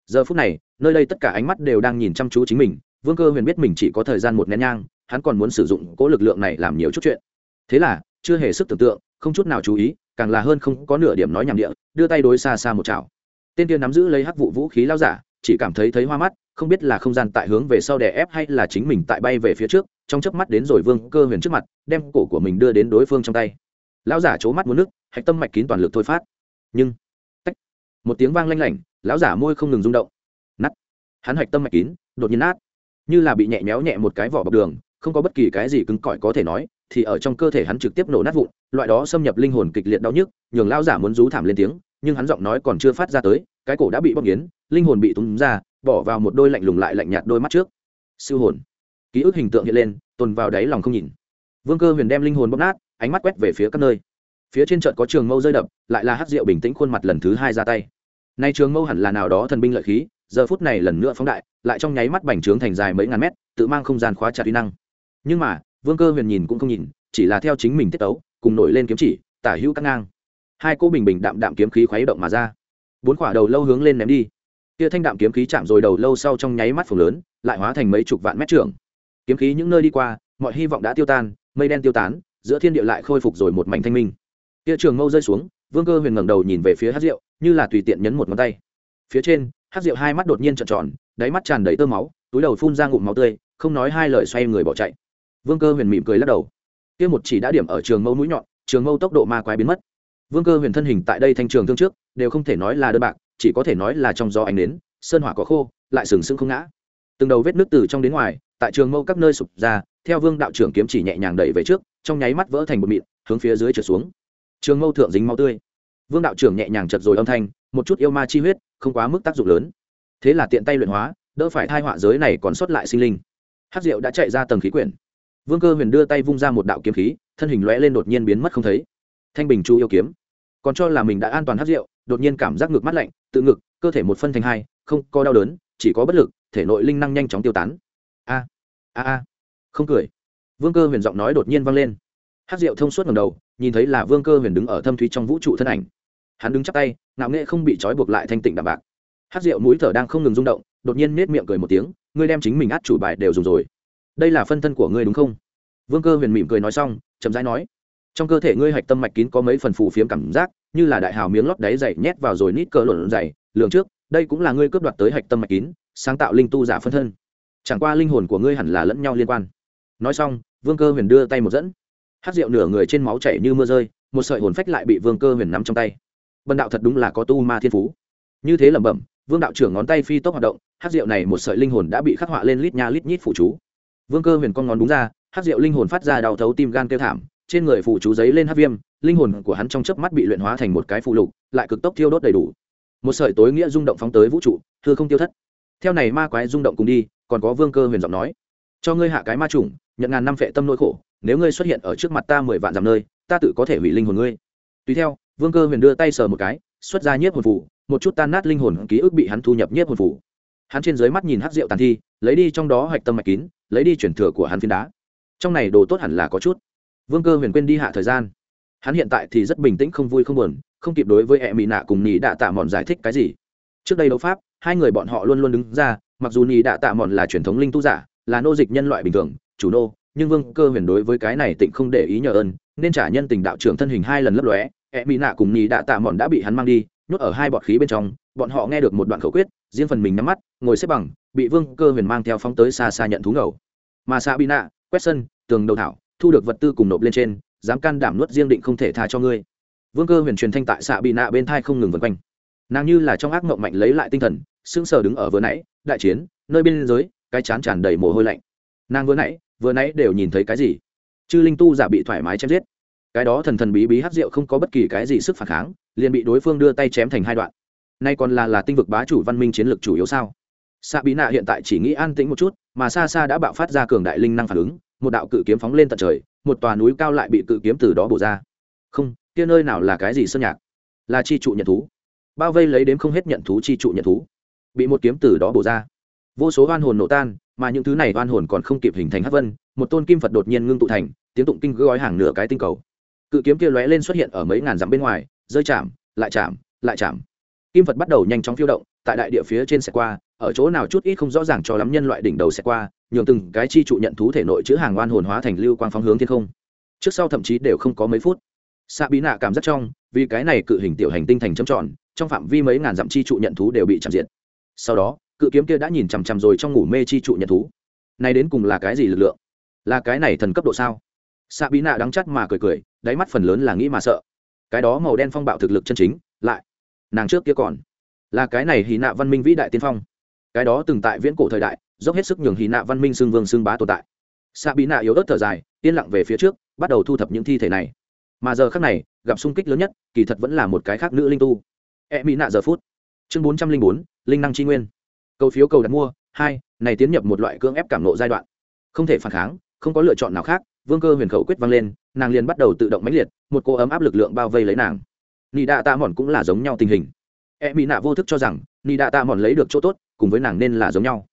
Giờ phút này, nơi đây tất cả ánh mắt đều đang nhìn chăm chú chính mình vương cơ huyền biết mình chỉ có thời gian một nén nhang, hắn còn muốn sử dụng cố lực lượng này làm nhiều chút chuyện. Thế là, chưa hề sức tưởng tượng, không chút nào chú ý, càng là hơn không có nửa điểm nói nhảm địa, đưa tay đối xa xa một chảo. Tên kia nắm giữ lấy hắc vụ vũ khí lao giả, chỉ cảm thấy thấy hoa mắt, không biết là không gian tại hướng về sau đè ép hay là chính mình tại bay về phía trước, trong chớp mắt đến rồi vương cơ huyền trước mặt, đem cổ của mình đưa đến đối phương trong tay. Lão giả c mắt muốn nước, hạch tâm mạch kín toàn lực thôi phát. Nhưng, tách, một tiếng vang lanh lảnh, lão giả môi không ngừng rung động. Nắt hắn hạch tâm mạch kín, đột nhiên nát như là bị nhẹ méo nhẹ một cái vỏ bọc đường, không có bất kỳ cái gì cứng cỏi có thể nói, thì ở trong cơ thể hắn trực tiếp nổ nát vụn, loại đó xâm nhập linh hồn kịch liệt đau nhức, nhường lao giả muốn rú thảm lên tiếng, nhưng hắn giọng nói còn chưa phát ra tới, cái cổ đã bị bóc nghiến, linh hồn bị túm ra, bỏ vào một đôi lạnh lùng lại lạnh nhạt đôi mắt trước. Siêu hồn. Ký ức hình tượng hiện lên, tồn vào đáy lòng không nhìn. Vương cơ huyền đem linh hồn bóc nát, ánh mắt quét về phía các nơi. Phía trên trận có trường mâu rơi đập, lại là hát rượu bình tĩnh khuôn mặt lần thứ hai ra tay. Nay trường mâu hẳn là nào đó thần binh lợi khí giờ phút này lần nữa phóng đại, lại trong nháy mắt bành trướng thành dài mấy ngàn mét, tự mang không gian khóa chặt uy năng. Nhưng mà, vương cơ huyền nhìn cũng không nhìn, chỉ là theo chính mình tiết tấu, cùng nổi lên kiếm chỉ, tả hữu cắt ngang. Hai cô bình bình đạm đạm kiếm khí khuấy động mà ra. Bốn quả đầu lâu hướng lên ném đi. Kia thanh đạm kiếm khí chạm rồi đầu lâu sau trong nháy mắt phồng lớn, lại hóa thành mấy chục vạn mét trưởng. Kiếm khí những nơi đi qua, mọi hy vọng đã tiêu tan, mây đen tiêu tán, giữa thiên địa lại khôi phục rồi một mảnh thanh minh. Kia trường mâu rơi xuống, vương cơ huyền ngẩng đầu nhìn về phía hát rượu như là tùy tiện nhấn một ngón tay. Phía trên hát rượu hai mắt đột nhiên trợn tròn, đáy mắt tràn đầy tơ máu, túi đầu phun ra ngụm máu tươi, không nói hai lời xoay người bỏ chạy. Vương cơ huyền mỉm cười lắc đầu. Kia một chỉ đã điểm ở trường mâu mũi nhọn, trường mâu tốc độ ma quái biến mất. Vương cơ huyền thân hình tại đây thanh trường thương trước, đều không thể nói là đơn bạc, chỉ có thể nói là trong gió ánh đến sơn hỏa có khô, lại sừng sững không ngã. Từng đầu vết nước từ trong đến ngoài, tại trường mâu các nơi sụp ra, theo vương đạo trưởng kiếm chỉ nhẹ nhàng đẩy về trước, trong nháy mắt vỡ thành một mịn, hướng phía dưới trượt xuống. Trường mâu thượng dính máu tươi. Vương đạo trưởng nhẹ nhàng chật rồi âm thanh, một chút yêu ma chi huyết không quá mức tác dụng lớn. Thế là tiện tay luyện hóa, đỡ phải thai họa giới này còn sót lại sinh linh. Hát diệu đã chạy ra tầng khí quyển. Vương cơ huyền đưa tay vung ra một đạo kiếm khí, thân hình lõe lên đột nhiên biến mất không thấy. Thanh bình chu yêu kiếm. Còn cho là mình đã an toàn hát rượu đột nhiên cảm giác ngực mắt lạnh, tự ngực, cơ thể một phân thành hai, không có đau đớn, chỉ có bất lực, thể nội linh năng nhanh chóng tiêu tán. A a a. Không cười. Vương cơ huyền giọng nói đột nhiên vang lên. Hát rượu thông suốt ngầm đầu, nhìn thấy là vương cơ huyền đứng ở thâm thúy trong vũ trụ thân ảnh hắn đứng chắp tay, ngạo nghệ không bị trói buộc lại thanh tịnh đạm bạc. Hát rượu mũi thở đang không ngừng rung động, đột nhiên nết miệng cười một tiếng, ngươi đem chính mình át chủ bài đều dùng rồi. Đây là phân thân của ngươi đúng không? Vương cơ huyền mỉm cười nói xong, chậm rãi nói, trong cơ thể ngươi hạch tâm mạch kín có mấy phần phù phiếm cảm giác, như là đại hào miếng lót đáy dày nhét vào rồi nít cơ lộn dày lượng trước, đây cũng là ngươi cướp đoạt tới hạch tâm mạch kín, sáng tạo linh tu giả phân thân. Chẳng qua linh hồn của ngươi hẳn là lẫn nhau liên quan. Nói xong, vương cơ huyền đưa tay một dẫn. Hát rượu nửa người trên máu chảy như mưa rơi, một sợi hồn phách lại bị vương cơ huyền nắm trong tay bần đạo thật đúng là có tu ma thiên phú. Như thế lẩm bẩm, vương đạo trưởng ngón tay phi tốc hoạt động, hát rượu này một sợi linh hồn đã bị khắc họa lên lít nha lít nhít phụ chú. Vương cơ huyền con ngón đúng ra, hát rượu linh hồn phát ra đau thấu tim gan kêu thảm, trên người phụ chú giấy lên hát viêm, linh hồn của hắn trong chớp mắt bị luyện hóa thành một cái phụ lục, lại cực tốc thiêu đốt đầy đủ. Một sợi tối nghĩa rung động phóng tới vũ trụ, thưa không tiêu thất. Theo này ma quái rung động cùng đi, còn có vương cơ huyền giọng nói, cho ngươi hạ cái ma trùng nhận ngàn năm phệ tâm nỗi khổ, nếu ngươi xuất hiện ở trước mặt ta mười vạn dặm nơi, ta tự có thể hủy linh hồn ngươi. Tùy theo vương cơ huyền đưa tay sờ một cái, xuất ra nhiếp hồn phủ một chút tan nát linh hồn ký ức bị hắn thu nhập nhiếp hồn phủ hắn trên dưới mắt nhìn hát rượu tàn thi, lấy đi trong đó hạch tâm mạch kín, lấy đi chuyển thừa của hắn phiến đá. Trong này đồ tốt hẳn là có chút. Vương cơ huyền quên đi hạ thời gian. Hắn hiện tại thì rất bình tĩnh không vui không buồn, không kịp đối với e mỹ nạ cùng nhì đạ tạ mòn giải thích cái gì. Trước đây đấu pháp, hai người bọn họ luôn luôn đứng ra, mặc dù nhì đạ tạ mòn là truyền thống linh tu giả, là nô dịch nhân loại bình thường, chủ nô, nhưng vương cơ huyền đối với cái này tịnh không để ý nhờ ơn, nên trả nhân tình đạo trưởng thân hình hai lần lấp lóe e mỹ nạ cùng nhì đạ tạ mòn đã bị hắn mang đi, nhốt ở hai bọt khí bên trong, bọn họ nghe được một đoạn khẩu quyết, riêng phần mình nắm mắt, ngồi xếp bằng, bị vương cơ huyền mang theo phóng tới xa xa nhận thú ngầu. Mà xa bị nạ, quét sân, tường đầu thảo, thu được vật tư cùng nộp lên trên, dám can đảm nuốt riêng định không thể tha cho ngươi. Vương cơ huyền truyền thanh tại xạ bị nạ bên thai không ngừng vân quanh. Nàng như là trong ác mộng mạnh lấy lại tinh thần, sững sờ đứng ở vừa nãy, đại chiến, nơi biên giới, cái chán tràn đầy mồ hôi lạnh. Nàng vừa nãy vừa nãy đều nhìn thấy cái gì? Chư linh tu giả bị thoải mái chém giết cái đó thần thần bí bí hát rượu không có bất kỳ cái gì sức phản kháng, liền bị đối phương đưa tay chém thành hai đoạn. Nay còn là là tinh vực bá chủ văn minh chiến lược chủ yếu sao? Xạ bí nạ hiện tại chỉ nghĩ an tĩnh một chút, mà xa xa đã bạo phát ra cường đại linh năng phản ứng, một đạo cự kiếm phóng lên tận trời, một tòa núi cao lại bị cự kiếm từ đó bổ ra. Không, kia nơi nào là cái gì sơn nhạc? Là chi trụ nhận thú. Bao vây lấy đếm không hết nhận thú chi trụ nhận thú. Bị một kiếm từ đó bổ ra. Vô số oan hồn nổ tan, mà những thứ này oan hồn còn không kịp hình thành hát vân, một tôn kim phật đột nhiên ngưng tụ thành, tiếng tụng kinh gói hàng nửa cái tinh cầu cự kiếm kia lóe lên xuất hiện ở mấy ngàn dặm bên ngoài, rơi chạm, lại chạm lại chạm. Kim phật bắt đầu nhanh chóng phiêu động, tại đại địa phía trên xe qua, ở chỗ nào chút ít không rõ ràng cho lắm nhân loại đỉnh đầu xe qua, nhường từng cái chi trụ nhận thú thể nội chữ hàng oan hồn hóa thành lưu quang phóng hướng thiên không. Trước sau thậm chí đều không có mấy phút. Xạ bí nạ cảm giác trong, vì cái này cự hình tiểu hành tinh thành châm tròn, trong phạm vi mấy ngàn dặm chi trụ nhận thú đều bị chạm diệt. Sau đó, cự kiếm kia đã nhìn chằm chằm rồi trong ngủ mê chi trụ nhận thú. Này đến cùng là cái gì lực lượng? Là cái này thần cấp độ sao? Xạ bí nạ đắng chắt mà cười cười, đáy mắt phần lớn là nghĩ mà sợ. Cái đó màu đen phong bạo thực lực chân chính, lại, nàng trước kia còn, là cái này hì nạ văn minh vĩ đại tiên phong. Cái đó từng tại viễn cổ thời đại, dốc hết sức nhường hì nạ văn minh xương vương xương bá tồn tại. Xạ bí nạ yếu ớt thở dài, yên lặng về phía trước, bắt đầu thu thập những thi thể này. Mà giờ khác này, gặp sung kích lớn nhất, kỳ thật vẫn là một cái khác nữ linh tu. E mỹ nạ giờ phút. Chương bốn trăm linh bốn, linh năng tri nguyên. Cầu phiếu cầu đặt mua, hai, này tiến nhập một loại cưỡng ép cảm nộ giai đoạn. Không thể phản kháng, không có lựa chọn nào khác vương cơ huyền khẩu quyết vang lên, nàng liền bắt đầu tự động mãnh liệt, một cô ấm áp lực lượng bao vây lấy nàng. Nị đạ tạ mòn cũng là giống nhau tình hình. E mỹ nạ vô thức cho rằng, nị đạ tạ mòn lấy được chỗ tốt, cùng với nàng nên là giống nhau.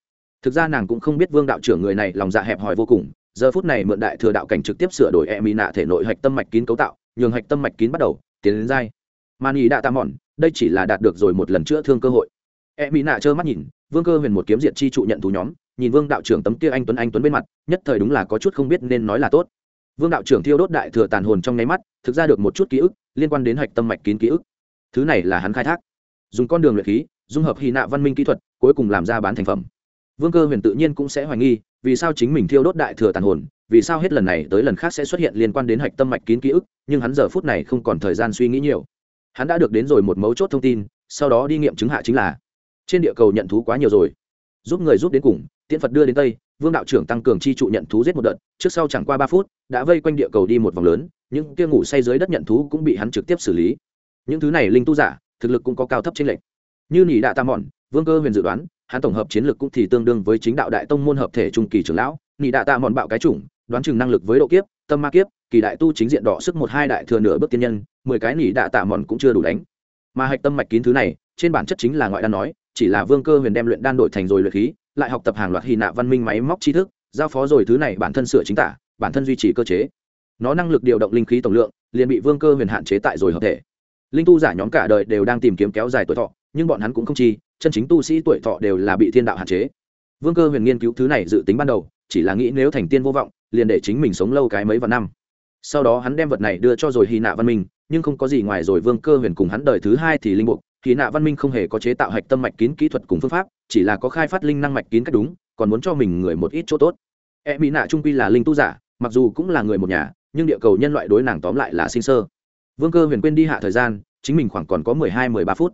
Thực ra nàng cũng không biết vương đạo trưởng người này lòng dạ hẹp hòi vô cùng, giờ phút này mượn đại thừa đạo cảnh trực tiếp sửa đổi e mỹ nạ thể nội hạch tâm mạch kín cấu tạo, nhường hạch tâm mạch kín bắt đầu, tiến đến dai. Mà nị đạ tạ mòn đây chỉ là đạt được rồi một lần chữa thương cơ hội. E mỹ nạ trơ mắt nhìn, vương cơ huyền một kiếm diệt chi trụ nhận thú nhóm nhìn vương đạo trưởng tấm kia anh tuấn anh tuấn bên mặt, nhất thời đúng là có chút không biết nên nói là tốt. Vương đạo trưởng thiêu đốt đại thừa tàn hồn trong nháy mắt, thực ra được một chút ký ức, liên quan đến hạch tâm mạch kín ký ức. Thứ này là hắn khai thác. Dùng con đường luyện khí, dung hợp hy nạ văn minh kỹ thuật, cuối cùng làm ra bán thành phẩm. Vương cơ huyền tự nhiên cũng sẽ hoài nghi, vì sao chính mình thiêu đốt đại thừa tàn hồn, vì sao hết lần này tới lần khác sẽ xuất hiện liên quan đến hạch tâm mạch kín ký ức, nhưng hắn giờ phút này không còn thời gian suy nghĩ nhiều. Hắn đã được đến rồi một mấu chốt thông tin, sau đó đi nghiệm chứng hạ chính là, trên địa cầu nhận thú quá nhiều rồi. Giúp người giúp đến cùng tiễn phật đưa đến tây, vương đạo trưởng tăng cường chi trụ nhận thú giết một đợt, trước sau chẳng qua ba phút, đã vây quanh địa cầu đi một vòng lớn, những kia ngủ say dưới đất nhận thú cũng bị hắn trực tiếp xử lý. Những thứ này linh tu giả, thực lực cũng có cao thấp trên lệnh như nỉ đạ tam mòn vương cơ huyền dự đoán, hắn tổng hợp chiến lược cũng thì tương đương với chính đạo đại tông môn hợp thể trung kỳ trưởng lão. Nỉ đạ tam mòn bạo cái chủng, đoán chừng năng lực với độ kiếp, tâm ma kiếp, kỳ đại tu chính diện đỏ sức một hai đại thừa nửa bước tiên nhân, mười cái nỉ đạ tạ mòn cũng chưa đủ đánh. Mà hạch tâm mạch kín thứ này, trên bản chất chính là ngoại đan nói chỉ là vương cơ huyền đem luyện đan đổi thành rồi luyện khí, lại học tập hàng loạt hy nạ văn minh máy móc tri thức, giao phó rồi thứ này bản thân sửa chính tả, bản thân duy trì cơ chế. Nó năng lực điều động linh khí tổng lượng, liền bị vương cơ huyền hạn chế tại rồi hợp thể. Linh tu giả nhóm cả đời đều đang tìm kiếm kéo dài tuổi thọ, nhưng bọn hắn cũng không chi, chân chính tu sĩ tuổi thọ đều là bị thiên đạo hạn chế. Vương cơ huyền nghiên cứu thứ này dự tính ban đầu, chỉ là nghĩ nếu thành tiên vô vọng, liền để chính mình sống lâu cái mấy vạn năm. Sau đó hắn đem vật này đưa cho rồi hy nạ văn minh, nhưng không có gì ngoài rồi vương cơ huyền cùng hắn đời thứ hai thì linh mục thì nạ văn minh không hề có chế tạo hạch tâm mạch kín kỹ thuật cùng phương pháp, chỉ là có khai phát linh năng mạch kín cách đúng, còn muốn cho mình người một ít chỗ tốt. E mỹ nạ trung quy là linh tu giả, mặc dù cũng là người một nhà, nhưng địa cầu nhân loại đối nàng tóm lại là sinh sơ. Vương cơ huyền quên đi hạ thời gian, chính mình khoảng còn có mười hai, mười ba phút.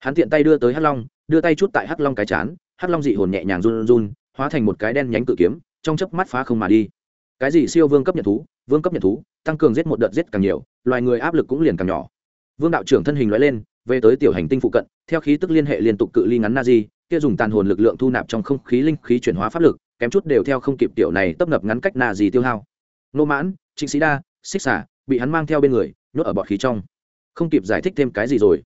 Hắn tiện tay đưa tới hắc long, đưa tay chút tại hắc long cái chán, hắc long dị hồn nhẹ nhàng run run, hóa thành một cái đen nhánh cự kiếm, trong chớp mắt phá không mà đi. Cái gì siêu vương cấp nhật thú, vương cấp nhật thú, tăng cường giết một đợt giết càng nhiều, loài người áp lực cũng liền càng nhỏ. Vương đạo trưởng thân hình nói lên về tới tiểu hành tinh phụ cận, theo khí tức liên hệ liên tục cự ly ngắn na di kia dùng tàn hồn lực lượng thu nạp trong không khí linh khí chuyển hóa pháp lực, kém chút đều theo không kịp tiểu này tấp nập ngắn cách na di tiêu hao. Nô mãn, trịnh sĩ đa, xích xả bị hắn mang theo bên người, nhốt ở bọt khí trong. Không kịp giải thích thêm cái gì rồi.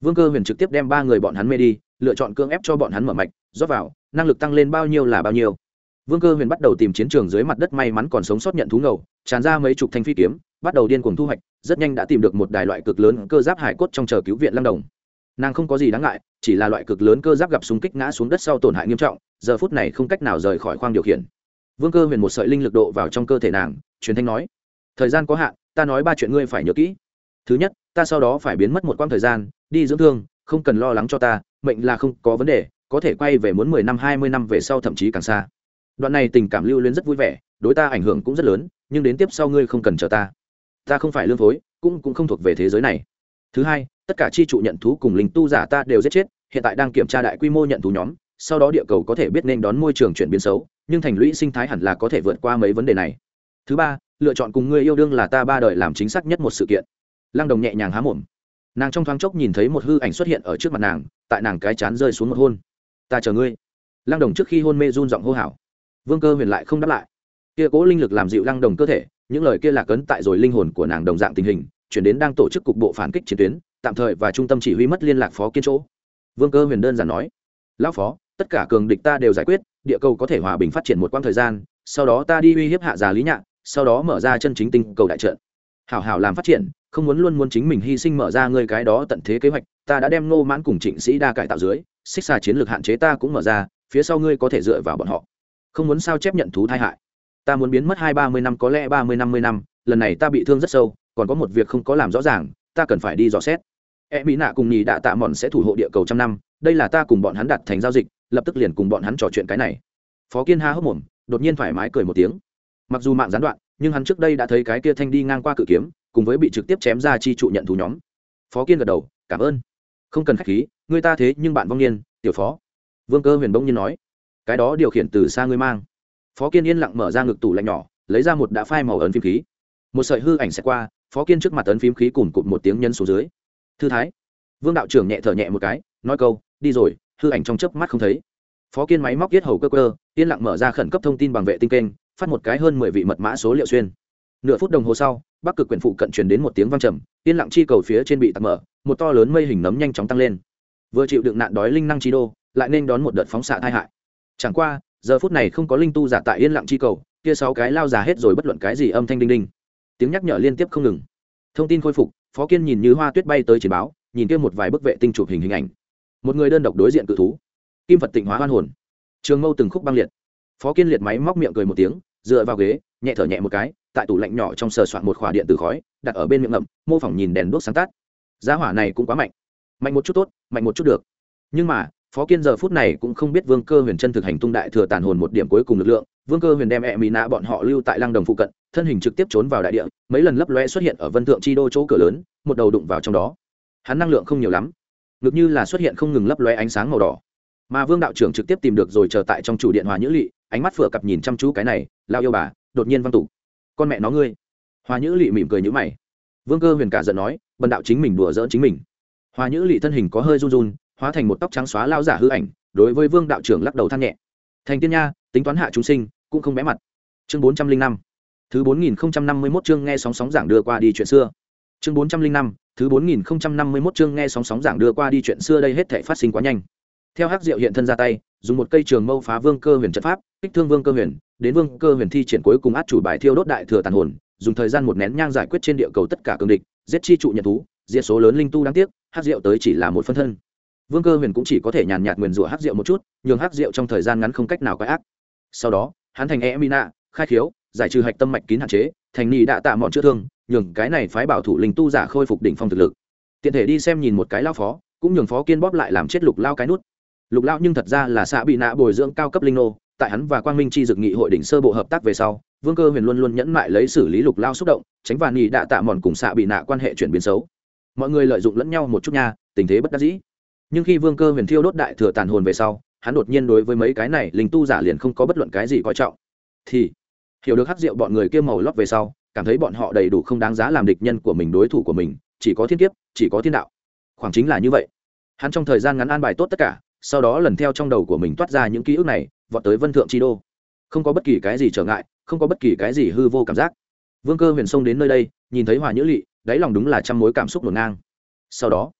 Vương cơ huyền trực tiếp đem ba người bọn hắn mê đi, lựa chọn cưỡng ép cho bọn hắn mở mạch, rót vào, năng lực tăng lên bao nhiêu là bao nhiêu. Vương cơ huyền bắt đầu tìm chiến trường dưới mặt đất may mắn còn sống sót nhận thú ngầu, tràn ra mấy chục thanh phi kiếm bắt đầu điên cuồng thu hoạch, rất nhanh đã tìm được một đài loại cực lớn cơ giáp hải cốt trong chờ cứu viện lâm đồng. Nàng không có gì đáng ngại, chỉ là loại cực lớn cơ giáp gặp súng kích ngã xuống đất sau tổn hại nghiêm trọng, giờ phút này không cách nào rời khỏi khoang điều khiển. Vương cơ huyền một sợi linh lực độ vào trong cơ thể nàng, truyền thanh nói, thời gian có hạn, ta nói ba chuyện ngươi phải nhớ kỹ. Thứ nhất, ta sau đó phải biến mất một quãng thời gian, đi dưỡng thương, không cần lo lắng cho ta, mệnh là không có vấn đề, có thể quay về muốn mười năm, hai mươi năm về sau thậm chí càng xa. Đoạn này tình cảm lưu luyến rất vui vẻ, đối ta ảnh hưởng cũng rất lớn, nhưng đến tiếp sau ngươi không cần chờ ta ta không phải lương phối, cũng cũng không thuộc về thế giới này. Thứ hai, tất cả chi trụ nhận thú cùng linh tu giả ta đều giết chết, hiện tại đang kiểm tra đại quy mô nhận thú nhóm, sau đó địa cầu có thể biết nên đón môi trường chuyển biến xấu, nhưng thành lũy sinh thái hẳn là có thể vượt qua mấy vấn đề này. Thứ ba, lựa chọn cùng người yêu đương là ta ba đời làm chính xác nhất một sự kiện. Lăng đồng nhẹ nhàng há mồm. Nàng trong thoáng chốc nhìn thấy một hư ảnh xuất hiện ở trước mặt nàng, tại nàng cái chán rơi xuống một hôn. Ta chờ ngươi. Lăng đồng trước khi hôn mê run giọng hô hào. Vương cơ huyền lại không đáp lại. Kia cố linh lực làm dịu lăng đồng cơ thể những lời kia là cấn tại rồi linh hồn của nàng đồng dạng tình hình, chuyển đến đang tổ chức cục bộ phản kích chiến tuyến, tạm thời và trung tâm chỉ huy mất liên lạc phó kiên chỗ. Vương cơ huyền đơn giản nói, lão phó, tất cả cường địch ta đều giải quyết, địa cầu có thể hòa bình phát triển một quãng thời gian, sau đó ta đi uy hiếp hạ già lý nhạn, sau đó mở ra chân chính tinh cầu đại trận. Hảo hảo làm phát triển, không muốn luôn muốn chính mình hy sinh mở ra ngươi cái đó tận thế kế hoạch, ta đã đem ngô mãn cùng trịnh sĩ đa cải tạo dưới, xích xà chiến lược hạn chế ta cũng mở ra, phía sau ngươi có thể dựa vào bọn họ. Không muốn sao chép nhận thú tai hại ta muốn biến mất hai ba mươi năm có lẽ ba mươi năm mươi năm, lần này ta bị thương rất sâu, còn có một việc không có làm rõ ràng, ta cần phải đi dò xét. E mỹ nạ cùng nhì đạ tạ mòn sẽ thủ hộ địa cầu trăm năm, đây là ta cùng bọn hắn đặt thành giao dịch, lập tức liền cùng bọn hắn trò chuyện cái này. Phó kiên ha hốc mồm, đột nhiên thoải mái cười một tiếng. Mặc dù mạng gián đoạn, nhưng hắn trước đây đã thấy cái kia thanh đi ngang qua cự kiếm, cùng với bị trực tiếp chém ra chi trụ nhận thú nhóm. Phó kiên gật đầu, cảm ơn. Không cần khách khí, người ta thế nhưng bạn vong niên, tiểu phó. Vương cơ huyền bỗng nhiên nói, cái đó điều khiển từ xa ngươi mang phó kiên yên lặng mở ra ngực tủ lạnh nhỏ, lấy ra một đã phai màu ấn phim khí. Một sợi hư ảnh sẽ qua, phó kiên trước mặt ấn phím khí cùng cụt một tiếng nhân xuống dưới. Thư thái. Vương đạo trưởng nhẹ thở nhẹ một cái, nói câu, đi rồi, hư ảnh trong chớp mắt không thấy. Phó kiên máy móc yết hầu cơ cơ, yên lặng mở ra khẩn cấp thông tin bằng vệ tinh kênh, phát một cái hơn mười vị mật mã số liệu xuyên. Nửa phút đồng hồ sau, bắc cực quyển phụ cận truyền đến một tiếng vang trầm, yên lặng chi cầu phía trên bị tắt mở, một to lớn mây hình nấm nhanh chóng tăng lên. Vừa chịu đựng nạn đói linh năng chi đô, lại nên đón một đợt phóng xạ tai hại. Chẳng qua giờ phút này không có linh tu giả tại yên lặng chi cầu, kia sáu cái lao già hết rồi bất luận cái gì âm thanh đinh đinh. Tiếng nhắc nhở liên tiếp không ngừng. Thông tin khôi phục, phó kiên nhìn như hoa tuyết bay tới chiến báo, nhìn kia một vài bức vệ tinh chụp hình hình ảnh. Một người đơn độc đối diện cự thú. Kim phật tịnh hóa hoan hồn. Trường mâu từng khúc băng liệt. Phó kiên liệt máy móc miệng cười một tiếng, dựa vào ghế, nhẹ thở nhẹ một cái, tại tủ lạnh nhỏ trong sờ soạn một khỏa điện từ khói, đặt ở bên miệng ngậm, mô phỏng nhìn đèn đốt sáng tát giá hỏa này cũng quá mạnh. Mạnh một chút tốt, mạnh một chút được. Nhưng mà phó kiên giờ phút này cũng không biết vương cơ huyền chân thực hành tung đại thừa tàn hồn một điểm cuối cùng lực lượng. Vương cơ huyền đem e mỹ nạ bọn họ lưu tại lăng đồng phụ cận, thân hình trực tiếp trốn vào đại địa, mấy lần lấp loe xuất hiện ở vân thượng chi đô chỗ cửa lớn, một đầu đụng vào trong đó. Hắn năng lượng không nhiều lắm, ngược như là xuất hiện không ngừng lấp loe ánh sáng màu đỏ. Mà vương đạo trưởng trực tiếp tìm được rồi chờ tại trong chủ điện hòa nhữ lỵ ánh mắt phửa cặp nhìn chăm chú cái này lao yêu bà, đột nhiên văng tục con mẹ nó ngươi. Hòa nhữ lỵ mỉm cười nhữ mày. Vương cơ huyền cả giận nói, bần đạo chính mình đùa giỡn chính mình. Hòa nhữ lỵ thân hình có hơi run run hóa thành một tóc trắng xóa lao giả hư ảnh, đối với vương đạo trưởng lắc đầu than nhẹ. Thành tiên nha, tính toán hạ chúng sinh, cũng không bé mặt. Chương bốn trăm linh năm, thứ bốn nghìn năm mươi mốt chương nghe sóng sóng giảng đưa qua đi chuyện xưa. Chương bốn trăm linh năm, thứ bốn nghìn năm mươi mốt chương nghe sóng sóng giảng đưa qua đi chuyện xưa đây hết thể phát sinh quá nhanh. Theo hắc diệu hiện thân ra tay, dùng một cây trường mâu phá vương cơ huyền trận pháp, kích thương vương cơ huyền, đến vương cơ huyền thi triển cuối cùng át chủ bài thiêu đốt đại thừa tàn hồn, dùng thời gian một nén nhang giải quyết trên địa cầu tất cả cường địch, giết chi trụ nhật thú, diệt số lớn linh tu đáng tiếc, hắc diệu tới chỉ là một phân thân vương cơ huyền cũng chỉ có thể nhàn nhạt nguyền rủa hắc diệu một chút, nhường hắc diệu trong thời gian ngắn không cách nào quái ác. Sau đó, hắn thành e mina khai khiếu, giải trừ hạch tâm mạch kín hạn chế, thành ni đã tạ mọn chữa thương, nhường cái này phái bảo thủ linh tu giả khôi phục đỉnh phong thực lực. Tiện thể đi xem nhìn một cái lao phó, cũng nhường phó kiên bóp lại làm chết lục lao cái nút. Lục lao nhưng thật ra là xã bị nạ bồi dưỡng cao cấp linh nô, tại hắn và quang minh chi dực nghị hội đỉnh sơ bộ hợp tác về sau, vương cơ huyền luôn luôn nhẫn mại lấy xử lý lục lao xúc động, tránh và nhị đạ tạ mòn cùng xạ bị nạ quan hệ chuyển biến xấu. Mọi người lợi dụng lẫn nhau một chút nha, tình thế bất đắc dĩ nhưng khi vương cơ huyền thiêu đốt đại thừa tàn hồn về sau, hắn đột nhiên đối với mấy cái này linh tu giả liền không có bất luận cái gì coi trọng. Thì, hiểu được hắc rượu bọn người kia màu lót về sau, cảm thấy bọn họ đầy đủ không đáng giá làm địch nhân của mình đối thủ của mình, chỉ có thiên kiếp, chỉ có thiên đạo. Khoảng chính là như vậy. Hắn trong thời gian ngắn an bài tốt tất cả, sau đó lần theo trong đầu của mình toát ra những ký ức này, vọt tới vân thượng chi đô. Không có bất kỳ cái gì trở ngại, không có bất kỳ cái gì hư vô cảm giác. Vương cơ huyền sông đến nơi đây, nhìn thấy hòa nhữ lỵ đáy lòng đúng là trăm mối cảm xúc ngổn ngang. Sau đó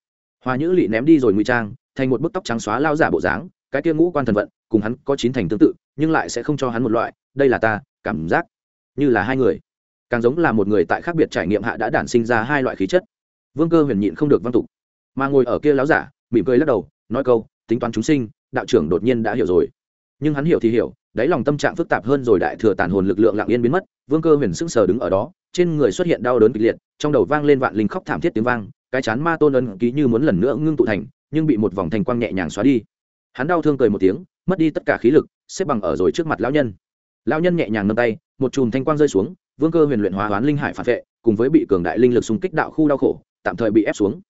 Hoa nhữ lị ném đi rồi ngụy trang, thành một bức tóc trắng xóa lao giả bộ dáng, cái kia ngũ quan thần vận, cùng hắn có chín thành tương tự, nhưng lại sẽ không cho hắn một loại, đây là ta, cảm giác như là hai người. Càng giống là một người tại khác biệt trải nghiệm hạ đã đản sinh ra hai loại khí chất. Vương cơ huyền nhịn không được văn tục. Mà ngồi ở kia láo giả, mỉm cười lắc đầu, nói câu, tính toán chúng sinh, đạo trưởng đột nhiên đã hiểu rồi. Nhưng hắn hiểu thì hiểu, đáy lòng tâm trạng phức tạp hơn rồi đại thừa tàn hồn lực lượng lặng yên biến mất, vương cơ huyền sững sờ đứng ở đó, trên người xuất hiện đau đớn kịch liệt, trong đầu vang lên vạn linh khóc thảm thiết tiếng vang cái chán ma tôn ấn ký như muốn lần nữa ngưng tụ thành, nhưng bị một vòng thành quang nhẹ nhàng xóa đi. Hắn đau thương cười một tiếng, mất đi tất cả khí lực, xếp bằng ở rồi trước mặt lão nhân. Lão nhân nhẹ nhàng nâng tay, một chùm thanh quang rơi xuống, vương cơ huyền luyện hóa hoán linh hải phản vệ, cùng với bị cường đại linh lực xung kích đạo khu đau khổ, tạm thời bị ép xuống.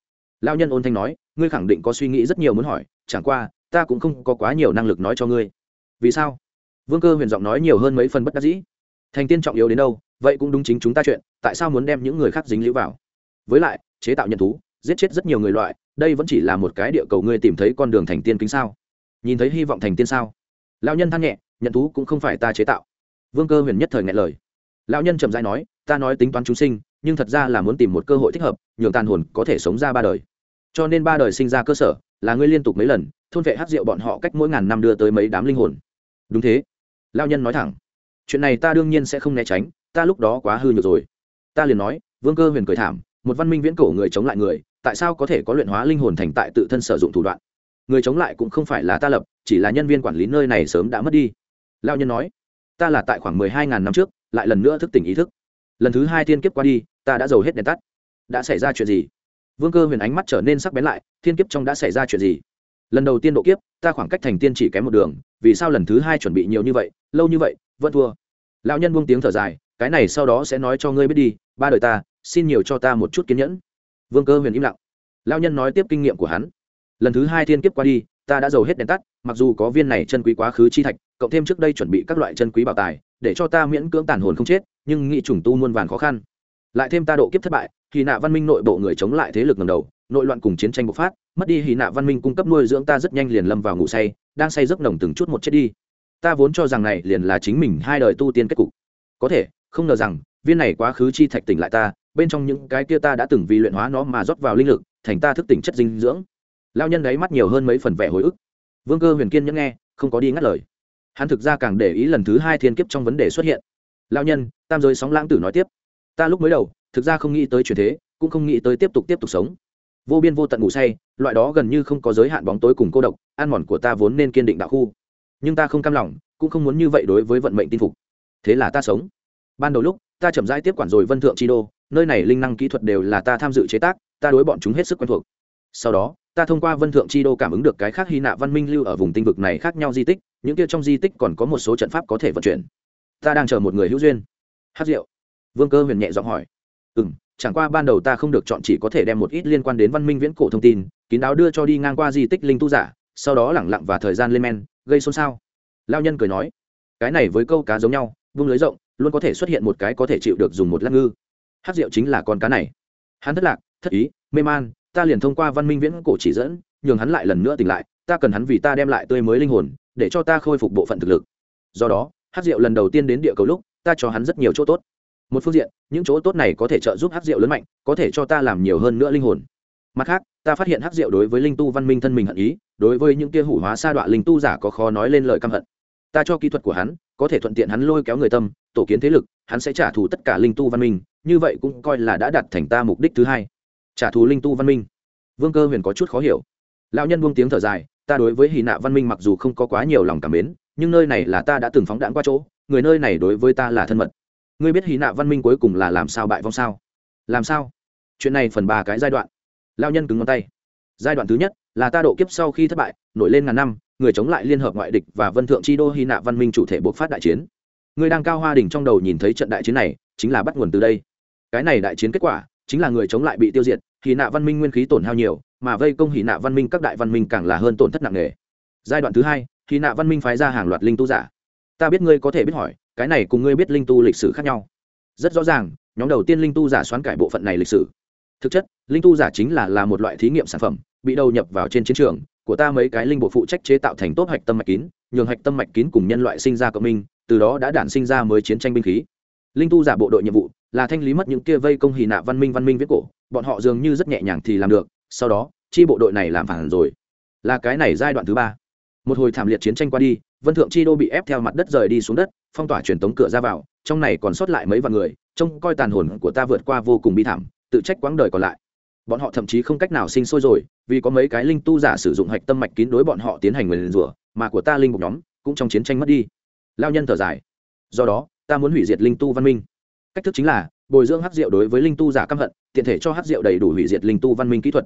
Lão nhân ôn thanh nói, ngươi khẳng định có suy nghĩ rất nhiều muốn hỏi, chẳng qua, ta cũng không có quá nhiều năng lực nói cho ngươi. Vì sao? Vương cơ huyền giọng nói nhiều hơn mấy phần bất đắc dĩ. Thành tiên trọng yếu đến đâu? Vậy cũng đúng chính chúng ta chuyện, tại sao muốn đem những người khác dính lũ vào? Với lại chế tạo nhận thú, giết chết rất nhiều người loại, đây vẫn chỉ là một cái địa cầu ngươi tìm thấy con đường thành tiên kính sao? Nhìn thấy hy vọng thành tiên sao? Lão nhân than nhẹ nhận thú cũng không phải ta chế tạo. Vương cơ huyền nhất thời ngại lời. Lão nhân trầm dai nói, ta nói tính toán chúng sinh, nhưng thật ra là muốn tìm một cơ hội thích hợp, nhường tàn hồn có thể sống ra ba đời. Cho nên ba đời sinh ra cơ sở, là ngươi liên tục mấy lần, thôn vệ hát rượu bọn họ cách mỗi ngàn năm đưa tới mấy đám linh hồn. Đúng thế. Lao nhân nói thẳng. Chuyện này ta đương nhiên sẽ không né tránh, ta lúc đó quá hư nhược rồi. Ta liền nói, vương cơ huyền cười thảm một văn minh viễn cổ người chống lại người, tại sao có thể có luyện hóa linh hồn thành tại tự thân sử dụng thủ đoạn? Người chống lại cũng không phải là ta lập, chỉ là nhân viên quản lý nơi này sớm đã mất đi. Lao nhân nói. Ta là tại khoảng mười hai ngàn năm trước, lại lần nữa thức tỉnh ý thức. Lần thứ hai thiên kiếp qua đi, ta đã giàu hết đèn tắt. Đã xảy ra chuyện gì? Vương cơ huyền ánh mắt trở nên sắc bén lại, thiên kiếp trong đã xảy ra chuyện gì? Lần đầu tiên độ kiếp, ta khoảng cách thành tiên chỉ kém một đường, vì sao lần thứ hai chuẩn bị nhiều như vậy, lâu như vậy, vẫn thua? Lão nhân buông tiếng thở dài, cái này sau đó sẽ nói cho ngươi biết đi, ba đời ta xin nhiều cho ta một chút kiên nhẫn. Vương cơ huyền im lặng. Lão nhân nói tiếp kinh nghiệm của hắn. Lần thứ hai thiên kiếp qua đi, ta đã giàu hết đèn tắt, mặc dù có viên này chân quý quá khứ chi thạch, cộng thêm trước đây chuẩn bị các loại chân quý bảo tài, để cho ta miễn cưỡng tàn hồn không chết, nhưng nghị trùng tu muôn vàn khó khăn. Lại thêm ta độ kiếp thất bại thì nạ văn minh nội bộ người chống lại thế lực ngầm đầu, nội loạn cùng chiến tranh bộc phát, mất đi hì nạ văn minh cung cấp nuôi dưỡng ta rất nhanh liền lâm vào ngủ say, đang say giấc nồng từng chút một chết đi. Ta vốn cho rằng này liền là chính mình hai đời tu tiên kết cục. Có thể, không ngờ rằng, viên này quá khứ chi thạch tỉnh lại ta bên trong những cái kia ta đã từng vì luyện hóa nó mà rót vào linh lực, thành ta thức tỉnh chất dinh dưỡng. Lao nhân đáy mắt nhiều hơn mấy phần vẻ hồi ức. Vương cơ huyền kiên nhẫn nghe, không có đi ngắt lời. Hắn thực ra càng để ý lần thứ hai thiên kiếp trong vấn đề xuất hiện. Lao nhân, tam giới sóng lãng tử nói tiếp. Ta lúc mới đầu, thực ra không nghĩ tới chuyển thế, cũng không nghĩ tới tiếp tục tiếp tục sống. Vô biên vô tận ngủ say, loại đó gần như không có giới hạn bóng tối cùng cô độc, ăn mòn của ta vốn nên kiên định đạo khu. Nhưng ta không cam lòng, cũng không muốn như vậy đối với vận mệnh tin phục. Thế là ta sống. Ban đầu lúc, ta chậm rãi tiếp quản rồi vân thượng chi đô nơi này linh năng kỹ thuật đều là ta tham dự chế tác, ta đối bọn chúng hết sức quen thuộc. Sau đó, ta thông qua vân thượng chi đô cảm ứng được cái khác hy nạ văn minh lưu ở vùng tinh vực này khác nhau di tích, những kia trong di tích còn có một số trận pháp có thể vận chuyển. Ta đang chờ một người hữu duyên. Hát rượu. Vương cơ huyền nhẹ giọng hỏi. Ừ m chẳng qua ban đầu ta không được chọn chỉ có thể đem một ít liên quan đến văn minh viễn cổ thông tin, kín đáo đưa cho đi ngang qua di tích linh tu giả, sau đó lẳng lặng và thời gian lên men, gây xôn xao. Lao nhân cười nói. Cái này với câu cá giống nhau, vung lưới rộng, luôn có thể xuất hiện một cái có thể chịu được dùng một lát ngư hát rượu chính là con cá này. Hắn thất lạc, thất ý, mê man, ta liền thông qua văn minh viễn cổ chỉ dẫn, nhường hắn lại lần nữa tỉnh lại, ta cần hắn vì ta đem lại tươi mới linh hồn, để cho ta khôi phục bộ phận thực lực. Do đó, hát rượu lần đầu tiên đến địa cầu lúc, ta cho hắn rất nhiều chỗ tốt. Một phương diện, những chỗ tốt này có thể trợ giúp hát rượu lớn mạnh, có thể cho ta làm nhiều hơn nữa linh hồn. Mặt khác, ta phát hiện hát rượu đối với linh tu văn minh thân mình hận ý, đối với những kia hủ hóa sa đọa linh tu giả có khó nói lên lời căm hận. Ta cho kỹ thuật của hắn có thể thuận tiện hắn lôi kéo người tâm, tổ kiến thế lực, hắn sẽ trả thù tất cả linh tu văn minh, như vậy cũng coi là đã đạt thành ta mục đích thứ hai. Trả thù linh tu văn minh. Vương cơ huyền có chút khó hiểu. Lão nhân buông tiếng thở dài, ta đối với hy nạ văn minh mặc dù không có quá nhiều lòng cảm mến, nhưng nơi này là ta đã từng phóng đãng qua chỗ, người nơi này đối với ta là thân mật. Ngươi biết hy nạ văn minh cuối cùng là làm sao bại vong sao? Làm sao? Chuyện này phần ba cái giai đoạn. Lao nhân cứng ngón tay. Giai đoạn thứ nhất, là ta độ kiếp sau khi thất bại, nổi lên ngàn năm người chống lại liên hợp ngoại địch và vân thượng chi đô hy nạ văn minh chủ thể buộc phát đại chiến. Người đang cao hoa đỉnh trong đầu nhìn thấy trận đại chiến này, chính là bắt nguồn từ đây. Cái này đại chiến kết quả, chính là người chống lại bị tiêu diệt, hy nạ văn minh nguyên khí tổn hao nhiều, mà vây công hy nạ văn minh các đại văn minh càng là hơn tổn thất nặng nề. Giai đoạn thứ hai, hy nạ văn minh phái ra hàng loạt linh tu giả. Ta biết ngươi có thể biết hỏi, cái này cùng ngươi biết linh tu lịch sử khác nhau. Rất rõ ràng, nhóm đầu tiên linh tu giả xoán cải bộ phận này lịch sử. Thực chất, linh tu giả chính là là một loại thí nghiệm sản phẩm, bị đầu nhập vào trên chiến trường của ta mấy cái linh bộ phụ trách chế tạo thành tốt hạch tâm mạch kín, nhường hạch tâm mạch kín cùng nhân loại sinh ra cộng minh, từ đó đã đản sinh ra mới chiến tranh binh khí. Linh tu giả bộ đội nhiệm vụ là thanh lý mất những kia vây công hì nạ văn minh văn minh viết cổ, bọn họ dường như rất nhẹ nhàng thì làm được, sau đó, chi bộ đội này làm phản rồi. Là cái này giai đoạn thứ ba. Một hồi thảm liệt chiến tranh qua đi, vân thượng chi đô bị ép theo mặt đất rời đi xuống đất, phong tỏa truyền tống cửa ra vào, trong này còn sót lại mấy vạn người, trông coi tàn hồn của ta vượt qua vô cùng bi thảm, tự trách quãng đời còn lại bọn họ thậm chí không cách nào sinh sôi rồi, vì có mấy cái linh tu giả sử dụng hạch tâm mạch kín đối bọn họ tiến hành nguyền rủa, mà của ta linh mục nhóm cũng trong chiến tranh mất đi. Lao nhân thở dài. Do đó, ta muốn hủy diệt linh tu văn minh. Cách thức chính là, bồi dưỡng hắc diệu đối với linh tu giả căm hận, tiện thể cho hắc diệu đầy đủ hủy diệt linh tu văn minh kỹ thuật.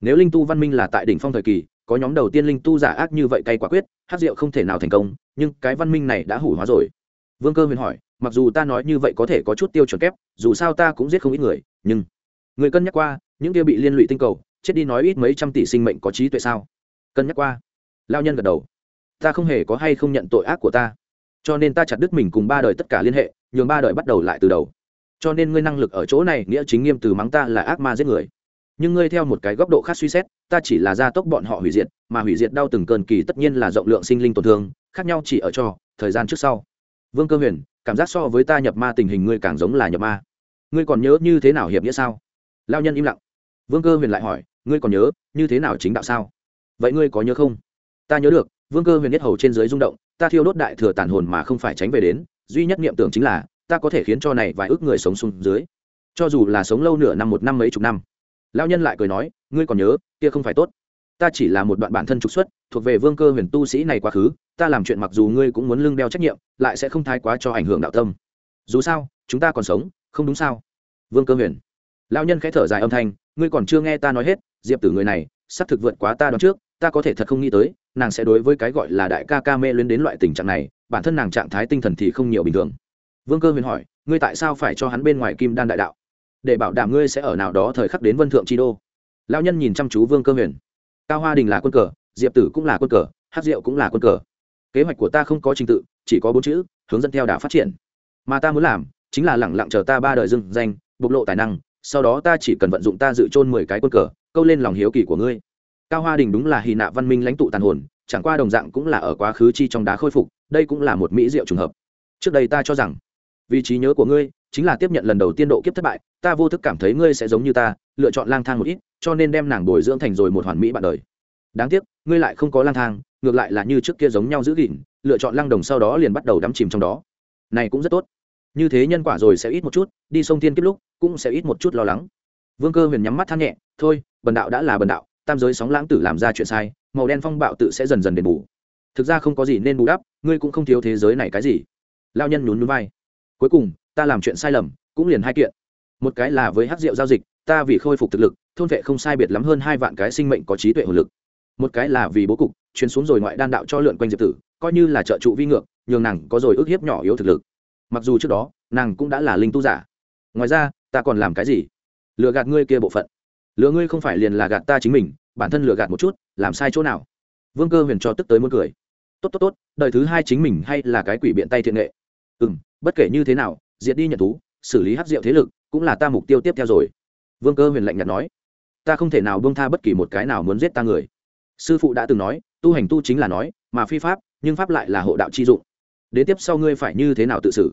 Nếu linh tu văn minh là tại đỉnh phong thời kỳ, có nhóm đầu tiên linh tu giả ác như vậy cay quả quyết, hắc diệu không thể nào thành công, nhưng cái văn minh này đã hủ hóa rồi. Vương cơ huyền hỏi, mặc dù ta nói như vậy có thể có chút tiêu chuẩn kép, dù sao ta cũng giết không ít người, nhưng người cân nhắc qua những kia bị liên lụy tinh cầu, chết đi nói ít mấy trăm tỷ sinh mệnh có trí tuệ sao? Cân nhắc qua. Lao nhân gật đầu. Ta không hề có hay không nhận tội ác của ta. Cho nên ta chặt đứt mình cùng ba đời tất cả liên hệ, nhường ba đời bắt đầu lại từ đầu. Cho nên ngươi năng lực ở chỗ này nghĩa chính nghiêm từ mắng ta là ác ma giết người. Nhưng ngươi theo một cái góc độ khác suy xét, ta chỉ là gia tốc bọn họ hủy diệt, mà hủy diệt đau từng cơn kỳ tất nhiên là rộng lượng sinh linh tổn thương, khác nhau chỉ ở cho thời gian trước sau. Vương cơ huyền, cảm giác so với ta nhập ma tình hình ngươi càng giống là nhập ma. Ngươi còn nhớ như thế nào hiệp nghĩa sao? Lao nhân im lặng vương cơ huyền lại hỏi, ngươi còn nhớ như thế nào chính đạo sao? Vậy ngươi có nhớ không? Ta nhớ được, vương cơ huyền nhất hầu trên dưới rung động, ta thiêu đốt đại thừa tản hồn mà không phải tránh về đến, duy nhất niệm tưởng chính là, ta có thể khiến cho này vài ước người sống xuống dưới. Cho dù là sống lâu nửa năm, một năm mấy chục năm. Lao nhân lại cười nói, ngươi còn nhớ, kia không phải tốt. Ta chỉ là một đoạn bản thân trục xuất, thuộc về vương cơ huyền tu sĩ này quá khứ, ta làm chuyện mặc dù ngươi cũng muốn lưng đeo trách nhiệm, lại sẽ không thái quá cho ảnh hưởng đạo tâm. Dù sao, chúng ta còn sống, không đúng sao? Vương cơ huyền lao nhân khẽ thở dài âm thanh, ngươi còn chưa nghe ta nói hết, diệp tử người này sắp thực vượt quá ta đón trước, ta có thể thật không nghĩ tới, nàng sẽ đối với cái gọi là đại ca ca mê lên đến loại tình trạng này, bản thân nàng trạng thái tinh thần thì không nhiều bình thường. Vương cơ huyền hỏi, ngươi tại sao phải cho hắn bên ngoài kim đan đại đạo? Để bảo đảm ngươi sẽ ở nào đó thời khắc đến vân thượng chi đô. Lao nhân nhìn chăm chú vương cơ huyền. Cao hoa đình là quân cờ, diệp tử cũng là quân cờ hát diệu cũng là quân cờ. Kế hoạch của ta không có trình tự, chỉ có bốn chữ, hướng dẫn theo đà phát triển. Mà ta muốn làm, chính là lẳng lặng chờ ta ba đời dưng danh, bộc lộ tài năng sau đó ta chỉ cần vận dụng ta dự trôn mười cái quân cờ, câu lên lòng hiếu kỳ của ngươi. Cao hoa đình đúng là hy nạ văn minh lãnh tụ tàn hồn, chẳng qua đồng dạng cũng là ở quá khứ chi trong đá khôi phục, đây cũng là một mỹ diệu trùng hợp. Trước đây ta cho rằng, vị trí nhớ của ngươi chính là tiếp nhận lần đầu tiên độ kiếp thất bại, ta vô thức cảm thấy ngươi sẽ giống như ta, lựa chọn lang thang một ít, cho nên đem nàng bồi dưỡng thành rồi một hoàn mỹ bạn đời. Đáng tiếc, ngươi lại không có lang thang, ngược lại là như trước kia giống nhau giữ gìn, lựa chọn lang đồng sau đó liền bắt đầu đắm chìm trong đó. Này cũng rất tốt như thế nhân quả rồi sẽ ít một chút, đi sông thiên kiếp lúc cũng sẽ ít một chút lo lắng. Vương cơ huyền nhắm mắt than nhẹ, thôi, bần đạo đã là bần đạo, tam giới sóng lãng tử làm ra chuyện sai, màu đen phong bạo tự sẽ dần dần đền bù. Thực ra không có gì nên bù đắp, ngươi cũng không thiếu thế giới này cái gì. Lao nhân nhún núi vai. Cuối cùng, ta làm chuyện sai lầm, cũng liền hai kiện. Một cái là với hát rượu giao dịch, ta vì khôi phục thực lực, thôn vệ không sai biệt lắm hơn hai vạn cái sinh mệnh có trí tuệ hồn lực. Một cái là vì bố cục chuyến xuống rồi ngoại đan đạo cho lượn quanh diệp tử, coi như là trợ trụ vi ngược, nhường nàng có rồi ước hiếp nhỏ yếu thực lực mặc dù trước đó, nàng cũng đã là linh tu giả. Ngoài ra, ta còn làm cái gì? Lừa gạt ngươi kia bộ phận. Lừa ngươi không phải liền là gạt ta chính mình, bản thân lừa gạt một chút, làm sai chỗ nào? Vương cơ huyền cho tức tới muốn cười. Tốt tốt tốt, đời thứ hai chính mình hay là cái quỷ biện tay thiện nghệ. Ừ m bất kể như thế nào, diệt đi nhận thú, xử lý hát rượu thế lực, cũng là ta mục tiêu tiếp theo rồi. Vương cơ huyền lạnh nhạt nói. Ta không thể nào bông tha bất kỳ một cái nào muốn giết ta người. Sư phụ đã từng nói, tu hành tu chính là nói, mà phi pháp, nhưng pháp lại là hộ đạo chi dụng đến tiếp sau ngươi phải như thế nào tự xử?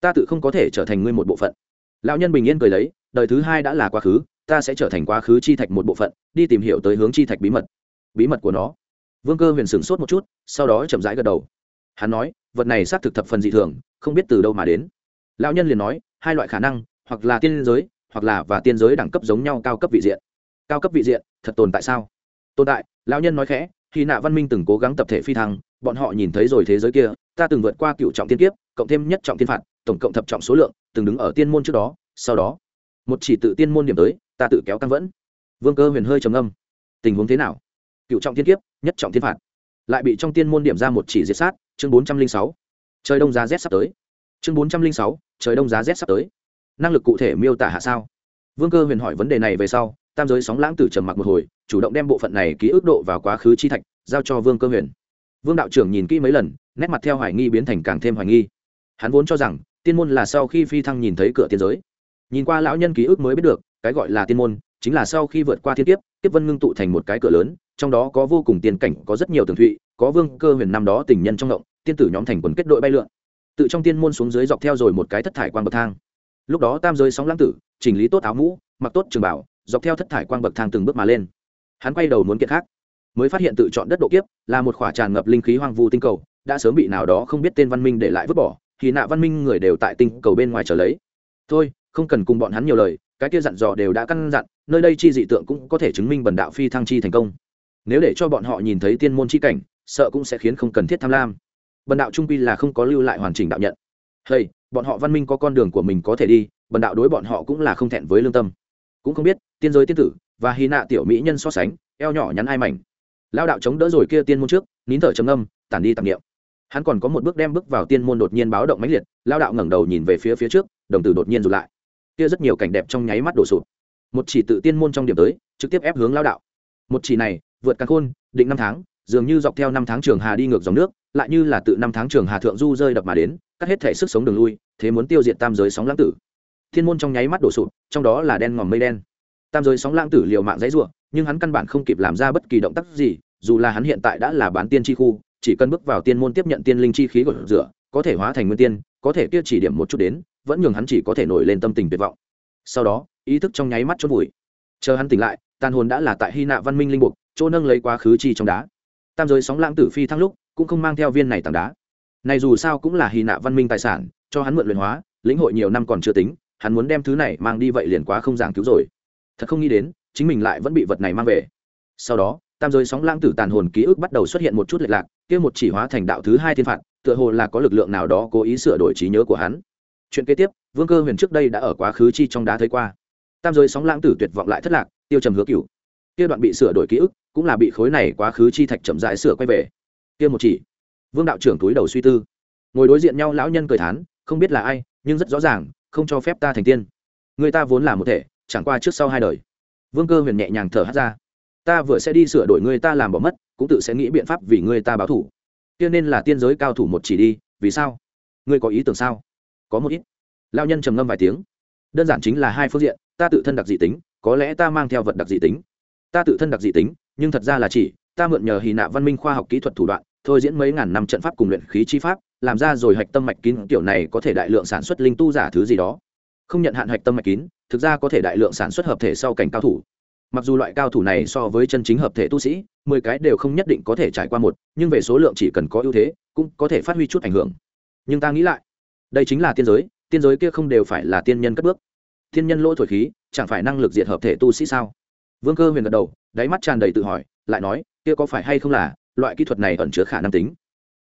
Ta tự không có thể trở thành ngươi một bộ phận. Lão nhân bình yên cười lấy, đời thứ hai đã là quá khứ, ta sẽ trở thành quá khứ chi thạch một bộ phận, đi tìm hiểu tới hướng chi thạch bí mật. Bí mật của nó. Vương cơ huyền sửng sốt một chút, sau đó chậm rãi gật đầu. Hắn nói, vật này xác thực thập phần dị thường, không biết từ đâu mà đến. Lão nhân liền nói, hai loại khả năng, hoặc là tiên giới, hoặc là và tiên giới đẳng cấp giống nhau cao cấp vị diện. Cao cấp vị diện, thật tồn tại sao? Tồn tại, lão nhân nói khẽ khi nạ văn minh từng cố gắng tập thể phi thăng, bọn họ nhìn thấy rồi thế giới kia ta từng vượt qua cựu trọng tiên kiếp, cộng thêm nhất trọng tiên phạt, tổng cộng thập trọng số lượng, từng đứng ở tiên môn trước đó, sau đó, một chỉ tự tiên môn điểm tới, ta tự kéo căng vẫn. Vương cơ huyền hơi trầm âm tình huống thế nào? Cựu trọng tiên kiếp, nhất trọng tiên phạt. Lại bị trong tiên môn điểm ra một chỉ diệt sát, chương bốn trăm linh sáu. Trời đông giá rét sắp tới. Chương bốn trăm linh sáu, trời đông giá rét sắp tới. Năng lực cụ thể miêu tả hạ sao? Vương cơ huyền hỏi vấn đề này về sau, tam giới sóng lãng tử trầm mặc một hồi, chủ động đem bộ phận này ký ức độ vào quá khứ chi thạch, giao cho vương cơ huyền vương đạo trưởng nhìn kỹ mấy lần, nét mặt theo hoài nghi biến thành càng thêm hoài nghi. Hắn vốn cho rằng, tiên môn là sau khi phi thăng nhìn thấy cửa tiên giới. Nhìn qua lão nhân ký ức mới biết được, cái gọi là tiên môn, chính là sau khi vượt qua thiên kiếp tiếp vân ngưng tụ thành một cái cửa lớn, trong đó có vô cùng tiên cảnh, có rất nhiều tường thụy, có vương cơ huyền năm đó tình nhân trong động, tiên tử nhóm thành quần kết đội bay lượn. Tự trong tiên môn xuống dưới dọc theo rồi một cái thất thải quang bậc thang. Lúc đó tam giới sóng lãng tử, chỉnh lý tốt áo mũ, mặc tốt trường bảo, dọc theo thất thải quang bậc thang từng bước mà lên. Hắn quay đầu muốn kiện khác mới phát hiện tự chọn đất độ kiếp là một khỏa tràn ngập linh khí hoang vu tinh cầu, đã sớm bị nào đó không biết tên văn minh để lại vứt bỏ, thì nạ văn minh người đều tại tinh cầu bên ngoài trở lấy. Thôi, không cần cùng bọn hắn nhiều lời, cái kia dặn dò đều đã căn dặn, nơi đây chi dị tượng cũng có thể chứng minh bần đạo phi thăng chi thành công. Nếu để cho bọn họ nhìn thấy tiên môn chi cảnh, sợ cũng sẽ khiến không cần thiết tham lam. Bần đạo trung pi là không có lưu lại hoàn chỉnh đạo nhận. Hay bọn họ văn minh có con đường của mình có thể đi, bần đạo đối bọn họ cũng là không thẹn với lương tâm. Cũng không biết, tiên giới tiên tử và hy nạ tiểu mỹ nhân so sánh, eo nhỏ nhắn ai mảnh lao đạo chống đỡ rồi kia tiên môn trước, nín thở trầm âm tản đi tạp niệm. Hắn còn có một bước đem bước vào tiên môn đột nhiên báo động mãnh liệt lao đạo ngẩng đầu nhìn về phía phía trước, đồng tử đột nhiên rụt lại. Kia rất nhiều cảnh đẹp trong nháy mắt đổ sụp. Một chỉ tự tiên môn trong điểm tới, trực tiếp ép hướng lao đạo. Một chỉ này, vượt căn khôn, định năm tháng, dường như dọc theo năm tháng trường hà đi ngược dòng nước, lại như là tự năm tháng trường hà thượng du rơi đập mà đến, cắt hết thể sức sống đường lui, thế muốn tiêu diệt tam giới sóng lãng tử. Thiên môn trong nháy mắt đổ sụp, trong đó là đen ngòm mây đen. Tam giới sóng lãng tử liều mạng dãy ruộng nhưng hắn căn bản không kịp làm ra bất kỳ động tác gì dù là hắn hiện tại đã là bán tiên chi khu, chỉ cần bước vào tiên môn tiếp nhận tiên linh chi khí của rửa, có thể hóa thành nguyên tiên, có thể kia chỉ điểm một chút đến, vẫn nhường hắn chỉ có thể nổi lên tâm tình tuyệt vọng. Sau đó, ý thức trong nháy mắt chốt vùi. Chờ hắn tỉnh lại, tàn hồn đã là tại hy nạ văn minh linh mục chỗ nâng lấy quá khứ chi trong đá. Tam giới sóng lãng tử phi thăng lúc, cũng không mang theo viên này tảng đá. Này dù sao cũng là hy nạ văn minh tài sản, cho hắn mượn luyện hóa, lĩnh hội nhiều năm còn chưa tính, hắn muốn đem thứ này mang đi vậy liền quá không giảng cứu rồi. Thật không nghĩ đến, chính mình lại vẫn bị vật này mang về. Sau đó tam giới sóng lãng tử tàn hồn ký ức bắt đầu xuất hiện một chút lệch lạc, kia một chỉ hóa thành đạo thứ hai thiên phạt, tựa hồ là có lực lượng nào đó cố ý sửa đổi trí nhớ của hắn. Chuyện kế tiếp, vương cơ huyền trước đây đã ở quá khứ chi trong đá thấy qua. Tam giới sóng lãng tử tuyệt vọng lại thất lạc, tiêu trầm hứa cửu. Kia đoạn bị sửa đổi ký ức, cũng là bị khối này quá khứ chi thạch chậm rãi sửa quay về. Kia một chỉ. Vương đạo trưởng túi đầu suy tư. Ngồi đối diện nhau lão nhân cười thán, không biết là ai, nhưng rất rõ ràng, không cho phép ta thành tiên. Người ta vốn là một thể, chẳng qua trước sau hai đời. Vương cơ huyền nhẹ nhàng thở hát ra ta vừa sẽ đi sửa đổi ngươi ta làm bỏ mất, cũng tự sẽ nghĩ biện pháp vì ngươi ta báo thủ. Tiên nên là tiên giới cao thủ một chỉ đi, vì sao? Ngươi có ý tưởng sao? Có một ít. Lao nhân trầm ngâm vài tiếng. Đơn giản chính là hai phương diện, ta tự thân đặc dị tính, có lẽ ta mang theo vật đặc dị tính. Ta tự thân đặc dị tính, nhưng thật ra là chỉ, ta mượn nhờ hì nạ văn minh khoa học kỹ thuật thủ đoạn, thôi diễn mấy ngàn năm trận pháp cùng luyện khí chi pháp, làm ra rồi hạch tâm mạch kín, kiểu này có thể đại lượng sản xuất linh tu giả thứ gì đó. Không nhận hạn hạch tâm mạch kín, thực ra có thể đại lượng sản xuất hợp thể sau cảnh cao thủ mặc dù loại cao thủ này so với chân chính hợp thể tu sĩ, mười cái đều không nhất định có thể trải qua một, nhưng về số lượng chỉ cần có ưu thế, cũng có thể phát huy chút ảnh hưởng. Nhưng ta nghĩ lại, đây chính là tiên giới tiên giới kia không đều phải là tiên nhân cất bước. Tiên nhân lỗ thổi khí, chẳng phải năng lực diệt hợp thể tu sĩ sao? Vương cơ huyền gật đầu, đáy mắt tràn đầy tự hỏi, lại nói, kia có phải hay không là, loại kỹ thuật này ẩn chứa khả năng tính?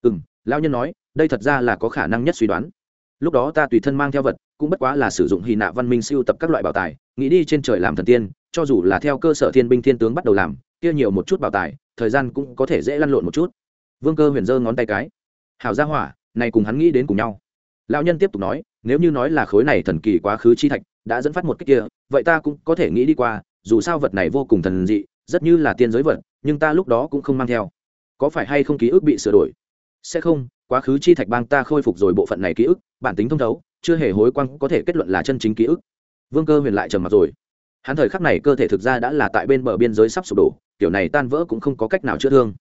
Ừ m lao nhân nói, đây thật ra là có khả năng nhất suy đoán. Lúc đó ta tùy thân mang theo vật, cũng bất quá là sử dụng hy nạ văn minh siêu tập các loại bảo tài, nghĩ đi trên trời làm thần tiên cho dù là theo cơ sở thiên binh thiên tướng bắt đầu làm, kia nhiều một chút bảo tài, thời gian cũng có thể dễ lăn lộn một chút. Vương cơ huyền giơ ngón tay cái. Hảo gia hỏa, này cùng hắn nghĩ đến cùng nhau. Lão nhân tiếp tục nói, nếu như nói là khối này thần kỳ quá khứ chi thạch đã dẫn phát một cách kia, vậy ta cũng có thể nghĩ đi qua, dù sao vật này vô cùng thần dị, rất như là tiên giới vật, nhưng ta lúc đó cũng không mang theo. Có phải hay không ký ức bị sửa đổi? Sẽ không, quá khứ chi thạch bang ta khôi phục rồi bộ phận này ký ức, bản tính thông thấu, chưa hề hối quang có thể kết luận là chân chính ký ức. Vương cơ huyền lại trầm mặt rồi hắn thời khắc này cơ thể thực ra đã là tại bên bờ biên giới sắp sụp đổ, kiểu này tan vỡ cũng không có cách nào chữa thương.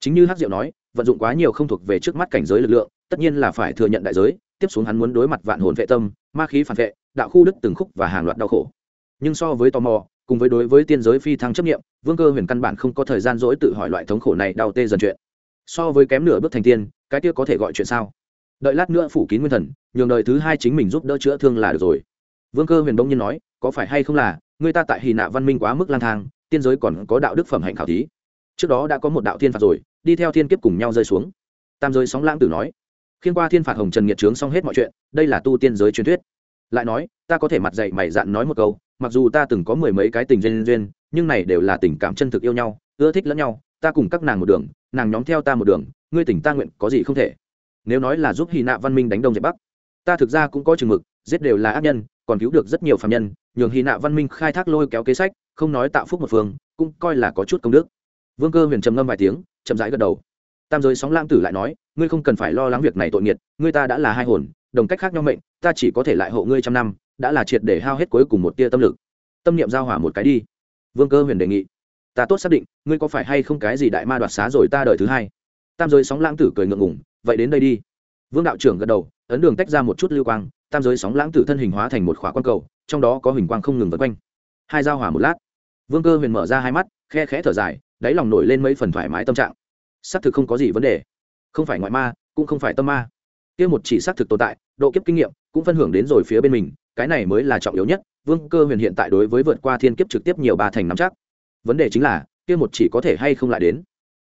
Chính như hát diệu nói, vận dụng quá nhiều không thuộc về trước mắt cảnh giới lực lượng, tất nhiên là phải thừa nhận đại giới, tiếp xuống hắn muốn đối mặt vạn hồn vệ tâm, ma khí phản vệ, đạo khu đức từng khúc và hàng loạt đau khổ. Nhưng so với tò mò, cùng với đối với tiên giới phi thăng chấp nghiệm vương cơ huyền căn bản không có thời gian dỗi tự hỏi loại thống khổ này đau tê dần chuyện. So với kém nửa bước thành tiên, cái kia có thể gọi chuyện sao? Đợi lát nữa phủ kín nguyên thần, nhường đời thứ hai chính mình giúp đỡ chữa thương là được rồi. Vương cơ huyền đông nhiên nói, có phải hay không là người ta tại hy nạ văn minh quá mức lang thang, tiên giới còn có đạo đức phẩm hạnh khảo thí. Trước đó đã có một đạo thiên phạt rồi, đi theo thiên kiếp cùng nhau rơi xuống. Tam giới sóng lãng tử nói, khiên qua thiên phạt hồng trần nghiệt trướng xong hết mọi chuyện, đây là tu tiên giới truyền thuyết. Lại nói, ta có thể mặt dạy mày dạn nói một câu, mặc dù ta từng có mười mấy cái tình duyên duyên, nhưng này đều là tình cảm chân thực yêu nhau, ưa thích lẫn nhau, ta cùng các nàng một đường, nàng nhóm theo ta một đường, ngươi tỉnh ta nguyện, có gì không thể. Nếu nói là giúp hy nạ văn minh đánh đông dẹp bắc, ta thực ra cũng có chừng mực, giết đều là ác nhân, còn cứu được rất nhiều phạm nhân nhường hy nạ văn minh khai thác lôi kéo kế sách, không nói tạo phúc một phương, cũng coi là có chút công đức. Vương cơ huyền trầm ngâm vài tiếng, chậm rãi gật đầu. Tam giới sóng lãng tử lại nói, ngươi không cần phải lo lắng việc này tội nghiệt, ngươi ta đã là hai hồn, đồng cách khác nhau mệnh, ta chỉ có thể lại hộ ngươi trăm năm, đã là triệt để hao hết cuối cùng một tia tâm lực. Tâm niệm giao hỏa một cái đi. Vương cơ huyền đề nghị, ta tốt xác định, ngươi có phải hay không cái gì đại ma đoạt xá rồi ta đợi thứ hai? Tam giới sóng lãng tử cười ngượng ngủng vậy đến đây đi. Vương đạo trưởng gật đầu, ấn đường tách ra một chút lưu quang tam giới sóng lãng tử thân hình hóa thành một khóa quan cầu, trong đó có hình quang không ngừng vân quanh. Hai giao hỏa một lát, vương cơ huyền mở ra hai mắt, khe khẽ thở dài, đáy lòng nổi lên mấy phần thoải mái tâm trạng. Xác thực không có gì vấn đề. Không phải ngoại ma, cũng không phải tâm ma. Kia một chỉ xác thực tồn tại, độ kiếp kinh nghiệm cũng phân hưởng đến rồi phía bên mình, cái này mới là trọng yếu nhất, vương cơ huyền hiện tại đối với vượt qua thiên kiếp trực tiếp nhiều ba thành nắm chắc. Vấn đề chính là, kia một chỉ có thể hay không lại đến?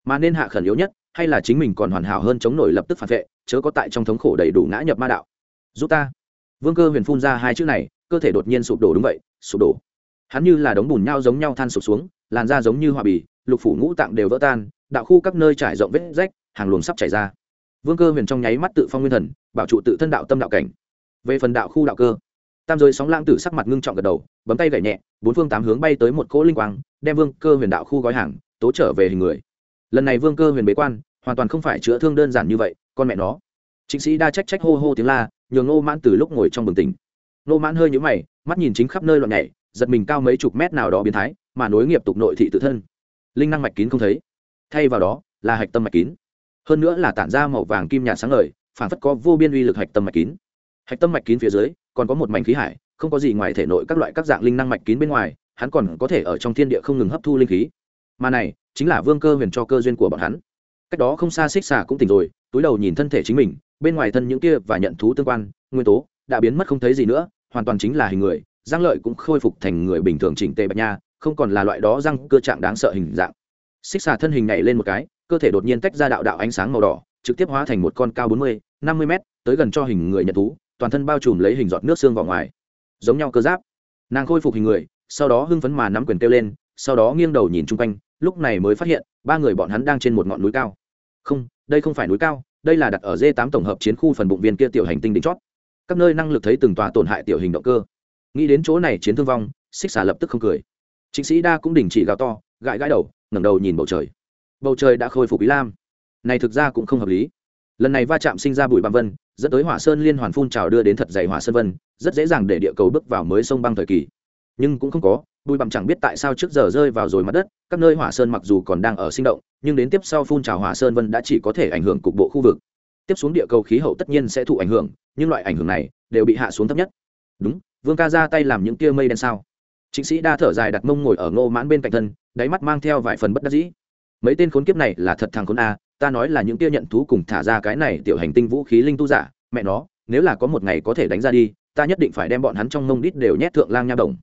Mà nên hạ khẩn yếu nhất, hay là chính mình còn hoàn hảo hơn chống nổi lập tức phản vệ, chớ có tại trong thống khổ đầy đủ ngã nhập ma đạo. Giúp ta vương cơ huyền phun ra hai chữ này, cơ thể đột nhiên sụp đổ đúng vậy, sụp đổ. Hắn như là đống bùn nhau giống nhau than sụp xuống, làn da giống như hòa bì, lục phủ ngũ tạng đều vỡ tan, đạo khu các nơi trải rộng vết rách, hàng luồng sắp chảy ra. Vương cơ huyền trong nháy mắt tự phong nguyên thần, bảo trụ tự thân đạo tâm đạo cảnh. Về phần đạo khu đạo cơ, tam giới sóng lãng tử sắc mặt ngưng trọng gật đầu, bấm tay gậy nhẹ, bốn phương tám hướng bay tới một cỗ linh quang, đem vương cơ huyền đạo khu gói hàng, tố trở về hình người. Lần này vương cơ huyền bế quan, hoàn toàn không phải chữa thương đơn giản như vậy, con mẹ nó. Chính sĩ đa trách trách hô hô tiếng la nhường nô mãn từ lúc ngồi trong bừng tỉnh. Nô mãn hơi nhũ mày, mắt nhìn chính khắp nơi loạn nhảy, giật mình cao mấy chục mét nào đó biến thái, mà nối nghiệp tục nội thị tự thân. Linh năng mạch kín không thấy. Thay vào đó, là hạch tâm mạch kín. Hơn nữa là tản ra màu vàng kim nhạt sáng ngời, phản phất có vô biên uy lực hạch tâm mạch kín. Hạch tâm mạch kín phía dưới, còn có một mảnh khí hải, không có gì ngoài thể nội các loại các dạng linh năng mạch kín bên ngoài, hắn còn có thể ở trong thiên địa không ngừng hấp thu linh khí. Mà này, chính là vương cơ huyền cho cơ duyên của bọn hắn. Cách đó không xa xích xà cũng tỉnh rồi, túi đầu nhìn thân thể chính mình bên ngoài thân những kia và nhận thú tương quan, nguyên tố đã biến mất không thấy gì nữa, hoàn toàn chính là hình người giang lợi cũng khôi phục thành người bình thường chỉnh tề bạch nha, không còn là loại đó răng cơ trạng đáng sợ hình dạng. Xích xà thân hình nhảy lên một cái, cơ thể đột nhiên tách ra đạo đạo ánh sáng màu đỏ, trực tiếp hóa thành một con cao bốn mươi, năm mươi m tới gần cho hình người nhận thú, toàn thân bao trùm lấy hình giọt nước xương vào ngoài. Giống nhau cơ giáp. Nàng khôi phục hình người, sau đó hưng phấn mà nắm quyền kêu lên, sau đó nghiêng đầu nhìn chung quanh, lúc này mới phát hiện, ba người bọn hắn đang trên một ngọn núi cao. Không, đây không phải núi cao đây là đặt ở d 8 tổng hợp chiến khu phần bụng viên kia tiểu hành tinh đỉnh chót. Các nơi năng lực thấy từng tòa tổn hại tiểu hình động cơ. Nghĩ đến chỗ này chiến thương vong xích xà lập tức không cười. Chính sĩ đa cũng đình chỉ gào to, gãi gãi đầu, ngẩng đầu nhìn bầu trời. Bầu trời đã khôi phục ý lam. Này thực ra cũng không hợp lý. Lần này va chạm sinh ra bụi băng vân, dẫn tới hỏa sơn liên hoàn phun trào đưa đến thật dày hỏa sơn vân, rất dễ dàng để địa cầu bước vào mới sông băng thời kỳ. Nhưng cũng không có bụi bặm chẳng biết tại sao trước giờ rơi vào rồi mặt đất, các nơi hỏa sơn mặc dù còn đang ở sinh động, nhưng đến tiếp sau phun trào hỏa sơn vân đã chỉ có thể ảnh hưởng cục bộ khu vực. Tiếp xuống địa cầu khí hậu tất nhiên sẽ thụ ảnh hưởng, nhưng loại ảnh hưởng này đều bị hạ xuống thấp nhất. Đúng, vương ca ra tay làm những tia mây đen sao? Chính sĩ đa thở dài đặt mông ngồi ở ngô mãn bên cạnh thân, đáy mắt mang theo vài phần bất đắc dĩ. Mấy tên khốn kiếp này là thật thằng khốn a, ta nói là những tia nhận thú cùng thả ra cái này tiểu hành tinh vũ khí linh tu giả, mẹ nó, nếu là có một ngày có thể đánh ra đi, ta nhất định phải đem bọn hắn trong mông đít đều nhét thượng lang nha đồng.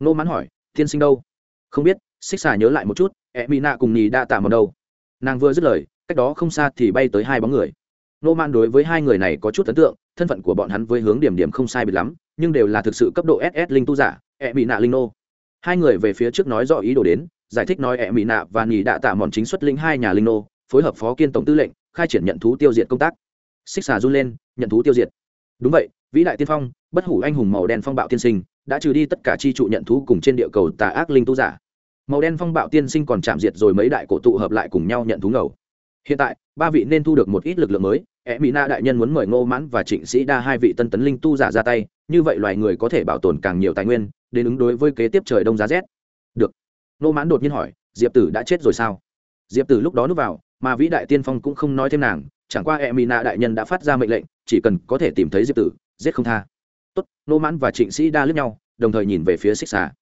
Ngô mãn hỏi thiên sinh đâu? Không biết, xích xà nhớ lại một chút e mỹ nạ cùng nhì đa tạ một đâu nàng vừa dứt lời, cách đó không xa thì bay tới hai bóng người. Nô man đối với hai người này có chút ấn tượng, thân phận của bọn hắn với hướng điểm điểm không sai biệt lắm, nhưng đều là thực sự cấp độ ss linh tu giả e mỹ nạ linh nô. Hai người về phía trước nói rõ ý đồ đến, giải thích nói e mỹ nạ và nhì đa tạ mòn chính xuất linh hai nhà linh nô, phối hợp phó kiên tổng tư lệnh, khai triển nhận thú tiêu diệt công tác. Xích xà run lên, nhận thú tiêu diệt. Đúng vậy, vĩ đại tiên phong, bất hủ anh hùng màu đen phong bạo tiên sinh đã trừ đi tất cả chi trụ nhận thú cùng trên địa cầu tà ác linh tu giả. Màu đen phong bạo tiên sinh còn chạm diệt rồi mấy đại cổ tụ hợp lại cùng nhau nhận thú ngầu. Hiện tại, ba vị nên thu được một ít lực lượng mới e mỹ na đại nhân muốn mời ngô mãn và trịnh sĩ đa hai vị tân tấn linh tu giả ra tay, như vậy loài người có thể bảo tồn càng nhiều tài nguyên, đến ứng đối với kế tiếp trời đông giá rét. Được. Ngô mãn đột nhiên hỏi, diệp tử đã chết rồi sao? Diệp tử lúc đó núp vào, mà vĩ đại tiên phong cũng không nói thêm nàng, chẳng qua e mỹ na đại nhân đã phát ra mệnh lệnh, chỉ cần có thể tìm thấy diệp tử, giết không tha tốt, nô mãn và trịnh sĩ đa lướt nhau, đồng thời nhìn về phía xích xà.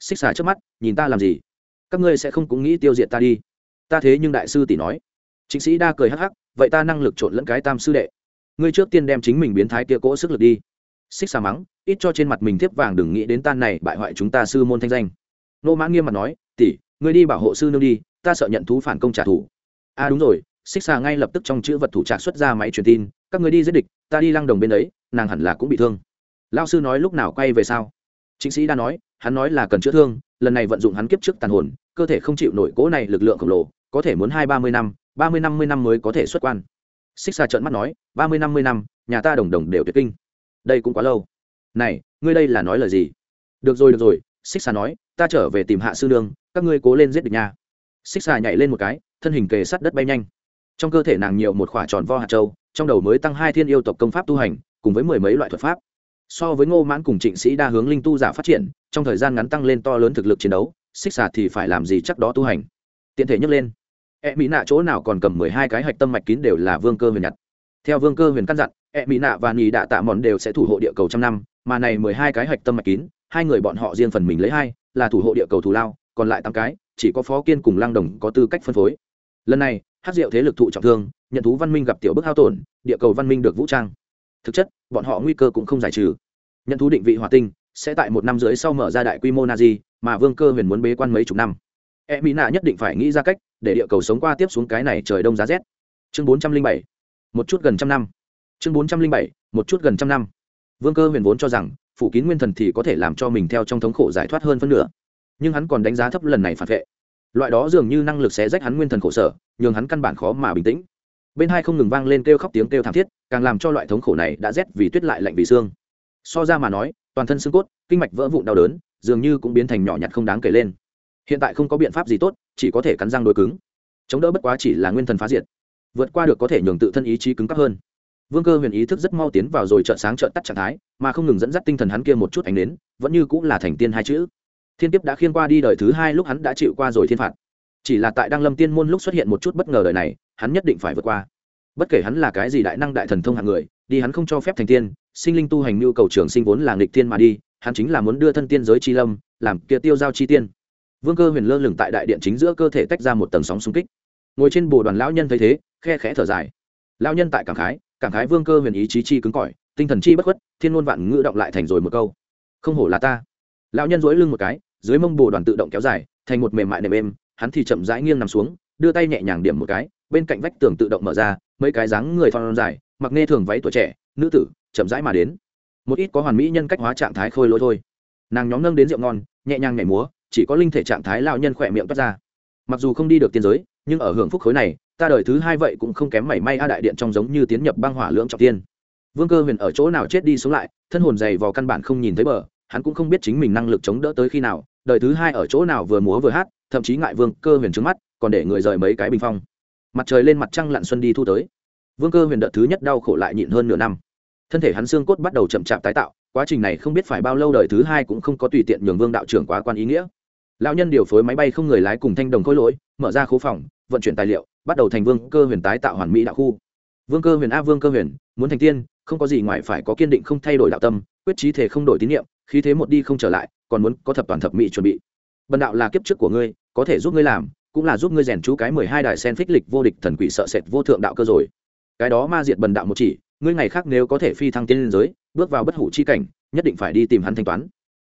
Xích xà trước mắt, nhìn ta làm gì? Các ngươi sẽ không cũng nghĩ tiêu diệt ta đi. Ta thế nhưng đại sư tỷ nói. Trịnh sĩ đa cười hắc hắc, vậy ta năng lực trộn lẫn cái tam sư đệ. Ngươi trước tiên đem chính mình biến thái kia cỗ sức lực đi. Xích xà mắng, ít cho trên mặt mình thiếp vàng đừng nghĩ đến tan này bại hoại chúng ta sư môn thanh danh. Nô mãn nghiêm mặt nói, tỷ, ngươi đi bảo hộ sư nương đi, ta sợ nhận thú phản công trả thù. A à đúng rồi, xích xà ngay lập tức trong chữ vật thủ trạc xuất ra máy truyền tin, các người đi giết địch, ta đi lăng đồng bên đấy nàng hẳn là cũng bị thương lao sư nói lúc nào quay về sao? Chính sĩ đã nói, hắn nói là cần chữa thương, lần này vận dụng hắn kiếp trước tàn hồn, cơ thể không chịu nổi cỗ này lực lượng khổng lồ, có thể muốn hai ba mươi năm, ba mươi năm mươi năm mới có thể xuất quan. Xích xa trợn mắt nói, ba mươi năm mươi năm, nhà ta đồng đồng đều tuyệt kinh. Đây cũng quá lâu. Này, ngươi đây là nói lời gì? Được rồi được rồi, xích xa nói, ta trở về tìm hạ sư nương, các ngươi cố lên giết địch nha. Xích xa nhảy lên một cái, thân hình kề sát đất bay nhanh. Trong cơ thể nàng nhiều một khỏa tròn vo hạt châu, trong đầu mới tăng hai thiên yêu tộc công pháp tu hành, cùng với mười mấy loại thuật pháp so với ngô mãn cùng trịnh sĩ đa hướng linh tu giả phát triển, trong thời gian ngắn tăng lên to lớn thực lực chiến đấu, xích xà thì phải làm gì chắc đó tu hành? Tiện thể nhấc lên. E mỹ nạ chỗ nào còn cầm mười hai cái hạch tâm mạch kín đều là vương cơ huyền nhặt. Theo vương cơ huyền căn dặn e mỹ nạ và nhì đạ tạ mòn đều sẽ thủ hộ địa cầu trăm năm, mà này mười hai cái hạch tâm mạch kín, hai người bọn họ riêng phần mình lấy hai, là thủ hộ địa cầu thù lao, còn lại tám cái, chỉ có phó kiên cùng lang đồng có tư cách phân phối. Lần này hát diệu thế lực thụ trọng thương, nhận thú văn minh gặp tiểu bức hao tổn, địa cầu văn minh được vũ trang thực chất, bọn họ nguy cơ cũng không giải trừ. Nhận thú định vị hỏa tinh sẽ tại một năm dưới sau mở ra đại quy mô na di mà vương cơ huyền muốn bế quan mấy chục năm. E mỹ nạ nhất định phải nghĩ ra cách để địa cầu sống qua tiếp xuống cái này trời đông giá rét. Chương bốn trăm linh bảy, một chút gần trăm năm. Chương bốn trăm linh bảy, một chút gần trăm năm. Vương cơ huyền vốn cho rằng, phủ kín nguyên thần thì có thể làm cho mình theo trong thống khổ giải thoát hơn phân nửa. Nhưng hắn còn đánh giá thấp lần này phản vệ. Loại đó dường như năng lực sẽ rách hắn nguyên thần khổ sở, nhường hắn căn bản khó mà bình tĩnh bên hai không ngừng vang lên kêu khóc tiếng kêu thảm thiết, càng làm cho loại thống khổ này đã rét vì tuyết lại lạnh vì xương. So ra mà nói, toàn thân xương cốt, kinh mạch vỡ vụn đau đớn, dường như cũng biến thành nhỏ nhặt không đáng kể lên. Hiện tại không có biện pháp gì tốt, chỉ có thể cắn răng đôi cứng. Chống đỡ bất quá chỉ là nguyên thần phá diệt, vượt qua được có thể nhường tự thân ý chí cứng cấp hơn. Vương cơ huyền ý thức rất mau tiến vào rồi trợn sáng trợn tắt trạng thái, mà không ngừng dẫn dắt tinh thần hắn kia một chút ánh đến vẫn như cũng là thành tiên hai chữ. Thiên kiếp đã khiên qua đi đời thứ hai lúc hắn đã chịu qua rồi thiên phạt. Chỉ là tại đăng lâm tiên môn lúc xuất hiện một chút bất ngờ đời này hắn nhất định phải vượt qua. Bất kể hắn là cái gì đại năng đại thần thông hạng người, đi hắn không cho phép thành tiên, sinh linh tu hành nhu cầu trường sinh vốn là nghịch tiên mà đi, hắn chính là muốn đưa thân tiên giới chi lâm, làm kia tiêu giao chi tiên. Vương cơ huyền lơ lửng tại đại điện chính giữa cơ thể tách ra một tầng sóng xung kích. Ngồi trên bồ đoàn lão nhân thấy thế, khe khẽ thở dài. Lão nhân tại cảm khái cảm khái vương cơ huyền ý chí chi cứng cỏi, tinh thần chi bất khuất, thiên ngôn vạn ngữ động lại thành rồi một câu. Không hổ là ta. Lão nhân dối lưng một cái, dưới mông bồ đoàn tự động kéo dài, thành một mềm mại nệm êm, hắn thì chậm rãi nghiêng nằm xuống, đưa tay nhẹ nhàng điểm một cái bên cạnh vách tường tự động mở ra, mấy cái dáng người thon dài, mặc nghe thường váy tuổi trẻ, nữ tử, chậm rãi mà đến. Một ít có hoàn mỹ nhân cách hóa trạng thái khôi lỗi thôi. Nàng nhóm nâng đến rượu ngon, nhẹ nhàng nhảy múa, chỉ có linh thể trạng thái lao nhân khỏe miệng toát ra. Mặc dù không đi được tiên giới, nhưng ở hưởng phúc khối này, ta đời thứ hai vậy cũng không kém mảy may a đại điện trong giống như tiến nhập băng hỏa lưỡng trọng tiên. Vương cơ huyền ở chỗ nào chết đi sống lại, thân hồn dày vào căn bản không nhìn thấy bờ, hắn cũng không biết chính mình năng lực chống đỡ tới khi nào, đời thứ hai ở chỗ nào vừa múa vừa hát, thậm chí ngại vương cơ huyền trứng mắt, còn để người rời mấy cái bình phong mặt trời lên mặt trăng lặn xuân đi thu tới. Vương cơ huyền đợt thứ nhất đau khổ lại nhịn hơn nửa năm. Thân thể hắn xương cốt bắt đầu chậm chạp tái tạo, quá trình này không biết phải bao lâu đời thứ hai cũng không có tùy tiện nhường vương đạo trưởng quá quan ý nghĩa. Lão nhân điều phối máy bay không người lái cùng thanh đồng khối lỗi, mở ra khố phòng, vận chuyển tài liệu, bắt đầu thành vương cơ huyền tái tạo hoàn mỹ đạo khu. Vương cơ huyền a, vương cơ huyền, muốn thành tiên, không có gì ngoài phải có kiên định không thay đổi đạo tâm, quyết trí thể không đổi tín nhiệm khí thế một đi không trở lại, còn muốn có thập toàn thập mỹ chuẩn bị. Bần đạo là kiếp trước của ngươi, có thể giúp ngươi làm cũng là giúp ngươi rèn chú cái mười hai đài sen phích lịch vô địch thần quỷ sợ sệt vô thượng đạo cơ rồi. Cái đó ma diệt bần đạo một chỉ, ngươi ngày khác nếu có thể phi thăng tiên liên giới, bước vào bất hủ chi cảnh, nhất định phải đi tìm hắn thanh toán.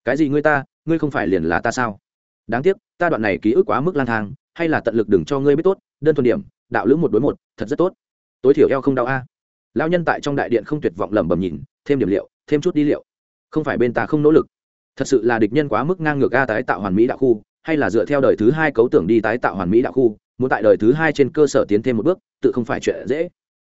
Cái gì ngươi ta, ngươi không phải liền là ta sao? Đáng tiếc, ta đoạn này ký ức quá mức lang thang, hay là tận lực đừng cho ngươi biết tốt, đơn thuần điểm, đạo lữ một đối một, thật rất tốt. Tối thiểu eo không đau a. À. lao nhân tại trong đại điện không tuyệt vọng lẩm bẩm nhìn, thêm điểm liệu, thêm chút đi liệu. Không phải bên ta không nỗ lực. Thật sự là địch nhân quá mức ngang ngược a tái tạo hoàn mỹ đạo khu hay là dựa theo đời thứ hai cấu tưởng đi tái tạo hoàn mỹ đạo khu, muốn tại đời thứ hai trên cơ sở tiến thêm một bước, tự không phải chuyện dễ.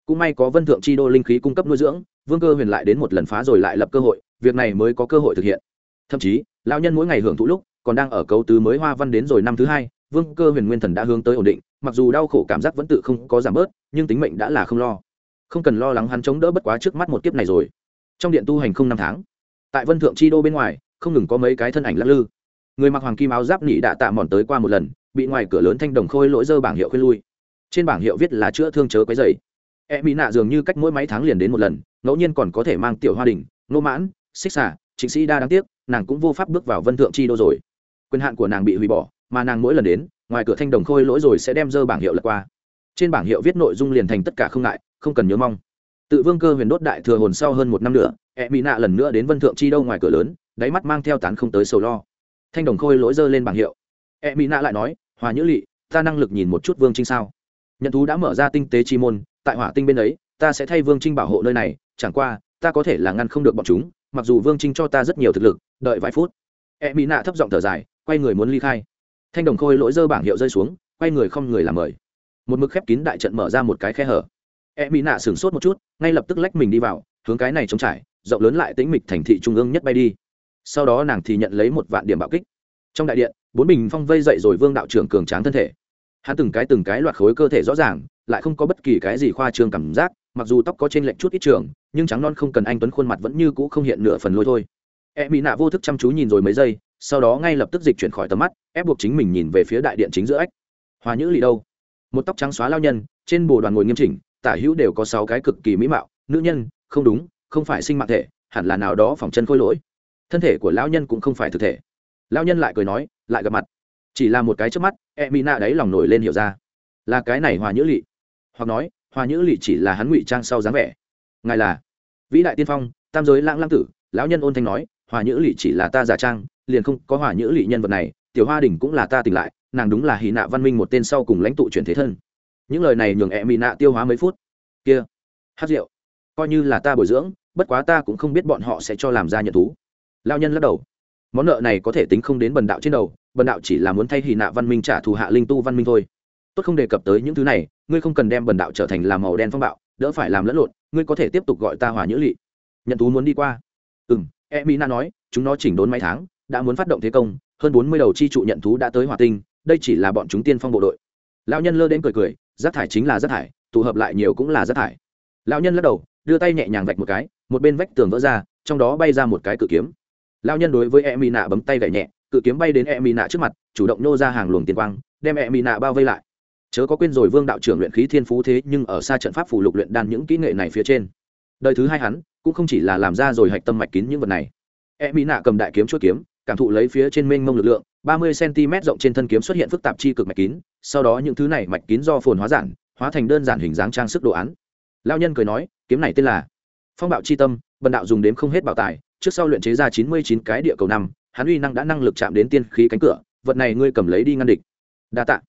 Cũng may có vân thượng chi đô linh khí cung cấp nuôi dưỡng, vương cơ huyền lại đến một lần phá rồi lại lập cơ hội, việc này mới có cơ hội thực hiện. Thậm chí lao nhân mỗi ngày hưởng thụ lúc, còn đang ở cấu tứ mới hoa văn đến rồi năm thứ hai, vương cơ huyền nguyên thần đã hướng tới ổn định, mặc dù đau khổ cảm giác vẫn tự không có giảm bớt, nhưng tính mệnh đã là không lo. Không cần lo lắng hắn chống đỡ bất quá trước mắt một kiếp này rồi. Trong điện tu hành không năm tháng, tại vân thượng chi đô bên ngoài, không ngừng có mấy cái thân ảnh lắc lư người mặc hoàng kim áo giáp nỉ đã tạ mòn tới qua một lần, bị ngoài cửa lớn thanh đồng khôi lỗi dơ bảng hiệu khuyên lui. Trên bảng hiệu viết là chữa thương chớ quấy dày e mỹ nạ dường như cách mỗi mấy tháng liền đến một lần, ngẫu nhiên còn có thể mang tiểu hoa đình nô mãn, xích xả chính sĩ đa đáng tiếc, nàng cũng vô pháp bước vào vân thượng chi đô rồi. Quyền hạn của nàng bị hủy bỏ, mà nàng mỗi lần đến, ngoài cửa thanh đồng khôi lỗi rồi sẽ đem dơ bảng hiệu lật qua. Trên bảng hiệu viết nội dung liền thành tất cả không ngại, không cần nhớ mong. Tự vương cơ huyền đốt đại thừa hồn sau hơn một năm nữa e mỹ nạ lần nữa đến vân thượng chi đâu ngoài cửa lớn, đáy mắt mang theo tán không tới sầu lo thanh đồng khôi lỗi dơ lên bảng hiệu. E mỹ nạ lại nói, hòa nhữ lỵ ta năng lực nhìn một chút vương trinh sao? Nhận thú đã mở ra tinh tế chi môn, tại hỏa tinh bên ấy, ta sẽ thay vương trinh bảo hộ nơi này, chẳng qua, ta có thể là ngăn không được bọn chúng, mặc dù vương trinh cho ta rất nhiều thực lực, đợi vài phút. E mỹ nạ thấp giọng thở dài, quay người muốn ly khai. Thanh đồng khôi lỗi dơ bảng hiệu rơi xuống, quay người không người làm mời. Một mực khép kín đại trận mở ra một cái khe hở. E mỹ nạ sửng sốt một chút, ngay lập tức lách mình đi vào, hướng cái này chống trải, rộng lớn lại tĩnh mịch thành thị trung ương nhất bay đi sau đó nàng thì nhận lấy một vạn điểm bạo kích. Trong đại điện, bốn bình phong vây dậy rồi vương đạo trưởng cường tráng thân thể. Hắn từng cái từng cái loạt khối cơ thể rõ ràng, lại không có bất kỳ cái gì khoa trương cảm giác, mặc dù tóc có trên lệnh chút ít trường, nhưng trắng non không cần anh tuấn khuôn mặt vẫn như cũ không hiện nửa phần lôi thôi. E mỹ nạ vô thức chăm chú nhìn rồi mấy giây, sau đó ngay lập tức dịch chuyển khỏi tầm mắt, ép buộc chính mình nhìn về phía đại điện chính giữa ách. Hòa nhữ lì đâu? Một tóc trắng xóa lao nhân, trên bồ đoàn ngồi nghiêm chỉnh, tả hữu đều có sáu cái cực kỳ mỹ mạo, nữ nhân, không đúng, không phải sinh mạng thể, hẳn là nào đó phòng chân khôi lỗi thân thể của lão nhân cũng không phải thực thể. Lão nhân lại cười nói, lại gặp mặt. Chỉ là một cái trước mắt e mỹ nạ đấy lòng nổi lên hiểu ra. Là cái này hòa nhữ lỵ hoặc nói, hòa nhữ lỵ chỉ là hắn ngụy trang sau dáng vẻ. Ngài là vĩ đại tiên phong, tam giới lãng lãng tử. Lão nhân ôn thanh nói, hòa nhữ lỵ chỉ là ta giả trang, liền không có hòa nhữ lỵ nhân vật này. Tiểu hoa đình cũng là ta tỉnh lại, nàng đúng là hì nạ văn minh một tên sau cùng lãnh tụ chuyển thế thân. Những lời này nhường e mỹ nạ tiêu hóa mấy phút. Kia, hát rượu. Coi như là ta bồi dưỡng, bất quá ta cũng không biết bọn họ sẽ cho làm ra nhận thú lao nhân lắc đầu. Món nợ này có thể tính không đến bần đạo trên đầu, bần đạo chỉ là muốn thay hì nạ văn minh trả thù hạ linh tu văn minh thôi. Tốt không đề cập tới những thứ này, ngươi không cần đem bần đạo trở thành làm màu đen phong bạo, đỡ phải làm lẫn lộn, ngươi có thể tiếp tục gọi ta hòa nhữ lị. nhận thú muốn đi qua. Ừ m e mỹ na nói, chúng nó chỉnh đốn mấy tháng, đã muốn phát động thế công, hơn bốn mươi đầu chi trụ nhận thú đã tới hòa tinh, đây chỉ là bọn chúng tiên phong bộ đội. Lão nhân lơ đến cười cười, rác thải chính là rác thải, tụ hợp lại nhiều cũng là rác thải. Lão nhân lắc đầu, đưa tay nhẹ nhàng vạch một cái, một bên vách tường vỡ ra, trong đó bay ra một cái cự kiếm lao nhân đối với e mỹ nạ bấm tay gậy nhẹ, cự kiếm bay đến e mỹ nạ trước mặt, chủ động nô ra hàng luồng tiền quang, đem e mỹ nạ bao vây lại. Chớ có quên rồi vương đạo trưởng luyện khí thiên phú thế, nhưng ở xa trận pháp phủ lục luyện đan những kỹ nghệ này phía trên. Đời thứ hai hắn, cũng không chỉ là làm ra rồi hạch tâm mạch kín những vật này. E mỹ nạ cầm đại kiếm chuốt kiếm, cảm thụ lấy phía trên mênh mông lực lượng, ba mươi cm rộng trên thân kiếm xuất hiện phức tạp chi cực mạch kín, sau đó những thứ này mạch kín do phồn hóa giản, hóa thành đơn giản hình dáng trang sức đồ án. Lao nhân cười nói, kiếm này tên là phong bạo c h i tâm, bần đạo dùng đếm không hết bảo tài trước sau luyện chế ra chín mươi chín cái địa cầu năm, hắn uy năng đã năng lực chạm đến tiên khí cánh cửa, vật này ngươi cầm lấy đi ngăn địch. Đa tạ.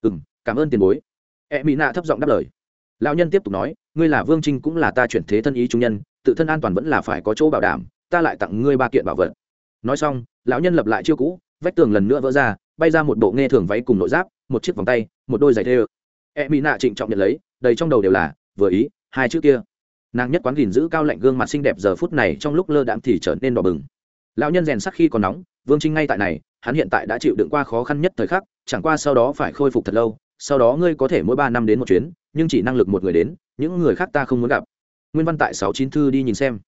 Ừ m cảm ơn tiền bối. E mỹ nạ thấp giọng đáp lời. Lão nhân tiếp tục nói, ngươi là vương trinh cũng là ta chuyển thế thân ý trung nhân, tự thân an toàn vẫn là phải có chỗ bảo đảm, ta lại tặng ngươi ba kiện bảo vật. Nói xong, lão nhân lập lại chiêu cũ, vách tường lần nữa vỡ ra, bay ra một bộ nghe thường váy cùng nội giáp, một chiếc vòng tay, một đôi giày thê ơ e mỹ nạ trịnh trọng nhận lấy, đầy trong đầu đều là, vừa ý, hai chữ kia nàng nhất quán gìn giữ cao lạnh gương mặt xinh đẹp giờ phút này trong lúc lơ đãng thì trở nên đỏ bừng. Lão nhân rèn sắc khi còn nóng, vương trinh ngay tại này, hắn hiện tại đã chịu đựng qua khó khăn nhất thời khắc, chẳng qua sau đó phải khôi phục thật lâu, sau đó ngươi có thể mỗi ba năm đến một chuyến, nhưng chỉ năng lực một người đến, những người khác ta không muốn gặp. Nguyên văn tại sáu chín thư đi nhìn xem.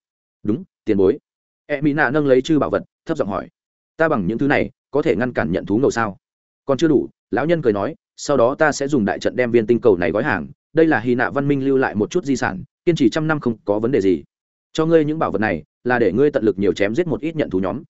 Đúng, tiền bối. E mỹ nạ nâng lấy chư bảo vật, thấp giọng hỏi. Ta bằng những thứ này, có thể ngăn cản nhận thú ngầu sao? Còn chưa đủ, lão nhân cười nói, sau đó ta sẽ dùng đại trận đem viên tinh cầu này gói hàng, đây là hy nạ văn minh lưu lại một chút di sản kiên trì trăm năm không có vấn đề gì. Cho ngươi những bảo vật này là để ngươi tận lực nhiều chém giết một ít nhận thú nhóm.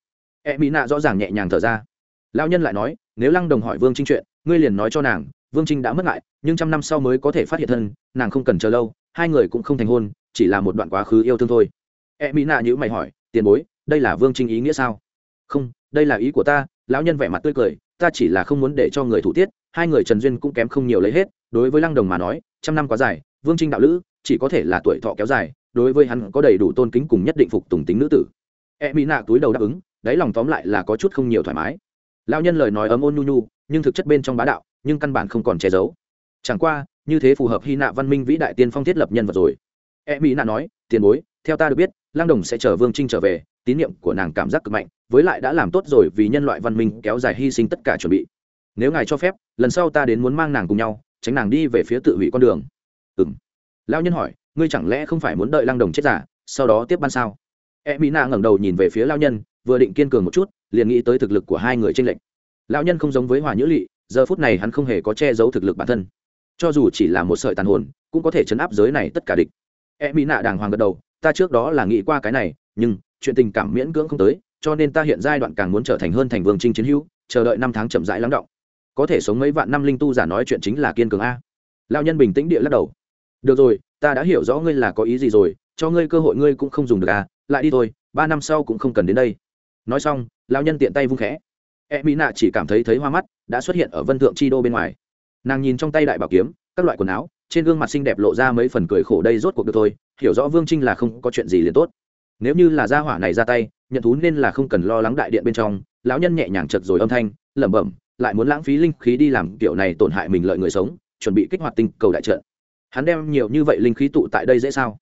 E mỹ nạ rõ ràng nhẹ nhàng thở ra. Lão nhân lại nói nếu lăng đồng hỏi vương trinh chuyện ngươi liền nói cho nàng vương trinh đã mất lại, nhưng trăm năm sau mới có thể phát hiện thân nàng không cần chờ lâu hai người cũng không thành hôn chỉ là một đoạn quá khứ yêu thương thôi. E mỹ nạ nhữ mày hỏi tiền bối đây là vương trinh ý nghĩa sao? Không đây là ý của ta. Lão nhân vẻ mặt tươi cười ta chỉ là không muốn để cho người thủ tiết hai người trần duyên cũng kém không nhiều lấy hết đối với lăng đồng mà nói trăm năm quá dài vương trinh đạo lữ chỉ có thể là tuổi thọ kéo dài, đối với hắn có đầy đủ tôn kính cùng nhất định phục tùng tính nữ tử. E mỹ nạ túi đầu đáp ứng, đáy lòng tóm lại là có chút không nhiều thoải mái. Lão nhân lời nói ấm ôn nhu nhu, nhưng thực chất bên trong bá đạo, nhưng căn bản không còn che giấu. Chẳng qua, như thế phù hợp hy nạ văn minh vĩ đại tiên phong thiết lập nhân vật rồi. E mỹ nạ nói, tiền bối, theo ta được biết lang đồng sẽ chờ vương trinh trở về, tín nhiệm của nàng cảm giác cực mạnh, với lại đã làm tốt rồi vì nhân loại văn minh kéo dài hy sinh tất cả chuẩn bị. Nếu ngài cho phép, lần sau ta đến muốn mang nàng cùng nhau, tránh nàng đi về phía tự hủy con đường. Ừ m lao nhân hỏi, ngươi chẳng lẽ không phải muốn đợi lăng đồng chết giả, sau đó tiếp ban sao? E mỹ nạ ngẩng đầu nhìn về phía lao nhân, vừa định kiên cường một chút, liền nghĩ tới thực lực của hai người trên lệnh lao nhân không giống với hòa nhữ lỵ giờ phút này hắn không hề có che giấu thực lực bản thân. Cho dù chỉ là một sợi tàn hồn, cũng có thể chấn áp giới này tất cả địch. E mỹ nạ đàng hoàng gật đầu, ta trước đó là nghĩ qua cái này, nhưng chuyện tình cảm miễn cưỡng không tới, cho nên ta hiện giai đoạn càng muốn trở thành hơn thành vương trinh chiến hữu, chờ đợi năm tháng chậm rãi lắng động. Có thể sống mấy vạn năm linh tu giả nói chuyện chính là kiên cường a. Lao nhân bình tĩnh địa lắc đầu được rồi, ta đã hiểu rõ ngươi là có ý gì rồi, cho ngươi cơ hội ngươi cũng không dùng được à lại đi thôi, ba năm sau cũng không cần đến đây. Nói xong lao nhân tiện tay vung khẽ. E mỹ nạ chỉ cảm thấy thấy hoa mắt, đã xuất hiện ở vân thượng chi đô bên ngoài. Nàng nhìn trong tay đại bảo kiếm, các loại quần áo, trên gương mặt xinh đẹp lộ ra mấy phần cười khổ đây rốt cuộc được thôi, hiểu rõ vương trinh là không có chuyện gì liền tốt. Nếu như là gia hỏa này ra tay, nhận thú nên là không cần lo lắng đại điện bên trong, lão nhân nhẹ nhàng chật rồi âm thanh, lẩm bẩm, lại muốn lãng phí linh khí đi làm kiểu này tổn hại mình lợi người sống, chuẩn bị kích hoạt tinh cầu đại trận hắn đem nhiều như vậy linh khí tụ tại đây dễ sao?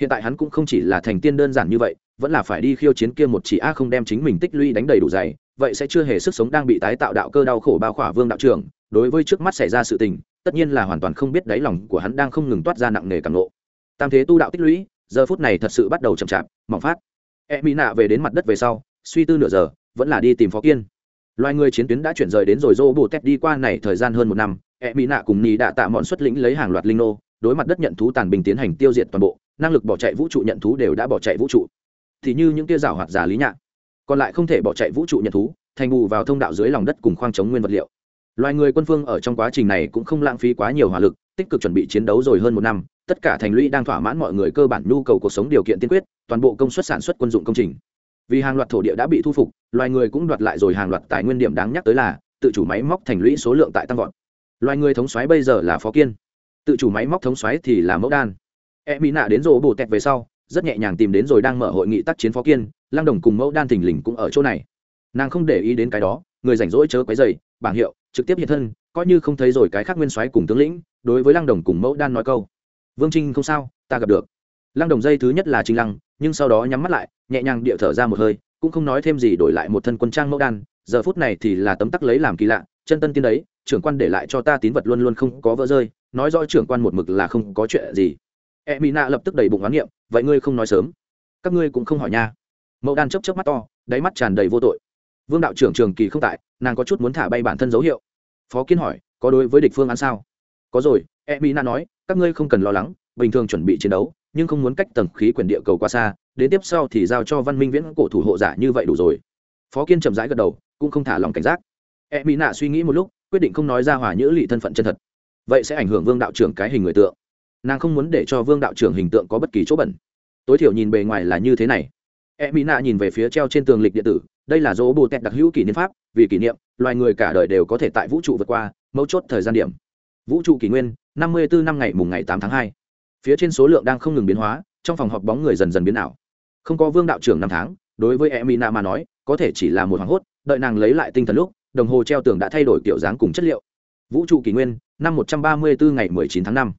Hiện tại hắn cũng không chỉ là thành tiên đơn giản như vậy, vẫn là phải đi khiêu chiến kia một chỉ a không đem chính mình tích lũy đánh đầy đủ dày, vậy sẽ chưa hề sức sống đang bị tái tạo đạo cơ đau khổ bao khỏa vương đạo trưởng, đối với trước mắt xảy ra sự tình, tất nhiên là hoàn toàn không biết đáy lòng của hắn đang không ngừng toát ra nặng nề càng lộ tam thế tu đạo tích lũy, giờ phút này thật sự bắt đầu chậm chạp, mỏng phát. E mỹ nạ về đến mặt đất về sau, suy tư nửa giờ, vẫn là đi tìm phó kiên. Loài người chiến tuyến đã chuyển rời đến rồi dô bồ tét đi qua này thời gian hơn một năm e mỹ nạ cùng nì đã tạ mọn xuất lĩnh lấy hàng loạt linh nô đối mặt đất nhận thú tàn bình tiến hành tiêu diệt toàn bộ, năng lực bỏ chạy vũ trụ nhận thú đều đã bỏ chạy vũ trụ. Thì như những tia rào hoạt giả lý nhạc, còn lại không thể bỏ chạy vũ trụ nhận thú, thành bù vào thông đạo dưới lòng đất cùng khoang chống nguyên vật liệu. Loài người quân phương ở trong quá trình này cũng không lãng phí quá nhiều hỏa lực, tích cực chuẩn bị chiến đấu rồi hơn một năm, tất cả thành lũy đang thỏa mãn mọi người cơ bản nhu cầu cuộc sống điều kiện tiên quyết, toàn bộ công suất sản xuất quân dụng công trình. Vì hàng loạt thổ địa đã bị thu phục, loài người cũng đoạt lại rồi hàng loạt tài nguyên điểm đáng nhắc tới là, tự chủ máy móc thành lũy số lượng tại tăng vọt. Loài người thống xoáy bây giờ là phó kiên tự chủ máy móc thống xoáy thì là mẫu đan. E mỹ nạ đến rổ bồ tẹt về sau, rất nhẹ nhàng tìm đến rồi đang mở hội nghị tác chiến phó kiên Lang đồng cùng mẫu đan thình lình cũng ở chỗ này. Nàng không để ý đến cái đó, người rảnh rỗi chớ quấy dày bảng hiệu, trực tiếp hiện thân, coi như không thấy rồi cái khác nguyên soái cùng tướng lĩnh, đối với lăng đồng cùng mẫu đan nói câu. Vương trinh không sao, ta gặp được. Lăng đồng dây thứ nhất là trinh lăng, nhưng sau đó nhắm mắt lại, nhẹ nhàng địa thở ra một hơi, cũng không nói thêm gì đổi lại một thân quân trang mẫu đan, giờ phút này thì là tấm tắc lấy làm kỳ lạ, chân tân tiên đấy, trưởng quan để lại cho ta tín vật luôn luôn không có vỡ rơi nói rõ trưởng quan một mực là không có chuyện gì. E mỹ nạ lập tức đầy bụng oán niệm, vậy ngươi không nói sớm? Các ngươi cũng không hỏi nha. Mẫu đan chấp chấp mắt to, đáy mắt tràn đầy vô tội. Vương đạo trưởng trường kỳ không tại, nàng có chút muốn thả bay bản thân dấu hiệu. Phó kiến hỏi, có đối với địch phương án sao? Có rồi e mỹ nạ nói, các ngươi không cần lo lắng, bình thường chuẩn bị chiến đấu, nhưng không muốn cách tầng khí quyển địa cầu quá xa, đến tiếp sau thì giao cho văn minh viễn cổ thủ hộ giả như vậy đủ rồi. Phó kiên chậm rãi gật đầu, cũng không thả lòng cảnh giác. E mỹ nạ suy nghĩ một lúc, quyết định không nói ra hỏa nhữ lị thân phận chân thật vậy sẽ ảnh hưởng vương đạo trưởng cái hình người tượng. Nàng không muốn để cho vương đạo trưởng hình tượng có bất kỳ chỗ bẩn. Tối thiểu nhìn bề ngoài là như thế này. E mỹ nạ nhìn về phía treo trên tường lịch điện tử, đây là dỗ bồ tẹt đặc hữu kỷ niệm pháp, vì kỷ niệm, loài người cả đời đều có thể tại vũ trụ vượt qua, mấu chốt thời gian điểm. Vũ trụ kỷ nguyên, năm mươi bốn năm ngày mùng ngày tám tháng hai. Phía trên số lượng đang không ngừng biến hóa, trong phòng họp bóng người dần dần biến ảo. Không có vương đạo trưởng năm tháng, đối với e mỹ nạ mà nói, có thể chỉ là một hoảng hốt, đợi nàng lấy lại tinh thần lúc, đồng hồ treo tường đã thay đổi kiểu dáng cùng chất liệu. Vũ trụ kỷ nguyên năm một trăm ba mươi bốn ngày mười chín tháng năm.